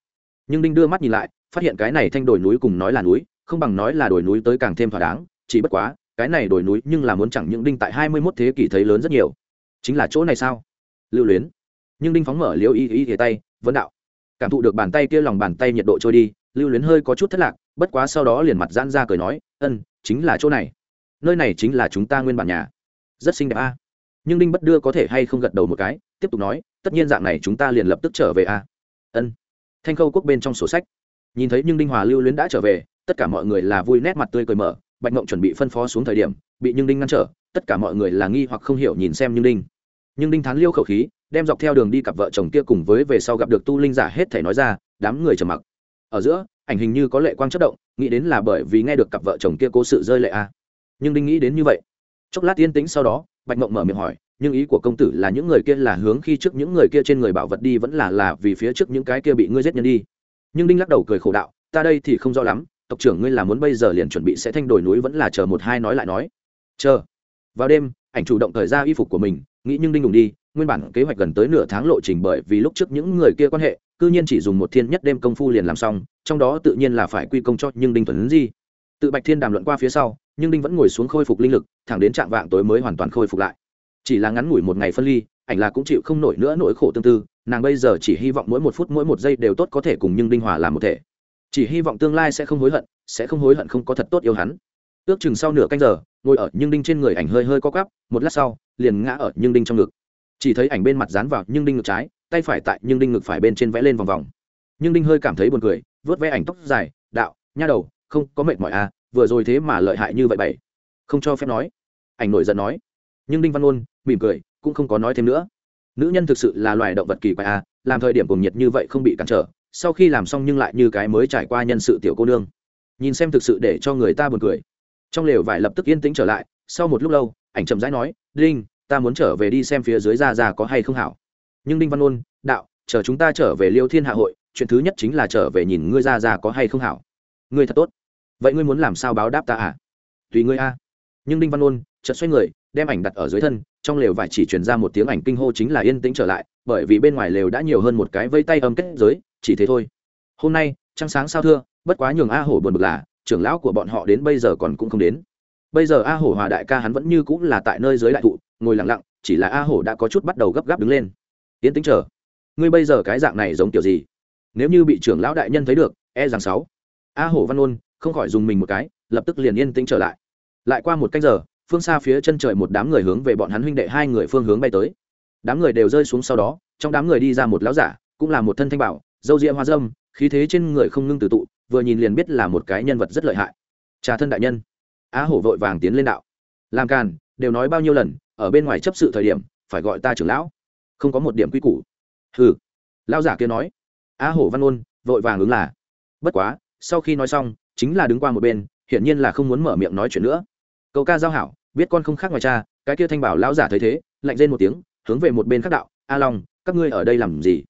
Speaker 1: Nhưng đinh đưa mắt nhìn lại, phát hiện cái này thanh đồi núi cùng nói là núi, không bằng nói là đồi núi tới càng thêm thỏa đáng, chỉ bất quá, cái này đồi núi nhưng là muốn chẳng những đinh tại hai mươi 21 thế kỷ thấy lớn rất nhiều. Chính là chỗ này sao? Lưu luyến. Nhưng đinh phóng mở liễu y y y tay, vấn đạo, cảm thụ được bàn tay kia lòng bàn tay nhiệt độ trôi đi, lưu luyến hơi có chút thất lạc, bất quá sau đó liền mặt giãn ra cười nói, ân, chính là chỗ này. Nơi này chính là chúng ta nguyên bản nhà. Rất xinh đẹp a. Nhưng đinh bất đưa có thể hay không gật đầu một cái, tiếp tục nói, tất nhiên dạng này chúng ta liền lập tức trở về a. Ân. Thanh khâu quốc bên trong sổ sách. Nhìn thấy nhưng đinh hòa lưu luyến đã trở về, tất cả mọi người là vui nét mặt tươi cười mở, bạch mộng chuẩn bị phân phó xuống thời điểm, bị nhưng đinh ngăn trở, tất cả mọi người là nghi hoặc không hiểu nhìn xem nhưng đinh nhưng đinh thán liêu khẩu khí, đem dọc theo đường đi cặp vợ chồng kia cùng với về sau gặp được tu linh giả hết thể nói ra, đám người trầm mặc. Ở giữa, ảnh hình như có lệ quang chất động, nghĩ đến là bởi vì nghe được cặp vợ chồng kia cố sự rơi lệ a. Nhưng đinh nghĩ đến như vậy. Chốc lát yên tĩnh sau đó, bạch mộng mở miệng hỏi, nhưng ý của công tử là những người kia là hướng khi trước những người kia trên người bảo vật đi vẫn là là vì phía trước những cái kia bị ngươi giết nhân đi. Nhưng đinh lắc đầu cười khổ đạo, ta đây thì không rõ lắm, tộc trưởng ngươi là muốn bây giờ liền chuẩn bị sẽ thanh đổi núi vẫn là chờ một hai nói lại nói. Chờ. Vào đêm, ảnh chủ động thời ra y phục của mình nghĩ nhưng đinh đùng đi, nguyên bản kế hoạch gần tới nửa tháng lộ trình bởi vì lúc trước những người kia quan hệ, cư nhiên chỉ dùng một thiên nhất đêm công phu liền làm xong, trong đó tự nhiên là phải quy công cho nhưng đinh thuần di. Tự bạch thiên đàm luận qua phía sau, nhưng đinh vẫn ngồi xuống khôi phục linh lực, thẳng đến trạng vạng tối mới hoàn toàn khôi phục lại. Chỉ là ngắn ngủi một ngày phân ly, ảnh là cũng chịu không nổi nữa nỗi khổ tương tư, nàng bây giờ chỉ hy vọng mỗi một phút mỗi một giây đều tốt có thể cùng nhưng đinh hòa làm một thể. Chỉ hy vọng tương lai sẽ không hối hận, sẽ không hối hận không có thật tốt yêu hắn ước chừng sau nửa canh giờ, ngồi ở nhưng đinh trên người ảnh hơi hơi co cắp một lát sau, liền ngã ở nhưng đinh trong ngực. Chỉ thấy ảnh bên mặt dán vào nhưng đinh ngực trái, tay phải tại nhưng đinh ngực phải bên trên vẽ lên vòng vòng. Nhưng đinh hơi cảm thấy buồn cười vớt vẽ ảnh tóc dài, đạo, nha đầu, không, có mệt mỏi à vừa rồi thế mà lợi hại như vậy bảy không cho phép nói. Ảnh nổi giận nói. Nhưng đinh văn ôn mỉm cười, cũng không có nói thêm nữa. Nữ nhân thực sự là loài động vật kỳ quái à làm thời điểm cùng nhiệt như vậy không bị cản trở, sau khi làm xong nhưng lại như cái mới trải qua nhân sự tiểu cô nương. Nhìn xem thực sự để cho người ta buồn cười trong lều vải lập tức yên tĩnh trở lại, sau một lúc lâu, ảnh chậm rãi nói, đinh, ta muốn trở về đi xem phía dưới ra ra có hay không hảo. Nhưng đinh văn ôn, đạo, chờ chúng ta trở về liêu thiên hạ hội, chuyện thứ nhất chính là trở về nhìn ngươi ra ra có hay không hảo. Ngươi thật tốt. Vậy ngươi muốn làm sao báo đáp ta à? Tùy ngươi a. Nhưng đinh văn ôn chợt xoay người, đem ảnh đặt ở dưới thân, trong lều vải chỉ truyền ra một tiếng ảnh kinh hô chính là yên tĩnh trở lại, bởi vì bên ngoài lều đã nhiều hơn một cái vây tay âm kết giới, chỉ thế thôi. Hôm nay, trăng sáng sao thưa, bất quá nhường a hổ buồn bực là trưởng lão của bọn họ đến bây giờ còn cũng không đến. Bây giờ a hổ hòa đại ca hắn vẫn như cũng là tại nơi dưới đại thụ, ngồi lặng lặng, chỉ là a hổ đã có chút bắt đầu gấp gáp đứng lên. Yên tĩnh chờ. Ngươi bây giờ cái dạng này giống kiểu gì? Nếu như bị trưởng lão đại nhân thấy được e rằng sáu. A hổ văn ôn, không khỏi dùng mình một cái, lập tức liền yên tĩnh trở lại. Lại qua một canh giờ, phương xa phía chân trời một đám người hướng về bọn hắn huynh đệ hai người phương hướng bay tới. Đám người đều rơi xuống sau đó, trong đám người đi ra một lão giả, cũng là một thân thanh bảo, dâu ria hoa dâm, khí thế trên người không ngưng từ tụ vừa nhìn liền biết là một cái nhân vật rất lợi hại. Trà thân đại nhân. Á hổ vội vàng tiến lên đạo. Làm càn, đều nói bao nhiêu lần, ở bên ngoài chấp sự thời điểm, phải gọi ta trưởng lão. Không có một điểm quy củ. Hừ. Lão giả kia nói. Á hổ văn ôn vội vàng ứng là. Bất quá, sau khi nói xong, chính là đứng qua một bên, hiển nhiên là không muốn mở miệng nói chuyện nữa. Cậu ca giao hảo, biết con không khác ngoài cha, cái kia thanh bảo lão giả thấy thế, lạnh lên một tiếng, hướng về một bên khác đạo. A long, các ngươi ở đây làm gì?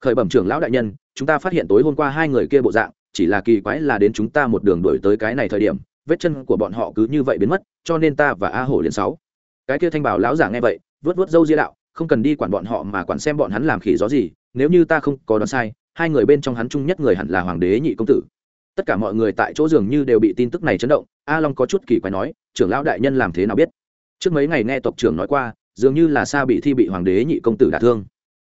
Speaker 1: Khởi bẩm trưởng lão đại nhân, chúng ta phát hiện tối hôm qua hai người kia bộ dạng chỉ là kỳ quái là đến chúng ta một đường đuổi tới cái này thời điểm, vết chân của bọn họ cứ như vậy biến mất, cho nên ta và a hổ liền sáu. Cái kia thanh bảo lão giả nghe vậy vớt vớt dâu ria đạo, không cần đi quản bọn họ mà quản xem bọn hắn làm khỉ gió gì, nếu như ta không có đoán sai, hai người bên trong hắn chung nhất người hẳn là hoàng đế nhị công tử. Tất cả mọi người tại chỗ dường như đều bị tin tức này chấn động, a long có chút kỳ quái nói, trưởng lão đại nhân làm thế nào biết? Trước mấy ngày nghe tộc trưởng nói qua, dường như là sa bị thi bị hoàng đế nhị công tử đả thương.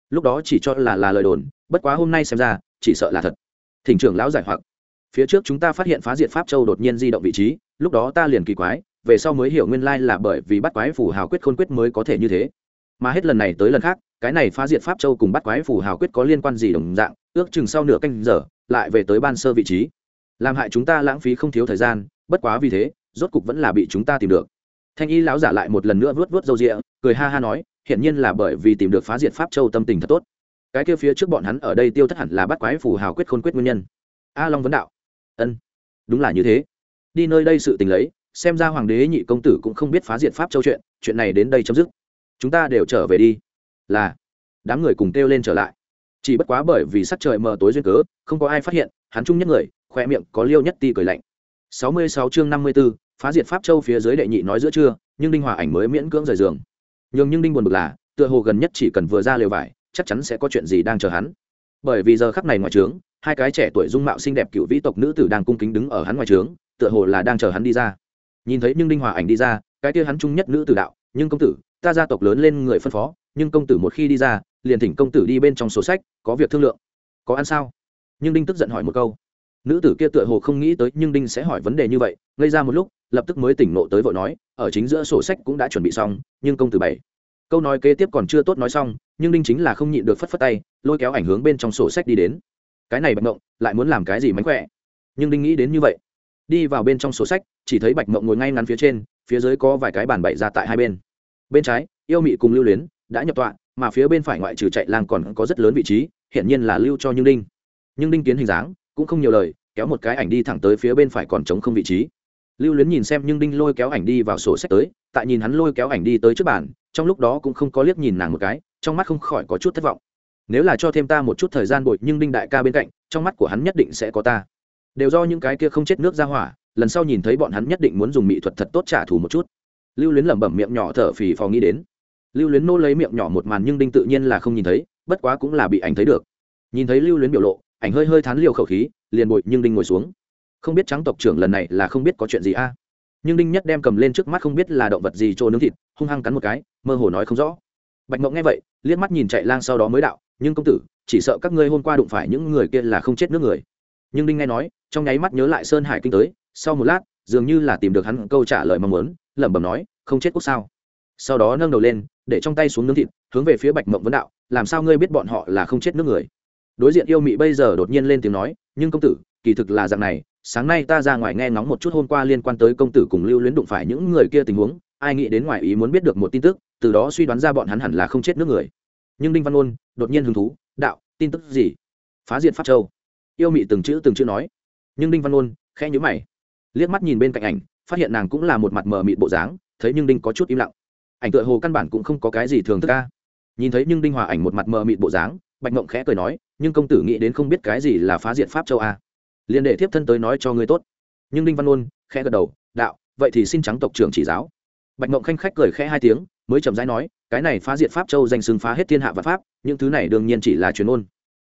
Speaker 1: Lúc đó chỉ cho là là lời đồn, bất quá hôm nay xem ra, chỉ sợ là thật thỉnh trưởng lão giải hoặc. Phía trước chúng ta phát hiện phá diệt pháp châu đột nhiên di động vị trí, lúc đó ta liền kỳ quái, về sau mới hiểu nguyên lai là bởi vì bắt quái phủ hào quyết khôn quyết mới có thể như thế. Mà hết lần này tới lần khác, cái này phá diệt pháp châu cùng bắt quái phủ hào quyết có liên quan gì đồng dạng, ước chừng sau nửa canh giờ, lại về tới ban sơ vị trí. Làm hại chúng ta lãng phí không thiếu thời gian, bất quá vì thế, rốt cục vẫn là bị chúng ta tìm được. Thanh y lão giả lại một lần nữa vớt vớt râu rịa, cười ha ha nói hiện nhiên là bởi vì tìm được phá diệt pháp châu tâm tình thật tốt cái kia phía trước bọn hắn ở đây tiêu thất hẳn là bắt quái phù hào quyết khôn quyết nguyên nhân. A long vấn đạo. Ân đúng là như thế. Đi nơi đây sự tình lấy xem ra hoàng đế nhị công tử cũng không biết phá diệt pháp châu chuyện chuyện này đến đây chấm dứt. Chúng ta đều trở về đi. Là đám người cùng kêu lên trở lại. Chỉ bất quá bởi vì sắc trời mờ tối duyên cớ không có ai phát hiện hắn chung nhất người khoe miệng có liêu nhất ti cười lạnh. Sáu mươi sáu chương năm mươi 54, phá diệt pháp châu phía dưới đệ nhị nói giữa trưa nhưng đinh hòa ảnh mới miễn cưỡng rời giường. Nhưng nhưng đinh buồn bực là tựa hồ gần nhất chỉ cần vừa ra lều vải chắc chắn sẽ có chuyện gì đang chờ hắn. Bởi vì giờ khắc này ngoài trướng, hai cái trẻ tuổi dung mạo xinh đẹp cựu vĩ tộc nữ tử đang cung kính đứng ở hắn ngoài trướng, tựa hồ là đang chờ hắn đi ra. Nhìn thấy nhưng đinh hòa ảnh đi ra, cái kia hắn chung nhất nữ tử đạo, nhưng công tử, ta gia tộc lớn lên người phân phó, nhưng công tử một khi đi ra, liền thỉnh công tử đi bên trong sổ sách, có việc thương lượng. Có ăn sao? Nhưng đinh tức giận hỏi một câu. Nữ tử kia tựa hồ không nghĩ tới nhưng đinh sẽ hỏi vấn đề như vậy, ngây ra một lúc, lập tức mới tỉnh nộ tới vội nói, ở chính giữa sổ sách cũng đã chuẩn bị xong, nhưng công tử bảy câu nói kế tiếp còn chưa tốt nói xong, nhưng đinh chính là không nhịn được phất phất tay, lôi kéo ảnh hướng bên trong sổ sách đi đến. Cái này bạch mộng lại muốn làm cái gì mánh khỏe? Nhưng đinh nghĩ đến như vậy, đi vào bên trong sổ sách, chỉ thấy bạch mộng ngồi ngay ngắn phía trên, phía dưới có vài cái bàn bậy ra tại hai bên. Bên trái, yêu mị cùng lưu luyến đã nhập tọa, mà phía bên phải ngoại trừ chạy lang còn có rất lớn vị trí, hiển nhiên là lưu cho nhưng đinh. Nhưng đinh kiến hình dáng cũng không nhiều lời, kéo một cái ảnh đi thẳng tới phía bên phải còn trống không vị trí. Lưu luyến nhìn xem nhưng đinh lôi kéo ảnh đi vào sổ sách tới, tại nhìn hắn lôi kéo ảnh đi tới trước bàn trong lúc đó cũng không có liếc nhìn nàng một cái, trong mắt không khỏi có chút thất vọng. Nếu là cho thêm ta một chút thời gian bội nhưng đinh đại ca bên cạnh, trong mắt của hắn nhất định sẽ có ta. Đều do những cái kia không chết nước ra hỏa, lần sau nhìn thấy bọn hắn nhất định muốn dùng mỹ thuật thật tốt trả thù một chút. Lưu luyến lẩm bẩm miệng nhỏ thở phì phò nghĩ đến. Lưu luyến nô lấy miệng nhỏ một màn nhưng đinh tự nhiên là không nhìn thấy, bất quá cũng là bị ảnh thấy được. Nhìn thấy lưu luyến biểu lộ, ảnh hơi hơi thán liều khẩu khí, liền bội nhưng đinh ngồi xuống. Không biết trắng tộc trưởng lần này là không biết có chuyện gì a. Nhưng đinh nhất đem cầm lên trước mắt không biết là động vật gì trôi nướng thịt, hung hăng cắn một cái mơ hồ nói không rõ. Bạch mộng nghe vậy, liếc mắt nhìn chạy lang sau đó mới đạo, nhưng công tử, chỉ sợ các ngươi hôm qua đụng phải những người kia là không chết nước người. Nhưng đinh nghe nói, trong nháy mắt nhớ lại sơn hải kinh tới, sau một lát, dường như là tìm được hắn câu trả lời mong muốn, lẩm bẩm nói, không chết quốc sao? Sau đó nâng đầu lên, để trong tay xuống nướng thịt, hướng về phía bạch mộng vấn đạo, làm sao ngươi biết bọn họ là không chết nước người? Đối diện yêu mị bây giờ đột nhiên lên tiếng nói, nhưng công tử, kỳ thực là dạng này, sáng nay ta ra ngoài nghe ngóng một chút hôm qua liên quan tới công tử cùng lưu luyến đụng phải những người kia tình huống, ai nghĩ đến ngoài ý muốn biết được một tin tức từ đó suy đoán ra bọn hắn hẳn là không chết nước người. Nhưng đinh văn ôn đột nhiên hứng thú, đạo, tin tức gì? Phá diện pháp châu. Yêu mị từng chữ từng chữ nói. Nhưng đinh văn ôn khẽ nhớ mày, liếc mắt nhìn bên cạnh ảnh, phát hiện nàng cũng là một mặt mờ mịt bộ dáng, thấy nhưng đinh có chút im lặng. Ảnh tựa hồ căn bản cũng không có cái gì thường thức ca. Nhìn thấy nhưng đinh hòa ảnh một mặt mờ mịt bộ dáng, bạch mộng khẽ cười nói, nhưng công tử nghĩ đến không biết cái gì là phá diện pháp châu a liên đệ thiếp thân tới nói cho ngươi tốt. Nhưng đinh văn ôn khẽ gật đầu, đạo, vậy thì xin trắng tộc trưởng chỉ giáo. Bạch mộng khanh khách cười khẽ hai tiếng mới chậm rãi nói, cái này phá diệt pháp châu danh xưng phá hết thiên hạ và pháp, những thứ này đương nhiên chỉ là truyền ngôn.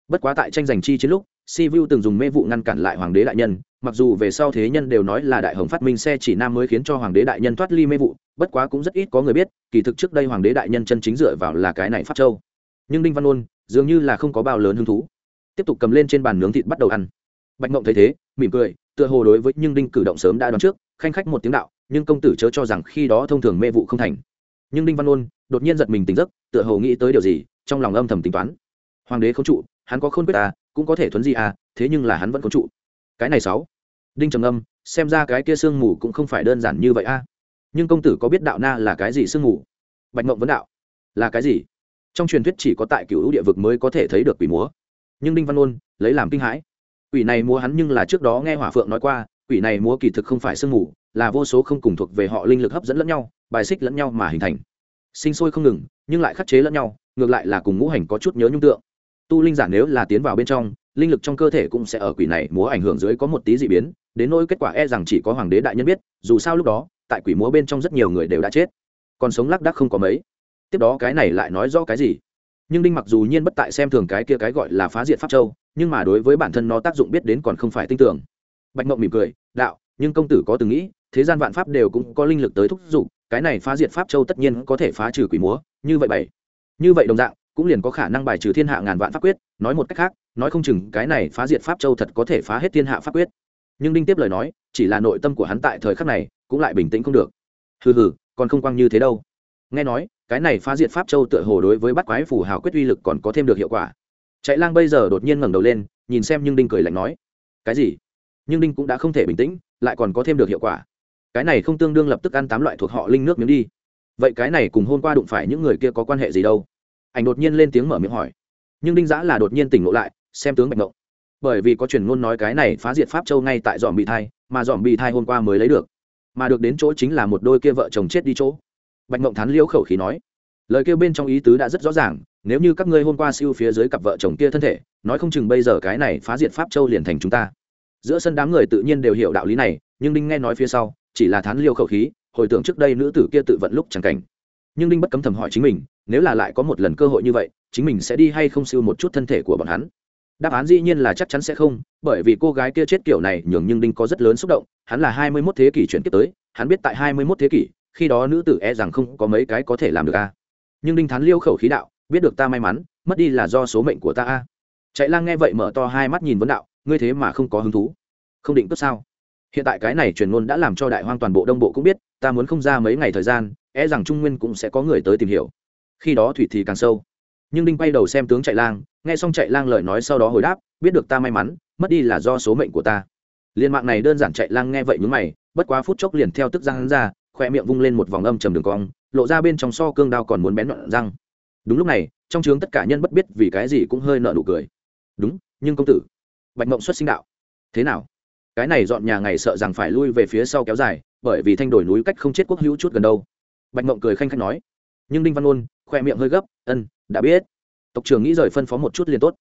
Speaker 1: bất quá tại tranh giành chi chiến lúc, si vu từng dùng mê vụ ngăn cản lại hoàng đế đại nhân, mặc dù về sau thế nhân đều nói là đại hồng phát minh xe chỉ nam mới khiến cho hoàng đế đại nhân thoát ly mê vụ, bất quá cũng rất ít có người biết, kỳ thực trước đây hoàng đế đại nhân chân chính dựa vào là cái này pháp châu. Nhưng đinh văn ôn dường như là không có bao lớn hứng thú. Tiếp tục cầm lên trên bàn nướng thịt bắt đầu ăn. Bạch mộng thấy thế, mỉm cười, tựa hồ đối với nhưng đinh cử động sớm đã đoán trước, khanh khách một tiếng đạo, nhưng công tử chớ cho rằng khi đó thông thường mê vụ không thành nhưng đinh văn ôn đột nhiên giật mình tỉnh giấc, tựa hồ nghĩ tới điều gì, trong lòng âm thầm tính toán. Hoàng đế không trụ, hắn có khôn quyết à cũng có thể thuấn gì à thế nhưng là hắn vẫn không trụ. Cái này sáu. Đinh trầm âm xem ra cái kia sương mù cũng không phải đơn giản như vậy a à. nhưng công tử có biết đạo na là cái gì sương mù? Bạch mộng vấn đạo, là cái gì? Trong truyền thuyết chỉ có tại cựu địa vực mới có thể thấy được quỷ múa. Nhưng đinh văn ôn lấy làm kinh hãi. Quỷ này múa hắn nhưng là trước đó nghe hỏa phượng nói qua quỷ này múa kỳ thực không phải sương mù, là vô số không cùng thuộc về họ linh lực hấp dẫn lẫn nhau, bài xích lẫn nhau mà hình thành. Sinh sôi không ngừng, nhưng lại khắc chế lẫn nhau, ngược lại là cùng ngũ hành có chút nhớ nhung tượng. Tu linh giả nếu là tiến vào bên trong, linh lực trong cơ thể cũng sẽ ở quỷ này múa ảnh hưởng dưới có một tí dị biến, đến nỗi kết quả e rằng chỉ có hoàng đế đại nhân biết, dù sao lúc đó, tại quỷ múa bên trong rất nhiều người đều đã chết. Còn sống lác đác không có mấy. Tiếp đó cái này lại nói rõ cái gì? Nhưng đinh mặc dù nhiên bất tại xem thường cái kia cái gọi là phá diệt pháp châu, nhưng mà đối với bản thân nó tác dụng biết đến còn không phải tin tưởng bạch mộng mỉm cười, đạo, nhưng công tử có từng nghĩ, thế gian vạn pháp đều cũng có linh lực tới thúc giục, cái này phá diệt pháp châu tất nhiên có thể phá trừ quỷ múa, như vậy bảy. Như vậy đồng dạng, cũng liền có khả năng bài trừ thiên hạ ngàn vạn pháp quyết, nói một cách khác, nói không chừng cái này phá diệt pháp châu thật có thể phá hết thiên hạ pháp quyết. Nhưng đinh tiếp lời nói, chỉ là nội tâm của hắn tại thời khắc này, cũng lại bình tĩnh không được. Hừ hừ, còn không quang như thế đâu. Nghe nói, cái này phá diệt pháp châu tựa hồ đối với bắt quái phù hào quyết uy lực còn có thêm được hiệu quả. Chạy lang bây giờ đột nhiên ngẩng đầu lên, nhìn xem nhưng đinh cười lạnh nói, cái gì? Nhưng đinh cũng đã không thể bình tĩnh, lại còn có thêm được hiệu quả. Cái này không tương đương lập tức ăn tám loại thuộc họ linh nước miếng đi. Vậy cái này cùng hôm qua đụng phải những người kia có quan hệ gì đâu? Ảnh đột nhiên lên tiếng mở miệng hỏi. Nhưng đinh giã là đột nhiên tỉnh ngộ lại, xem tướng bạch ngộ. Bởi vì có truyền ngôn nói cái này phá diệt pháp châu ngay tại dòm bị thai, mà dòm bị thai hôm qua mới lấy được. Mà được đến chỗ chính là một đôi kia vợ chồng chết đi chỗ. Bạch ngộng thán liễu khẩu khí nói. Lời kêu bên trong ý tứ đã rất rõ ràng, nếu như các ngươi hôm qua siêu phía dưới cặp vợ chồng kia thân thể, nói không chừng bây giờ cái này phá diệt pháp châu liền thành chúng ta giữa sân đám người tự nhiên đều hiểu đạo lý này, nhưng đinh nghe nói phía sau, chỉ là thán liêu khẩu khí, hồi tưởng trước đây nữ tử kia tự vận lúc chẳng cảnh. Nhưng đinh bất cấm thầm hỏi chính mình, nếu là lại có một lần cơ hội như vậy, chính mình sẽ đi hay không siêu một chút thân thể của bọn hắn? Đáp án dĩ nhiên là chắc chắn sẽ không, bởi vì cô gái kia chết kiểu này nhường nhưng đinh có rất lớn xúc động, hắn là hai mươi mốt thế kỷ chuyển tiếp tới, hắn biết tại hai mươi mốt thế kỷ, khi đó nữ tử e rằng không có mấy cái có thể làm được a. Nhưng đinh thán liêu khẩu khí đạo, biết được ta may mắn, mất đi là do số mệnh của ta a. Chạy lang nghe vậy mở to hai mắt nhìn vấn đạo ngươi thế mà không có hứng thú. Không định cướp sao? Hiện tại cái này truyền ngôn đã làm cho đại hoang toàn bộ đông bộ cũng biết, ta muốn không ra mấy ngày thời gian e rằng trung nguyên cũng sẽ có người tới tìm hiểu. Khi đó thủy thì càng sâu. Nhưng đinh bay đầu xem tướng chạy lang, nghe xong chạy lang lời nói sau đó hồi đáp, biết được ta may mắn, mất đi là do số mệnh của ta. Liên mạng này đơn giản chạy lang nghe vậy mướn mày, bất quá phút chốc liền theo tức răng hắn ra, khoe miệng vung lên một vòng âm trầm đường cong, lộ ra bên trong so cương đao còn muốn bén đoạn răng. Đúng lúc này, trong trướng tất cả nhân bất biết vì cái gì cũng hơi nợ nụ cười. Đúng, nhưng công tử bạch mộng xuất sinh đạo. Thế nào? Cái này dọn nhà ngày sợ rằng phải lui về phía sau kéo dài, bởi vì thanh đổi núi cách không chết quốc hữu chút gần đâu. Bạch mộng cười khanh khách nói. Nhưng đinh văn ôn khoe miệng hơi gấp, ân, đã biết. Tộc trưởng nghĩ rời phân phó một chút liền tốt.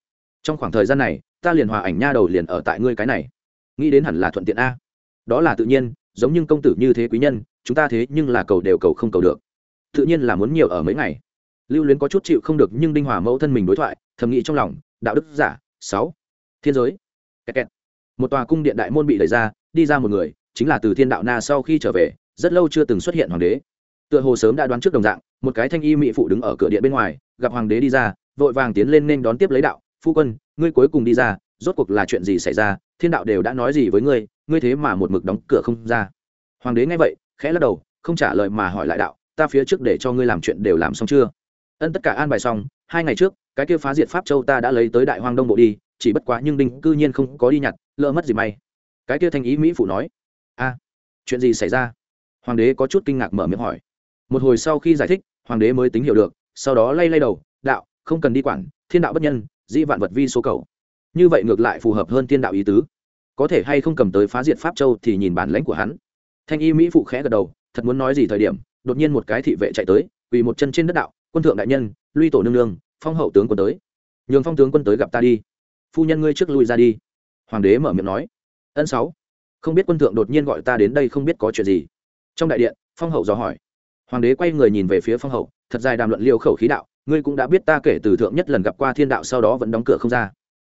Speaker 1: Trong khoảng thời gian này, ta liền hòa ảnh nha đầu liền ở tại ngươi cái này. Nghĩ đến hẳn là thuận tiện a. Đó là tự nhiên, giống như công tử như thế quý nhân, chúng ta thế nhưng là cầu đều cầu không cầu được. Tự nhiên là muốn nhiều ở mấy ngày. Lưu luyến có chút chịu không được nhưng đinh hòa mẫu thân mình đối thoại, thầm nghĩ trong lòng, đạo đức giả, sáu. Thiên giới kẹt kẹt. một tòa cung điện đại môn bị đẩy ra, đi ra một người, chính là từ thiên đạo na sau khi trở về, rất lâu chưa từng xuất hiện hoàng đế. Tựa hồ sớm đã đoán trước đồng dạng, một cái thanh y mỹ phụ đứng ở cửa điện bên ngoài, gặp hoàng đế đi ra, vội vàng tiến lên nên đón tiếp lấy đạo, phu quân, ngươi cuối cùng đi ra, rốt cuộc là chuyện gì xảy ra? Thiên đạo đều đã nói gì với ngươi ngươi thế mà một mực đóng cửa không ra. Hoàng đế nghe vậy, khẽ lắc đầu, không trả lời mà hỏi lại đạo, ta phía trước để cho ngươi làm chuyện đều làm xong chưa? Ân tất cả an bài xong, hai ngày trước, cái kia phá diệt pháp châu ta đã lấy tới đại hoang đông bộ đi chỉ bất quá nhưng đinh cư nhiên không có đi nhặt, lỡ mất gì may. Cái kia thanh ý mỹ phụ nói, a, chuyện gì xảy ra? Hoàng đế có chút kinh ngạc mở miệng hỏi. Một hồi sau khi giải thích, hoàng đế mới tính hiểu được, sau đó lay lay đầu, đạo, không cần đi quản, thiên đạo bất nhân, dĩ vạn vật vi số cầu. Như vậy ngược lại phù hợp hơn thiên đạo ý tứ. Có thể hay không cầm tới phá diệt pháp châu thì nhìn bản lãnh của hắn. Thanh y mỹ phụ khẽ gật đầu, thật muốn nói gì thời điểm, đột nhiên một cái thị vệ chạy tới, quỳ một chân trên đất đạo, quân thượng đại nhân, luy tổ nương nương, phong hậu tướng quân tới. Nhường phong tướng quân tới gặp ta đi phu nhân ngươi trước lui ra đi. Hoàng đế mở miệng nói. Ân sáu. Không biết quân thượng đột nhiên gọi ta đến đây không biết có chuyện gì. Trong đại điện, phong hậu dò hỏi. Hoàng đế quay người nhìn về phía phong hậu, thật dài đàm luận liêu khẩu khí đạo, ngươi cũng đã biết ta kể từ thượng nhất lần gặp qua thiên đạo sau đó vẫn đóng cửa không ra.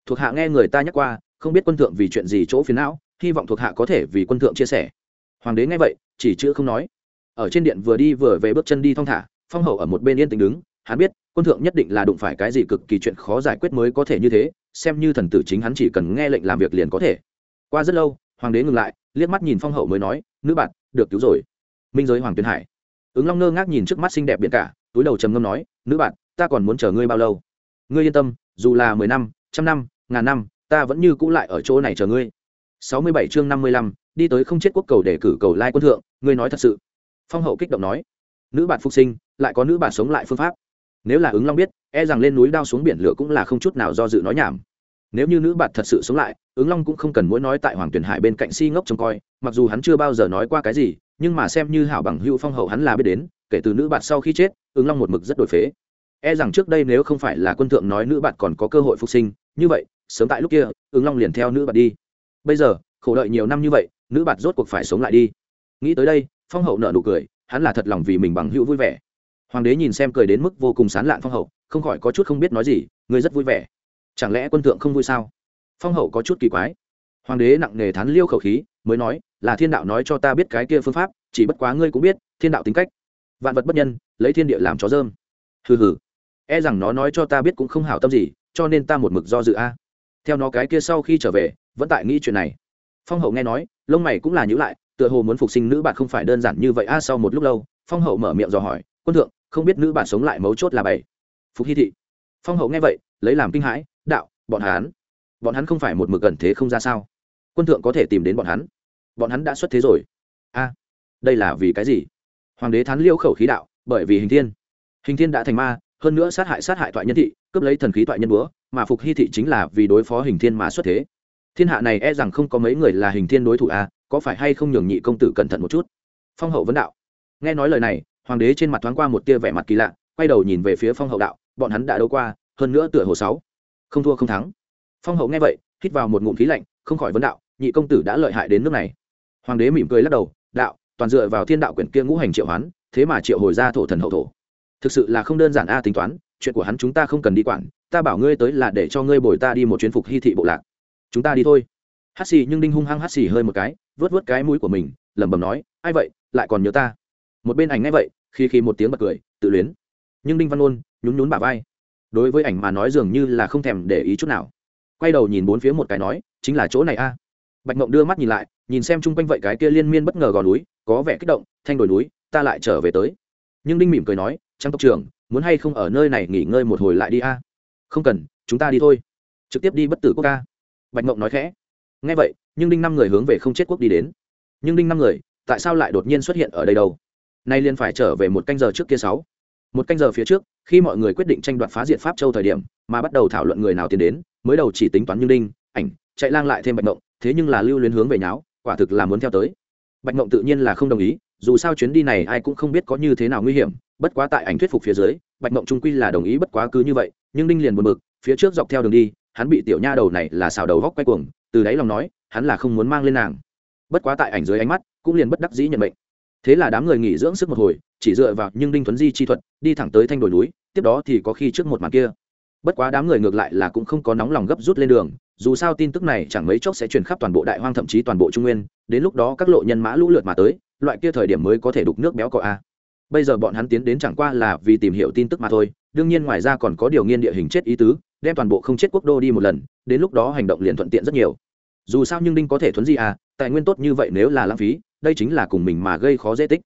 Speaker 1: Thuộc hạ nghe người ta nhắc qua, không biết quân thượng vì chuyện gì chỗ phiền não, hy vọng thuộc hạ có thể vì quân thượng chia sẻ. Hoàng đế nghe vậy, chỉ chữ không nói. Ở trên điện vừa đi vừa về bước chân đi thong thả, phong hậu ở một bên yên tĩnh đứng, hắn biết, quân thượng nhất định là đụng phải cái gì cực kỳ chuyện khó giải quyết mới có thể như thế xem như thần tử chính hắn chỉ cần nghe lệnh làm việc liền có thể. Qua rất lâu, hoàng đế ngừng lại, liếc mắt nhìn phong hậu mới nói, nữ bạn, được cứu rồi. Minh giới hoàng tuyên hải. Ứng long ngơ ngác nhìn trước mắt xinh đẹp biển cả, túi đầu trầm ngâm nói, nữ bạn, ta còn muốn chờ ngươi bao lâu? Ngươi yên tâm, dù là mười năm, trăm năm, ngàn năm, ta vẫn như cũ lại ở chỗ này chờ ngươi. Sáu mươi bảy chương năm mươi lăm, đi tới không chết quốc cầu để cử cầu lai quân thượng, ngươi nói thật sự. Phong hậu kích động nói, nữ bạn phục sinh, lại có nữ bạn sống lại phương pháp. Nếu là ứng long biết e rằng lên núi đao xuống biển lửa cũng là không chút nào do dự nói nhảm nếu như nữ bạt thật sự sống lại, ứng long cũng không cần mỗi nói tại hoàng tuyển hải bên cạnh si ngốc trông coi, mặc dù hắn chưa bao giờ nói qua cái gì, nhưng mà xem như hảo bằng hữu phong hậu hắn là biết đến, kể từ nữ bạt sau khi chết, ứng long một mực rất đổi phế. E rằng trước đây nếu không phải là quân thượng nói nữ bạt còn có cơ hội phục sinh, như vậy, sớm tại lúc kia, ứng long liền theo nữ bạt đi. Bây giờ, khổ đợi nhiều năm như vậy, nữ bạt rốt cuộc phải sống lại đi. Nghĩ tới đây, phong hậu nợ nụ cười, hắn là thật lòng vì mình bằng hữu vui vẻ. Hoàng đế nhìn xem cười đến mức vô cùng sán lạn phong hậu, không khỏi có chút không biết nói gì ngươi rất vui vẻ chẳng lẽ quân thượng không vui sao? Phong hậu có chút kỳ quái. Hoàng đế nặng nề thán liêu khẩu khí, mới nói, là thiên đạo nói cho ta biết cái kia phương pháp, chỉ bất quá ngươi cũng biết, thiên đạo tính cách. Vạn vật bất nhân, lấy thiên địa làm chó dơm. Hừ hừ. E rằng nó nói cho ta biết cũng không hảo tâm gì, cho nên ta một mực do dự a. Theo nó cái kia sau khi trở về, vẫn tại nghĩ chuyện này. Phong hậu nghe nói, lông mày cũng là nhữ lại, tựa hồ muốn phục sinh nữ bạn không phải đơn giản như vậy a. Sau một lúc lâu, phong hậu mở miệng dò hỏi, quân thượng, không biết nữ bạn sống lại mấu chốt là bảy? Phục hy thị. Phong hậu nghe vậy, lấy làm kinh hãi bọn hắn. Bọn hắn không phải một mực gần thế không ra sao? Quân thượng có thể tìm đến bọn hắn? Bọn hắn đã xuất thế rồi. A, đây là vì cái gì? Hoàng đế thán liêu khẩu khí đạo, bởi vì hình thiên. Hình thiên đã thành ma, hơn nữa sát hại sát hại thoại nhân thị, cướp lấy thần khí thoại nhân búa, mà phục hy thị chính là vì đối phó hình thiên mà xuất thế. Thiên hạ này e rằng không có mấy người là hình thiên đối thủ à có phải hay không nhường nhị công tử cẩn thận một chút? Phong hậu vấn đạo. Nghe nói lời này, hoàng đế trên mặt thoáng qua một tia vẻ mặt kỳ lạ, quay đầu nhìn về phía phong hậu đạo, bọn hắn đã đấu qua, hơn nữa tựa hồ sáu không thua không thắng. Phong hậu nghe vậy, hít vào một ngụm khí lạnh, không khỏi vấn đạo, nhị công tử đã lợi hại đến nước này. Hoàng đế mỉm cười lắc đầu, đạo, toàn dựa vào thiên đạo quyển kia ngũ hành triệu hoán, thế mà triệu hồi ra thổ thần hậu thổ. Thực sự là không đơn giản a à, tính toán, chuyện của hắn chúng ta không cần đi quản, ta bảo ngươi tới là để cho ngươi bồi ta đi một chuyến phục hy thị bộ lạc. Chúng ta đi thôi. Hát xì nhưng đinh hung hăng hát xì hơi một cái vớt vớt cái mũi của mình, lẩm bẩm nói, ai vậy, lại còn nhớ ta? Một bên ảnh ngay vậy, khi khi một tiếng bật cười, tự luyến. Nhưng đinh văn ôn, nhún nhún bả vai đối với ảnh mà nói dường như là không thèm để ý chút nào. Quay đầu nhìn bốn phía một cái nói, chính là chỗ này a. Bạch mộng đưa mắt nhìn lại, nhìn xem chung quanh vậy cái kia liên miên bất ngờ gò núi, có vẻ kích động, thanh đồi núi, ta lại trở về tới. Nhưng đinh mỉm cười nói trang tộc trưởng, muốn hay không ở nơi này nghỉ ngơi một hồi lại đi a? Không cần, chúng ta đi thôi. Trực tiếp đi bất tử quốc ca bạch mộng nói khẽ. Nghe vậy, nhưng đinh năm người hướng về không chết quốc đi đến. Nhưng đinh năm người, tại sao lại đột nhiên xuất hiện ở đây đâu? Nay liền phải trở về một canh giờ trước kia sáu một canh giờ phía trước, khi mọi người quyết định tranh đoạt phá diệt pháp châu thời điểm, mà bắt đầu thảo luận người nào tiến đến, mới đầu chỉ tính toán như đinh, ảnh, chạy lang lại thêm bạch mộng thế nhưng là lưu luyến hướng về nháo, quả thực là muốn theo tới. Bạch mộng tự nhiên là không đồng ý, dù sao chuyến đi này ai cũng không biết có như thế nào nguy hiểm, bất quá tại ảnh thuyết phục phía dưới, bạch mộng trung quy là đồng ý bất quá cứ như vậy, nhưng đinh liền buồn bực, phía trước dọc theo đường đi, hắn bị tiểu nha đầu này là xào đầu góc quay cuồng, từ đáy lòng nói, hắn là không muốn mang lên nàng. Bất quá tại ảnh dưới ánh mắt, cũng liền bất đắc dĩ nhận mệnh. Thế là đám người nghỉ dưỡng sức một hồi, chỉ dựa vào nhưng đinh thuấn di chi thuật đi thẳng tới thanh đồi núi, tiếp đó thì có khi trước một màn kia. Bất quá đám người ngược lại là cũng không có nóng lòng gấp rút lên đường, dù sao tin tức này chẳng mấy chốc sẽ truyền khắp toàn bộ đại hoang thậm chí toàn bộ trung nguyên, đến lúc đó các lộ nhân mã lũ lượt mà tới, loại kia thời điểm mới có thể đục nước béo cọ a. Bây giờ bọn hắn tiến đến chẳng qua là vì tìm hiểu tin tức mà thôi, đương nhiên ngoài ra còn có điều nghiên địa hình chết ý tứ, đem toàn bộ không chết quốc đô đi một lần, đến lúc đó hành động liền thuận tiện rất nhiều. Dù sao nhưng đinh có thể thuấn gì à tài nguyên tốt như vậy nếu là lãng phí, đây chính là cùng mình mà gây khó dễ tích.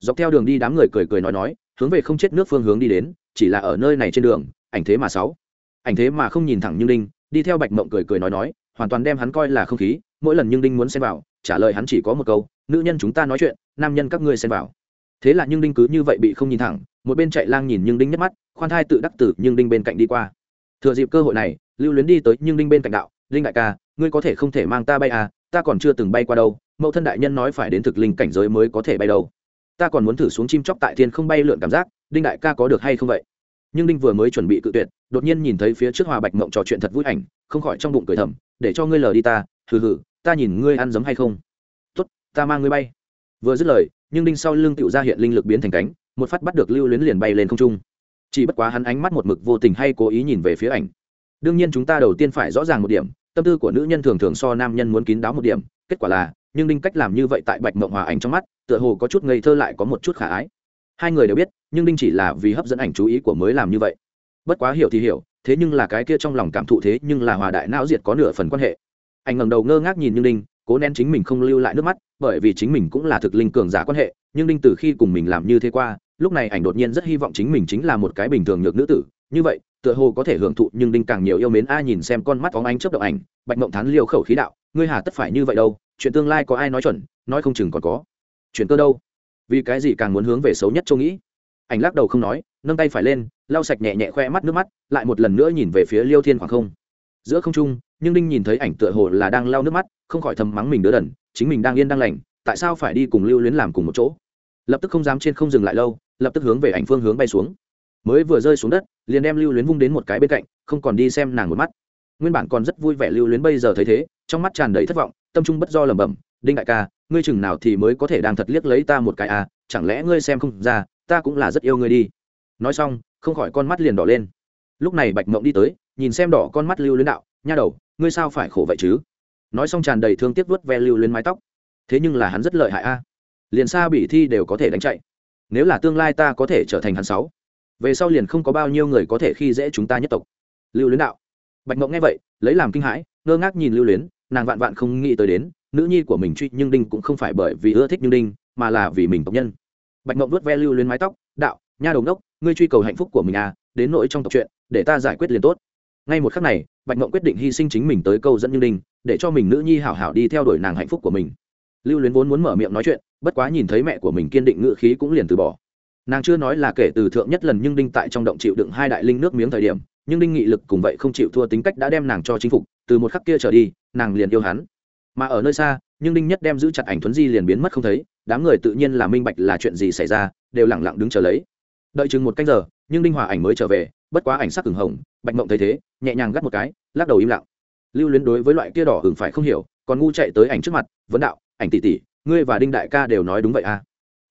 Speaker 1: Dọc theo đường đi đám người cười cười nói nói hướng về không chết nước phương hướng đi đến, chỉ là ở nơi này trên đường, ảnh thế mà sáu. Ảnh thế mà không nhìn thẳng nhưng đinh, đi theo bạch mộng cười cười nói nói, hoàn toàn đem hắn coi là không khí, mỗi lần nhưng đinh muốn xem vào, trả lời hắn chỉ có một câu, nữ nhân chúng ta nói chuyện, nam nhân các ngươi xem vào. Thế là nhưng đinh cứ như vậy bị không nhìn thẳng, một bên chạy lang nhìn nhưng đinh nhất mắt, khoan thai tự đắc tử nhưng đinh bên cạnh đi qua. Thừa dịp cơ hội này, lưu luyến đi tới nhưng đinh bên cạnh đạo, đinh đại ca, ngươi có thể không thể mang ta bay à ta còn chưa từng bay qua đâu, mẫu thân đại nhân nói phải đến thực linh cảnh giới mới có thể bay đâu ta còn muốn thử xuống chim chóc tại thiên không bay lượn cảm giác, đinh đại ca có được hay không vậy? Nhưng đinh vừa mới chuẩn bị cự tuyệt, đột nhiên nhìn thấy phía trước hòa bạch mộng trò chuyện thật vui ảnh, không khỏi trong bụng cười thầm, để cho ngươi lờ đi ta, hừ hừ, ta nhìn ngươi ăn giấm hay không? Tốt, ta mang ngươi bay. Vừa dứt lời, nhưng đinh sau lưng tựu ra hiện linh lực biến thành cánh, một phát bắt được lưu luyến liền bay lên không trung. Chỉ bất quá hắn ánh mắt một mực vô tình hay cố ý nhìn về phía ảnh. Đương nhiên chúng ta đầu tiên phải rõ ràng một điểm, tâm tư của nữ nhân thường thường so nam nhân muốn kín đáo một điểm, kết quả là nhưng đinh cách làm như vậy tại bạch mộng hòa ảnh trong mắt, tựa hồ có chút ngây thơ lại có một chút khả ái. Hai người đều biết, nhưng đinh chỉ là vì hấp dẫn ảnh chú ý của mới làm như vậy. Bất quá hiểu thì hiểu, thế nhưng là cái kia trong lòng cảm thụ thế nhưng là hòa đại não diệt có nửa phần quan hệ. Anh ngẩng đầu ngơ ngác nhìn nhưng đinh, cố nén chính mình không lưu lại nước mắt, bởi vì chính mình cũng là thực linh cường giả quan hệ, nhưng đinh từ khi cùng mình làm như thế qua, lúc này ảnh đột nhiên rất hy vọng chính mình chính là một cái bình thường nhược nữ tử. Như vậy, tựa hồ có thể hưởng thụ nhưng đinh càng nhiều yêu mến, a nhìn xem con mắt phóng ánh chớp động ảnh, bạch mộng thán liêu khẩu khí đạo, ngươi hà tất phải như vậy đâu chuyện tương lai có ai nói chuẩn, nói không chừng còn có. Chuyện cơ đâu? Vì cái gì càng muốn hướng về xấu nhất châu nghĩ? Ảnh lắc đầu không nói, nâng tay phải lên, lau sạch nhẹ nhẹ khoe mắt nước mắt, lại một lần nữa nhìn về phía liêu thiên khoảng không. Giữa không trung, nhưng đinh nhìn thấy ảnh tựa hồ là đang lau nước mắt, không khỏi thầm mắng mình đứa đần, chính mình đang yên đang lành, tại sao phải đi cùng lưu luyến làm cùng một chỗ? Lập tức không dám trên không dừng lại lâu, lập tức hướng về ảnh phương hướng bay xuống. Mới vừa rơi xuống đất, liền đem lưu luyến vung đến một cái bên cạnh, không còn đi xem nàng một mắt. Nguyên bản còn rất vui vẻ lưu luyến bây giờ thấy thế, trong mắt tràn đầy thất vọng tâm trung bất do lẩm bẩm, đinh đại ca, ngươi chừng nào thì mới có thể đang thật liếc lấy ta một cái à chẳng lẽ ngươi xem không ra, ta cũng là rất yêu ngươi đi. Nói xong, không khỏi con mắt liền đỏ lên. Lúc này bạch mộng đi tới, nhìn xem đỏ con mắt lưu luyến đạo, nha đầu, ngươi sao phải khổ vậy chứ? Nói xong tràn đầy thương tiếc vớt ve lưu luyến mái tóc. Thế nhưng là hắn rất lợi hại a. Liền xa bị thi đều có thể đánh chạy. Nếu là tương lai ta có thể trở thành hắn sáu, về sau liền không có bao nhiêu người có thể khi dễ chúng ta nhất tộc. Lưu luyến đạo. Bạch mộng nghe vậy, lấy làm kinh hãi, ngơ ngác nhìn lưu luyến nàng vạn vạn không nghĩ tới đến, nữ nhi của mình truy nhưng đinh cũng không phải bởi vì ưa thích nhưng đinh, mà là vì mình tộc nhân. Bạch mộng vớt ve lưu lên mái tóc, đạo, nha đầu đốc ngươi truy cầu hạnh phúc của mình à đến nỗi trong tộc chuyện, để ta giải quyết liền tốt. Ngay một khắc này, bạch mộng quyết định hy sinh chính mình tới câu dẫn như đinh, để cho mình nữ nhi hảo hảo đi theo đuổi nàng hạnh phúc của mình. Lưu luyến vốn muốn mở miệng nói chuyện, bất quá nhìn thấy mẹ của mình kiên định ngự khí cũng liền từ bỏ. Nàng chưa nói là kể từ thượng nhất lần nhưng đinh tại trong động chịu đựng hai đại linh nước miếng thời điểm, nhưng đinh nghị lực cùng vậy không chịu thua tính cách đã đem nàng cho chinh phục, từ một khắc kia trở đi nàng liền yêu hắn. Mà ở nơi xa, nhưng đinh nhất đem giữ chặt ảnh thuấn di liền biến mất không thấy, đám người tự nhiên là minh bạch là chuyện gì xảy ra, đều lẳng lặng đứng chờ lấy. Đợi chừng một canh giờ, nhưng đinh hòa ảnh mới trở về, bất quá ảnh sắc hừng hồng, bạch mộng thấy thế, nhẹ nhàng gắt một cái, lắc đầu im lặng. Lưu luyến đối với loại kia đỏ hừng phải không hiểu, còn ngu chạy tới ảnh trước mặt, vấn đạo, ảnh tỷ tỷ, ngươi và đinh đại ca đều nói đúng vậy à?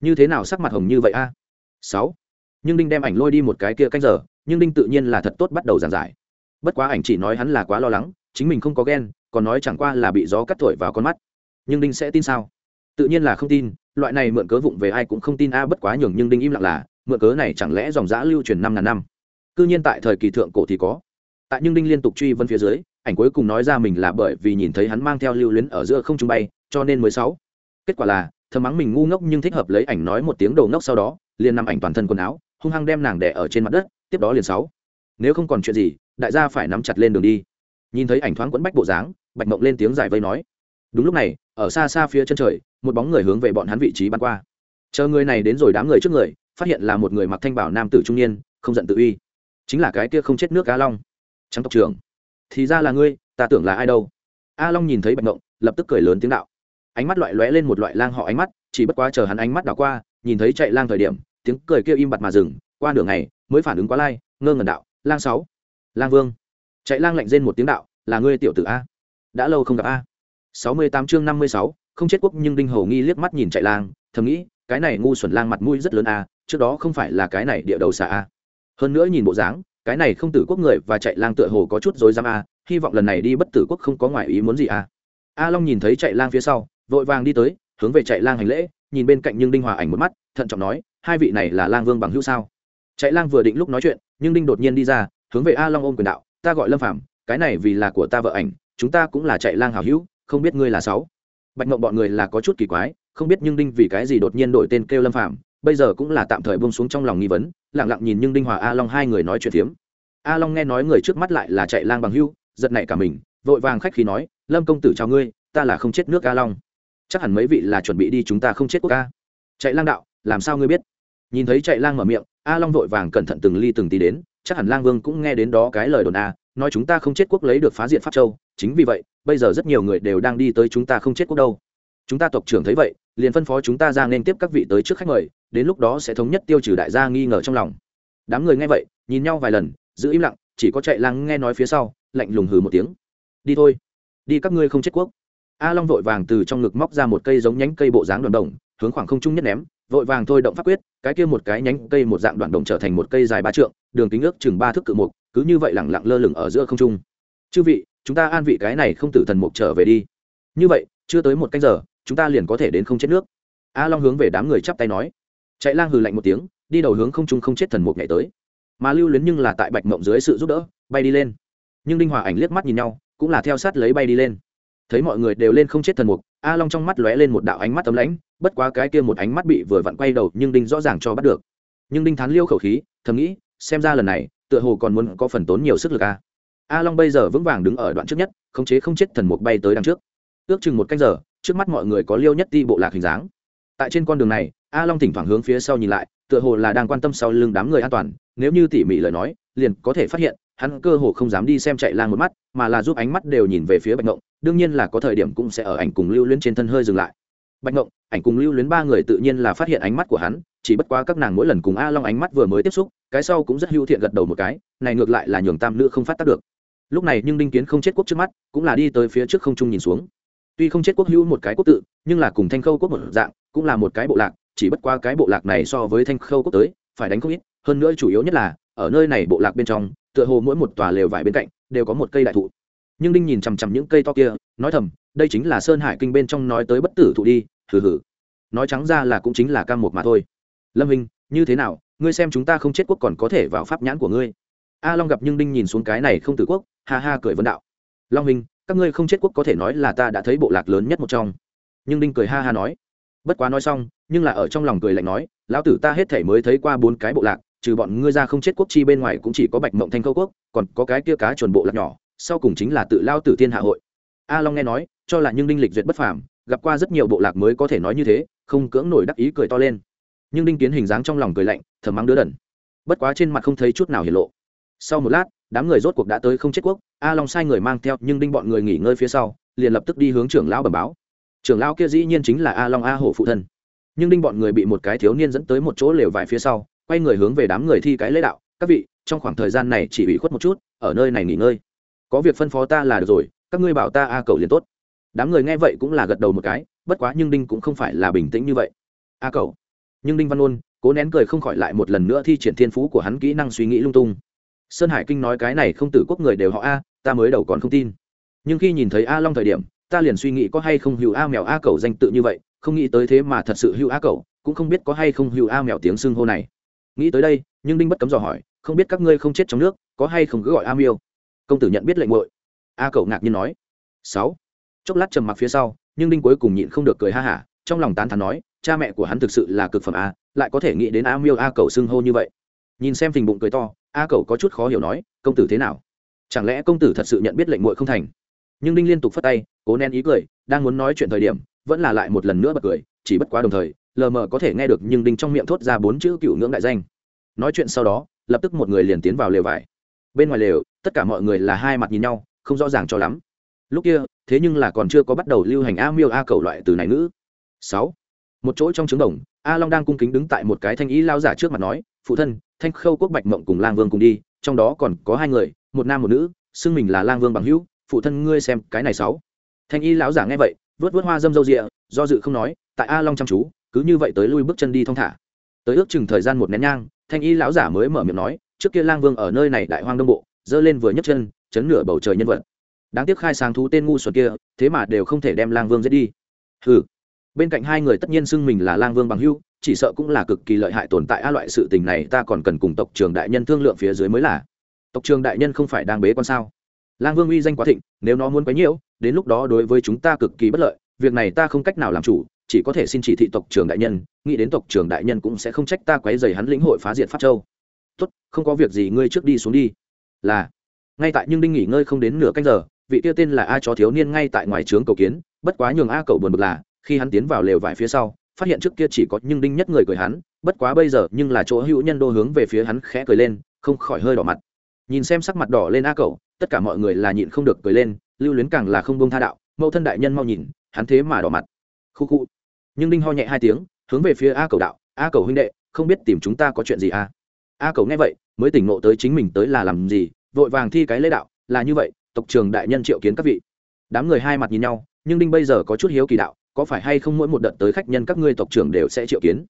Speaker 1: Như thế nào sắc mặt hồng như vậy à? Sáu. Nhưng đinh đem ảnh lôi đi một cái kia canh giờ, nhưng đinh tự nhiên là thật tốt bắt đầu giảng giải. Bất quá ảnh chỉ nói hắn là quá lo lắng, chính mình không có ghen còn nói chẳng qua là bị gió cắt thổi vào con mắt. Nhưng đinh sẽ tin sao? Tự nhiên là không tin, loại này mượn cớ vụng về ai cũng không tin a, bất quá nhường nhưng đinh im lặng là, mượn cớ này chẳng lẽ dòng giã lưu truyền năm ngàn năm? Cư nhiên tại thời kỳ thượng cổ thì có. Tại nhưng đinh liên tục truy vân phía dưới, ảnh cuối cùng nói ra mình là bởi vì nhìn thấy hắn mang theo lưu luyến ở giữa không trung bay, cho nên mới sáu. Kết quả là, thầm mắng mình ngu ngốc nhưng thích hợp lấy ảnh nói một tiếng đầu ngốc sau đó, liền nằm ảnh toàn thân quần áo, hung hăng đem nàng đẻ ở trên mặt đất, tiếp đó liền sáu. Nếu không còn chuyện gì, đại gia phải nắm chặt lên đường đi. Nhìn thấy ảnh thoáng quẫn bách bộ dáng bạch mộng lên tiếng giải vây nói. Đúng lúc này, ở xa xa phía chân trời, một bóng người hướng về bọn hắn vị trí bắn qua. Chờ người này đến rồi đám người trước người, phát hiện là một người mặc thanh bảo nam tử trung niên, không giận tự uy. Chính là cái kia không chết nước A long. Trắng tộc trưởng, thì ra là ngươi, ta tưởng là ai đâu. A long nhìn thấy bạch mộng, lập tức cười lớn tiếng đạo. Ánh mắt loại lóe lên một loại lang họ ánh mắt, chỉ bất quá chờ hắn ánh mắt đảo qua, nhìn thấy chạy lang thời điểm, tiếng cười kia im bặt mà dừng, qua nửa ngày, mới phản ứng quá lai, ngơ ngẩn đạo, lang sáu, lang vương. Chạy lang lạnh rên một tiếng đạo, là ngươi tiểu tử a đã lâu không gặp a. Sáu mươi tám chương năm mươi sáu không chết quốc nhưng đinh hầu nghi liếc mắt nhìn chạy lang thầm nghĩ cái này ngu xuẩn lang mặt mũi rất lớn a trước đó không phải là cái này địa đầu xà a. Hơn nữa nhìn bộ dáng cái này không tử quốc người và chạy lang tựa hồ có chút dối dám a hy vọng lần này đi bất tử quốc không có ngoại ý muốn gì a. A long nhìn thấy chạy lang phía sau vội vàng đi tới hướng về chạy lang hành lễ nhìn bên cạnh nhưng đinh hòa ảnh một mắt thận trọng nói hai vị này là lang vương bằng hữu sao? Chạy lang vừa định lúc nói chuyện nhưng đinh đột nhiên đi ra hướng về a long ôm quyền đạo ta gọi lâm phàm, cái này vì là của ta vợ ảnh chúng ta cũng là chạy lang hảo hữu, không biết ngươi là sáu. Bạch mộng bọn người là có chút kỳ quái, không biết nhưng đinh vì cái gì đột nhiên đổi tên kêu lâm phạm bây giờ cũng là tạm thời buông xuống trong lòng nghi vấn, lặng lặng nhìn nhưng đinh hòa a long hai người nói chuyện phiếm. A long nghe nói người trước mắt lại là chạy lang bằng hữu, giật nảy cả mình, vội vàng khách khí nói, lâm công tử chào ngươi, ta là không chết nước a long. Chắc hẳn mấy vị là chuẩn bị đi chúng ta không chết quốc ca chạy lang đạo, làm sao ngươi biết? Nhìn thấy chạy lang mở miệng, a long vội vàng cẩn thận từng ly từng tí đến, chắc hẳn lang vương cũng nghe đến đó cái lời đồn a, nói chúng ta không chết quốc lấy được phá diện pháp châu chính vì vậy, bây giờ rất nhiều người đều đang đi tới chúng ta không chết quốc đâu. Chúng ta tộc trưởng thấy vậy, liền phân phó chúng ta ra nên tiếp các vị tới trước khách mời, đến lúc đó sẽ thống nhất tiêu trừ đại gia nghi ngờ trong lòng. Đám người nghe vậy, nhìn nhau vài lần, giữ im lặng, chỉ có chạy lang nghe nói phía sau, lạnh lùng hừ một tiếng. Đi thôi, đi các ngươi không chết quốc. A long vội vàng từ trong ngực móc ra một cây giống nhánh cây bộ dáng đoàn đồng, hướng khoảng không trung nhất ném, vội vàng thôi động pháp quyết, cái kia một cái nhánh cây một dạng đoạn đồng trở thành một cây dài ba trượng, đường kính ước chừng ba thước cự mục, cứ như vậy lẳng lặng lơ lửng ở giữa không trung. Chư vị chúng ta an vị cái này không tử thần mục trở về đi. Như vậy, chưa tới một canh giờ, chúng ta liền có thể đến không chết nước. A long hướng về đám người chắp tay nói. Chạy lang hừ lạnh một tiếng, đi đầu hướng không trung không chết thần mục nhảy tới. Mà lưu luyến nhưng là tại bạch mộng dưới sự giúp đỡ, bay đi lên. Nhưng đinh hòa ảnh liếc mắt nhìn nhau, cũng là theo sát lấy bay đi lên. Thấy mọi người đều lên không chết thần mục, a long trong mắt lóe lên một đạo ánh mắt tấm lãnh, bất quá cái kia một ánh mắt bị vừa vặn quay đầu, nhưng đinh rõ ràng cho bắt được. Nhưng đinh thán liêu khẩu khí, thầm nghĩ, xem ra lần này, tựa hồ còn muốn có phần tốn nhiều sức lực a a long bây giờ vững vàng đứng ở đoạn trước nhất, khống chế không chết thần mục bay tới đằng trước. Ước chừng một canh giờ, trước mắt mọi người có liêu nhất ti bộ lạc hình dáng. Tại trên con đường này, a long thỉnh thoảng hướng phía sau nhìn lại, tựa hồ là đang quan tâm sau lưng đám người an toàn, nếu như tỉ mỉ lời nói, liền có thể phát hiện, hắn cơ hồ không dám đi xem chạy lang một mắt, mà là giúp ánh mắt đều nhìn về phía bạch ngộng, đương nhiên là có thời điểm cũng sẽ ở ảnh cùng lưu luyến trên thân hơi dừng lại. Bạch ngộng, ảnh cùng lưu luyến ba người tự nhiên là phát hiện ánh mắt của hắn, chỉ bất quá các nàng mỗi lần cùng a long ánh mắt vừa mới tiếp xúc, cái sau cũng rất hữu thiện gật đầu một cái, này ngược lại là nhường tam nữ không phát tác được lúc này nhưng đinh kiến không chết quốc trước mắt, cũng là đi tới phía trước không trung nhìn xuống. Tuy không chết quốc hữu một cái quốc tự, nhưng là cùng thanh khâu quốc một dạng, cũng là một cái bộ lạc, chỉ bất qua cái bộ lạc này so với thanh khâu quốc tới, phải đánh không ít, hơn nữa chủ yếu nhất là, ở nơi này bộ lạc bên trong, tựa hồ mỗi một tòa lều vải bên cạnh, đều có một cây đại thụ. Nhưng đinh nhìn chằm chằm những cây to kia, nói thầm, đây chính là sơn hải kinh bên trong nói tới bất tử thụ đi, hừ hừ. Nói trắng ra là cũng chính là cam một mà thôi. Lâm hình, như thế nào? Ngươi xem chúng ta không chết quốc còn có thể vào pháp nhãn của ngươi a long gặp nhưng đinh nhìn xuống cái này không tử quốc, ha ha cười vân đạo. Long hình các ngươi không chết quốc có thể nói là ta đã thấy bộ lạc lớn nhất một trong. Nhưng đinh cười ha ha nói. Bất quá nói xong, nhưng là ở trong lòng cười lạnh nói, lão tử ta hết thể mới thấy qua bốn cái bộ lạc, trừ bọn ngươi ra không chết quốc chi bên ngoài cũng chỉ có bạch mộng thanh khâu quốc, còn có cái kia cá chuẩn bộ lạc nhỏ, sau cùng chính là tự lao tử thiên hạ hội. A long nghe nói, cho là nhưng đinh lịch duyệt bất phàm, gặp qua rất nhiều bộ lạc mới có thể nói như thế, không cưỡng nổi đắc ý cười to lên. Nhưng đinh kiến hình dáng trong lòng cười lạnh, thầm mắng đứa đần. Bất quá trên mặt không thấy chút nào hiển lộ sau một lát, đám người rốt cuộc đã tới không chết quốc, a long sai người mang theo nhưng đinh bọn người nghỉ ngơi phía sau, liền lập tức đi hướng trưởng lão bẩm báo. Trưởng lão kia dĩ nhiên chính là a long a hổ phụ thân. Nhưng đinh bọn người bị một cái thiếu niên dẫn tới một chỗ lều vải phía sau, quay người hướng về đám người thi cái lễ đạo, các vị, trong khoảng thời gian này chỉ ủy khuất một chút, ở nơi này nghỉ ngơi. Có việc phân phó ta là được rồi, các ngươi bảo ta a cầu liền tốt. Đám người nghe vậy cũng là gật đầu một cái, bất quá nhưng đinh cũng không phải là bình tĩnh như vậy. A cầu. Nhưng đinh văn ôn cố nén cười không khỏi lại một lần nữa thi triển thiên phú của hắn kỹ năng suy nghĩ lung tung sơn hải kinh nói cái này không tử quốc người đều họ a, ta mới đầu còn không tin. Nhưng khi nhìn thấy a long thời điểm, ta liền suy nghĩ có hay không hữu a mèo a cầu danh tự như vậy, không nghĩ tới thế mà thật sự hữu a cầu cũng không biết có hay không hữu a mèo tiếng xưng hô này. Nghĩ tới đây, nhưng đinh bất cấm dò hỏi, không biết các ngươi không chết trong nước, có hay không cứ gọi a miêu? Công tử nhận biết lệnh muội. a cầu ngạc nhiên nói. Sáu. Chốc lát trầm mặc phía sau, nhưng đinh cuối cùng nhịn không được cười ha hả, trong lòng tán thán nói, cha mẹ của hắn thực sự là cực phẩm a, lại có thể nghĩ đến a miêu a cầu xưng hô như vậy nhìn xem phình bụng cười to, a cậu có chút khó hiểu nói, công tử thế nào? Chẳng lẽ công tử thật sự nhận biết lệnh muội không thành? Nhưng đinh liên tục phất tay, cố nén ý cười, đang muốn nói chuyện thời điểm, vẫn là lại một lần nữa bật cười, chỉ bất quá đồng thời, lờ mờ có thể nghe được nhưng đinh trong miệng thốt ra bốn chữ cựu ngưỡng đại danh. Nói chuyện sau đó, lập tức một người liền tiến vào lều vải. Bên ngoài lều, tất cả mọi người là hai mặt nhìn nhau, không rõ ràng cho lắm. Lúc kia, thế nhưng là còn chưa có bắt đầu lưu hành a miêu a cầu loại từ này ngữ. Sáu. Một chỗ trong trứng đồng, a long đang cung kính đứng tại một cái thanh ý lao giả trước mặt nói, phụ thân thanh khâu quốc bạch mộng cùng lang vương cùng đi, trong đó còn có hai người, một nam một nữ, xưng mình là lang vương bằng hữu, phụ thân ngươi xem cái này sáu. Thanh y lão giả nghe vậy, vớt vớt hoa dâm dâu rịa, do dự không nói, tại a long chăm chú, cứ như vậy tới lui bước chân đi thong thả. Tới ước chừng thời gian một nén nhang, thanh y lão giả mới mở miệng nói, trước kia lang vương ở nơi này đại hoang đông bộ, dơ lên vừa nhấc chân, chấn nửa bầu trời nhân vật. Đáng tiếc khai sáng thú tên ngu xuẩn kia, thế mà đều không thể đem lang vương giết đi. Hừ bên cạnh hai người tất nhiên xưng mình là lang vương bằng hưu, chỉ sợ cũng là cực kỳ lợi hại tồn tại a loại sự tình này, ta còn cần cùng tộc trường đại nhân thương lượng phía dưới mới là. Tộc trường đại nhân không phải đang bế con sao? Lang vương uy danh quá thịnh, nếu nó muốn quấy nhiễu, đến lúc đó đối với chúng ta cực kỳ bất lợi, việc này ta không cách nào làm chủ, chỉ có thể xin chỉ thị tộc trưởng đại nhân, nghĩ đến tộc trưởng đại nhân cũng sẽ không trách ta quấy dày hắn lĩnh hội phá diệt pháp châu. Tốt, không có việc gì, ngươi trước đi xuống đi. Là, ngay tại nhưng đinh nghỉ ngơi không đến nửa canh giờ, vị tiêu tên là a chó thiếu niên ngay tại ngoài trướng cầu kiến, bất quá nhường a cầu buồn bực là khi hắn tiến vào lều vải phía sau, phát hiện trước kia chỉ có nhưng đinh nhất người cười hắn, bất quá bây giờ nhưng là chỗ hữu nhân đô hướng về phía hắn khẽ cười lên, không khỏi hơi đỏ mặt. Nhìn xem sắc mặt đỏ lên a cầu tất cả mọi người là nhịn không được cười lên, lưu luyến càng là không bông tha đạo, mẫu thân đại nhân mau nhìn, hắn thế mà đỏ mặt. Khu khu. Nhưng đinh ho nhẹ hai tiếng, hướng về phía a cầu đạo, a cầu huynh đệ, không biết tìm chúng ta có chuyện gì à? a a cầu nghe vậy, mới tỉnh ngộ tới chính mình tới là làm gì, vội vàng thi cái lễ đạo, là như vậy, tộc trường đại nhân triệu kiến các vị. Đám người hai mặt nhìn nhau, nhưng đinh bây giờ có chút hiếu kỳ đạo có phải hay không mỗi một đợt tới khách nhân các ngươi tộc trưởng đều sẽ triệu kiến?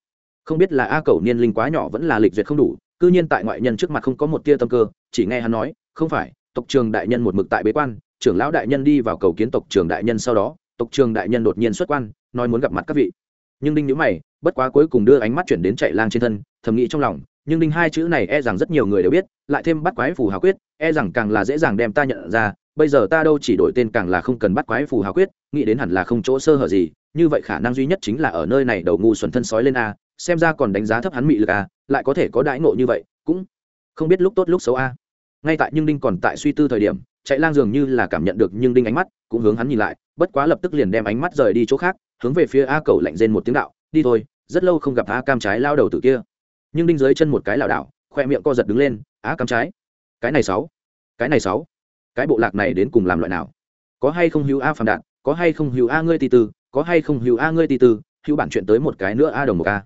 Speaker 1: Không biết là a cầu niên linh quá nhỏ vẫn là lịch duyệt không đủ, cư nhiên tại ngoại nhân trước mặt không có một tia tâm cơ, chỉ nghe hắn nói, không phải, tộc trường đại nhân một mực tại bế quan, trưởng lão đại nhân đi vào cầu kiến tộc trường đại nhân sau đó, tộc trường đại nhân đột nhiên xuất quan, nói muốn gặp mặt các vị. Nhưng đinh nhữ mày, bất quá cuối cùng đưa ánh mắt chuyển đến chạy lang trên thân, thầm nghĩ trong lòng, nhưng đinh hai chữ này e rằng rất nhiều người đều biết, lại thêm bắt quái phù hào quyết e rằng càng là dễ dàng đem ta nhận ra bây giờ ta đâu chỉ đổi tên càng là không cần bắt quái phù hào quyết, nghĩ đến hẳn là không chỗ sơ hở gì, như vậy khả năng duy nhất chính là ở nơi này đầu ngu xuẩn thân sói lên a, xem ra còn đánh giá thấp hắn mị lực a, lại có thể có đãi ngộ như vậy, cũng không biết lúc tốt lúc xấu a. Ngay tại nhưng đinh còn tại suy tư thời điểm, chạy lang dường như là cảm nhận được nhưng đinh ánh mắt, cũng hướng hắn nhìn lại, bất quá lập tức liền đem ánh mắt rời đi chỗ khác, hướng về phía a cầu lạnh rên một tiếng đạo, đi thôi, rất lâu không gặp a cam trái lao đầu tử kia. Nhưng đinh dưới chân một cái lảo đảo, khoe miệng co giật đứng lên á cam trái, cái này sáu, cái này sáu cái bộ lạc này đến cùng làm loại nào? Có hay không hữu a phàm đạn có hay không hữu a ngươi tì tư, có hay không hữu a ngươi tì tư, hữu bản chuyện tới một cái nữa a đồng một a.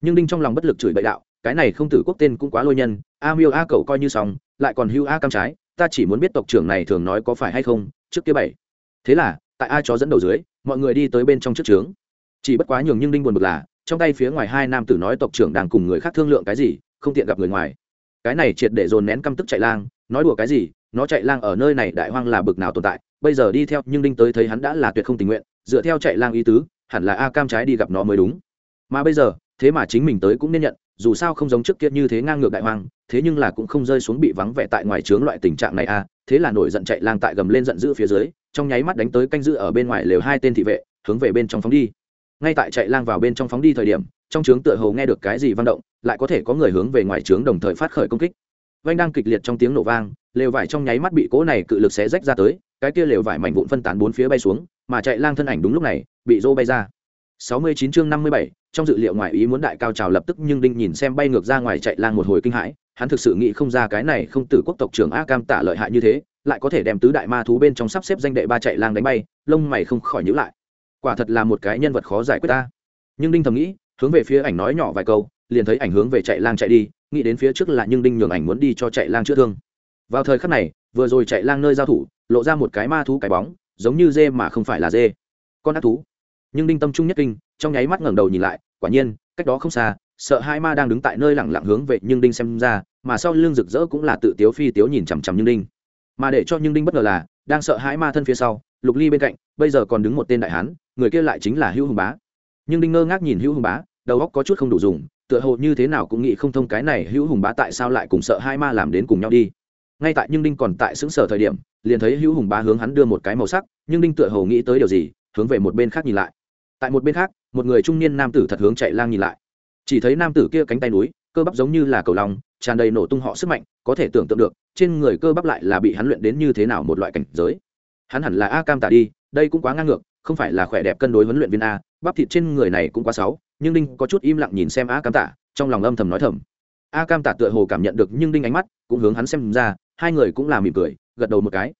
Speaker 1: Nhưng đinh trong lòng bất lực chửi bậy đạo, cái này không tử quốc tên cũng quá lôi nhân, a miêu a cậu coi như xong, lại còn hữu a cam trái, ta chỉ muốn biết tộc trưởng này thường nói có phải hay không, trước kia bảy. Thế là, tại a chó dẫn đầu dưới, mọi người đi tới bên trong trước trướng. Chỉ bất quá nhường nhưng đinh buồn bực là, trong tay phía ngoài hai nam tử nói tộc trưởng đang cùng người khác thương lượng cái gì, không tiện gặp người ngoài. Cái này triệt để dồn nén căm tức chạy lang, nói đùa cái gì nó chạy lang ở nơi này đại hoang là bực nào tồn tại, bây giờ đi theo, nhưng đinh tới thấy hắn đã là tuyệt không tình nguyện, dựa theo chạy lang ý tứ, hẳn là a cam trái đi gặp nó mới đúng. Mà bây giờ, thế mà chính mình tới cũng nên nhận, dù sao không giống trước kia như thế ngang ngược đại hoang, thế nhưng là cũng không rơi xuống bị vắng vẻ tại ngoài trướng loại tình trạng này a thế là nổi giận chạy lang tại gầm lên giận dữ phía dưới, trong nháy mắt đánh tới canh giữ ở bên ngoài lều hai tên thị vệ, hướng về bên trong phóng đi. Ngay tại chạy lang vào bên trong phóng đi thời điểm, trong trướng tựa hồ nghe được cái gì vang động, lại có thể có người hướng về ngoài trướng đồng thời phát khởi công kích. Vanh đang kịch liệt trong tiếng nổ vang lều vải trong nháy mắt bị cỗ này cự lực xé rách ra tới cái kia lều vải mảnh vụn phân tán bốn phía bay xuống mà chạy lang thân ảnh đúng lúc này bị rô bay ra. 69 chương 57, trong dự liệu ngoài ý muốn đại cao trào lập tức nhưng đinh nhìn xem bay ngược ra ngoài chạy lang một hồi kinh hãi hắn thực sự nghĩ không ra cái này không tử quốc tộc trưởng a cam tả lợi hại như thế lại có thể đem tứ đại ma thú bên trong sắp xếp danh đệ ba chạy lang đánh bay lông mày không khỏi nhíu lại. Quả thật là một cái nhân vật khó giải quyết ta. Nhưng đinh thầm nghĩ hướng về phía ảnh nói nhỏ vài câu liền thấy ảnh hướng về chạy lang chạy đi nghĩ đến phía trước là nhưng đinh nhường ảnh muốn đi cho chạy lang chữa thương vào thời khắc này, vừa rồi chạy lang nơi giao thủ, lộ ra một cái ma thú cái bóng, giống như dê mà không phải là dê. Con ác thú. Nhưng đinh tâm trung nhất kinh, trong nháy mắt ngẩng đầu nhìn lại, quả nhiên, cách đó không xa, sợ hai ma đang đứng tại nơi lẳng lặng hướng về nhưng đinh xem ra, mà sau lưng rực rỡ cũng là tự tiếu phi tiếu nhìn chằm chằm nhưng đinh. Mà để cho nhưng đinh bất ngờ là, đang sợ hãi ma thân phía sau, lục ly bên cạnh, bây giờ còn đứng một tên đại hán, người kia lại chính là hữu hùng bá. Nhưng đinh ngơ ngác nhìn hữu hùng bá, đầu óc có chút không đủ dùng, tựa hồ như thế nào cũng nghĩ không thông cái này hữu hùng bá tại sao lại cùng sợ hai ma làm đến cùng nhau đi ngay tại nhưng đinh còn tại xứng sở thời điểm, liền thấy hữu hùng bá hướng hắn đưa một cái màu sắc, nhưng đinh tựa hồ nghĩ tới điều gì, hướng về một bên khác nhìn lại. Tại một bên khác, một người trung niên nam tử thật hướng chạy lang nhìn lại. Chỉ thấy nam tử kia cánh tay núi, cơ bắp giống như là cầu lòng tràn đầy nổ tung họ sức mạnh, có thể tưởng tượng được, trên người cơ bắp lại là bị hắn luyện đến như thế nào một loại cảnh giới. Hắn hẳn là a cam tả đi, đây cũng quá ngang ngược, không phải là khỏe đẹp cân đối huấn luyện viên a, bắp thịt trên người này cũng quá sáu nhưng đinh có chút im lặng nhìn xem a cam tả, trong lòng âm thầm nói thầm. A cam tả tựa hồ cảm nhận được nhưng đinh ánh mắt, cũng hướng hắn xem ra hai người cũng là mỉm cười gật đầu một cái.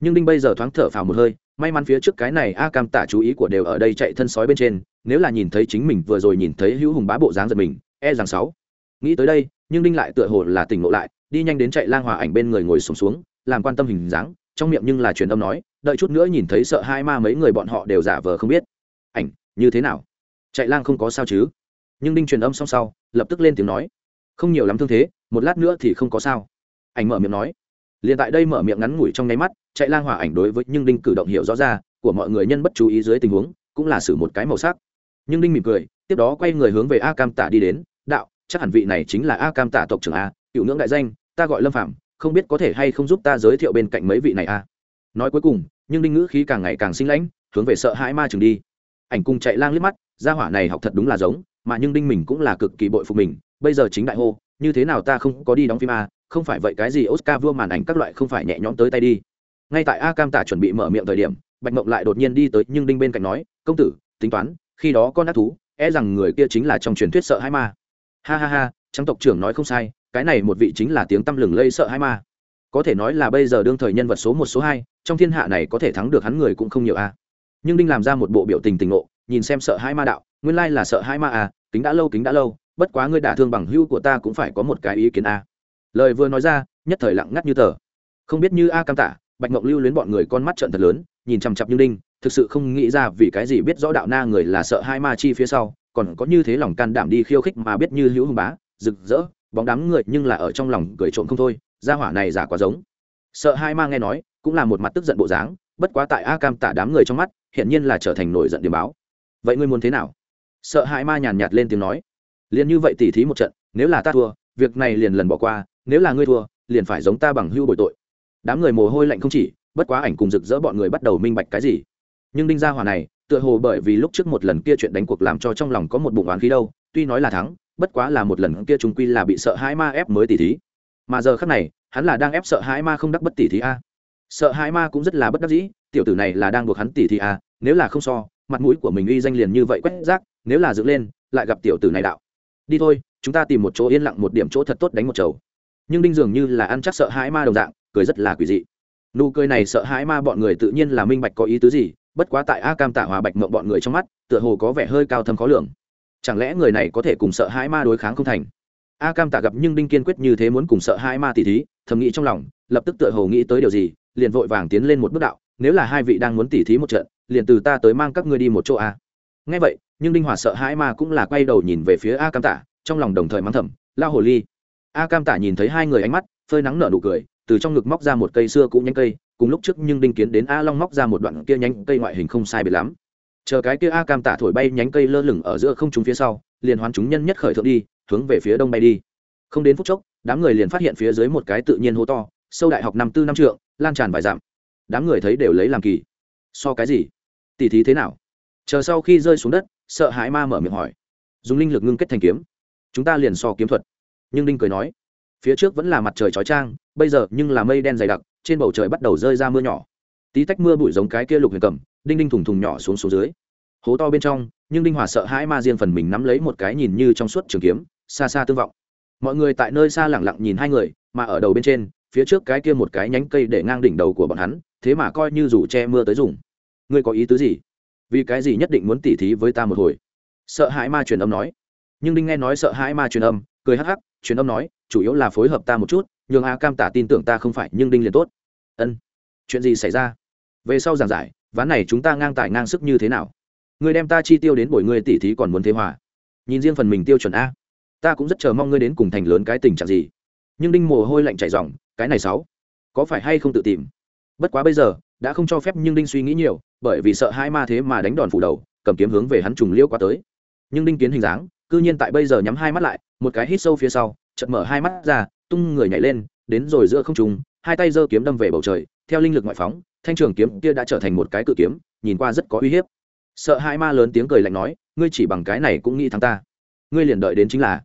Speaker 1: Nhưng đinh bây giờ thoáng thở phào một hơi may mắn phía trước cái này a cam tả chú ý của đều ở đây chạy thân sói bên trên nếu là nhìn thấy chính mình vừa rồi nhìn thấy hữu hùng bá bộ dáng giật mình e rằng sáu. Nghĩ tới đây nhưng đinh lại tựa hồ là tỉnh ngộ lại đi nhanh đến chạy lang hòa ảnh bên người ngồi sùng xuống, xuống làm quan tâm hình dáng trong miệng nhưng là truyền âm nói đợi chút nữa nhìn thấy sợ hai ma mấy người bọn họ đều giả vờ không biết. Ảnh như thế nào? Chạy lang không có sao chứ? Nhưng đinh truyền âm xong sau lập tức lên tiếng nói không nhiều lắm thương thế một lát nữa thì không có sao. Ảnh mở miệng nói liền tại đây mở miệng ngắn ngủi trong nháy mắt, chạy lang hỏa ảnh đối với nhưng đinh cử động hiểu rõ ra, của mọi người nhân bất chú ý dưới tình huống, cũng là xử một cái màu sắc. Nhưng đinh mỉm cười, tiếp đó quay người hướng về a cam tả đi đến, đạo, chắc hẳn vị này chính là a cam tả tộc trưởng a, cựu ngưỡng đại danh, ta gọi lâm phạm không biết có thể hay không giúp ta giới thiệu bên cạnh mấy vị này a. Nói cuối cùng, nhưng đinh ngữ khí càng ngày càng sinh lãnh, hướng về sợ hãi ma trường đi. Ảnh cùng chạy lang liếc mắt, gia hỏa này học thật đúng là giống, mà nhưng đinh mình cũng là cực kỳ bội phục mình, bây giờ chính đại hô, như thế nào ta không có đi đóng phim a không phải vậy cái gì oscar vua màn ảnh các loại không phải nhẹ nhõm tới tay đi. Ngay tại a cam tả chuẩn bị mở miệng thời điểm, bạch mộng lại đột nhiên đi tới nhưng đinh bên cạnh nói, công tử, tính toán, khi đó con ác thú e rằng người kia chính là trong truyền thuyết sợ hai ma. Ha ha ha, trắng tộc trưởng nói không sai, cái này một vị chính là tiếng tăm lừng lây sợ hai ma. Có thể nói là bây giờ đương thời nhân vật số một, số hai, trong thiên hạ này có thể thắng được hắn người cũng không nhiều a. Nhưng đinh làm ra một bộ biểu tình tình ngộ, nhìn xem sợ hai ma đạo, nguyên lai là sợ hai ma à kính đã lâu, kính đã lâu, bất quá ngươi đả thương bằng hưu của ta cũng phải có một cái ý kiến a lời vừa nói ra, nhất thời lặng ngắt như tờ. Không biết như a cam tả, bạch mộng lưu luyến bọn người con mắt trận thật lớn, nhìn chằm chặp như đinh thực sự không nghĩ ra vì cái gì biết rõ đạo na người là sợ hai ma chi phía sau, còn có như thế lòng can đảm đi khiêu khích mà biết như hữu hùng bá, rực rỡ, bóng đám người nhưng là ở trong lòng cười trộm không thôi, gia hỏa này giả quá giống. Sợ hai ma nghe nói, cũng là một mặt tức giận bộ dáng, bất quá tại a cam tả đám người trong mắt hiện nhiên là trở thành nổi giận điểm báo. Vậy ngươi muốn thế nào? Sợ hai ma nhàn nhạt lên tiếng nói. Liền như vậy tỉ thí một trận, nếu là ta thua, việc này liền lần bỏ qua nếu là ngươi thua, liền phải giống ta bằng hưu bội tội. Đám người mồ hôi lạnh không chỉ, bất quá ảnh cùng rực rỡ bọn người bắt đầu minh bạch cái gì. Nhưng đinh gia hòa này, tựa hồ bởi vì lúc trước một lần kia chuyện đánh cuộc làm cho trong lòng có một bụng oán khí đâu, tuy nói là thắng, bất quá là một lần kia chúng quy là bị sợ hãi ma ép mới tỉ thí. Mà giờ khác này, hắn là đang ép sợ hãi ma không đắc bất tỉ thí a. Sợ hãi ma cũng rất là bất đắc dĩ, tiểu tử này là đang buộc hắn tỉ thí a, nếu là không so, mặt mũi của mình uy danh liền như vậy quét rác, nếu là dựng lên, lại gặp tiểu tử này đạo. Đi thôi, chúng ta tìm một chỗ yên lặng một điểm chỗ thật tốt đánh một chầu nhưng đinh dường như là ăn chắc sợ hãi ma đồng dạng, cười rất là quỷ dị. Nụ cười này sợ hãi ma bọn người tự nhiên là minh bạch có ý tứ gì, bất quá tại a cam tạ hòa bạch mộng bọn người trong mắt, tựa hồ có vẻ hơi cao thâm khó lường. Chẳng lẽ người này có thể cùng sợ hãi ma đối kháng không thành? A cam tạ gặp nhưng đinh kiên quyết như thế muốn cùng sợ hãi ma tỉ thí, thầm nghĩ trong lòng, lập tức tựa hồ nghĩ tới điều gì, liền vội vàng tiến lên một bước đạo, nếu là hai vị đang muốn tỉ thí một trận, liền từ ta tới mang các ngươi đi một chỗ à? a ngay vậy, nhưng đinh hòa sợ hãi ma cũng là quay đầu nhìn về phía a cam tạ, trong lòng đồng thời mắng thầm lao hồ ly a cam tả nhìn thấy hai người ánh mắt, phơi nắng nở nụ cười, từ trong ngực móc ra một cây xưa cũ nhánh cây, cùng lúc trước nhưng đinh kiến đến a long móc ra một đoạn kia nhánh cây ngoại hình không sai biệt lắm. Chờ cái kia a cam tả thổi bay nhánh cây lơ lửng ở giữa không trung phía sau, liền hoán chúng nhân nhất khởi thượng đi, hướng về phía đông bay đi. Không đến phút chốc, đám người liền phát hiện phía dưới một cái tự nhiên hố to, sâu đại học năm tư năm trượng, lan tràn vài dặm. Đám người thấy đều lấy làm kỳ. So cái gì? Tỉ thí thế nào? Chờ sau khi rơi xuống đất, sợ hãi ma mở miệng hỏi. Dùng linh lực ngưng kết thành kiếm. Chúng ta liền so kiếm thuật nhưng đinh cười nói, phía trước vẫn là mặt trời chói trang bây giờ nhưng là mây đen dày đặc, trên bầu trời bắt đầu rơi ra mưa nhỏ. Tí tách mưa bụi giống cái kia lục huyền cầm đinh đinh thùng thùng nhỏ xuống xuống dưới. Hố to bên trong, nhưng đinh hòa sợ hãi ma riêng phần mình nắm lấy một cái nhìn như trong suốt trường kiếm, xa xa tương vọng. Mọi người tại nơi xa lẳng lặng nhìn hai người, mà ở đầu bên trên, phía trước cái kia một cái nhánh cây để ngang đỉnh đầu của bọn hắn, thế mà coi như dù che mưa tới dùng. Ngươi có ý tứ gì? Vì cái gì nhất định muốn tỉ thí với ta một hồi? Sợ hãi ma truyền âm nói. Nhưng đinh nghe nói sợ hãi ma truyền âm, cười hắc hắc truyền âm nói, chủ yếu là phối hợp ta một chút, nhường a cam tả tin tưởng ta không phải, nhưng đinh liền tốt. Ân, chuyện gì xảy ra? Về sau giảng giải, ván này chúng ta ngang tài ngang sức như thế nào? Người đem ta chi tiêu đến bồi người tỉ thí còn muốn thế hòa. Nhìn riêng phần mình tiêu chuẩn a, ta cũng rất chờ mong ngươi đến cùng thành lớn cái tình trạng gì. Nhưng đinh mồ hôi lạnh chảy dòng cái này sáu, có phải hay không tự tìm? Bất quá bây giờ, đã không cho phép nhưng đinh suy nghĩ nhiều, bởi vì sợ hai ma thế mà đánh đòn phủ đầu, cầm kiếm hướng về hắn trùng liêu qua tới. Nhưng đinh kiến hình dáng cư nhiên tại bây giờ nhắm hai mắt lại, một cái hít sâu phía sau, chợt mở hai mắt ra, tung người nhảy lên, đến rồi giữa không trùng hai tay giơ kiếm đâm về bầu trời, theo linh lực ngoại phóng, thanh trường kiếm kia đã trở thành một cái cự kiếm, nhìn qua rất có uy hiếp. Sợ hai ma lớn tiếng cười lạnh nói, ngươi chỉ bằng cái này cũng nghĩ thắng ta. Ngươi liền đợi đến chính là.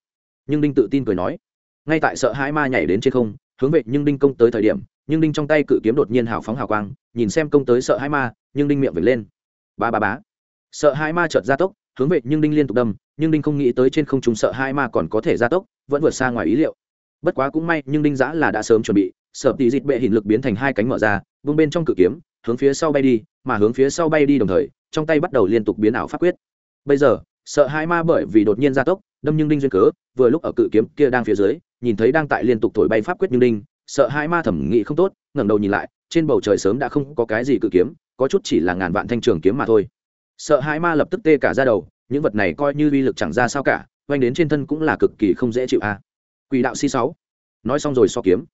Speaker 1: Nhưng đinh tự tin cười nói, ngay tại sợ hai ma nhảy đến trên không, hướng về nhưng đinh công tới thời điểm, nhưng đinh trong tay cự kiếm đột nhiên hào phóng hào quang, nhìn xem công tới sợ hai ma, nhưng đinh miệng vệt lên. Ba ba bá sợ hai ma chợt ra tốc, hướng về nhưng đinh liên tục đâm nhưng đinh không nghĩ tới trên không trung sợ hai ma còn có thể gia tốc, vẫn vượt xa ngoài ý liệu. Bất quá cũng may, nhưng đinh giã là đã sớm chuẩn bị, sợ tỷ dịt bệ hình lực biến thành hai cánh mở ra, vung bên trong cự kiếm, hướng phía sau bay đi, mà hướng phía sau bay đi đồng thời, trong tay bắt đầu liên tục biến ảo pháp quyết. Bây giờ, sợ hai ma bởi vì đột nhiên gia tốc, đâm nhưng đinh duyên cớ, vừa lúc ở cự kiếm kia đang phía dưới, nhìn thấy đang tại liên tục thổi bay pháp quyết nhưng đinh, sợ hai ma thẩm nghị không tốt, ngẩng đầu nhìn lại, trên bầu trời sớm đã không có cái gì cự kiếm, có chút chỉ là ngàn vạn thanh trường kiếm mà thôi. Sợ hai ma lập tức tê cả ra đầu những vật này coi như uy lực chẳng ra sao cả, oanh đến trên thân cũng là cực kỳ không dễ chịu a. Quỷ đạo si sáu. Nói xong rồi so kiếm.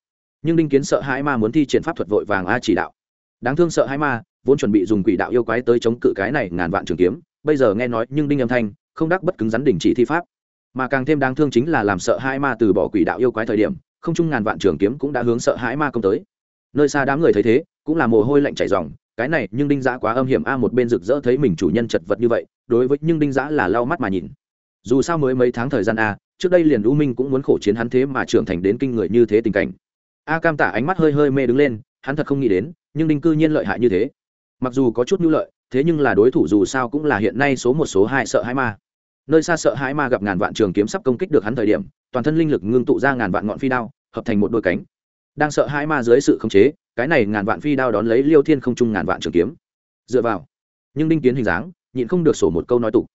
Speaker 1: Nhưng đinh kiến sợ hãi ma muốn thi triển pháp thuật vội vàng a chỉ đạo. Đáng thương sợ hãi ma, vốn chuẩn bị dùng quỷ đạo yêu quái tới chống cự cái này ngàn vạn trường kiếm, bây giờ nghe nói nhưng đinh âm thanh không đắc bất cứng rắn đình chỉ thi pháp. Mà càng thêm đáng thương chính là làm sợ hãi ma từ bỏ quỷ đạo yêu quái thời điểm, không chung ngàn vạn trường kiếm cũng đã hướng sợ hãi ma công tới. Nơi xa đám người thấy thế, cũng là mồ hôi lạnh chảy ròng, cái này nhưng đinh giã quá âm hiểm a, một bên rực rỡ thấy mình chủ nhân chật vật như vậy đối với nhưng đinh giã là lau mắt mà nhìn. Dù sao mới mấy tháng thời gian a trước đây liền u minh cũng muốn khổ chiến hắn thế mà trưởng thành đến kinh người như thế tình cảnh. A cam tả ánh mắt hơi hơi mê đứng lên, hắn thật không nghĩ đến, nhưng đinh cư nhiên lợi hại như thế. Mặc dù có chút nhu lợi, thế nhưng là đối thủ dù sao cũng là hiện nay số một số hai sợ hãi ma. Nơi xa sợ hãi ma gặp ngàn vạn trường kiếm sắp công kích được hắn thời điểm, toàn thân linh lực ngưng tụ ra ngàn vạn ngọn phi đao, hợp thành một đôi cánh. Đang sợ hãi ma dưới sự khống chế, cái này ngàn vạn phi đao đón lấy liêu thiên không trung ngàn vạn trường kiếm. Dựa vào, nhưng đinh kiến hình dáng nhịn không được sổ một câu nói tục.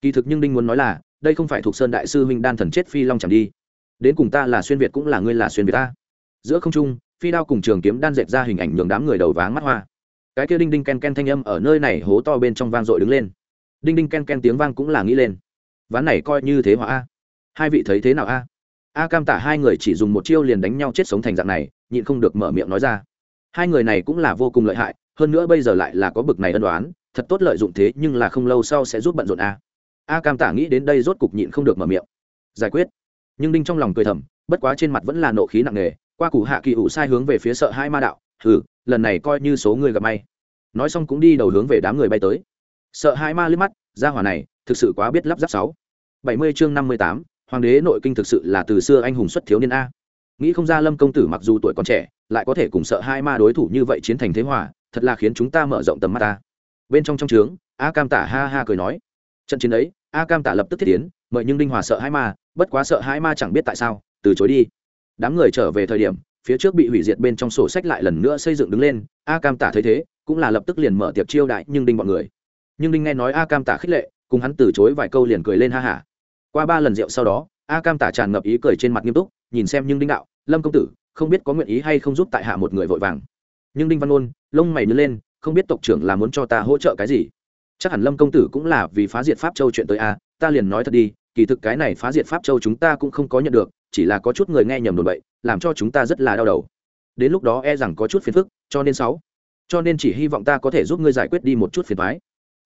Speaker 1: Kỳ thực nhưng đinh muốn nói là, đây không phải thuộc sơn đại sư huynh đan thần chết phi long chẳng đi. Đến cùng ta là xuyên việt cũng là ngươi là xuyên việt ta. Giữa không trung, phi đao cùng trường kiếm đan dẹp ra hình ảnh nhường đám người đầu váng mắt hoa. Cái kia đinh đinh ken ken thanh âm ở nơi này hố to bên trong vang dội đứng lên. Đinh đinh ken ken tiếng vang cũng là nghĩ lên. Ván này coi như thế hòa a. Hai vị thấy thế nào a? A cam tả hai người chỉ dùng một chiêu liền đánh nhau chết sống thành dạng này, nhịn không được mở miệng nói ra. Hai người này cũng là vô cùng lợi hại, hơn nữa bây giờ lại là có bực này ân đoán thật tốt lợi dụng thế nhưng là không lâu sau sẽ giúp bận rộn a. A cam tả nghĩ đến đây rốt cục nhịn không được mở miệng. Giải quyết. Nhưng đinh trong lòng cười thầm, bất quá trên mặt vẫn là nộ khí nặng nề, qua củ hạ kỳ ủ sai hướng về phía sợ hai ma đạo ừ lần này coi như số người gặp may. Nói xong cũng đi đầu hướng về đám người bay tới. Sợ hai ma liếc mắt ra hỏa này, thực sự quá biết lắp ráp sáu. Bảy mươi chương năm mươi tám, hoàng đế nội kinh thực sự là từ xưa anh hùng xuất thiếu niên a. Nghĩ không ra lâm công tử mặc dù tuổi còn trẻ, lại có thể cùng sợ hai ma đối thủ như vậy chiến thành thế hòa, thật là khiến chúng ta mở rộng tầm mắt ta bên trong trong trướng, a cam tả ha ha cười nói. Trận chiến ấy, a cam tả lập tức thiết tiến, mời nhưng đinh hòa sợ hai ma, bất quá sợ hai ma chẳng biết tại sao, từ chối đi. Đám người trở về thời điểm, phía trước bị hủy diệt bên trong sổ sách lại lần nữa xây dựng đứng lên, a cam tả thấy thế, cũng là lập tức liền mở tiệc chiêu đại nhưng đinh bọn người. Nhưng đinh nghe nói a cam tả khích lệ, cùng hắn từ chối vài câu liền cười lên ha hả qua ba lần rượu sau đó, a cam tả tràn ngập ý cười trên mặt nghiêm túc, nhìn xem nhưng đinh đạo, lâm công tử, không biết có nguyện ý hay không giúp tại hạ một người vội vàng? Nhưng đinh văn ôn, lông mày nhớ lên không biết tộc trưởng là muốn cho ta hỗ trợ cái gì. Chắc hẳn lâm công tử cũng là vì phá diệt pháp châu chuyện tới a, ta liền nói thật đi, kỳ thực cái này phá diệt pháp châu chúng ta cũng không có nhận được, chỉ là có chút người nghe nhầm đồn bậy làm cho chúng ta rất là đau đầu. Đến lúc đó e rằng có chút phiền phức, cho nên sáu. Cho nên chỉ hy vọng ta có thể giúp ngươi giải quyết đi một chút phiền thoái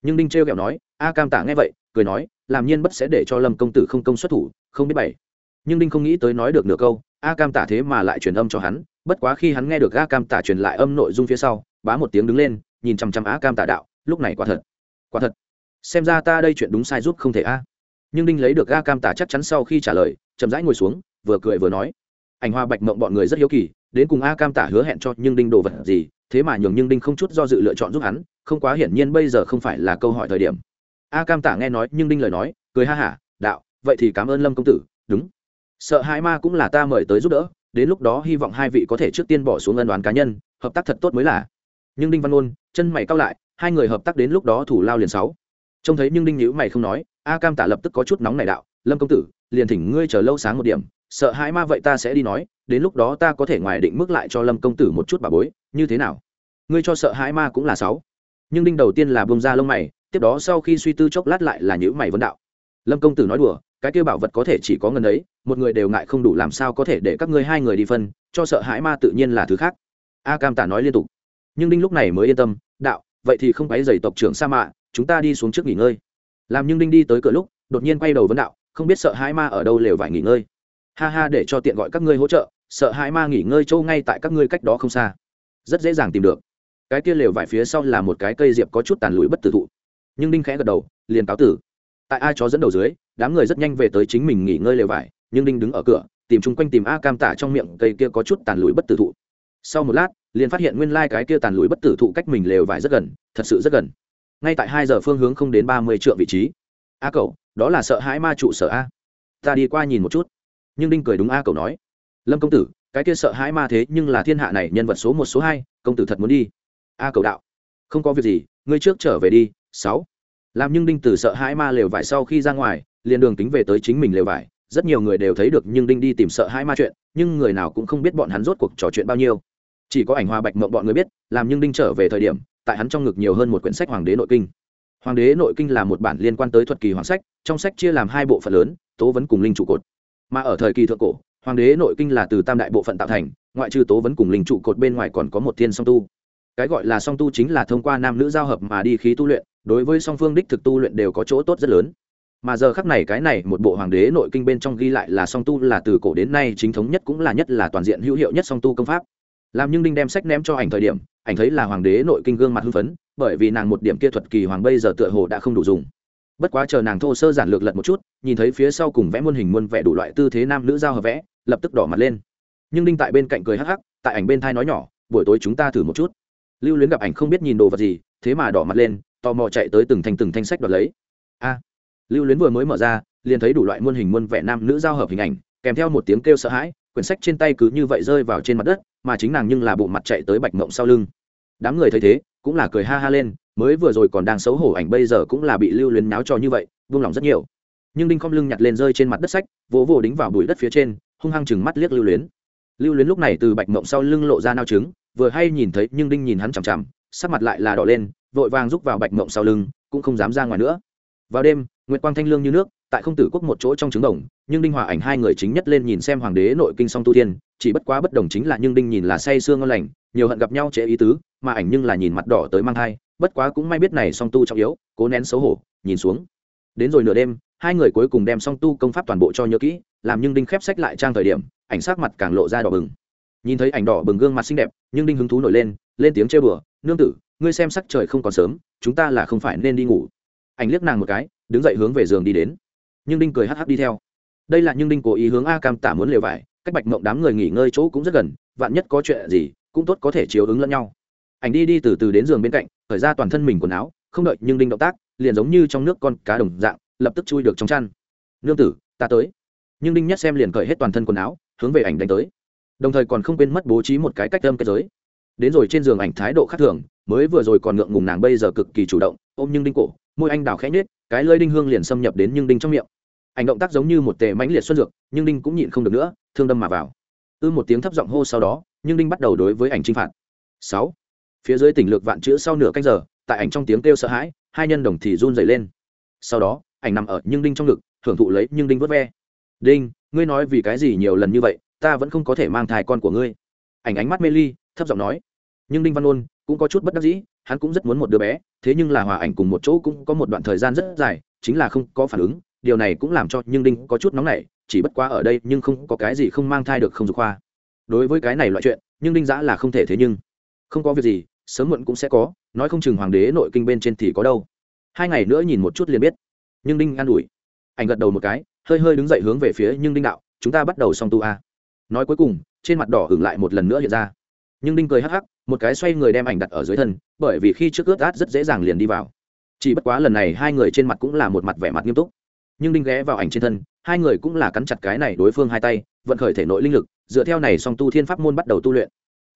Speaker 1: nhưng đinh trêu kẹo nói, a cam tả nghe vậy, cười nói, làm nhiên bất sẽ để cho lâm công tử không công xuất thủ, không biết bảy. Nhưng đinh không nghĩ tới nói được nửa câu, a cam tả thế mà lại truyền âm cho hắn, bất quá khi hắn nghe được a cam tả truyền lại âm nội dung phía sau bá một tiếng đứng lên, nhìn chằm chằm a cam tả đạo, lúc này quả thật quả thật. Xem ra ta đây chuyện đúng sai giúp không thể a. Nhưng đinh lấy được a cam tả chắc chắn sau khi trả lời, chậm rãi ngồi xuống, vừa cười vừa nói. Ảnh hoa bạch mộng bọn người rất hiếu kỳ, đến cùng a cam tả hứa hẹn cho nhưng đinh đồ vật gì, thế mà nhường nhưng đinh không chút do dự lựa chọn giúp hắn, không quá hiển nhiên bây giờ không phải là câu hỏi thời điểm. A cam tả nghe nói nhưng đinh lời nói, cười ha hả, đạo, vậy thì cảm ơn lâm công tử, đúng. Sợ hãi ma cũng là ta mời tới giúp đỡ, đến lúc đó hy vọng hai vị có thể trước tiên bỏ xuống ân đoán cá nhân, hợp tác thật tốt mới là nhưng đinh văn ôn, chân mày cao lại, hai người hợp tác đến lúc đó thủ lao liền sáu. Trông thấy nhưng đinh nhữ mày không nói, a cam tả lập tức có chút nóng này đạo, lâm công tử, liền thỉnh ngươi chờ lâu sáng một điểm, sợ hãi ma vậy ta sẽ đi nói, đến lúc đó ta có thể ngoài định mức lại cho lâm công tử một chút bà bối, như thế nào? Ngươi cho sợ hãi ma cũng là sáu. Nhưng đinh đầu tiên là bông ra lông mày, tiếp đó sau khi suy tư chốc lát lại là nhữ mày vấn đạo, lâm công tử nói đùa, cái kêu bảo vật có thể chỉ có ngần ấy, một người đều ngại không đủ làm sao có thể để các ngươi hai người đi phân, cho sợ hãi ma tự nhiên là thứ khác. A cam tả nói liên tục nhưng đinh lúc này mới yên tâm, đạo, vậy thì không quấy dày tộc trưởng sa mạ, chúng ta đi xuống trước nghỉ ngơi. Làm nhưng đinh đi tới cửa lúc, đột nhiên quay đầu vấn đạo, không biết sợ hãi ma ở đâu lều vải nghỉ ngơi. Ha ha, để cho tiện gọi các ngươi hỗ trợ, sợ hãi ma nghỉ ngơi châu ngay tại các ngươi cách đó không xa. Rất dễ dàng tìm được. Cái kia lều vải phía sau là một cái cây diệp có chút tàn lụi bất tử thụ. Nhưng đinh khẽ gật đầu, liền cáo tử. Tại ai chó dẫn đầu dưới, đám người rất nhanh về tới chính mình nghỉ ngơi lều vải, nhưng đinh đứng ở cửa, tìm chung quanh tìm a cam tả trong miệng cây kia có chút tàn lụi bất tử thụ. Sau một lát liền phát hiện nguyên lai cái kia tàn lụi bất tử thụ cách mình lều vải rất gần, thật sự rất gần. Ngay tại hai giờ phương hướng không đến ba mươi triệu vị trí. A cậu, đó là sợ hãi ma trụ sở a. Ta đi qua nhìn một chút. Nhưng đinh cười đúng a cậu nói. Lâm công tử, cái kia sợ hãi ma thế nhưng là thiên hạ này nhân vật số một, số hai, công tử thật muốn đi. A cậu đạo. Không có việc gì, ngươi trước trở về đi, sáu. Làm nhưng đinh tử sợ hãi ma lều vải sau khi ra ngoài, liền đường tính về tới chính mình lều vải. Rất nhiều người đều thấy được nhưng đinh đi tìm sợ hãi ma chuyện, nhưng người nào cũng không biết bọn hắn rốt cuộc trò chuyện bao nhiêu chỉ có ảnh hoa bạch mộng bọn người biết, làm nhưng đinh trở về thời điểm, tại hắn trong ngực nhiều hơn một quyển sách hoàng đế nội kinh. Hoàng đế nội kinh là một bản liên quan tới thuật kỳ hoàng sách, trong sách chia làm hai bộ phận lớn, tố vấn cùng linh trụ cột. Mà ở thời kỳ thượng cổ, hoàng đế nội kinh là từ tam đại bộ phận tạo thành, ngoại trừ tố vấn cùng linh trụ cột bên ngoài còn có một thiên song tu. Cái gọi là song tu chính là thông qua nam nữ giao hợp mà đi khí tu luyện, đối với song phương đích thực tu luyện đều có chỗ tốt rất lớn. Mà giờ khắc này cái này một bộ hoàng đế nội kinh bên trong ghi lại là song tu là từ cổ đến nay chính thống nhất cũng là nhất là toàn diện hữu hiệu nhất song tu công pháp làm nhưng đinh đem sách ném cho ảnh thời điểm, ảnh thấy là hoàng đế nội kinh gương mặt hưng phấn, bởi vì nàng một điểm kia thuật kỳ hoàng bây giờ tựa hồ đã không đủ dùng. Bất quá chờ nàng thô sơ giản lược lật một chút, nhìn thấy phía sau cùng vẽ muôn hình muôn vẽ đủ loại tư thế nam nữ giao hợp vẽ, lập tức đỏ mặt lên. Nhưng đinh tại bên cạnh cười hắc hắc, tại ảnh bên thai nói nhỏ, buổi tối chúng ta thử một chút. Lưu luyến gặp ảnh không biết nhìn đồ vật gì, thế mà đỏ mặt lên, tò mò chạy tới từng thanh từng thanh sách đoạt lấy. A! Lưu luyến vừa mới mở ra, liền thấy đủ loại muôn hình muôn vẻ nam nữ giao hợp hình ảnh, kèm theo một tiếng kêu sợ hãi quyển sách trên tay cứ như vậy rơi vào trên mặt đất, mà chính nàng nhưng là bộ mặt chạy tới bạch mộng sau lưng. Đám người thấy thế, cũng là cười ha ha lên, mới vừa rồi còn đang xấu hổ ảnh, bây giờ cũng là bị lưu luyến náo cho như vậy buông lòng rất nhiều. Nhưng đinh khom lưng nhặt lên rơi trên mặt đất sách, vỗ vỗ đính vào bụi đất phía trên, hung hăng chừng mắt liếc lưu luyến. Lưu luyến lúc này từ bạch mộng sau lưng lộ ra nao trứng, vừa hay nhìn thấy nhưng đinh nhìn hắn chằm chằm, sắc mặt lại là đỏ lên, vội vàng rúc vào bạch mộng sau lưng, cũng không dám ra ngoài nữa. Vào đêm nguyệt quang thanh lương như nước, tại không tử quốc một chỗ trong trứng đồng nhưng đinh hòa ảnh hai người chính nhất lên nhìn xem hoàng đế nội kinh song tu thiên chỉ bất quá bất đồng chính là nhưng đinh nhìn là say sương ngon lành, nhiều hận gặp nhau trễ ý tứ, mà ảnh nhưng là nhìn mặt đỏ tới mang thai, bất quá cũng may biết này song tu trọng yếu, cố nén xấu hổ, nhìn xuống. Đến rồi nửa đêm, hai người cuối cùng đem song tu công pháp toàn bộ cho nhớ kỹ, làm nhưng đinh khép sách lại trang thời điểm, ảnh sát mặt càng lộ ra đỏ bừng. Nhìn thấy ảnh đỏ bừng gương mặt xinh đẹp, nhưng đinh hứng thú nổi lên lên tiếng chơi bừa nương tử, ngươi xem sắc trời không còn sớm, chúng ta là không phải nên đi ngủ. Ảnh liếc nàng một cái đứng dậy hướng về giường đi đến. Nhưng đinh cười hắc hắc đi theo. Đây là nhưng đinh cố ý hướng a cam tả muốn lều vải, cách bạch mộng đám người nghỉ ngơi chỗ cũng rất gần, vạn nhất có chuyện gì, cũng tốt có thể chiếu ứng lẫn nhau. Ảnh đi đi từ từ đến giường bên cạnh khởi ra toàn thân mình quần áo, không đợi nhưng đinh động tác, liền giống như trong nước con cá đồng dạng, lập tức chui được trong chăn. Nương tử, ta tới. Nhưng đinh nhất xem liền cởi hết toàn thân quần áo, hướng về ảnh đánh tới. Đồng thời còn không quên mất bố trí một cái cách âm kết giới. Đến rồi trên giường ảnh thái độ khác thường, mới vừa rồi còn ngượng ngùng nàng bây giờ cực kỳ chủ động, ôm nhưng đinh cổ môi anh đào khẽ nhết cái lơi đinh hương liền xâm nhập đến nhưng đinh trong miệng. Ảnh động tác giống như một tề mãnh liệt xuân dược, nhưng đinh cũng nhịn không được nữa, thương đâm mà vào. Ư một tiếng thấp giọng hô sau đó, nhưng đinh bắt đầu đối với ảnh trinh phạt. Sáu. Phía dưới tỉnh lược vạn chữ sau nửa canh giờ, tại ảnh trong tiếng kêu sợ hãi, hai nhân đồng thì run dày lên. Sau đó, ảnh nằm ở nhưng đinh trong ngực, hưởng thụ lấy nhưng đinh vớt ve. Đinh, ngươi nói vì cái gì nhiều lần như vậy, ta vẫn không có thể mang thai con của ngươi. Ảnh ánh mắt mê ly, thấp giọng nói nhưng đinh văn ôn cũng có chút bất đắc dĩ, hắn cũng rất muốn một đứa bé, thế nhưng là hòa ảnh cùng một chỗ cũng có một đoạn thời gian rất dài, chính là không có phản ứng, điều này cũng làm cho nhưng đinh có chút nóng nảy, chỉ bất quá ở đây nhưng không có cái gì không mang thai được không dục khoa. Đối với cái này loại chuyện, nhưng đinh giã là không thể thế nhưng, không có việc gì, sớm muộn cũng sẽ có, nói không chừng hoàng đế nội kinh bên trên thì có đâu. Hai ngày nữa nhìn một chút liền biết. Nhưng đinh an ủi. Ảnh gật đầu một cái, hơi hơi đứng dậy hướng về phía nhưng đinh đạo, chúng ta bắt đầu xong tu a. Nói cuối cùng, trên mặt đỏ hưởng lại một lần nữa hiện ra nhưng đinh cười hắc hắc, một cái xoay người đem ảnh đặt ở dưới thân, bởi vì khi trước ướt át rất dễ dàng liền đi vào. Chỉ bất quá lần này hai người trên mặt cũng là một mặt vẻ mặt nghiêm túc. Nhưng đinh ghé vào ảnh trên thân, hai người cũng là cắn chặt cái này đối phương hai tay, vận khởi thể nội linh lực, dựa theo này song tu thiên pháp môn bắt đầu tu luyện.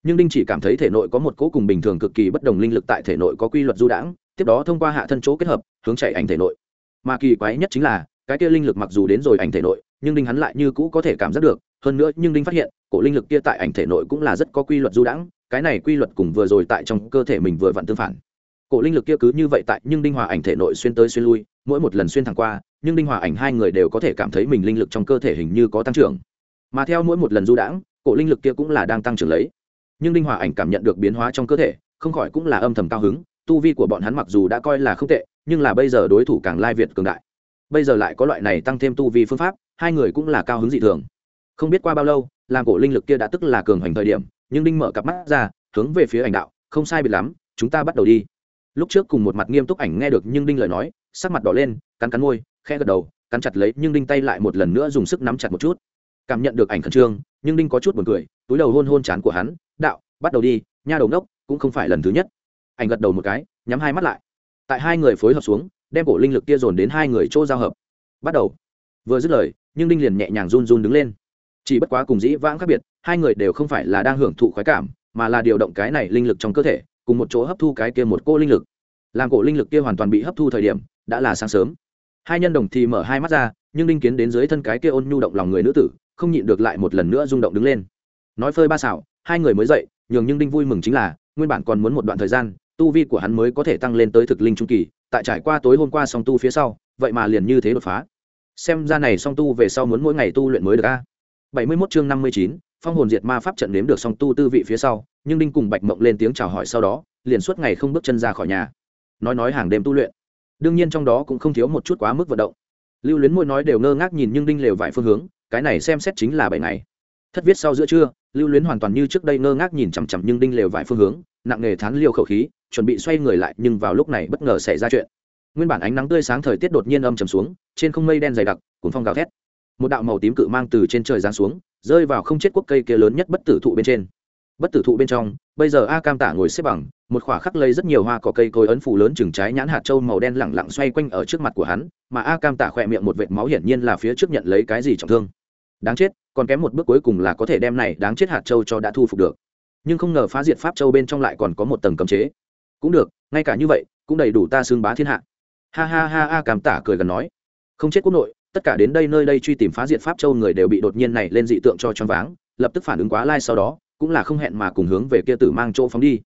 Speaker 1: Nhưng đinh chỉ cảm thấy thể nội có một cỗ cùng bình thường cực kỳ bất đồng linh lực tại thể nội có quy luật du đãng, tiếp đó thông qua hạ thân chỗ kết hợp, hướng chạy ảnh thể nội. Mà kỳ quái nhất chính là, cái kia linh lực mặc dù đến rồi ảnh thể nội, nhưng đinh hắn lại như cũ có thể cảm giác được hơn nữa, nhưng đinh phát hiện, cổ linh lực kia tại ảnh thể nội cũng là rất có quy luật du đãng, cái này quy luật cùng vừa rồi tại trong cơ thể mình vừa vặn tương phản. Cổ linh lực kia cứ như vậy tại, nhưng đinh hòa ảnh thể nội xuyên tới xuyên lui, mỗi một lần xuyên thẳng qua, nhưng đinh hòa ảnh hai người đều có thể cảm thấy mình linh lực trong cơ thể hình như có tăng trưởng. Mà theo mỗi một lần du đãng, cổ linh lực kia cũng là đang tăng trưởng lấy. Nhưng đinh hòa ảnh cảm nhận được biến hóa trong cơ thể, không khỏi cũng là âm thầm cao hứng, tu vi của bọn hắn mặc dù đã coi là không tệ, nhưng là bây giờ đối thủ càng lai việt cường đại. Bây giờ lại có loại này tăng thêm tu vi phương pháp, hai người cũng là cao hứng dị thường không biết qua bao lâu làm cổ linh lực kia đã tức là cường hoành thời điểm nhưng đinh mở cặp mắt ra hướng về phía ảnh đạo không sai biệt lắm chúng ta bắt đầu đi. Lúc trước cùng một mặt nghiêm túc ảnh nghe được nhưng đinh lời nói sắc mặt đỏ lên cắn cắn môi khe gật đầu cắn chặt lấy nhưng đinh tay lại một lần nữa dùng sức nắm chặt một chút. Cảm nhận được ảnh khẩn trương nhưng đinh có chút buồn cười túi đầu hôn hôn chán của hắn đạo bắt đầu đi nha đầu nốc, cũng không phải lần thứ nhất. Ảnh gật đầu một cái nhắm hai mắt lại. Tại hai người phối hợp xuống đem cổ linh lực kia dồn đến hai người chỗ giao hợp. Bắt đầu. Vừa dứt lời nhưng đinh liền nhẹ nhàng run run đứng lên chỉ bất quá cùng dĩ vãng khác biệt, hai người đều không phải là đang hưởng thụ khoái cảm, mà là điều động cái này linh lực trong cơ thể, cùng một chỗ hấp thu cái kia một cô linh lực. Làm cổ linh lực kia hoàn toàn bị hấp thu thời điểm, đã là sáng sớm. Hai nhân đồng thì mở hai mắt ra, nhưng linh kiến đến dưới thân cái kia ôn nhu động lòng người nữ tử, không nhịn được lại một lần nữa rung động đứng lên. Nói phơi ba xảo, hai người mới dậy, nhường nhưng đinh vui mừng chính là, nguyên bản còn muốn một đoạn thời gian, tu vi của hắn mới có thể tăng lên tới thực linh trung kỳ, tại trải qua tối hôm qua song tu phía sau, vậy mà liền như thế đột phá. Xem ra này song tu về sau muốn mỗi ngày tu luyện mới được a. 71 chương năm mươi chín, phong hồn diệt ma pháp trận nếm được song tu tư vị phía sau, nhưng đinh cùng bạch mộng lên tiếng chào hỏi sau đó, liền suốt ngày không bước chân ra khỏi nhà. Nói nói hàng đêm tu luyện. Đương nhiên trong đó cũng không thiếu một chút quá mức vận động. Lưu luyến môi nói đều ngơ ngác nhìn nhưng đinh lều vải phương hướng, cái này xem xét chính là bảy ngày. Thất viết sau giữa trưa, lưu luyến hoàn toàn như trước đây ngơ ngác nhìn chằm chằm nhưng đinh lều vải phương hướng, nặng nề thán liêu khẩu khí, chuẩn bị xoay người lại nhưng vào lúc này bất ngờ xảy ra chuyện. Nguyên bản ánh nắng tươi sáng thời tiết đột nhiên âm trầm xuống, trên không mây đen dày đặc, cuốn phong gào thét một đạo màu tím cự mang từ trên trời giáng xuống, rơi vào không chết quốc cây kia lớn nhất bất tử thụ bên trên. Bất tử thụ bên trong, bây giờ a cam tả ngồi xếp bằng, một khỏa khắc lây rất nhiều hoa cỏ cây cối ấn phủ lớn chừng trái nhãn hạt trâu màu đen lẳng lặng xoay quanh ở trước mặt của hắn, mà a cam tả khỏe miệng một vệt máu hiển nhiên là phía trước nhận lấy cái gì trọng thương. Đáng chết, còn kém một bước cuối cùng là có thể đem này đáng chết hạt châu cho đã thu phục được. Nhưng không ngờ phá diệt pháp châu bên trong lại còn có một tầng cấm chế. Cũng được, ngay cả như vậy, cũng đầy đủ ta xương bá thiên hạ. Ha ha ha, a Cam tả cười gần nói. Không chết quốc nội tất cả đến đây nơi đây truy tìm phá diệt pháp châu người đều bị đột nhiên này lên dị tượng cho choáng váng, lập tức phản ứng quá lai sau đó, cũng là không hẹn mà cùng hướng về kia tử mang chỗ phóng đi.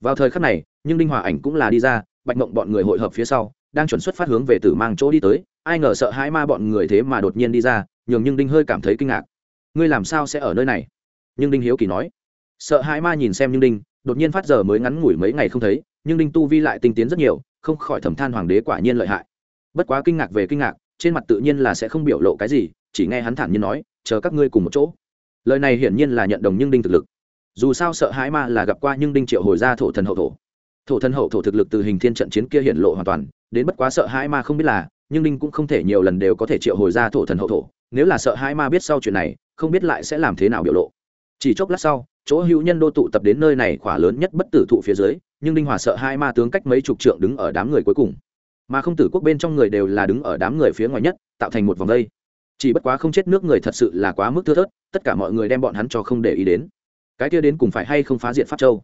Speaker 1: Vào thời khắc này, nhưng đinh hòa ảnh cũng là đi ra, bạch mộng bọn người hội hợp phía sau, đang chuẩn xuất phát hướng về tử mang chỗ đi tới, ai ngờ sợ hãi ma bọn người thế mà đột nhiên đi ra, nhường nhưng đinh hơi cảm thấy kinh ngạc. Ngươi làm sao sẽ ở nơi này? Nhưng đinh hiếu kỳ nói. Sợ hãi ma nhìn xem nhưng đinh, đột nhiên phát giờ mới ngắn ngủi mấy ngày không thấy, nhưng đinh tu vi lại tinh tiến rất nhiều, không khỏi thầm than hoàng đế quả nhiên lợi hại. Bất quá kinh ngạc về kinh ngạc trên mặt tự nhiên là sẽ không biểu lộ cái gì, chỉ nghe hắn thản nhiên nói, chờ các ngươi cùng một chỗ. Lời này hiển nhiên là nhận đồng nhưng đinh thực lực. Dù sao sợ hãi ma là gặp qua nhưng đinh triệu hồi ra thổ thần hậu thổ. Thổ thần hậu thổ thực lực từ hình thiên trận chiến kia hiện lộ hoàn toàn, đến bất quá sợ hãi ma không biết là, nhưng đinh cũng không thể nhiều lần đều có thể triệu hồi ra thổ thần hậu thổ. Nếu là sợ hãi ma biết sau chuyện này, không biết lại sẽ làm thế nào biểu lộ. Chỉ chốc lát sau, chỗ hữu nhân đô tụ tập đến nơi này khỏa lớn nhất bất tử thụ phía dưới, nhưng đinh hòa sợ hai ma tướng cách mấy chục trượng đứng ở đám người cuối cùng mà không tử quốc bên trong người đều là đứng ở đám người phía ngoài nhất, tạo thành một vòng đây chỉ bất quá không chết nước người thật sự là quá mức thưa thớt, tất cả mọi người đem bọn hắn cho không để ý đến. Cái kia đến cùng phải hay không phá diện pháp châu?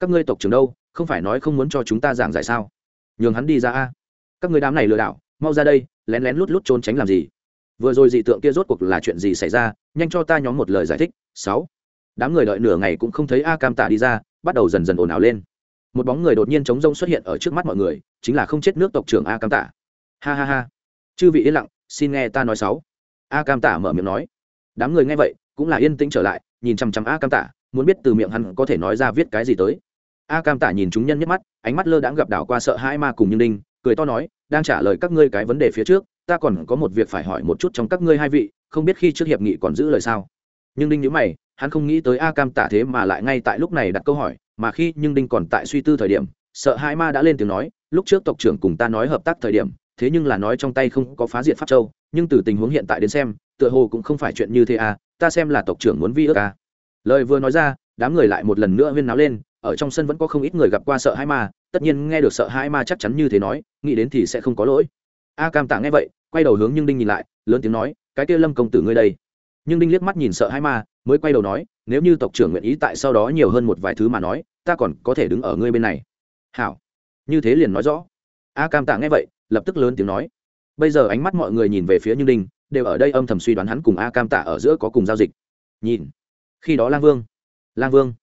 Speaker 1: Các ngươi tộc trưởng đâu, không phải nói không muốn cho chúng ta giảng giải sao? Nhường hắn đi ra a. Các người đám này lừa đảo, mau ra đây, lén lén lút lút trốn tránh làm gì? Vừa rồi dị tượng kia rốt cuộc là chuyện gì xảy ra? Nhanh cho ta nhóm một lời giải thích. Sáu. Đám người đợi nửa ngày cũng không thấy a cam tạ đi ra, bắt đầu dần dần ồn ào lên một bóng người đột nhiên chống rông xuất hiện ở trước mắt mọi người chính là không chết nước tộc trưởng a cam tả. Ha ha ha. Chư vị yên lặng xin nghe ta nói sáu. A cam tả mở miệng nói. Đám người nghe vậy cũng là yên tĩnh trở lại nhìn chằm chằm a cam tả muốn biết từ miệng hắn có thể nói ra viết cái gì tới. A cam tả nhìn chúng nhân nhất mắt ánh mắt lơ đãng gặp đảo qua sợ hai ma cùng như Ninh, cười to nói đang trả lời các ngươi cái vấn đề phía trước ta còn có một việc phải hỏi một chút trong các ngươi hai vị không biết khi trước hiệp nghị còn giữ lời sao? Nhưng Ninh nhữ mày hắn không nghĩ tới a cam tả thế mà lại ngay tại lúc này đặt câu hỏi mà khi nhưng đinh còn tại suy tư thời điểm, sợ hai ma đã lên tiếng nói, lúc trước tộc trưởng cùng ta nói hợp tác thời điểm, thế nhưng là nói trong tay không có phá diệt pháp châu, nhưng từ tình huống hiện tại đến xem, tựa hồ cũng không phải chuyện như thế à ta xem là tộc trưởng muốn vi ước à. Lời vừa nói ra, đám người lại một lần nữa huyên náo lên, ở trong sân vẫn có không ít người gặp qua sợ hai ma, tất nhiên nghe được sợ hai ma chắc chắn như thế nói, nghĩ đến thì sẽ không có lỗi. A cam tạ nghe vậy, quay đầu hướng nhưng đinh nhìn lại, lớn tiếng nói, cái kia lâm công tử ngươi đây. Nhưng đinh liếc mắt nhìn sợ hai ma, mới quay đầu nói, nếu như tộc trưởng nguyện ý tại sau đó nhiều hơn một vài thứ mà nói ta còn có thể đứng ở ngươi bên này. Hảo. Như thế liền nói rõ. A cam tạ nghe vậy, lập tức lớn tiếng nói. Bây giờ ánh mắt mọi người nhìn về phía như đinh đều ở đây âm thầm suy đoán hắn cùng a cam tạ ở giữa có cùng giao dịch. Nhìn. Khi đó lang vương. Lang vương.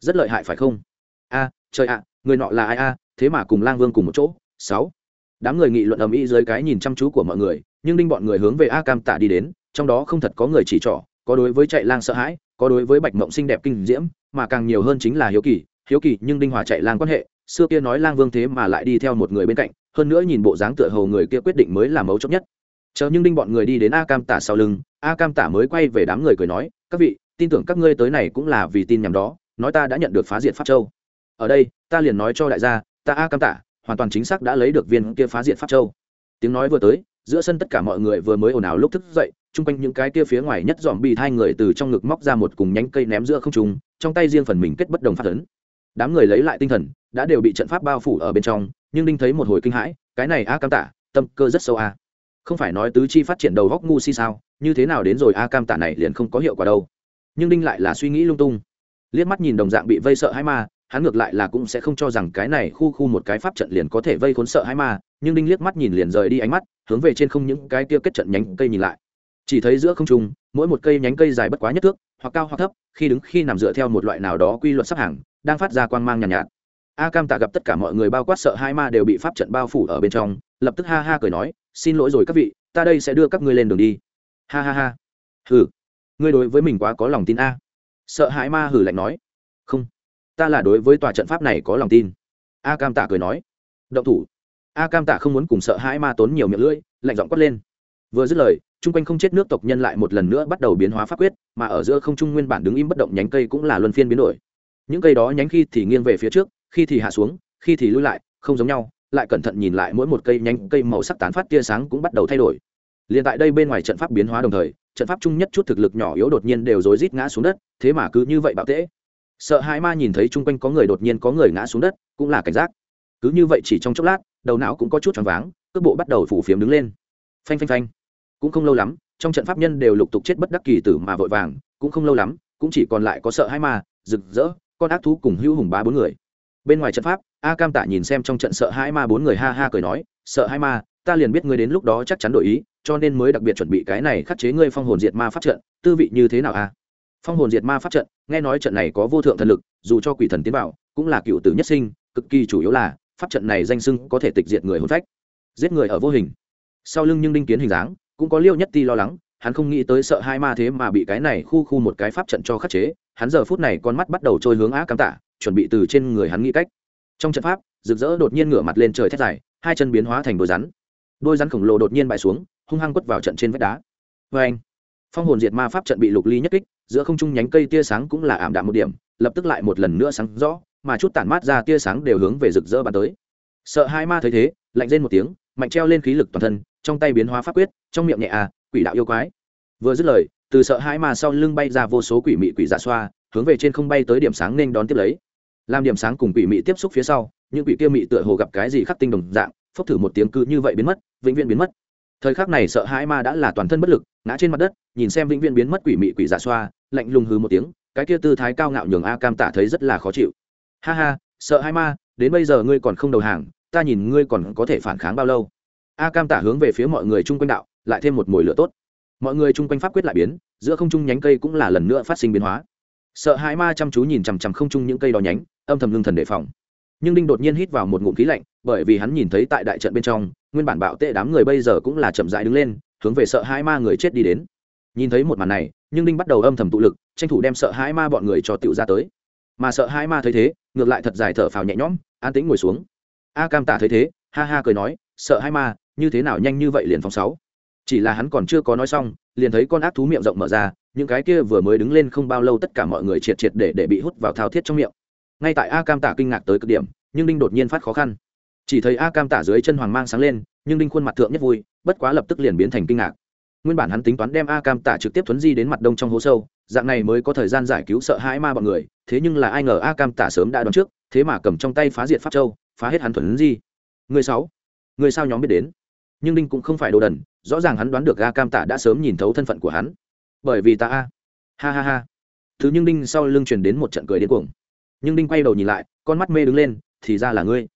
Speaker 1: Rất lợi hại phải không? A, trời ạ, người nọ là ai a? Thế mà cùng lang vương cùng một chỗ. Sáu. Đám người nghị luận ầm ĩ dưới cái nhìn chăm chú của mọi người, nhưng đinh bọn người hướng về a cam tạ đi đến, trong đó không thật có người chỉ trỏ, có đối với chạy lang sợ hãi, có đối với bạch mộng xinh đẹp kinh diễm, mà càng nhiều hơn chính là hiếu kỳ hiếu kỳ nhưng đinh hòa chạy lang quan hệ, xưa kia nói lang vương thế mà lại đi theo một người bên cạnh, hơn nữa nhìn bộ dáng tựa hầu người kia quyết định mới là mấu chốt nhất. Chờ nhưng đinh bọn người đi đến a cam tả sau lưng, a cam tả mới quay về đám người cười nói, các vị, tin tưởng các ngươi tới này cũng là vì tin nhầm đó, nói ta đã nhận được phá diệt pháp châu. Ở đây, ta liền nói cho đại gia, ta a cam tả hoàn toàn chính xác đã lấy được viên kia phá diệt pháp châu. Tiếng nói vừa tới, giữa sân tất cả mọi người vừa mới ồn ào lúc thức dậy, chung quanh những cái kia phía ngoài nhất dòm bị hai người từ trong ngực móc ra một cùng nhánh cây ném giữa không trùng trong tay riêng phần mình kết bất đồng phát ấn đám người lấy lại tinh thần, đã đều bị trận pháp bao phủ ở bên trong, nhưng đinh thấy một hồi kinh hãi, cái này a cam tả, tâm cơ rất sâu a. Không phải nói tứ chi phát triển đầu góc ngu si sao, như thế nào đến rồi a cam tả này liền không có hiệu quả đâu. Nhưng đinh lại là suy nghĩ lung tung. Liếc mắt nhìn đồng dạng bị vây sợ hai ma, hắn ngược lại là cũng sẽ không cho rằng cái này khu khu một cái pháp trận liền có thể vây khốn sợ hai ma, nhưng đinh liếc mắt nhìn liền rời đi ánh mắt, hướng về trên không những cái kia kết trận nhánh cây nhìn lại. Chỉ thấy giữa không trung, mỗi một cây nhánh cây dài bất quá nhất thước, hoặc cao hoặc thấp, khi đứng khi nằm dựa theo một loại nào đó quy luật sắp hàng đang phát ra quang mang nhàn nhạt, nhạt. A cam tạ gặp tất cả mọi người bao quát sợ hai ma đều bị pháp trận bao phủ ở bên trong lập tức ha ha cười nói xin lỗi rồi các vị ta đây sẽ đưa các ngươi lên đường đi. Ha ha ha. Hừ ngươi đối với mình quá có lòng tin a. Sợ hãi ma hử lạnh nói không ta là đối với tòa trận pháp này có lòng tin. A cam tạ cười nói động thủ. A cam tạ không muốn cùng sợ hãi ma tốn nhiều miệng lưỡi lạnh giọng quát lên vừa dứt lời chung quanh không chết nước tộc nhân lại một lần nữa bắt đầu biến hóa pháp quyết mà ở giữa không trung nguyên bản đứng im bất động nhánh cây cũng là luân phiên biến đổi những cây đó nhánh khi thì nghiêng về phía trước, khi thì hạ xuống, khi thì lui lại, không giống nhau, lại cẩn thận nhìn lại mỗi một cây nhánh, cây màu sắc tán phát tia sáng cũng bắt đầu thay đổi. Liền tại đây bên ngoài trận pháp biến hóa đồng thời, trận pháp chung nhất chút thực lực nhỏ yếu đột nhiên đều rối rít ngã xuống đất, thế mà cứ như vậy bạo tễ. Sợ hai ma nhìn thấy chung quanh có người đột nhiên có người ngã xuống đất, cũng là cảnh giác. Cứ như vậy chỉ trong chốc lát, đầu não cũng có chút choáng váng, cước bộ bắt đầu phủ phiếm đứng lên. Phanh phanh phanh. Cũng không lâu lắm, trong trận pháp nhân đều lục tục chết bất đắc kỳ tử mà vội vàng, cũng không lâu lắm, cũng chỉ còn lại có sợ hai ma, rực rỡ con ác thú cùng hữu hùng bá bốn người. Bên ngoài trận pháp, a cam tạ nhìn xem trong trận sợ hai ma bốn người ha ha cười nói, sợ hai ma, ta liền biết ngươi đến lúc đó chắc chắn đổi ý, cho nên mới đặc biệt chuẩn bị cái này khắc chế ngươi phong hồn diệt ma pháp trận, tư vị như thế nào a? Phong hồn diệt ma pháp trận, nghe nói trận này có vô thượng thần lực, dù cho quỷ thần tiến vào, cũng là cựu tử nhất sinh, cực kỳ chủ yếu là, pháp trận này danh sưng có thể tịch diệt người hồn phách, giết người ở vô hình. Sau lưng nhưng đinh kiến hình dáng, cũng có liêu nhất ti lo lắng hắn không nghĩ tới sợ hai ma thế mà bị cái này khu khu một cái pháp trận cho khắc chế, hắn giờ phút này con mắt bắt đầu trôi hướng á cám tạ chuẩn bị từ trên người hắn nghĩ cách. Trong trận pháp, rực rỡ đột nhiên ngửa mặt lên trời thét dài, hai chân biến hóa thành đôi rắn. Đôi rắn khổng lồ đột nhiên bại xuống, hung hăng quất vào trận trên vách đá. Vê anh, phong hồn diệt ma pháp trận bị lục ly nhất kích, giữa không trung nhánh cây tia sáng cũng là ảm đạm một điểm, lập tức lại một lần nữa sáng rõ, mà chút tản mát ra tia sáng đều hướng về rực rỡ bắn tới. Sợ hai ma thấy thế, lạnh lên một tiếng, mạnh treo lên khí lực toàn thân, trong tay biến hóa pháp quyết, trong miệng nhẹ à quỷ đạo yêu quái. Vừa dứt lời, từ sợ hãi mà sau lưng bay ra vô số quỷ mị quỷ dạ xoa, hướng về trên không bay tới điểm sáng nên đón tiếp lấy. Làm điểm sáng cùng quỷ mị tiếp xúc phía sau, những quỷ kia mị tựa hồ gặp cái gì khắc tinh đồng dạng, phốc thử một tiếng cứ như vậy biến mất, vĩnh viễn biến mất. Thời khắc này sợ hãi ma đã là toàn thân bất lực, ngã trên mặt đất, nhìn xem vĩnh viễn biến mất quỷ mị quỷ giả xoa, lạnh lùng hừ một tiếng, cái kia tư thái cao ngạo nhường a cam tả thấy rất là khó chịu. Ha ha, sợ hãi ma, đến bây giờ ngươi còn không đầu hàng, ta nhìn ngươi còn có thể phản kháng bao lâu? A cam tả hướng về phía mọi người chung quanh đạo lại thêm một mùi lửa tốt. Mọi người chung quanh pháp quyết lại biến, giữa không trung nhánh cây cũng là lần nữa phát sinh biến hóa. Sợ hãi ma chăm chú nhìn chằm chằm không trung những cây đó nhánh, âm thầm lương thần đề phòng. Nhưng đinh đột nhiên hít vào một ngụm khí lạnh, bởi vì hắn nhìn thấy tại đại trận bên trong, nguyên bản bạo tệ đám người bây giờ cũng là chậm dại đứng lên, hướng về sợ hãi ma người chết đi đến. Nhìn thấy một màn này, nhưng đinh bắt đầu âm thầm tụ lực, tranh thủ đem sợ hãi ma bọn người cho tựu ra tới. Mà sợ hãi ma thấy thế, ngược lại thật dài thở phào nhẹ nhõm, an tĩnh ngồi xuống. A cam tả thấy thế, ha ha cười nói, sợ hãi ma, như thế nào nhanh như vậy liền phòng sáu? Chỉ là hắn còn chưa có nói xong, liền thấy con ác thú miệng rộng mở ra, những cái kia vừa mới đứng lên không bao lâu tất cả mọi người triệt triệt để để bị hút vào thao thiết trong miệng. Ngay tại a cam tả kinh ngạc tới cực điểm, nhưng đinh đột nhiên phát khó khăn. Chỉ thấy a cam tả dưới chân hoàng mang sáng lên, nhưng đinh khuôn mặt thượng nhất vui, bất quá lập tức liền biến thành kinh ngạc. Nguyên bản hắn tính toán đem a cam tả trực tiếp thuấn di đến mặt đông trong hố sâu, dạng này mới có thời gian giải cứu sợ hãi ma bọn người, thế nhưng là ai ngờ a cam tả sớm đã đoán trước, thế mà cầm trong tay phá diệt pháp châu, phá hết hắn thuần di. người sáu, người sao nhóm biết đến? Nhưng đinh cũng không phải đồ đần, rõ ràng hắn đoán được ga cam tả đã sớm nhìn thấu thân phận của hắn. Bởi vì ta a. Ha ha ha. Thứ nhưng đinh sau lưng truyền đến một trận cười điên cuồng. Nhưng đinh quay đầu nhìn lại, con mắt mê đứng lên, thì ra là ngươi.